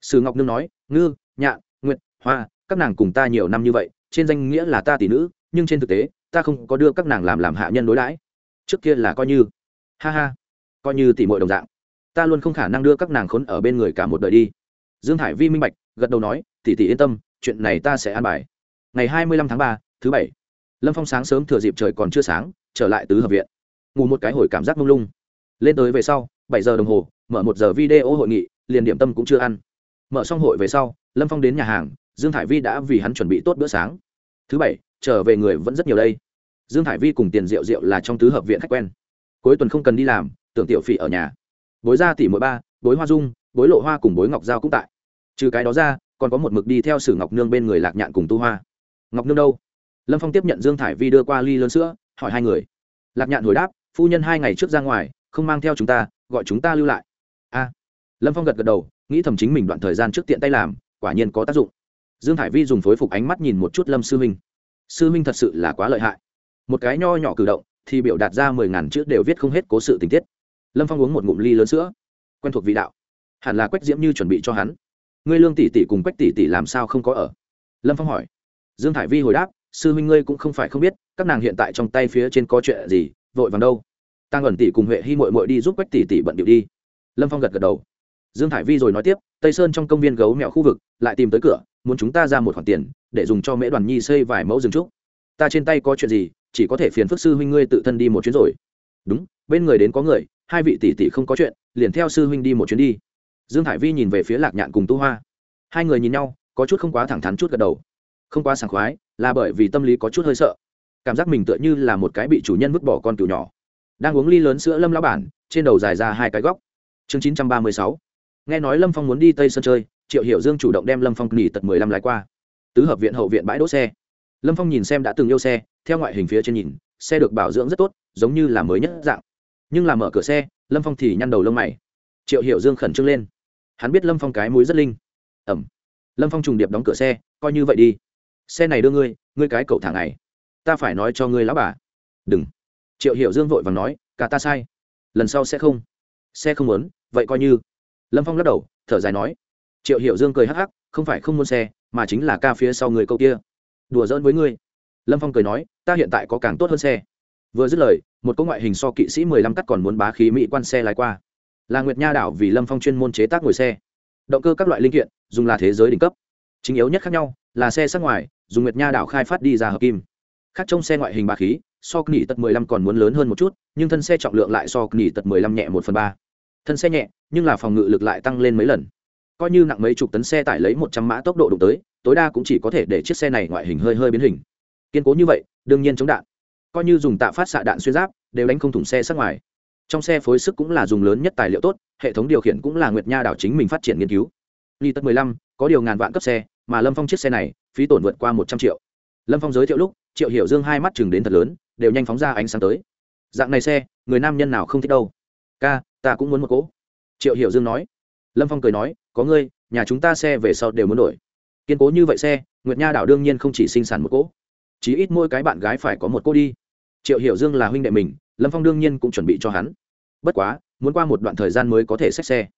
sử ngọc nương nói, ngư nhạ nguyệt, hoa, các nàng cùng ta nhiều năm như vậy, trên danh nghĩa là ta tỷ nữ, nhưng trên thực tế, ta không có đưa các nàng làm làm hạ nhân đối đãi. Trước kia là coi như, ha ha, coi như tỷ muội đồng dạng. Ta luôn không khả năng đưa các nàng khốn ở bên người cả một đời đi. Dương hải vi minh bạch, gật đầu nói, tỷ tỷ yên tâm, chuyện này ta sẽ an bài. Ngày hai mươi lăm tháng ba, thứ bảy, lâm phong sáng sớm thừa dịp trời còn chưa sáng, trở lại tứ hợp viện. Ngủ một cái hồi cảm giác mông lung. Lên tới về sau, bảy giờ đồng hồ, mở một giờ video hội nghị, liền điểm tâm cũng chưa ăn mở xong hội về sau, lâm phong đến nhà hàng, dương thải vi đã vì hắn chuẩn bị tốt bữa sáng. Thứ bảy, trở về người vẫn rất nhiều đây. Dương thải vi cùng tiền rượu rượu là trong tứ hợp viện khách quen. Cuối tuần không cần đi làm, tưởng tiểu phỉ ở nhà. Bối ra tỷ mỗi ba, bối hoa dung, bối lộ hoa cùng bối ngọc giao cũng tại. Trừ cái đó ra, còn có một mực đi theo sử ngọc nương bên người lạc nhạn cùng tu hoa. Ngọc nương đâu? Lâm phong tiếp nhận dương thải vi đưa qua ly lớn sữa, hỏi hai người. Lạc nhạn hồi đáp, phu nhân hai ngày trước ra ngoài, không mang theo chúng ta, gọi chúng ta lưu lại. A. Lâm phong gật gật đầu nghĩ thầm chính mình đoạn thời gian trước tiện tay làm, quả nhiên có tác dụng. Dương thải vi dùng phối phục ánh mắt nhìn một chút lâm sư huynh sư huynh thật sự là quá lợi hại. Một cái nho nhỏ cử động, thì biểu đạt ra mười ngàn chữ đều viết không hết cố sự tình tiết. Lâm phong uống một ngụm ly lớn sữa. Quen thuộc vị đạo. Hẳn là quách diễm như chuẩn bị cho hắn. Ngươi lương tỷ tỷ cùng quách tỷ tỷ làm sao không có ở? Lâm phong hỏi. Dương thải vi hồi đáp, sư huynh ngươi cũng không phải không biết, các nàng hiện tại trong tay phía trên có chuyện gì, vội vàng đâu. Tăng ẩn tỷ cùng huệ hy mội mội đi giúp quách tỷ tỷ bận điệu đi. Lâm phong gật gật đầu dương thải vi rồi nói tiếp, tây sơn trong công viên gấu mèo khu vực, lại tìm tới cửa, muốn chúng ta ra một khoản tiền, để dùng cho mễ đoàn nhi xây vài mẫu rừng trúc. Ta trên tay có chuyện gì, chỉ có thể phiền phức sư huynh ngươi tự thân đi một chuyến rồi. Đúng, bên người đến có người, hai vị tỷ tỷ không có chuyện, liền theo sư huynh đi một chuyến đi. Dương thải vi nhìn về phía lạc nhạn cùng tu hoa. Hai người nhìn nhau, có chút không quá thẳng thắn chút gật đầu. Không quá sảng khoái, là bởi vì tâm lý có chút hơi sợ. Cảm giác mình tựa như là một cái bị chủ nhân vứt bỏ con cừu nhỏ. Đang uống ly lớn sữa lâm lão bản, trên đầu dài ra hai cái góc. Chương chín trăm ba mươi sáu nghe nói lâm phong muốn đi tây sơn chơi triệu hiểu dương chủ động đem lâm phong nghỉ tật mười lăm lái qua. Tứ hợp viện hậu viện bãi đỗ xe. Lâm phong nhìn xem đã từng yêu xe theo ngoại hình phía trên nhìn xe được bảo dưỡng rất tốt giống như là mới nhất dạng. Nhưng làm mở cửa xe lâm phong thì nhăn đầu lông mày. Triệu hiểu dương khẩn trương lên. Hắn biết lâm phong cái mũi rất linh. Ẩm. Lâm phong trùng điệp đóng cửa xe coi như vậy đi. Xe này đưa ngươi ngươi cái cậu thả này, ta phải nói cho ngươi lão bà. Đừng. Triệu hiểu dương vội và nói cả ta sai. Lần sau sẽ không. Xe không muốn vậy coi như lâm phong lắc đầu, thở dài nói, triệu hiểu dương cười hắc hắc, không phải không muốn xe, mà chính là ca phía sau người câu kia. Đùa giỡn với ngươi. Lâm phong cười nói, ta hiện tại có càng tốt hơn xe. Vừa dứt lời, một cỗ ngoại hình so kỵ sĩ mười lăm cắt còn muốn bá khí mỹ quan xe lái qua. Là nguyệt nha đảo vì lâm phong chuyên môn chế tác ngồi xe. Động cơ các loại linh kiện, dùng là thế giới đỉnh cấp. Chính yếu nhất khác nhau, là xe sát ngoài, dùng nguyệt nha đảo khai phát đi ra hợp kim. Khác trong xe ngoại hình bá khí, so nghỉ tật mười lăm còn muốn lớn hơn một chút, nhưng thân xe trọng lượng lại so nghỉ tật mười lăm nhẹ một phần ba thân xe nhẹ, nhưng là phòng ngự lực lại tăng lên mấy lần. Coi như nặng mấy chục tấn xe tải lấy một trăm mã tốc độ đụng tới, tối đa cũng chỉ có thể để chiếc xe này ngoại hình hơi hơi biến hình. Kiên cố như vậy, đương nhiên chống đạn. Coi như dùng tạ phát xạ đạn xuyên giáp, đều đánh không thủng xe sát ngoài. Trong xe phối sức cũng là dùng lớn nhất tài liệu tốt, hệ thống điều khiển cũng là nguyệt nha đảo chính mình phát triển nghiên cứu. Ly tất mười lăm, có điều ngàn vạn cấp xe, mà lâm phong chiếc xe này, phí tổn vượt qua một trăm triệu. Lâm phong giới thiệu lúc, triệu hiểu dương hai mắt chừng đến thật lớn, đều nhanh phóng ra ánh sáng tới. Dạng này xe, người nam nhân nào không thích đâu. Ca ta cũng muốn một cỗ. Triệu hiểu dương nói. Lâm phong cười nói, có ngươi, nhà chúng ta xe về sau đều muốn đổi. Kiên cố như vậy xe, nguyệt nha đảo đương nhiên không chỉ sinh sản một cỗ. Chí ít mỗi cái bạn gái phải có một cô đi. Triệu hiểu dương là huynh đệ mình, lâm phong đương nhiên cũng chuẩn bị cho hắn. Bất quá, muốn qua một đoạn thời gian mới có thể xách xe.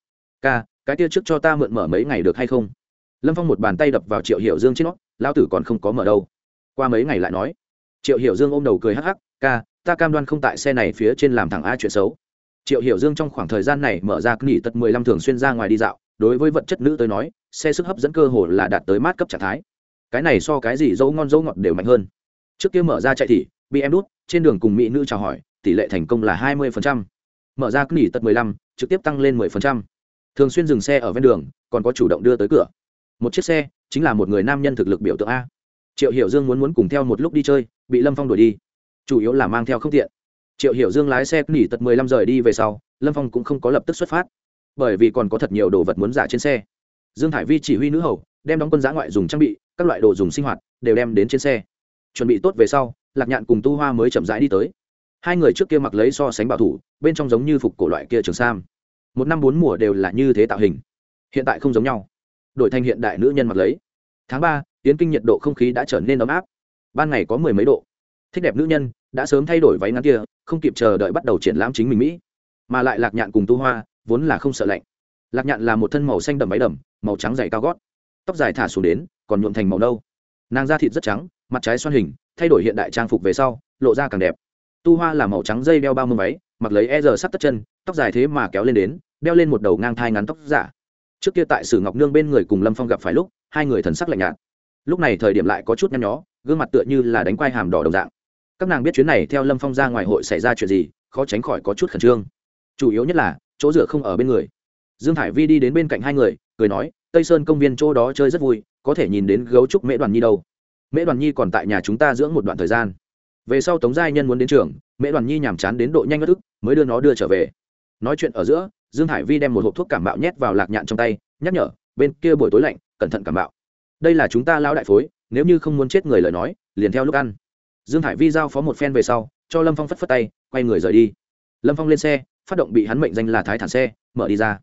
Ca, cái kia trước cho ta mượn mở mấy ngày được hay không? Lâm phong một bàn tay đập vào triệu hiểu dương trên nó lao tử còn không có mở đâu. Qua mấy ngày lại nói. Triệu hiểu dương ôm đầu cười hắc hắc, ca, ta cam đoan không tại xe này phía trên làm thẳng a chuyện xấu triệu hiểu dương trong khoảng thời gian này mở ra nghỉ tật mười lăm thường xuyên ra ngoài đi dạo, đối với vật chất nữ tới nói, xe sức hấp dẫn cơ hồ là đạt tới mát cấp trạng thái. Cái này so cái gì dấu ngon dấu ngọt đều mạnh hơn. Trước kia mở ra chạy thì bị em đút, trên đường cùng mỹ nữ chào hỏi, tỷ lệ thành công là hai mươi mở ra nghỉ tật mười lăm, trực tiếp tăng lên mười thường xuyên dừng xe ở ven đường, còn có chủ động đưa tới cửa. Một chiếc xe, chính là một người nam nhân thực lực biểu tượng a. Triệu hiểu dương muốn muốn cùng theo một lúc đi chơi, bị lâm phong đuổi đi. Chủ yếu là mang theo không tiện triệu hiểu dương lái xe nghỉ tật mười lăm rời đi về sau, lâm phong cũng không có lập tức xuất phát, bởi vì còn có thật nhiều đồ vật muốn giả trên xe. Dương hải vi chỉ huy nữ hầu, đem đóng quân giã ngoại dùng trang bị, các loại đồ dùng sinh hoạt đều đem đến trên xe. Chuẩn bị tốt về sau, lạc nhạn cùng tu hoa mới chậm rãi đi tới. Hai người trước kia mặc lấy so sánh bảo thủ, bên trong giống như phục cổ loại kia trường sam. Một năm bốn mùa đều là như thế tạo hình. Hiện tại không giống nhau. Đổi thành hiện đại nữ nhân mặc lấy. Tháng ba, tiến kinh nhiệt độ không khí đã trở nên ấm áp. Ban ngày có mười mấy độ. Thích đẹp nữ nhân đã sớm thay đổi váy ngắn kia, không kịp chờ đợi bắt đầu triển lãm chính mình mỹ. Mà lại lạc nhạn cùng tu hoa, vốn là không sợ lạnh. Lạc nhạn là một thân màu xanh đầm váy đầm, màu trắng dày cao gót. Tóc dài thả xuống đến, còn nhuộm thành màu nâu. Nàng da thịt rất trắng, mặt trái xoan hình, thay đổi hiện đại trang phục về sau, lộ ra càng đẹp. Tu hoa là màu trắng dây đeo bao mông váy, mặc lấy e giờ sắt tất chân, tóc dài thế mà kéo lên đến, đeo lên một đầu ngang thai ngắn tóc giả. Trước kia tại sử ngọc nương bên người cùng lâm phong gặp phải lúc, hai người thần sắc lạnh nhạt. Lúc này thời điểm lại có chút nhăn nhó, gương mặt tựa như là đánh quai hàm đỏ đồng dạng các nàng biết chuyến này theo lâm phong ra ngoài hội xảy ra chuyện gì, khó tránh khỏi có chút khẩn trương. Chủ yếu nhất là, chỗ dựa không ở bên người. Dương Hải vi đi đến bên cạnh hai người, cười nói, tây sơn công viên chỗ đó chơi rất vui, có thể nhìn đến gấu trúc mễ đoàn nhi đâu. Mễ đoàn nhi còn tại nhà chúng ta dưỡng một đoạn thời gian. Về sau tống giai nhân muốn đến trường, mễ đoàn nhi nhàm chán đến độ nhanh ngất ức, mới đưa nó đưa trở về. Nói chuyện ở giữa, dương hải vi đem một hộp thuốc cảm bạo nhét vào lạc nhạn trong tay, nhắc nhở, bên kia buổi tối lạnh, cẩn thận cảm bạo đây là chúng ta lão đại phối, nếu như không muốn chết người lời nói, liền theo lúc ăn dương hải vi giao phó một phen về sau, cho lâm phong phất phất tay, quay người rời đi. Lâm phong lên xe, phát động bị hắn mệnh danh là thái thản xe, mở đi ra.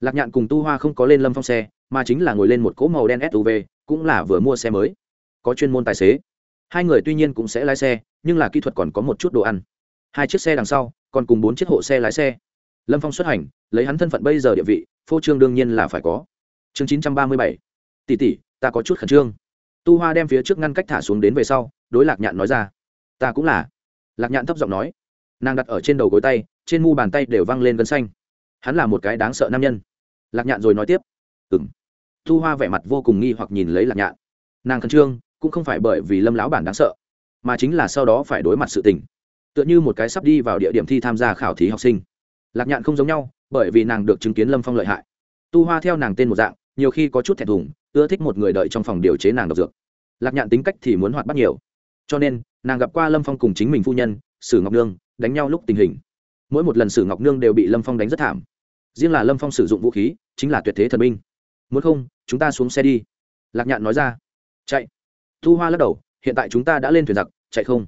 Lạc nhạn cùng tu hoa không có lên lâm phong xe, mà chính là ngồi lên một cỗ màu đen suv cũng là vừa mua xe mới. Có chuyên môn tài xế. Hai người tuy nhiên cũng sẽ lái xe, nhưng là kỹ thuật còn có một chút đồ ăn. Hai chiếc xe đằng sau, còn cùng bốn chiếc hộ xe lái xe. Lâm phong xuất hành, lấy hắn thân phận bây giờ địa vị, phô trương đương nhiên là phải có. Chương chín trăm ba mươi bảy. Tỷ tỷ, ta có chút khẩn trương tu hoa đem phía trước ngăn cách thả xuống đến về sau, đối lạc nhạn nói ra, ta cũng là. Lạc nhạn thấp giọng nói. Nàng đặt ở trên đầu gối tay, trên mu bàn tay đều văng lên gân xanh. Hắn là một cái đáng sợ nam nhân. Lạc nhạn rồi nói tiếp ừng tu hoa vẻ mặt vô cùng nghi hoặc nhìn lấy lạc nhạn. Nàng khẩn trương, cũng không phải bởi vì lâm lão bản đáng sợ, mà chính là sau đó phải đối mặt sự tình. Tựa như một cái sắp đi vào địa điểm thi tham gia khảo thí học sinh. Lạc nhạn không giống nhau, bởi vì nàng được chứng kiến lâm phong lợi hại. Tu hoa theo nàng tên một dạng, nhiều khi có chút thẹn thùng ưa thích một người đợi trong phòng điều chế nàng độc dược. Lạc nhạn tính cách thì muốn hoạt bắt nhiều. Cho nên, nàng gặp qua lâm phong cùng chính mình phu nhân, sử ngọc nương, đánh nhau lúc tình hình. Mỗi một lần sử ngọc nương đều bị lâm phong đánh rất thảm. Riêng là lâm phong sử dụng vũ khí, chính là tuyệt thế thần binh. Muốn không, chúng ta xuống xe đi. Lạc nhạn nói ra. Chạy. Thu hoa lắc đầu, hiện tại chúng ta đã lên thuyền giặc, chạy không?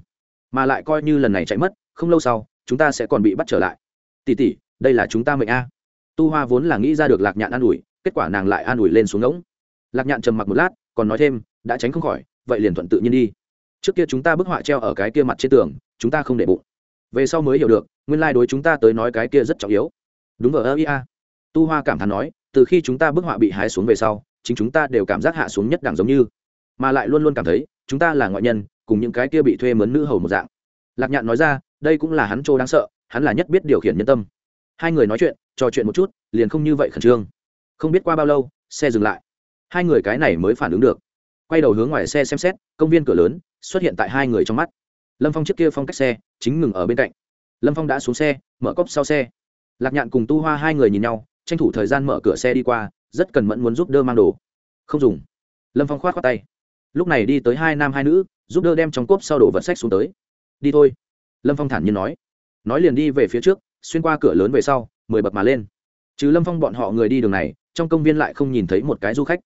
Mà lại coi như lần này chạy mất, không lâu sau, chúng ta sẽ còn bị bắt trở lại. Tỉ tỉ đây là chúng ta mệnh a. Tu hoa vốn là nghĩ ra được lạc nhạn an ủi, kết quả nàng lại an ủi lên xuống ngỗng lạc nhạn trầm mặc một lát, còn nói thêm, đã tránh không khỏi, vậy liền thuận tự nhiên đi. Trước kia chúng ta bức họa treo ở cái kia mặt trên tường, chúng ta không để bụng. Về sau mới hiểu được, nguyên lai、like、đối chúng ta tới nói cái kia rất trọng yếu. Đúng ở ơ ia tu hoa cảm thán nói, từ khi chúng ta bức họa bị hái xuống về sau, chính chúng ta đều cảm giác hạ xuống nhất đẳng giống như. Mà lại luôn luôn cảm thấy, chúng ta là ngoại nhân, cùng những cái kia bị thuê mướn nữ hầu một dạng. Lạc nhạn nói ra, đây cũng là hắn trô đáng sợ, hắn là nhất biết điều khiển nhân tâm. Hai người nói chuyện, trò chuyện một chút, liền không như vậy khẩn trương. Không biết qua bao lâu, xe dừng lại hai người cái này mới phản ứng được. Quay đầu hướng ngoài xe xem xét, công viên cửa lớn xuất hiện tại hai người trong mắt. Lâm phong trước kia phong cách xe chính ngừng ở bên cạnh. Lâm phong đã xuống xe, mở cốc sau xe. Lạc nhạn cùng tu hoa hai người nhìn nhau, tranh thủ thời gian mở cửa xe đi qua, rất cần mẫn muốn giúp đỡ mang đồ. Không dùng. Lâm phong k h o á t khoác tay. Lúc này đi tới hai nam hai nữ, giúp đỡ đem trong cốp sau đổ vật sách xuống tới. Đi thôi. Lâm phong thản nhiên nói. Nói liền đi về phía trước, xuyên qua cửa lớn về sau, mười bậc mà lên. Chứ lâm phong bọn họ người đi đường này, trong công viên lại không nhìn thấy một cái du khách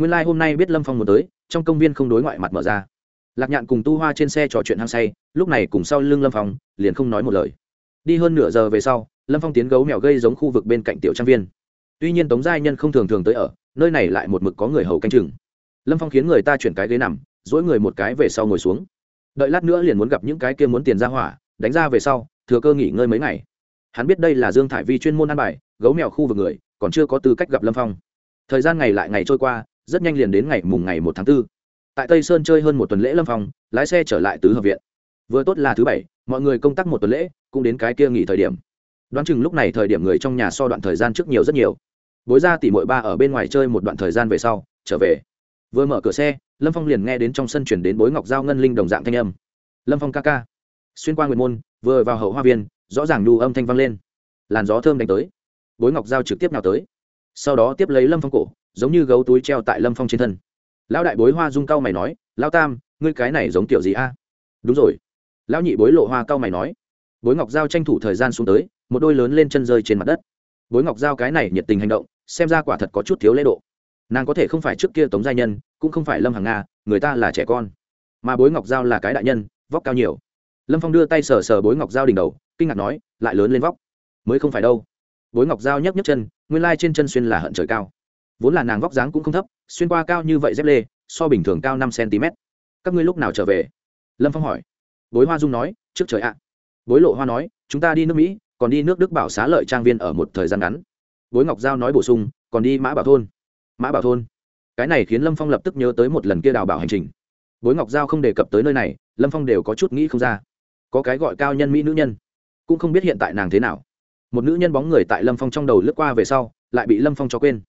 nguyên lai、like、hôm nay biết lâm phong muốn tới, trong công viên không đối ngoại mặt mở ra. Lạc nhạn cùng tu hoa trên xe trò chuyện hăng say, lúc này cùng sau lưng lâm phong, liền không nói một lời. Đi hơn nửa giờ về sau, lâm phong tiến gấu mèo gây giống khu vực bên cạnh tiểu trang viên. Tuy nhiên tống giai nhân không thường thường tới ở, nơi này lại một mực có người hầu canh chừng. Lâm phong khiến người ta chuyển cái ghế nằm dỗi người một cái về sau ngồi xuống. Đợi lát nữa liền muốn gặp những cái kia muốn tiền ra hỏa, đánh ra về sau, thừa cơ nghỉ ngơi mấy ngày. Hắn biết đây là dương thải vi chuyên môn ăn bài, gấu mèo khu vực người, còn chưa có tư cách gặp lâm phong. Thời gian ngày lại ngày trôi qua rất nhanh liền đến ngày mùng ngày một tháng 4. tại tây sơn chơi hơn một tuần lễ lâm phong, lái xe trở lại tứ hợp viện. Vừa tốt là thứ bảy, mọi người công tác một tuần lễ, cũng đến cái kia nghỉ thời điểm. Đoán chừng lúc này thời điểm người trong nhà so đoạn thời gian trước nhiều rất nhiều. Bối ra tỉ mội ba ở bên ngoài chơi một đoạn thời gian về sau, trở về. Vừa mở cửa xe, lâm phong liền nghe đến trong sân chuyển đến bối ngọc giao ngân linh đồng dạng thanh âm. Lâm phong ca ca. Xuyên qua nguyện môn, vừa vào hậu hoa viên, rõ ràng nhu âm thanh vang lên. Làn gió thơm đánh tới. Bối ngọc giao trực tiếp nào tới. Sau đó tiếp lấy lâm phong cổ giống như gấu túi treo tại lâm phong trên thân. Lão đại bối hoa dung cao mày nói, lão tam, ngươi cái này giống kiểu gì a? Đúng rồi. Lão nhị bối lộ hoa cao mày nói. Bối ngọc giao tranh thủ thời gian xuống tới, một đôi lớn lên chân rơi trên mặt đất. Bối ngọc giao cái này nhiệt tình hành động, xem ra quả thật có chút thiếu lễ độ. Nàng có thể không phải trước kia tống gia nhân, cũng không phải lâm hàng nga, người ta là trẻ con. Mà bối ngọc giao là cái đại nhân, vóc cao nhiều. Lâm phong đưa tay sờ sờ bối ngọc giao đỉnh đầu, kinh ngạc nói, lại lớn lên vóc. Mới không phải đâu. Bối ngọc giao nhấc nhấc chân, nguyên lai trên chân xuyên là hận trời cao vốn là nàng vóc dáng cũng không thấp, xuyên qua cao như vậy dép lê, so bình thường cao năm cm. Các ngươi lúc nào trở về? Lâm phong hỏi. Bối hoa dung nói, trước trời ạ. Bối lộ hoa nói, chúng ta đi nước mỹ, còn đi nước đức bảo xá lợi trang viên ở một thời gian ngắn. Bối ngọc giao nói bổ sung, còn đi mã bảo thôn. Mã bảo thôn. Cái này khiến lâm phong lập tức nhớ tới một lần kia đào bảo hành trình. Bối ngọc giao không đề cập tới nơi này, lâm phong đều có chút nghĩ không ra. Có cái gọi cao nhân mỹ nữ nhân, cũng không biết hiện tại nàng thế nào. Một nữ nhân bóng người tại lâm phong trong đầu lướt qua về sau, lại bị lâm phong cho quên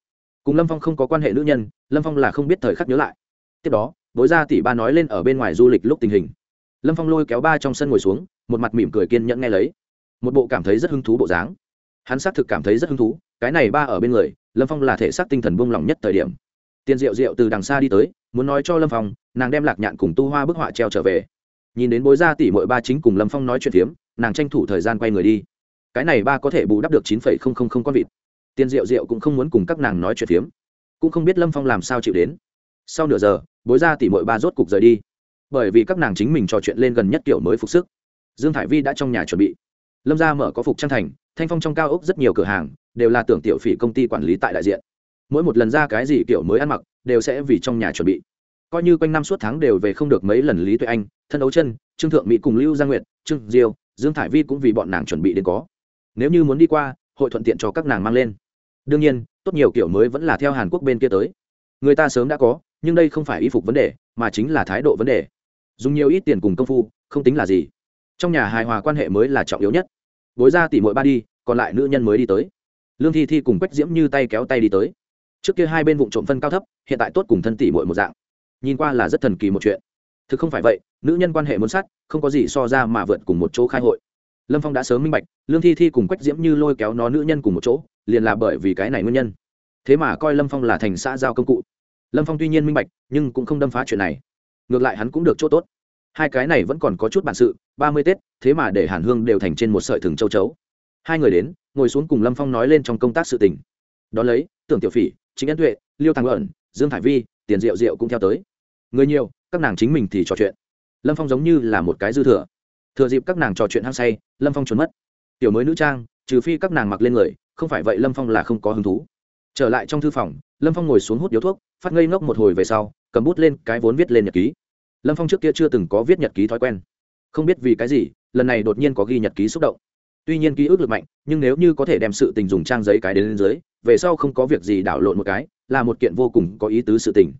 cùng lâm phong không có quan hệ nữ nhân lâm phong là không biết thời khắc nhớ lại tiếp đó bối ra tỷ ba nói lên ở bên ngoài du lịch lúc tình hình lâm phong lôi kéo ba trong sân ngồi xuống một mặt mỉm cười kiên nhẫn nghe lấy một bộ cảm thấy rất hứng thú bộ dáng hắn xác thực cảm thấy rất hứng thú cái này ba ở bên người lâm phong là thể xác tinh thần buông lỏng nhất thời điểm tiền rượu rượu từ đằng xa đi tới muốn nói cho lâm phong nàng đem lạc nhạn cùng tu hoa bức họa treo trở về nhìn đến bối gia tỷ mội ba chính cùng lâm phong nói chuyện phiếm nàng tranh thủ thời gian quay người đi cái này ba có thể bù đắp được chín phẩy không không không con vịt tiền rượu rượu cũng không muốn cùng các nàng nói chuyện phiếm. Cũng không biết lâm phong làm sao chịu đến. Sau nửa giờ, bối ra tỉ mội ba rốt cục rời đi. Bởi vì các nàng chính mình trò chuyện lên gần nhất kiểu mới phục sức. Dương thải vi đã trong nhà chuẩn bị. Lâm gia mở có phục trang thành, thanh phong trong cao ốc rất nhiều cửa hàng, đều là tưởng tiểu phỉ công ty quản lý tại đại diện. Mỗi một lần ra cái gì kiểu mới ăn mặc, đều sẽ vì trong nhà chuẩn bị. Coi như quanh năm suốt tháng đều về không được mấy lần lý tuệ anh, thân ấu chân, trương thượng mỹ cùng lưu gia nguyệt, trương diêu, dương thải vi cũng vì bọn nàng chuẩn bị đến có. Nếu như muốn đi qua, hội thuận tiện cho các nàng mang lên đương nhiên, tốt nhiều kiểu mới vẫn là theo hàn quốc bên kia tới. Người ta sớm đã có, nhưng đây không phải y phục vấn đề, mà chính là thái độ vấn đề. Dùng nhiều ít tiền cùng công phu, không tính là gì. Trong nhà hài hòa quan hệ mới là trọng yếu nhất. Bối ra tỉ mỗi ba đi, còn lại nữ nhân mới đi tới. Lương thi thi cùng quách diễm như tay kéo tay đi tới. Trước kia hai bên vụ trộm phân cao thấp, hiện tại tốt cùng thân tỉ mỗi một dạng. Nhìn qua là rất thần kỳ một chuyện. Thực không phải vậy, nữ nhân quan hệ muốn sát, không có gì so ra mà vượt cùng một chỗ khai hội lâm phong đã sớm minh bạch lương thi thi cùng quách diễm như lôi kéo nó nữ nhân cùng một chỗ liền là bởi vì cái này nguyên nhân thế mà coi lâm phong là thành xã giao công cụ lâm phong tuy nhiên minh bạch nhưng cũng không đâm phá chuyện này ngược lại hắn cũng được chỗ tốt hai cái này vẫn còn có chút bản sự ba mươi tết thế mà để hàn hương đều thành trên một sợi thừng châu chấu hai người đến ngồi xuống cùng lâm phong nói lên trong công tác sự tình đón lấy tưởng tiểu phỉ chính Ân tuệ liêu thằng ẩn dương thải vi tiền diệu diệu cũng theo tới người nhiều các nàng chính mình thì trò chuyện lâm phong giống như là một cái dư thừa thừa dịp các nàng trò chuyện hăng say, lâm phong trốn mất. Tiểu mới nữ trang, trừ phi các nàng mặc lên người, không phải vậy lâm phong là không có hứng thú. Trở lại trong thư phòng, lâm phong ngồi xuống hút điếu thuốc, phát ngây ngốc một hồi về sau, cầm bút lên cái vốn viết lên nhật ký. Lâm phong trước kia chưa từng có viết nhật ký thói quen. Không biết vì cái gì, lần này đột nhiên có ghi nhật ký xúc động. Tuy nhiên ký ức lực mạnh, nhưng nếu như có thể đem sự tình dùng trang giấy cái đến lên dưới, về sau không có việc gì đảo lộn một cái, là một kiện vô cùng có ý tứ sự tình.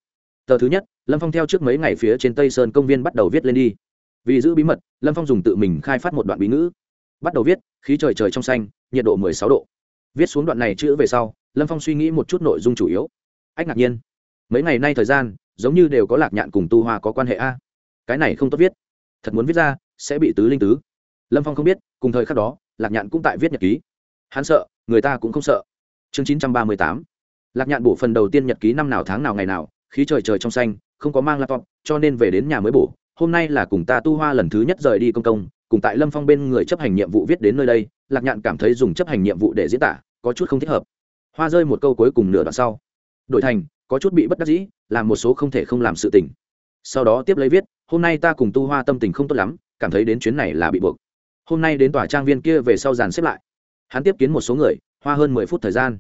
Tờ thứ nhất, lâm phong theo trước mấy ngày phía trên tây sơn công viên bắt đầu viết lên đi vì giữ bí mật, lâm phong dùng tự mình khai phát một đoạn bí ngữ. Bắt đầu viết, khí trời trời trong xanh, nhiệt độ mười sáu độ. Viết xuống đoạn này chữ về sau, lâm phong suy nghĩ một chút nội dung chủ yếu. Ách ngạc nhiên. Mấy ngày nay thời gian, giống như đều có lạc nhạn cùng tu hoa có quan hệ a. Cái này không tốt viết. Thật muốn viết ra, sẽ bị tứ linh tứ. Lâm phong không biết, cùng thời khắc đó, lạc nhạn cũng tại viết nhật ký. Hắn sợ, người ta cũng không sợ. Chương chín trăm ba mươi tám. Lạc nhạn bổ phần đầu tiên nhật ký năm nào tháng nào ngày nào, khí trời trời trong xanh, không có mang laptop, cho nên về đến nhà mới bổ hôm nay là cùng ta tu hoa lần thứ nhất rời đi công công, cùng tại lâm phong bên người chấp hành nhiệm vụ viết đến nơi đây, lạc nhạn cảm thấy dùng chấp hành nhiệm vụ để diễn tả, có chút không thích hợp. Hoa rơi một câu cuối cùng nửa đoạn sau. Đổi thành, có chút bị bất đắc dĩ, làm một số không thể không làm sự tình. Sau đó tiếp lấy viết, hôm nay ta cùng tu hoa tâm tình không tốt lắm, cảm thấy đến chuyến này là bị buộc. Hôm nay đến tòa trang viên kia về sau dàn xếp lại. Hắn tiếp kiến một số người, hoa hơn mười phút thời gian.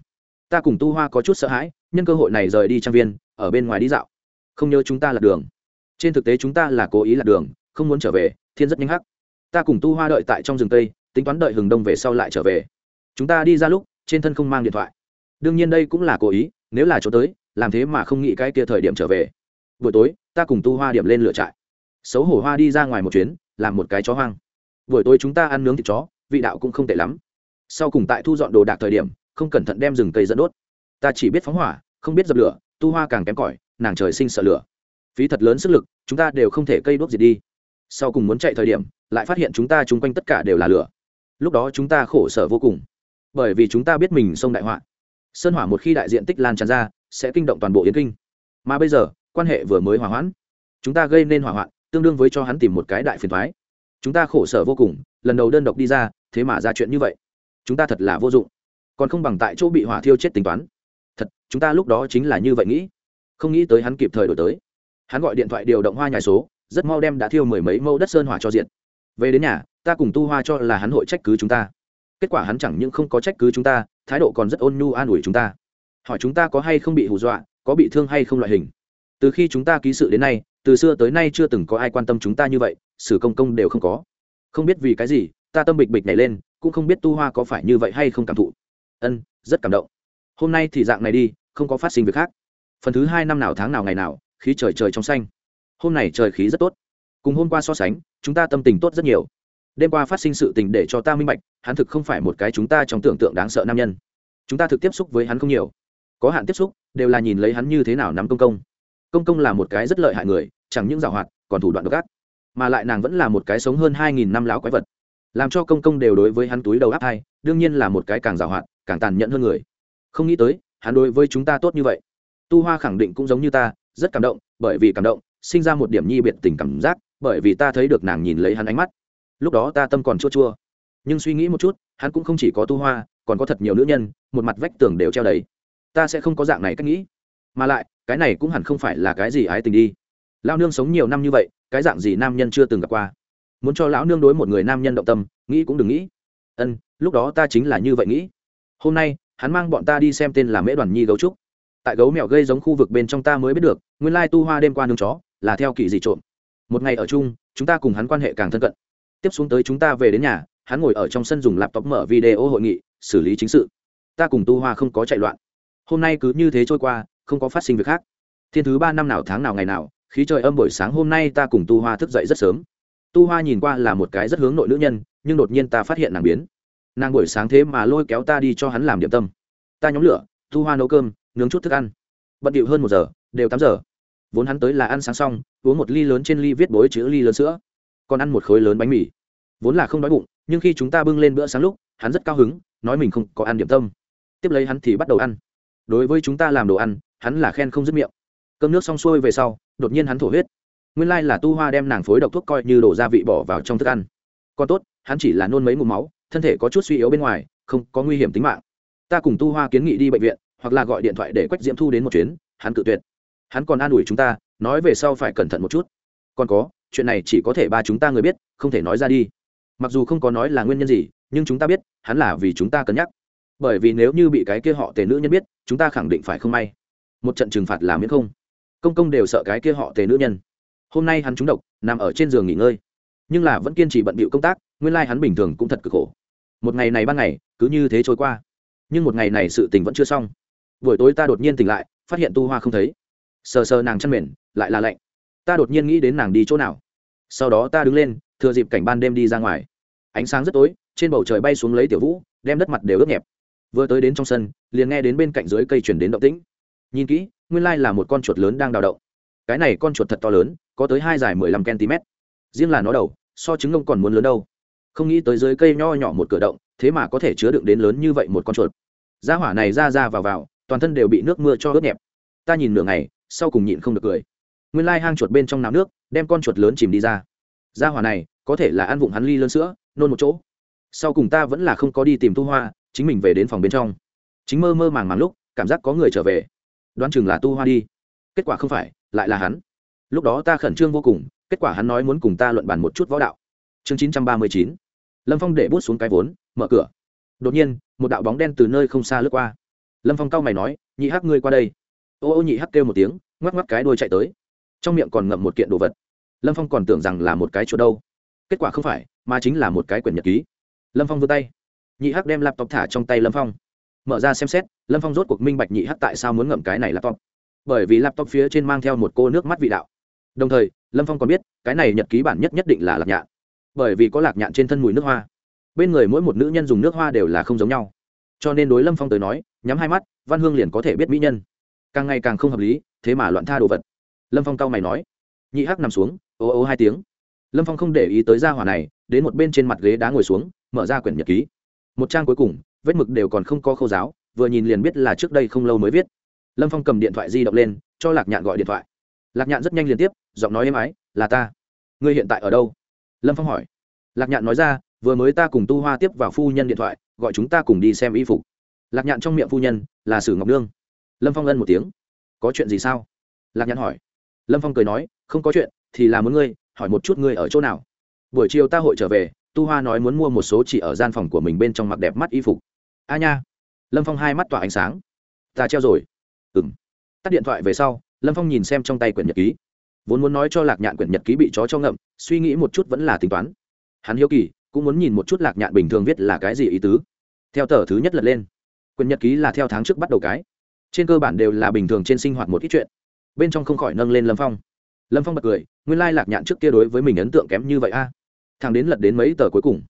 Ta cùng tu hoa có chút sợ hãi, nhân cơ hội này rời đi trang viên, ở bên ngoài đi dạo. Không nhớ chúng ta là đường trên thực tế chúng ta là cố ý lạc đường, không muốn trở về, thiên rất nhanh hắc. Ta cùng tu hoa đợi tại trong rừng tây tính toán đợi hừng đông về sau lại trở về. Chúng ta đi ra lúc, trên thân không mang điện thoại. Đương nhiên đây cũng là cố ý, nếu là chỗ tới, làm thế mà không nghĩ cái kia thời điểm trở về. Buổi tối, ta cùng tu hoa điểm lên lửa trại. Xấu hổ hoa đi ra ngoài một chuyến, làm một cái chó hoang. Buổi tối chúng ta ăn nướng thịt chó, vị đạo cũng không tệ lắm. Sau cùng tại thu dọn đồ đạc thời điểm, không cẩn thận đem rừng cây dẫn đốt. Ta chỉ biết phóng hỏa, không biết dập lửa, tu hoa càng kém cỏi, nàng trời sinh sợ lửa phí thật lớn sức lực, chúng ta đều không thể cây đốt diệt đi. Sau cùng muốn chạy thời điểm, lại phát hiện chúng ta chung quanh tất cả đều là lửa. Lúc đó chúng ta khổ sở vô cùng, bởi vì chúng ta biết mình sông đại họa. Sơn hỏa một khi đại diện tích lan tràn ra, sẽ kinh động toàn bộ yến kinh. Mà bây giờ, quan hệ vừa mới hỏa hoãn, chúng ta gây nên hỏa hoạn, tương đương với cho hắn tìm một cái đại phiền thoái chúng ta khổ sở vô cùng, lần đầu đơn độc đi ra, thế mà ra chuyện như vậy. Chúng ta thật là vô dụng. Còn không bằng tại chỗ bị hỏa thiêu chết tính toán. Thật, chúng ta lúc đó chính là như vậy nghĩ. Không nghĩ tới hắn kịp thời đổi tới hắn gọi điện thoại điều động hoa nhài số, rất mau đem đã thiêu mười mấy mẫu đất sơn hỏa cho diện về đến nhà, ta cùng tu hoa cho là hắn hội trách cứ chúng ta. Kết quả hắn chẳng những không có trách cứ chúng ta, thái độ còn rất ôn nhu an ủi chúng ta. Hỏi chúng ta có hay không bị hù dọa, có bị thương hay không loại hình. Từ khi chúng ta ký sự đến nay, từ xưa tới nay chưa từng có ai quan tâm chúng ta như vậy sử công công đều không có. Không biết vì cái gì, ta tâm bịch bịch nhảy lên, cũng không biết tu hoa có phải như vậy hay không cảm thụ. Ân, rất cảm động. Hôm nay thì dạng này đi, không có phát sinh việc khác. Phần thứ hai năm nào tháng nào ngày nào khí trời trời trong xanh. Hôm này trời khí rất tốt. Cùng hôm qua so sánh, chúng ta tâm tình tốt rất nhiều. Đêm qua phát sinh sự tình để cho ta minh bạch, hắn thực không phải một cái chúng ta trong tưởng tượng đáng sợ nam nhân. Chúng ta thực tiếp xúc với hắn không nhiều. Có hạn tiếp xúc, đều là nhìn lấy hắn như thế nào nắm công công. Công công là một cái rất lợi hại người, chẳng những giảo hoạt, còn thủ đoạn độc ác. Mà lại nàng vẫn là một cái sống hơn hai nghìn năm láo quái vật. Làm cho công công đều đối với hắn túi đầu áp hai đương nhiên là một cái càng giảo hoạt, càng tàn nhẫn hơn người. Không nghĩ tới, hắn đối với chúng ta tốt như vậy. Tu hoa khẳng định cũng giống như ta rất cảm động, bởi vì cảm động, sinh ra một điểm nhi biệt tình cảm giác, bởi vì ta thấy được nàng nhìn lấy hắn ánh mắt. Lúc đó ta tâm còn chua chua. Nhưng suy nghĩ một chút, hắn cũng không chỉ có tu hoa, còn có thật nhiều nữ nhân, một mặt vách tường đều treo đầy. Ta sẽ không có dạng này cách nghĩ. Mà lại, cái này cũng hẳn không phải là cái gì ái tình đi. Lao nương sống nhiều năm như vậy, cái dạng gì nam nhân chưa từng gặp qua? Muốn cho lão nương đối một người nam nhân động tâm, nghĩ cũng đừng nghĩ. Ân, lúc đó ta chính là như vậy nghĩ. Hôm nay, hắn mang bọn ta đi xem tên là mễ đoàn nhi gấu trúc tại gấu mèo gây giống khu vực bên trong ta mới biết được, nguyên lai tu hoa đêm qua nương chó, là theo kỳ gì trộm. Một ngày ở chung, chúng ta cùng hắn quan hệ càng thân cận. Tiếp xuống tới chúng ta về đến nhà, hắn ngồi ở trong sân dùng laptop mở video hội nghị, xử lý chính sự. Ta cùng tu hoa không có chạy loạn. Hôm nay cứ như thế trôi qua, không có phát sinh việc khác. Thiên thứ ba năm nào tháng nào ngày nào, khí trời âm buổi sáng hôm nay ta cùng tu hoa thức dậy rất sớm. Tu hoa nhìn qua là một cái rất hướng nội nữ nhân, nhưng đột nhiên ta phát hiện nàng biến. Nàng buổi sáng thế mà lôi kéo ta đi cho hắn làm điểm tâm. Ta nhóm lửa tu hoa nấu cơm, nướng chút thức ăn. Bận điệu hơn một giờ, đều tám giờ. Vốn hắn tới là ăn sáng xong, uống một ly lớn trên ly viết bối chữ ly lớn sữa. Còn ăn một khối lớn bánh mì. Vốn là không đói bụng, nhưng khi chúng ta bưng lên bữa sáng lúc, hắn rất cao hứng, nói mình không có ăn điểm tâm. Tiếp lấy hắn thì bắt đầu ăn. Đối với chúng ta làm đồ ăn, hắn là khen không dứt miệng. Cơm nước xong xuôi về sau, đột nhiên hắn thổ huyết. Nguyên lai là tu hoa đem nàng phối độc thuốc coi như đổ gia vị bỏ vào trong thức ăn. Còn tốt, hắn chỉ là nôn mấy ngụm máu, thân thể có chút suy yếu bên ngoài, không có nguy hiểm tính mạng ta cùng tu hoa kiến nghị đi bệnh viện, hoặc là gọi điện thoại để quách diễm thu đến một chuyến, hắn cự tuyệt. Hắn còn an ủi chúng ta, nói về sau phải cẩn thận một chút. Còn có, chuyện này chỉ có thể ba chúng ta người biết, không thể nói ra đi. Mặc dù không có nói là nguyên nhân gì, nhưng chúng ta biết, hắn là vì chúng ta cân nhắc. Bởi vì nếu như bị cái kia họ tề nữ nhân biết, chúng ta khẳng định phải không may. Một trận trừng phạt là miễn không. Công công đều sợ cái kia họ tề nữ nhân. Hôm nay hắn trúng độc, nằm ở trên giường nghỉ ngơi. Nhưng là vẫn kiên trì bận bịu công tác, nguyên lai hắn bình thường cũng thật cực khổ. Một ngày này ban ngày, cứ như thế trôi qua nhưng một ngày này sự tình vẫn chưa xong. Buổi tối ta đột nhiên tỉnh lại phát hiện tu hoa không thấy. Sờ sờ nàng chăn mềm, lại là lạnh. Ta đột nhiên nghĩ đến nàng đi chỗ nào. Sau đó ta đứng lên thừa dịp cảnh ban đêm đi ra ngoài. Ánh sáng rất tối trên bầu trời bay xuống lấy tiểu vũ đem đất mặt đều ướt nhẹp. Vừa tới đến trong sân liền nghe đến bên cạnh dưới cây chuyển đến động tĩnh. Nhìn kỹ nguyên lai là một con chuột lớn đang đào động. Cái này con chuột thật to lớn có tới hai dài mười lăm cm riêng là nó đầu so trứng ông còn muốn lớn đâu. Không nghĩ tới dưới cây nho nhỏ một cửa động thế mà có thể chứa đựng đến lớn như vậy một con chuột gia hỏa này ra ra vào vào, toàn thân đều bị nước mưa cho ướt nhẹp. Ta nhìn nửa ngày, sau cùng nhịn không được cười. Nguyên lai hang chuột bên trong náo nước, đem con chuột lớn chìm đi ra. Gia hỏa này, có thể là ăn vụng hắn ly lớn sữa, nôn một chỗ. Sau cùng ta vẫn là không có đi tìm tu hoa, chính mình về đến phòng bên trong. Chính mơ mơ màng màng lúc, cảm giác có người trở về. Đoán chừng là tu hoa đi. Kết quả không phải, lại là hắn. Lúc đó ta khẩn trương vô cùng, kết quả hắn nói muốn cùng ta luận bàn một chút võ đạo. Chương chín trăm ba mươi chín. Lâm phong để bút xuống cái vốn, mở cửa đột nhiên, một đạo bóng đen từ nơi không xa lướt qua. Lâm phong cau mày nói, nhị hắc ngươi qua đây. Ô ô, nhị hắc kêu một tiếng, ngoắc ngoắc cái đuôi chạy tới. Trong miệng còn ngậm một kiện đồ vật. Lâm phong còn tưởng rằng là một cái chỗ đâu. Kết quả không phải, mà chính là một cái quyển nhật ký. Lâm phong vươn tay. Nhị hắc đem laptop thả trong tay lâm phong. Mở ra xem xét, lâm phong rốt cuộc minh bạch nhị hắc tại sao muốn ngậm cái này laptop. Bởi vì laptop phía trên mang theo một cô nước mắt vị đạo. Đồng thời, lâm phong còn biết, cái này nhật ký bản nhất nhất định là lạc nhạn. Bởi vì có lạc nhạn trên thân mùi nước hoa bên người mỗi một nữ nhân dùng nước hoa đều là không giống nhau. Cho nên đối lâm phong tới nói, nhắm hai mắt, văn hương liền có thể biết mỹ nhân. Càng ngày càng không hợp lý, thế mà loạn tha đồ vật. Lâm phong cau mày nói. Nhị hắc nằm xuống, ô ô hai tiếng. Lâm phong không để ý tới gia hỏa này, đến một bên trên mặt ghế đá ngồi xuống, mở ra quyển nhật ký. Một trang cuối cùng, vết mực đều còn không có khâu giáo vừa nhìn liền biết là trước đây không lâu mới viết. Lâm phong cầm điện thoại di động lên, cho lạc nhạn gọi điện thoại. Lạc nhạn rất nhanh liên tiếp, giọng nói êm ái, là ta. Ngươi hiện tại ở đâu? Lâm phong hỏi. Lạc nhạn nói ra vừa mới ta cùng tu hoa tiếp vào phu nhân điện thoại, gọi chúng ta cùng đi xem y phục. Lạc nhạn trong miệng phu nhân là sử ngọc nương. Lâm phong ân một tiếng. Có chuyện gì sao? Lạc nhạn hỏi. Lâm phong cười nói, không có chuyện, thì là muốn ngươi, hỏi một chút ngươi ở chỗ nào. Buổi chiều ta hội trở về, tu hoa nói muốn mua một số chỉ ở gian phòng của mình bên trong mặc đẹp mắt y phục. A nha. Lâm phong hai mắt tỏa ánh sáng. Ta treo rồi. Ừ m tắt điện thoại về sau, lâm phong nhìn xem trong tay quyển nhật ký. Vốn muốn nói cho lạc nhạn quyển nhật ký bị chó cho ngậm, suy nghĩ một chút vẫn là tính toán. Hắn hiếu kỳ cũng muốn nhìn một chút lạc nhạn bình thường viết là cái gì ý tứ. Theo tờ thứ nhất lật lên. Quyển nhật ký là theo tháng trước bắt đầu cái. Trên cơ bản đều là bình thường trên sinh hoạt một ít chuyện. Bên trong không khỏi nâng lên lâm phong. Lâm phong bật cười, nguyên lai lạc nhạn trước kia đối với mình ấn tượng kém như vậy a. À. thằng đến lật đến mấy tờ cuối cùng.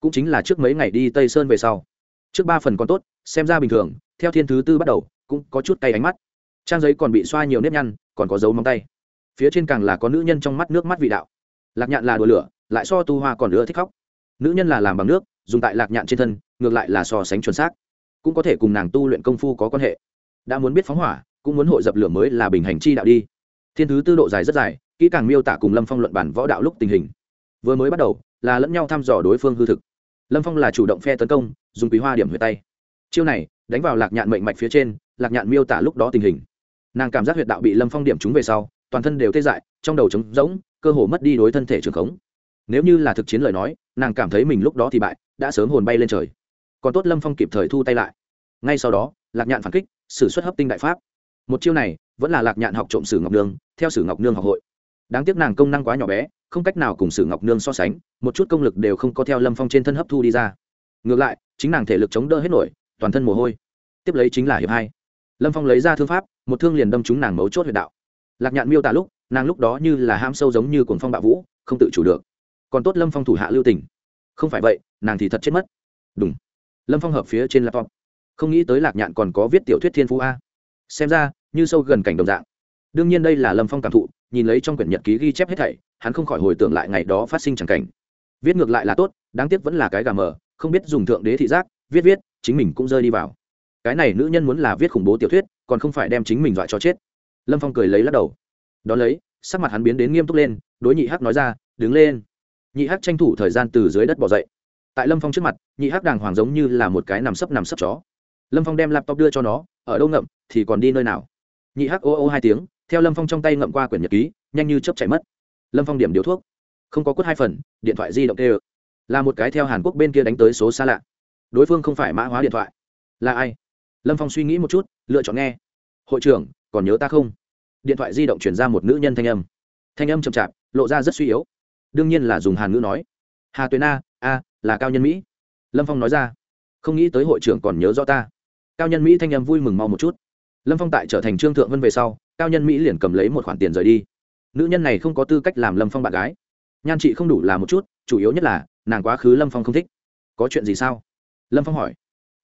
Cũng chính là trước mấy ngày đi tây sơn về sau. Trước ba phần còn tốt, xem ra bình thường, theo thiên thứ tư bắt đầu, cũng có chút tay ánh mắt. Trang giấy còn bị xoa nhiều nếp nhăn, còn có dấu móng tay. Phía trên càng là có nữ nhân trong mắt nước mắt vị đạo. Lạc nhạn là đùa lửa, lại so tu hoa còn nữa thích khóc nữ nhân là làm bằng nước, dùng tại lạc nhạn trên thân, ngược lại là so sánh chuẩn xác. Cũng có thể cùng nàng tu luyện công phu có quan hệ. Đã muốn biết phóng hỏa, cũng muốn hội dập lửa mới là bình hành chi đạo đi. Thiên thứ tư độ dài rất dài, kỹ càng miêu tả cùng lâm phong luận bản võ đạo lúc tình hình. Vừa mới bắt đầu, là lẫn nhau thăm dò đối phương hư thực. Lâm phong là chủ động phe tấn công, dùng quý hoa điểm huyệt tay. Chiêu này, đánh vào lạc nhạn mệnh mạch phía trên, lạc nhạn miêu tả lúc đó tình hình. Nàng cảm giác huyệt đạo bị lâm phong điểm trúng về sau, toàn thân đều tê dại, trong đầu trống rỗng, cơ hồ mất đi đối thân thể trường khống nếu như là thực chiến lời nói, nàng cảm thấy mình lúc đó thì bại, đã sớm hồn bay lên trời. Còn tốt lâm phong kịp thời thu tay lại. Ngay sau đó, lạc nhạn phản kích s ử suất hấp tinh đại pháp. Một chiêu này, vẫn là lạc nhạn học trộm sử ngọc nương, theo sử ngọc nương học hội. Đáng tiếc nàng công năng quá nhỏ bé, không cách nào cùng sử ngọc nương so sánh, một chút công lực đều không có theo lâm phong trên thân hấp thu đi ra. Ngược lại, chính nàng thể lực chống đỡ hết nổi, toàn thân mồ hôi. Tiếp lấy chính là hiệp hai. Lâm phong lấy ra thương pháp, một thương liền đâm trúng nàng mấu chốt huyệt đạo. Lạc nhạn miêu tả lúc, nàng lúc đó như là ham sâu giống như cuồng phong bạo vũ, không tự chủ được còn tốt lâm phong thủ hạ lưu tình. Không phải vậy, nàng thì thật chết mất. Đúng. Lâm phong hợp phía trên laptop. Không nghĩ tới lạc nhạn còn có viết tiểu thuyết thiên phú a. Xem ra, như sâu gần cảnh đồng dạng. Đương nhiên đây là lâm phong cảm thụ, nhìn lấy trong quyển nhật ký ghi chép hết thảy, hắn không khỏi hồi tưởng lại ngày đó phát sinh c cảnh. Viết ngược lại là tốt, đáng tiếc vẫn là cái gà mờ, không biết dùng thượng đế thị giác, viết viết, chính mình cũng rơi đi vào. Cái này nữ nhân muốn là viết khủng bố tiểu thuyết, còn không phải đem chính mình dọa cho chết. Lâm phong cười lấy lắc đầu. Đ ó lấy, sắc mặt hắn biến đến nghiêm túc lên, đối nhị hắc nói ra, đứng lên nhị hắc tranh thủ thời gian từ dưới đất bỏ dậy. Tại lâm phong trước mặt, nhị hắc đàng hoàng giống như là một cái nằm sấp nằm sấp chó. Lâm phong đem laptop đưa cho nó, ở đâu ngậm, thì còn đi nơi nào? Nhị hắc ô ô hai tiếng, theo lâm phong trong tay ngậm qua quyển nhật ký, nhanh như chấp chạy mất. Lâm phong điểm điếu thuốc. Không có quất hai phần, điện thoại di động tê là một cái theo hàn quốc bên kia đánh tới số xa lạ. Đối phương không phải mã hóa điện thoại. Là ai? Lâm phong suy nghĩ một chút, lựa chọn nghe. Hội trưởng, còn nhớ ta không? Điện thoại di động chuyển ra một nữ nhân thanh âm. Thanh âm chậm chạp, lộ ra rất suy yếu đương nhiên là dùng hàn ngữ nói. Hà tuyền a a, là cao nhân mỹ. Lâm phong nói ra. Không nghĩ tới hội trưởng còn nhớ rõ ta. Cao nhân mỹ thanh em vui mừng mau một chút. Lâm phong tại trở thành trương thượng vân về sau, cao nhân mỹ liền cầm lấy một khoản tiền rời đi. Nữ nhân này không có tư cách làm lâm phong bạn gái. Nhan chị không đủ là một chút, chủ yếu nhất là, nàng quá khứ lâm phong không thích. Có chuyện gì sao? Lâm phong hỏi.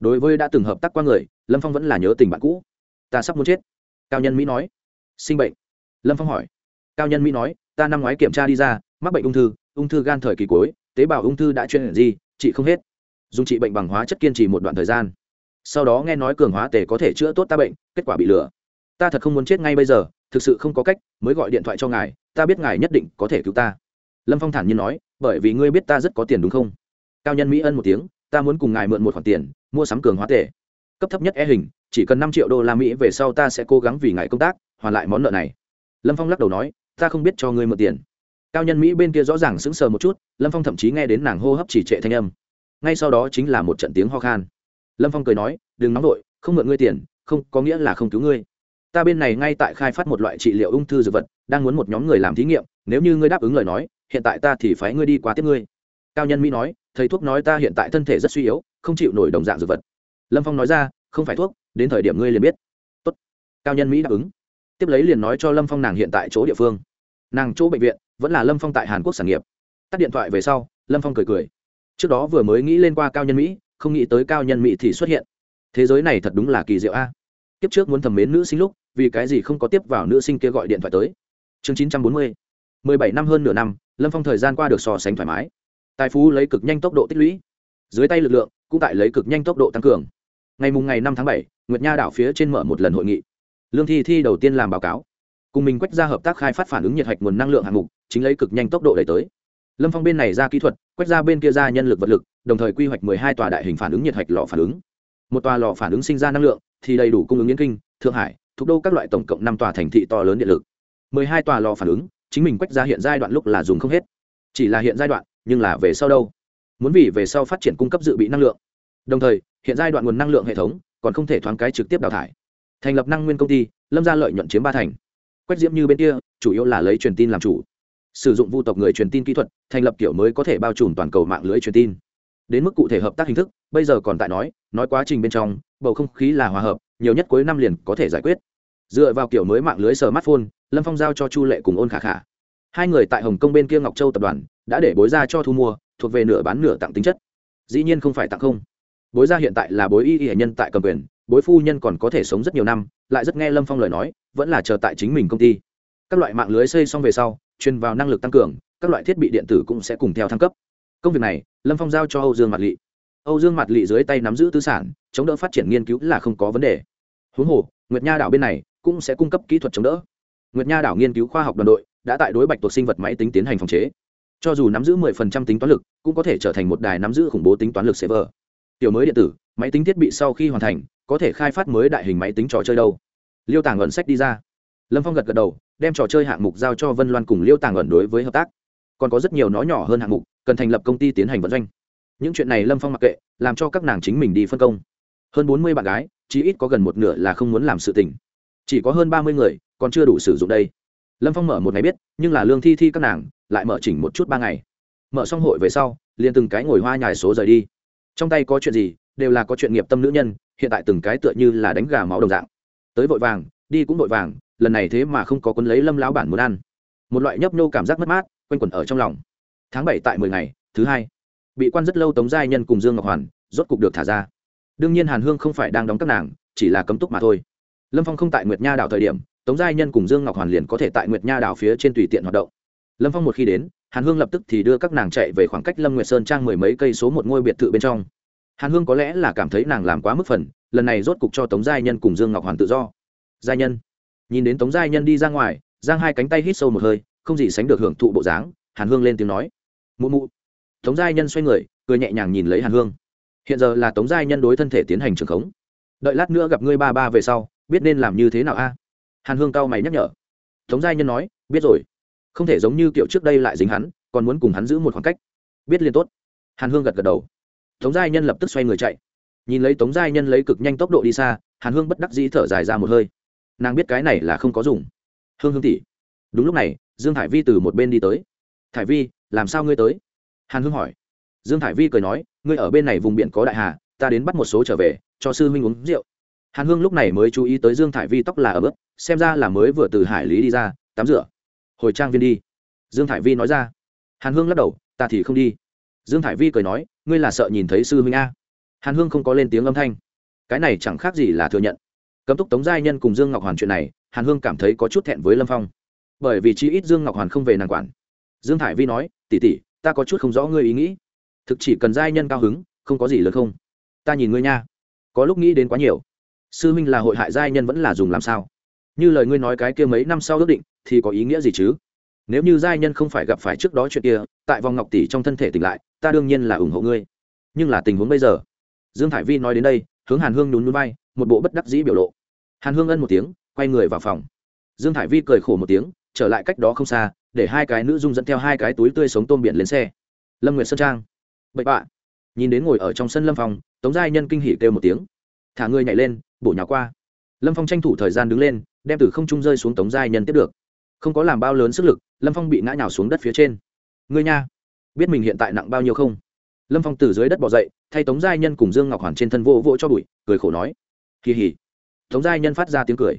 Đối với đã từng hợp tác qua người, lâm phong vẫn là nhớ tình bạn cũ. Ta sắp muốn chết. Cao nhân mỹ nói. Sinh bệnh. Lâm phong hỏi. Cao nhân mỹ nói, ta năm ngoái kiểm tra đi ra mắc bệnh ung thư ung thư gan thời kỳ cuối, tế bào ung thư đã chuyên gì chị không hết. Dùng trị bệnh bằng hóa chất kiên trì một đoạn thời gian. Sau đó nghe nói cường hóa tề có thể chữa tốt ta bệnh, kết quả bị lừa. Ta thật không muốn chết ngay bây giờ, thực sự không có cách, mới gọi điện thoại cho ngài, ta biết ngài nhất định có thể cứu ta. Lâm phong thản nhiên nói, bởi vì ngươi biết ta rất có tiền đúng không? Cao nhân mỹ ân một tiếng, ta muốn cùng ngài mượn một khoản tiền, mua sắm cường hóa tề. Cấp thấp nhất e hình, chỉ cần năm triệu đô la mỹ về sau ta sẽ cố gắng vì ngài công tác, hoàn lại món nợ này. Lâm phong lắc đầu nói, ta không biết cho ngươi mượn tiền cao nhân mỹ bên kia rõ ràng sững sờ một chút, lâm phong thậm chí nghe đến nàng hô hấp chỉ trệ thanh âm. Ngay sau đó chính là một trận tiếng ho khan. Lâm phong cười nói, đừng nóng vội, không mượn ngươi tiền, không, có nghĩa là không cứu ngươi. Ta bên này ngay tại khai phát một loại trị liệu ung thư dược vật, đang muốn một nhóm người làm thí nghiệm, nếu như ngươi đáp ứng lời nói, hiện tại ta thì phái ngươi đi qua tiếp ngươi. Cao nhân mỹ nói, thầy thuốc nói ta hiện tại thân thể rất suy yếu, không chịu nổi đồng dạng dược vật. Lâm phong nói ra, không phải thuốc, đến thời điểm ngươi liền biết. Tốt. cao nhân mỹ đáp ứng. Tiếp lấy liền nói cho lâm phong nàng hiện tại chỗ địa phương. Nàng chỗ bệnh viện vẫn là lâm phong tại hàn quốc sản nghiệp. Tắt điện thoại về sau, lâm phong cười cười. Trước đó vừa mới nghĩ lên qua cao nhân mỹ, không nghĩ tới cao nhân mỹ thì xuất hiện. Thế giới này thật đúng là kỳ diệu a. Kiếp trước muốn thầm mến nữ sinh lúc, vì cái gì không có tiếp vào nữ sinh kia gọi điện thoại tới? Chương chín trăm bốn mươi, mười bảy năm hơn nửa năm, lâm phong thời gian qua được so sánh thoải mái. Tài phú lấy cực nhanh tốc độ tích lũy. Dưới tay lực lượng, cũng tại lấy cực nhanh tốc độ tăng cường. Ngày mùng ngày năm tháng bảy, nguyệt nha đảo phía trên mở một lần hội nghị. Lương thi thi đầu tiên làm báo cáo cùng mình quách ra hợp tác khai phát phản ứng nhiệt hạch nguồn năng lượng hạng mục, chính lấy cực nhanh tốc độ đẩy tới. Lâm phong bên này ra kỹ thuật quách ra bên kia ra nhân lực vật lực, đồng thời quy hoạch mười hai tòa đại hình phản ứng nhiệt hạch lò phản ứng. Một tòa lò phản ứng sinh ra năng lượng, thì đầy đủ cung ứng nghiên kinh, thượng hải thuộc đô các loại tổng cộng năm tòa thành thị to lớn điện lực. mười hai tòa lò phản ứng, chính mình quách ra hiện giai đoạn lúc là dùng không hết. Chỉ là hiện giai đoạn, nhưng là về sau đâu? Muốn vì về sau phát triển cung cấp dự bị năng lượng. Đồng thời, hiện giai đoạn nguồn năng lượng hệ thống còn không thể thoáng cái trực tiếp đào thải. Thành lập năng nguyên công ty, lâm ra lợi nhuận chiếm ba thành quách diễm như bên kia, chủ yếu là lấy truyền tin làm chủ. Sử dụng vu tộc người truyền tin kỹ thuật, thành lập kiểu mới có thể bao trùm toàn cầu mạng lưới truyền tin. Đến mức cụ thể hợp tác hình thức, bây giờ còn tại nói nói quá trình bên trong, bầu không khí là hòa hợp, nhiều nhất cuối năm liền có thể giải quyết. Dựa vào kiểu mới mạng lưới smartphone, lâm phong giao cho chu lệ cùng ôn khả khả. Hai người tại hồng kông bên kia ngọc châu tập đoàn, đã để bối ra cho thu mua, thuộc về nửa bán nửa tặng tính chất. Dĩ nhiên không phải tặng không. Bối ra hiện tại là bối y y nhân tại cầm quyền bối phu nhân còn có thể sống rất nhiều năm, lại rất nghe lâm phong lời nói, vẫn là chờ tại chính mình công ty. Các loại mạng lưới xây xong về sau, truyền vào năng lực tăng cường, các loại thiết bị điện tử cũng sẽ cùng theo thăng cấp. Công việc này, lâm phong giao cho âu dương mặt lỵ âu dương mặt lỵ dưới tay nắm giữ tư sản, chống đỡ phát triển nghiên cứu là không có vấn đề. Huống hồ, nguyệt nha đảo bên này cũng sẽ cung cấp kỹ thuật chống đỡ. Nguyệt nha đảo nghiên cứu khoa học đoàn đội đã tại đối bạch tuộc sinh vật máy tính tiến hành phòng chế. Cho dù nắm giữ 10% tính toán lực, cũng có thể trở thành một đài nắm giữ khủng bố tính toán lực server. Tiểu mới điện tử, máy tính thiết bị sau khi hoàn thành có thể khai phát mới đại hình máy tính trò chơi đâu. Liêu tàng ẩn sách đi ra. Lâm phong gật gật đầu, đem trò chơi hạng mục giao cho vân loan cùng liêu tàng ẩn đối với hợp tác. Còn có rất nhiều nó nhỏ hơn hạng mục, cần thành lập công ty tiến hành vận doanh. Những chuyện này lâm phong mặc kệ, làm cho các nàng chính mình đi phân công. Hơn bốn mươi bạn gái, chí ít có gần một nửa là không muốn làm sự tình. Chỉ có hơn ba mươi người, còn chưa đủ sử dụng đây. Lâm phong mở một ngày biết, nhưng là lương thi thi các nàng, lại mở chỉnh một chút ba ngày. Mở xong hội về sau, liền từng cái ngồi hoa nhài số rời đi. Trong tay có chuyện gì, đều là có chuyện nghiệp tâm nữ nhân hiện tại từng cái tựa như là đánh gà máu đồng dạng. Tới vội vàng, đi cũng vội vàng, lần này thế mà không có quân lấy lâm lão bản muốn ăn. Một loại nhấp nhô cảm giác mất mát, quanh quẩn ở trong lòng. Tháng bảy tại mười ngày, thứ hai. Bị quan rất lâu tống giai nhân cùng dương ngọc hoàn, rốt cục được thả ra. Đương nhiên hàn hương không phải đang đóng các nàng, chỉ là cấm túc mà thôi. Lâm phong không tại nguyệt nha đảo thời điểm, tống giai nhân cùng dương ngọc hoàn liền có thể tại nguyệt nha đảo phía trên tùy tiện hoạt động. Lâm phong một khi đến, hàn hương lập tức thì đưa các nàng chạy về khoảng cách lâm nguyệt sơn trang mười mấy cây số một ngôi biệt thự bên trong hàn hương có lẽ là cảm thấy nàng làm quá mức phần, lần này rốt cục cho tống giai nhân cùng dương ngọc hoàn tự do. Giai nhân. Nhìn đến tống giai nhân đi ra ngoài, giang hai cánh tay hít sâu một hơi, không gì sánh được hưởng thụ bộ dáng, hàn hương lên tiếng nói. Mụ mụ. Tống giai nhân xoay người, cười nhẹ nhàng nhìn lấy hàn hương. Hiện giờ là tống giai nhân đối thân thể tiến hành trường khống. Đợi lát nữa gặp ngươi ba ba về sau, biết nên làm như thế nào a? Hàn hương cao mày nhắc nhở. Tống giai nhân nói, biết rồi. Không thể giống như kiểu trước đây lại dính hắn, còn muốn cùng hắn giữ một khoảng cách. Biết liên tốt. Hàn hương gật gật đầu tống giai nhân lập tức xoay người chạy. Nhìn lấy tống giai nhân lấy cực nhanh tốc độ đi xa, hàn hương bất đắc dĩ thở dài ra một hơi. Nàng biết cái này là không có dùng. Hương hương tỷ, đúng lúc này, dương thải vi từ một bên đi tới. Thải vi, làm sao ngươi tới? Hàn hương hỏi. Dương thải vi cười nói, ngươi ở bên này vùng biển có đại hà, ta đến bắt một số trở về, cho sư huynh uống rượu. Hàn hương lúc này mới chú ý tới dương thải vi tóc là ở bước xem ra là mới vừa từ hải lý đi ra, tắm rửa. Hồi trang viên đi. Dương thải vi nói ra. Hàn hương lắc đầu, ta thì không đi dương thải vi cười nói, ngươi là sợ nhìn thấy sư huynh a? Hàn hương không có lên tiếng âm thanh. Cái này chẳng khác gì là thừa nhận. Cấm túc tống giai nhân cùng dương ngọc hoàn chuyện này, hàn hương cảm thấy có chút thẹn với lâm phong. Bởi vì chi ít dương ngọc hoàn không về nàng quản. Dương thải vi nói tỉ tỉ ta có chút không rõ ngươi ý nghĩ. Thực chỉ cần giai nhân cao hứng, không có gì lớn không. Ta nhìn ngươi nha. Có lúc nghĩ đến quá nhiều. Sư minh là hội hại giai nhân vẫn là dùng làm sao? Như lời ngươi nói cái kia mấy năm sau ước định, thì có ý nghĩa gì chứ? Nếu như giai nhân không phải gặp phải trước đó chuyện kia tại vòng ngọc tỷ trong thân thể tỉnh lại ta đương nhiên là ủng hộ ngươi. Nhưng là tình huống bây giờ. Dương thải vi nói đến đây hướng hàn hương nhún núi bay một bộ bất đắc dĩ biểu lộ. Hàn hương ân một tiếng quay người vào phòng. Dương thải vi cười khổ một tiếng trở lại cách đó không xa để hai cái nữ dung dẫn theo hai cái túi tươi sống tôm biển lên xe. Lâm nguyệt sơn trang. Bậy bạ. Nhìn đến ngồi ở trong sân lâm phòng, tống giai nhân kinh hỉ kêu một tiếng. Thả người nhảy lên bổ nhỏ qua. Lâm phong tranh thủ thời gian đứng lên đem từ không trung rơi xuống tống giai nhân tiếp được không có làm bao lớn sức lực, lâm phong bị ngã nhào xuống đất phía trên. Ngươi nha, biết mình hiện tại nặng bao nhiêu không? Lâm phong từ dưới đất bỏ dậy, thay tống giai nhân cùng dương ngọc hoàn trên thân vô vỗ cho bụi, cười khổ nói. Kỳ hỉ tống giai nhân phát ra tiếng cười.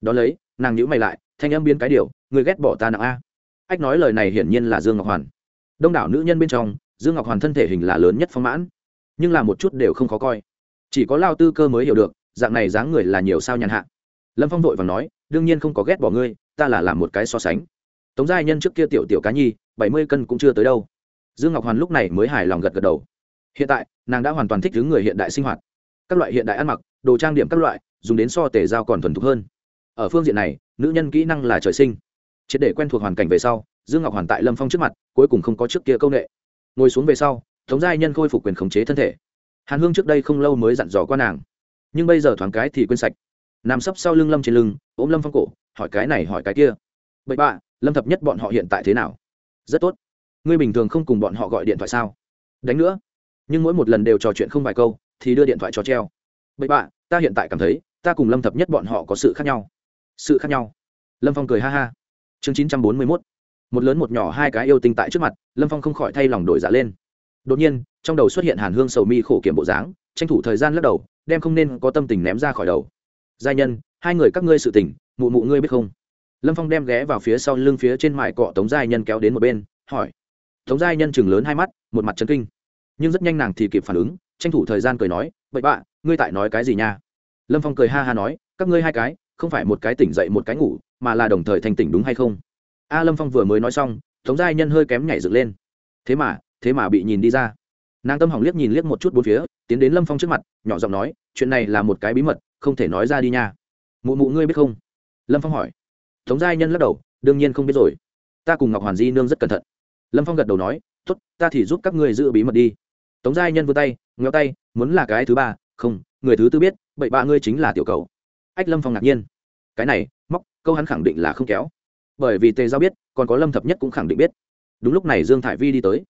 Đ ó lấy, nàng nhữ mày lại, thanh âm biến cái điều người ghét bỏ ta nặng a. Ách nói lời này hiển nhiên là dương ngọc hoàn. Đông đảo nữ nhân bên trong, dương ngọc hoàn thân thể hình là lớn nhất phong mãn, nhưng là một chút đều không khó coi. Chỉ có lao tư cơ mới hiểu được, dạng này dáng người là nhiều sao nhàn hạ. Lâm phong vội và nói, đương nhiên không có ghét bỏ ngươi ta là làm một cái so sánh. Tống giai nhân trước kia tiểu tiểu cá nhi, bảy mươi cân cũng chưa tới đâu. Dương ngọc hoàn lúc này mới hài lòng gật gật đầu. Hiện tại, nàng đã hoàn toàn thích ứng người hiện đại sinh hoạt. Các loại hiện đại ăn mặc, đồ trang điểm các loại, dùng đến so tể giao còn thuần thục hơn. Ở phương diện này, nữ nhân kỹ năng là trời sinh. Triệt để quen thuộc hoàn cảnh về sau, dương ngọc hoàn tại lâm phong trước mặt, cuối cùng không có trước kia công nghệ ngồi xuống về sau, tống giai nhân khôi phục quyền khống chế thân thể. Hàn hương trước đây không lâu mới dặn dò qua nàng. Nhưng bây giờ thoáng cái thì quên sạch. Nằm sấp sau lưng lâm trên lưng, ôm lâm phong cổ hỏi cái này hỏi cái kia. Bậy bạ, lâm thập nhất bọn họ hiện tại thế nào? Rất tốt. Ngươi bình thường không cùng bọn họ gọi điện thoại sao? Đánh nữa. Nhưng mỗi một lần đều trò chuyện không vài câu, thì đưa điện thoại cho treo. Bậy bạ, ta hiện tại cảm thấy, ta cùng lâm thập nhất bọn họ có sự khác nhau. Sự khác nhau. Lâm phong cười ha ha. Chương chín trăm bốn mươi mốt. Một lớn một nhỏ hai cái yêu tinh tại trước mặt, lâm phong không khỏi thay lòng đổi giả lên. Đột nhiên, trong đầu xuất hiện hàn hương sầu mi khổ kiểm bộ dáng, tranh thủ thời gian lắc đầu, đem không nên có tâm tình ném ra khỏi đầu. Giai nhân, hai người các ngươi sự tình mụ mụ ngươi biết không? Lâm phong đem ghé vào phía sau lưng phía trên mải cọ tống giai nhân kéo đến một bên, hỏi. Tống giai nhân chừng lớn hai mắt, một mặt chân kinh. Nhưng rất nhanh nàng thì kịp phản ứng, tranh thủ thời gian cười nói vậy bạ, ngươi tại nói cái gì nha? Lâm phong cười ha ha nói, các ngươi hai cái, không phải một cái tỉnh dậy một cái ngủ, mà là đồng thời thành tỉnh đúng hay không? A lâm phong vừa mới nói xong, tống giai nhân hơi kém nhảy dựng lên. Thế mà thế mà bị nhìn đi ra. Nàng tâm hỏng liếc nhìn liếc một chút bốn phía, tiến đến lâm phong trước mặt, nhỏ giọng nói, chuyện này là một cái bí mật, không thể nói ra đi nha. Mụ mụ ngươi biết không? Lâm phong hỏi. Tống giai nhân lắc đầu, đương nhiên không biết rồi. Ta cùng ngọc hoàn di nương rất cẩn thận. Lâm phong gật đầu nói t ố t ta thì giúp các ngươi giữ bí mật đi. Tống giai nhân vươn tay ngheo tay, muốn là cái thứ ba, không, người thứ tư biết, bậy ba ngươi chính là tiểu cầu. Ách lâm phong ngạc nhiên. Cái này, móc, câu hắn khẳng định là không kéo. Bởi vì tề giao biết, còn có lâm thập nhất cũng khẳng định biết. Đúng lúc này dương thải vi đi tới.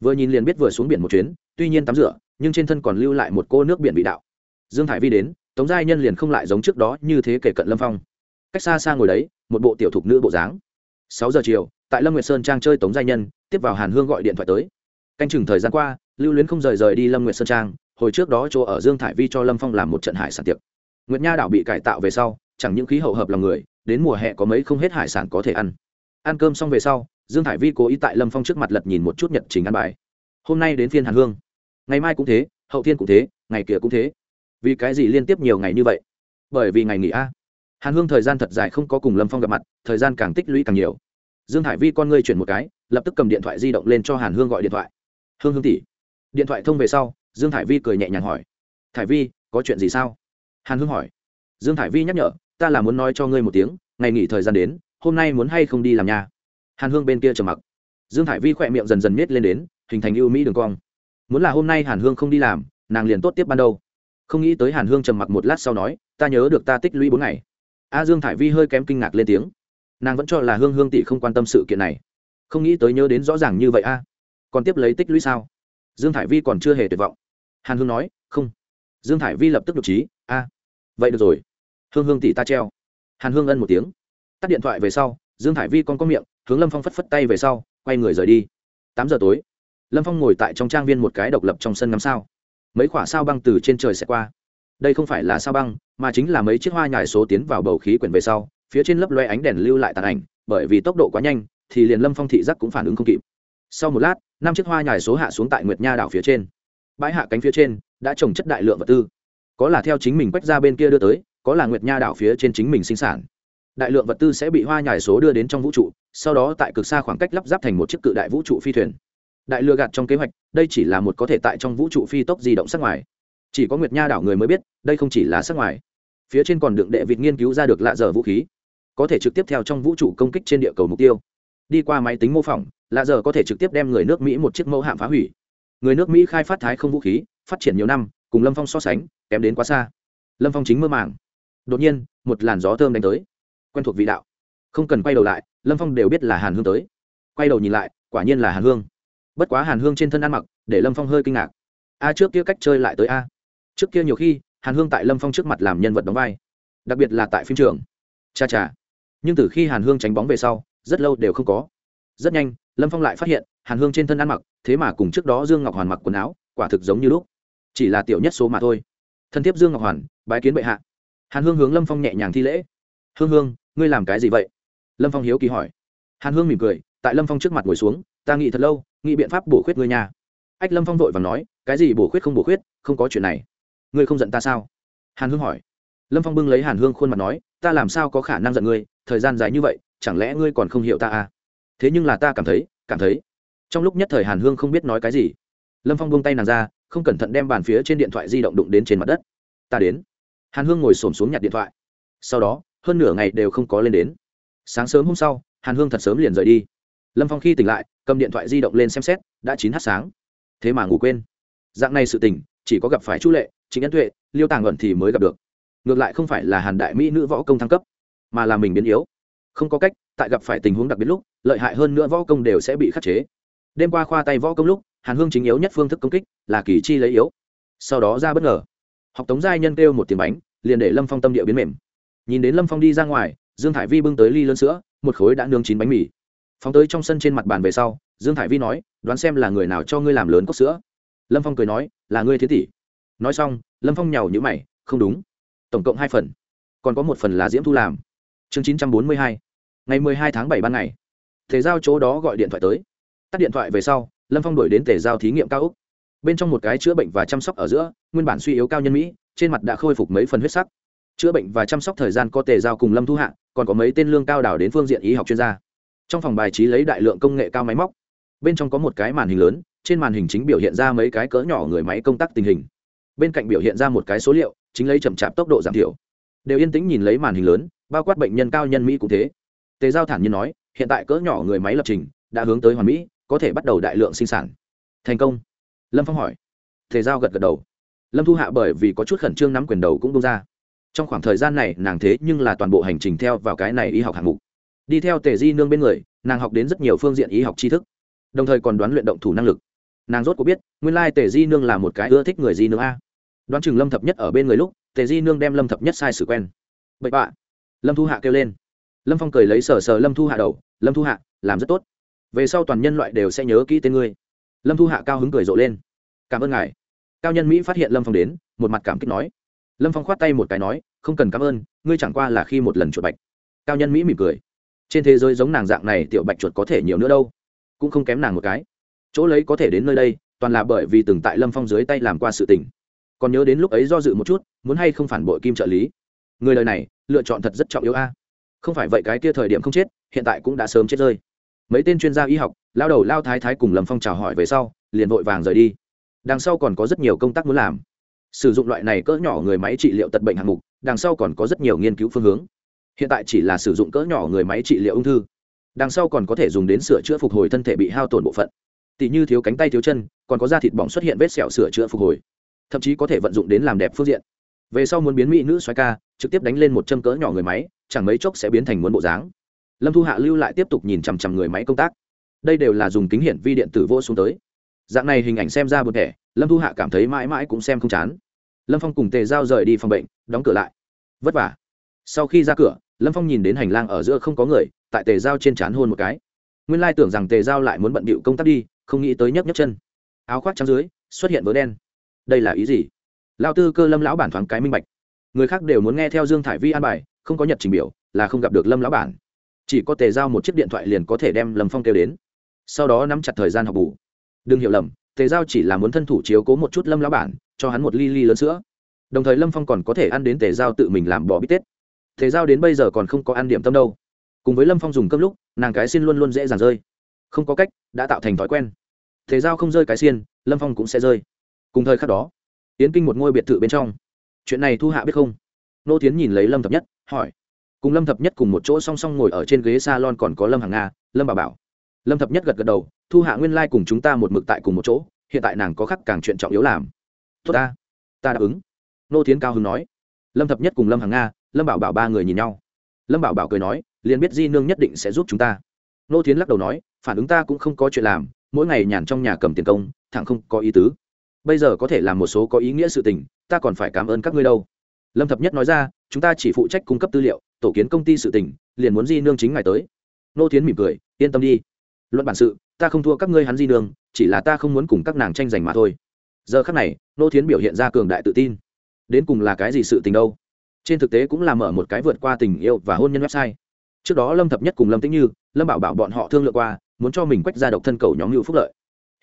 Vừa nhìn liền biết vừa xuống biển một chuyến, tuy nhiên tắm rửa, nhưng trên thân còn lưu lại một cô nước biển bị đạo. Dương thải vi đến, tống giai nhân liền không lại giống trước đó như thế kể cận lâm phong cách xa xa ngồi đấy, một bộ tiểu thục nữ bộ dáng. Sáu giờ chiều, tại lâm nguyệt sơn trang chơi tống giai nhân, tiếp vào hàn hương gọi điện thoại tới. Canh chừng thời gian qua, lưu luyến không rời rời đi lâm nguyệt sơn trang, hồi trước đó chỗ ở dương thải vi cho lâm phong làm một trận hải sản tiệc. Nguyệt nha đảo bị cải tạo về sau, chẳng những khí hậu hợp lòng người, đến mùa hè có mấy không hết hải sản có thể ăn. Ăn cơm xong về sau, dương thải vi cố ý tại lâm phong trước mặt lật nhìn một chút nhật trình ăn bài. Hôm nay đến phiên hàn hương. Ngày mai cũng thế, hậu thiên cũng thế, ngày kia cũng thế. Vì cái gì liên tiếp nhiều ngày như vậy? Bởi vì ngày nghỉ a hàn hương thời gian thật dài không có cùng lâm phong gặp mặt, thời gian càng tích lũy càng nhiều. Dương hải vi con ngươi chuyển một cái, lập tức cầm điện thoại di động lên cho hàn hương gọi điện thoại. Hương hương tỷ. Điện thoại thông về sau, dương hải vi cười nhẹ nhàng hỏi. Thải vi, có chuyện gì sao? Hàn hương hỏi. Dương Hải vi nhắc nhở, ta là muốn nói cho ngươi một tiếng, ngày nghỉ thời gian đến, hôm nay muốn hay không đi làm nhà? Hàn hương bên kia trầm mặc. Dương Hải vi khỏe miệng dần dần miết lên đến, hình thành ưu mỹ đường cong. Muốn là hôm nay hàn hương không đi làm, nàng liền tốt tiếp ban đầu không nghĩ tới hàn hương trầm mặc một lát sau nói, ta nhớ được ta tích lũy bốn ngày a dương thải vi hơi kém kinh ngạc lên tiếng. Nàng vẫn cho là hương hương tỷ không quan tâm sự kiện này. Không nghĩ tới nhớ đến rõ ràng như vậy a. Còn tiếp lấy tích lũy sao? Dương thải vi còn chưa hề tuyệt vọng. Hàn hương nói, không. Dương thải vi lập tức được trí a, vậy được rồi. Hương hương tỷ ta treo. Hàn hương ân một tiếng. Tắt điện thoại về sau, dương thải vi còn có miệng, hướng lâm phong phất phất tay về sau, quay người rời đi. Tám giờ tối, lâm phong ngồi tại trong trang viên một cái độc lập trong sân ngắm sao. Mấy quả sao băng từ trên trời sẽ qua. Đây không phải là sao băng mà chính là mấy chiếc hoa nhài số tiến vào bầu khí quyển về sau, phía trên lấp loe ánh đèn lưu lại tàn ảnh, bởi vì tốc độ quá nhanh, thì liền lâm phong thị giác cũng phản ứng không kịp. Sau một lát, năm chiếc hoa nhài số hạ xuống tại nguyệt nha đảo phía trên. Bãi hạ cánh phía trên đã trồng chất đại lượng vật tư. Có là theo chính mình quách ra bên kia đưa tới, có là nguyệt nha đảo phía trên chính mình sinh sản. Đại lượng vật tư sẽ bị hoa nhài số đưa đến trong vũ trụ, sau đó tại cực xa khoảng cách lắp ráp thành một chiếc cự đại vũ trụ phi thuyền. Đại lừa gạt trong kế hoạch, đây chỉ là một có thể tại trong vũ trụ phi tốc di động sát ngoài. Chỉ có nguyệt nha đảo người mới biết, đây không chỉ là sát ngoài phía trên còn đựng đệ vịt nghiên cứu ra được lạ dở vũ khí, có thể trực tiếp theo trong vũ trụ công kích trên địa cầu mục tiêu. Đi qua máy tính mô phỏng, lạ dở có thể trực tiếp đem người nước mỹ một chiếc mẫu hạm phá hủy. Người nước mỹ khai phát thái không vũ khí, phát triển nhiều năm, cùng lâm phong so sánh, kém đến quá xa. Lâm phong chính mơ màng. Đột nhiên, một làn gió thơm đánh tới. Quen thuộc vị đạo. Không cần quay đầu lại, lâm phong đều biết là hàn hương tới. Quay đầu nhìn lại, quả nhiên là hàn hương. Bất quá hàn hương trên thân ăn mặc, để lâm phong hơi kinh ngạc. A, trước kia cách chơi lại tới a. Trước kia nhiều khi hàn hương tại lâm phong trước mặt làm nhân vật đóng vai, đặc biệt là tại phim trường. Cha cha. Nhưng từ khi hàn hương tránh bóng về sau, rất lâu đều không có. Rất nhanh, lâm phong lại phát hiện, hàn hương trên thân ăn mặc, thế mà cùng trước đó dương ngọc hoàn mặc quần áo, quả thực giống như lúc. Chỉ là tiểu nhất số mà thôi. Thân thiết dương ngọc hoàn, bái kiến bệ hạ. Hàn hương hướng lâm phong nhẹ nhàng thi lễ. Hương hương, ngươi làm cái gì vậy? Lâm phong hiếu kỳ hỏi. Hàn hương mỉm cười, tại lâm phong trước mặt ngồi xuống, ta nghĩ thật lâu, nghĩ biện pháp bổ khuyết ngươi nhà. Ách, lâm phong vội và nói, cái gì bổ khuyết không bổ khuyết, không có chuyện này ngươi không giận ta sao? Hàn hương hỏi. Lâm phong bưng lấy hàn hương khuôn mặt nói, ta làm sao có khả năng giận ngươi, thời gian dài như vậy, chẳng lẽ ngươi còn không hiểu ta à? Thế nhưng là ta cảm thấy cảm thấy. Trong lúc nhất thời hàn hương không biết nói cái gì. Lâm phong buông tay nàng ra, không cẩn thận đem bàn phía trên điện thoại di động đụng đến trên mặt đất. Ta đến. Hàn hương ngồi s ổ m xuống nhặt điện thoại. Sau đó, hơn nửa ngày đều không có lên đến. Sáng sớm hôm sau, hàn hương thật sớm liền rời đi. Lâm phong khi tỉnh lại, cầm điện thoại di động lên xem xét, đã chín h sáng. Thế mà ngủ quên. Dạng này sự tỉnh chỉ có gặp phải chu lệ chính ấn tuệ, liêu tàng luận thì mới gặp được. Ngược lại không phải là hàn đại mỹ nữ võ công thăng cấp, mà là mình biến yếu. Không có cách, tại gặp phải tình huống đặc biệt lúc, lợi hại hơn nữa võ công đều sẽ bị khắc chế. Đêm qua khoa tay võ công lúc, hàn hương chính yếu nhất phương thức công kích là kỳ chi lấy yếu. Sau đó ra bất ngờ. Học tống giai nhân kêu một tiền bánh, liền để lâm phong tâm địa biến mềm. Nhìn đến lâm phong đi ra ngoài, dương thải vi bưng tới ly lớn sữa, một khối đã nướng chín bánh mì. Phóng tới trong sân trên mặt bàn về sau, dương thải vi nói, đoán xem là người nào cho ngươi làm lớn cốc sữa. Lâm phong cười nói, là ngươi thế tỷ nói xong, lâm phong nhàu nhữ mày, không đúng, tổng cộng hai phần, còn có một phần là diễm thu làm. Chương chín trăm bốn mươi hai, ngày mười hai tháng bảy ban ngày. Thể giao chỗ đó gọi điện thoại tới. Tắt điện thoại về sau, lâm phong đổi đến tề giao thí nghiệm cao úc bên trong một cái chữa bệnh và chăm sóc ở giữa, nguyên bản suy yếu cao nhân mỹ, trên mặt đã khôi phục mấy phần huyết sắc. Chữa bệnh và chăm sóc thời gian có tề giao cùng lâm thu hạ, còn có mấy tên lương cao đảo đến phương diện y học chuyên gia. Trong phòng bài trí lấy đại lượng công nghệ cao máy móc. Bên trong có một cái màn hình lớn, trên màn hình chính biểu hiện ra mấy cái cỡ nhỏ người máy công tác tình hình bên cạnh biểu hiện ra một cái số liệu, chính lấy chậm chạp tốc độ giảm thiểu. Đều yên tĩnh nhìn lấy màn hình lớn, bao quát bệnh nhân cao nhân mỹ cũng thế. Tề giao thản nhiên nói, hiện tại cỡ nhỏ người máy lập trình, đã hướng tới hoàn mỹ, có thể bắt đầu đại lượng sinh sản. Thành công. Lâm phong hỏi. Tề giao gật gật đầu. Lâm thu hạ bởi vì có chút khẩn trương nắm quyền đầu cũng bông ra. Trong khoảng thời gian này, nàng thế nhưng là toàn bộ hành trình theo vào cái này y học hạng mục. Đi theo tề di nương bên người, nàng học đến rất nhiều phương diện y học tri thức, đồng thời còn đoán luyện động thủ năng lực. Nàng rốt có biết, nguyên lai tề di nương là một cái ưa thích người di nương a đoán chừng lâm thập nhất ở bên người lúc tề di nương đem lâm thập nhất sai sự quen bậy bạ lâm thu hạ kêu lên lâm phong cười lấy sờ sờ lâm thu hạ đầu lâm thu hạ làm rất tốt về sau toàn nhân loại đều sẽ nhớ kỹ tên ngươi lâm thu hạ cao hứng cười rộ lên cảm ơn ngài cao nhân mỹ phát hiện lâm phong đến một mặt cảm kích nói lâm phong khoát tay một cái nói không cần cảm ơn ngươi chẳng qua là khi một lần chuột bạch cao nhân mỹ mỉm cười trên thế giới giống nàng dạng này tiểu bạch chuột có thể nhiều nữa đâu cũng không kém nàng một cái chỗ lấy có thể đến nơi đây toàn là bởi vì từng tại lâm phong dưới tay làm qua sự tình còn nhớ đến lúc ấy do dự một chút, muốn hay không phản bội kim trợ lý. Người lời này, lựa chọn thật rất trọng yếu a. Không phải vậy cái kia thời điểm không chết, hiện tại cũng đã sớm chết rơi. Mấy tên chuyên gia y học, lao đầu lao thái thái cùng lầm phong chào hỏi về sau, liền vội vàng rời đi. Đằng sau còn có rất nhiều công tác muốn làm. Sử dụng loại này cỡ nhỏ người máy trị liệu tật bệnh hạng mục, đằng sau còn có rất nhiều nghiên cứu phương hướng. Hiện tại chỉ là sử dụng cỡ nhỏ người máy trị liệu ung thư. Đằng sau còn có thể dùng đến sửa chữa phục hồi thân thể bị hao tổn bộ phận. Tỷ như thiếu cánh tay thiếu chân, còn có da thịt bỏng xuất hiện vết sẹo sửa chữa phục hồi thậm chí có thể vận dụng đến làm đẹp phương diện. Về sau muốn biến mỹ nữ xoáy ca, trực tiếp đánh lên một châm cỡ nhỏ người máy, chẳng mấy chốc sẽ biến thành muốn bộ dáng. Lâm thu hạ lưu lại tiếp tục nhìn chằm chằm người máy công tác. Đây đều là dùng kính hiển vi điện tử vô xuống tới. Dạng này hình ảnh xem ra buồn thẻ lâm thu hạ cảm thấy mãi mãi cũng xem không chán. Lâm phong cùng tề giao rời đi phòng bệnh, đóng cửa lại. Vất vả. Sau khi ra cửa, lâm phong nhìn đến hành lang ở giữa không có người, tại tề giao trên c h á n hôn một cái. Nguyên lai tưởng rằng tề giao lại muốn bận bịu công tác đi, không nghĩ tới nhấc nhấc chân. Áo khoác trắng dưới, xuất hiện vớ đen đây là ý gì? Lao tư cơ lâm lão bản thoáng cái minh bạch. Người khác đều muốn nghe theo dương thải vi an bài, không có nhật trình biểu, là không gặp được lâm lão bản. Chỉ có tề giao một chiếc điện thoại liền có thể đem lâm phong kêu đến. Sau đó nắm chặt thời gian học bù. Đừng hiểu lầm, tề giao chỉ là muốn thân thủ chiếu cố một chút lâm lão bản, cho hắn một ly ly lớn sữa. Đồng thời lâm phong còn có thể ăn đến tề giao tự mình làm bò bít tết. Tề giao đến bây giờ còn không có ăn điểm tâm đâu. Cùng với lâm phong dùng cơm lúc, nàng cái xin luôn luôn dễ dàng rơi. Không có cách, đã tạo thành thói quen. Tề giao không rơi cái xiên, lâm phong cũng sẽ rơi cùng thời khắc đó tiến kinh một ngôi biệt thự bên trong. Chuyện này thu hạ biết không? Nô tiến nhìn lấy lâm thập nhất, hỏi. Cùng lâm thập nhất cùng một chỗ song song ngồi ở trên ghế s a lon còn có lâm hàng nga, lâm bà bảo. Lâm thập nhất gật gật đầu, thu hạ nguyên lai、like、cùng chúng ta một mực tại cùng một chỗ, hiện tại nàng có khắc càng chuyện trọng yếu làm. Tốt ta ta đáp ứng. Nô tiến cao hưng nói. Lâm thập nhất cùng lâm hàng nga, lâm bảo bảo ba người nhìn nhau. Lâm bảo bảo cười nói, liền biết di nương nhất định sẽ giúp chúng ta. Nô tiến lắc đầu nói, phản ứng ta cũng không có chuyện làm, mỗi ngày nhàn trong nhà cầm tiền công, thẳng không có ý tứ bây giờ có thể làm một số có ý nghĩa sự tình, ta còn phải cảm ơn các ngươi đâu. Lâm thập nhất nói ra, chúng ta chỉ phụ trách cung cấp tư liệu, tổ kiến công ty sự tình, liền muốn di nương chính ngày tới. Nô tiến mỉm cười, yên tâm đi. Luận bản sự, ta không thua các ngươi hắn di nương, chỉ là ta không muốn cùng các nàng tranh giành mà thôi. Giờ khắc này, nô thiến biểu hiện ra cường đại tự tin. Đến cùng là cái gì sự tình đâu? Trên thực tế cũng là mở một cái vượt qua tình yêu và hôn nhân website. Trước đó lâm thập nhất cùng lâm tĩnh như, lâm bảo bảo bọn họ thương lượng qua, muốn cho mình quách ra độc thân cầu nhóm hữu phúc lợi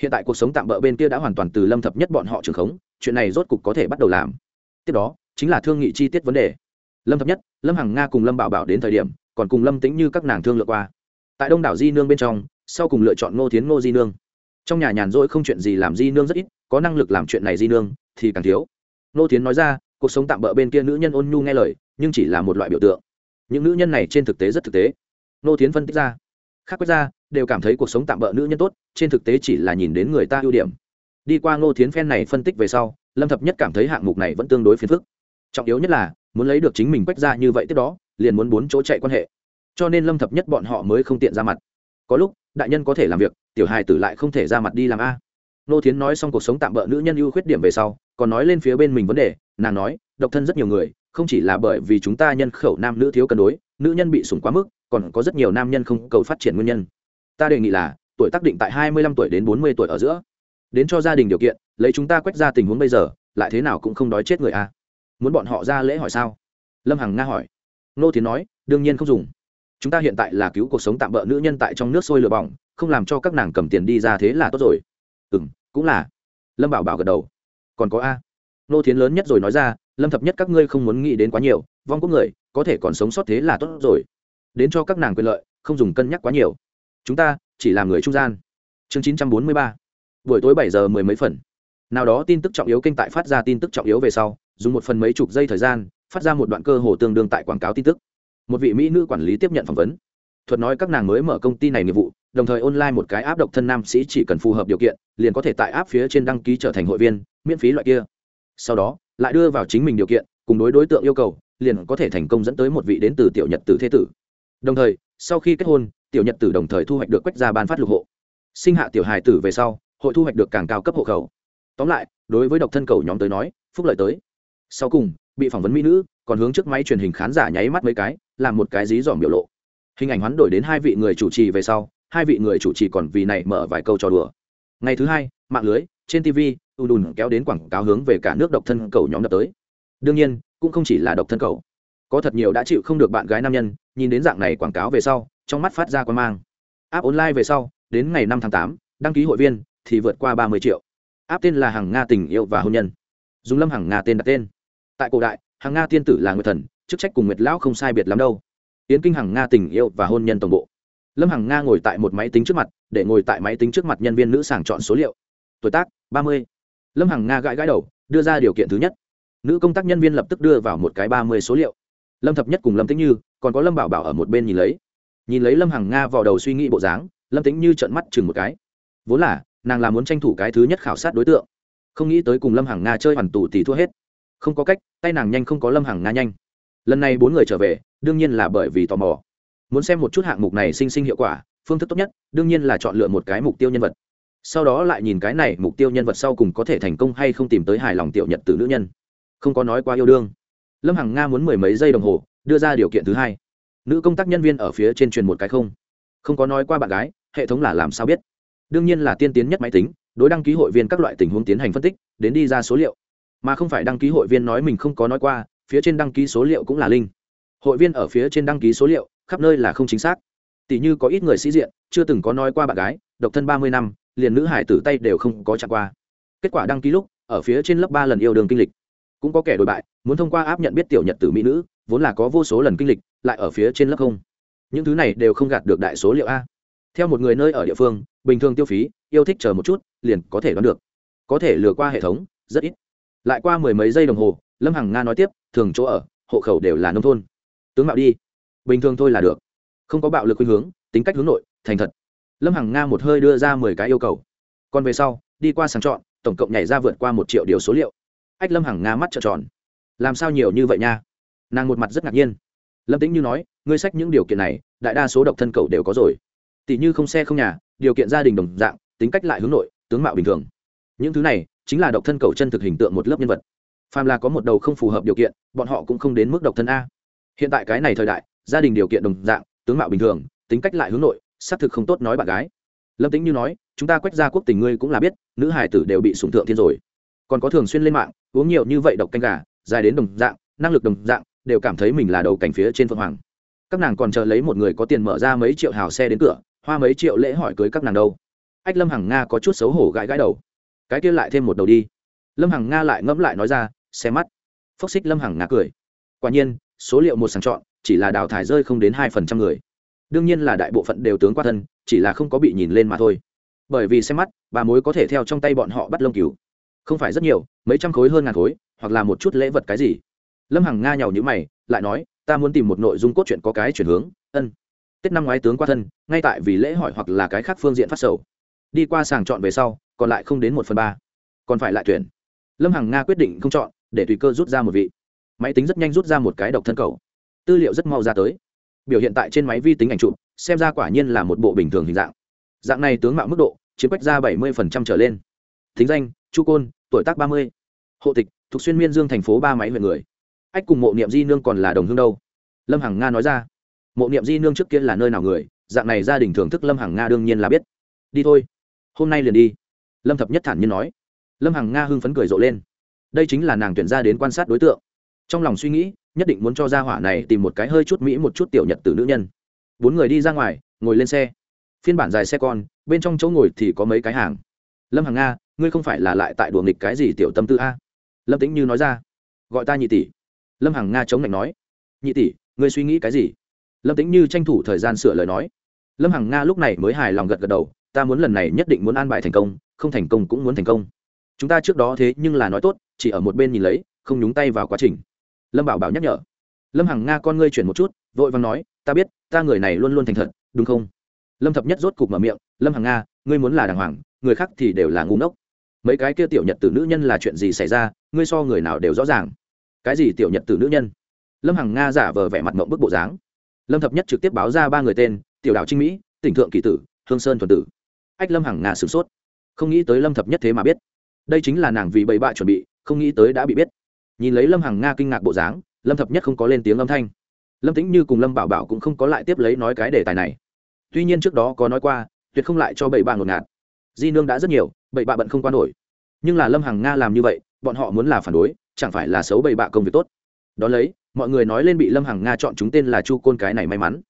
hiện tại cuộc sống tạm bỡ bên kia đã hoàn toàn từ lâm thập nhất bọn họ trưởng khống, chuyện này rốt cục có thể bắt đầu làm. Tiếp đó, chính là thương nghị chi tiết vấn đề. Lâm thập nhất, lâm hằng nga cùng lâm bảo bảo đến thời điểm, còn cùng lâm tĩnh như các nàng thương lựa qua. Tại đông đảo di nương bên trong, sau cùng lựa chọn ngô thiến ngô di nương. Trong nhà nhàn rỗi không chuyện gì làm di nương rất ít, có năng lực làm chuyện này di nương, thì càng thiếu. Ngô thiến nói ra, cuộc sống tạm bỡ bên kia nữ nhân ôn nhu nghe lời, nhưng chỉ là một loại biểu tượng. Những nữ nhân này trên thực tế rất thực tế. Ngô thiến phân tích ra. Khác quét ra đều cảm thấy cuộc sống tạm bỡ nữ nhân tốt, trên thực tế chỉ là nhìn đến người ta ưu điểm. Đi qua ngô thiến phen này phân tích về sau, lâm thập nhất cảm thấy hạng mục này vẫn tương đối phiền phức. Trọng yếu nhất là, muốn lấy được chính mình quách ra như vậy tiếp đó, liền muốn bốn chỗ chạy quan hệ. Cho nên lâm thập nhất bọn họ mới không tiện ra mặt. Có lúc, đại nhân có thể làm việc, tiểu hài tử lại không thể ra mặt đi làm a. Nô thiến nói xong cuộc sống tạm bỡ nữ nhân ưu khuyết điểm về sau, còn nói lên phía bên mình vấn đề, nàng nói, độc thân rất nhiều người, không chỉ là bởi vì chúng ta nhân khẩu nam nữ thiếu cân đối, nữ nhân bị sủng quá mức, còn có rất nhiều nam nhân không cầu phát triển nguyên nhân ta đề nghị là, tuổi tác định tại hai mươi lăm tuổi đến bốn mươi tuổi ở giữa. Đến cho gia đình điều kiện, lấy chúng ta quét ra tình huống bây giờ, lại thế nào cũng không đói chết người a muốn bọn họ ra lễ hỏi sao? Lâm hằng nga hỏi. Nô thiến nói, đương nhiên không dùng. Chúng ta hiện tại là cứu cuộc sống tạm bỡ nữ nhân tại trong nước sôi lửa bỏng, không làm cho các nàng cầm tiền đi ra thế là tốt rồi. Ừ m cũng là. Lâm bảo bảo gật đầu. Còn có a. Nô thiến lớn nhất rồi nói ra, lâm thập nhất các ngươi không muốn nghĩ đến quá nhiều, vong quốc người, có thể còn sống sót thế là tốt rồi. Đến cho các nàng quyền lợi, không dùng cân nhắc quá nhiều chúng ta chỉ là người trung gian. Chương chín trăm bốn mươi ba. Buổi tối bảy giờ mười mấy phần. Nào đó tin tức trọng yếu kênh tại phát ra tin tức trọng yếu về sau, dùng một phần mấy chục giây thời gian, phát ra một đoạn cơ hồ tương đương tại quảng cáo tin tức. Một vị mỹ nữ quản lý tiếp nhận phỏng vấn. Thuật nói các nàng mới mở công ty này nghiệp vụ, đồng thời online một cái áp độc thân nam sĩ chỉ cần phù hợp điều kiện, liền có thể tại áp phía trên đăng ký trở thành hội viên, miễn phí loại kia. Sau đó, lại đưa vào chính mình điều kiện, cùng đối đối tượng yêu cầu, liền có thể thành công dẫn tới một vị đến từ tiểu nhật tử thế tử. Đồng thời, sau khi kết hôn tiểu nhật tử đồng thời thu hoạch được quách ra ban phát lục hộ. Sinh hạ tiểu hài tử về sau, hội thu hoạch được càng cao cấp hộ khẩu. Tóm lại, đối với độc thân cầu nhóm tới nói, phúc lợi tới. Sau cùng, bị phỏng vấn mỹ nữ, còn hướng trước máy truyền hình khán giả nháy mắt mấy cái, làm một cái dí dỏm biểu lộ. Hình ảnh hoán đổi đến hai vị người chủ trì về sau, hai vị người chủ trì còn vì này mở vài câu trò đùa. Ngày thứ hai, mạng lưới, trên tv u đùn kéo đến quảng cáo hướng về cả nước độc thân cầu nhóm đập tới. Đương nhiên, cũng không chỉ là độc thân cầu có thật nhiều đã chịu không được bạn gái nam nhân, nhìn đến dạng này quảng cáo về sau, trong mắt phát ra quan mang. App online về sau, đến ngày năm tháng tám, đăng ký hội viên thì vượt qua ba mươi triệu. Áp tên là hàng nga tình yêu và hôn nhân. Dùng lâm hàng nga tên đặt tên. Tại cổ đại hàng nga tiên tử là người thần, chức trách cùng nguyệt lão không sai biệt lắm đâu. Yến kinh hàng nga tình yêu và hôn nhân tổng bộ. Lâm hàng nga ngồi tại một máy tính trước mặt, để ngồi tại máy tính trước mặt nhân viên nữ sàng chọn số liệu. Tuổi tác, ba mươi. Lâm hàng nga gãi gãi đầu, đưa ra điều kiện thứ nhất. Nữ công tác nhân viên lập tức đưa vào một cái ba mươi số liệu lâm thập nhất cùng lâm tĩnh như, còn có lâm bảo bảo ở một bên nhìn lấy. Nhìn lấy lâm Hằng nga vào đầu suy nghĩ bộ dáng, lâm tĩnh như trận mắt chừng một cái. Vốn là, nàng là muốn tranh thủ cái thứ nhất khảo sát đối tượng. Không nghĩ tới cùng lâm Hằng nga chơi hoàn tù thì thua hết. Không có cách, tay nàng nhanh không có lâm Hằng nga nhanh. Lần này bốn người trở về, đương nhiên là bởi vì tò mò. Muốn xem một chút hạng mục này sinh sinh hiệu quả, phương thức tốt nhất, đương nhiên là chọn lựa một cái mục tiêu nhân vật. Sau đó lại nhìn cái này mục tiêu nhân vật sau cùng có thể thành công hay không tìm tới hài lòng tiểu nhật từ nữ nhân. Không có nói qua yêu đương lâm hằng nga muốn mười mấy giây đồng hồ, đưa ra điều kiện thứ hai. Nữ công tác nhân viên ở phía trên truyền một cái không. Không có nói qua bạn gái, hệ thống là làm sao biết? Đương nhiên là tiên tiến nhất máy tính, đối đăng ký hội viên các loại tình huống tiến hành phân tích, đến đi ra số liệu. Mà không phải đăng ký hội viên nói mình không có nói qua, phía trên đăng ký số liệu cũng là linh hội viên ở phía trên đăng ký số liệu, khắp nơi là không chính xác. Tỷ như có ít người sĩ diện, chưa từng có nói qua bạn gái, độc thân ba mươi năm, liền nữ hải tử tay đều không có chạm qua. Kết quả đăng ký lúc, ở phía trên lớp ba lần yêu đương kinh lịch cũng có kẻ đổi bại, muốn thông qua áp nhận biết tiểu nhật tử mỹ nữ, vốn là có vô số lần kinh lịch, lại ở phía trên lớp không. Những thứ này đều không gạt được đại số liệu a. Theo một người nơi ở địa phương, bình thường tiêu phí, yêu thích chờ một chút, liền có thể đoán được. Có thể lừa qua hệ thống, rất ít. Lại qua mười mấy giây đồng hồ, lâm hằng nga nói tiếp, thường chỗ ở, hộ khẩu đều là nông thôn. Tướng mạo đi. Bình thường thôi là được. Không có bạo lực khuynh hướng, tính cách hướng nội, thành thật. Lâm hằng nga một hơi đưa ra mười cái yêu cầu. Còn về sau, đi qua sàng chọn, tổng cộng nhảy ra vượt qua một triệu điều số liệu ách lâm hằng nga mắt trợn tròn. Làm sao nhiều như vậy nha? Nàng một mặt rất ngạc nhiên. Lâm tĩnh như nói, ngươi sách những điều kiện này, đại đa số độc thân cậu đều có rồi. Tỷ như không xe không nhà, điều kiện gia đình đồng dạng, tính cách lại hướng nội, tướng mạo bình thường. Những thứ này, chính là độc thân cậu chân thực hình tượng một lớp nhân vật. Phàm là có một đầu không phù hợp điều kiện, bọn họ cũng không đến mức độc thân a. Hiện tại cái này thời đại, gia đình điều kiện đồng dạng, tướng mạo bình thường, tính cách lại hướng nội, xác thực không tốt nói bạn gái. Lâm tính như nói, chúng ta quét ra quốc tình ngươi cũng là biết, nữ hải tử đều bị sủng thượng thiên rồi. Còn có thường xuyên lên mạng uống nhiều như vậy độc canh gà, dài đến đồng dạng, năng lực đồng dạng, đều cảm thấy mình là đầu cảnh phía trên phượng hoàng. Các nàng còn chờ lấy một người có tiền mở ra mấy triệu hào xe đến cửa, hoa mấy triệu lễ hỏi cưới các nàng đâu. Ách lâm hằng nga có chút xấu hổ gãi gãi đầu. Cái kia lại thêm một đầu đi. Lâm hằng nga lại ngẫm lại nói ra, xe mắt. Phốc xích lâm hằng nga cười. Quả nhiên, số liệu một sàng chọn, chỉ là đào thải rơi không đến hai phần trăm người. Đương nhiên là đại bộ phận đều tướng qua thân, chỉ là không có bị nhìn lên mà thôi. Bởi vì xem mắt, bà mối có thể theo trong tay bọn họ bắt lông cứu không phải rất nhiều, mấy trăm khối hơn ngàn khối, hoặc là một chút lễ vật cái gì. Lâm hằng nga nhàu nhữ mày, lại nói, ta muốn tìm một nội dung cốt truyện có cái chuyển hướng. Ân. Tết năm ngoái tướng qua thân, ngay tại vì lễ hỏi hoặc là cái khác phương diện phát sầu. Đi qua sàng chọn về sau, còn lại không đến một phần ba. Còn phải lại tuyển. Lâm hằng nga quyết định không chọn, để tùy cơ rút ra một vị. Máy tính rất nhanh rút ra một cái độc thân cầu. Tư liệu rất mau ra tới. Biểu hiện tại trên máy vi tính ảnh chụp, xem ra quả nhiên là một bộ bình thường hình dạng. Dạng này tướng mạo mức độ, chiếm quách ra bảy mươi trở lên. Thính danh chu côn, tuổi tác ba mươi. Hộ tịch, thuộc xuyên miên dương thành phố ba máy huyện người. Ách cùng mộ niệm di nương còn là đồng hương đâu? Lâm hằng nga nói ra. Mộ niệm di nương trước kia là nơi nào người? Dạng này gia đình thưởng thức lâm hằng nga đương nhiên là biết. Đi thôi. Hôm nay liền đi. Lâm thập nhất thản nhiên nói. Lâm hằng nga hưng phấn cười rộ lên. Đây chính là nàng tuyển ra đến quan sát đối tượng. Trong lòng suy nghĩ, nhất định muốn cho gia hỏa này tìm một cái hơi chút mỹ một chút tiểu nhật từ nữ nhân. Bốn người đi ra ngoài, ngồi lên xe. Phiên bản dài xe con, bên trong chỗ ngồi thì có mấy cái hàng. Lâm hằng nga ngươi không phải là lại tại đùa nghịch cái gì tiểu tâm tư a? Lâm tĩnh như nói ra. Gọi ta nhị tỷ. Lâm hằng nga chống lạnh nói. Nhị tỷ, ngươi suy nghĩ cái gì? Lâm tĩnh như tranh thủ thời gian sửa lời nói. Lâm hằng nga lúc này mới hài lòng gật gật đầu. Ta muốn lần này nhất định muốn an bài thành công, không thành công cũng muốn thành công. Chúng ta trước đó thế nhưng là nói tốt, chỉ ở một bên nhìn lấy, không nhúng tay vào quá trình. Lâm bảo bảo nhắc nhở. Lâm hằng nga con ngươi chuyển một chút, vội vàng nói, ta biết, ta người này luôn luôn thành thật, đúng không? Lâm thập nhất rốt cục mở miệng, lâm hằng nga, ngươi muốn là đàng hoàng, người khác thì đều là ngu ngốc mấy cái kia tiểu nhật tử nữ nhân là chuyện gì xảy ra, ngươi so người nào đều rõ ràng. Cái gì tiểu nhật tử nữ nhân? Lâm hằng nga giả vờ vẻ mặt mộng bức bộ dáng. Lâm thập nhất trực tiếp báo ra ba người tên, tiểu đảo trinh mỹ, tỉnh thượng kỳ tử, hương sơn thuần tử. Ách lâm hằng nga sửng sốt. Không nghĩ tới lâm thập nhất thế mà biết. Đây chính là nàng vì bậy bạ chuẩn bị, không nghĩ tới đã bị biết. Nhìn lấy lâm hằng nga kinh ngạc bộ dáng, lâm thập nhất không có lên tiếng âm thanh. Lâm tĩnh như cùng lâm bảo bảo cũng không có lại tiếp lấy nói cái đề tài này. Tuy nhiên trước đó có nói qua, tuyệt không lại cho bảy bạ ngột ngạt. Di nương đã rất nhiều bảy bạ bận không qua nổi. Nhưng là lâm hằng nga làm như vậy, bọn họ muốn là phản đối, chẳng phải là xấu bảy bạ công việc tốt. Đó lấy, mọi người nói lên bị lâm hằng nga chọn chúng tên là chu côn cái này may mắn.